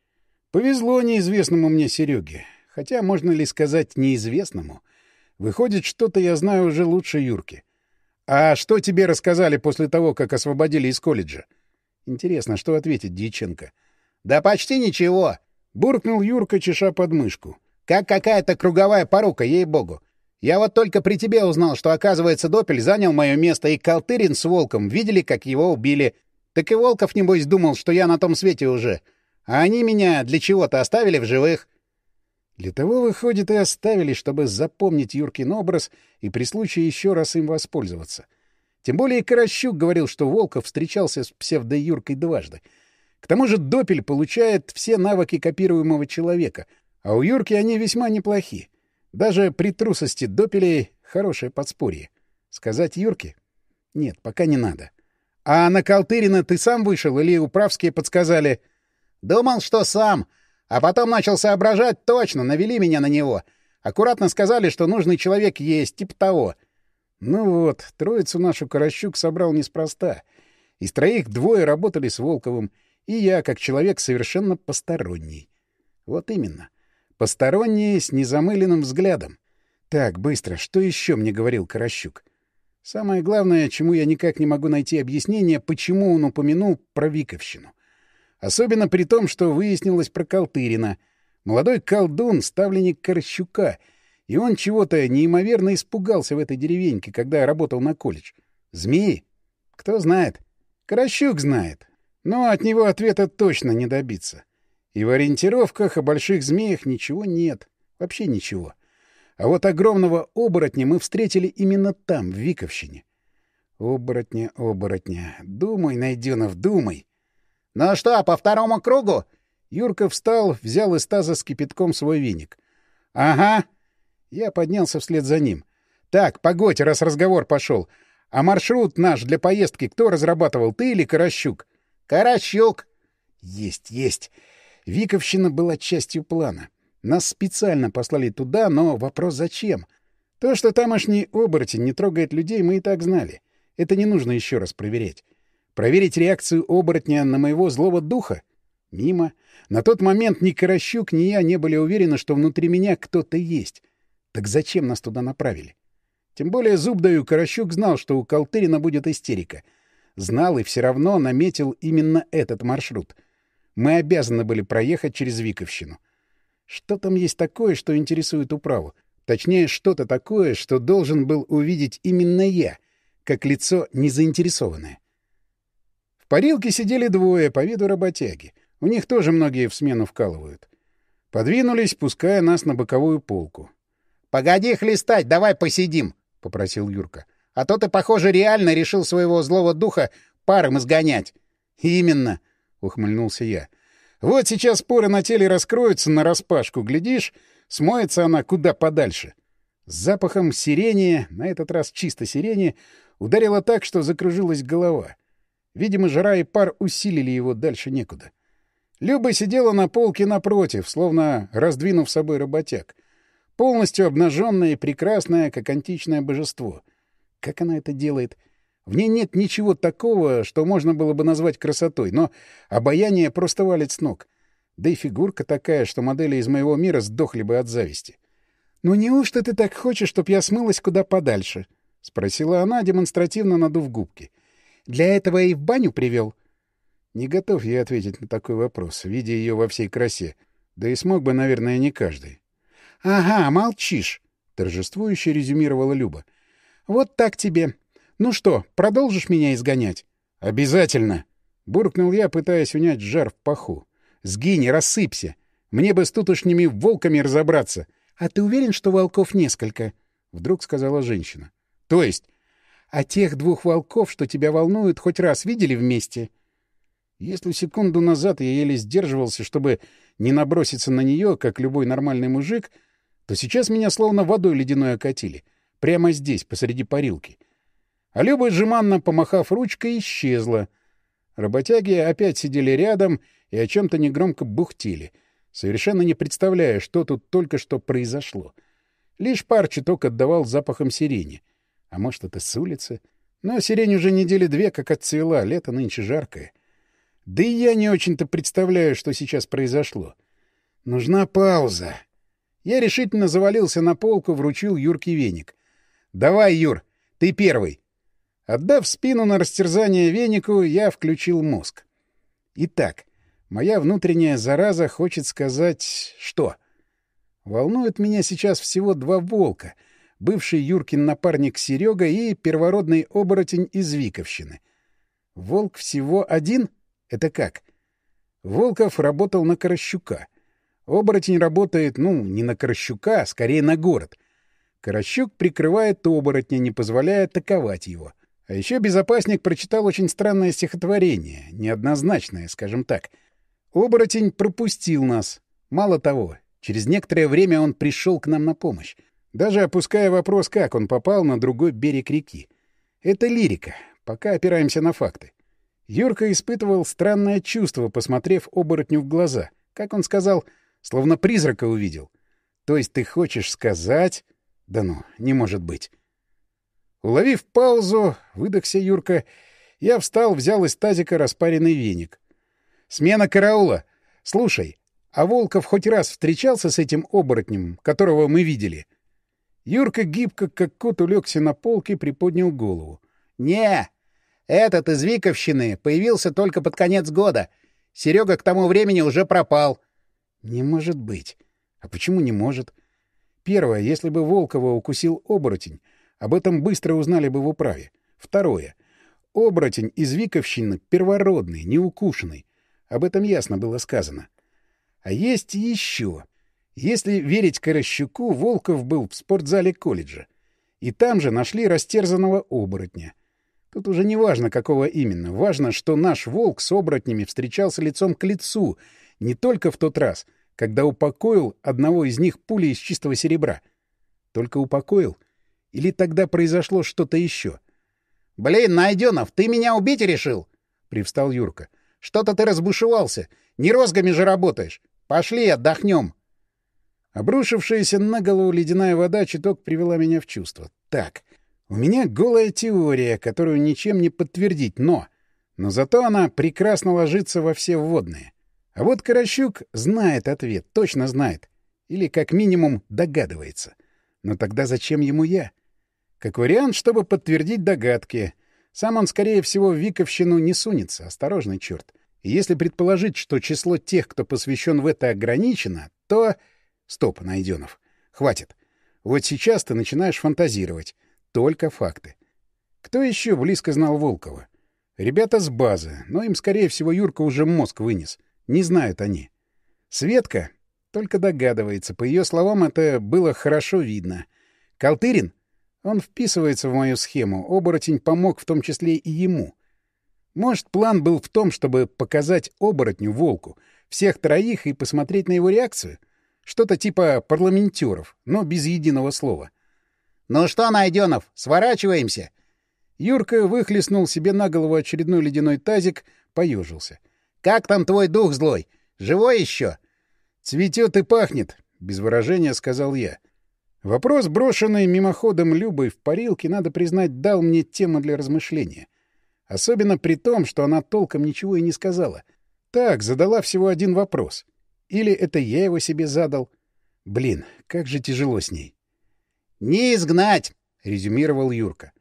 Повезло неизвестному мне Сереге. Хотя, можно ли сказать неизвестному? Выходит, что-то я знаю уже лучше Юрки. А что тебе рассказали после того, как освободили из колледжа? Интересно, что ответит Дьяченко. Да почти ничего, буркнул Юрка, чеша подмышку. Как какая-то круговая порука, ей-богу. Я вот только при тебе узнал, что, оказывается, Допель занял мое место, и Калтырин с Волком видели, как его убили. Так и Волков, небось, думал, что я на том свете уже. А они меня для чего-то оставили в живых. Для того, выходит, и оставили, чтобы запомнить Юркин образ и при случае еще раз им воспользоваться. Тем более Каращук говорил, что Волков встречался с псевдо-Юркой дважды. К тому же Допель получает все навыки копируемого человека, а у Юрки они весьма неплохи. Даже при трусости Допелей хорошее подспорье. Сказать Юрке? Нет, пока не надо. А на Калтырина ты сам вышел или управские подсказали? Думал, что сам. А потом начал соображать точно, навели меня на него. Аккуратно сказали, что нужный человек есть, типа того. Ну вот, троицу нашу Каращук собрал неспроста. Из троих двое работали с Волковым, и я, как человек совершенно посторонний. Вот именно. Посторонний с незамыленным взглядом. Так, быстро, что еще мне говорил Каращук? Самое главное, чему я никак не могу найти объяснение, почему он упомянул про Виковщину. Особенно при том, что выяснилось про Калтырина. Молодой колдун — ставленник Корщука, и он чего-то неимоверно испугался в этой деревеньке, когда работал на колледж. Змеи? Кто знает. Корощук знает. Но от него ответа точно не добиться. И в ориентировках о больших змеях ничего нет. Вообще ничего. А вот огромного оборотня мы встретили именно там, в Виковщине. Оборотня, оборотня. Думай, Найденов, думай. «Ну что, по второму кругу?» Юрка встал, взял из таза с кипятком свой веник. «Ага». Я поднялся вслед за ним. «Так, погодь, раз разговор пошел. А маршрут наш для поездки кто разрабатывал, ты или Каращук?» «Каращук». «Есть, есть». Виковщина была частью плана. Нас специально послали туда, но вопрос зачем? То, что тамошний оборотень не трогает людей, мы и так знали. Это не нужно еще раз проверять. Проверить реакцию оборотня на моего злого духа? Мимо. На тот момент ни Каращук, ни я не были уверены, что внутри меня кто-то есть. Так зачем нас туда направили? Тем более зуб даю, Каращук знал, что у Калтырина будет истерика. Знал и все равно наметил именно этот маршрут. Мы обязаны были проехать через Виковщину. Что там есть такое, что интересует управу? Точнее, что-то такое, что должен был увидеть именно я, как лицо незаинтересованное. Парилке сидели двое, по виду работяги. У них тоже многие в смену вкалывают. Подвинулись, пуская нас на боковую полку. — Погоди хлестать, давай посидим, — попросил Юрка. — А то ты, похоже, реально решил своего злого духа паром изгонять. — Именно, — ухмыльнулся я. Вот сейчас споры на теле раскроются нараспашку, глядишь, смоется она куда подальше. С запахом сирени, на этот раз чисто сирени, ударило так, что закружилась голова. Видимо, жара и пар усилили его дальше некуда. Люба сидела на полке напротив, словно раздвинув собой работяг. Полностью обнаженная и прекрасная, как античное божество. Как она это делает? В ней нет ничего такого, что можно было бы назвать красотой, но обаяние просто валит с ног. Да и фигурка такая, что модели из моего мира сдохли бы от зависти. «Ну неужто ты так хочешь, чтоб я смылась куда подальше?» — спросила она, демонстративно надув губки. «Для этого и в баню привел?» Не готов я ответить на такой вопрос, видя ее во всей красе. Да и смог бы, наверное, не каждый. — Ага, молчишь, — торжествующе резюмировала Люба. — Вот так тебе. Ну что, продолжишь меня изгонять? — Обязательно! — буркнул я, пытаясь унять жар в паху. — Сгинь, рассыпься! Мне бы с тутошними волками разобраться. А ты уверен, что волков несколько? — вдруг сказала женщина. — То есть? — А тех двух волков, что тебя волнуют, хоть раз видели вместе? Если секунду назад я еле сдерживался, чтобы не наброситься на нее, как любой нормальный мужик, то сейчас меня словно водой ледяной окатили. Прямо здесь, посреди парилки. А Люба, жеманно помахав ручкой, исчезла. Работяги опять сидели рядом и о чем-то негромко бухтили — совершенно не представляя, что тут только что произошло. Лишь пар чуток отдавал запахом сирени. А может, это с улицы? Но сирень уже недели две как отцвела, лето нынче жаркое. Да и я не очень-то представляю, что сейчас произошло. Нужна пауза. Я решительно завалился на полку, вручил Юрке веник. «Давай, Юр, ты первый!» Отдав спину на растерзание венику, я включил мозг. Итак, Моя внутренняя зараза хочет сказать... Что? Волнует меня сейчас всего два волка. Бывший Юркин напарник Серега и первородный оборотень из Виковщины. Волк всего один? Это как? Волков работал на Корощука. Оборотень работает, ну, не на Корощука, а скорее на город. Корощук прикрывает оборотня, не позволяя атаковать его. А еще безопасник прочитал очень странное стихотворение, неоднозначное, скажем так — Оборотень пропустил нас. Мало того, через некоторое время он пришел к нам на помощь, даже опуская вопрос, как он попал на другой берег реки. Это лирика, пока опираемся на факты. Юрка испытывал странное чувство, посмотрев оборотню в глаза. Как он сказал, словно призрака увидел. То есть ты хочешь сказать... Да ну, не может быть. Уловив паузу, выдохся Юрка, я встал, взял из тазика распаренный веник. Смена караула. Слушай, а Волков хоть раз встречался с этим оборотнем, которого мы видели? Юрка гибко, как кот, улегся на полке и приподнял голову. — Не, этот из Виковщины появился только под конец года. Серега к тому времени уже пропал. — Не может быть. А почему не может? Первое, если бы Волкова укусил оборотень, об этом быстро узнали бы в управе. Второе. Оборотень из Виковщины первородный, неукушенный. Об этом ясно было сказано. А есть еще. Если верить Корощуку, Волков был в спортзале колледжа. И там же нашли растерзанного оборотня. Тут уже не важно, какого именно. Важно, что наш волк с оборотнями встречался лицом к лицу не только в тот раз, когда упокоил одного из них пулей из чистого серебра. Только упокоил? Или тогда произошло что-то еще? — Блин, Найденов, ты меня убить решил? — привстал Юрка. — что-то ты разбушевался. Не розгами же работаешь. Пошли, отдохнем. Обрушившаяся на голову ледяная вода чуток привела меня в чувство. Так, у меня голая теория, которую ничем не подтвердить, но... Но зато она прекрасно ложится во все вводные. А вот Каращук знает ответ, точно знает. Или, как минимум, догадывается. Но тогда зачем ему я? Как вариант, чтобы подтвердить догадки — сам он, скорее всего, в Виковщину не сунется, осторожный черт. И если предположить, что число тех, кто посвящен в это, ограничено, то... Стоп, Найденов. Хватит. Вот сейчас ты начинаешь фантазировать. Только факты. Кто еще близко знал Волкова? Ребята с базы, но им, скорее всего, Юрка уже мозг вынес. Не знают они. Светка только догадывается. По ее словам, это было хорошо видно. Калтырин он вписывается в мою схему. Оборотень помог в том числе и ему. Может, план был в том, чтобы показать оборотню, волку, всех троих и посмотреть на его реакцию? Что-то типа парламентеров, но без единого слова. «Ну что, Найденов, сворачиваемся?» Юрка выхлестнул себе на голову очередной ледяной тазик, поежился. «Как там твой дух злой? Живой еще?» «Цветет и пахнет», — без выражения сказал я. Вопрос, брошенный мимоходом Любой в парилке, надо признать, дал мне тему для размышления. Особенно при том, что она толком ничего и не сказала. Так, задала всего один вопрос. Или это я его себе задал? Блин, как же тяжело с ней. «Не изгнать!» — резюмировал Юрка.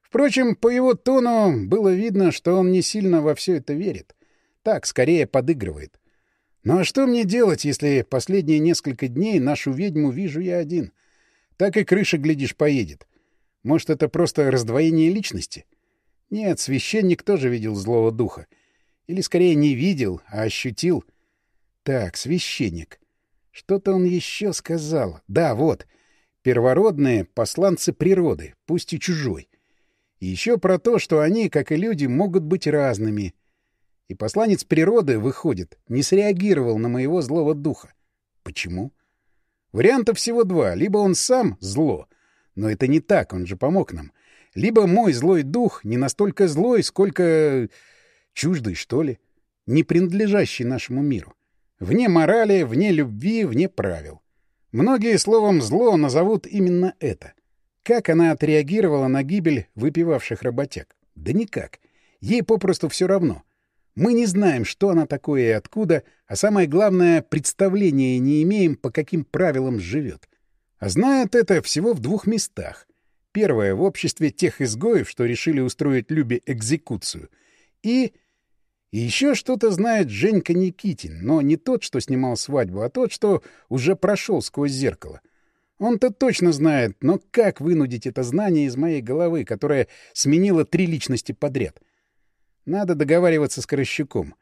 Впрочем, по его тону было видно, что он не сильно во все это верит. Так, скорее подыгрывает. Ну а что мне делать, если последние несколько дней нашу ведьму вижу я один? Так и крыша, глядишь, поедет. Может, это просто раздвоение личности? Нет, священник тоже видел злого духа. Или, скорее, не видел, а ощутил. Так, священник. Что-то он еще сказал. Да, вот. Первородные — посланцы природы, пусть и чужой. И еще про то, что они, как и люди, могут быть разными. И посланец природы, выходит, не среагировал на моего злого духа. Почему? Вариантов всего два. Либо он сам — зло. Но это не так, он же помог нам. — либо мой злой дух не настолько злой, сколько... чуждый, что ли, не принадлежащий нашему миру. Вне морали, вне любви, вне правил. Многие словом «зло» назовут именно это. Как она отреагировала на гибель выпивавших работяг? Да никак. Ей попросту все равно. Мы не знаем, что она такое и откуда, а самое главное, представления не имеем, по каким правилам живет. А знает это всего в двух местах — Первое — в обществе тех изгоев, что решили устроить Любе экзекуцию. И... И еще что-то знает Женька Никитин, но не тот, что снимал свадьбу, а тот, что уже прошел сквозь зеркало. Он-то точно знает, но как вынудить это знание из моей головы, которая сменила три личности подряд? Надо договариваться с Корощуком.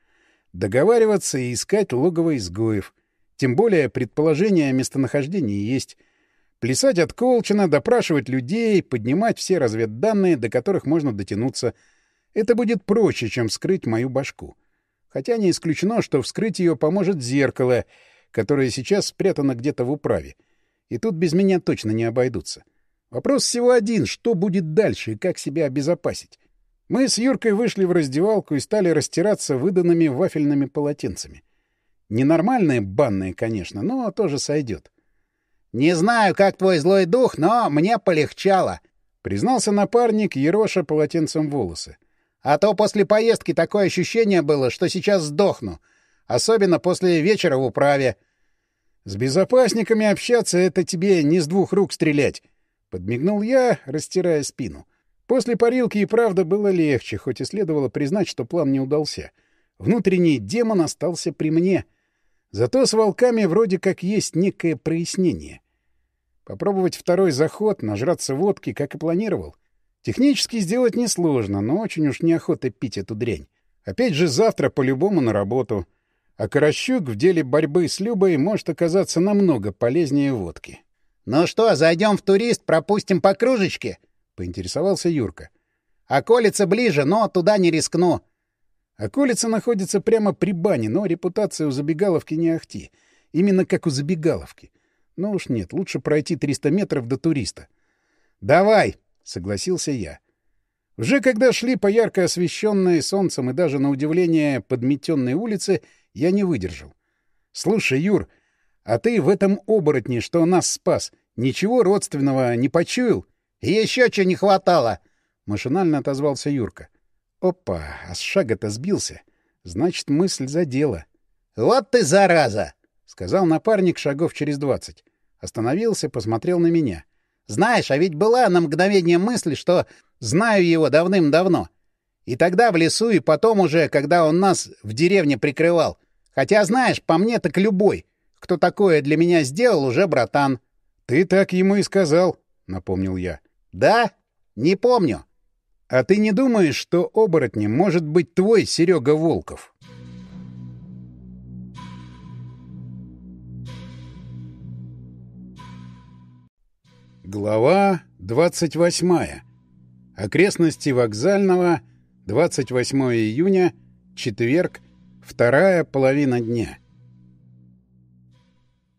Договариваться и искать логово изгоев. Тем более предположение о местонахождении есть — Плясать от Колчина, допрашивать людей, поднимать все разведданные, до которых можно дотянуться. Это будет проще, чем вскрыть мою башку. Хотя не исключено, что вскрыть ее поможет зеркало, которое сейчас спрятано где-то в управе. И тут без меня точно не обойдутся. Вопрос всего один — что будет дальше и как себя обезопасить? Мы с Юркой вышли в раздевалку и стали растираться выданными вафельными полотенцами. Ненормальные банные, конечно, но тоже сойдет. «Не знаю, как твой злой дух, но мне полегчало», — признался напарник, ероша полотенцем волосы. «А то после поездки такое ощущение было, что сейчас сдохну. Особенно после вечера в управе». «С безопасниками общаться — это тебе не с двух рук стрелять», — подмигнул я, растирая спину. После парилки и правда было легче, хоть и следовало признать, что план не удался. Внутренний демон остался при мне. Зато с волками вроде как есть некое прояснение. Попробовать второй заход, нажраться водки, как и планировал. Технически сделать несложно, но очень уж неохота пить эту дрянь. Опять же завтра по-любому на работу. А Каращук в деле борьбы с Любой может оказаться намного полезнее водки. — Ну что, зайдем в турист, пропустим по кружечке? — поинтересовался Юрка. — Околица ближе, но туда не рискну. Околица находится прямо при бане, но репутация у забегаловки не ахти. Именно как у забегаловки. Но уж нет, лучше пройти 300 метров до туриста. «Давай!» — согласился я. Уже когда шли по ярко освещенной солнцем и даже, на удивление, подметенной улице, я не выдержал. «Слушай, Юр, а ты в этом оборотне, что нас спас, ничего родственного не почуял?» «Еще чего не хватало!» — машинально отозвался Юрка. «Опа, а с шага-то сбился. Значит, мысль задела». «Вот ты зараза!» — сказал напарник шагов через двадцать. Остановился, посмотрел на меня. — Знаешь, а ведь была на мгновение мысль, что знаю его давным-давно. И тогда в лесу, и потом уже, когда он нас в деревне прикрывал. Хотя, знаешь, по мне так любой, кто такое для меня сделал, уже братан. — Ты так ему и сказал, — напомнил я. — Да? Не помню. — А ты не думаешь, что оборотнем может быть твой Серега Волков? Глава 28. Окрестности вокзального. 28 июня. Четверг. Вторая половина дня.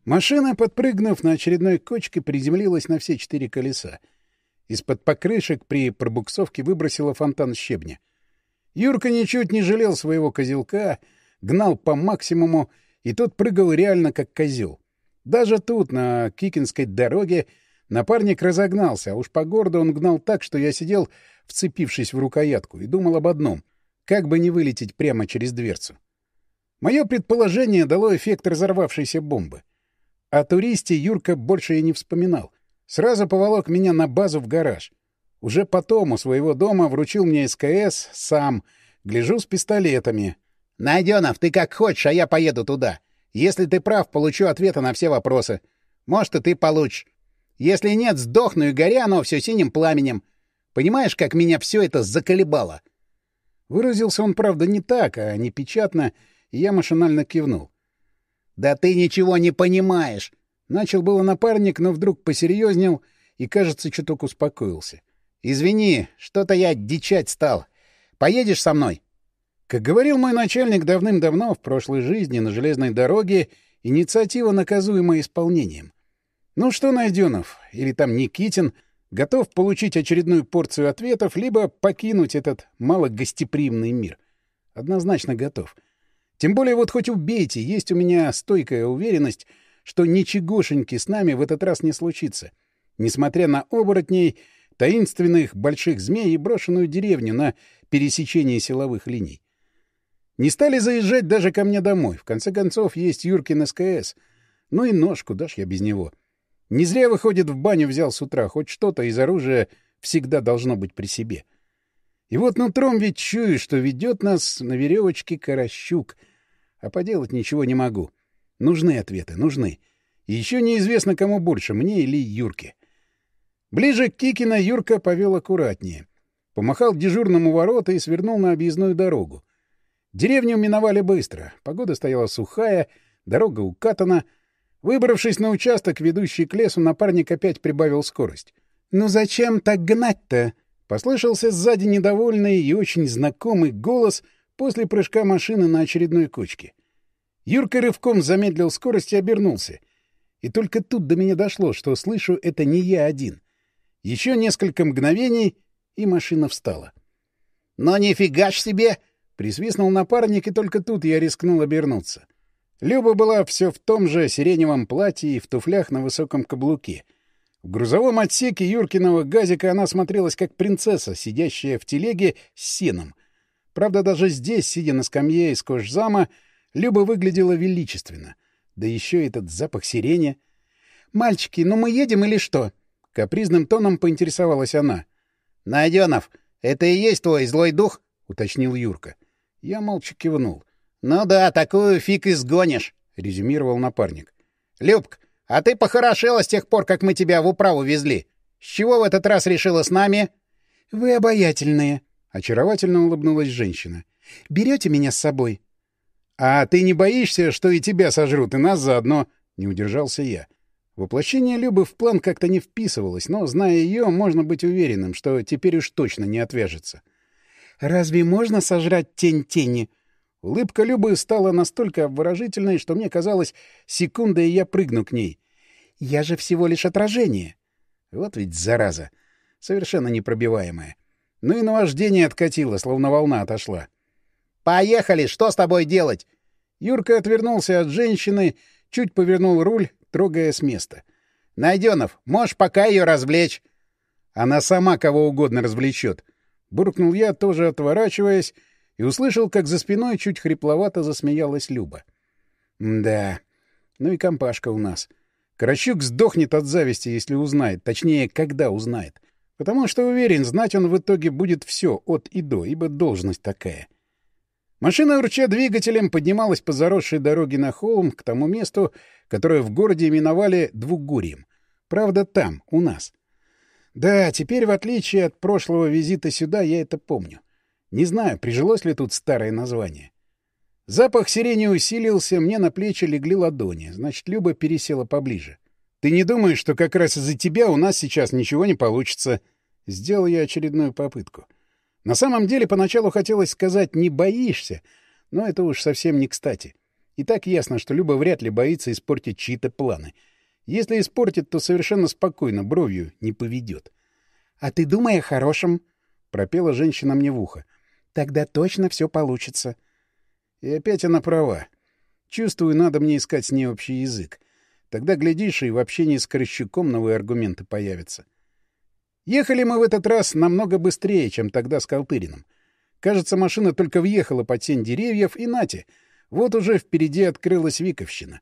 Машина, подпрыгнув на очередной кочке, приземлилась на все четыре колеса. Из-под покрышек при пробуксовке выбросила фонтан щебня. Юрка ничуть не жалел своего козелка, гнал по максимуму, и тот прыгал реально как козел. Даже тут, на Кикинской дороге, напарник разогнался, а уж по городу он гнал так, что я сидел, вцепившись в рукоятку, и думал об одном — как бы не вылететь прямо через дверцу. Мое предположение дало эффект разорвавшейся бомбы. О туристе Юрка больше и не вспоминал. Сразу поволок меня на базу в гараж. Уже потом у своего дома вручил мне СКС сам. Гляжу с пистолетами. «Найденов, ты как хочешь, а я поеду туда. Если ты прав, получу ответы на все вопросы. Может, и ты получишь. Если нет, сдохну и горя оно все синим пламенем. Понимаешь, как меня все это заколебало?» Выразился он, правда, не так, а непечатно, и я машинально кивнул. «Да ты ничего не понимаешь!» Начал было напарник, но вдруг посерьезнел и, кажется, чуток успокоился. «Извини, что-то я дичать стал. Поедешь со мной?» Как говорил мой начальник давным-давно в прошлой жизни на железной дороге, инициатива наказуема исполнением. Ну что, Найденов, или там Никитин, готов получить очередную порцию ответов, либо покинуть этот малогостеприимный мир? Однозначно готов. Тем более вот хоть убейте, есть у меня стойкая уверенность, что ничегошеньки с нами в этот раз не случится. Несмотря на оборотней, таинственных больших змей и брошенную деревню на пересечении силовых линий. Не стали заезжать даже ко мне домой. В конце концов, есть Юркин СКС. Ну и нож, куда ж я без него? Не зря, выходит, в баню взял с утра. Хоть что-то из оружия всегда должно быть при себе. И вот нутром ведь чую, что ведет нас на веревочке Каращук. А поделать ничего не могу. Нужны ответы, нужны. И еще неизвестно, кому больше, мне или Юрке. Ближе к Кикина Юрка повел аккуратнее. Помахал дежурному ворота и свернул на объездную дорогу. Деревню миновали быстро. Погода стояла сухая, дорога укатана. Выбравшись на участок, ведущий к лесу, напарник опять прибавил скорость. «Ну зачем так гнать-то?» Послышался сзади недовольный и очень знакомый голос после прыжка машины на очередной кочке. Юрка рывком замедлил скорость и обернулся. И только тут до меня дошло, что слышу это не я один. Еще несколько мгновений, и машина встала. «Но нифига ж себе!» Присвистнул напарник, и только тут я рискнул обернуться. Люба была все в том же сиреневом платье и в туфлях на высоком каблуке. В грузовом отсеке Юркиного газика она смотрелась как принцесса, сидящая в телеге с сеном. Правда, даже здесь, сидя на скамье из кожзама, Люба выглядела величественно. Да еще этот запах сирени. «Мальчики, ну мы едем или что?» Капризным тоном поинтересовалась она. «Найденов, это и есть твой злой дух?» — уточнил Юрка. Я молча кивнул. «Ну да, такую фиг изгонишь», — резюмировал напарник. «Любк, а ты похорошела с тех пор, как мы тебя в управу везли. С чего в этот раз решила с нами?» «Вы обаятельные», — очаровательно улыбнулась женщина. «Берете меня с собой?» «А ты не боишься, что и тебя сожрут, и нас заодно?» — не удержался я. Воплощение Любы в план как-то не вписывалось, но, зная ее, можно быть уверенным, что теперь уж точно не отвяжется. «Разве можно сожрать тень тени?» Улыбка Любы стала настолько обворожительной, что мне казалось, секунда, и я прыгну к ней. «Я же всего лишь отражение». Вот ведь зараза. Совершенно непробиваемая. Ну и наваждение откатило, словно волна отошла. «Поехали! Что с тобой делать?» Юрка отвернулся от женщины, чуть повернул руль, трогая с места. «Найденов, можешь пока ее развлечь». Она сама кого угодно развлечет. Буркнул я, тоже отворачиваясь, и услышал, как за спиной чуть хрипловато засмеялась Люба. Да, ну и компашка у нас. Каращук сдохнет от зависти, если узнает, точнее, когда узнает. Потому что, уверен, знать он в итоге будет все от и до, ибо должность такая. Машина, урча двигателем, поднималась по заросшей дороге на холм к тому месту, которое в городе именовали Двугурьем. Правда, там, у нас. Да, теперь, в отличие от прошлого визита сюда, я это помню. Не знаю, прижилось ли тут старое название. Запах сирени усилился, мне на плечи легли ладони. Значит, Люба пересела поближе. «Ты не думаешь, что как раз из-за тебя у нас сейчас ничего не получится?» Сделал я очередную попытку. На самом деле, поначалу хотелось сказать «не боишься», но это уж совсем не кстати. И так ясно, что Люба вряд ли боится испортить чьи-то планы. Если испортит, то совершенно спокойно, бровью не поведет. — А ты думай о хорошем, — пропела женщина мне в ухо. — Тогда точно все получится. И опять она права. Чувствую, надо мне искать с ней общий язык. Тогда, глядишь, и в общении с Корощуком новые аргументы появятся. Ехали мы в этот раз намного быстрее, чем тогда с Калтыриным. Кажется, машина только въехала под тень деревьев, и нате, вот уже впереди открылась Виковщина.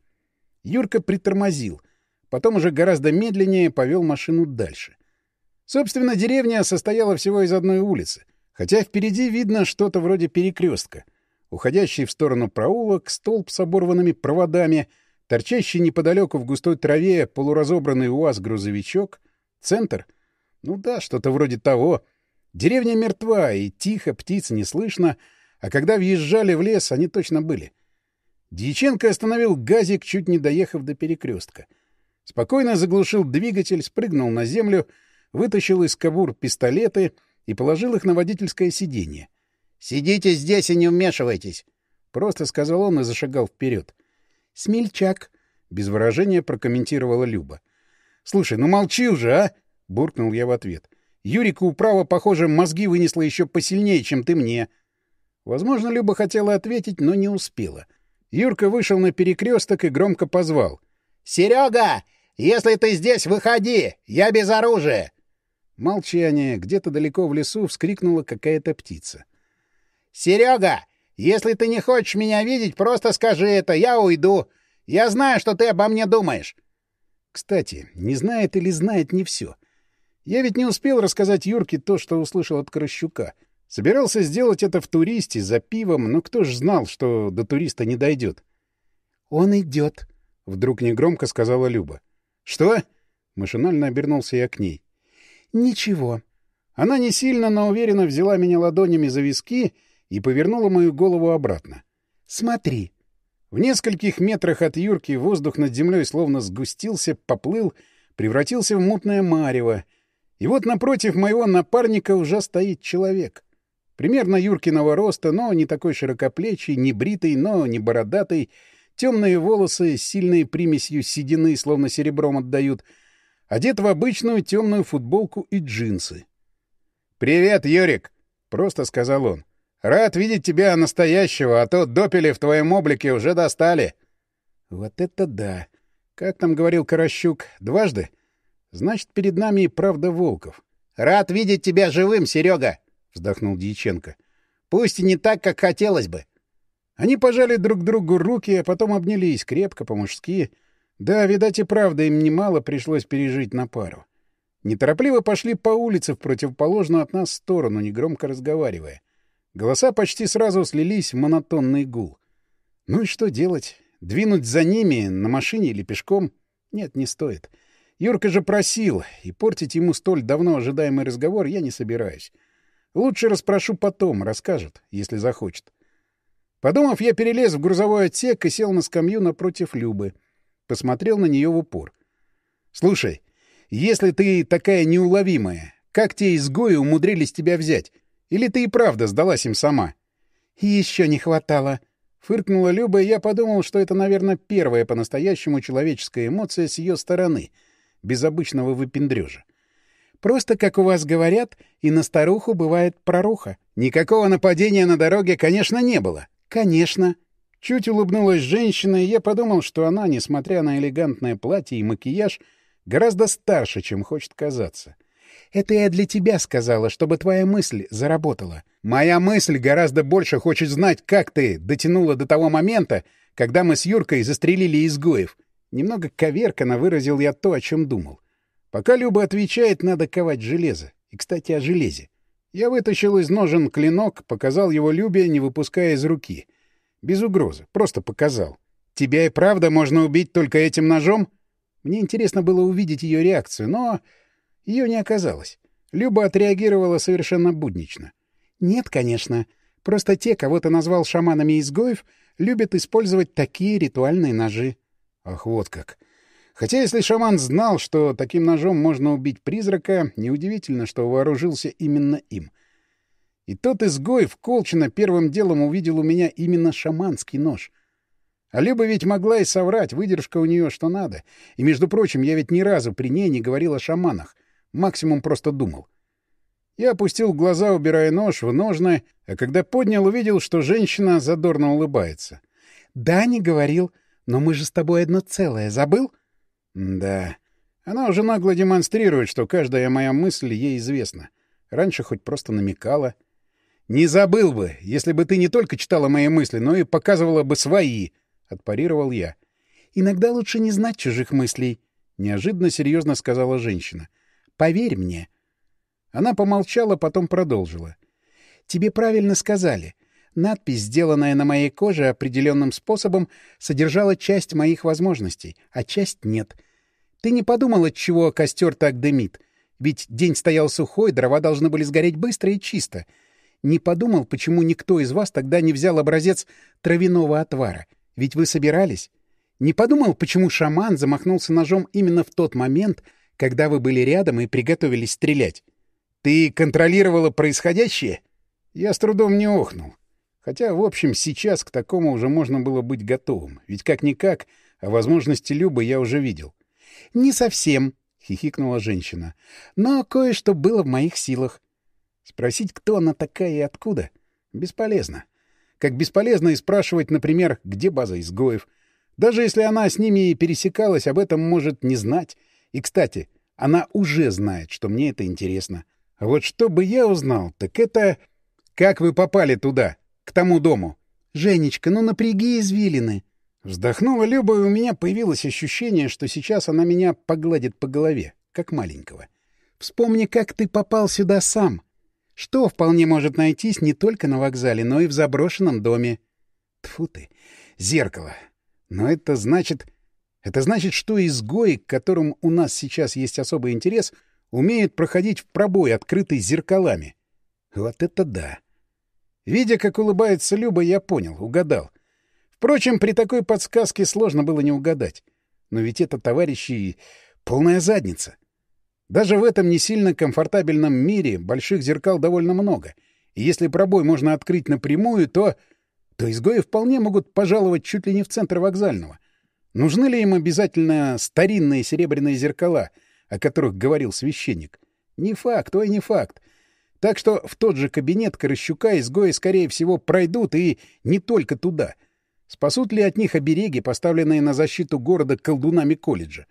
Юрка притормозил, потом уже гораздо медленнее повел машину дальше. Собственно, деревня состояла всего из одной улицы, хотя впереди видно что-то вроде перекрестка. Уходящий в сторону проулок, столб с оборванными проводами, торчащий неподалеку в густой траве полуразобранный УАЗ-грузовичок, центр. Ну да, что-то вроде того — Деревня мертва, и тихо, птиц не слышно, а когда въезжали в лес, они точно были. Дьяченко остановил газик, чуть не доехав до перекрестка. Спокойно заглушил двигатель, спрыгнул на землю, вытащил из кобур пистолеты и положил их на водительское сиденье. «Сидите здесь и не вмешивайтесь!» — просто сказал он и зашагал вперед. «Смельчак!» — без выражения прокомментировала Люба. «Слушай, ну молчи уже, а!» — буркнул я в ответ. Юрику управа, похоже, мозги вынесла еще посильнее, чем ты мне. Возможно, Люба хотела ответить, но не успела. Юрка вышел на перекресток и громко позвал. «Серега! Если ты здесь, выходи! Я без оружия!» Молчание. Где-то далеко в лесу вскрикнула какая-то птица. «Серега! Если ты не хочешь меня видеть, просто скажи это, я уйду. Я знаю, что ты обо мне думаешь». Кстати, не знает или знает не все. Я ведь не успел рассказать Юрке то, что услышал от Крощука. Собирался сделать это в туристе, за пивом, но кто ж знал, что до туриста не дойдет. — Он идет, — вдруг негромко сказала Люба. — Что? — машинально обернулся я к ней. — Ничего. Она не сильно, но уверенно взяла меня ладонями за виски и повернула мою голову обратно. — Смотри. В нескольких метрах от Юрки воздух над землей словно сгустился, поплыл, превратился в мутное марево — и вот напротив моего напарника уже стоит человек. Примерно Юркиного роста, но не такой широкоплечий, не бритый, но не бородатый, темные волосы с сильной примесью седины, словно серебром отдают, одет в обычную темную футболку и джинсы. «Привет, Юрик!» — просто сказал он. «Рад видеть тебя настоящего, а то допели в твоем облике уже достали». «Вот это да! Как там говорил Каращук, дважды?» Значит, перед нами и правда Волков. — Рад видеть тебя живым, Серега! — вздохнул Дьяченко. — Пусть и не так, как хотелось бы. Они пожали друг другу руки, а потом обнялись крепко, по-мужски. Да, видать, и правда им немало пришлось пережить на пару. Неторопливо пошли по улице в противоположную от нас сторону, негромко разговаривая. Голоса почти сразу слились в монотонный гул. Ну и что делать? Двинуть за ними на машине или пешком? Нет, не стоит. — Юрка же просил, и портить ему столь давно ожидаемый разговор я не собираюсь. Лучше расспрошу потом, расскажет, если захочет. Подумав, я перелез в грузовой отсек и сел на скамью напротив Любы. Посмотрел на нее в упор. — Слушай, если ты такая неуловимая, как те изгои умудрились тебя взять? Или ты и правда сдалась им сама? — Еще не хватало. Фыркнула Люба, и я подумал, что это, наверное, первая по-настоящему человеческая эмоция с ее стороны — без обычного выпендрежа. Просто, как у вас говорят, и на старуху бывает проруха. Никакого нападения на дороге, конечно, не было. Конечно. Чуть улыбнулась женщина, и я подумал, что она, несмотря на элегантное платье и макияж, гораздо старше, чем хочет казаться. Это я для тебя сказала, чтобы твоя мысль заработала. Моя мысль гораздо больше хочет знать, как ты дотянула до того момента, когда мы с Юркой застрелили изгоев. Немного коверканно выразил я то, о чем думал. Пока Люба отвечает, надо ковать железо. И, кстати, о железе. Я вытащил из ножен клинок, показал его Любе, не выпуская из руки. Без угрозы, просто показал. «Тебя и правда можно убить только этим ножом?» Мне интересно было увидеть ее реакцию, но ее не оказалось. Люба отреагировала совершенно буднично. «Нет, конечно. Просто те, кого ты назвал шаманами изгоев, любят использовать такие ритуальные ножи. Ах, вот как. Хотя если шаман знал, что таким ножом можно убить призрака, неудивительно, что вооружился именно им. И тот изгой в Колчино первым делом увидел у меня именно шаманский нож. А Люба ведь могла и соврать, выдержка у нее что надо. И, между прочим, я ведь ни разу при ней не говорил о шаманах. Максимум просто думал. Я опустил глаза, убирая нож в ножны, а когда поднял, увидел, что женщина задорно улыбается. — Да, не говорил. Но мы же с тобой одно целое. Забыл? — Да. Она уже нагло демонстрирует, что каждая моя мысль ей известна. Раньше хоть просто намекала. — Не забыл бы, если бы ты не только читала мои мысли, но и показывала бы свои, — отпарировал я. — Иногда лучше не знать чужих мыслей, — неожиданно серьезно сказала женщина. — Поверь мне. Она помолчала, потом продолжила. — Тебе правильно сказали. Надпись, сделанная на моей коже определенным способом, содержала часть моих возможностей, а часть нет. Ты не подумал, от чего костер так дымит? Ведь день стоял сухой, дрова должны были сгореть быстро и чисто. Не подумал, почему никто из вас тогда не взял образец травяного отвара? Ведь вы собирались. Не подумал, почему шаман замахнулся ножом именно в тот момент, когда вы были рядом и приготовились стрелять? Ты контролировала происходящее? Я с трудом не охнул. Хотя, в общем, сейчас к такому уже можно было быть готовым. Ведь как-никак, о возможности Любы я уже видел. — Не совсем, — хихикнула женщина. — Но кое-что было в моих силах. Спросить, кто она такая и откуда, бесполезно. Как бесполезно и спрашивать, например, где база изгоев. Даже если она с ними и пересекалась, об этом может не знать. И, кстати, она уже знает, что мне это интересно. А вот что бы я узнал, так это... Как вы попали туда? к тому дому. — Женечка, ну напряги извилины. Вздохнула Люба, и у меня появилось ощущение, что сейчас она меня погладит по голове, как маленького. Вспомни, как ты попал сюда сам. Что вполне может найтись не только на вокзале, но и в заброшенном доме. Тфу ты, зеркало. Но это значит... Это значит, что изгои, к которым у нас сейчас есть особый интерес, умеют проходить в пробой, открытый зеркалами. Вот это да! Видя, как улыбается Люба, я понял, угадал. Впрочем, при такой подсказке сложно было не угадать. Но ведь это, товарищи, полная задница. Даже в этом не сильно комфортабельном мире больших зеркал довольно много. И если пробой можно открыть напрямую, то... то изгои вполне могут пожаловать чуть ли не в центр вокзального. Нужны ли им обязательно старинные серебряные зеркала, о которых говорил священник? Не факт, ой, не факт. Так что в тот же кабинет Корощука изгои, скорее всего, пройдут и не только туда. Спасут ли от них обереги, поставленные на защиту города колдунами колледжа?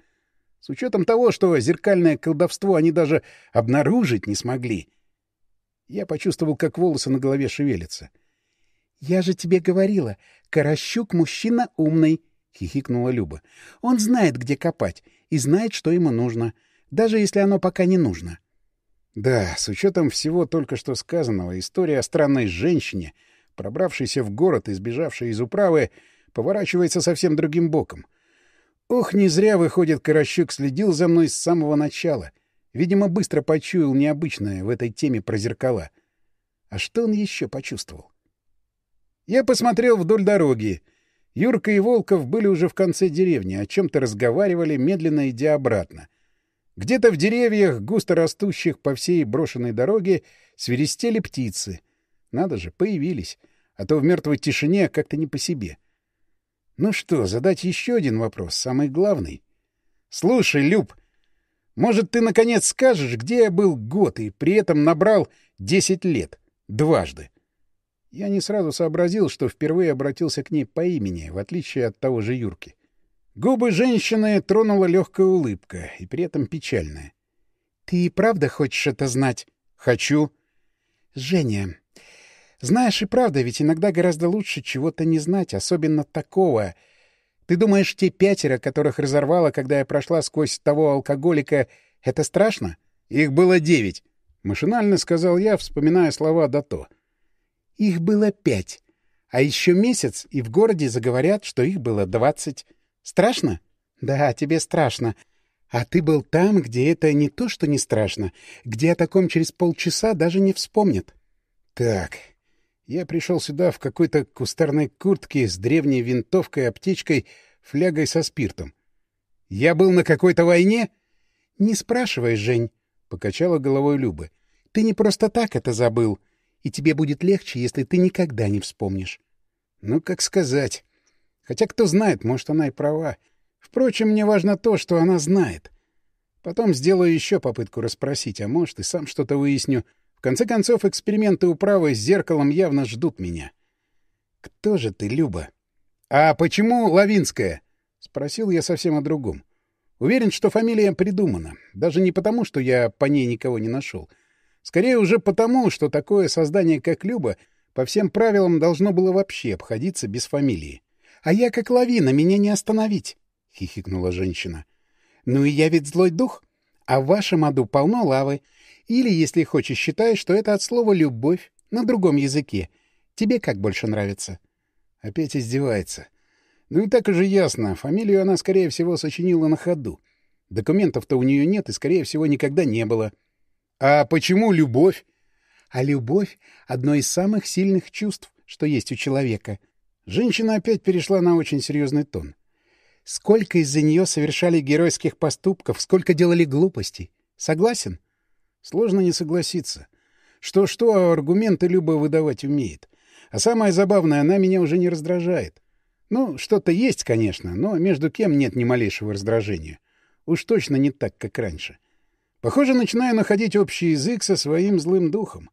С учетом того, что зеркальное колдовство они даже обнаружить не смогли. Я почувствовал, как волосы на голове шевелятся. — Я же тебе говорила, Корощук мужчина умный, — хихикнула Люба. — Он знает, где копать, и знает, что ему нужно, даже если оно пока не нужно. — да, с учетом всего только что сказанного, история о странной женщине, пробравшейся в город и сбежавшей из управы, поворачивается совсем другим боком. Ох, не зря, выходит, Каращук следил за мной с самого начала. Видимо, быстро почуял необычное в этой теме про зеркала. А что он еще почувствовал? Я посмотрел вдоль дороги. Юрка и Волков были уже в конце деревни, о чем-то разговаривали, медленно идя обратно — где-то в деревьях, густо растущих по всей брошенной дороге, свиристели птицы. Надо же, появились. А то в мертвой тишине как-то не по себе. Ну что, задать еще один вопрос, самый главный. Слушай, Люб, может, ты наконец скажешь, где я был год и при этом набрал десять лет? Дважды. Я не сразу сообразил, что впервые обратился к ней по имени, в отличие от того же Юрки. Губы женщины тронула легкая улыбка, и при этом печальная. — Ты и правда хочешь это знать? — Хочу. — Женя, знаешь, и правда, ведь иногда гораздо лучше чего-то не знать, особенно такого. Ты думаешь, те пятеро, которых разорвало, когда я прошла сквозь того алкоголика, это страшно? — Их было девять, — машинально сказал я, вспоминая слова Дато. — Их было пять. А еще месяц, и в городе заговорят, что их было двадцать. Страшно? Да, тебе страшно. А ты был там, где это не то, что не страшно, где о таком через полчаса даже не вспомнят. Так, я пришел сюда в какой-то кустарной куртке с древней винтовкой, аптечкой, флягой со спиртом. Я был на какой-то войне? Не спрашивай, Жень, — покачала головой Люба. Ты не просто так это забыл, и тебе будет легче, если ты никогда не вспомнишь. Ну, как сказать. Хотя кто знает, может, она и права. Впрочем, мне важно то, что она знает. Потом сделаю еще попытку расспросить, а может, и сам что-то выясню. В конце концов, эксперименты управы с зеркалом явно ждут меня. Кто же ты, Люба? А почему Лавинская? Спросил я совсем о другом. Уверен, что фамилия придумана. Даже не потому, что я по ней никого не нашел. Скорее уже потому, что такое создание, как Люба, по всем правилам должно было вообще обходиться без фамилии. — А я как лавина, меня не остановить, — хихикнула женщина. — Ну и я ведь злой дух, а в вашем аду полно лавы. Или, если хочешь, считай, что это от слова «любовь» на другом языке. Тебе как больше нравится? Опять издевается. Ну и так уже ясно. Фамилию она, скорее всего, сочинила на ходу. Документов-то у нее нет и, скорее всего, никогда не было. А почему любовь? А любовь — одно из самых сильных чувств, что есть у человека. Женщина опять перешла на очень серьезный тон. Сколько из-за нее совершали геройских поступков, сколько делали глупостей. Согласен? — Сложно не согласиться. Что-что, а аргументы Люба выдавать умеет. А самое забавное, она меня уже не раздражает. Ну, что-то есть, конечно, но между кем нет ни малейшего раздражения. Уж точно не так, как раньше. Похоже, начинаю находить общий язык со своим злым духом.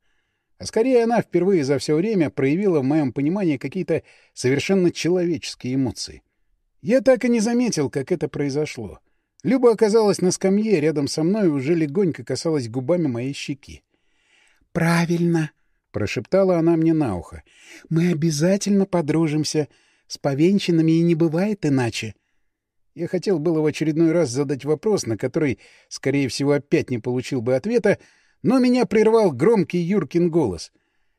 А скорее она впервые за все время проявила в моем понимании какие-то совершенно человеческие эмоции. Я так и не заметил, как это произошло. Люба оказалась на скамье рядом со мной и уже легонько касалась губами моей щеки. «Правильно!» — прошептала она мне на ухо. «Мы обязательно подружимся. С повенчанными и не бывает иначе». Я хотел было в очередной раз задать вопрос, на который, скорее всего, опять не получил бы ответа, но меня прервал громкий Юркин голос.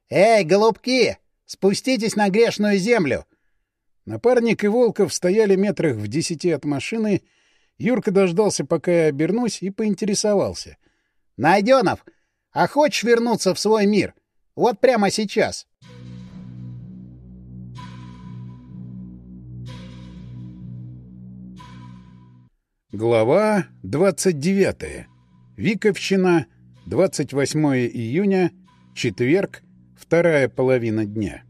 «Эй, голубки! Спуститесь на грешную землю!» Напарник и Волков стояли метрах в десяти от машины — Юрка дождался, пока я обернусь, и поинтересовался. — Найденов, а хочешь вернуться в свой мир? Вот прямо сейчас. Глава 29. Виковщина, 28 июня, четверг, вторая половина дня.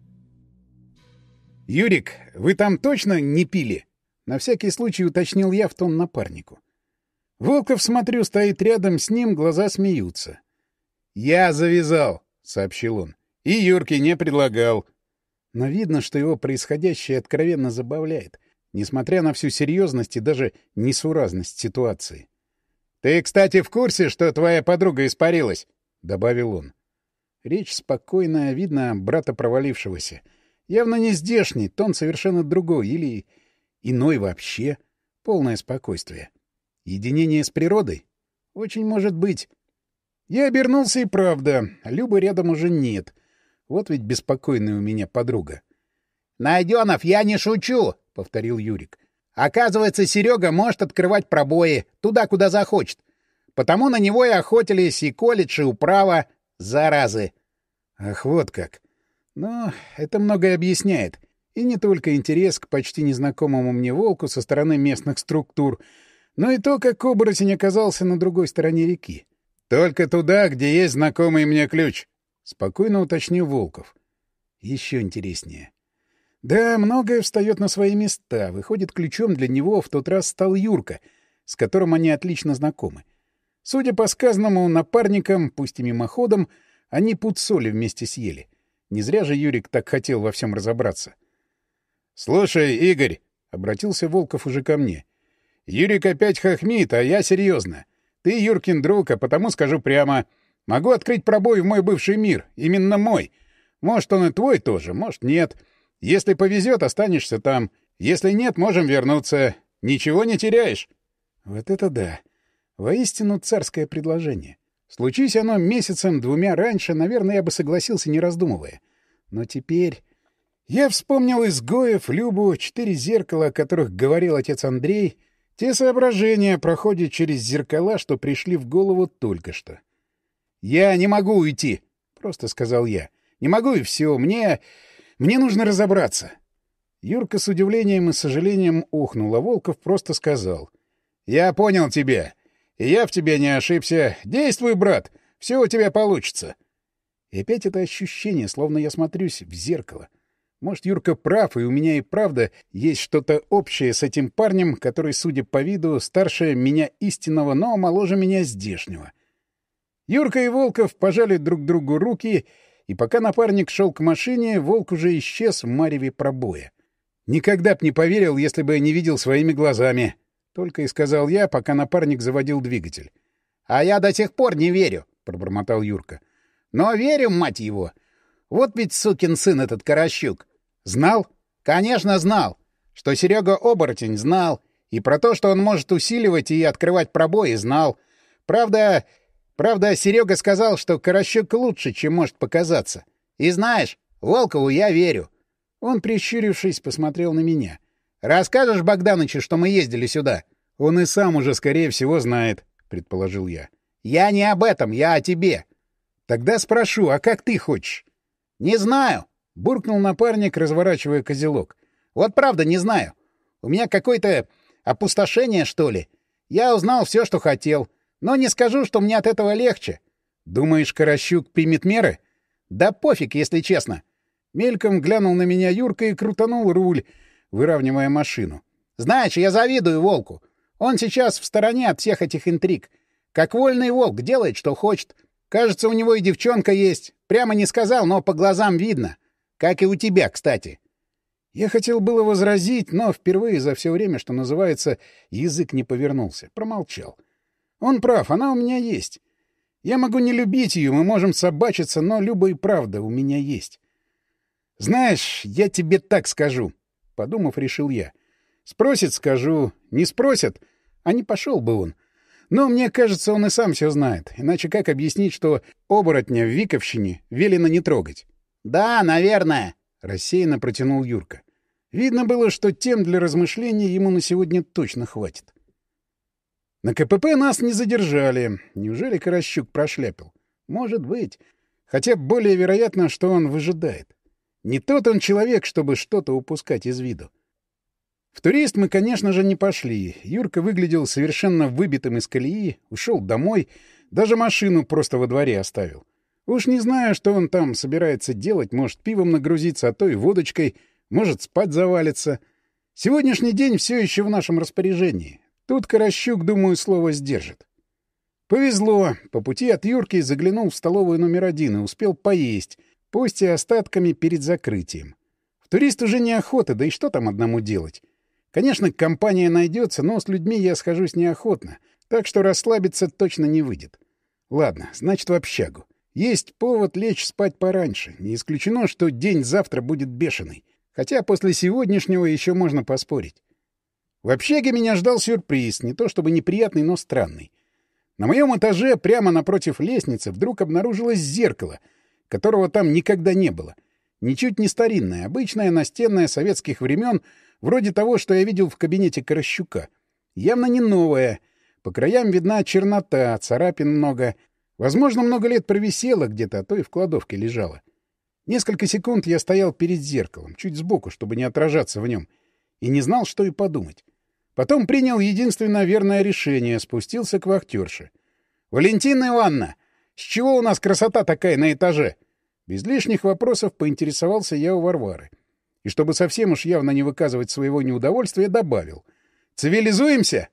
«Юрик, вы там точно не пили?» На всякий случай уточнил я в тон напарнику. Волков, смотрю, стоит рядом с ним, глаза смеются. «Я завязал», — сообщил он. «И Юрке не предлагал». Но видно, что его происходящее откровенно забавляет, несмотря на всю серьезность и даже несуразность ситуации. «Ты, кстати, в курсе, что твоя подруга испарилась?» — добавил он. Речь спокойная, видно, брата провалившегося. Явно не здешний, тон совершенно другой, или Иной вообще. Полное спокойствие. Единение с природой? Очень может быть. Я обернулся и правда. Любы рядом уже нет. Вот ведь беспокойная у меня подруга. — Найденов, я не шучу, — повторил Юрик. — Оказывается, Серега может открывать пробои туда, куда захочет. Потому на него и охотились и колледж, и управа. Заразы. Ах, вот как. Но это многое объясняет. И не только интерес к почти незнакомому мне волку со стороны местных структур, но и то, как оборотень оказался на другой стороне реки. «Только туда, где есть знакомый мне ключ», — спокойно уточнил Волков. Еще интереснее. Да, многое встает на свои места. Выходит, ключом для него в тот раз стал Юрка, с которым они отлично знакомы. Судя по сказанному напарникам, пусть и мимоходом, они пуд соли вместе съели. Не зря же Юрик так хотел во всем разобраться. — «Слушай, Игорь», — обратился Волков уже ко мне, — «Юрик опять хохмит, а я серьезно. Ты Юркин друг, а потому скажу прямо. Могу открыть пробой в мой бывший мир, именно мой. Может, он и твой тоже, может, нет. Если повезет, останешься там. Если нет, можем вернуться. Ничего не теряешь». Вот это да. Воистину царское предложение. Случись оно месяцем двумя раньше, наверное, я бы согласился, не раздумывая. Но теперь... Я вспомнил изгоев, Любу, четыре зеркала, о которых говорил отец Андрей. Те соображения проходят через зеркала, что пришли в голову только что. «Я не могу уйти», — просто сказал я. «Не могу и все. Мне... мне нужно разобраться». Юрка с удивлением и сожалением охнул, а Волков просто сказал. «Я понял тебя. Я в тебе не ошибся. Действуй, брат. Все у тебя получится». И опять это ощущение, словно я смотрюсь в зеркало. Может, Юрка прав, и у меня и правда есть что-то общее с этим парнем, который, судя по виду, старше меня истинного, но моложе меня здешнего. Юрка и Волков пожали друг другу руки, и пока напарник шел к машине, Волк уже исчез в мареве пробоя. Никогда б не поверил, если бы не видел своими глазами. Только и сказал я, пока напарник заводил двигатель. — А я до сих пор не верю, — пробормотал Юрка. — Но верю, мать его. Вот ведь сукин сын этот Каращук. Знал? Конечно, знал. Что Серега оборотень знал. И про то, что он может усиливать и открывать пробои, знал. Правда, правда, Серега сказал, что Каращук лучше, чем может показаться. И знаешь, Волкову я верю. Он, прищурившись, посмотрел на меня. «Расскажешь Богданычу, что мы ездили сюда?» «Он и сам уже, скорее всего, знает», — предположил я. «Я не об этом, я о тебе». «Тогда спрошу, а как ты хочешь?» «Не знаю», — буркнул напарник, разворачивая козелок. «Вот правда не знаю. У меня какое-то опустошение, что ли. Я узнал все, что хотел, но не скажу, что мне от этого легче». «Думаешь, Каращук примет меры?» «Да пофиг, если честно». Мельком глянул на меня Юрка и крутанул руль, выравнивая машину. «Знаешь, я завидую Волку. Он сейчас в стороне от всех этих интриг. Как вольный волк, делает, что хочет. Кажется, у него и девчонка есть. Прямо не сказал, но по глазам видно. Как и у тебя, кстати. Я хотел было возразить, но впервые за все время, что называется, язык не повернулся. Промолчал. Он прав, она у меня есть. Я могу не любить ее, мы можем собачиться, но Люба и правда у меня есть. Знаешь, я тебе так скажу. Подумав, решил я. Спросит — скажу. Не спросят, а не пошел бы он. — но мне кажется, он и сам все знает. Иначе как объяснить, что оборотня в Виковщине велено не трогать? — Да, наверное, — рассеянно протянул Юрка. Видно было, что тем для размышления ему на сегодня точно хватит. На КПП нас не задержали. Неужели Каращук прошляпил? Может быть. Хотя более вероятно, что он выжидает. Не тот он человек, чтобы что-то упускать из виду. В турист мы, конечно же, не пошли. Юрка выглядел совершенно выбитым из колеи, ушел домой, даже машину просто во дворе оставил. Уж не знаю, что он там собирается делать, может, пивом нагрузиться, а то и водочкой, может, спать завалится. Сегодняшний день все еще в нашем распоряжении. Тут Каращук, думаю, слово сдержит. Повезло. По пути от Юрки заглянул в столовую номер один и успел поесть, пусть и остатками перед закрытием. В турист уже неохота, да и что там одному делать? Конечно, компания найдется, но с людьми я схожусь неохотно, так что расслабиться точно не выйдет. Ладно, значит, в общагу. Есть повод лечь спать пораньше. Не исключено, что день завтра будет бешеный. Хотя после сегодняшнего еще можно поспорить. В общаге меня ждал сюрприз, не то чтобы неприятный, но странный. На моем этаже, прямо напротив лестницы, вдруг обнаружилось зеркало, которого там никогда не было. Ничуть не старинное, обычное настенное советских времен — Вроде того, что я видел в кабинете Корощука. Явно не новое. По краям видна чернота, царапин много. Возможно, много лет провисело где-то, а то и в кладовке лежало. Несколько секунд я стоял перед зеркалом, чуть сбоку, чтобы не отражаться в нем, и не знал, что и подумать. Потом принял единственное верное решение, спустился к вахтерше. — Валентина Ивановна, с чего у нас красота такая на этаже? Без лишних вопросов поинтересовался я у Варвары и, чтобы совсем уж явно не выказывать своего неудовольствия, добавил. «Цивилизуемся?»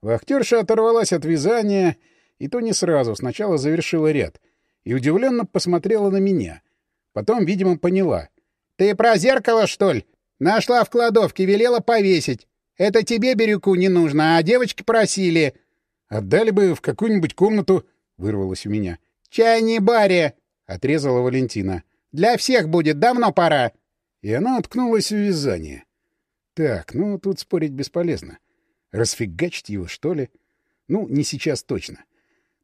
Вахтерша оторвалась от вязания, и то не сразу, сначала завершила ряд, и удивленно посмотрела на меня. Потом, видимо, поняла. «Ты про зеркало, что ли? Нашла в кладовке, велела повесить. Это тебе, Бирюку, не нужно, а девочки просили». «Отдали бы в какую-нибудь комнату», — вырвалось у меня. «Чай не баре», — отрезала Валентина. «Для всех будет, давно пора» и она уткнулась в вязание. Так, ну, тут спорить бесполезно. Расфигачить его, что ли? Ну, не сейчас точно.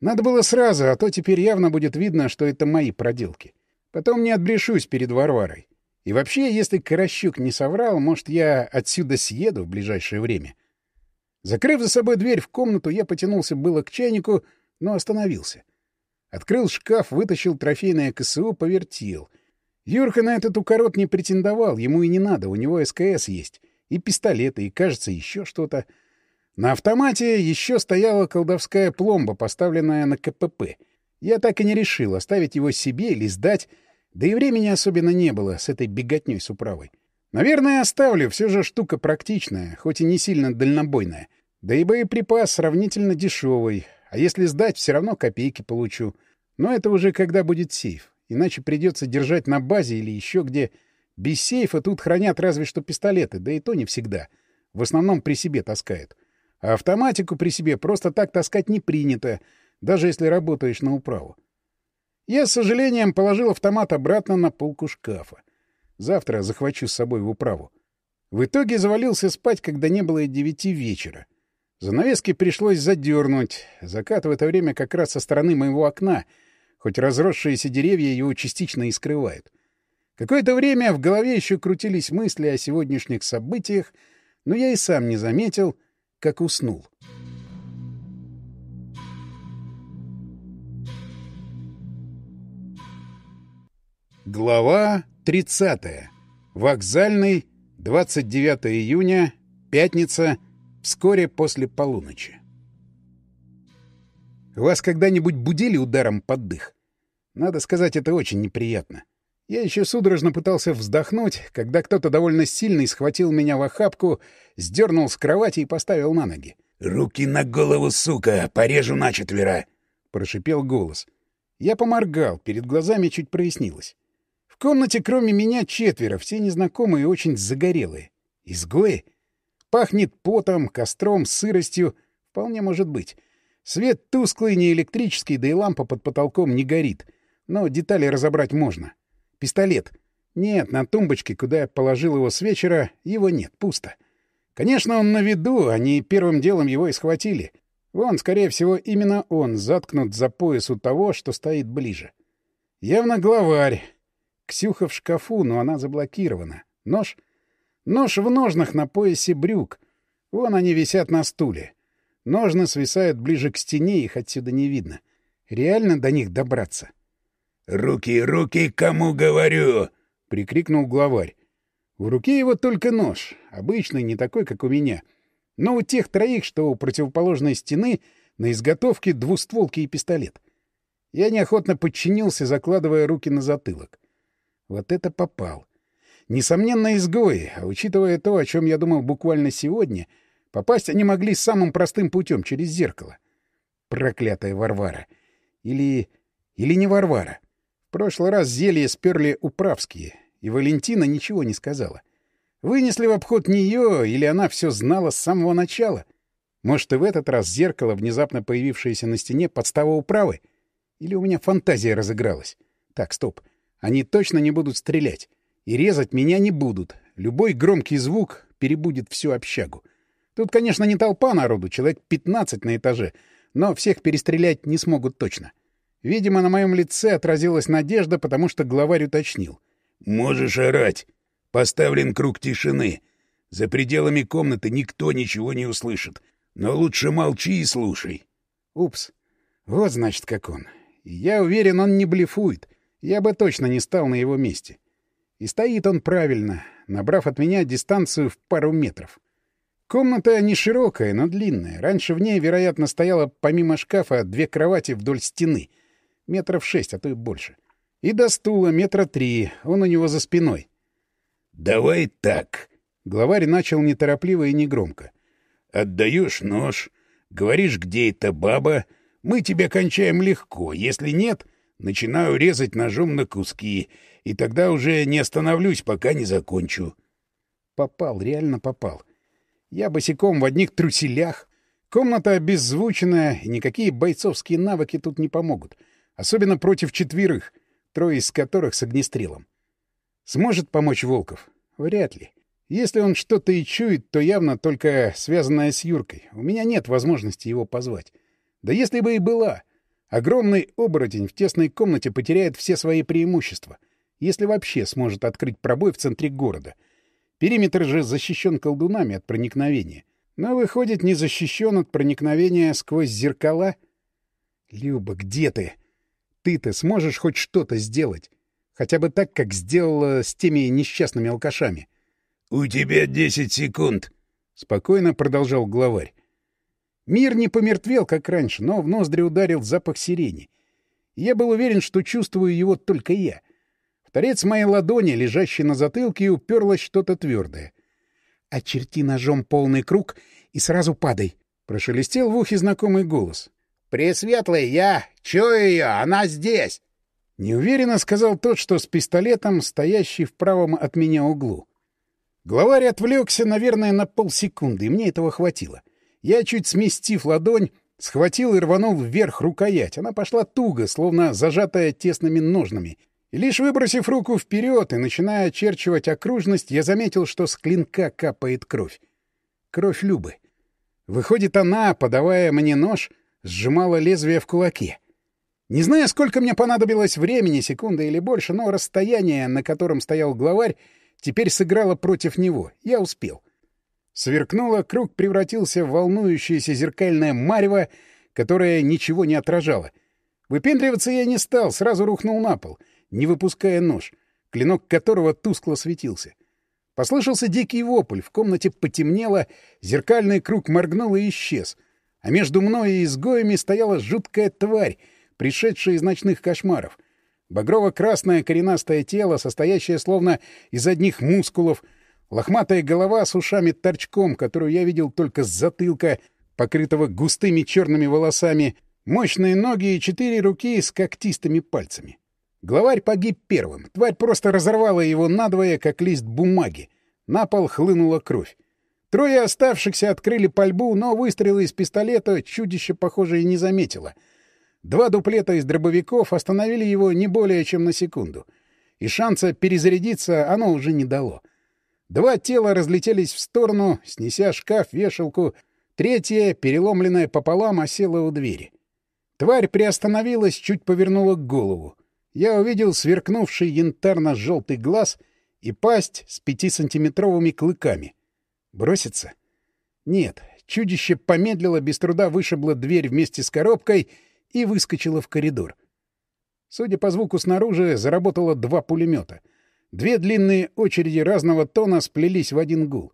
Надо было сразу, а то теперь явно будет видно, что это мои проделки. Потом не отбрешусь перед Варварой. И вообще, если Каращук не соврал, может, я отсюда съеду в ближайшее время. Закрыв за собой дверь в комнату, я потянулся было к чайнику, но остановился. Открыл шкаф, вытащил трофейное КСУ, повертел — Юрка на этот укорот не претендовал, ему и не надо, у него СКС есть. И пистолеты, и, кажется, еще что-то. На автомате еще стояла колдовская пломба, поставленная на КПП. Я так и не решил, оставить его себе или сдать, Да и времени особенно не было с этой беготней с управой. Наверное, оставлю, все же штука практичная, хоть и не сильно дальнобойная. Да и боеприпас сравнительно дешевый, а если сдать, все равно копейки получу. Но это уже когда будет сейф, иначе придется держать на базе или еще где. Без сейфа тут хранят разве что пистолеты, да и то не всегда. В основном при себе таскают. А автоматику при себе просто так таскать не принято, даже если работаешь на управу. Я, с сожалением, положил автомат обратно на полку шкафа. Завтра захвачу с собой в управу. В итоге завалился спать, когда не было и девяти вечера. Занавески пришлось задернуть. Закат в это время как раз со стороны моего окна, хоть разросшиеся деревья его частично и скрывают. Какое-то время в голове еще крутились мысли о сегодняшних событиях, но я и сам не заметил, как уснул. Глава 30. Вокзальный, 29 июня, пятница, вскоре после полуночи. Вас когда-нибудь будили ударом под дых? Надо сказать, это очень неприятно. Я еще судорожно пытался вздохнуть, когда кто-то довольно сильный схватил меня в охапку, сдернул с кровати и поставил на ноги. «Руки на голову, сука! Порежу начетверо!» — прошипел голос. Я поморгал, перед глазами чуть прояснилось комнате кроме меня четверо, все незнакомые и очень загорелые. Изгои? Пахнет потом, костром, сыростью. Вполне может быть. Свет тусклый, не электрический, да и лампа под потолком не горит. Но детали разобрать можно. Пистолет. Нет, на тумбочке, куда я положил его с вечера, его нет, пусто. Конечно, он на виду, они первым делом его и схватили. Вон, скорее всего, именно он заткнут за пояс у того, что стоит ближе. Явно главарь. Ксюха в шкафу, но она заблокирована. Нож? Нож в ножнах на поясе брюк. Вон они висят на стуле. Ножны свисают ближе к стене, их отсюда не видно. Реально до них добраться? «Руки, руки, кому говорю!» — прикрикнул главарь. В руке его только нож, обычный, не такой, как у меня. Но у тех троих, что у противоположной стены, на изготовке двустволки и пистолет. Я неохотно подчинился, закладывая руки на затылок. Вот это попал. Несомненно, изгои, а учитывая то, о чем я думал буквально сегодня, попасть они могли самым простым путем, через зеркало. Проклятая Варвара. Или... или не Варвара. В прошлый раз зелье сперли управские, и Валентина ничего не сказала. Вынесли в обход нее, или она все знала с самого начала? Может, и в этот раз зеркало, внезапно появившееся на стене, подстава управы? Или у меня фантазия разыгралась? Так, стоп. Они точно не будут стрелять. И резать меня не будут. Любой громкий звук перебудет всю общагу. Тут, конечно, не толпа народу, человек 15 на этаже, но всех перестрелять не смогут точно. Видимо, на моем лице отразилась надежда, потому что главарь уточнил. «Можешь орать. Поставлен круг тишины. За пределами комнаты никто ничего не услышит. Но лучше молчи и слушай». «Упс. Вот, значит, как он. Я уверен, он не блефует. Я бы точно не стал на его месте. И стоит он правильно, набрав от меня дистанцию в пару метров. Комната не широкая, но длинная. Раньше в ней, вероятно, стояло помимо шкафа две кровати вдоль стены. Метров шесть, а то и больше. И до стула метра три, он у него за спиной. «Давай так». Главарь начал неторопливо и негромко. «Отдаешь нож, говоришь, где эта баба, мы тебя кончаем легко. Если нет, Начинаю резать ножом на куски, и тогда уже не остановлюсь, пока не закончу. Попал, реально попал. Я босиком в одних труселях. Комната обеззвученная, и никакие бойцовские навыки тут не помогут. Особенно против четверых, трое из которых с огнестрелом. Сможет помочь Волков? Вряд ли. Если он что-то и чует, то явно только связанное с Юркой. У меня нет возможности его позвать. Да если бы и была, Огромный оборотень в тесной комнате потеряет все свои преимущества, если вообще сможет открыть пробой в центре города. Периметр же защищен колдунами от проникновения. Но, выходит, не защищен от проникновения сквозь зеркала? Люба, где ты? Ты-то сможешь хоть что-то сделать? Хотя бы так, как сделала с теми несчастными алкашами. — У тебя десять секунд, — спокойно продолжал главарь. Мир не помертвел, как раньше, но в ноздри ударил запах сирени. Я был уверен, что чувствую его только я. В торец моей ладони, лежащей на затылке, уперлось что-то твердое. «Очерти ножом полный круг и сразу падай!» — прошелестел в ухе знакомый голос. «Пресветлый, я! Чую ее! Она здесь!» Неуверенно сказал тот, что с пистолетом, стоящий в правом от меня углу. Главарь отвлекся, наверное, на полсекунды, и мне этого хватило. Я, чуть сместив ладонь, схватил и рванул вверх рукоять. Она пошла туго, словно зажатая тесными ножнами. И лишь выбросив руку вперед и начиная очерчивать окружность, я заметил, что с клинка капает кровь. Кровь Любы. Выходит, она, подавая мне нож, сжимала лезвие в кулаке. Не знаю, сколько мне понадобилось времени, секунды или больше, но расстояние, на котором стоял главарь, теперь сыграло против него. Я успел. Сверкнуло, круг превратился в волнующееся зеркальное марево, которое ничего не отражало. Выпендриваться я не стал, сразу рухнул на пол, не выпуская нож, клинок которого тускло светился. Послышался дикий вопль, в комнате потемнело, зеркальный круг моргнул и исчез, а между мной и изгоями стояла жуткая тварь, пришедшая из ночных кошмаров. Багрово-красное коренастое тело, состоящее словно из одних мускулов — Лохматая голова с ушами торчком, которую я видел только с затылка, покрытого густыми черными волосами, мощные ноги и четыре руки с когтистыми пальцами. Главарь погиб первым. Тварь просто разорвала его надвое, как лист бумаги. На пол хлынула кровь. Трое оставшихся открыли пальбу, но выстрелы из пистолета чудище, похоже, и не заметило. Два дуплета из дробовиков остановили его не более чем на секунду. И шанса перезарядиться оно уже не дало. Два тела разлетелись в сторону, снеся шкаф, вешалку. Третье, переломленное пополам, осело у двери. Тварь приостановилась, чуть повернула голову. Я увидел сверкнувший янтарно-желтый глаз и пасть с пятисантиметровыми клыками. Бросится? Нет. Чудище помедлило, без труда вышибло дверь вместе с коробкой и выскочило в коридор. Судя по звуку снаружи, заработало два пулемета — Две длинные очереди разного тона сплелись в один гул.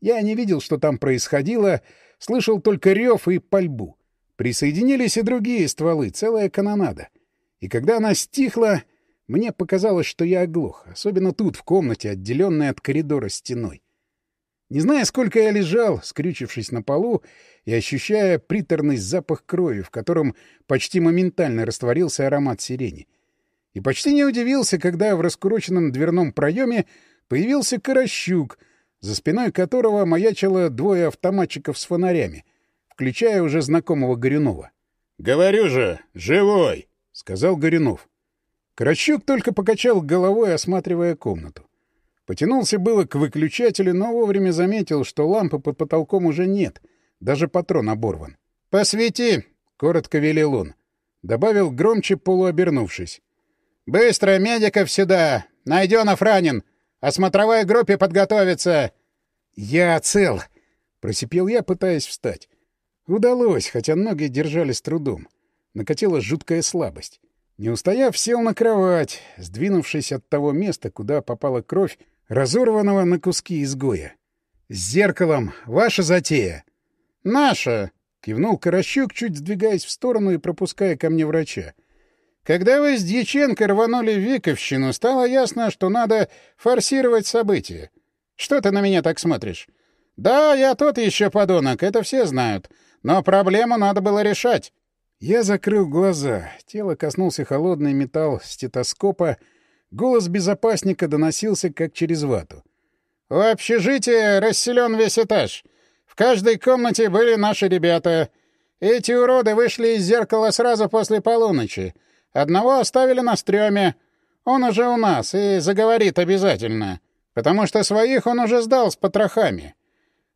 Я не видел, что там происходило, слышал только рев и пальбу. Присоединились и другие стволы, целая канонада. И когда она стихла, мне показалось, что я оглох, особенно тут, в комнате, отделенной от коридора стеной. Не зная, сколько я лежал, скрючившись на полу и ощущая приторный запах крови, в котором почти моментально растворился аромат сирени — и почти не удивился, когда в раскуроченном дверном проеме появился Каращук, за спиной которого маячило двое автоматчиков с фонарями, включая уже знакомого Горюнова. — Говорю же, живой! — сказал Горюнов. Каращук только покачал головой, осматривая комнату. Потянулся было к выключателю, но вовремя заметил, что лампы под потолком уже нет, даже патрон оборван. «Посвети!» — коротко велел он. Добавил громче, полуобернувшись. «Быстро, медиков сюда! Найденов ранен! Осмотровой группе подготовиться!» «Я цел!» — просипел я, пытаясь встать. Удалось, хотя ноги держали с трудом. Накатила жуткая слабость. Не устояв, сел на кровать, сдвинувшись от того места, куда попала кровь, разорванного на куски изгоя. «С зеркалом! Ваша затея!» «Наша!» — кивнул Каращук, чуть сдвигаясь в сторону и пропуская ко мне врача. Когда вы с Дьяченко рванули в Виковщину, стало ясно, что надо форсировать события. Что ты на меня так смотришь? Да, я тот еще подонок, это все знают. Но проблему надо было решать. Я закрыл глаза. Тело коснулся холодный металл стетоскопа. Голос безопасника доносился, как через вату. «В общежитии расселен весь этаж. В каждой комнате были наши ребята. Эти уроды вышли из зеркала сразу после полуночи. Одного оставили на стреме. Он уже у нас и заговорит обязательно. Потому что своих он уже сдал с потрохами.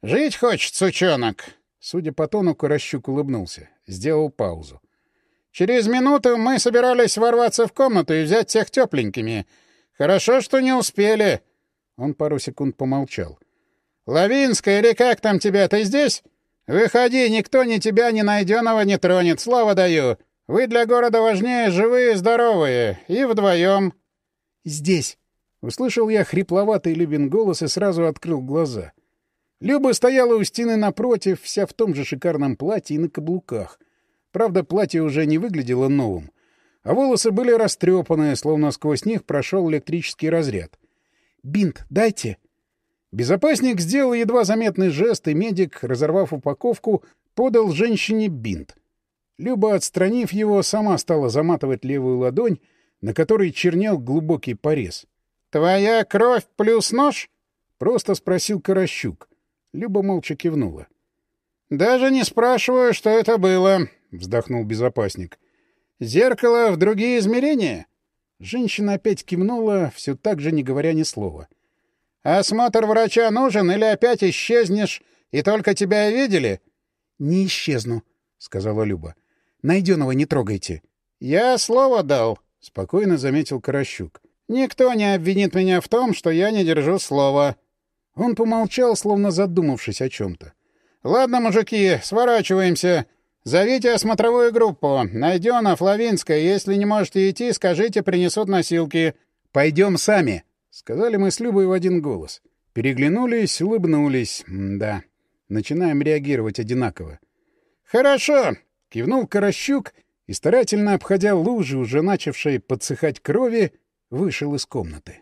Жить хочет, сучонок. Судя по тону, Корощук улыбнулся. Сделал паузу. Через минуту мы собирались ворваться в комнату и взять всех тепленькими. Хорошо, что не успели. Он пару секунд помолчал. «Лавинская или как там тебя, ты здесь? Выходи, никто ни тебя, ни найденного не тронет, слово даю. Вы для города важнее живые, здоровые. И вдвоем. Здесь. Услышал я хрипловатый Любин голос и сразу открыл глаза. Люба стояла у стены напротив, вся в том же шикарном платье и на каблуках. Правда, платье уже не выглядело новым. а волосы были растрепанные, словно сквозь них прошел электрический разряд. «Бинт дайте!» Безопасник сделал едва заметный жест, и медик, разорвав упаковку, подал женщине бинт. Люба, отстранив его, сама стала заматывать левую ладонь, на которой чернел глубокий порез. «Твоя кровь плюс нож?» — просто спросил Каращук. Люба молча кивнула. «Даже не спрашиваю, что это было», — вздохнул безопасник. «Зеркало в другие измерения?» Женщина опять кивнула, все так же не говоря ни слова. «Осмотр врача нужен или опять исчезнешь, и только тебя и видели?» «Не исчезну», — сказала Люба. «Найденного не трогайте». «Я слово дал», — спокойно заметил Каращук. «Никто не обвинит меня в том, что я не держу слова». Он помолчал, словно задумавшись о чем-то. «Ладно, мужики, сворачиваемся. Зовите осмотровую группу. Найденов, Лавинская. Если не можете идти, скажите, принесут носилки». «Пойдем сами», — сказали мы с Любой в один голос. Переглянулись, улыбнулись. М да, начинаем реагировать одинаково. «Хорошо», — кивнул Каращук и, старательно обходя лужи, уже начавшие подсыхать крови, вышел из комнаты.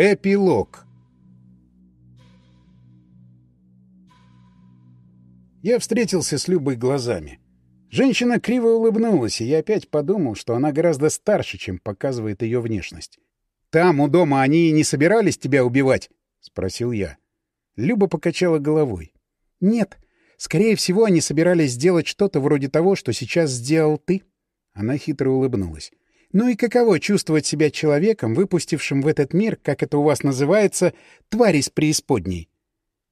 Эпилог Я встретился с Любой глазами. Женщина криво улыбнулась, и я опять подумал, что она гораздо старше, чем показывает ее внешность. «Там, у дома, они не собирались тебя убивать?» — спросил я. Люба покачала головой. «Нет. Скорее всего, они собирались сделать что-то вроде того, что сейчас сделал ты». Она хитро улыбнулась. Ну и каково чувствовать себя человеком, выпустившим в этот мир, как это у вас называется, тварь из преисподней?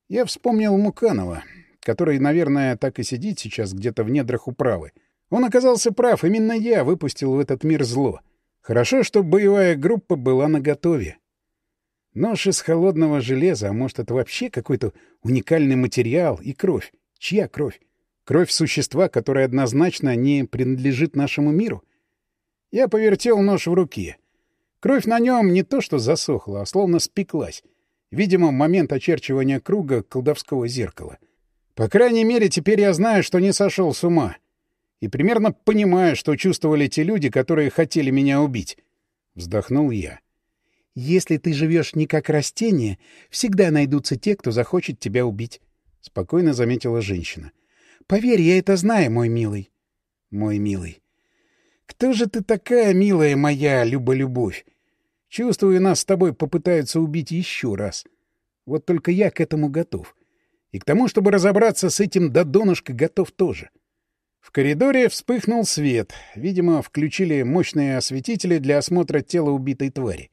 Я вспомнил Муканова, который, наверное, так и сидит сейчас где-то в недрах управы. Он оказался прав, именно я выпустил в этот мир зло. Хорошо, что боевая группа была наготове. Нож из холодного железа, а может, это вообще какой-то уникальный материал и кровь. Чья кровь? Кровь существа, которое однозначно не принадлежит нашему миру — я повертел нож в руке. Кровь на нем не то что засохла, а словно спеклась. Видимо, в момент очерчивания круга колдовского зеркала. По крайней мере, теперь я знаю, что не сошел с ума. И примерно понимаю, что чувствовали те люди, которые хотели меня убить. Вздохнул я. «Если ты живешь не как растение, всегда найдутся те, кто захочет тебя убить», — спокойно заметила женщина. «Поверь, я это знаю, мой милый». «Мой милый». Кто же ты такая, милая моя, Люба-любовь? Чувствую, нас с тобой попытаются убить еще раз. Вот только я к этому готов. И к тому, чтобы разобраться с этим до донышка, готов тоже. В коридоре вспыхнул свет. Видимо, включили мощные осветители для осмотра тела убитой твари.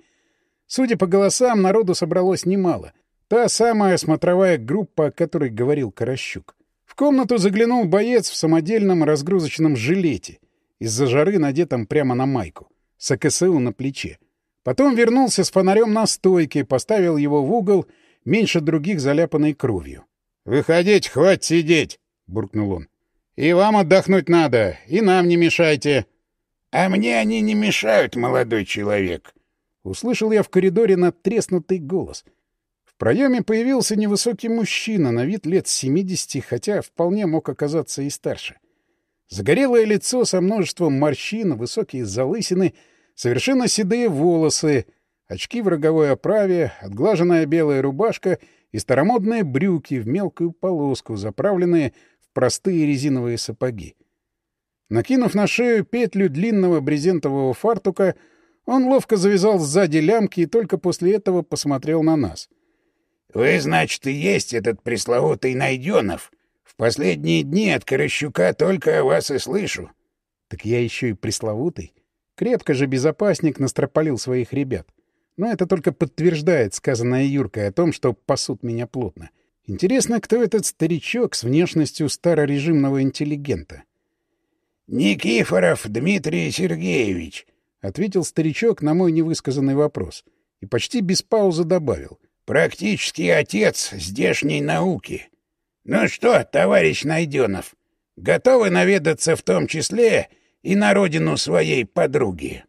Судя по голосам, народу собралось немало. Та самая смотровая группа, о которой говорил Каращук. В комнату заглянул боец в самодельном разгрузочном жилете — из-за жары надетом прямо на майку, с АКСУ на плече. Потом вернулся с фонарем на стойке, поставил его в угол, меньше других заляпанной кровью. — Выходить, хватит сидеть! — буркнул он. — И вам отдохнуть надо, и нам не мешайте. — А мне они не мешают, молодой человек. Услышал я в коридоре надтреснутый голос. В проеме появился невысокий мужчина, на вид лет семидесяти, хотя вполне мог оказаться и старше. Загорелое лицо со множеством морщин, высокие залысины, совершенно седые волосы, очки в роговой оправе, отглаженная белая рубашка и старомодные брюки в мелкую полоску, заправленные в простые резиновые сапоги. Накинув на шею петлю длинного брезентового фартука, он ловко завязал сзади лямки и только после этого посмотрел на нас. — Вы, значит, и есть этот пресловутый Найденов? В последние дни от Корощука только о вас и слышу. Так я еще и пресловутый. Крепко же безопасник настропалил своих ребят. Но это только подтверждает сказанное Юркой о том, что пасут меня плотно. Интересно, кто этот старичок с внешностью старорежимного интеллигента? — Никифоров Дмитрий Сергеевич, — ответил старичок на мой невысказанный вопрос. И почти без паузы добавил. — Практически отец здешней науки. Ну что, товарищ Найденов, готовы наведаться в том числе и на родину своей подруги?